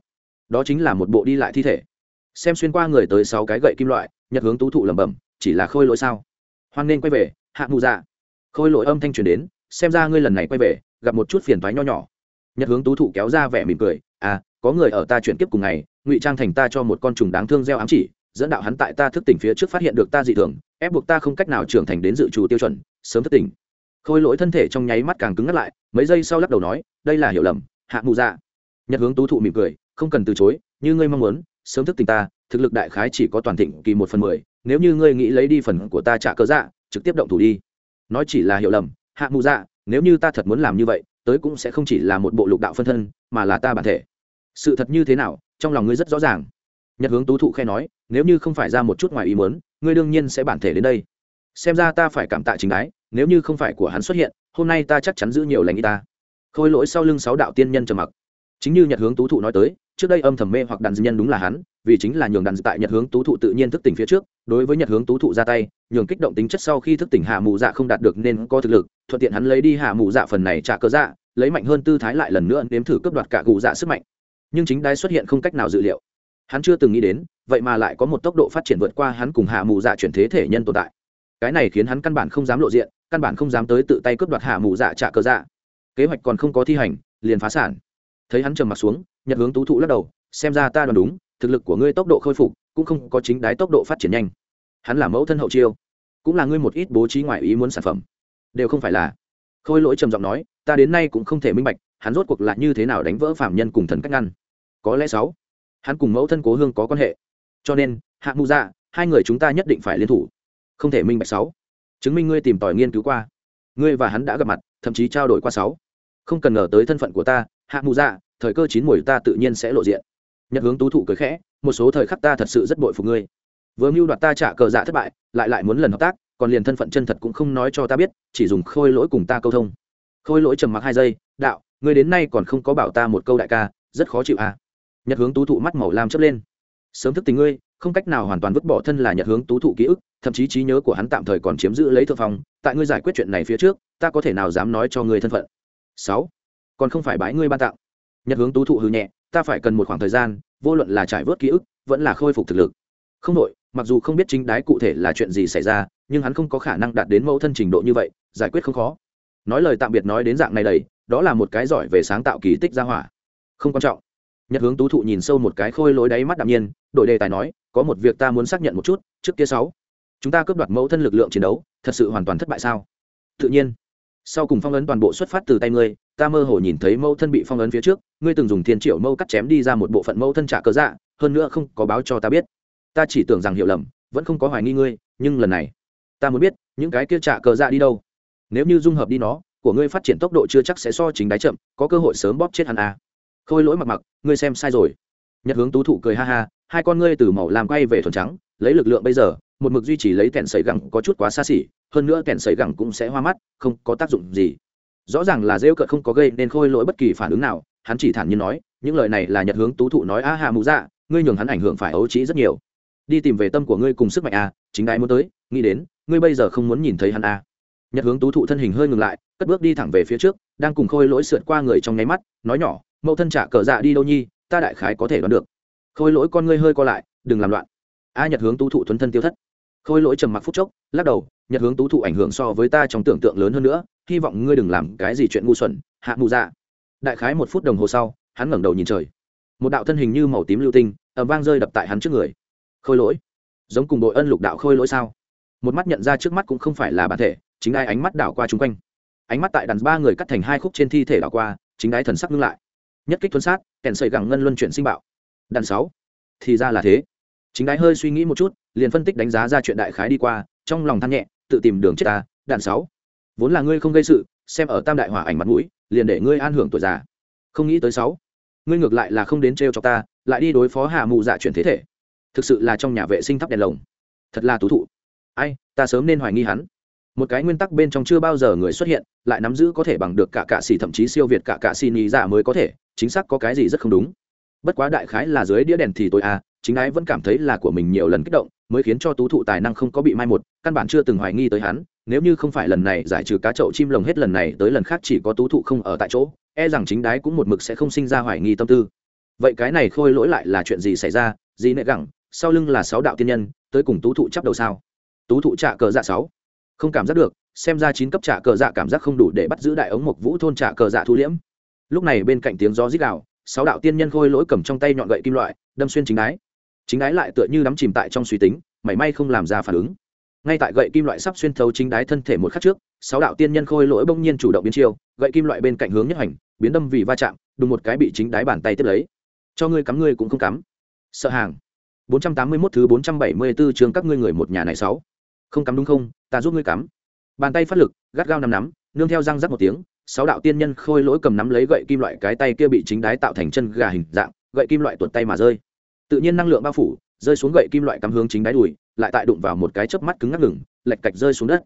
Đó chính là một bộ đi lại thi thể. Xem xuyên qua người tới sáu cái gậy kim loại, nhật hướng tú thụ lẩm bẩm, chỉ là khôi lỗi sao? Hoan nên quay về, hạ mù dạ. Khôi lỗi âm thanh truyền đến, xem ra ngươi lần này quay về, gặp một chút phiền thoái nho nhỏ. Nhật hướng tú thụ kéo ra vẻ mỉm cười à có người ở ta chuyển kiếp cùng ngày, ngụy trang thành ta cho một con trùng đáng thương gieo ám chỉ dẫn đạo hắn tại ta thức tỉnh phía trước phát hiện được ta dị thường, ép buộc ta không cách nào trưởng thành đến dự trù tiêu chuẩn, sớm thức tỉnh. Khôi lỗi thân thể trong nháy mắt càng cứng ngắt lại, mấy giây sau lắc đầu nói, đây là hiểu lầm, hạ mù dạ. Nhật hướng tú thụ mỉm cười, không cần từ chối, như ngươi mong muốn, sớm thức tỉnh ta, thực lực đại khái chỉ có toàn thịnh kỳ một phần mười, nếu như ngươi nghĩ lấy đi phần của ta trả cớ dạ trực tiếp động thủ đi. Nói chỉ là hiểu lầm, hạ mù dạ nếu như ta thật muốn làm như vậy, tới cũng sẽ không chỉ là một bộ lục đạo phân thân, mà là ta bản thể. Sự thật như thế nào, trong lòng ngươi rất rõ ràng nhật hướng tú thụ khe nói, nếu như không phải ra một chút ngoài ý muốn, ngươi đương nhiên sẽ bản thể đến đây. Xem ra ta phải cảm tạ chính đái, nếu như không phải của hắn xuất hiện, hôm nay ta chắc chắn giữ nhiều lành y ta. Khôi lỗi sau lưng sáu đạo tiên nhân trầm mặc. Chính như nhật hướng tú thụ nói tới, trước đây âm thầm mê hoặc đàn nhân đúng là hắn, vì chính là nhường đàn tại nhật hướng tú thụ tự nhiên thức tỉnh phía trước, đối với nhật hướng tú thụ ra tay, nhường kích động tính chất sau khi thức tỉnh hạ mù dạ không đạt được nên có thực lực, thuận tiện hắn lấy đi hạ mù dạ phần này trả cơ dạ lấy mạnh hơn tư thái lại lần nữa nếm thử cướp đoạt cả cụ dạ sức mạnh. Nhưng chính đai xuất hiện không cách nào dự liệu hắn chưa từng nghĩ đến, vậy mà lại có một tốc độ phát triển vượt qua hắn cùng hạ mù dạ chuyển thế thể nhân tồn tại. Cái này khiến hắn căn bản không dám lộ diện, căn bản không dám tới tự tay cướp đoạt hạ mù dạ trả cơ dạ. Kế hoạch còn không có thi hành, liền phá sản. Thấy hắn trầm mặt xuống, nhật hướng tú thụ lắc đầu, xem ra ta đoán đúng, thực lực của ngươi tốc độ khôi phục, cũng không có chính đái tốc độ phát triển nhanh. Hắn là mẫu thân hậu chiêu, cũng là ngươi một ít bố trí ngoài ý muốn sản phẩm. Đều không phải là. Khôi lỗi trầm giọng nói, ta đến nay cũng không thể minh bạch, hắn rốt cuộc là như thế nào đánh vỡ phạm nhân cùng thần cách ngăn. Có lẽ sáu hắn cùng mẫu thân cố hương có quan hệ. Cho nên, hạ mù dạ hai người chúng ta nhất định phải liên thủ. Không thể minh bạch sáu. Chứng minh ngươi tìm tòi nghiên cứu qua. Ngươi và hắn đã gặp mặt, thậm chí trao đổi qua sáu. Không cần ngờ tới thân phận của ta, hạ mù dạ thời cơ chín mùi ta tự nhiên sẽ lộ diện. Nhật hướng tú thụ cười khẽ, một số thời khắc ta thật sự rất bội phục ngươi. Vừa mưu đoạt ta trả cờ dạ thất bại, lại lại muốn lần hợp tác, còn liền thân phận chân thật cũng không nói cho ta biết, chỉ dùng khôi lỗi cùng ta câu thông. Khôi lỗi trầm mặc hai giây, đạo người đến nay còn không có bảo ta một câu đại ca, rất khó chịu à nhật hướng tú thụ mắt màu lam chớp lên. Sớm thức tình ngươi, không cách nào hoàn toàn vứt bỏ thân là nhật hướng tú thụ ký ức, thậm chí trí nhớ của hắn tạm thời còn chiếm giữ lấy thượng phong, tại ngươi giải quyết chuyện này phía trước, ta có thể nào dám nói cho ngươi thân phận? Sáu, còn không phải bái ngươi ban tặng. Nhật hướng tú thụ hư nhẹ, ta phải cần một khoảng thời gian, vô luận là trải vớt ký ức, vẫn là khôi phục thực lực. Không đội mặc dù không biết chính đái cụ thể là chuyện gì xảy ra, nhưng hắn không có khả năng đạt đến mẫu thân trình độ như vậy, giải quyết không khó. Nói lời tạm biệt nói đến dạng này đầy, đó là một cái giỏi về sáng tạo kỳ tích ra hỏa. Không quan trọng nhật hướng tú thụ nhìn sâu một cái khôi lối đáy mắt đạm nhiên đội đề tài nói, có một việc ta muốn xác nhận một chút, trước kia sáu, chúng ta cướp đoạt mẫu thân lực lượng chiến đấu, thật sự hoàn toàn thất bại sao? Tự nhiên. Sau cùng phong ấn toàn bộ xuất phát từ tay ngươi, ta mơ hồ nhìn thấy mẫu thân bị phong ấn phía trước, ngươi từng dùng thiên triệu mâu cắt chém đi ra một bộ phận mẫu thân trả cớ dạ hơn nữa không có báo cho ta biết. Ta chỉ tưởng rằng hiểu lầm, vẫn không có hoài nghi ngươi, nhưng lần này, ta muốn biết, những cái kia trả cờ dạ đi đâu? Nếu như dung hợp đi nó, của ngươi phát triển tốc độ chưa chắc sẽ so chính đáy chậm, có cơ hội sớm bóp chết hắn à khôi lỗi mặc mặc, ngươi xem sai rồi. Nhật hướng tú thụ cười ha ha, hai con ngươi từ màu làm quay về thuần trắng, lấy lực lượng bây giờ, một mực duy trì lấy kẹn sấy gẳng có chút quá xa xỉ, hơn nữa kẹn sấy gẳng cũng sẽ hoa mắt, không có tác dụng gì. Rõ ràng là rêu cợt không có gây nên khôi lỗi bất kỳ phản ứng nào, hắn chỉ thản nhiên nói, những lời này là nhật hướng tú thụ nói a hà mụ dạ ngươi nhường hắn ảnh hưởng phải ấu trĩ rất nhiều. Đi tìm về tâm của ngươi cùng sức mạnh a, chính đái muốn tới, nghĩ đến, ngươi bây giờ không muốn nhìn thấy hắn a. Nhật hướng tú thụ thân hình hơi ngừng lại, cất bước đi thẳng về phía trước, đang cùng khôi lỗi sượt qua người trong nháy mắt, nói nhỏ mẫu thân trả cờ dạ đi đâu nhi, ta đại khái có thể đoán được. Khôi lỗi con ngươi hơi co lại, đừng làm loạn. A nhật hướng tú thụ thuấn thân tiêu thất. Khôi lỗi trầm mặc phút chốc, lắc đầu, nhật hướng tú thụ ảnh hưởng so với ta trong tưởng tượng lớn hơn nữa, hy vọng ngươi đừng làm cái gì chuyện ngu xuẩn, hạ mù dạ. Đại khái một phút đồng hồ sau, hắn ngẩng đầu nhìn trời. Một đạo thân hình như màu tím lưu tinh ẩm vang rơi đập tại hắn trước người. Khôi lỗi, giống cùng đội ân lục đạo khôi lỗi sao? Một mắt nhận ra trước mắt cũng không phải là bản thể, chính ai ánh mắt đảo qua chung quanh. Ánh mắt tại đàn ba người cắt thành hai khúc trên thi thể đảo qua, chính ai thần sắc ngưng lại nhất kích thuấn sát, kèn xây gẳng ngân luân chuyển sinh bạo. Đàn sáu. Thì ra là thế. Chính đái hơi suy nghĩ một chút, liền phân tích đánh giá ra chuyện đại khái đi qua, trong lòng than nhẹ, tự tìm đường chết ta, đạn sáu. Vốn là ngươi không gây sự, xem ở tam đại hỏa ảnh mặt mũi, liền để ngươi an hưởng tuổi già. Không nghĩ tới sáu. Ngươi ngược lại là không đến trêu cho ta, lại đi đối phó hạ mụ dạ chuyển thế thể. Thực sự là trong nhà vệ sinh thắp đèn lồng. Thật là tú thụ. Ai, ta sớm nên hoài nghi hắn. Một cái nguyên tắc bên trong chưa bao giờ người xuất hiện, lại nắm giữ có thể bằng được cả cạ xì thậm chí siêu việt cả cạ xì nhì dạ mới có thể chính xác có cái gì rất không đúng. Bất quá đại khái là dưới đĩa đèn thì tôi à chính ái vẫn cảm thấy là của mình nhiều lần kích động, mới khiến cho tú thụ tài năng không có bị mai một, căn bản chưa từng hoài nghi tới hắn, nếu như không phải lần này giải trừ cá chậu chim lồng hết lần này tới lần khác chỉ có tú thụ không ở tại chỗ e rằng chính đái cũng một mực sẽ không sinh ra hoài nghi tâm tư. Vậy cái này khôi lỗi lại là chuyện gì xảy ra? Gì nệ gẳng, sau lưng là sáu đạo tiên nhân, tới cùng tú thụ chấp đầu sao? Tú thụ trả cờ dạ sáu. Không cảm giác được, xem ra chín cấp trả cờ dạ cảm giác không đủ để bắt giữ đại ống mộc vũ thôn trả cờ dạ thu liễm lúc này bên cạnh tiếng gió rít gào, sáu đạo tiên nhân khôi lỗi cầm trong tay nhọn gậy kim loại, đâm xuyên chính đái. Chính đái lại tựa như đắm chìm tại trong suy tính, mảy may không làm ra phản ứng. Ngay tại gậy kim loại sắp xuyên thấu chính đái thân thể một khắc trước, sáu đạo tiên nhân khôi lỗi bỗng nhiên chủ động biến chiêu, gậy kim loại bên cạnh hướng nhất hành, biến đâm vì va chạm, đùng một cái bị chính đái bàn tay tiếp lấy. Cho ngươi cắm ngươi cũng không cắm. Sợ hàng. 481 thứ 474 chương các ngươi người một nhà này sáu. Không cắm đúng không? Ta giúp ngươi cắm. Bàn tay phát lực, gắt gao nắm nắm nương theo răng rắc một tiếng, sáu đạo tiên nhân khôi lỗi cầm nắm lấy gậy kim loại cái tay kia bị chính đái tạo thành chân gà hình dạng, gậy kim loại tuột tay mà rơi. Tự nhiên năng lượng bao phủ, rơi xuống gậy kim loại cắm hướng chính đáy đùi, lại tại đụng vào một cái chớp mắt cứng ngắc ngừng, lệch cạch rơi xuống đất.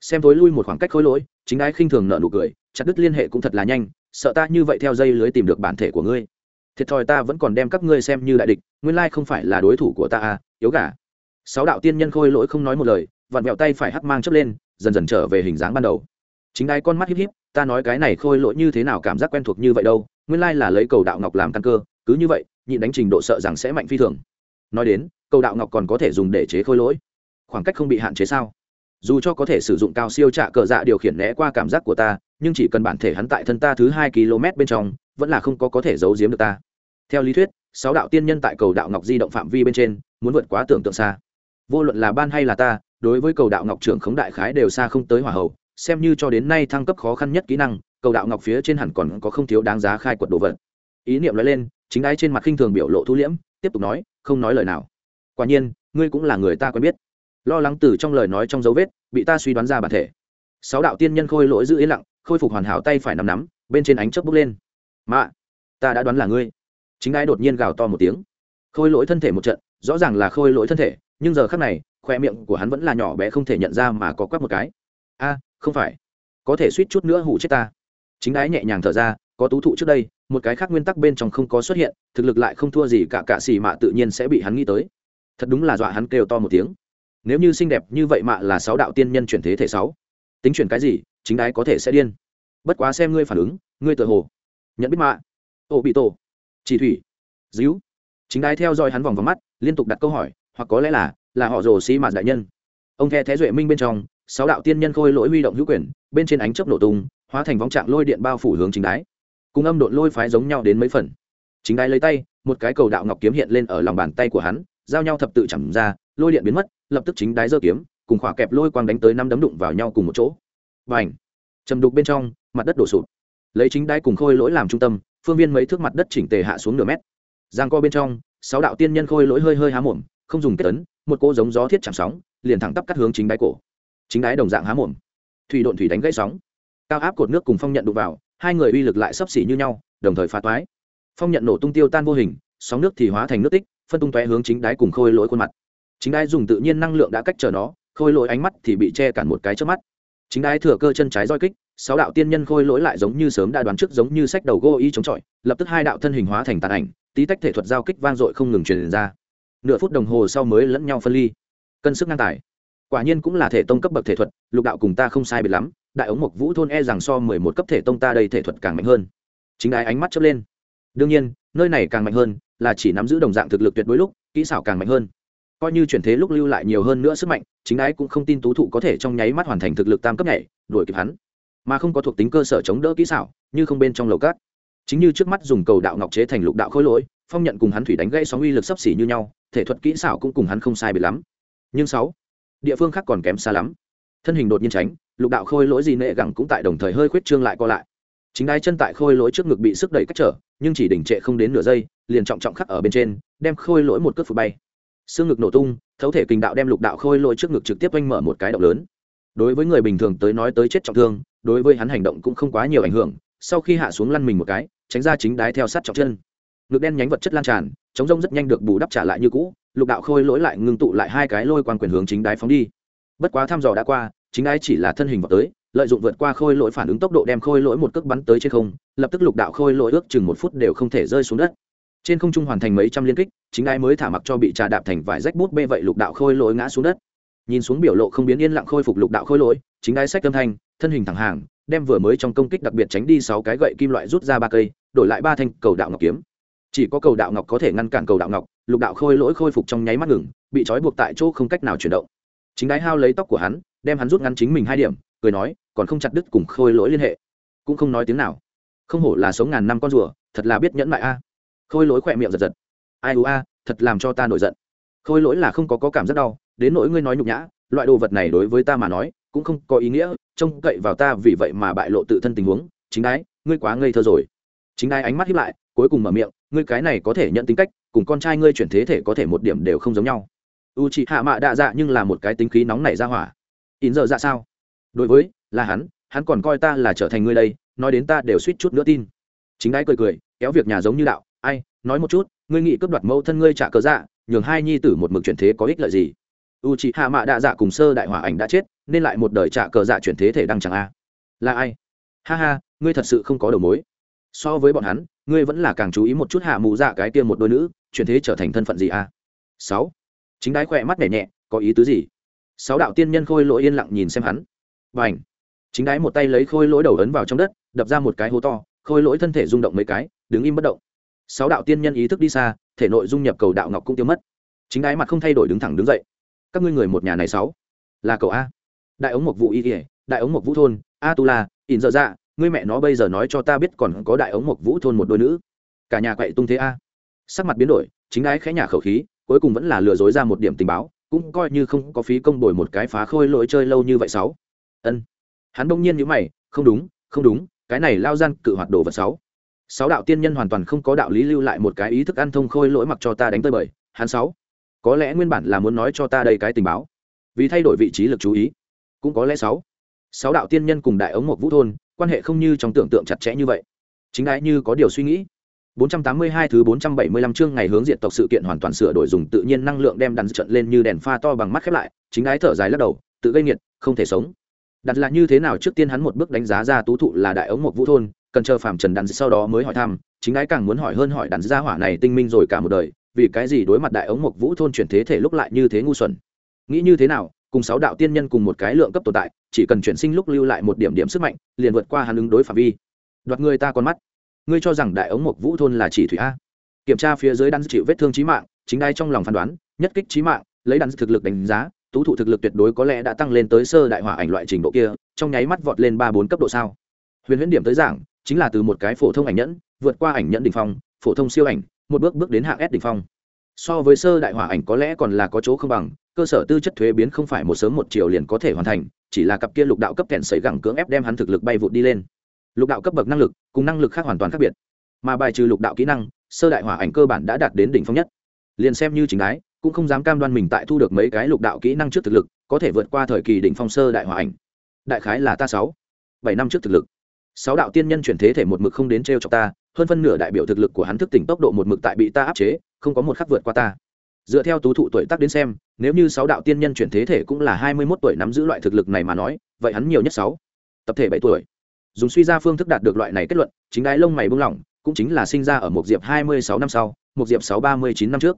Xem tối lui một khoảng cách khối lỗi, chính đái khinh thường nợ nụ cười, chặt đứt liên hệ cũng thật là nhanh, sợ ta như vậy theo dây lưới tìm được bản thể của ngươi. Thiệt thòi ta vẫn còn đem các ngươi xem như đại địch, nguyên lai không phải là đối thủ của ta à yếu gà. Sáu đạo tiên nhân khôi lỗi không nói một lời, vặn vẹo tay phải hắc mang chớp lên, dần dần trở về hình dáng ban đầu chính ai con mắt híp híp, ta nói cái này khôi lỗi như thế nào cảm giác quen thuộc như vậy đâu, nguyên lai là lấy cầu đạo ngọc làm căn cơ, cứ như vậy, nhịn đánh trình độ sợ rằng sẽ mạnh phi thường. Nói đến, cầu đạo ngọc còn có thể dùng để chế khôi lỗi. Khoảng cách không bị hạn chế sao? Dù cho có thể sử dụng cao siêu trạ cờ dạ điều khiển né qua cảm giác của ta, nhưng chỉ cần bản thể hắn tại thân ta thứ hai km bên trong, vẫn là không có có thể giấu giếm được ta. Theo lý thuyết, sáu đạo tiên nhân tại cầu đạo ngọc di động phạm vi bên trên, muốn vượt quá tưởng tượng xa. Vô luận là ban hay là ta, đối với cầu đạo ngọc trưởng khống đại khái đều xa không tới hỏa hậu xem như cho đến nay thăng cấp khó khăn nhất kỹ năng, cầu đạo ngọc phía trên hẳn còn có không thiếu đáng giá khai quật đồ vật. Ý niệm nói lên, chính ái trên mặt khinh thường biểu lộ thu liễm, tiếp tục nói, không nói lời nào. Quả nhiên, ngươi cũng là người ta quen biết. Lo lắng từ trong lời nói trong dấu vết, bị ta suy đoán ra bản thể. Sáu đạo tiên nhân khôi lỗi giữ yên lặng, khôi phục hoàn hảo tay phải nắm nắm, bên trên ánh chớp bốc lên. Mạ, ta đã đoán là ngươi. Chính ái đột nhiên gào to một tiếng. Khôi lỗi thân thể một trận, rõ ràng là khôi lỗi thân thể, nhưng giờ khác này, khoe miệng của hắn vẫn là nhỏ bé không thể nhận ra mà có quắc một cái a, không phải. Có thể suýt chút nữa hụ chết ta. Chính đái nhẹ nhàng thở ra, có tú thụ trước đây, một cái khác nguyên tắc bên trong không có xuất hiện, thực lực lại không thua gì cả cạ xì mạ tự nhiên sẽ bị hắn nghĩ tới. Thật đúng là dọa hắn kêu to một tiếng. Nếu như xinh đẹp như vậy mạ là sáu đạo tiên nhân chuyển thế thể sáu. Tính chuyển cái gì, chính đái có thể sẽ điên. Bất quá xem ngươi phản ứng, ngươi tự hồ nhận biết mạ. Ô bị tổ. Chỉ thủy. Díu. Chính đái theo dõi hắn vòng vào mắt, liên tục đặt câu hỏi, hoặc có lẽ là là họ rồ xi mạt đại nhân. Ông the thế duệ minh bên trong sáu đạo tiên nhân khôi lỗi huy động hữu quyền, bên trên ánh chớp nổ tung, hóa thành vóng trạng lôi điện bao phủ hướng chính đái. Cùng âm độn lôi phái giống nhau đến mấy phần. Chính đái lấy tay, một cái cầu đạo ngọc kiếm hiện lên ở lòng bàn tay của hắn, giao nhau thập tự chẳng ra, lôi điện biến mất, lập tức chính đái giơ kiếm, cùng khỏa kẹp lôi quang đánh tới năm đấm đụng vào nhau cùng một chỗ. Và ảnh trầm đục bên trong, mặt đất đổ sụp. Lấy chính đái cùng khôi lỗi làm trung tâm, phương viên mấy thước mặt đất chỉnh tề hạ xuống nửa mét. Giang co bên trong, sáu đạo tiên nhân khôi lỗi hơi hơi há mồm, không dùng kết tấn, một cô giống gió thiết chẳng sóng, liền thẳng tắp cắt hướng chính đáy cổ chính Đái đồng dạng há mồm. Thủy độn thủy đánh gãy sóng. Cao áp cột nước cùng phong nhận đụng vào, hai người uy lực lại sấp xỉ như nhau, đồng thời phá toái. Phong nhận nổ tung tiêu tan vô hình, sóng nước thì hóa thành nước tích, phân tung tóe hướng chính Đái cùng khôi lỗi khuôn mặt. Chính Đái dùng tự nhiên năng lượng đã cách trở nó, khôi lỗi ánh mắt thì bị che cản một cái trước mắt. Chính Đái thừa cơ chân trái roi kích, sáu đạo tiên nhân khôi lỗi lại giống như sớm đã đoán trước giống như sách đầu gô y chống chọi, lập tức hai đạo thân hình hóa thành tàn ảnh, tí tách thể thuật giao kích vang dội không ngừng truyền ra. Nửa phút đồng hồ sau mới lẫn nhau phân ly. Cân sức ngang tải quả nhiên cũng là thể tông cấp bậc thể thuật, lục đạo cùng ta không sai biệt lắm, đại ống mộc vũ thôn e rằng so mười một cấp thể tông ta đây thể thuật càng mạnh hơn. Chính đái ánh mắt chớp lên. Đương nhiên, nơi này càng mạnh hơn là chỉ nắm giữ đồng dạng thực lực tuyệt đối lúc, kỹ xảo càng mạnh hơn. Coi như chuyển thế lúc lưu lại nhiều hơn nữa sức mạnh, chính ái cũng không tin tú thụ có thể trong nháy mắt hoàn thành thực lực tam cấp nhảy, đuổi kịp hắn. Mà không có thuộc tính cơ sở chống đỡ kỹ xảo, như không bên trong lầu cát. Chính như trước mắt dùng cầu đạo ngọc chế thành lục đạo khối lỗi, phong nhận cùng hắn thủy đánh gây sóng uy lực sấp xỉ như nhau, thể thuật kỹ xảo cũng cùng hắn không sai biệt lắm. Nhưng sáu địa phương khác còn kém xa lắm. Thân hình đột nhiên tránh, lục đạo khôi lỗi gì nệ gẳng cũng tại đồng thời hơi khuyết trương lại co lại. Chính đai chân tại khôi lỗi trước ngực bị sức đẩy cách trở, nhưng chỉ đỉnh trệ không đến nửa giây, liền trọng trọng khắc ở bên trên, đem khôi lỗi một cước phụ bay. Xương ngực nổ tung, thấu thể kình đạo đem lục đạo khôi lỗi trước ngực trực tiếp oanh mở một cái động lớn. Đối với người bình thường tới nói tới chết trọng thương, đối với hắn hành động cũng không quá nhiều ảnh hưởng, sau khi hạ xuống lăn mình một cái, tránh ra chính đái theo sát trọng chân. Ngực đen nhánh vật chất lan tràn, chống rông rất nhanh được bù đắp trả lại như cũ lục đạo khôi lỗi lại ngưng tụ lại hai cái lôi quan quyền hướng chính đái phóng đi. Bất quá thăm dò đã qua, chính đái chỉ là thân hình vào tới, lợi dụng vượt qua khôi lỗi phản ứng tốc độ đem khôi lỗi một cước bắn tới trên không, lập tức lục đạo khôi lỗi ước chừng một phút đều không thể rơi xuống đất. Trên không trung hoàn thành mấy trăm liên kích, chính đái mới thả mặc cho bị trà đạp thành vải rách bút bê vậy lục đạo khôi lỗi ngã xuống đất. Nhìn xuống biểu lộ không biến yên lặng khôi phục lục đạo khôi lỗi, chính đái sách âm thanh, thân hình thẳng hàng, đem vừa mới trong công kích đặc biệt tránh đi sáu cái gậy kim loại rút ra ba cây, đổi lại ba thanh cầu đạo ngọc kiếm chỉ có cầu đạo ngọc có thể ngăn cản cầu đạo ngọc lục đạo khôi lỗi khôi phục trong nháy mắt ngừng bị trói buộc tại chỗ không cách nào chuyển động. Chính đái hao lấy tóc của hắn đem hắn rút ngắn chính mình hai điểm cười nói còn không chặt đứt cùng khôi lỗi liên hệ. Cũng không nói tiếng nào. Không hổ là sống ngàn năm con rùa thật là biết nhẫn mại a. Khôi lỗi khỏe miệng giật giật. Ai u a thật làm cho ta nổi giận. Khôi lỗi là không có, có cảm giác đau đến nỗi ngươi nói nhục nhã loại đồ vật này đối với ta mà nói cũng không có ý nghĩa trông cậy vào ta vì vậy mà bại lộ tự thân tình huống. Chính đái ngươi quá ngây thơ rồi. Chính đái ánh mắt hiếp lại cuối cùng mở miệng ngươi cái này có thể nhận tính cách, cùng con trai ngươi chuyển thế thể có thể một điểm đều không giống nhau. U chị hạ mạ đạ dạ nhưng là một cái tính khí nóng nảy ra hỏa. In giờ dạ sao? Đối với, là hắn hắn còn coi ta là trở thành ngươi đây, nói đến ta đều suýt chút nữa tin. Chính đái cười cười, kéo việc nhà giống như đạo, ai, nói một chút, ngươi nghĩ cướp đoạt mẫu thân ngươi trả cớ dạ nhường hai nhi tử một mực chuyển thế có ích lợi gì? U chị hạ mạ đạ dạ cùng sơ đại hỏa ảnh đã chết, nên lại một đời trả cờ dạ chuyển thế thể đăng chẳng a. Là ai? Ha ha, ngươi thật sự không có đầu mối so với bọn hắn, ngươi vẫn là càng chú ý một chút hạ mù dạ cái kia một đôi nữ, chuyển thế trở thành thân phận gì a sáu. Chính đái khỏe mắt nhẹ nhẹ, có ý tứ gì? Sáu đạo tiên nhân khôi lỗi yên lặng nhìn xem hắn. Và ảnh chính đái một tay lấy khôi lỗi đầu ấn vào trong đất, đập ra một cái hố to, khôi lỗi thân thể rung động mấy cái, đứng im bất động. Sáu đạo tiên nhân ý thức đi xa, thể nội dung nhập cầu đạo ngọc cũng tiêu mất. Chính đái mặt không thay đổi đứng thẳng đứng dậy. Các ngươi người một nhà này sáu, là cậu a. Đại ống một vụ y kỉa đại ống một vũ thôn, a tu la in dợ dạ ngươi mẹ nó bây giờ nói cho ta biết còn có đại ống một vũ thôn một đôi nữ. Cả nhà quậy tung thế a. Sắc mặt biến đổi, chính đái khẽ nhà khẩu khí, cuối cùng vẫn là lừa dối ra một điểm tình báo, cũng coi như không có phí công bồi một cái phá khôi lỗi chơi lâu như vậy sáu. Ân. Hắn đông nhiên nhíu mày, không đúng không đúng, cái này lao gian cự hoạt đồ vật sáu. Sáu đạo tiên nhân hoàn toàn không có đạo lý lưu lại một cái ý thức ăn thông khôi lỗi mặc cho ta đánh tơi bời, hắn sáu. Có lẽ nguyên bản là muốn nói cho ta đây cái tình báo. Vì thay đổi vị trí lực chú ý. Cũng có lẽ sáu. Sáu đạo tiên nhân cùng đại ống một vũ thôn quan hệ không như trong tưởng tượng chặt chẽ như vậy chính đái như có điều suy nghĩ 482 thứ 475 chương ngày hướng diện tộc sự kiện hoàn toàn sửa đổi dùng tự nhiên năng lượng đem đàn trận lên như đèn pha to bằng mắt khép lại, chính đái thở dài lắc đầu, tự gây nghiệt, không thể sống. Đặt là như thế nào trước tiên hắn một bước đánh giá ra tú thụ là đại ống một vũ thôn, cần chờ phạm trần đàn sau đó mới hỏi thăm, chính ái càng muốn hỏi hơn hỏi đàn gia hỏa này tinh minh rồi cả một đời, vì cái gì đối mặt đại ống một vũ thôn chuyển thế thể lúc lại như thế ngu xuẩn. Nghĩ như thế nào, cùng sáu đạo tiên nhân cùng một cái lượng cấp tồn tại, chỉ cần chuyển sinh lúc lưu lại một điểm điểm sức mạnh, liền vượt qua hắn ứng đối phạm vi. Đoạt người ta con mắt. Ngươi cho rằng đại ống mộc vũ thôn là chỉ thủy a. Kiểm tra phía dưới đan chịu vết thương trí mạng chính đai trong lòng phán đoán nhất kích trí mạng lấy đan thực lực đánh giá tú thụ thực lực tuyệt đối có lẽ đã tăng lên tới sơ đại hỏa ảnh loại trình độ kia trong nháy mắt vọt lên ba bốn cấp độ sao. Huyền huyễn điểm tới giảng chính là từ một cái phổ thông ảnh nhẫn vượt qua ảnh nhẫn đ ỉ n h phong phổ thông siêu ảnh một bước bước đến hạng s đ ỉ n h phong so với sơ đại hỏa ảnh có lẽ còn là có chỗ không bằng, cơ sở tư chất thuế biến không phải một sớm một chiều liền có thể hoàn thành, chỉ là cặp kia lục đạo cấp kèn sấy gẳng cưỡng ép đem hắn thực lực bay vụt đi lên. Lục đạo cấp bậc năng lực cùng năng lực khác hoàn toàn khác biệt, mà bài trừ lục đạo kỹ năng, sơ đại hỏa ảnh cơ bản đã đạt đến đỉnh phong nhất. Liền xem như chính ái, cũng không dám cam đoan mình tại thu được mấy cái lục đạo kỹ năng trước thực lực, có thể vượt qua thời kỳ đỉnh phong sơ đại hỏa ảnh. Đại khái là ta sáu, bảy năm trước thực lực. Sáu đạo tiên nhân chuyển thế thể một mực không đến t r e o cho ta, hơn phân nửa đại biểu thực lực của hắn thức tỉnh tốc độ một mực tại bị ta áp chế không có một khắc vượt qua ta. Dựa theo tú thụ tuổi tác đến xem, nếu như sáu đạo tiên nhân chuyển thế thể cũng là hai mươi mốt tuổi nắm giữ loại thực lực này mà nói, vậy hắn nhiều nhất sáu tập thể bảy tuổi. Dùng suy ra phương thức đạt được loại này kết luận, chính đái lông mày buông lỏng, cũng chính là sinh ra ở một diệp hai mươi sáu năm sau, một diệp sáu ba mươi chín năm trước.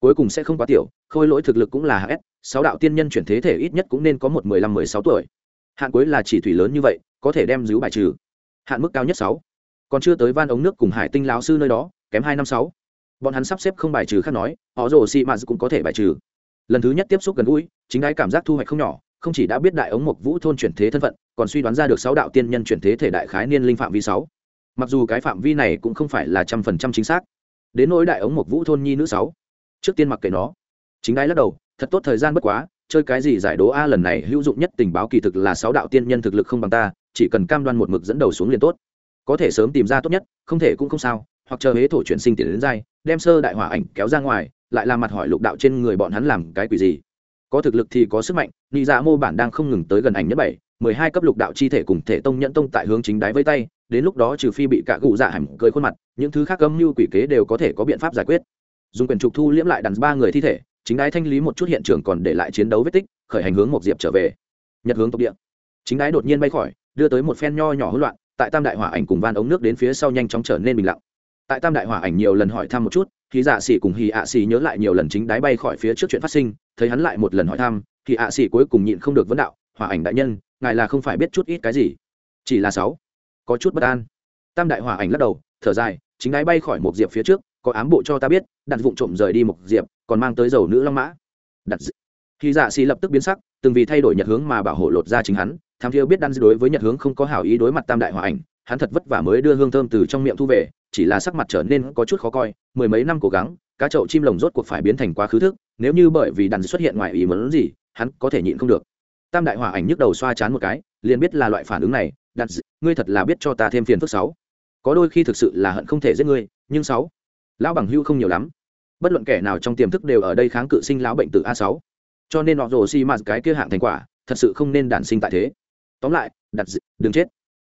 Cuối cùng sẽ không quá tiểu, khôi lỗi thực lực cũng là hs sáu đạo tiên nhân chuyển thế thể ít nhất cũng nên có một mười lăm mười sáu tuổi. Hạn cuối là chỉ thủy lớn như vậy, có thể đem giữ bài trừ. Hạn mức cao nhất sáu. Còn chưa tới van ống nước cùng hải tinh lão sư nơi đó, kém hai năm sáu bọn hắn sắp xếp không bài trừ khác nói, họ rồ xị mạt cũng có thể bài trừ. Lần thứ nhất tiếp xúc gần gũi, chính đái cảm giác thu hoạch không nhỏ, không chỉ đã biết đại ống mộc vũ thôn chuyển thế thân phận, còn suy đoán ra được sáu đạo tiên nhân chuyển thế thể đại khái niên linh phạm vi sáu. Mặc dù cái phạm vi này cũng không phải là trăm phần trăm chính xác. Đến nỗi đại ống mộc vũ thôn nhi nữ sáu. Trước tiên mặc kệ nó. Chính đái lắc đầu, thật tốt thời gian bất quá, chơi cái gì giải đố a, lần này hữu dụng nhất tình báo kỳ thực là sáu đạo tiên nhân thực lực không bằng ta, chỉ cần cam đoan một mực dẫn đầu xuống liền tốt. Có thể sớm tìm ra tốt nhất, không thể cũng không sao, hoặc chờ hế thổ chuyển sinh tiền đến dai đem sơ đại hỏa ảnh kéo ra ngoài, lại làm mặt hỏi lục đạo trên người bọn hắn làm cái quỷ gì. Có thực lực thì có sức mạnh, nị dạ mô bản đang không ngừng tới gần ảnh nhất bảy, mười hai cấp lục đạo chi thể cùng thể tông nhẫn tông tại hướng chính đáy với tay, đến lúc đó trừ phi bị cả cụ dạ hẳn cười khuôn mặt, những thứ khác âm mưu quỷ kế đều có thể có biện pháp giải quyết. Dùng quyền trục thu liễm lại đàn ba người thi thể, chính đái thanh lý một chút hiện trường còn để lại chiến đấu vết tích, khởi hành hướng một diệp trở về. Nhật hướng tộc địa. Chính đái đột nhiên bay khỏi, đưa tới một phen nho nhỏ hỗn loạn, tại tam đại hỏa ảnh cùng van ống nước đến phía sau nhanh chóng trở nên bình lặng tại tam đại hỏa ảnh nhiều lần hỏi thăm một chút khi dạ xỉ cùng hì ạ xỉ nhớ lại nhiều lần chính đáy bay khỏi phía trước chuyện phát sinh, thấy hắn lại một lần hỏi thăm, thì ạ xỉ cuối cùng nhịn không được vấn đạo, hỏa ảnh đại nhân, ngài là không phải biết chút ít cái gì? Chỉ là sáu. Có chút bất an. Tam đại hỏa ảnh lắc đầu, thở dài, chính đáy bay khỏi một diệp phía trước, có ám bộ cho ta biết, đặt vụng trộm rời đi một diệp, còn mang tới dầu nữ long mã. Đặt khi dạ xỉ lập tức biến sắc, từng vì thay đổi nhật hướng mà bảo hộ lột ra chính hắn tham thiêu biết đan đối với nhật hướng không có hảo ý đối mặt tam đại hỏa ảnh, hắn thật vất vả mới đưa hương thơm từ trong miệng thu về chỉ là sắc mặt trở nên có chút khó coi, mười mấy năm cố gắng, cá chậu chim lồng rốt cuộc phải biến thành quá khứ thức, nếu như bởi vì đàn xuất hiện ngoài ý muốn gì, hắn có thể nhịn không được. Tam đại hỏa ảnh nhức đầu xoa chán một cái, liền biết là loại phản ứng này đặt ngươi thật là biết cho ta thêm phiền phức sáu. Có đôi khi thực sự là hận không thể giết ngươi, nhưng sáu, lão bằng hưu không nhiều lắm. Bất luận kẻ nào trong tiềm thức đều ở đây kháng cự sinh lão bệnh từ a sáu. Cho nên họ rồ xi mạt cái kia hạng thành quả, thật sự không nên đản sinh tại thế. Tóm lại đặt đừng chết.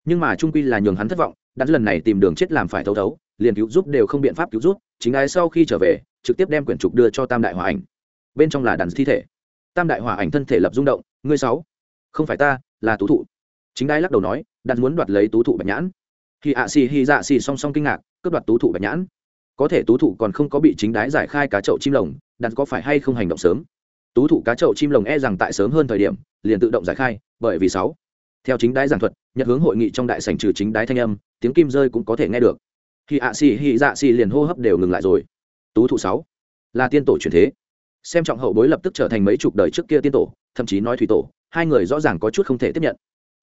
Nhưng mà trung quy là nhường hắn thất vọng đặt lần này tìm đường chết làm phải thấu thấu, liền cứu giúp đều không biện pháp cứu giúp, chính ai sau khi trở về, trực tiếp đem quyển trục đưa cho tam đại hòa ảnh. Bên trong là đàn thi thể. Tam đại hòa ảnh thân thể lập rung động, ngươi sáu, không phải ta, là tú thụ. Chính ai lắc đầu nói đặt muốn đoạt lấy tú thụ bạch nhãn. Khi ạ xì hy dạ xì song song kinh ngạc, cướp đoạt tú thụ bạch nhãn? Có thể tú thụ còn không có bị chính đái giải khai cá chậu chim lồng đặt có phải hay không hành động sớm? Tú thụ cá chậu chim lồng e rằng tại sớm hơn thời điểm, liền tự động giải khai, bởi vì sáu, theo chính đái giảng thuật, nhật hướng hội nghị trong đại sảnh trừ chính đái thanh âm tiếng kim rơi cũng có thể nghe được. Khi ạ xì, hì dạ xì liền hô hấp đều ngừng lại rồi. Tú thụ sáu. Là tiên tổ truyền thế. Xem trọng hậu bối lập tức trở thành mấy chục đời trước kia tiên tổ, thậm chí nói thủy tổ, hai người rõ ràng có chút không thể tiếp nhận.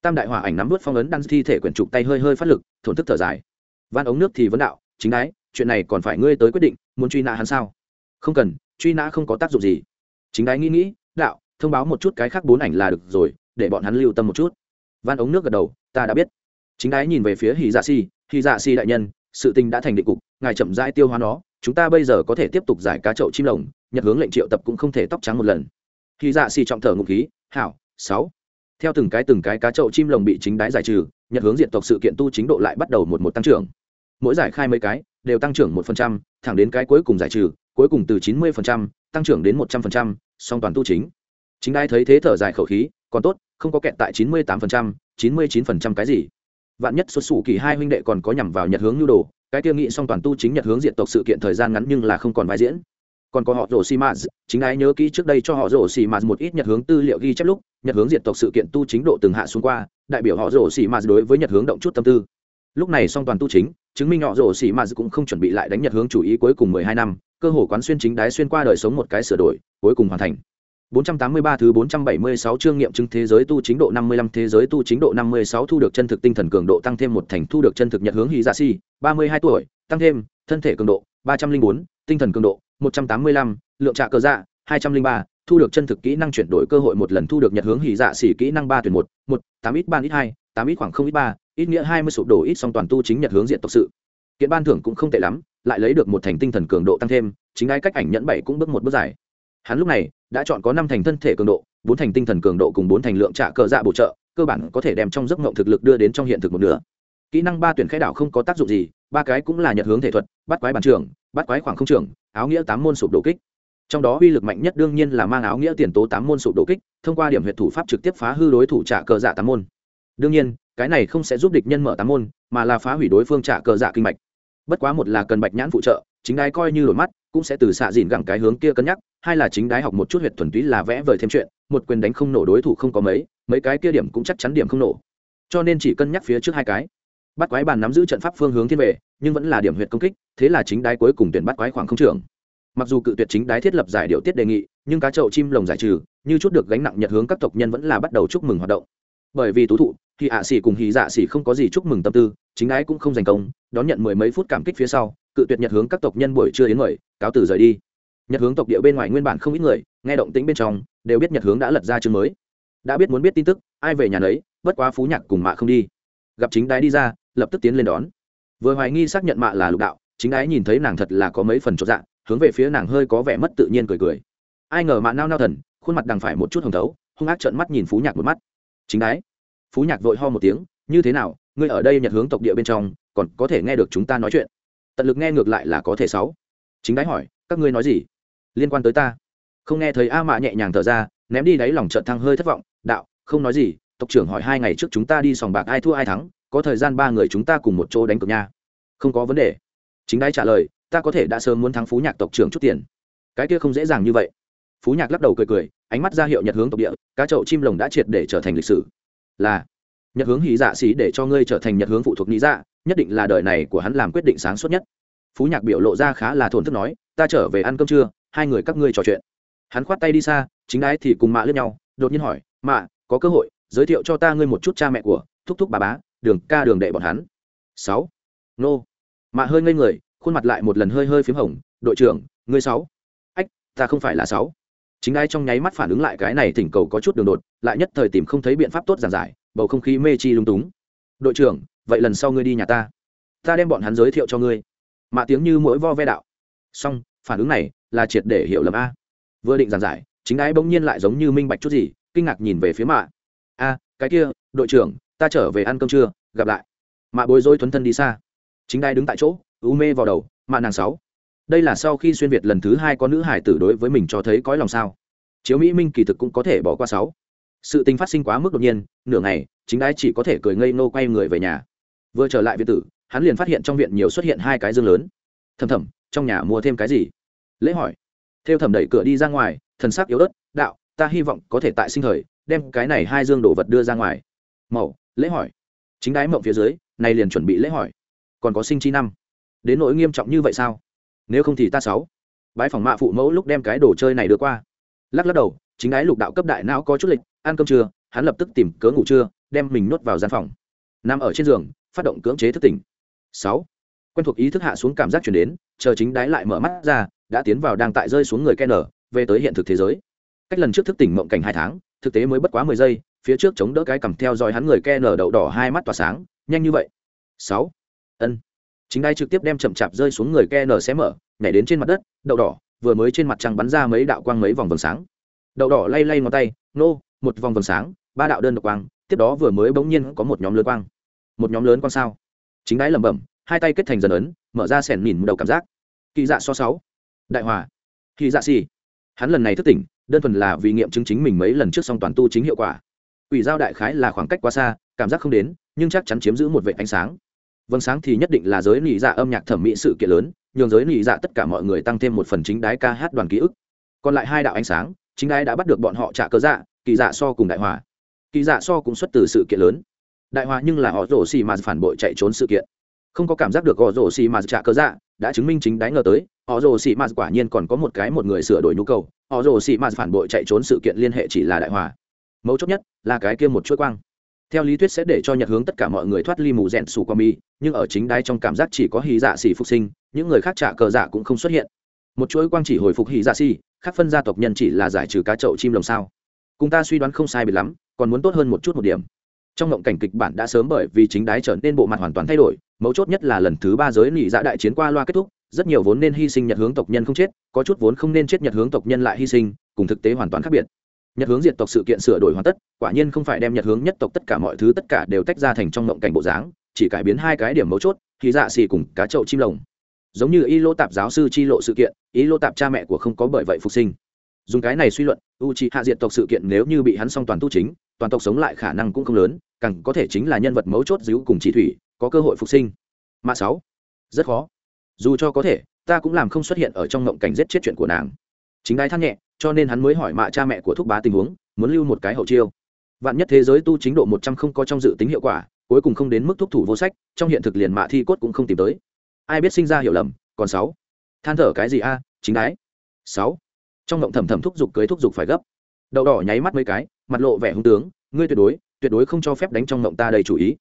Tam đại hòa ảnh nắm vớt phong ấn đăng thi thể quyển trục tay hơi hơi phát lực, thổn thức thở dài. Van ống nước thì vấn đạo, chính đái, chuyện này còn phải ngươi tới quyết định, muốn truy nã hắn sao? Không cần, truy nã không có tác dụng gì. Chính đái nghĩ nghĩ, đạo, thông báo một chút cái khác bốn ảnh là được rồi, để bọn hắn lưu tâm một chút. Van ống nước gật đầu, ta đã biết chính đái nhìn về phía hì dạ si hì dạ si đại nhân, sự tình đã thành định cục, ngài chậm rãi tiêu hóa nó, chúng ta bây giờ có thể tiếp tục giải cá chậu chim lồng, nhật hướng lệnh triệu tập cũng không thể tóc trắng một lần. Hì dạ si trọng thở ngục khí, hảo, sáu. Theo từng cái từng cái cá chậu chim lồng bị chính đái giải trừ, nhật hướng diện tộc sự kiện tu chính độ lại bắt đầu một một tăng trưởng. Mỗi giải khai mấy cái, đều tăng trưởng một phần trăm, thẳng đến cái cuối cùng giải trừ, cuối cùng từ chín mươi phần trăm, tăng trưởng đến một trăm phần trăm, song toàn tu chính. Chính đai thấy thế thở dài khẩu khí, còn tốt, không có kẹt tại chín mươi tám phần trăm, chín mươi chín phần trăm cái gì? Vạn nhất xuất xù kỳ hai huynh đệ còn có nhằm vào nhật hướng nhu đồ, cái tiêu nghị song toàn tu chính nhật hướng diện tộc sự kiện thời gian ngắn nhưng là không còn vai diễn. Còn có họ rổ xì mạt, chính ái nhớ kỹ trước đây cho họ rổ xì mạt một ít nhật hướng tư liệu ghi chép lúc, nhật hướng diện tộc sự kiện tu chính độ từng hạ xuống qua, đại biểu họ rổ xì mạt đối với nhật hướng động chút tâm tư. Lúc này song toàn tu chính, chứng minh họ rổ xì mạt cũng không chuẩn bị lại đánh nhật hướng chủ ý cuối cùng mười hai năm, cơ hồ quán xuyên chính đái xuyên qua đời sống một cái sửa đổi, cuối cùng hoàn thành. 483 thứ 476 chương nghiệm chứng thế giới tu chính độ 55 thế giới tu chính độ 56 thu được chân thực tinh thần cường độ tăng thêm một thành thu được chân thực nhật hướng hí dạ si, 32 tuổi, tăng thêm thân thể cường độ 304, tinh thần cường độ 185, lượng trạ cơ dạ 203, thu được chân thực kỹ năng chuyển đổi cơ hội một lần thu được nhật hướng hí dạ xỉ kỹ năng 3 tuyển 1, 1, 8 ít 3 ít 2, 8 ít khoảng không ít 3, ít nghĩa 20 sụp đổ ít song toàn tu chính nhật hướng diện tộc sự. Kiện ban thưởng cũng không tệ lắm, lại lấy được một thành tinh thần cường độ tăng thêm, chính ai cách ảnh nhẫn bảy cũng bước một bước dài hắn lúc này đã chọn có năm thành thân thể cường độ, bốn thành tinh thần cường độ cùng bốn thành lượng trả cờ dạ bổ trợ, cơ bản có thể đem trong giấc mộng thực lực đưa đến trong hiện thực một nửa. Kỹ năng ba tuyển khai đảo không có tác dụng gì, ba cái cũng là nhật hướng thể thuật, bắt quái bàn trường bắt quái khoảng không trường, áo nghĩa tám môn sụp đổ kích. Trong đó uy lực mạnh nhất đương nhiên là mang áo nghĩa tiền tố tám môn sụp đổ kích, thông qua điểm huyệt thủ pháp trực tiếp phá hư đối thủ trả cờ dạ tám môn. Đương nhiên, cái này không sẽ giúp địch nhân mở tám môn, mà là phá hủy đối phương trả cờ dạ kinh mạch. Bất quá một là cần bạch nhãn phụ trợ, chính ai coi như đổi mắt cũng sẽ từ xạ dìn gẳng cái hướng kia cân nhắc hai là chính đái học một chút huyệt thuần túy là vẽ vời thêm chuyện một quyền đánh không nổ đối thủ không có mấy mấy cái kia điểm cũng chắc chắn điểm không nổ. Cho nên chỉ cân nhắc phía trước hai cái. Bắt quái bàn nắm giữ trận pháp phương hướng thiên về, nhưng vẫn là điểm huyệt công kích thế là chính đái cuối cùng tuyển bắt quái khoảng không trưởng mặc dù cự tuyệt chính đái thiết lập giải điệu tiết đề nghị nhưng cá chậu chim lồng giải trừ như chút được gánh nặng nhật hướng các tộc nhân vẫn là bắt đầu chúc mừng hoạt động. Bởi vì tú thụ thì ạ xỉ cùng hì dạ xỉ không có gì chúc mừng tâm tư chính đái cũng không giành công, đón nhận mười mấy phút cảm kích phía sau, cự tuyệt nhật hướng các tộc nhân buổi trưa đến mời, cáo từ rời đi. Nhật hướng tộc địa bên ngoài nguyên bản không ít người, nghe động tĩnh bên trong, đều biết nhật hướng đã lật ra chương mới. Đã biết muốn biết tin tức, ai về nhà nấy, bất quá phú nhạc cùng mạ không đi. Gặp chính đái đi ra, lập tức tiến lên đón. Vừa hoài nghi xác nhận mạ là lục đạo, chính đái nhìn thấy nàng thật là có mấy phần chột dạ hướng về phía nàng hơi có vẻ mất tự nhiên cười cười. Ai ngờ mạ nao nao thần, khuôn mặt đằng phải một chút hồng thấu, hung ác trợn mắt nhìn phú nhạc một mắt. Chính đái phú nhạc vội ho một tiếng, như thế nào ngươi ở đây nhật hướng tộc địa bên trong, còn có thể nghe được chúng ta nói chuyện. Tận lực nghe ngược lại là có thể sáu. Chính đáy hỏi, các ngươi nói gì? Liên quan tới ta. Không nghe thấy a mạ nhẹ nhàng thở ra, ném đi đáy lòng trợn thăng hơi thất vọng, đạo, không nói gì, tộc trưởng hỏi hai ngày trước chúng ta đi sòng bạc ai thua ai thắng, có thời gian ba người chúng ta cùng một chỗ đánh cược nha. Không có vấn đề. Chính đáy trả lời, ta có thể đã sớm muốn thắng phú nhạc tộc trưởng chút tiền. Cái kia không dễ dàng như vậy. Phú nhạc lắc đầu cười cười, ánh mắt ra hiệu nhật hướng tộc địa, cá chậu chim lồng đã triệt để trở thành lịch sử. Là nhật hướng hí dạ xí để cho ngươi trở thành nhật hướng phụ thuộc lý dạ nhất định là đời này của hắn làm quyết định sáng suốt nhất. Phú nhạc biểu lộ ra khá là thổn thức nói, ta trở về ăn cơm trưa, hai người các ngươi trò chuyện. Hắn khoát tay đi xa, chính đái thì cùng mạ lướt nhau, đột nhiên hỏi, mạ, có cơ hội, giới thiệu cho ta ngươi một chút cha mẹ của thúc thúc bà bá, đường ca đường đệ bọn hắn. Sáu. Nô. Mạ hơi ngây người, khuôn mặt lại một lần hơi hơi p h í m hồng, đội trưởng, ngươi sáu. Ách, ta không phải là sáu. Chính ai trong nháy mắt phản ứng lại cái này thỉnh cầu có chút đường đột, lại nhất thời tìm không thấy biện pháp tốt giản giải bầu không khí mê chi lung túng. Đội trưởng, vậy lần sau ngươi đi nhà ta. Ta đem bọn hắn giới thiệu cho ngươi. Mạ tiếng như mỗi vo ve đạo. Song phản ứng này là triệt để hiểu lầm a. Vừa định giảng giải, chính ái bỗng nhiên lại giống như minh bạch chút gì, kinh ngạc nhìn về phía mạ. A, cái kia, đội trưởng, ta trở về ăn cơm trưa, gặp lại. Mạ bối rối thuấn thân đi xa. Chính đai đứng tại chỗ u mê vào đầu, mạ nàng sáu, đây là sau khi xuyên việt lần thứ hai có nữ hải tử đối với mình cho thấy cõi lòng sao? Chiếu mỹ minh kỳ thực cũng có thể bỏ qua sáu sự tình phát sinh quá mức đột nhiên, nửa ngày, chính đái chỉ có thể cười ngây nô quay người về nhà. Vừa trở lại viện tử, hắn liền phát hiện trong viện nhiều xuất hiện hai cái dương lớn. Thầm thầm trong nhà mua thêm cái gì? Lễ hỏi. Theo thầm đẩy cửa đi ra ngoài, thần sắc yếu ớt, đạo, ta hy vọng có thể tại sinh thời, đem cái này hai dương đồ vật đưa ra ngoài. Mẫu lễ hỏi. Chính đái mộng phía dưới này liền chuẩn bị lễ hỏi. Còn có sinh chi năm. Đến nỗi nghiêm trọng như vậy sao? Nếu không thì ta sáu. Bái phòng mạ phụ mẫu lúc đem cái đồ chơi này đưa qua. Lắc lắc đầu, chính đái lục đạo cấp đại não có chút lịch ăn cơm trưa, hắn lập tức tìm cớ ngủ trưa, đem mình nuốt vào gian phòng. Nằm ở trên giường, phát động cưỡng chế thức tỉnh. Sáu. Quen thuộc ý thức hạ xuống cảm giác chuyển đến, chờ chính đái lại mở mắt ra, đã tiến vào đang tại rơi xuống người ken về tới hiện thực thế giới. Cách lần trước thức tỉnh mộng cảnh hai tháng, thực tế mới bất quá mười giây, phía trước chống đỡ cái cầm theo dõi hắn người ken đậu đỏ hai mắt tỏa sáng, nhanh như vậy. Sáu. Ân. Chính đái trực tiếp đem chậm chạp rơi xuống người ken xé mở, nhảy đến trên mặt đất, đậu đỏ, vừa mới trên mặt trăng bắn ra mấy đạo quang mấy vòng vầng sáng. Đậu đỏ lay lay ngón tay, nô một vòng vầng sáng, ba đạo đơn độc quang, tiếp đó vừa mới bỗng nhiên có một nhóm lớn quang. Một nhóm lớn quang sao? Chính đái lẩm bẩm, hai tay kết thành dần ấn, mở ra sẻn mìn đầu cảm giác. Kỳ dạ so sáu. Đại hòa. Kỳ dạ xì. Hắn lần này thức tỉnh, đơn thuần là vì nghiệm chứng chính mình mấy lần trước song toàn tu chính hiệu quả. Ủy giao đại khái là khoảng cách quá xa, cảm giác không đến, nhưng chắc chắn chiếm giữ một vệ ánh sáng. Vâng sáng thì nhất định là giới nỉ dạ âm nhạc thẩm mỹ sự kiện lớn, nhường giới nỉ dạ tất cả mọi người tăng thêm một phần chính đái ca hát đoàn ký ức. Còn lại hai đạo ánh sáng, chính đái đã bắt được bọn họ trả cơ dạ kỳ dạ so cùng đại hòa. Kỳ dạ so cũng xuất từ sự kiện lớn. Đại hòa nhưng là họ rổ xì mà phản bội chạy trốn sự kiện. Không có cảm giác được họ rổ xì mà trả cơ dạ đã chứng minh chính đáy ngờ tới, họ rồ xì mà quả nhiên còn có một cái một người sửa đổi nhu cầu, họ rồ xì mà phản bội chạy trốn sự kiện liên hệ chỉ là đại hòa. Mấu chốt nhất là cái kia một chuỗi quang. Theo lý thuyết sẽ để cho nhật hướng tất cả mọi người thoát ly mù rèn sủ qua mi, nhưng ở chính đáy trong cảm giác chỉ có hì dạ xỉ phục sinh, những người khác trả cờ dạ cũng không xuất hiện. Một chuỗi quang chỉ hồi phục hì dạ xỉ, khác phân gia tộc nhân chỉ là giải trừ cá chậu chim lồng sao cùng ta suy đoán không sai bị lắm, còn muốn tốt hơn một chút một điểm. Trong ngộng cảnh kịch bản đã sớm bởi vì chính đái trở nên bộ mặt hoàn toàn thay đổi, mấu chốt nhất là lần thứ ba giới nỉ dạ đại chiến qua loa kết thúc, rất nhiều vốn nên hy sinh nhật hướng tộc nhân không chết, có chút vốn không nên chết nhật hướng tộc nhân lại hy sinh, cùng thực tế hoàn toàn khác biệt. Nhật hướng diệt tộc sự kiện sửa đổi hoàn tất, quả nhiên không phải đem nhật hướng nhất tộc tất cả mọi thứ tất cả đều tách ra thành trong ngộng cảnh bộ dáng, chỉ cải biến hai cái điểm mấu chốt, thì dạ xì cùng cá chậu chim lồng. Giống như y lô tạp giáo sư chi lộ sự kiện, y lô tạp cha mẹ của không có bởi vậy phục sinh. Dùng cái này suy luận u c hạ diện tộc sự kiện nếu như bị hắn xong toàn tu chính, toàn tộc sống lại khả năng cũng không lớn, càng có thể chính là nhân vật mấu chốt díu cùng chỉ thủy, có cơ hội phục sinh. Mạ sáu, rất khó. Dù cho có thể, ta cũng làm không xuất hiện ở trong ngộng cảnh giết chết chuyện của nàng. Chính đái than nhẹ, cho nên hắn mới hỏi mạ cha mẹ của thúc bá tình huống, muốn lưu một cái hậu chiêu. Vạn nhất thế giới tu chính độ một trăm không có trong dự tính hiệu quả, cuối cùng không đến mức thúc thủ vô sách, trong hiện thực liền mạ thi cốt cũng không tìm tới. Ai biết sinh ra hiểu lầm, còn sáu. Than thở cái gì a, chính đái? Sáu trong ngộng thầm thầm thúc giục cưới thúc giục phải gấp. Đậu đỏ nháy mắt mấy cái mặt lộ vẻ hung tướng ngươi tuyệt đối tuyệt đối không cho phép đánh trong ngộng ta đầy chủ ý.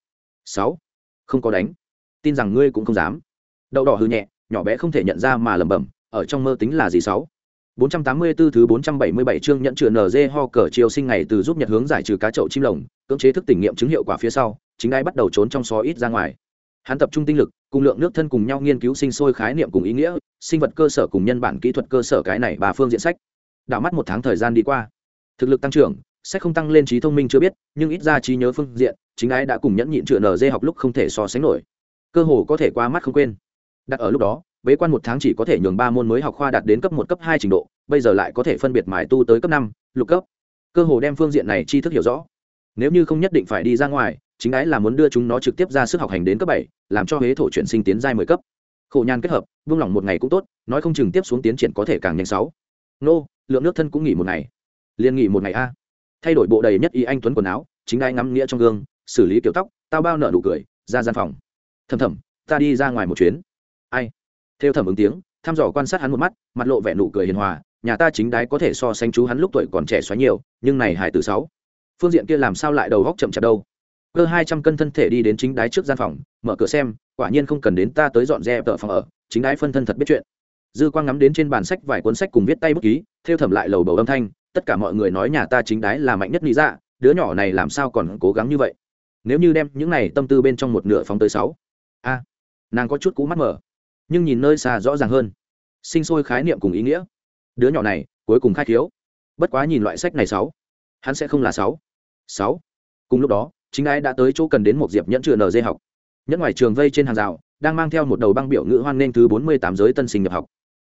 Sáu không có đánh. Tin rằng ngươi cũng không dám. Đậu đỏ hư nhẹ nhỏ bé không thể nhận ra mà lẩm bẩm ở trong mơ tính là gì sáu? 484 thứ 477 chương nhận chữa NG ho cờ chiều sinh ngày từ giúp Nhật hướng giải trừ cá chậu chim lồng, cưỡng chế thức tỉnh nghiệm chứng hiệu quả phía sau, chính ai bắt đầu trốn trong xó ít ra ngoài. Hắn tập trung tinh lực, cùng lượng nước thân cùng nhau nghiên cứu sinh sôi khái niệm cùng ý nghĩa, sinh vật cơ sở cùng nhân bản kỹ thuật cơ sở cái này bà phương diện sách. Đảo mắt một tháng thời gian đi qua, thực lực tăng trưởng, sẽ không tăng lên trí thông minh chưa biết, nhưng ít ra trí nhớ phương diện, chính ái đã cùng nhẫn nhịn chữa NG học lúc không thể so sánh nổi. Cơ hồ có thể qua mắt không quên. Đặt ở lúc đó, bế quan một tháng chỉ có thể nhường ba môn mới học khoa đạt đến cấp một cấp hai trình độ bây giờ lại có thể phân biệt mài tu tới cấp năm lục cấp cơ hồ đem phương diện này tri thức hiểu rõ nếu như không nhất định phải đi ra ngoài chính ái là muốn đưa chúng nó trực tiếp ra sức học hành đến cấp bảy, làm cho huế thổ chuyển sinh tiến giai mười cấp. Khổ nhan kết hợp vương lỏng một ngày cũng tốt, nói không chừng tiếp xuống tiến triển có thể càng nhanh sáu. Nô, lượng nước thân cũng nghỉ một ngày. Liền nghỉ một ngày a. Thay đổi bộ đầy nhất y anh tuấn quần áo, chính ai ngắm nghĩa trong gương, xử lý kiểu tóc, tao bao nợ nụ cười, ra gian phòng. Thầm thầm, ta đi ra ngoài một chuyến. Ai? Theo thẩm ứng tiếng, thăm dò quan sát hắn một mắt, mặt lộ vẻ nụ cười hiền hòa, nhà ta chính đái có thể so sánh chú hắn lúc tuổi còn trẻ xoáy nhiều, nhưng này hải từ sáu. Phương diện kia làm sao lại đầu góc chậm chạp đâu? Cơ hai trăm cân thân thể đi đến chính đái trước gian phòng, mở cửa xem, quả nhiên không cần đến ta tới dọn dẹp tợ phòng ở, chính đái phân thân thật biết chuyện. Dư quang ngắm đến trên bàn sách vài cuốn sách cùng viết tay bút ký, theo thẩm lại lầu bầu âm thanh, tất cả mọi người nói nhà ta chính đái là mạnh nhất lý dạ đứa nhỏ này làm sao còn cố gắng như vậy? Nếu như đem những này tâm tư bên trong một nửa phóng tới sáu, a, nàng có chút cú mắt mở, nhưng nhìn nơi xa rõ ràng hơn. Sinh sôi khái niệm cùng ý nghĩa. Đứa nhỏ này, cuối cùng khai thiếu bất quá nhìn loại sách này sáu, hắn sẽ không là sáu. Sáu. Cùng lúc đó chính ai đã tới chỗ cần đến một diệp nhẫn chưa nở dây học. Nhẫn ngoài trường vây trên hàng rào, đang mang theo một đầu băng biểu ngữ hoan nên thứ bốn mươi tám giới tân sinh nhập học.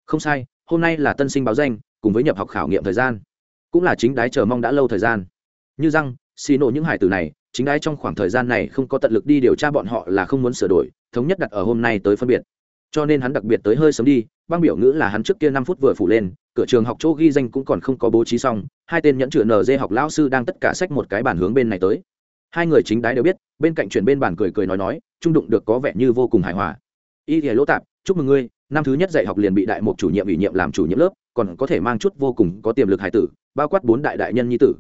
Không sai, hôm nay là tân sinh báo danh, cùng với nhập học khảo nghiệm thời gian. Cũng là chính đái chờ mong đã lâu thời gian. Như răng, xì nổ những hải tử này, chính đái trong khoảng thời gian này không có tận lực đi điều tra bọn họ là không muốn sửa đổi, thống nhất đặt ở hôm nay tới phân biệt. Cho nên hắn đặc biệt tới hơi sớm đi, băng biểu ngữ là hắn trước kia năm phút vừa phủ lên, cửa trường học chỗ ghi danh cũng còn không có bố trí xong, hai tên nhẫn chữ nd học lão sư đang tất cả sách một cái bản hướng bên này tới hai người chính đái đều biết, bên cạnh chuyển bên bàn cười cười nói nói, trung đụng được có vẻ như vô cùng hài hòa. Y thì lỗ tạp, chúc mừng ngươi, năm thứ nhất dạy học liền bị đại mục chủ nhiệm ủy nhiệm làm chủ nhiệm lớp, còn có thể mang chút vô cùng có tiềm lực hài tử, bao quát bốn đại đại nhân nhi tử.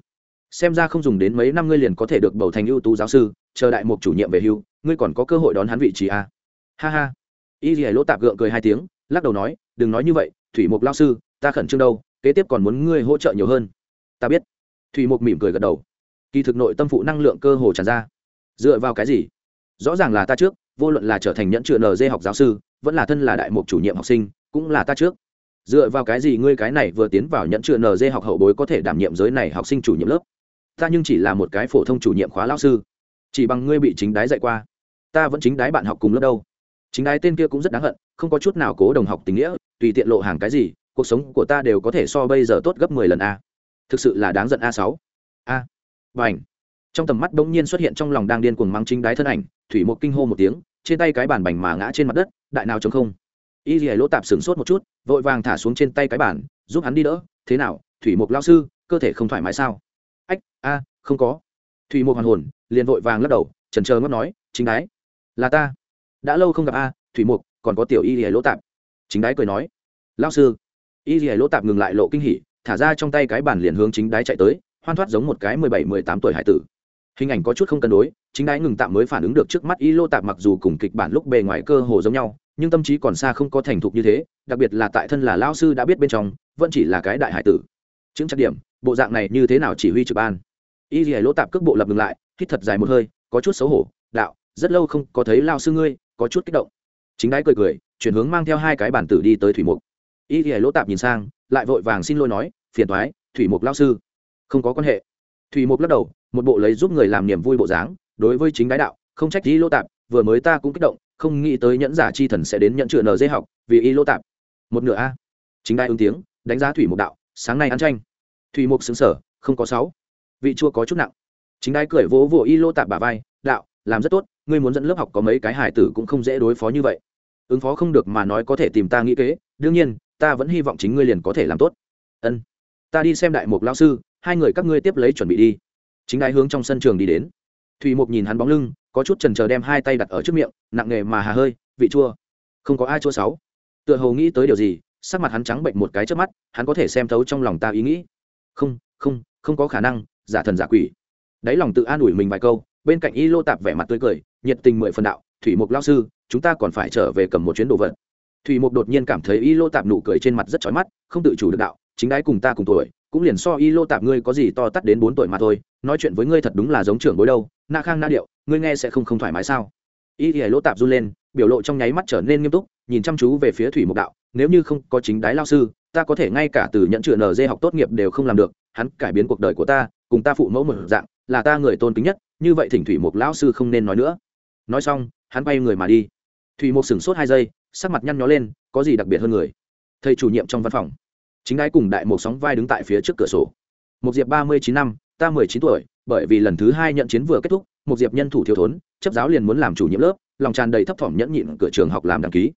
Xem ra không dùng đến mấy năm ngươi liền có thể được bầu thành ưu tú giáo sư, chờ đại mục chủ nhiệm về hưu, ngươi còn có cơ hội đón hắn vị trí a ha ha. Y thì lỗ tạp gượng cười hai tiếng, lắc đầu nói, đừng nói như vậy, thủy mục lao sư, ta khẩn trương đâu, kế tiếp còn muốn ngươi hỗ trợ nhiều hơn. Ta biết. Thủy mục mỉm cười gật đầu kỳ thực nội tâm phụ năng lượng cơ hồ tràn ra. Dựa vào cái gì? Rõ ràng là ta trước, vô luận là trở thành nhẫn chữa nd học giáo sư, vẫn là thân là đại mục chủ nhiệm học sinh, cũng là ta trước. Dựa vào cái gì ngươi cái này vừa tiến vào nhẫn chữa nd học hậu bối có thể đảm nhiệm giới này học sinh chủ nhiệm lớp? Ta nhưng chỉ là một cái phổ thông chủ nhiệm khóa lao sư. Chỉ bằng ngươi bị chính đái dạy qua, ta vẫn chính đái bạn học cùng lớp đâu. Chính đái tên kia cũng rất đáng hận, không có chút nào cố đồng học tình nghĩa, tùy tiện lộ hàng cái gì, cuộc sống của ta đều có thể so bây giờ tốt gấp mười lần a. Thực sự là đáng giận a sáu. A và ảnh. Trong tầm mắt bỗng nhiên xuất hiện trong lòng đang điên cuồng mắng chính đái thân ảnh, thủy một kinh hô một tiếng, trên tay cái bàn bành mà ngã trên mặt đất, đại nào chống không. Y dì lỗ tạp sửng sốt một chút, vội vàng thả xuống trên tay cái bàn, giúp hắn đi đỡ, thế nào, thủy mục lao sư, cơ thể không thoải mái sao? Ách, a, không có. Thủy mục hoàn hồn, liền vội vàng lắc đầu trần trờ ngóc nói, chính đái, là ta. Đã lâu không gặp a, thủy mục còn có tiểu y dì lỗ tạp. Chính đái cười nói lao sư. Y dì lỗ tạp ngừng lại lộ kinh hỉ, thả ra trong tay cái bàn liền hướng chính đái chạy tới hoan thoát giống một cái mười bảy, mười tám tuổi hải tử. Hình ảnh có chút không cân đối, chính đái ngừng tạm mới phản ứng được trước mắt y lô tạp mặc dù cùng kịch bản lúc bề ngoài cơ hồ giống nhau, nhưng tâm trí còn xa không có thành thục như thế, đặc biệt là tại thân là lao sư đã biết bên trong, vẫn chỉ là cái đại hải tử. Chứng chắc điểm, bộ dạng này như thế nào chỉ huy trực ban? Y lìa lỗ tạp cước bộ lập ngừng lại, hít thật dài một hơi, có chút xấu hổ, đạo, rất lâu không có thấy lao sư ngươi, có chút kích động. Chính đái cười cười, chuyển hướng mang theo hai cái bản tử đi tới thủy mục. Y lìa lỗ tạp nhìn sang, lại vội vàng xin lỗi nói, phiền thoái thủy mục lao sư không có quan hệ. Thủy mục lắc đầu, một bộ lấy giúp người làm niềm vui bộ dáng, đối với chính đái đạo, không trách y lỗ tạp, vừa mới ta cũng kích động, không nghĩ tới nhẫn giả chi thần sẽ đến nhận chữa nd học, vì y lỗ tạp. Một nửa a. Chính đai ứng tiếng, đánh giá thủy mục đạo, sáng nay ăn tranh. Thủy mục xứng sở không có sáu. Vị chua có chút nặng. Chính đai cười vỗ vỗ y lỗ tạp bà vai, đạo, làm rất tốt, ngươi muốn dẫn lớp học có mấy cái hải tử cũng không dễ đối phó như vậy. Ứng phó không được mà nói có thể tìm ta nghĩ kế, đương nhiên, ta vẫn hy vọng chính ngươi liền có thể làm tốt. Ân. Ta đi xem đại mục lao sư hai người các ngươi tiếp lấy chuẩn bị đi. Chính đái hướng trong sân trường đi đến. Thủy mục nhìn hắn bóng lưng, có chút trần trờ đem hai tay đặt ở trước miệng, nặng nề mà hà hơi, vị chua. Không có ai chua sáu tựa hồ nghĩ tới điều gì, sắc mặt hắn trắng bệnh một cái trước mắt, hắn có thể xem thấu trong lòng ta ý nghĩ. Không không không có khả năng, giả thần giả quỷ. Đáy lòng tự an ủi mình vài câu, bên cạnh y lô tạp vẻ mặt tươi cười, nhiệt tình mười phần đạo, thủy mục lao sư, chúng ta còn phải trở về cầm một chuyến đồ vật. Thủy mục đột nhiên cảm thấy y lô tạp nụ cười trên mặt rất chói mắt, không tự chủ được đạo, chính đái cùng ta cùng tuổi cũng liền so y lô tạp ngươi có gì to tắt đến bốn tuổi mà thôi, nói chuyện với ngươi thật đúng là giống trưởng bối đâu. Na khang na điệu, ngươi nghe sẽ không không thoải mái sao? Y thì lô tạp run lên, biểu lộ trong nháy mắt trở nên nghiêm túc, nhìn chăm chú về phía thủy mục đạo, nếu như không có chính đái lao sư, ta có thể ngay cả từ nhận chữa nd học tốt nghiệp đều không làm được, hắn cải biến cuộc đời của ta, cùng ta phụ mẫu một dạng, là ta người tôn kính nhất, như vậy thỉnh thủy mục lão sư không nên nói nữa. Nói xong, hắn bay người mà đi. Thủy mục sửng sốt hai giây, sắc mặt nhăn nhó lên, có gì đặc biệt hơn người? Thầy chủ nhiệm trong văn phòng chính đái cùng đại một sóng vai đứng tại phía trước cửa sổ. Một diệp ba mươi chín năm, ta mười chín tuổi, bởi vì lần thứ hai nhận chiến vừa kết thúc một diệp nhân thủ thiếu thốn, chấp giáo liền muốn làm chủ nhiệm lớp, lòng tràn đầy thấp thỏm nhẫn nhịn cửa trường học làm đăng ký.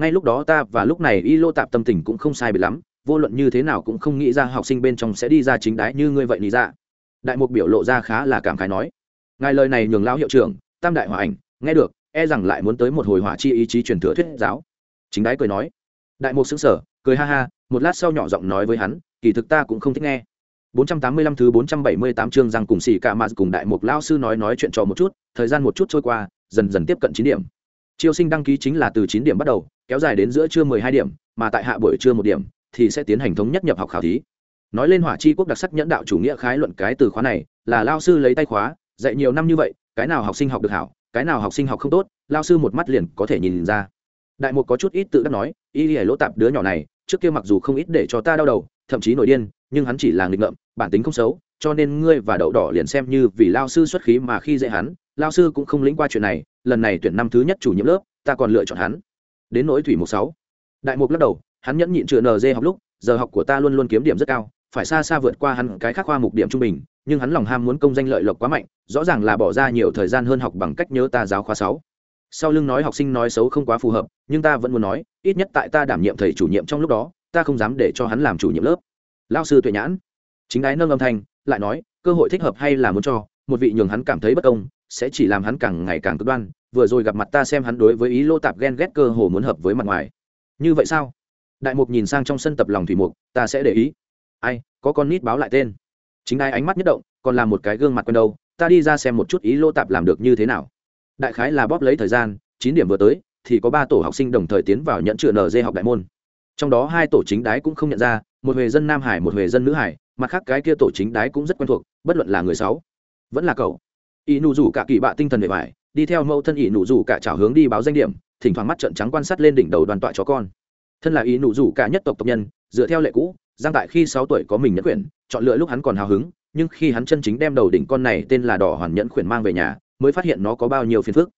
Ngay lúc đó ta và lúc này y lô tạp tâm tình cũng không sai bị lắm, vô luận như thế nào cũng không nghĩ ra học sinh bên trong sẽ đi ra chính đái như ngươi vậy lý ra. Đại mục biểu lộ ra khá là cảm khái nói, ngài lời này nhường lão hiệu trưởng, tam đại hòa ảnh, nghe được e rằng lại muốn tới một hồi hỏa chi ý chí truyền thừa thuyết giáo. Chính đái cười nói, đại mục xứng sở cười ha ha một lát sau nhỏ giọng nói với hắn kỳ thực ta cũng không thích nghe 485 thứ 478 chương rằng cùng xỉ cả mà cùng đại mục lao sư nói nói chuyện trò một chút, thời gian một chút trôi qua, dần dần tiếp cận 9 điểm. Chiêu sinh đăng ký chính là từ 9 điểm bắt đầu, kéo dài đến giữa trưa 12 điểm, mà tại hạ buổi trưa một điểm thì sẽ tiến hành thống nhất nhập học khảo thí. Nói lên hỏa chi quốc đặc sắc nhẫn đạo chủ nghĩa khái luận cái từ khóa này, là lao sư lấy tay khóa, dạy nhiều năm như vậy, cái nào học sinh học được hảo, cái nào học sinh học không tốt, lao sư một mắt liền có thể nhìn ra. Đại mục có chút ít tự đắc nói, y lỗ tạp đứa nhỏ này, trước kia mặc dù không ít để cho ta đau đầu, thậm chí nổi điên, nhưng hắn chỉ là nghịch ngợm bản tính không xấu cho nên ngươi và đậu đỏ liền xem như vì lao sư xuất khí mà khi dễ hắn lao sư cũng không lĩnh qua chuyện này lần này tuyển năm thứ nhất chủ nhiệm lớp ta còn lựa chọn hắn. Đến nỗi thủy mục sáu. Đại mục lắc đầu hắn nhẫn nhịn chữa nd học lúc giờ học của ta luôn luôn kiếm điểm rất cao phải xa xa vượt qua hắn cái khác khoa mục điểm trung bình nhưng hắn lòng ham muốn công danh lợi lộc quá mạnh rõ ràng là bỏ ra nhiều thời gian hơn học bằng cách nhớ ta giáo khoa sáu sau lưng nói học sinh nói xấu không quá phù hợp, nhưng ta vẫn muốn nói, ít nhất tại ta đảm nhiệm thầy chủ nhiệm trong lúc đó, ta không dám để cho hắn làm chủ nhiệm lớp. Lao sư tuệ nhãn, chính ái nâng âm thanh, lại nói, cơ hội thích hợp hay là muốn cho, một vị nhường hắn cảm thấy bất công, sẽ chỉ làm hắn càng ngày càng cực đoan, vừa rồi gặp mặt ta xem hắn đối với ý lô tạp ghen ghét cơ hồ muốn hợp với mặt ngoài. Như vậy sao? Đại mục nhìn sang trong sân tập lòng thủy mục, ta sẽ để ý. Ai, có con nít báo lại tên. Chính ai ánh mắt nhất động, còn làm một cái gương mặt quen đâu, ta đi ra xem một chút ý lô tạp làm được như thế nào đại khái là bóp lấy thời gian, chín điểm vừa tới, thì có ba tổ học sinh đồng thời tiến vào nhận chữa nz học đại môn. Trong đó hai tổ chính đái cũng không nhận ra, một huệ dân nam hải, một huệ dân nữ hải, mặt khác cái kia tổ chính đái cũng rất quen thuộc, bất luận là người sáu, vẫn là cậu. Ỷ nụ rủ cả kỳ bạ tinh thần bề vải đi theo mẫu thân ỷ nụ rủ cả trào hướng đi báo danh điểm, thỉnh thoảng mắt trận trắng quan sát lên đỉnh đầu đoàn tọa chó con. Thân là ỷ nụ rủ cả nhất tộc tộc nhân, dựa theo lệ cũ, giang tại khi sáu tuổi có mình nhẫn quyển, chọn lựa lúc hắn còn hào hứng, nhưng khi hắn chân chính đem đầu đỉnh con này tên là đỏ hoàn nhẫn quyển mang về nhà mới phát hiện nó có bao nhiêu phiền phức.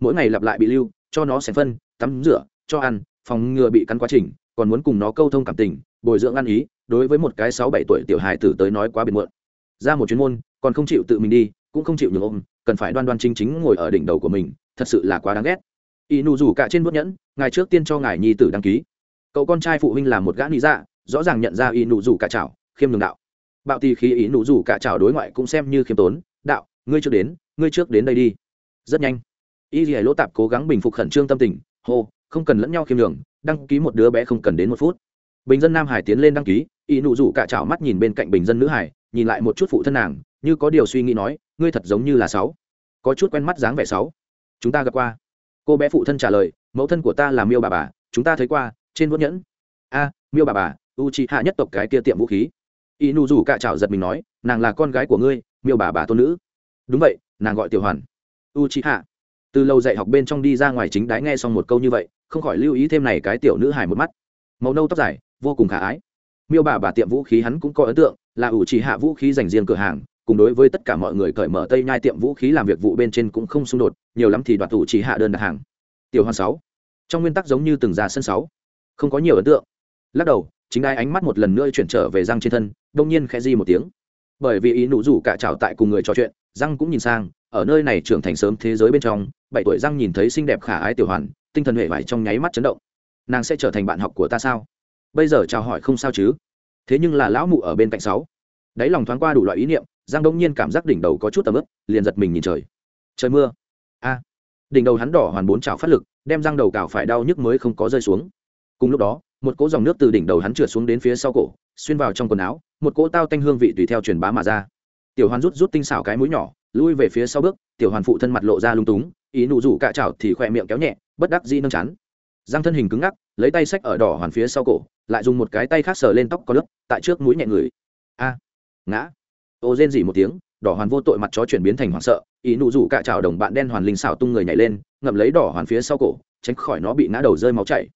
Mỗi ngày lặp lại bị lưu, cho nó xẻ phân, tắm rửa, cho ăn, phòng ngừa bị cắn quá trình, còn muốn cùng nó câu thông cảm tình, bồi dưỡng ăn ý, đối với một cái sáu bảy tuổi tiểu hài tử tới nói quá biệt muộn. Ra một chuyến môn, còn không chịu tự mình đi, cũng không chịu nhường ôm, cần phải đoan đoan chính chính ngồi ở đỉnh đầu của mình, thật sự là quá đáng ghét. Y nụ rủ cả trên bước nhẫn, ngài trước tiên cho ngài nhi tử đăng ký. Cậu con trai phụ huynh là một gã lý dạ rõ ràng nhận ra y nụ rủ cả chảo, khiêm nhường đạo. Bạo tì khí ý nụ rủ cả chảo đối ngoại cũng xem như khiêm tốn, đạo ngươi trước đến ngươi trước đến đây đi. Rất nhanh. Y dì lỗ tạp cố gắng bình phục khẩn trương tâm tình hô không cần lẫn nhau khiêm đường, đăng ký một đứa bé không cần đến một phút. Bình dân nam hải tiến lên đăng ký y nụ rủ cả chảo mắt nhìn bên cạnh bình dân nữ hải nhìn lại một chút phụ thân nàng như có điều suy nghĩ nói ngươi thật giống như là sáu. Có chút quen mắt dáng vẻ sáu. Chúng ta gặp qua. Cô bé phụ thân trả lời mẫu thân của ta là miêu bà bà chúng ta thấy qua trên vuốt nhẫn. A miêu bà bà u chị hạ nhất tộc cái kia tiệm vũ khí. Y nụ rủ cạ chảo giật mình nói nàng là con gái của ngươi miêu bà bà tôn nữ đúng vậy, nàng gọi tiểu hoàn. U chị hạ từ lâu dạy học bên trong đi ra ngoài chính đái nghe xong một câu như vậy, không khỏi lưu ý thêm này cái tiểu nữ hài một mắt. Màu nâu tóc dài, vô cùng khả ái. Miêu bà bà tiệm vũ khí hắn cũng có ấn tượng, là ủ chỉ hạ vũ khí dành riêng cửa hàng, cùng đối với tất cả mọi người cởi mở tây nhai tiệm vũ khí làm việc vụ bên trên cũng không xung đột, nhiều lắm thì đoạt ủ chỉ hạ đơn đặt hàng. Tiểu hoàn sáu. Trong nguyên tắc giống như từng ra sân sáu. Không có nhiều ấn tượng. Lắc đầu, chính ai ánh mắt một lần nữa chuyển trở về răng trên thân, đông nhiên khẽ di một tiếng. Bởi vì ý nụ rủ cả trào tại cùng người trò chuyện răng cũng nhìn sang, ở nơi này trưởng thành sớm thế giới bên trong, bảy tuổi răng nhìn thấy xinh đẹp khả ái tiểu hoàn, tinh thần hệ vải trong nháy mắt chấn động. Nàng sẽ trở thành bạn học của ta sao? Bây giờ chào hỏi không sao chứ? Thế nhưng là lão mụ ở bên cạnh sáu. Đáy lòng thoáng qua đủ loại ý niệm, giang đông nhiên cảm giác đỉnh đầu có chút tầm ướp liền giật mình nhìn trời. Trời mưa. A. Đỉnh đầu hắn đỏ hoàn bốn trào phát lực, đem răng đầu cào phải đau nhức mới không có rơi xuống. Cùng lúc đó, một cỗ dòng nước từ đỉnh đầu hắn trượt xuống đến phía sau cổ, xuyên vào trong quần áo, một cỗ tao tanh hương vị tùy theo truyền bá mà ra tiểu hoàn rút rút tinh xảo cái mũi nhỏ, lui về phía sau bước, tiểu hoàn phụ thân mặt lộ ra lung túng, ý nụ rủ cạ chảo thì khỏe miệng kéo nhẹ, bất đắc dĩ nâng chán. Giang thân hình cứng ngắc, lấy tay xách ở đỏ hoàn phía sau cổ, lại dùng một cái tay khác sờ lên tóc có lớp, tại trước mũi nhẹ người. A, ngã. Ô rên dỉ một tiếng, đỏ hoàn vô tội mặt chó chuyển biến thành hoảng sợ, ý nụ rủ cạ chảo đồng bạn đen hoàn linh xảo tung người nhảy lên, ngậm lấy đỏ hoàn phía sau cổ, tránh khỏi nó bị ngã đầu rơi máu chảy.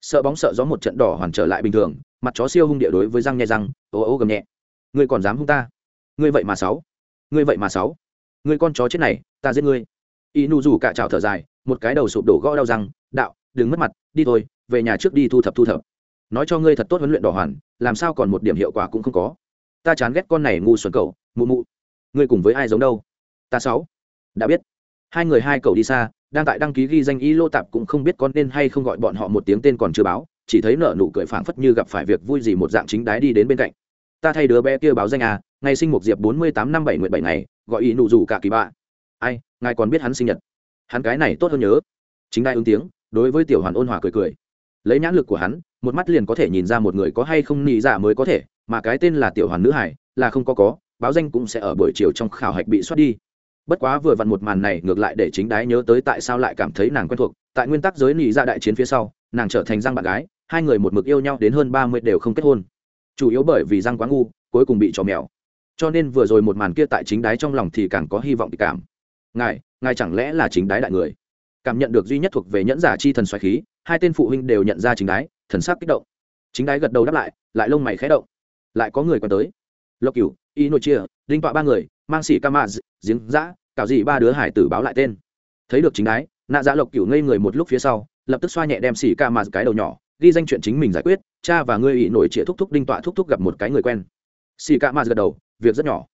Sợ bóng sợ gió một trận đỏ hoàn trở lại bình thường, mặt chó siêu hung địa đối với răng nhẹ răng, ô ô gầm nhẹ. Ngươi còn dám hung ta? Ngươi vậy mà sáu. Ngươi vậy mà sáu. Ngươi con chó chết này, ta giết ngươi. Y nu rủ cả trào thở dài, một cái đầu sụp đổ gõ đau răng, đạo, đừng mất mặt, đi thôi, về nhà trước đi thu thập thu thập. Nói cho ngươi thật tốt huấn luyện đỏ hoàn, làm sao còn một điểm hiệu quả cũng không có. Ta chán ghét con này ngu xuẩn cậu, mụ mụ. Ngươi cùng với ai giống đâu? Ta sáu. Đã biết. Hai người hai cậu đi xa, đang tại đăng ký ghi danh y lô tạp cũng không biết con nên hay không gọi bọn họ một tiếng tên còn chưa báo, chỉ thấy nợ nụ cười phảng phất như gặp phải việc vui gì một dạng chính đái đi đến bên cạnh. Ta thay đứa bé kia báo danh à ngày sinh một diệp bốn mươi tám năm bảy nguyện bảy ngày, gọi ý nụ rủ cả kỳ bạ. Ai, ngài còn biết hắn sinh nhật? Hắn cái này tốt hơn nhớ. Chính đai ứng tiếng, đối với tiểu hoàn ôn hòa cười cười. Lấy nhãn lực của hắn, một mắt liền có thể nhìn ra một người có hay không nị dạ mới có thể, mà cái tên là tiểu hoàn nữ hải, là không có có, báo danh cũng sẽ ở buổi chiều trong khảo hạch bị soát đi. Bất quá vừa vặn một màn này ngược lại để chính đái nhớ tới tại sao lại cảm thấy nàng quen thuộc. Tại nguyên tắc giới nị dạ đại chiến phía sau, nàng trở thành giang bạn gái, hai người một mực yêu nhau đến hơn ba mươi đều không kết hôn. Chủ yếu bởi vì giang quá ngu, cuối cùng bị trò mèo cho nên vừa rồi một màn kia tại chính đái trong lòng thì càng có hy vọng bị cảm. Ngài ngài chẳng lẽ là chính đái đại người? Cảm nhận được duy nhất thuộc về nhẫn giả chi thần xoài khí, hai tên phụ huynh đều nhận ra chính đái, thần sắc kích động. Chính đái gật đầu đáp lại lại lông mày khẽ động. Lại có người còn tới. Lộc cửu, y nội chia, đinh tọa ba người, mang xỉ ca mạ giếng giã cạo gì ba đứa hải tử báo lại tên. Thấy được chính đái, nạ dạ lộc cửu ngây người một lúc phía sau, lập tức xoa nhẹ đem xỉ ca mạ cái đầu nhỏ, ghi danh chuyện chính mình giải quyết, cha và ngươi ỷ nổi trịa thúc thúc đinh tọa thúc thúc gặp một cái người quen. Xỉ ca mạ gật đầu việc rất nhỏ.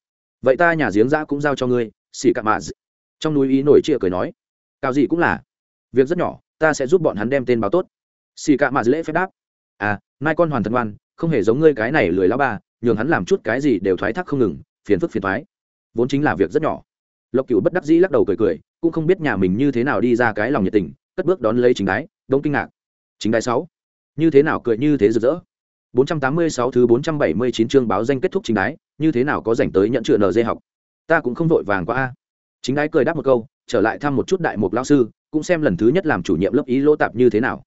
Vậy ta nhà giếng giã cũng giao cho ngươi, xỉ ca mạ trong núi ý nổi chia cười nói, cao gì cũng là. Việc rất nhỏ, ta sẽ giúp bọn hắn đem tên báo tốt. Xì cạ mà lễ phép đáp à mai con hoàn thân ngoan không hề giống ngươi cái này lười lao ba, nhường hắn làm chút cái gì đều thoái thác không ngừng, phiền phức phiền thoái. Vốn chính là việc rất nhỏ. Lộc cựu bất đắc dĩ lắc đầu cười cười, cũng không biết nhà mình như thế nào đi ra cái lòng nhiệt tình, cất bước đón lấy chính đái, đông kinh ngạc. Chính đái sáu, như thế nào cười như thế rực rỡ? 486 thứ 479 chương báo danh kết thúc chính đái, như thế nào có rảnh tới nhận chữa nd học? Ta cũng không vội vàng quá a. Chính đái cười đáp một câu, trở lại thăm một chút đại mục lão sư, cũng xem lần thứ nhất làm chủ nhiệm lớp ý lỗ tạp như thế nào.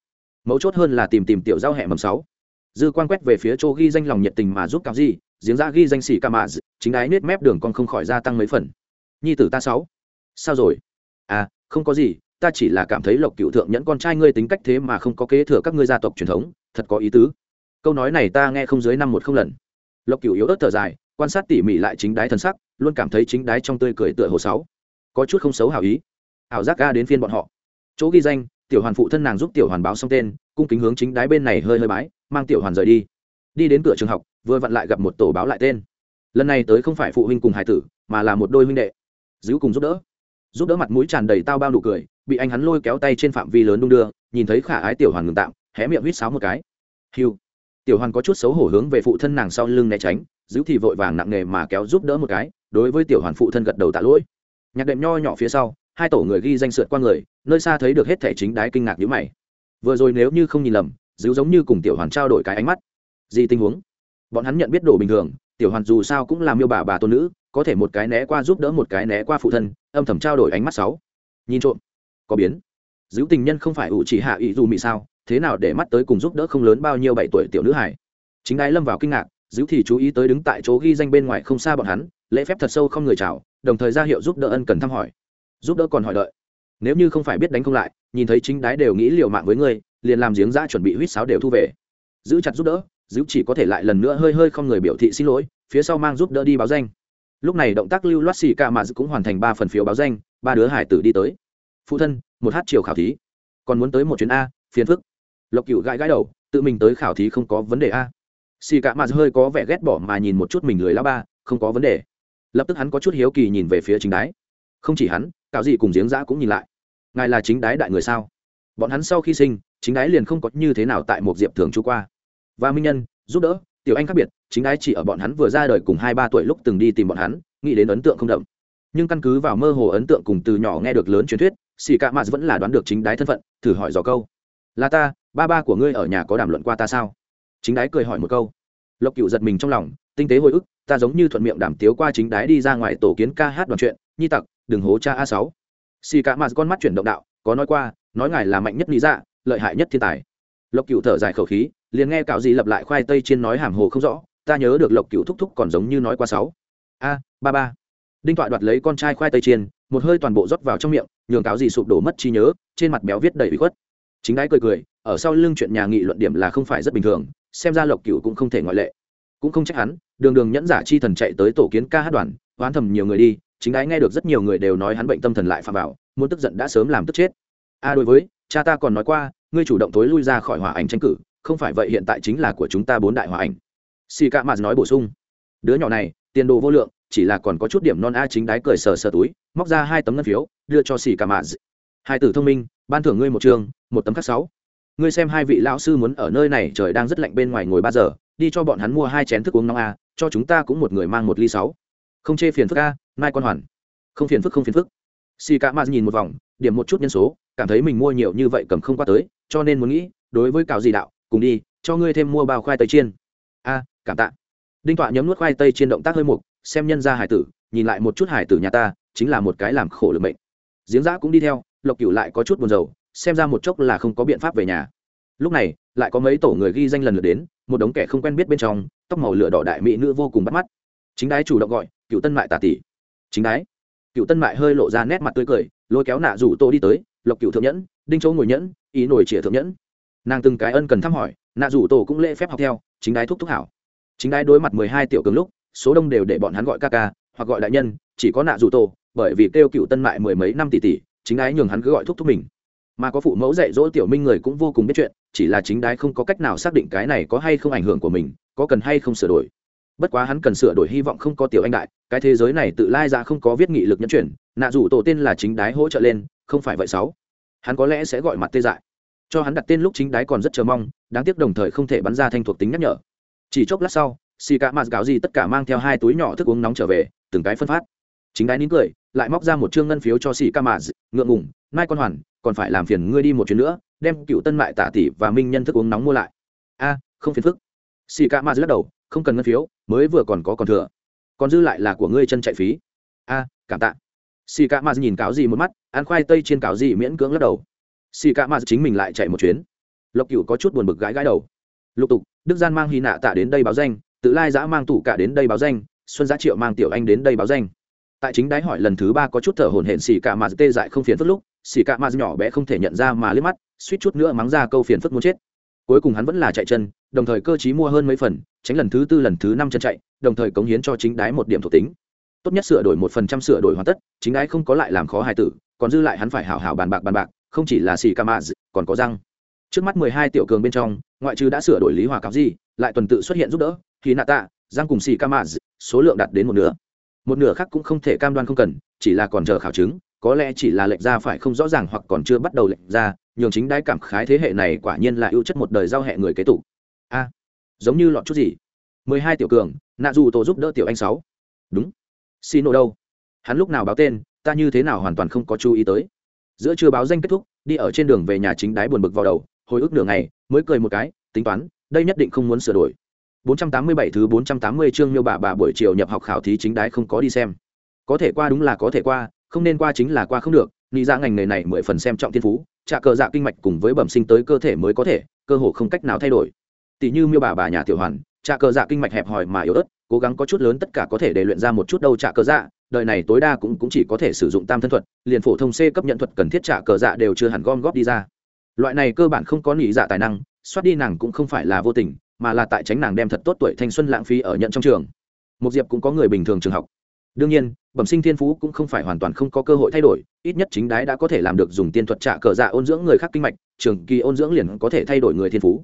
Mấu chốt hơn là tìm tìm tiểu giao hẹ mầm sáu. Dư quan quét về phía Trô ghi danh lòng nhiệt tình mà giúp cao gì, giếng ra ghi danh sĩ ca chính đái nết mép đường con không khỏi gia tăng mấy phần. Nhi tử ta sáu. Sao rồi? À không có gì, ta chỉ là cảm thấy lộc cựu thượng nhẫn con trai ngươi tính cách thế mà không có kế thừa các ngươi gia tộc truyền thống, thật có ý tứ câu nói này ta nghe không dưới năm một không lần. Lộc cựu yếu ớt thở dài, quan sát tỉ mỉ lại chính đái thân sắc, luôn cảm thấy chính đái trong tươi cười tựa hồ sáu có chút không xấu hảo ý. Ảo giác ga đến phiên bọn họ. Chỗ ghi danh, tiểu hoàn phụ thân nàng giúp tiểu hoàn báo xong tên, cung kính hướng chính đái bên này hơi hơi bái, mang tiểu hoàn rời đi. Đi đến cửa trường học, vừa vặn lại gặp một tổ báo lại tên. Lần này tới không phải phụ huynh cùng hải tử, mà là một đôi huynh đệ. Giữ cùng giúp đỡ. Giúp đỡ mặt mũi tràn đầy tao bao nụ cười, bị anh hắn lôi kéo tay trên phạm vi lớn đung đưa, nhìn thấy khả ái tiểu hoàn ngừng tạm, hé miệng huýt sáo một cái. Hiu tiểu hoàn có chút xấu hổ hướng về phụ thân nàng sau lưng né tránh, giữ thì vội vàng nặng nề mà kéo giúp đỡ một cái, đối với tiểu hoàn phụ thân gật đầu tạ lỗi. Nhạc đệm nho nhỏ phía sau, hai tổ người ghi danh sượt qua người, nơi xa thấy được hết thẻ chính đái kinh ngạc nhữ mày. Vừa rồi nếu như không nhìn lầm, giữ giống như cùng tiểu hoàn trao đổi cái ánh mắt. Gì tình huống? Bọn hắn nhận biết đồ bình thường, tiểu hoàn dù sao cũng làm yêu bà bà tôn nữ, có thể một cái né qua giúp đỡ một cái né qua phụ thân, âm thầm trao đổi ánh mắt sáu nhìn trộm, có biến. Giữ tình nhân không phải ủ chỉ hạ ý dù mị sao? Thế nào để mắt tới cùng giúp đỡ không lớn bao nhiêu bảy tuổi tiểu nữ hải chính đái lâm vào kinh ngạc dữ thì chú ý tới đứng tại chỗ ghi danh bên ngoài không xa bọn hắn, lễ phép thật sâu không người chào, đồng thời ra hiệu giúp đỡ ân cần thăm hỏi. Giúp đỡ còn hỏi đợi. Nếu như không phải biết đánh không lại, nhìn thấy chính đái đều nghĩ liều mạng với ngươi, liền làm giếng ra chuẩn bị huýt sáo đều thu về. Giữ chặt giúp đỡ giữ chỉ có thể lại lần nữa hơi hơi không người biểu thị xin lỗi, phía sau mang giúp đỡ đi báo danh. Lúc này động tác lưu loát xì ca mà giữ cũng hoàn thành ba phần phiếu báo danh, ba đứa hải tử đi tới. Phụ thân, một hát chiều khảo thí. Còn muốn tới một chuyến a, phiền phức lộc cựu gãi gãi đầu, tự mình tới khảo thí không có vấn đề a. Xì cả mà hơi có vẻ ghét bỏ mà nhìn một chút mình lười lao ba, không có vấn đề. Lập tức hắn có chút hiếu kỳ nhìn về phía chính đái. Không chỉ hắn, cạo gì cùng giếng giã cũng nhìn lại. Ngài là chính đái đại người sao? Bọn hắn sau khi sinh, chính đái liền không có như thế nào tại một diệp thường trú qua. Và minh nhân, giúp đỡ, tiểu anh khác biệt, chính đái chỉ ở bọn hắn vừa ra đời cùng hai ba tuổi lúc từng đi tìm bọn hắn, nghĩ đến ấn tượng không đậm. Nhưng căn cứ vào mơ hồ ấn tượng cùng từ nhỏ nghe được lớn truyền thuyết, xì cạ mạt vẫn là đoán được chính đái thân phận, thử hỏi dò câu. Là ta ba ba của ngươi ở nhà có đàm luận qua ta sao? Chính đái cười hỏi một câu. Lộc cựu giật mình trong lòng, tinh tế hồi ức, ta giống như thuận miệng đảm tiếu qua chính đái đi ra ngoài tổ kiến ca hát đoàn chuyện, nhi tặc, đừng hố cha a sáu. Xì cả mạt con mắt chuyển động đạo, có nói qua, nói ngài là mạnh nhất lý dạ lợi hại nhất thiên tài. Lộc cựu thở dài khẩu khí, liền nghe cạo gì lập lại khoai tây trên nói hàm hồ không rõ, ta nhớ được lộc cựu thúc thúc còn giống như nói qua sáu. A, ba ba. Đinh tọa đoạt lấy con trai khoai tây chiên, một hơi toàn bộ rót vào trong miệng, nhường cáo gì sụp đổ mất trí nhớ, trên mặt béo viết đầy bị khuất chính đái cười cười, ở sau lưng chuyện nhà nghị luận điểm là không phải rất bình thường, xem ra lộc cựu cũng không thể ngoại lệ. Cũng không trách hắn, đường đường nhẫn giả chi thần chạy tới tổ kiến ca hát đoàn, oán thầm nhiều người đi, chính đái nghe được rất nhiều người đều nói hắn bệnh tâm thần lại phạm vào, muốn tức giận đã sớm làm tức chết. A đối với, cha ta còn nói qua, ngươi chủ động tối lui ra khỏi hòa ảnh tranh cử, không phải vậy hiện tại chính là của chúng ta bốn đại hòa ảnh. Si ca mạt nói bổ sung. Đứa nhỏ này, tiền đồ vô lượng, chỉ là còn có chút điểm non a chính đái cười sờ sờ túi, móc ra hai tấm ngân phiếu, đưa cho si ca mạt hai tử thông minh, ban thưởng ngươi một trường, một tấm khắc sáu. Ngươi xem hai vị lão sư muốn ở nơi này trời đang rất lạnh bên ngoài ngồi ba giờ, đi cho bọn hắn mua hai chén thức uống nóng a, cho chúng ta cũng một người mang một ly sáu. Không chê phiền phức a, mai con hoàn. Không phiền phức, không phiền phức. Xì ca mạt nhìn một vòng, điểm một chút nhân số, cảm thấy mình mua nhiều như vậy cầm không qua tới, cho nên muốn nghĩ, đối với cào gì đạo, cùng đi, cho ngươi thêm mua bao khoai tây chiên. A, cảm tạ. Đinh tọa nhấm nuốt khoai tây chiên động tác hơi mục, xem nhân ra hải tử, nhìn lại một chút hải tử nhà ta, chính là một cái làm khổ lực mệnh. Giếng giã cũng đi theo lộc cửu lại có chút buồn rầu, xem ra một chốc là không có biện pháp về nhà. Lúc này, lại có mấy tổ người ghi danh lần lượt đến, một đống kẻ không quen biết bên trong, tóc màu lửa đỏ đại mỹ nữ vô cùng bắt mắt. Chính đái chủ động gọi cựu tân mại tà tỷ. Chính đái. Cựu tân mại hơi lộ ra nét mặt tươi cười, lôi kéo nạ rủ tô đi tới, lộc cựu thượng nhẫn, đinh chỗ ngồi nhẫn, ý nổi chĩa thượng nhẫn. Nàng từng cái ân cần thăm hỏi, nạ rủ tổ cũng lễ phép học theo, chính đái thúc thúc hảo. Chính đái đối mặt mười hai tiểu cường lúc, số đông đều để bọn hắn gọi ca ca, hoặc gọi đại nhân, chỉ có nạ rủ tổ, bởi vì kêu cựu tân mại mười mấy năm tỷ tỷ chính đái nhường hắn cứ gọi thúc thúc mình. Mà có phụ mẫu dạy dỗ tiểu minh người cũng vô cùng biết chuyện, chỉ là chính đái không có cách nào xác định cái này có hay không ảnh hưởng của mình, có cần hay không sửa đổi. Bất quá hắn cần sửa đổi hy vọng không có tiểu anh đại, cái thế giới này tự lai ra không có viết nghị lực nhẫn chuyển, nạ rủ tổ tên là chính đái hỗ trợ lên, không phải vậy sáu. Hắn có lẽ sẽ gọi mặt tê dại. Cho hắn đặt tên lúc chính đái còn rất chờ mong, đáng tiếc đồng thời không thể bắn ra thanh thuộc tính nhắc nhở. Chỉ chốc lát sau xì cả mạt gạo gì tất cả mang theo hai túi nhỏ thức uống nóng trở về, từng cái phân phát. Chính đái nín cười lại móc ra một chương ngân phiếu cho xì ca mà ngượng ngùng, mai con hoàn còn phải làm phiền ngươi đi một chuyến nữa đem cựu tân mại tả tỷ và minh nhân thức uống nóng mua lại. A không phiền phức. Xì ca mà lắc đầu không cần ngân phiếu mới vừa còn có còn thừa. Còn dư lại là của ngươi chân chạy phí. A cảm tạ. Xì ca mạt nhìn cáo gì một mắt ăn khoai tây trên cáo gì miễn cưỡng lắc đầu. Xì ca mạt chính mình lại chạy một chuyến. Lộc cựu có chút buồn bực gãi gãi đầu. Lục tục đức gian mang hy nạ tạ đến đây báo danh tự lai giã mang tủ cả đến đây báo danh xuân giá triệu mang tiểu anh đến đây báo danh tại chính đáy hỏi lần thứ ba có chút thở hổn hển, xì cả mà tê dại không phiền phức lúc, xì cả mà nhỏ bé không thể nhận ra mà liếc mắt, suýt chút nữa mắng ra câu phiền phức muốn chết. Cuối cùng hắn vẫn là chạy chân, đồng thời cơ chí mua hơn mấy phần, tránh lần thứ tư lần thứ năm chân chạy, đồng thời cống hiến cho chính đái một điểm thuộc tính. Tốt nhất sửa đổi một phần trăm sửa đổi hoàn tất, chính đái không có lại làm khó hài tử, còn dư lại hắn phải hảo hảo bàn bạc bàn bạc, không chỉ là xì ca mạ còn có răng. Trước mắt mười hai tiểu cường bên trong, ngoại trừ đã sửa đổi lý hòa cáo gì lại tuần tự xuất hiện giúp đỡ khi nạ tạ răng cùng xì ca mạ số lượng đạt đến một nửa một nửa khác cũng không thể cam đoan không cần, chỉ là còn chờ khảo chứng, có lẽ chỉ là lệnh ra phải không rõ ràng hoặc còn chưa bắt đầu lệnh ra, nhường chính đái cảm khái thế hệ này quả nhiên là ưu chất một đời giao hệ người kế tục. A, giống như lọt chút gì. Mười hai tiểu cường, nạ dù tổ giúp đỡ tiểu anh sáu. Đúng. Xin ô đâu? Hắn lúc nào báo tên, ta như thế nào hoàn toàn không có chú ý tới. Giữa chưa báo danh kết thúc, đi ở trên đường về nhà chính đái buồn bực vào đầu, hồi ức nửa ngày, mới cười một cái, tính toán, đây nhất định không muốn sửa đổi. 487 thứ 480 chương miêu bà bà buổi chiều nhập học khảo thí chính đái không có đi xem. Có thể qua đúng là có thể qua không nên qua chính là qua không được nghĩ ra dạ ngành nghề này mười phần xem trọng thiên phú trả cờ dạ kinh mạch cùng với bẩm sinh tới cơ thể mới có thể cơ hồ không cách nào thay đổi. Tỷ như miêu bà bà nhà tiểu hoàn trả cờ dạ kinh mạch hẹp hòi mà yếu ớt cố gắng có chút lớn tất cả có thể để luyện ra một chút đâu trả cờ dạ đời này tối đa cũng, cũng chỉ có thể sử dụng tam thân thuật liền phổ thông c cấp nhận thuật cần thiết trả cờ dạ đều chưa hẳn gom góp đi ra. Loại này cơ bản không có nghĩ dạ tài năng soát đi nàng cũng không phải là vô tình mà là tại tránh nàng đem thật tốt tuổi thanh xuân lãng phí ở nhận trong trường. Một diệp cũng có người bình thường trường học. Đương nhiên, bẩm sinh thiên phú cũng không phải hoàn toàn không có cơ hội thay đổi, ít nhất chính đái đã có thể làm được dùng tiên thuật trả cờ dạ ôn dưỡng người khác kinh mạch, trường kỳ ôn dưỡng liền có thể thay đổi người thiên phú.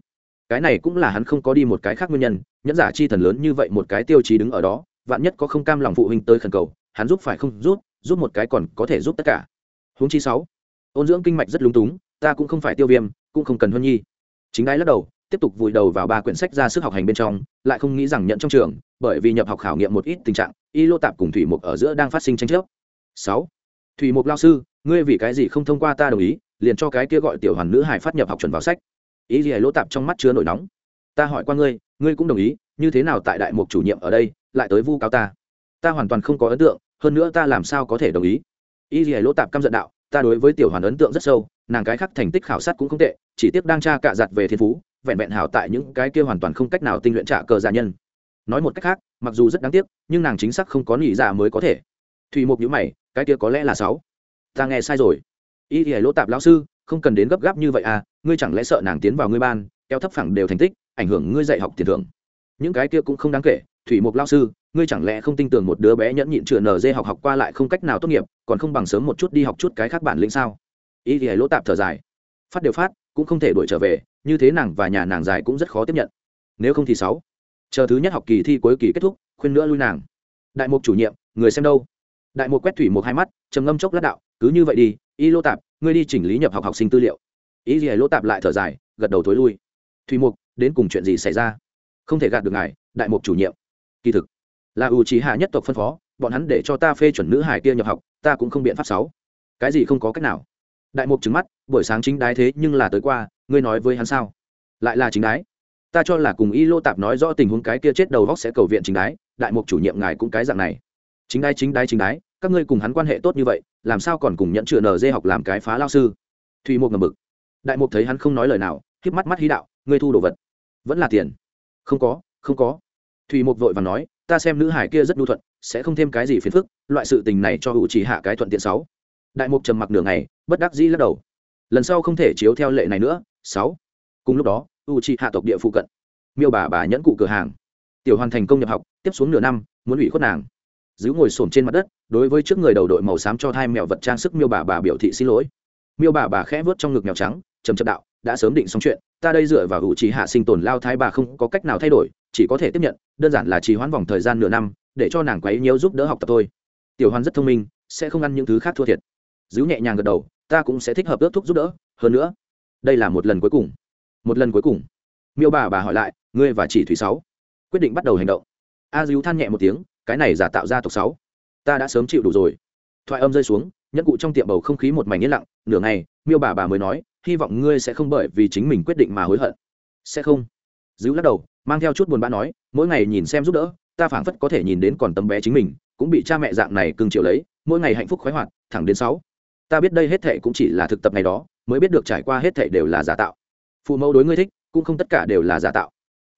Cái này cũng là hắn không có đi một cái khác nguyên nhân, nhẫn giả chi thần lớn như vậy một cái tiêu chí đứng ở đó, vạn nhất có không cam lòng phụ huynh tới khẩn cầu, hắn giúp phải không giúp giúp một cái còn có thể giúp tất cả. Huống chi sáu, ôn dưỡng kinh mạch rất lúng túng, ta cũng không phải tiêu viêm, cũng không cần huân nhi. Chính đái lắc đầu tiếp tục vùi đầu vào ba quyển sách ra sức học hành bên trong, lại không nghĩ rằng nhận trong trường, bởi vì nhập học khảo nghiệm một ít tình trạng, y lô tạp cùng thủy mục ở giữa đang phát sinh tranh chấp. Sáu, thủy mục lao sư, ngươi vì cái gì không thông qua ta đồng ý, liền cho cái kia gọi tiểu hoàn nữ hải phát nhập học chuẩn vào sách. Ý gì lỗ tạp trong mắt chứa nổi nóng. Ta hỏi qua ngươi ngươi cũng đồng ý, như thế nào tại đại mục chủ nhiệm ở đây, lại tới vu cáo ta? Ta hoàn toàn không có ấn tượng, hơn nữa ta làm sao có thể đồng ý? Ý gì lỗ tạp căm giận đạo, ta đối với tiểu hoàn ấn tượng rất sâu, nàng cái khác thành tích khảo sát cũng không tệ, chỉ tiếc đang tra cạ giặt về thiên phú vẹn vẹn hảo tại những cái kia hoàn toàn không cách nào tinh luyện trả cờ giả nhân. Nói một cách khác, mặc dù rất đáng tiếc, nhưng nàng chính xác không có nghỉ giả dạ mới có thể. Thủy mục nhữ mày, cái kia có lẽ là sáu. Ta nghe sai rồi. Y thì lỗ tạp lão sư, không cần đến gấp gáp như vậy à ngươi chẳng lẽ sợ nàng tiến vào ngươi ban, eo thấp phẳng đều thành tích, ảnh hưởng ngươi dạy học tiền thưởng. Những cái kia cũng không đáng kể, thủy mục lao sư, ngươi chẳng lẽ không tin tưởng một đứa bé nhẫn nhịn chữa dê học học qua lại không cách nào tốt nghiệp, còn không bằng sớm một chút đi học chút cái khác bản lĩnh sao? Y thì lỗ tạp thở dài. Phát đều phát cũng không thể đuổi trở về, như thế nàng và nhà nàng dài cũng rất khó tiếp nhận. Nếu không thì sáu. Chờ thứ nhất học kỳ thi cuối kỳ kết thúc, khuyên nữa lui nàng. Đại mục chủ nhiệm, người xem đâu? Đại mục quét thủy một hai mắt, trầm ngâm chốc lát đạo, cứ như vậy đi, y lô tạp, ngươi đi chỉnh lý nhập học học sinh tư liệu. Ý gì lô tạp lại thở dài, gật đầu thối lui. Thủy mục, đến cùng chuyện gì xảy ra? Không thể gạt được ngài, đại mục chủ nhiệm. Kỳ thực, là ưu trí hạ nhất tộc phân phó, bọn hắn để cho ta phê chuẩn nữ hải kia nhập học, ta cũng không biện pháp sáu. Cái gì không có cách nào. Đại mục trứng mắt buổi sáng chính đái thế nhưng là tới qua, ngươi nói với hắn sao? Lại là chính đái. Ta cho là cùng y lô tạp nói rõ tình huống cái kia chết đầu vóc sẽ cầu viện chính đái, đại mục chủ nhiệm ngài cũng cái dạng này. Chính đái chính đái chính đái, các ngươi cùng hắn quan hệ tốt như vậy, làm sao còn cùng nhận chữa nở dê học làm cái phá lao sư? Thùy mục ngầm bực. Đại mục thấy hắn không nói lời nào, híp mắt mắt hí đạo, ngươi thu đồ vật. Vẫn là tiền. Không có không có. Thùy mục vội và nói, ta xem nữ hải kia rất nhu thuận, sẽ không thêm cái gì phiền phức, loại sự tình này cho hữu chỉ hạ cái thuận tiện sáu đại mục trầm mặc nửa ngày, bất đắc dĩ lắc đầu lần sau không thể chiếu theo lệ này nữa, sáu. Cùng lúc đó u chi hạ tộc địa phụ cận, miêu bà bà nhẫn cụ cửa hàng. Tiểu hoàn thành công nhập học, tiếp xuống nửa năm, muốn ủy khuất nàng. Giữ ngồi xổm trên mặt đất, đối với trước người đầu đội màu xám cho thai mèo vật trang sức miêu bà bà biểu thị xin lỗi. Miêu bà bà khẽ vớt trong ngực mèo trắng trầm chậm đạo, đã sớm định xong chuyện, ta đây dựa vào hữu trí hạ sinh tồn lao thái bà không có cách nào thay đổi, chỉ có thể tiếp nhận, đơn giản là trì hoãn vòng thời gian nửa năm, để cho nàng quấy nhiễu giúp đỡ học tập thôi. tiểu hoàn rất thông minh, sẽ không ăn những thứ khác thua thiệt. Giữ nhẹ nhàng gật đầu ta cũng sẽ thích hợp ước thúc giúp đỡ, hơn nữa, đây là một lần cuối cùng. Một lần cuối cùng. Miêu bà bà hỏi lại, ngươi và chỉ thủy sáu, quyết định bắt đầu hành động. A dữ than nhẹ một tiếng, cái này giả tạo ra tộc sáu. Ta đã sớm chịu đủ rồi. Thoại âm rơi xuống, nhẫn cụ trong tiệm bầu không khí một mảnh yên lặng, nửa ngày, miêu bà bà mới nói, hy vọng ngươi sẽ không bởi vì chính mình quyết định mà hối hận. Sẽ không. Dữ lắc đầu, mang theo chút buồn bã nói, mỗi ngày nhìn xem giúp đỡ, ta phảng phất có thể nhìn đến còn tấm bé chính mình, cũng bị cha mẹ dạng này cưng chịu lấy, mỗi ngày hạnh phúc khoái hoạt, thẳng đến sáu ta biết đây hết thệ cũng chỉ là thực tập ngày đó, mới biết được trải qua hết thệ đều là giả tạo. Phụ mẫu đối ngươi thích, cũng không tất cả đều là giả tạo.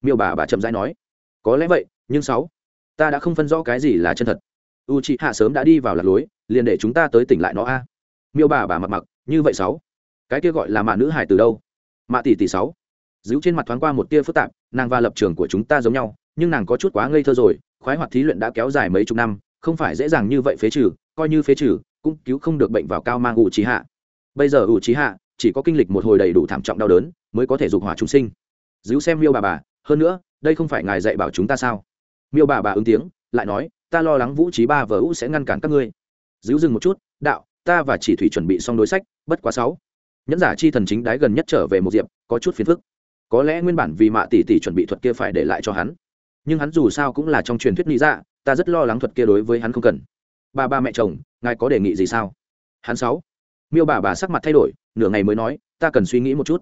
Miêu bà bà chậm rãi nói. Có lẽ vậy, nhưng sáu, ta đã không phân rõ cái gì là chân thật. U chị hạ sớm đã đi vào lạc lối, liền để chúng ta tới tỉnh lại nó a. Miêu bà bà mặc mặc, như vậy sáu, cái kia gọi là mạ nữ hải từ đâu? Mạ tỷ tỷ sáu. Díu trên mặt thoáng qua một tia phức tạp, nàng và lập trường của chúng ta giống nhau, nhưng nàng có chút quá ngây thơ rồi, khoái hoạt thí luyện đã kéo dài mấy chục năm, không phải dễ dàng như vậy phế trừ coi như phế trừ, cũng cứu không được bệnh vào cao mang ủ trí hạ. Bây giờ ủ trí hạ chỉ có kinh lịch một hồi đầy đủ thảm trọng đau đớn, mới có thể dục hỏa chúng sinh. Dữ xem miêu bà bà, hơn nữa, đây không phải ngài dạy bảo chúng ta sao? Miêu bà bà ứng tiếng, lại nói, ta lo lắng vũ trí ba vợ ú sẽ ngăn cản các ngươi. Dữ dừng một chút, đạo, ta và chỉ thủy chuẩn bị xong đối sách, bất quá sáu. Nhẫn giả chi thần chính đái gần nhất trở về một diệp, có chút phiền phức. Có lẽ nguyên bản vì mạ tỷ tỷ chuẩn bị thuật kia phải để lại cho hắn. Nhưng hắn dù sao cũng là trong truyền thuyết lý dạ ta rất lo lắng thuật kia đối với hắn không cần ba ba mẹ chồng, ngài có đề nghị gì sao? Hắn sáu. Miêu bà bà sắc mặt thay đổi, nửa ngày mới nói, ta cần suy nghĩ một chút.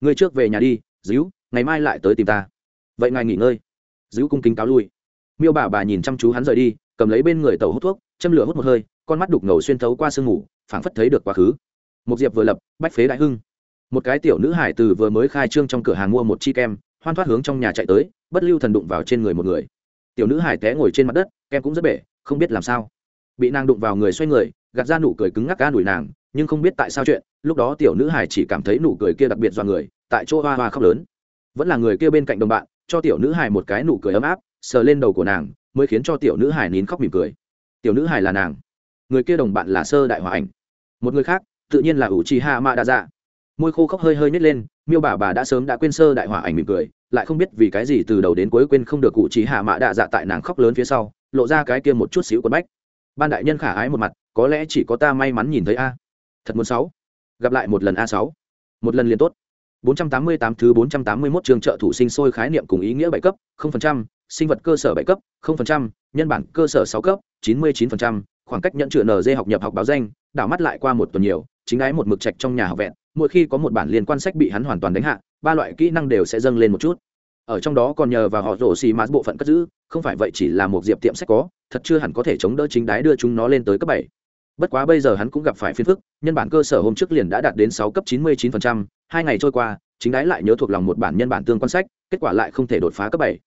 Ngươi trước về nhà đi, díu, ngày mai lại tới tìm ta. Vậy ngài nghỉ ngơi. Díu cung kính cáo lui. Miêu bà bà nhìn chăm chú hắn rời đi, cầm lấy bên người tàu hút thuốc, châm lửa hút một hơi, con mắt đục ngầu xuyên thấu qua sương ngủ phảng phất thấy được quá khứ. Một diệp vừa lập, bách phế đại hưng. Một cái tiểu nữ hải từ vừa mới khai trương trong cửa hàng mua một chi kem, hoan thoát hướng trong nhà chạy tới, bất lưu thần đụng vào trên người một người. Tiểu nữ hải té ngồi trên mặt đất, kem cũng rất bể, không biết làm sao bị nàng đụng vào người xoay người, gạt ra nụ cười cứng ngắc ca đuổi nàng, nhưng không biết tại sao chuyện, lúc đó tiểu nữ hải chỉ cảm thấy nụ cười kia đặc biệt do người, tại chỗ hoa hoa khóc lớn. Vẫn là người kia bên cạnh đồng bạn, cho tiểu nữ hải một cái nụ cười ấm áp, sờ lên đầu của nàng, mới khiến cho tiểu nữ hải nín khóc mỉm cười. Tiểu nữ hải là nàng. Người kia đồng bạn là sơ đại hòa ảnh. Một người khác, tự nhiên là ủ trì hạ mạ đa dạ môi khô khóc hơi hơi nhét lên, miêu bà bà đã sớm đã quên sơ đại hỏa ảnh mỉm cười, lại không biết vì cái gì từ đầu đến cuối quên không được cụ trí hạ mạ đa dạ tại nàng khóc lớn phía sau, lộ ra cái kia một chút xíu quần bách ban đại nhân khả ái một mặt có lẽ chỉ có ta may mắn nhìn thấy a. Thật muốn sáu. Gặp lại một lần a sáu. Một lần liền tốt. 488 thứ 481 trường trợ thủ sinh sôi khái niệm cùng ý nghĩa bảy cấp 0%, sinh vật cơ sở bảy cấp 0%, nhân bản cơ sở sáu cấp 99%, khoảng cách nhận chữa NG học nhập học báo danh đảo mắt lại qua một tuần nhiều chính ái một mực trạch trong nhà học vẹn mỗi khi có một bản liên quan sách bị hắn hoàn toàn đánh hạ ba loại kỹ năng đều sẽ dâng lên một chút. Ở trong đó còn nhờ vào họ rổ xì mát bộ phận cất giữ không phải vậy chỉ là một diệp tiệm sách có, thật chưa hẳn có thể chống đỡ chính đái đưa chúng nó lên tới cấp bảy. Bất quá bây giờ hắn cũng gặp phải phiền phức, nhân bản cơ sở hôm trước liền đã đạt đến sáu cấp chín mươi chín phần trăm, hai ngày trôi qua, chính đái lại nhớ thuộc lòng một bản nhân bản tương quan sách, kết quả lại không thể đột phá cấp bảy.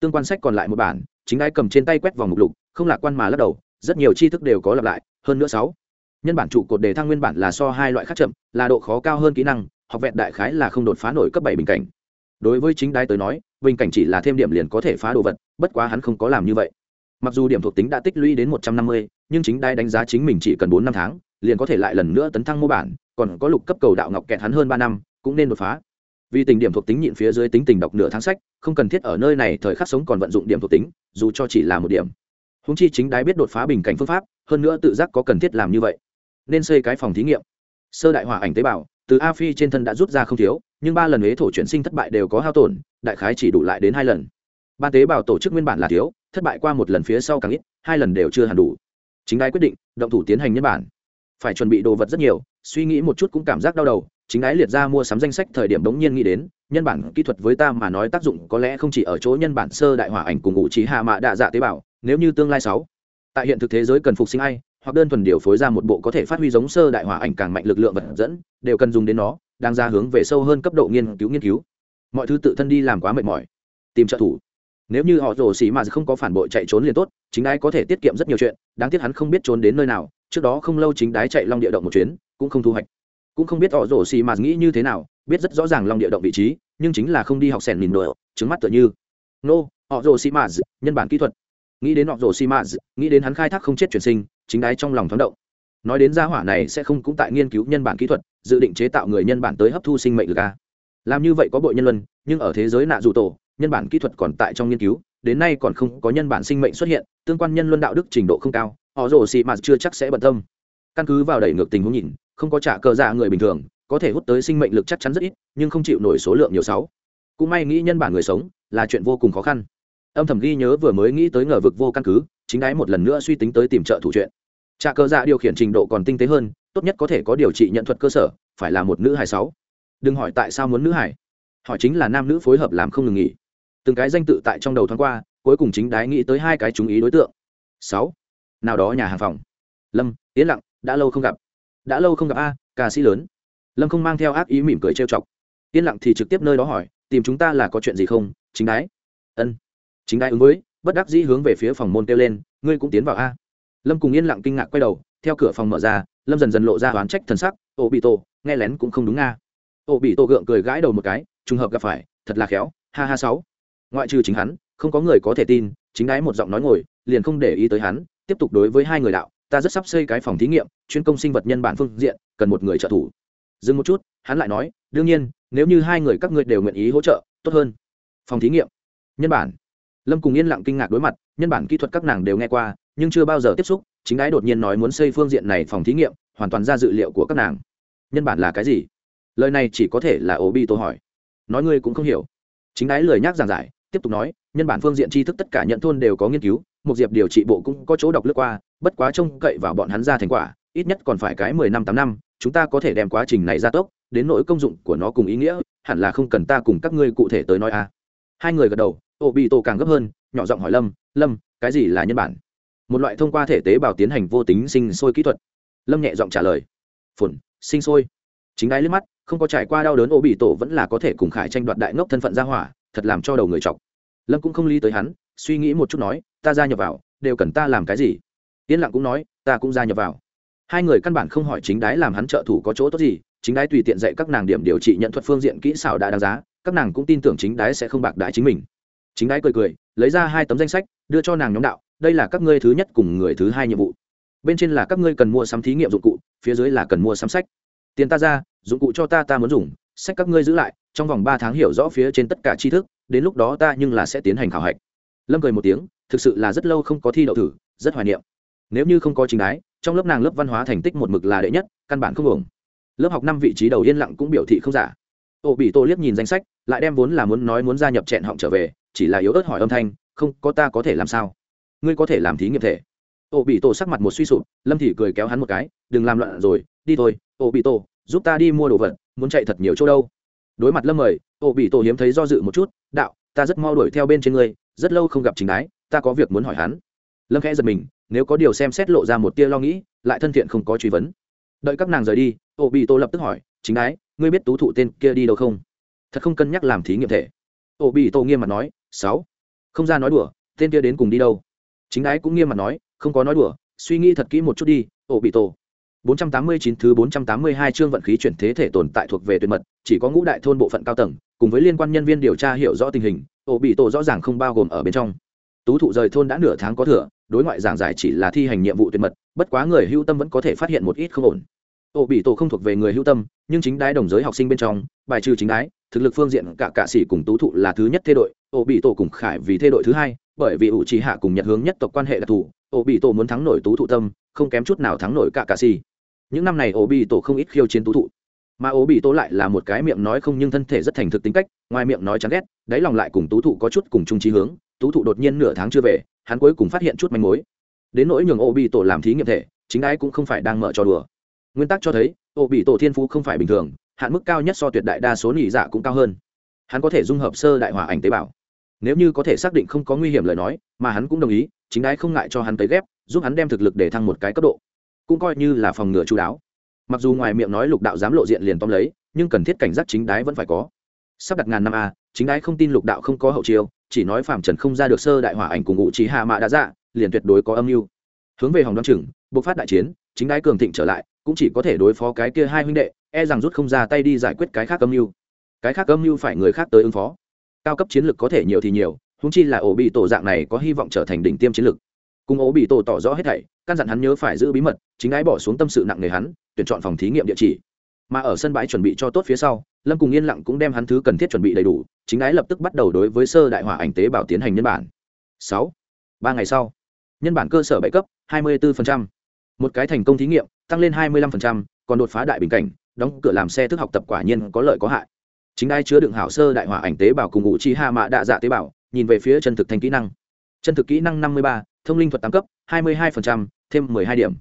Tương quan sách còn lại một bản, chính đái cầm trên tay quét vòng mục lục, không lạc quan mà lắc đầu, rất nhiều tri thức đều có lặp lại, hơn nữa sáu. Nhân bản trụ cột đề thăng nguyên bản là so hai loại khác chậm, là độ khó cao hơn kỹ năng, học vẹn đại khái là không đột phá nổi cấp bảy bình cảnh đối với chính đái tới nói, bình cảnh chỉ là thêm điểm liền có thể phá đồ vật, bất quá hắn không có làm như vậy. Mặc dù điểm thuộc tính đã tích lũy đến một trăm năm mươi, nhưng chính đái đánh giá chính mình chỉ cần bốn năm tháng, liền có thể lại lần nữa tấn thăng mô bản, còn có lục cấp cầu đạo ngọc kẹt hắn hơn ba năm, cũng nên đột phá. Vì tình điểm thuộc tính nhịn phía dưới tính tình đọc nửa tháng sách, không cần thiết ở nơi này thời khắc sống còn vận dụng điểm thuộc tính, dù cho chỉ là một điểm. Húng chi chính đái biết đột phá bình cảnh phương pháp, hơn nữa tự giác có cần thiết làm như vậy. Nên xây cái phòng thí nghiệm. Sơ đại hỏa ảnh tế bào từ a phi trên thân đã rút ra không thiếu, nhưng ba lần huế thổ chuyển sinh thất bại đều có hao tổn, đại khái chỉ đủ lại đến hai lần. Ban tế bào tổ chức nguyên bản là thiếu, thất bại qua một lần phía sau càng ít, hai lần đều chưa hẳn đủ. Chính đái quyết định, động thủ tiến hành nhân bản. Phải chuẩn bị đồ vật rất nhiều, suy nghĩ một chút cũng cảm giác đau đầu, chính đái liệt ra mua sắm danh sách thời điểm đống nhiên nghĩ đến, nhân bản kỹ thuật với ta mà nói tác dụng có lẽ không chỉ ở chỗ nhân bản sơ đại hỏa ảnh cùng ngụ trí hạ mạ đạ dạ tế bào, nếu như tương lai sáu. Tại hiện thực thế giới cần phục sinh ai hoặc đơn thuần điều phối ra một bộ có thể phát huy giống sơ đại hỏa ảnh càng mạnh lực lượng vật dẫn, đều cần dùng đến nó, đang ra hướng về sâu hơn cấp độ nghiên cứu nghiên cứu. Mọi thứ tự thân đi làm quá mệt mỏi. Tìm trợ thủ. Nếu như họ rồ xì mà không có phản bội chạy trốn liền tốt, chính đái có thể tiết kiệm rất nhiều chuyện, đáng tiếc hắn không biết trốn đến nơi nào, trước đó không lâu chính đái chạy long địa động một chuyến, cũng không thu hoạch. Cũng không biết họ rồ xì mà nghĩ như thế nào, biết rất rõ ràng long địa động vị trí, nhưng chính là không đi học sẻn nhìn đồ, trứng mắt tựa như. Nô, họ rồ xì mà, nhân bản kỹ thuật nghĩ đến họ rồ xi mà nghĩ đến hắn khai thác không chết chuyển sinh, chính đái trong lòng thoáng động. Nói đến gia hỏa này sẽ không cũng tại nghiên cứu nhân bản kỹ thuật, dự định chế tạo người nhân bản tới hấp thu sinh mệnh lực a. Làm như vậy có bội nhân luân, nhưng ở thế giới nạ dù tổ, nhân bản kỹ thuật còn tại trong nghiên cứu, đến nay còn không có nhân bản sinh mệnh xuất hiện, tương quan nhân luân đạo đức trình độ không cao, họ rồ xì mà chưa chắc sẽ bận tâm. Căn cứ vào đẩy ngược tình huống nhìn, không có trả cờ dạ người bình thường, có thể hút tới sinh mệnh lực chắc chắn rất ít, nhưng không chịu nổi số lượng nhiều sáu. Cũng may nghĩ nhân bản người sống là chuyện vô cùng khó khăn âm thầm ghi nhớ vừa mới nghĩ tới ngờ vực vô căn cứ, chính đái một lần nữa suy tính tới tìm trợ thủ chuyện. Trà cơ dạ điều khiển trình độ còn tinh tế hơn, tốt nhất có thể có điều trị nhận thuật cơ sở, phải là một nữ hài sáu. Đừng hỏi tại sao muốn nữ hải hỏi chính là nam nữ phối hợp làm không ngừng nghỉ. Từng cái danh tự tại trong đầu thoáng qua, cuối cùng chính đái nghĩ tới hai cái chú ý đối tượng. Sáu. Nào đó nhà hàng phòng. Lâm, yên lặng, đã lâu không gặp. Đã lâu không gặp a, ca sĩ lớn. Lâm không mang theo ác ý mỉm cười trêu chọc. Yên lặng thì trực tiếp nơi đó hỏi, tìm chúng ta là có chuyện gì không, chính đái? Ân chính đại ứng với, bất đắc dĩ hướng về phía phòng môn kêu lên, ngươi cũng tiến vào a. Lâm cùng yên lặng kinh ngạc quay đầu, theo cửa phòng mở ra, lâm dần dần lộ ra oán trách thần sắc, ô bị tổ, nghe lén cũng không đúng nga. Ô bị tổ gượng cười gãi đầu một cái, trùng hợp gặp phải, thật là khéo, ha ha sáu. Ngoại trừ chính hắn, không có người có thể tin, chính đái một giọng nói ngồi, liền không để ý tới hắn, tiếp tục đối với hai người đạo, ta rất sắp xây cái phòng thí nghiệm, chuyên công sinh vật nhân bản phương diện, cần một người trợ thủ. Dừng một chút, hắn lại nói, đương nhiên, nếu như hai người các ngươi đều nguyện ý hỗ trợ, tốt hơn. Phòng thí nghiệm, nhân bản lâm cùng yên lặng kinh ngạc đối mặt, nhân bản kỹ thuật các nàng đều nghe qua, nhưng chưa bao giờ tiếp xúc, chính Ái đột nhiên nói muốn xây phương diện này phòng thí nghiệm, hoàn toàn ra dự liệu của các nàng. Nhân bản là cái gì? Lời này chỉ có thể là ổ bi tô hỏi. Nói ngươi cũng không hiểu. Chính Ái lời nhắc giảng giải, tiếp tục nói, nhân bản phương diện tri thức tất cả nhận thôn đều có nghiên cứu, một diệp điều trị bộ cũng có chỗ đọc lướt qua, bất quá trông cậy vào bọn hắn ra thành quả, ít nhất còn phải cái mười năm tám năm, chúng ta có thể đem quá trình này ra tốc, đến nỗi công dụng của nó cùng ý nghĩa, hẳn là không cần ta cùng các ngươi cụ thể tới nói à hai người gật đầu, ô, bị tổ càng gấp hơn, nhỏ giọng hỏi lâm lâm, cái gì là nhân bản? Một loại thông qua thể tế bào tiến hành vô tính sinh sôi kỹ thuật. Lâm nhẹ giọng trả lời, phồn, sinh sôi. Chính đáy liếc mắt, không có trải qua đau đớn, ô, bị tổ vẫn là có thể cùng khải tranh đoạt đại ngốc thân phận ra hỏa, thật làm cho đầu người chọc. Lâm cũng không lý tới hắn, suy nghĩ một chút nói, ta gia nhập vào, đều cần ta làm cái gì? Yên lặng cũng nói, ta cũng gia nhập vào. Hai người căn bản không hỏi chính đái làm hắn trợ thủ có chỗ tốt gì, chính đái tùy tiện dạy các nàng điểm điều trị nhận thuật phương diện kỹ xảo đã đáng giá các nàng cũng tin tưởng chính đái sẽ không bạc đái chính mình. Chính đái cười cười, lấy ra hai tấm danh sách, đưa cho nàng nhóm đạo, đây là các ngươi thứ nhất cùng người thứ hai nhiệm vụ. Bên trên là các ngươi cần mua sắm thí nghiệm dụng cụ, phía dưới là cần mua sắm sách. Tiền ta ra, dụng cụ cho ta ta muốn dùng, sách các ngươi giữ lại, trong vòng ba tháng hiểu rõ phía trên tất cả tri thức, đến lúc đó ta nhưng là sẽ tiến hành khảo hạch. Lâm cười một tiếng, thực sự là rất lâu không có thi đậu thử, rất hoài niệm. Nếu như không có chính đái, trong lớp nàng lớp văn hóa thành tích một mực là đệ nhất, căn bản không ổng lớp học năm vị trí đầu yên lặng cũng biểu thị không giả ô bị tô liếc nhìn danh sách, lại đem vốn là muốn nói muốn gia nhập chẹn họng trở về, chỉ là yếu ớt hỏi âm thanh, không, có ta có thể làm sao? Ngươi có thể làm thí nghiệm thể. Ô bị tô sắc mặt một suy sụp, lâm thì cười kéo hắn một cái, đừng làm loạn rồi, đi thôi ô bị tô, giúp ta đi mua đồ vật, muốn chạy thật nhiều chỗ đâu. Đối mặt lâm mời ô bị tô hiếm thấy do dự một chút, đạo, ta rất mau đuổi theo bên trên ngươi, rất lâu không gặp chính đái, ta có việc muốn hỏi hắn. Lâm khẽ giật mình, nếu có điều xem xét lộ ra một tia lo nghĩ, lại thân thiện không có truy vấn. Đợi các nàng rời đi ô bị tô lập tức hỏi, chính đái ngươi biết tú thụ tên kia đi đâu không? Thật không cân nhắc làm thí nghiệm thể. Ô bị tô nghiêm mặt nói sáu. Không ra nói đùa tên kia đến cùng đi đâu? Chính Ái cũng nghiêm mặt nói không có nói đùa suy nghĩ thật kỹ một chút đi ô bị tô. 489 thứ 482 chương vận khí chuyển thế thể tồn tại thuộc về tuyệt mật, chỉ có ngũ đại thôn bộ phận cao tầng, cùng với liên quan nhân viên điều tra hiểu rõ tình hình, ổ bị tổ rõ ràng không bao gồm ở bên trong. Tú thụ rời thôn đã nửa tháng có thừa, đối ngoại giảng giải chỉ là thi hành nhiệm vụ tuyệt mật, bất quá người hưu tâm vẫn có thể phát hiện một ít không ổn. Ổ bị tổ không thuộc về người hữu tâm, nhưng chính đái đồng giới học sinh bên trong, bài trừ chính đái, thực lực phương diện cả cả sĩ cùng tú thụ là thứ nhất thê đội, ổ bị tổ cùng khải vì thê đội thứ hai, bởi vì ủ chỉ hạ cùng nhật hướng nhất tộc quan hệ đặc thù, ổ bị tổ muốn thắng nổi tú thụ tâm, không kém chút nào thắng nổi cả cả sĩ. Những năm này ổ bị tổ không ít khiêu chiến tú thụ mà ổ bị tổ lại là một cái miệng nói không nhưng thân thể rất thành thực tính cách ngoài miệng nói chán ghét đáy lòng lại cùng tú thụ có chút cùng chung trí hướng tú thụ đột nhiên nửa tháng chưa về hắn cuối cùng phát hiện chút manh mối. Đến nỗi nhường ổ bị tổ làm thí nghiệm thể chính đái cũng không phải đang mở trò đùa nguyên tắc cho thấy ổ bị tổ thiên phú không phải bình thường, hạn mức cao nhất so tuyệt đại đa số nhị dạ cũng cao hơn. Hắn có thể dung hợp sơ đại hỏa ảnh tế bào. Nếu như có thể xác định không có nguy hiểm lời nói, mà hắn cũng đồng ý, chính đái không ngại cho hắn tới ghép, giúp hắn đem thực lực để thăng một cái cấp độ. Cũng coi như là phòng ngừa chú đáo. Mặc dù ngoài miệng nói lục đạo dám lộ diện liền tóm lấy, nhưng cần thiết cảnh giác chính đái vẫn phải có. Sắp đặt ngàn năm a, chính đái không tin lục đạo không có hậu chiêu, chỉ nói phạm trần không ra được sơ đại hỏa ảnh cùng ngụ trí hạ mạ đã dạ liền tuyệt đối có âm mưu. Hướng về hòng đoan chừng, bộc phát đại chiến, chính đái cường thịnh trở lại cũng chỉ có thể đối phó cái kia hai huynh đệ e rằng rút không ra tay đi giải quyết cái khác âm mưu. Cái khác âm mưu phải người khác tới ứng phó. Cao cấp chiến lược có thể nhiều thì nhiều húng chi là ổ bị tổ dạng này có hy vọng trở thành đỉnh tiêm chiến lược. Cùng ổ bị tổ tỏ rõ hết thảy, căn dặn hắn nhớ phải giữ bí mật, chính ái bỏ xuống tâm sự nặng nề hắn, tuyển chọn phòng thí nghiệm địa chỉ. Mà ở sân bãi chuẩn bị cho tốt phía sau, lâm cùng yên lặng cũng đem hắn thứ cần thiết chuẩn bị đầy đủ, chính ái lập tức bắt đầu đối với sơ đại hỏa ảnh tế bào tiến hành nhân bản. Sáu, ba ngày sau, nhân bản cơ sở bảy cấp, hai mươi 24%. một cái thành công thí nghiệm tăng lên hai mươi 25%, còn đột phá đại bình cảnh đóng cửa làm xe thức học tập quả nhiên có lợi có hại. Chính đai chứa đựng hảo sơ đại hỏa ảnh tế bào cùng ngũ chi hạ mạ đa dạ tế bào nhìn về phía chân thực thành kỹ năng. Chân thực kỹ năng năm mươi ba thông linh thuật tám cấp hai mươi hai thêm mười hai điểm.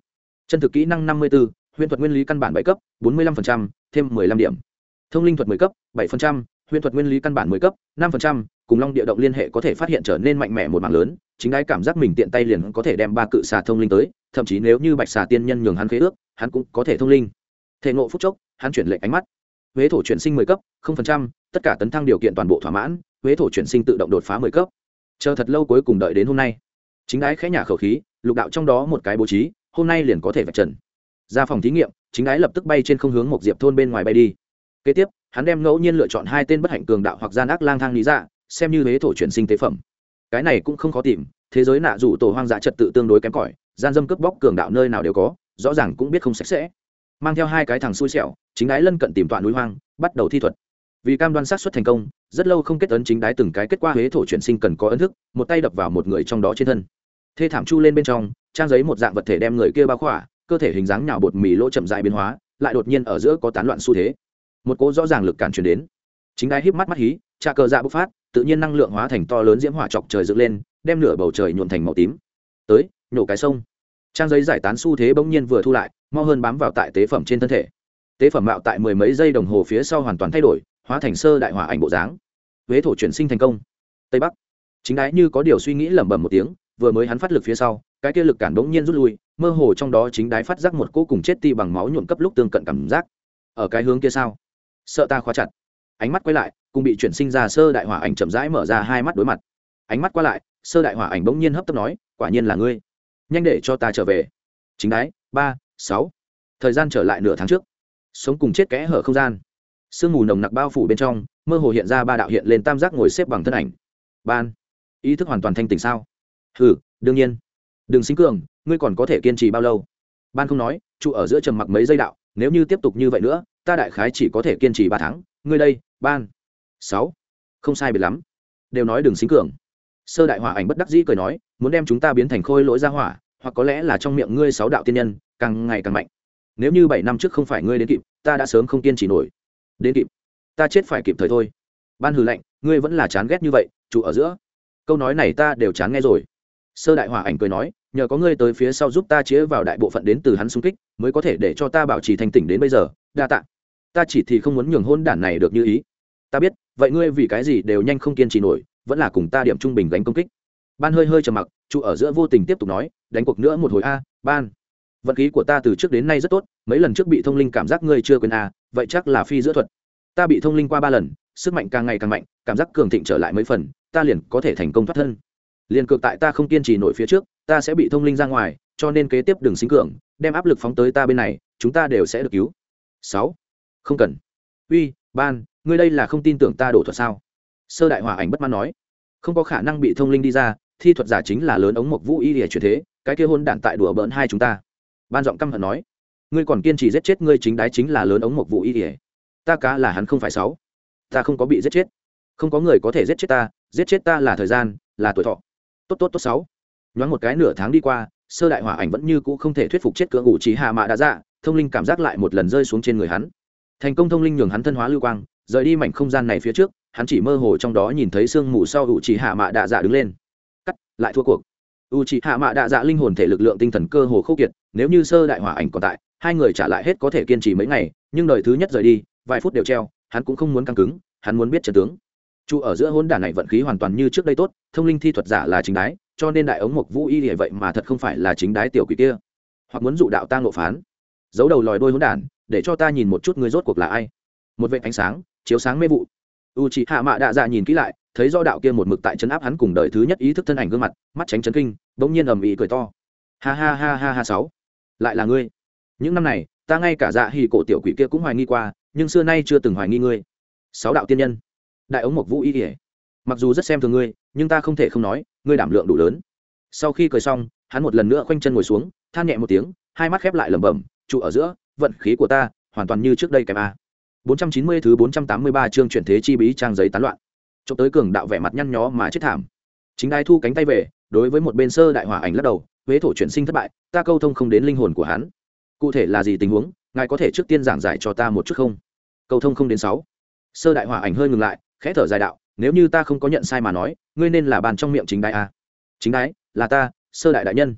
Chân thực kỹ năng năm mươi b huyền thuật nguyên lý căn bản bảy cấp bốn mươi năm thêm mười lăm điểm. Thông linh thuật mười cấp bảy huyễn thuật nguyên lý căn bản mười cấp, năm cùng long địa động liên hệ có thể phát hiện trở nên mạnh mẽ một mạng lớn, chính ái cảm giác mình tiện tay liền có thể đem ba cự xà thông linh tới, thậm chí nếu như bạch xà tiên nhân nhường hắn khế ước, hắn cũng có thể thông linh. Thể ngộ phúc chốc, hắn chuyển lệnh ánh mắt. Huế thổ chuyển sinh mười cấp, không phần trăm, tất cả tấn thăng điều kiện toàn bộ thỏa mãn, huế thổ chuyển sinh tự động đột phá mười cấp. Chờ thật lâu cuối cùng đợi đến hôm nay. Chính ái khẽ nhả khẩu khí, lục đạo trong đó một cái bố trí, hôm nay liền có thể vạch trần. Ra phòng thí nghiệm, chính ái lập tức bay trên không hướng một diệp thôn bên ngoài bay đi. Kế tiếp hắn đem ngẫu nhiên lựa chọn hai tên bất hạnh cường đạo hoặc gian ác lang thang lý dạ xem như huế thổ chuyển sinh tế phẩm. Cái này cũng không khó tìm, thế giới nạ rủ tổ hoang dã trật tự tương đối kém cỏi, gian dâm cướp bóc cường đạo nơi nào đều có, rõ ràng cũng biết không sạch sẽ. Mang theo hai cái thằng xui xẻo, chính đái lân cận tìm tọa núi hoang, bắt đầu thi thuật. Vì cam đoan sát xuất thành công, rất lâu không kết ấn chính đái từng cái kết quả huế thổ chuyển sinh cần có ấn thức, một tay đập vào một người trong đó trên thân. Thê thảm chu lên bên trong, trang giấy một dạng vật thể đem người kia bao khỏa, cơ thể hình dáng nhào bột mì lỗ chậm dại biến hóa, lại đột nhiên ở giữa có tán loạn xu thế một cỗ rõ ràng lực cản truyền đến. Chính đái híp mắt mắt hí, trà cờ dạ bộc phát, tự nhiên năng lượng hóa thành to lớn diễm hỏa chọc trời dựng lên, đem nửa bầu trời nhuộn thành màu tím. Tới nhổ cái sông. Trang giấy giải tán xu thế bỗng nhiên vừa thu lại, mau hơn bám vào tại tế phẩm trên thân thể. Tế phẩm mạo tại mười mấy giây đồng hồ phía sau hoàn toàn thay đổi, hóa thành sơ đại hỏa ảnh bộ dáng. Huế thổ chuyển sinh thành công. Tây bắc. Chính đái như có điều suy nghĩ lẩm bẩm một tiếng, vừa mới hắn phát lực phía sau, cái kia lực cản bỗng nhiên rút lui, mơ hồ trong đó chính đái phát giác một cỗ cùng chết ti bằng máu nhuộm cấp lúc tương cận cảm giác. Ở cái hướng kia sao? Sợ ta khóa chặt. Ánh mắt quay lại, cùng bị chuyển sinh ra sơ đại hỏa ảnh chậm rãi mở ra hai mắt đối mặt. Ánh mắt qua lại, sơ đại hỏa ảnh bỗng nhiên hấp tấp nói, quả nhiên là ngươi. Nhanh để cho ta trở về. Chính đái, ba, sáu. Thời gian trở lại nửa tháng trước. Sống cùng chết kẽ hở không gian. Sương mù nồng nặc bao phủ bên trong, mơ hồ hiện ra ba đạo hiện lên tam giác ngồi xếp bằng thân ảnh. Ban. Ý thức hoàn toàn thanh tỉnh sao? Hừ, đương nhiên. Đừng sinh cường, ngươi còn có thể kiên trì bao lâu? Ban không nói, trụ ở giữa trầm mặc mấy giây đạo, nếu như tiếp tục như vậy nữa ta đại khái chỉ có thể kiên trì ba tháng, ngươi đây, ban. Sáu. Không sai biệt lắm. Đều nói đừng xính cường. Sơ đại hỏa ảnh bất đắc dĩ cười nói, muốn đem chúng ta biến thành khôi lỗi ra hỏa, hoặc có lẽ là trong miệng ngươi sáu đạo tiên nhân, càng ngày càng mạnh. Nếu như bảy năm trước không phải ngươi đến kịp, ta đã sớm không kiên trì nổi. Đến kịp. Ta chết phải kịp thời thôi. Ban hừ lạnh, ngươi vẫn là chán ghét như vậy chủ ở giữa. Câu nói này ta đều chán nghe rồi. Sơ đại hỏa ảnh cười nói, nhờ có ngươi tới phía sau giúp ta chĩa vào đại bộ phận đến từ hắn xung kích, mới có thể để cho ta bảo trì thành tỉnh đến bây giờ. Đa tạ ta chỉ thì không muốn nhường hôn đản này được như ý. Ta biết, vậy ngươi vì cái gì đều nhanh không kiên trì nổi, vẫn là cùng ta điểm trung bình gánh công kích. Ban hơi hơi trầm mặc trụ ở giữa vô tình tiếp tục nói, đánh cuộc nữa một hồi a, ban. Vận khí của ta từ trước đến nay rất tốt, mấy lần trước bị thông linh cảm giác ngươi chưa quên a, vậy chắc là phi giữa thuật. Ta bị thông linh qua ba lần, sức mạnh càng ngày càng mạnh, cảm giác cường thịnh trở lại mấy phần, ta liền có thể thành công thoát thân. Liền cược tại ta không kiên trì nổi phía trước, ta sẽ bị thông linh ra ngoài, cho nên kế tiếp đừng sinh cường, đem áp lực phóng tới ta bên này, chúng ta đều sẽ được cứu. Sáu không cần. Uy, ban, ngươi đây là không tin tưởng ta đổ thuật sao? Sơ đại hòa ảnh bất mãn nói. Không có khả năng bị thông linh đi ra, thi thuật giả chính là lớn ống mộc vũ y lìa chuyển thế, cái kia hôn đạn tại đùa bỡn hai chúng ta. Ban giọng căm hận nói. Ngươi còn kiên trì giết chết ngươi chính đái chính là lớn ống mộc vũ y lìa. Ta cá là hắn không phải sáu. Ta không có bị giết chết. Không có người có thể giết chết ta, giết chết ta là thời gian, là tuổi thọ. Tốt tốt tốt, sáu. Nhoáng một cái nửa tháng đi qua, sơ đại hỏa ảnh vẫn như cũ không thể thuyết phục chết cưỡng ngụ trí hạ mạ đã dạ thông linh cảm giác lại một lần rơi xuống trên người hắn thành công thông linh nhường hắn thân hóa lưu quang, rời đi mảnh không gian này phía trước, hắn chỉ mơ hồ trong đó nhìn thấy sương mù sau u chỉ hạ mạ đạ dạ đứng lên. Cắt, lại thua cuộc. U chỉ hạ mạ đạ dạ linh hồn thể lực lượng tinh thần cơ hồ khốc kiệt, nếu như sơ đại hỏa ảnh còn tại, hai người trả lại hết có thể kiên trì mấy ngày, nhưng đời thứ nhất rời đi, vài phút đều treo, hắn cũng không muốn căng cứng, hắn muốn biết trận tướng. Chu ở giữa hôn đản này vận khí hoàn toàn như trước đây tốt, thông linh thi thuật giả là chính đái, cho nên đại ống mộc vũ y vậy mà thật không phải là chính đái tiểu quỷ kia. Hoặc muốn dụ đạo ta ngộ phán. Giấu đầu lòi đôi hôn đản để cho ta nhìn một chút ngươi rốt cuộc là ai. Một vệ ánh sáng, chiếu sáng mê vụ. U c h ị hạ mạ đạ dạ nhìn kỹ lại, thấy do đạo kia một mực tại chân áp hắn cùng đời thứ nhất ý thức thân ảnh gương mặt, mắt tránh chấn kinh, bỗng nhiên ầm ĩ cười to. Ha ha ha ha ha sáu. Lại là ngươi. Những năm này, ta ngay cả dạ hì cổ tiểu quỷ kia cũng hoài nghi qua, nhưng xưa nay chưa từng hoài nghi ngươi. Sáu đạo tiên nhân. Đại ống mộc vũ y kỉa mặc dù rất xem thường ngươi, nhưng ta không thể không nói, ngươi đảm lượng đủ lớn. Sau khi cười xong, hắn một lần nữa khoanh chân ngồi xuống, than nhẹ một tiếng, hai mắt khép lại lẩm bẩm, trụ ở giữa vận khí của ta hoàn toàn như trước đây kèm a 490 thứ 483 chương chuyển thế chi bí trang giấy tán loạn. Chụp tới cường đạo vẻ mặt nhăn nhó mà chết thảm. Chính đai thu cánh tay về, đối với một bên sơ đại hỏa ảnh lắc đầu, huế thổ chuyển sinh thất bại, ta câu thông không đến linh hồn của hắn. Cụ thể là gì tình huống, ngài có thể trước tiên giảng giải cho ta một chút không? Câu thông không đến 6. Sơ đại hỏa ảnh hơi ngừng lại, khẽ thở dài đạo, nếu như ta không có nhận sai mà nói, ngươi nên là bàn trong miệng chính đai a. Chính đái, là ta, sơ đại đại nhân.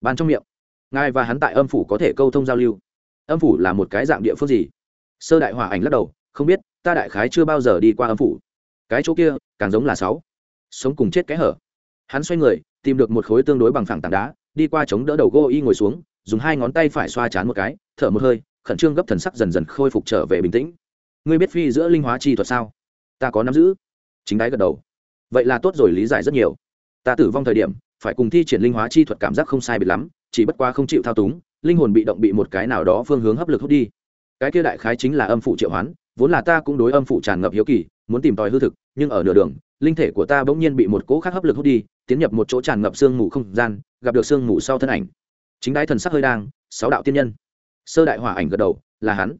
Bàn trong miệng. Ngài và hắn tại âm phủ có thể câu thông giao lưu. Âm phủ là một cái dạng địa phương gì? sơ đại hòa ảnh lắc đầu, không biết, ta đại khái chưa bao giờ đi qua âm phủ. Cái chỗ kia, càng giống là sáu. Sống cùng chết kẽ hở. Hắn xoay người, tìm được một khối tương đối bằng phẳng tảng đá, đi qua chống đỡ đầu gô y ngồi xuống, dùng hai ngón tay phải xoa chán một cái, thở một hơi, khẩn trương gấp thần sắc dần dần khôi phục trở về bình tĩnh. Ngươi biết phi giữa linh hóa chi thuật sao? Ta có nắm giữ. Chính đái gật đầu. Vậy là tốt rồi, lý giải rất nhiều. Ta tử vong thời điểm, phải cùng thi triển linh hóa chi thuật cảm giác không sai biệt lắm, chỉ bất qua không chịu thao túng linh hồn bị động bị một cái nào đó phương hướng hấp lực hút đi. Cái kia đại khái chính là âm phủ triệu hoán, vốn là ta cũng đối âm phủ tràn ngập hiếu kỳ, muốn tìm tòi hư thực, nhưng ở nửa đường, linh thể của ta bỗng nhiên bị một cỗ khác hấp lực hút đi, tiến nhập một chỗ tràn ngập sương mù không gian, gặp được sương mù sau thân ảnh. Chính đái thần sắc hơi đang, sáu đạo tiên nhân. Sơ đại hỏa ảnh gật đầu, là hắn.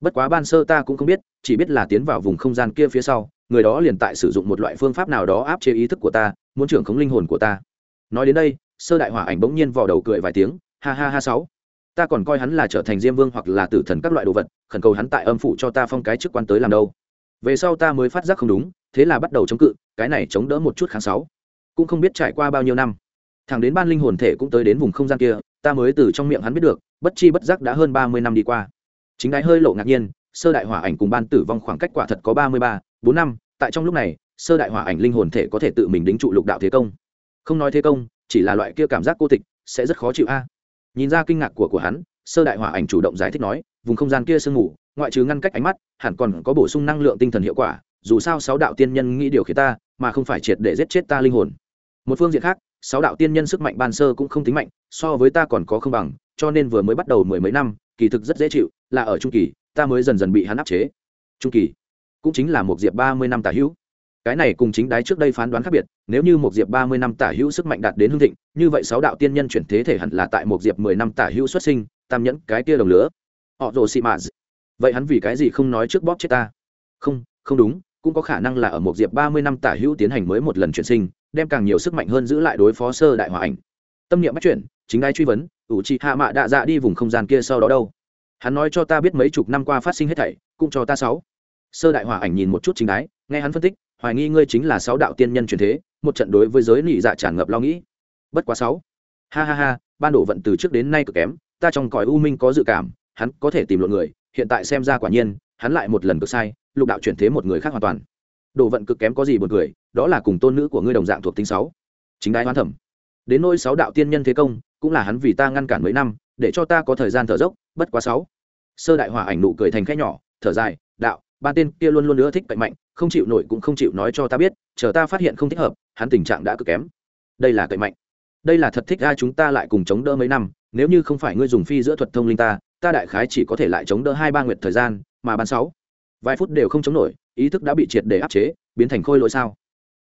Bất quá ban sơ ta cũng không biết, chỉ biết là tiến vào vùng không gian kia phía sau, người đó liền tại sử dụng một loại phương pháp nào đó áp chế ý thức của ta, muốn trưởng khống linh hồn của ta. Nói đến đây, sơ đại hỏa ảnh bỗng nhiên vò đầu cười vài tiếng, ha ha ha sáu ta còn coi hắn là trở thành diêm vương hoặc là tử thần các loại đồ vật, khẩn cầu hắn tại âm phủ cho ta phong cái chức quan tới làm đâu. Về sau ta mới phát giác không đúng, thế là bắt đầu chống cự, cái này chống đỡ một chút kháng sáu. Cũng không biết trải qua bao nhiêu năm. Thằng đến ban linh hồn thể cũng tới đến vùng không gian kia, ta mới từ trong miệng hắn biết được, bất chi bất giác đã hơn ba mươi năm đi qua. Chính đái hơi lộ ngạc nhiên, sơ đại hỏa ảnh cùng ban tử vong khoảng cách quả thật có ba mươi ba, bốn năm, tại trong lúc này, sơ đại hỏa ảnh linh hồn thể có thể tự mình đính trụ lục đạo thế công. Không nói thế công, chỉ là loại kia cảm giác cô tịch, sẽ rất khó chịu a nhìn ra kinh ngạc của của hắn sơ đại hỏa ảnh chủ động giải thích nói vùng không gian kia sương mù, ngoại trừ ngăn cách ánh mắt hẳn còn có bổ sung năng lượng tinh thần hiệu quả dù sao sáu đạo tiên nhân nghĩ điều khiến ta mà không phải triệt để giết chết ta linh hồn. Một phương diện khác sáu đạo tiên nhân sức mạnh ban sơ cũng không tính mạnh so với ta còn có không bằng cho nên vừa mới bắt đầu mười mấy năm kỳ thực rất dễ chịu là ở trung kỳ ta mới dần dần bị hắn áp chế. Trung kỳ cũng chính là một diệp ba mươi năm tả hữu cái này cùng chính đái trước đây phán đoán khác biệt, nếu như một diệp ba mươi năm tả hữu sức mạnh đạt đến hương thịnh, như vậy sáu đạo tiên nhân chuyển thế thể hẳn là tại một diệp mười năm tả hữu xuất sinh, tam nhẫn, cái tia đồng lửa. Họ rồ xị mạ vậy hắn vì cái gì không nói trước bóp chết ta? Không không đúng, cũng có khả năng là ở một diệp ba mươi năm tả hữu tiến hành mới một lần chuyển sinh, đem càng nhiều sức mạnh hơn giữ lại đối phó sơ đại hòa ảnh. Tâm niệm bắt chuyển, chính đái truy vấn, ủ chị hạ mạ đạ dạ đi vùng không gian kia sau đó đâu? Hắn nói cho ta biết mấy chục năm qua phát sinh hết thảy, cũng cho ta sáu. Sơ đại hòa ảnh nhìn một chút chính đái, nghe hắn phân tích hoài nghi ngươi chính là sáu đạo tiên nhân truyền thế, một trận đối với giới nị dạ tràn ngập lo nghĩ. Bất quá sáu. Ha ha ha, ban đổ vận từ trước đến nay cực kém, ta trong cõi u minh có dự cảm, hắn có thể tìm lộn người, hiện tại xem ra quả nhiên, hắn lại một lần cực sai, lục đạo chuyển thế một người khác hoàn toàn. Đồ vận cực kém có gì buồn cười, đó là cùng tôn nữ của ngươi đồng dạng thuộc tính sáu. Chính đái hoán thẩm. Đến nỗi sáu đạo tiên nhân thế công, cũng là hắn vì ta ngăn cản mấy năm, để cho ta có thời gian thở dốc, bất quá sáu. Sơ đại hòa ảnh nụ cười thành khẽ nhỏ, thở dài, đạo, ba tên kia luôn luôn nữa thích cạnh mạnh không chịu nổi cũng không chịu nói cho ta biết, chờ ta phát hiện không thích hợp, hắn tình trạng đã cực kém. Đây là cậy mạnh. Đây là thật thích ra chúng ta lại cùng chống đỡ mấy năm, nếu như không phải ngươi dùng phi giữa thuật thông linh ta ta đại khái chỉ có thể lại chống đỡ hai ba nguyệt thời gian, mà ban sáu, vài phút đều không chống nổi, ý thức đã bị triệt để áp chế, biến thành khôi lỗi sao?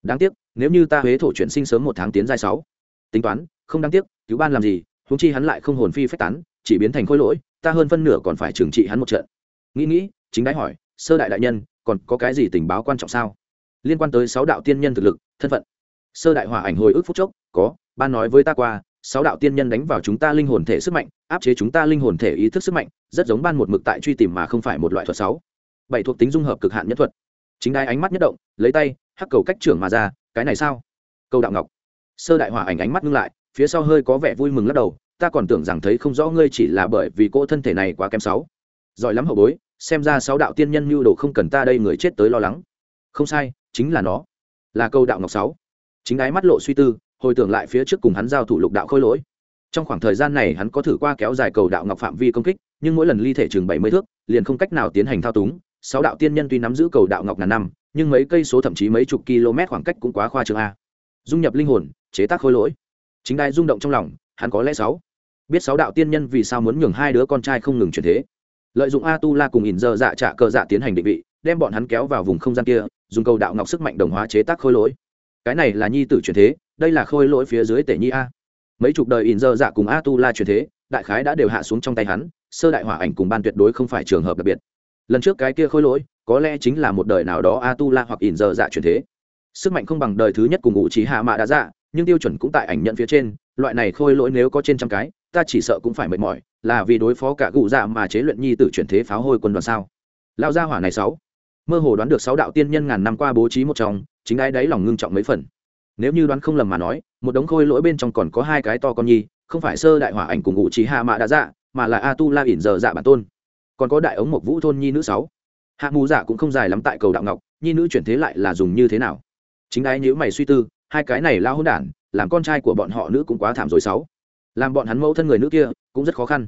Đáng tiếc, nếu như ta huế thổ chuyển sinh sớm một tháng tiến giai sáu, tính toán, không đáng tiếc, cứu ban làm gì húng chi hắn lại không hồn phi phách tán, chỉ biến thành khôi lỗi, ta hơn phân nửa còn phải trừng trị hắn một trận. Nghĩ nghĩ, chính đái hỏi, sơ đại đại nhân còn có cái gì tình báo quan trọng sao? Liên quan tới sáu đạo tiên nhân thực lực, thân phận. Sơ đại hỏa ảnh hồi ức phúc chốc, có, ban nói với ta qua, sáu đạo tiên nhân đánh vào chúng ta linh hồn thể sức mạnh, áp chế chúng ta linh hồn thể ý thức sức mạnh, rất giống ban một mực tại truy tìm mà không phải một loại thuật sáu. Bảy thuộc tính dung hợp cực hạn nhất thuật. Chính đai ánh mắt nhất động, lấy tay, hắc cầu cách trưởng mà ra, cái này sao? Câu đạo ngọc. Sơ đại hỏa ảnh ánh mắt ngưng lại, phía sau hơi có vẻ vui mừng lắc đầu, ta còn tưởng rằng thấy không rõ ngươi chỉ là bởi vì cô thân thể này quá kém sáu giỏi lắm hậu bối, xem ra sáu đạo tiên nhân mưu đồ không cần ta đây người chết tới lo lắng. Không sai, chính là nó. Là câu đạo ngọc sáu. Chính đáy mắt lộ suy tư, hồi tưởng lại phía trước cùng hắn giao thủ lục đạo khôi lỗi. Trong khoảng thời gian này hắn có thử qua kéo dài cầu đạo ngọc phạm vi công kích, nhưng mỗi lần ly thể chừng bảy mươi thước, liền không cách nào tiến hành thao túng. Sáu đạo tiên nhân tuy nắm giữ cầu đạo ngọc ngàn năm, nhưng mấy cây số thậm chí mấy chục km khoảng cách cũng quá khoa trương a. Dung nhập linh hồn, chế tác khôi lỗi. Chính đai rung động trong lòng, hắn có lẽ sáu. Biết sáu đạo tiên nhân vì sao muốn nhường hai đứa con trai không ngừng chuyển thế lợi dụng a tu la cùng ỉn dơ dạ trả cờ dạ tiến hành định vị, đem bọn hắn kéo vào vùng không gian kia, dùng cầu đạo ngọc sức mạnh đồng hóa chế tác khôi lỗi. Cái này là nhi tử chuyển thế, đây là khôi lỗi phía dưới tể nhi a. Mấy chục đời ỉn dơ dạ cùng a tu la chuyển thế, đại khái đã đều hạ xuống trong tay hắn, sơ đại hỏa ảnh cùng ban tuyệt đối không phải trường hợp đặc biệt. Lần trước cái kia khôi lỗi, có lẽ chính là một đời nào đó a tu la hoặc ỉn dơ dạ chuyển thế. Sức mạnh không bằng đời thứ nhất cùng ngụ trí hạ mạ đã dạ nhưng tiêu chuẩn cũng tại ảnh nhận phía trên, loại này khôi lỗi nếu có trên trăm cái ta chỉ sợ cũng phải mệt mỏi, là vì đối phó cả cụ dạ mà chế luyện nhi t chuyển thế pháo hôi quân đoàn sao? Lao gia hỏa này sáu mơ hồ đoán được sáu đạo tiên nhân ngàn năm qua bố trí một trong, chính ai đáy lòng ngưng trọng mấy phần. Nếu như đoán không lầm mà nói, một đống khôi lỗi bên trong còn có hai cái to con nhi, không phải sơ đại hỏa ảnh cùng ngụ trí hạ mạ đã dạ mà là a tu la ỉn giờ dạ bản tôn. Còn có đại ống một vũ thôn nhi nữ sáu. Hạ mù dạ cũng không dài lắm tại cầu đạo ngọc, nhi nữ chuyển thế lại là dùng như thế nào? Chính ai nhữ mày suy tư, hai cái này lao hôn đản, làm con trai của bọn họ nữ cũng quá thảm rồi sáu làm bọn hắn mẫu thân người nữ kia cũng rất khó khăn.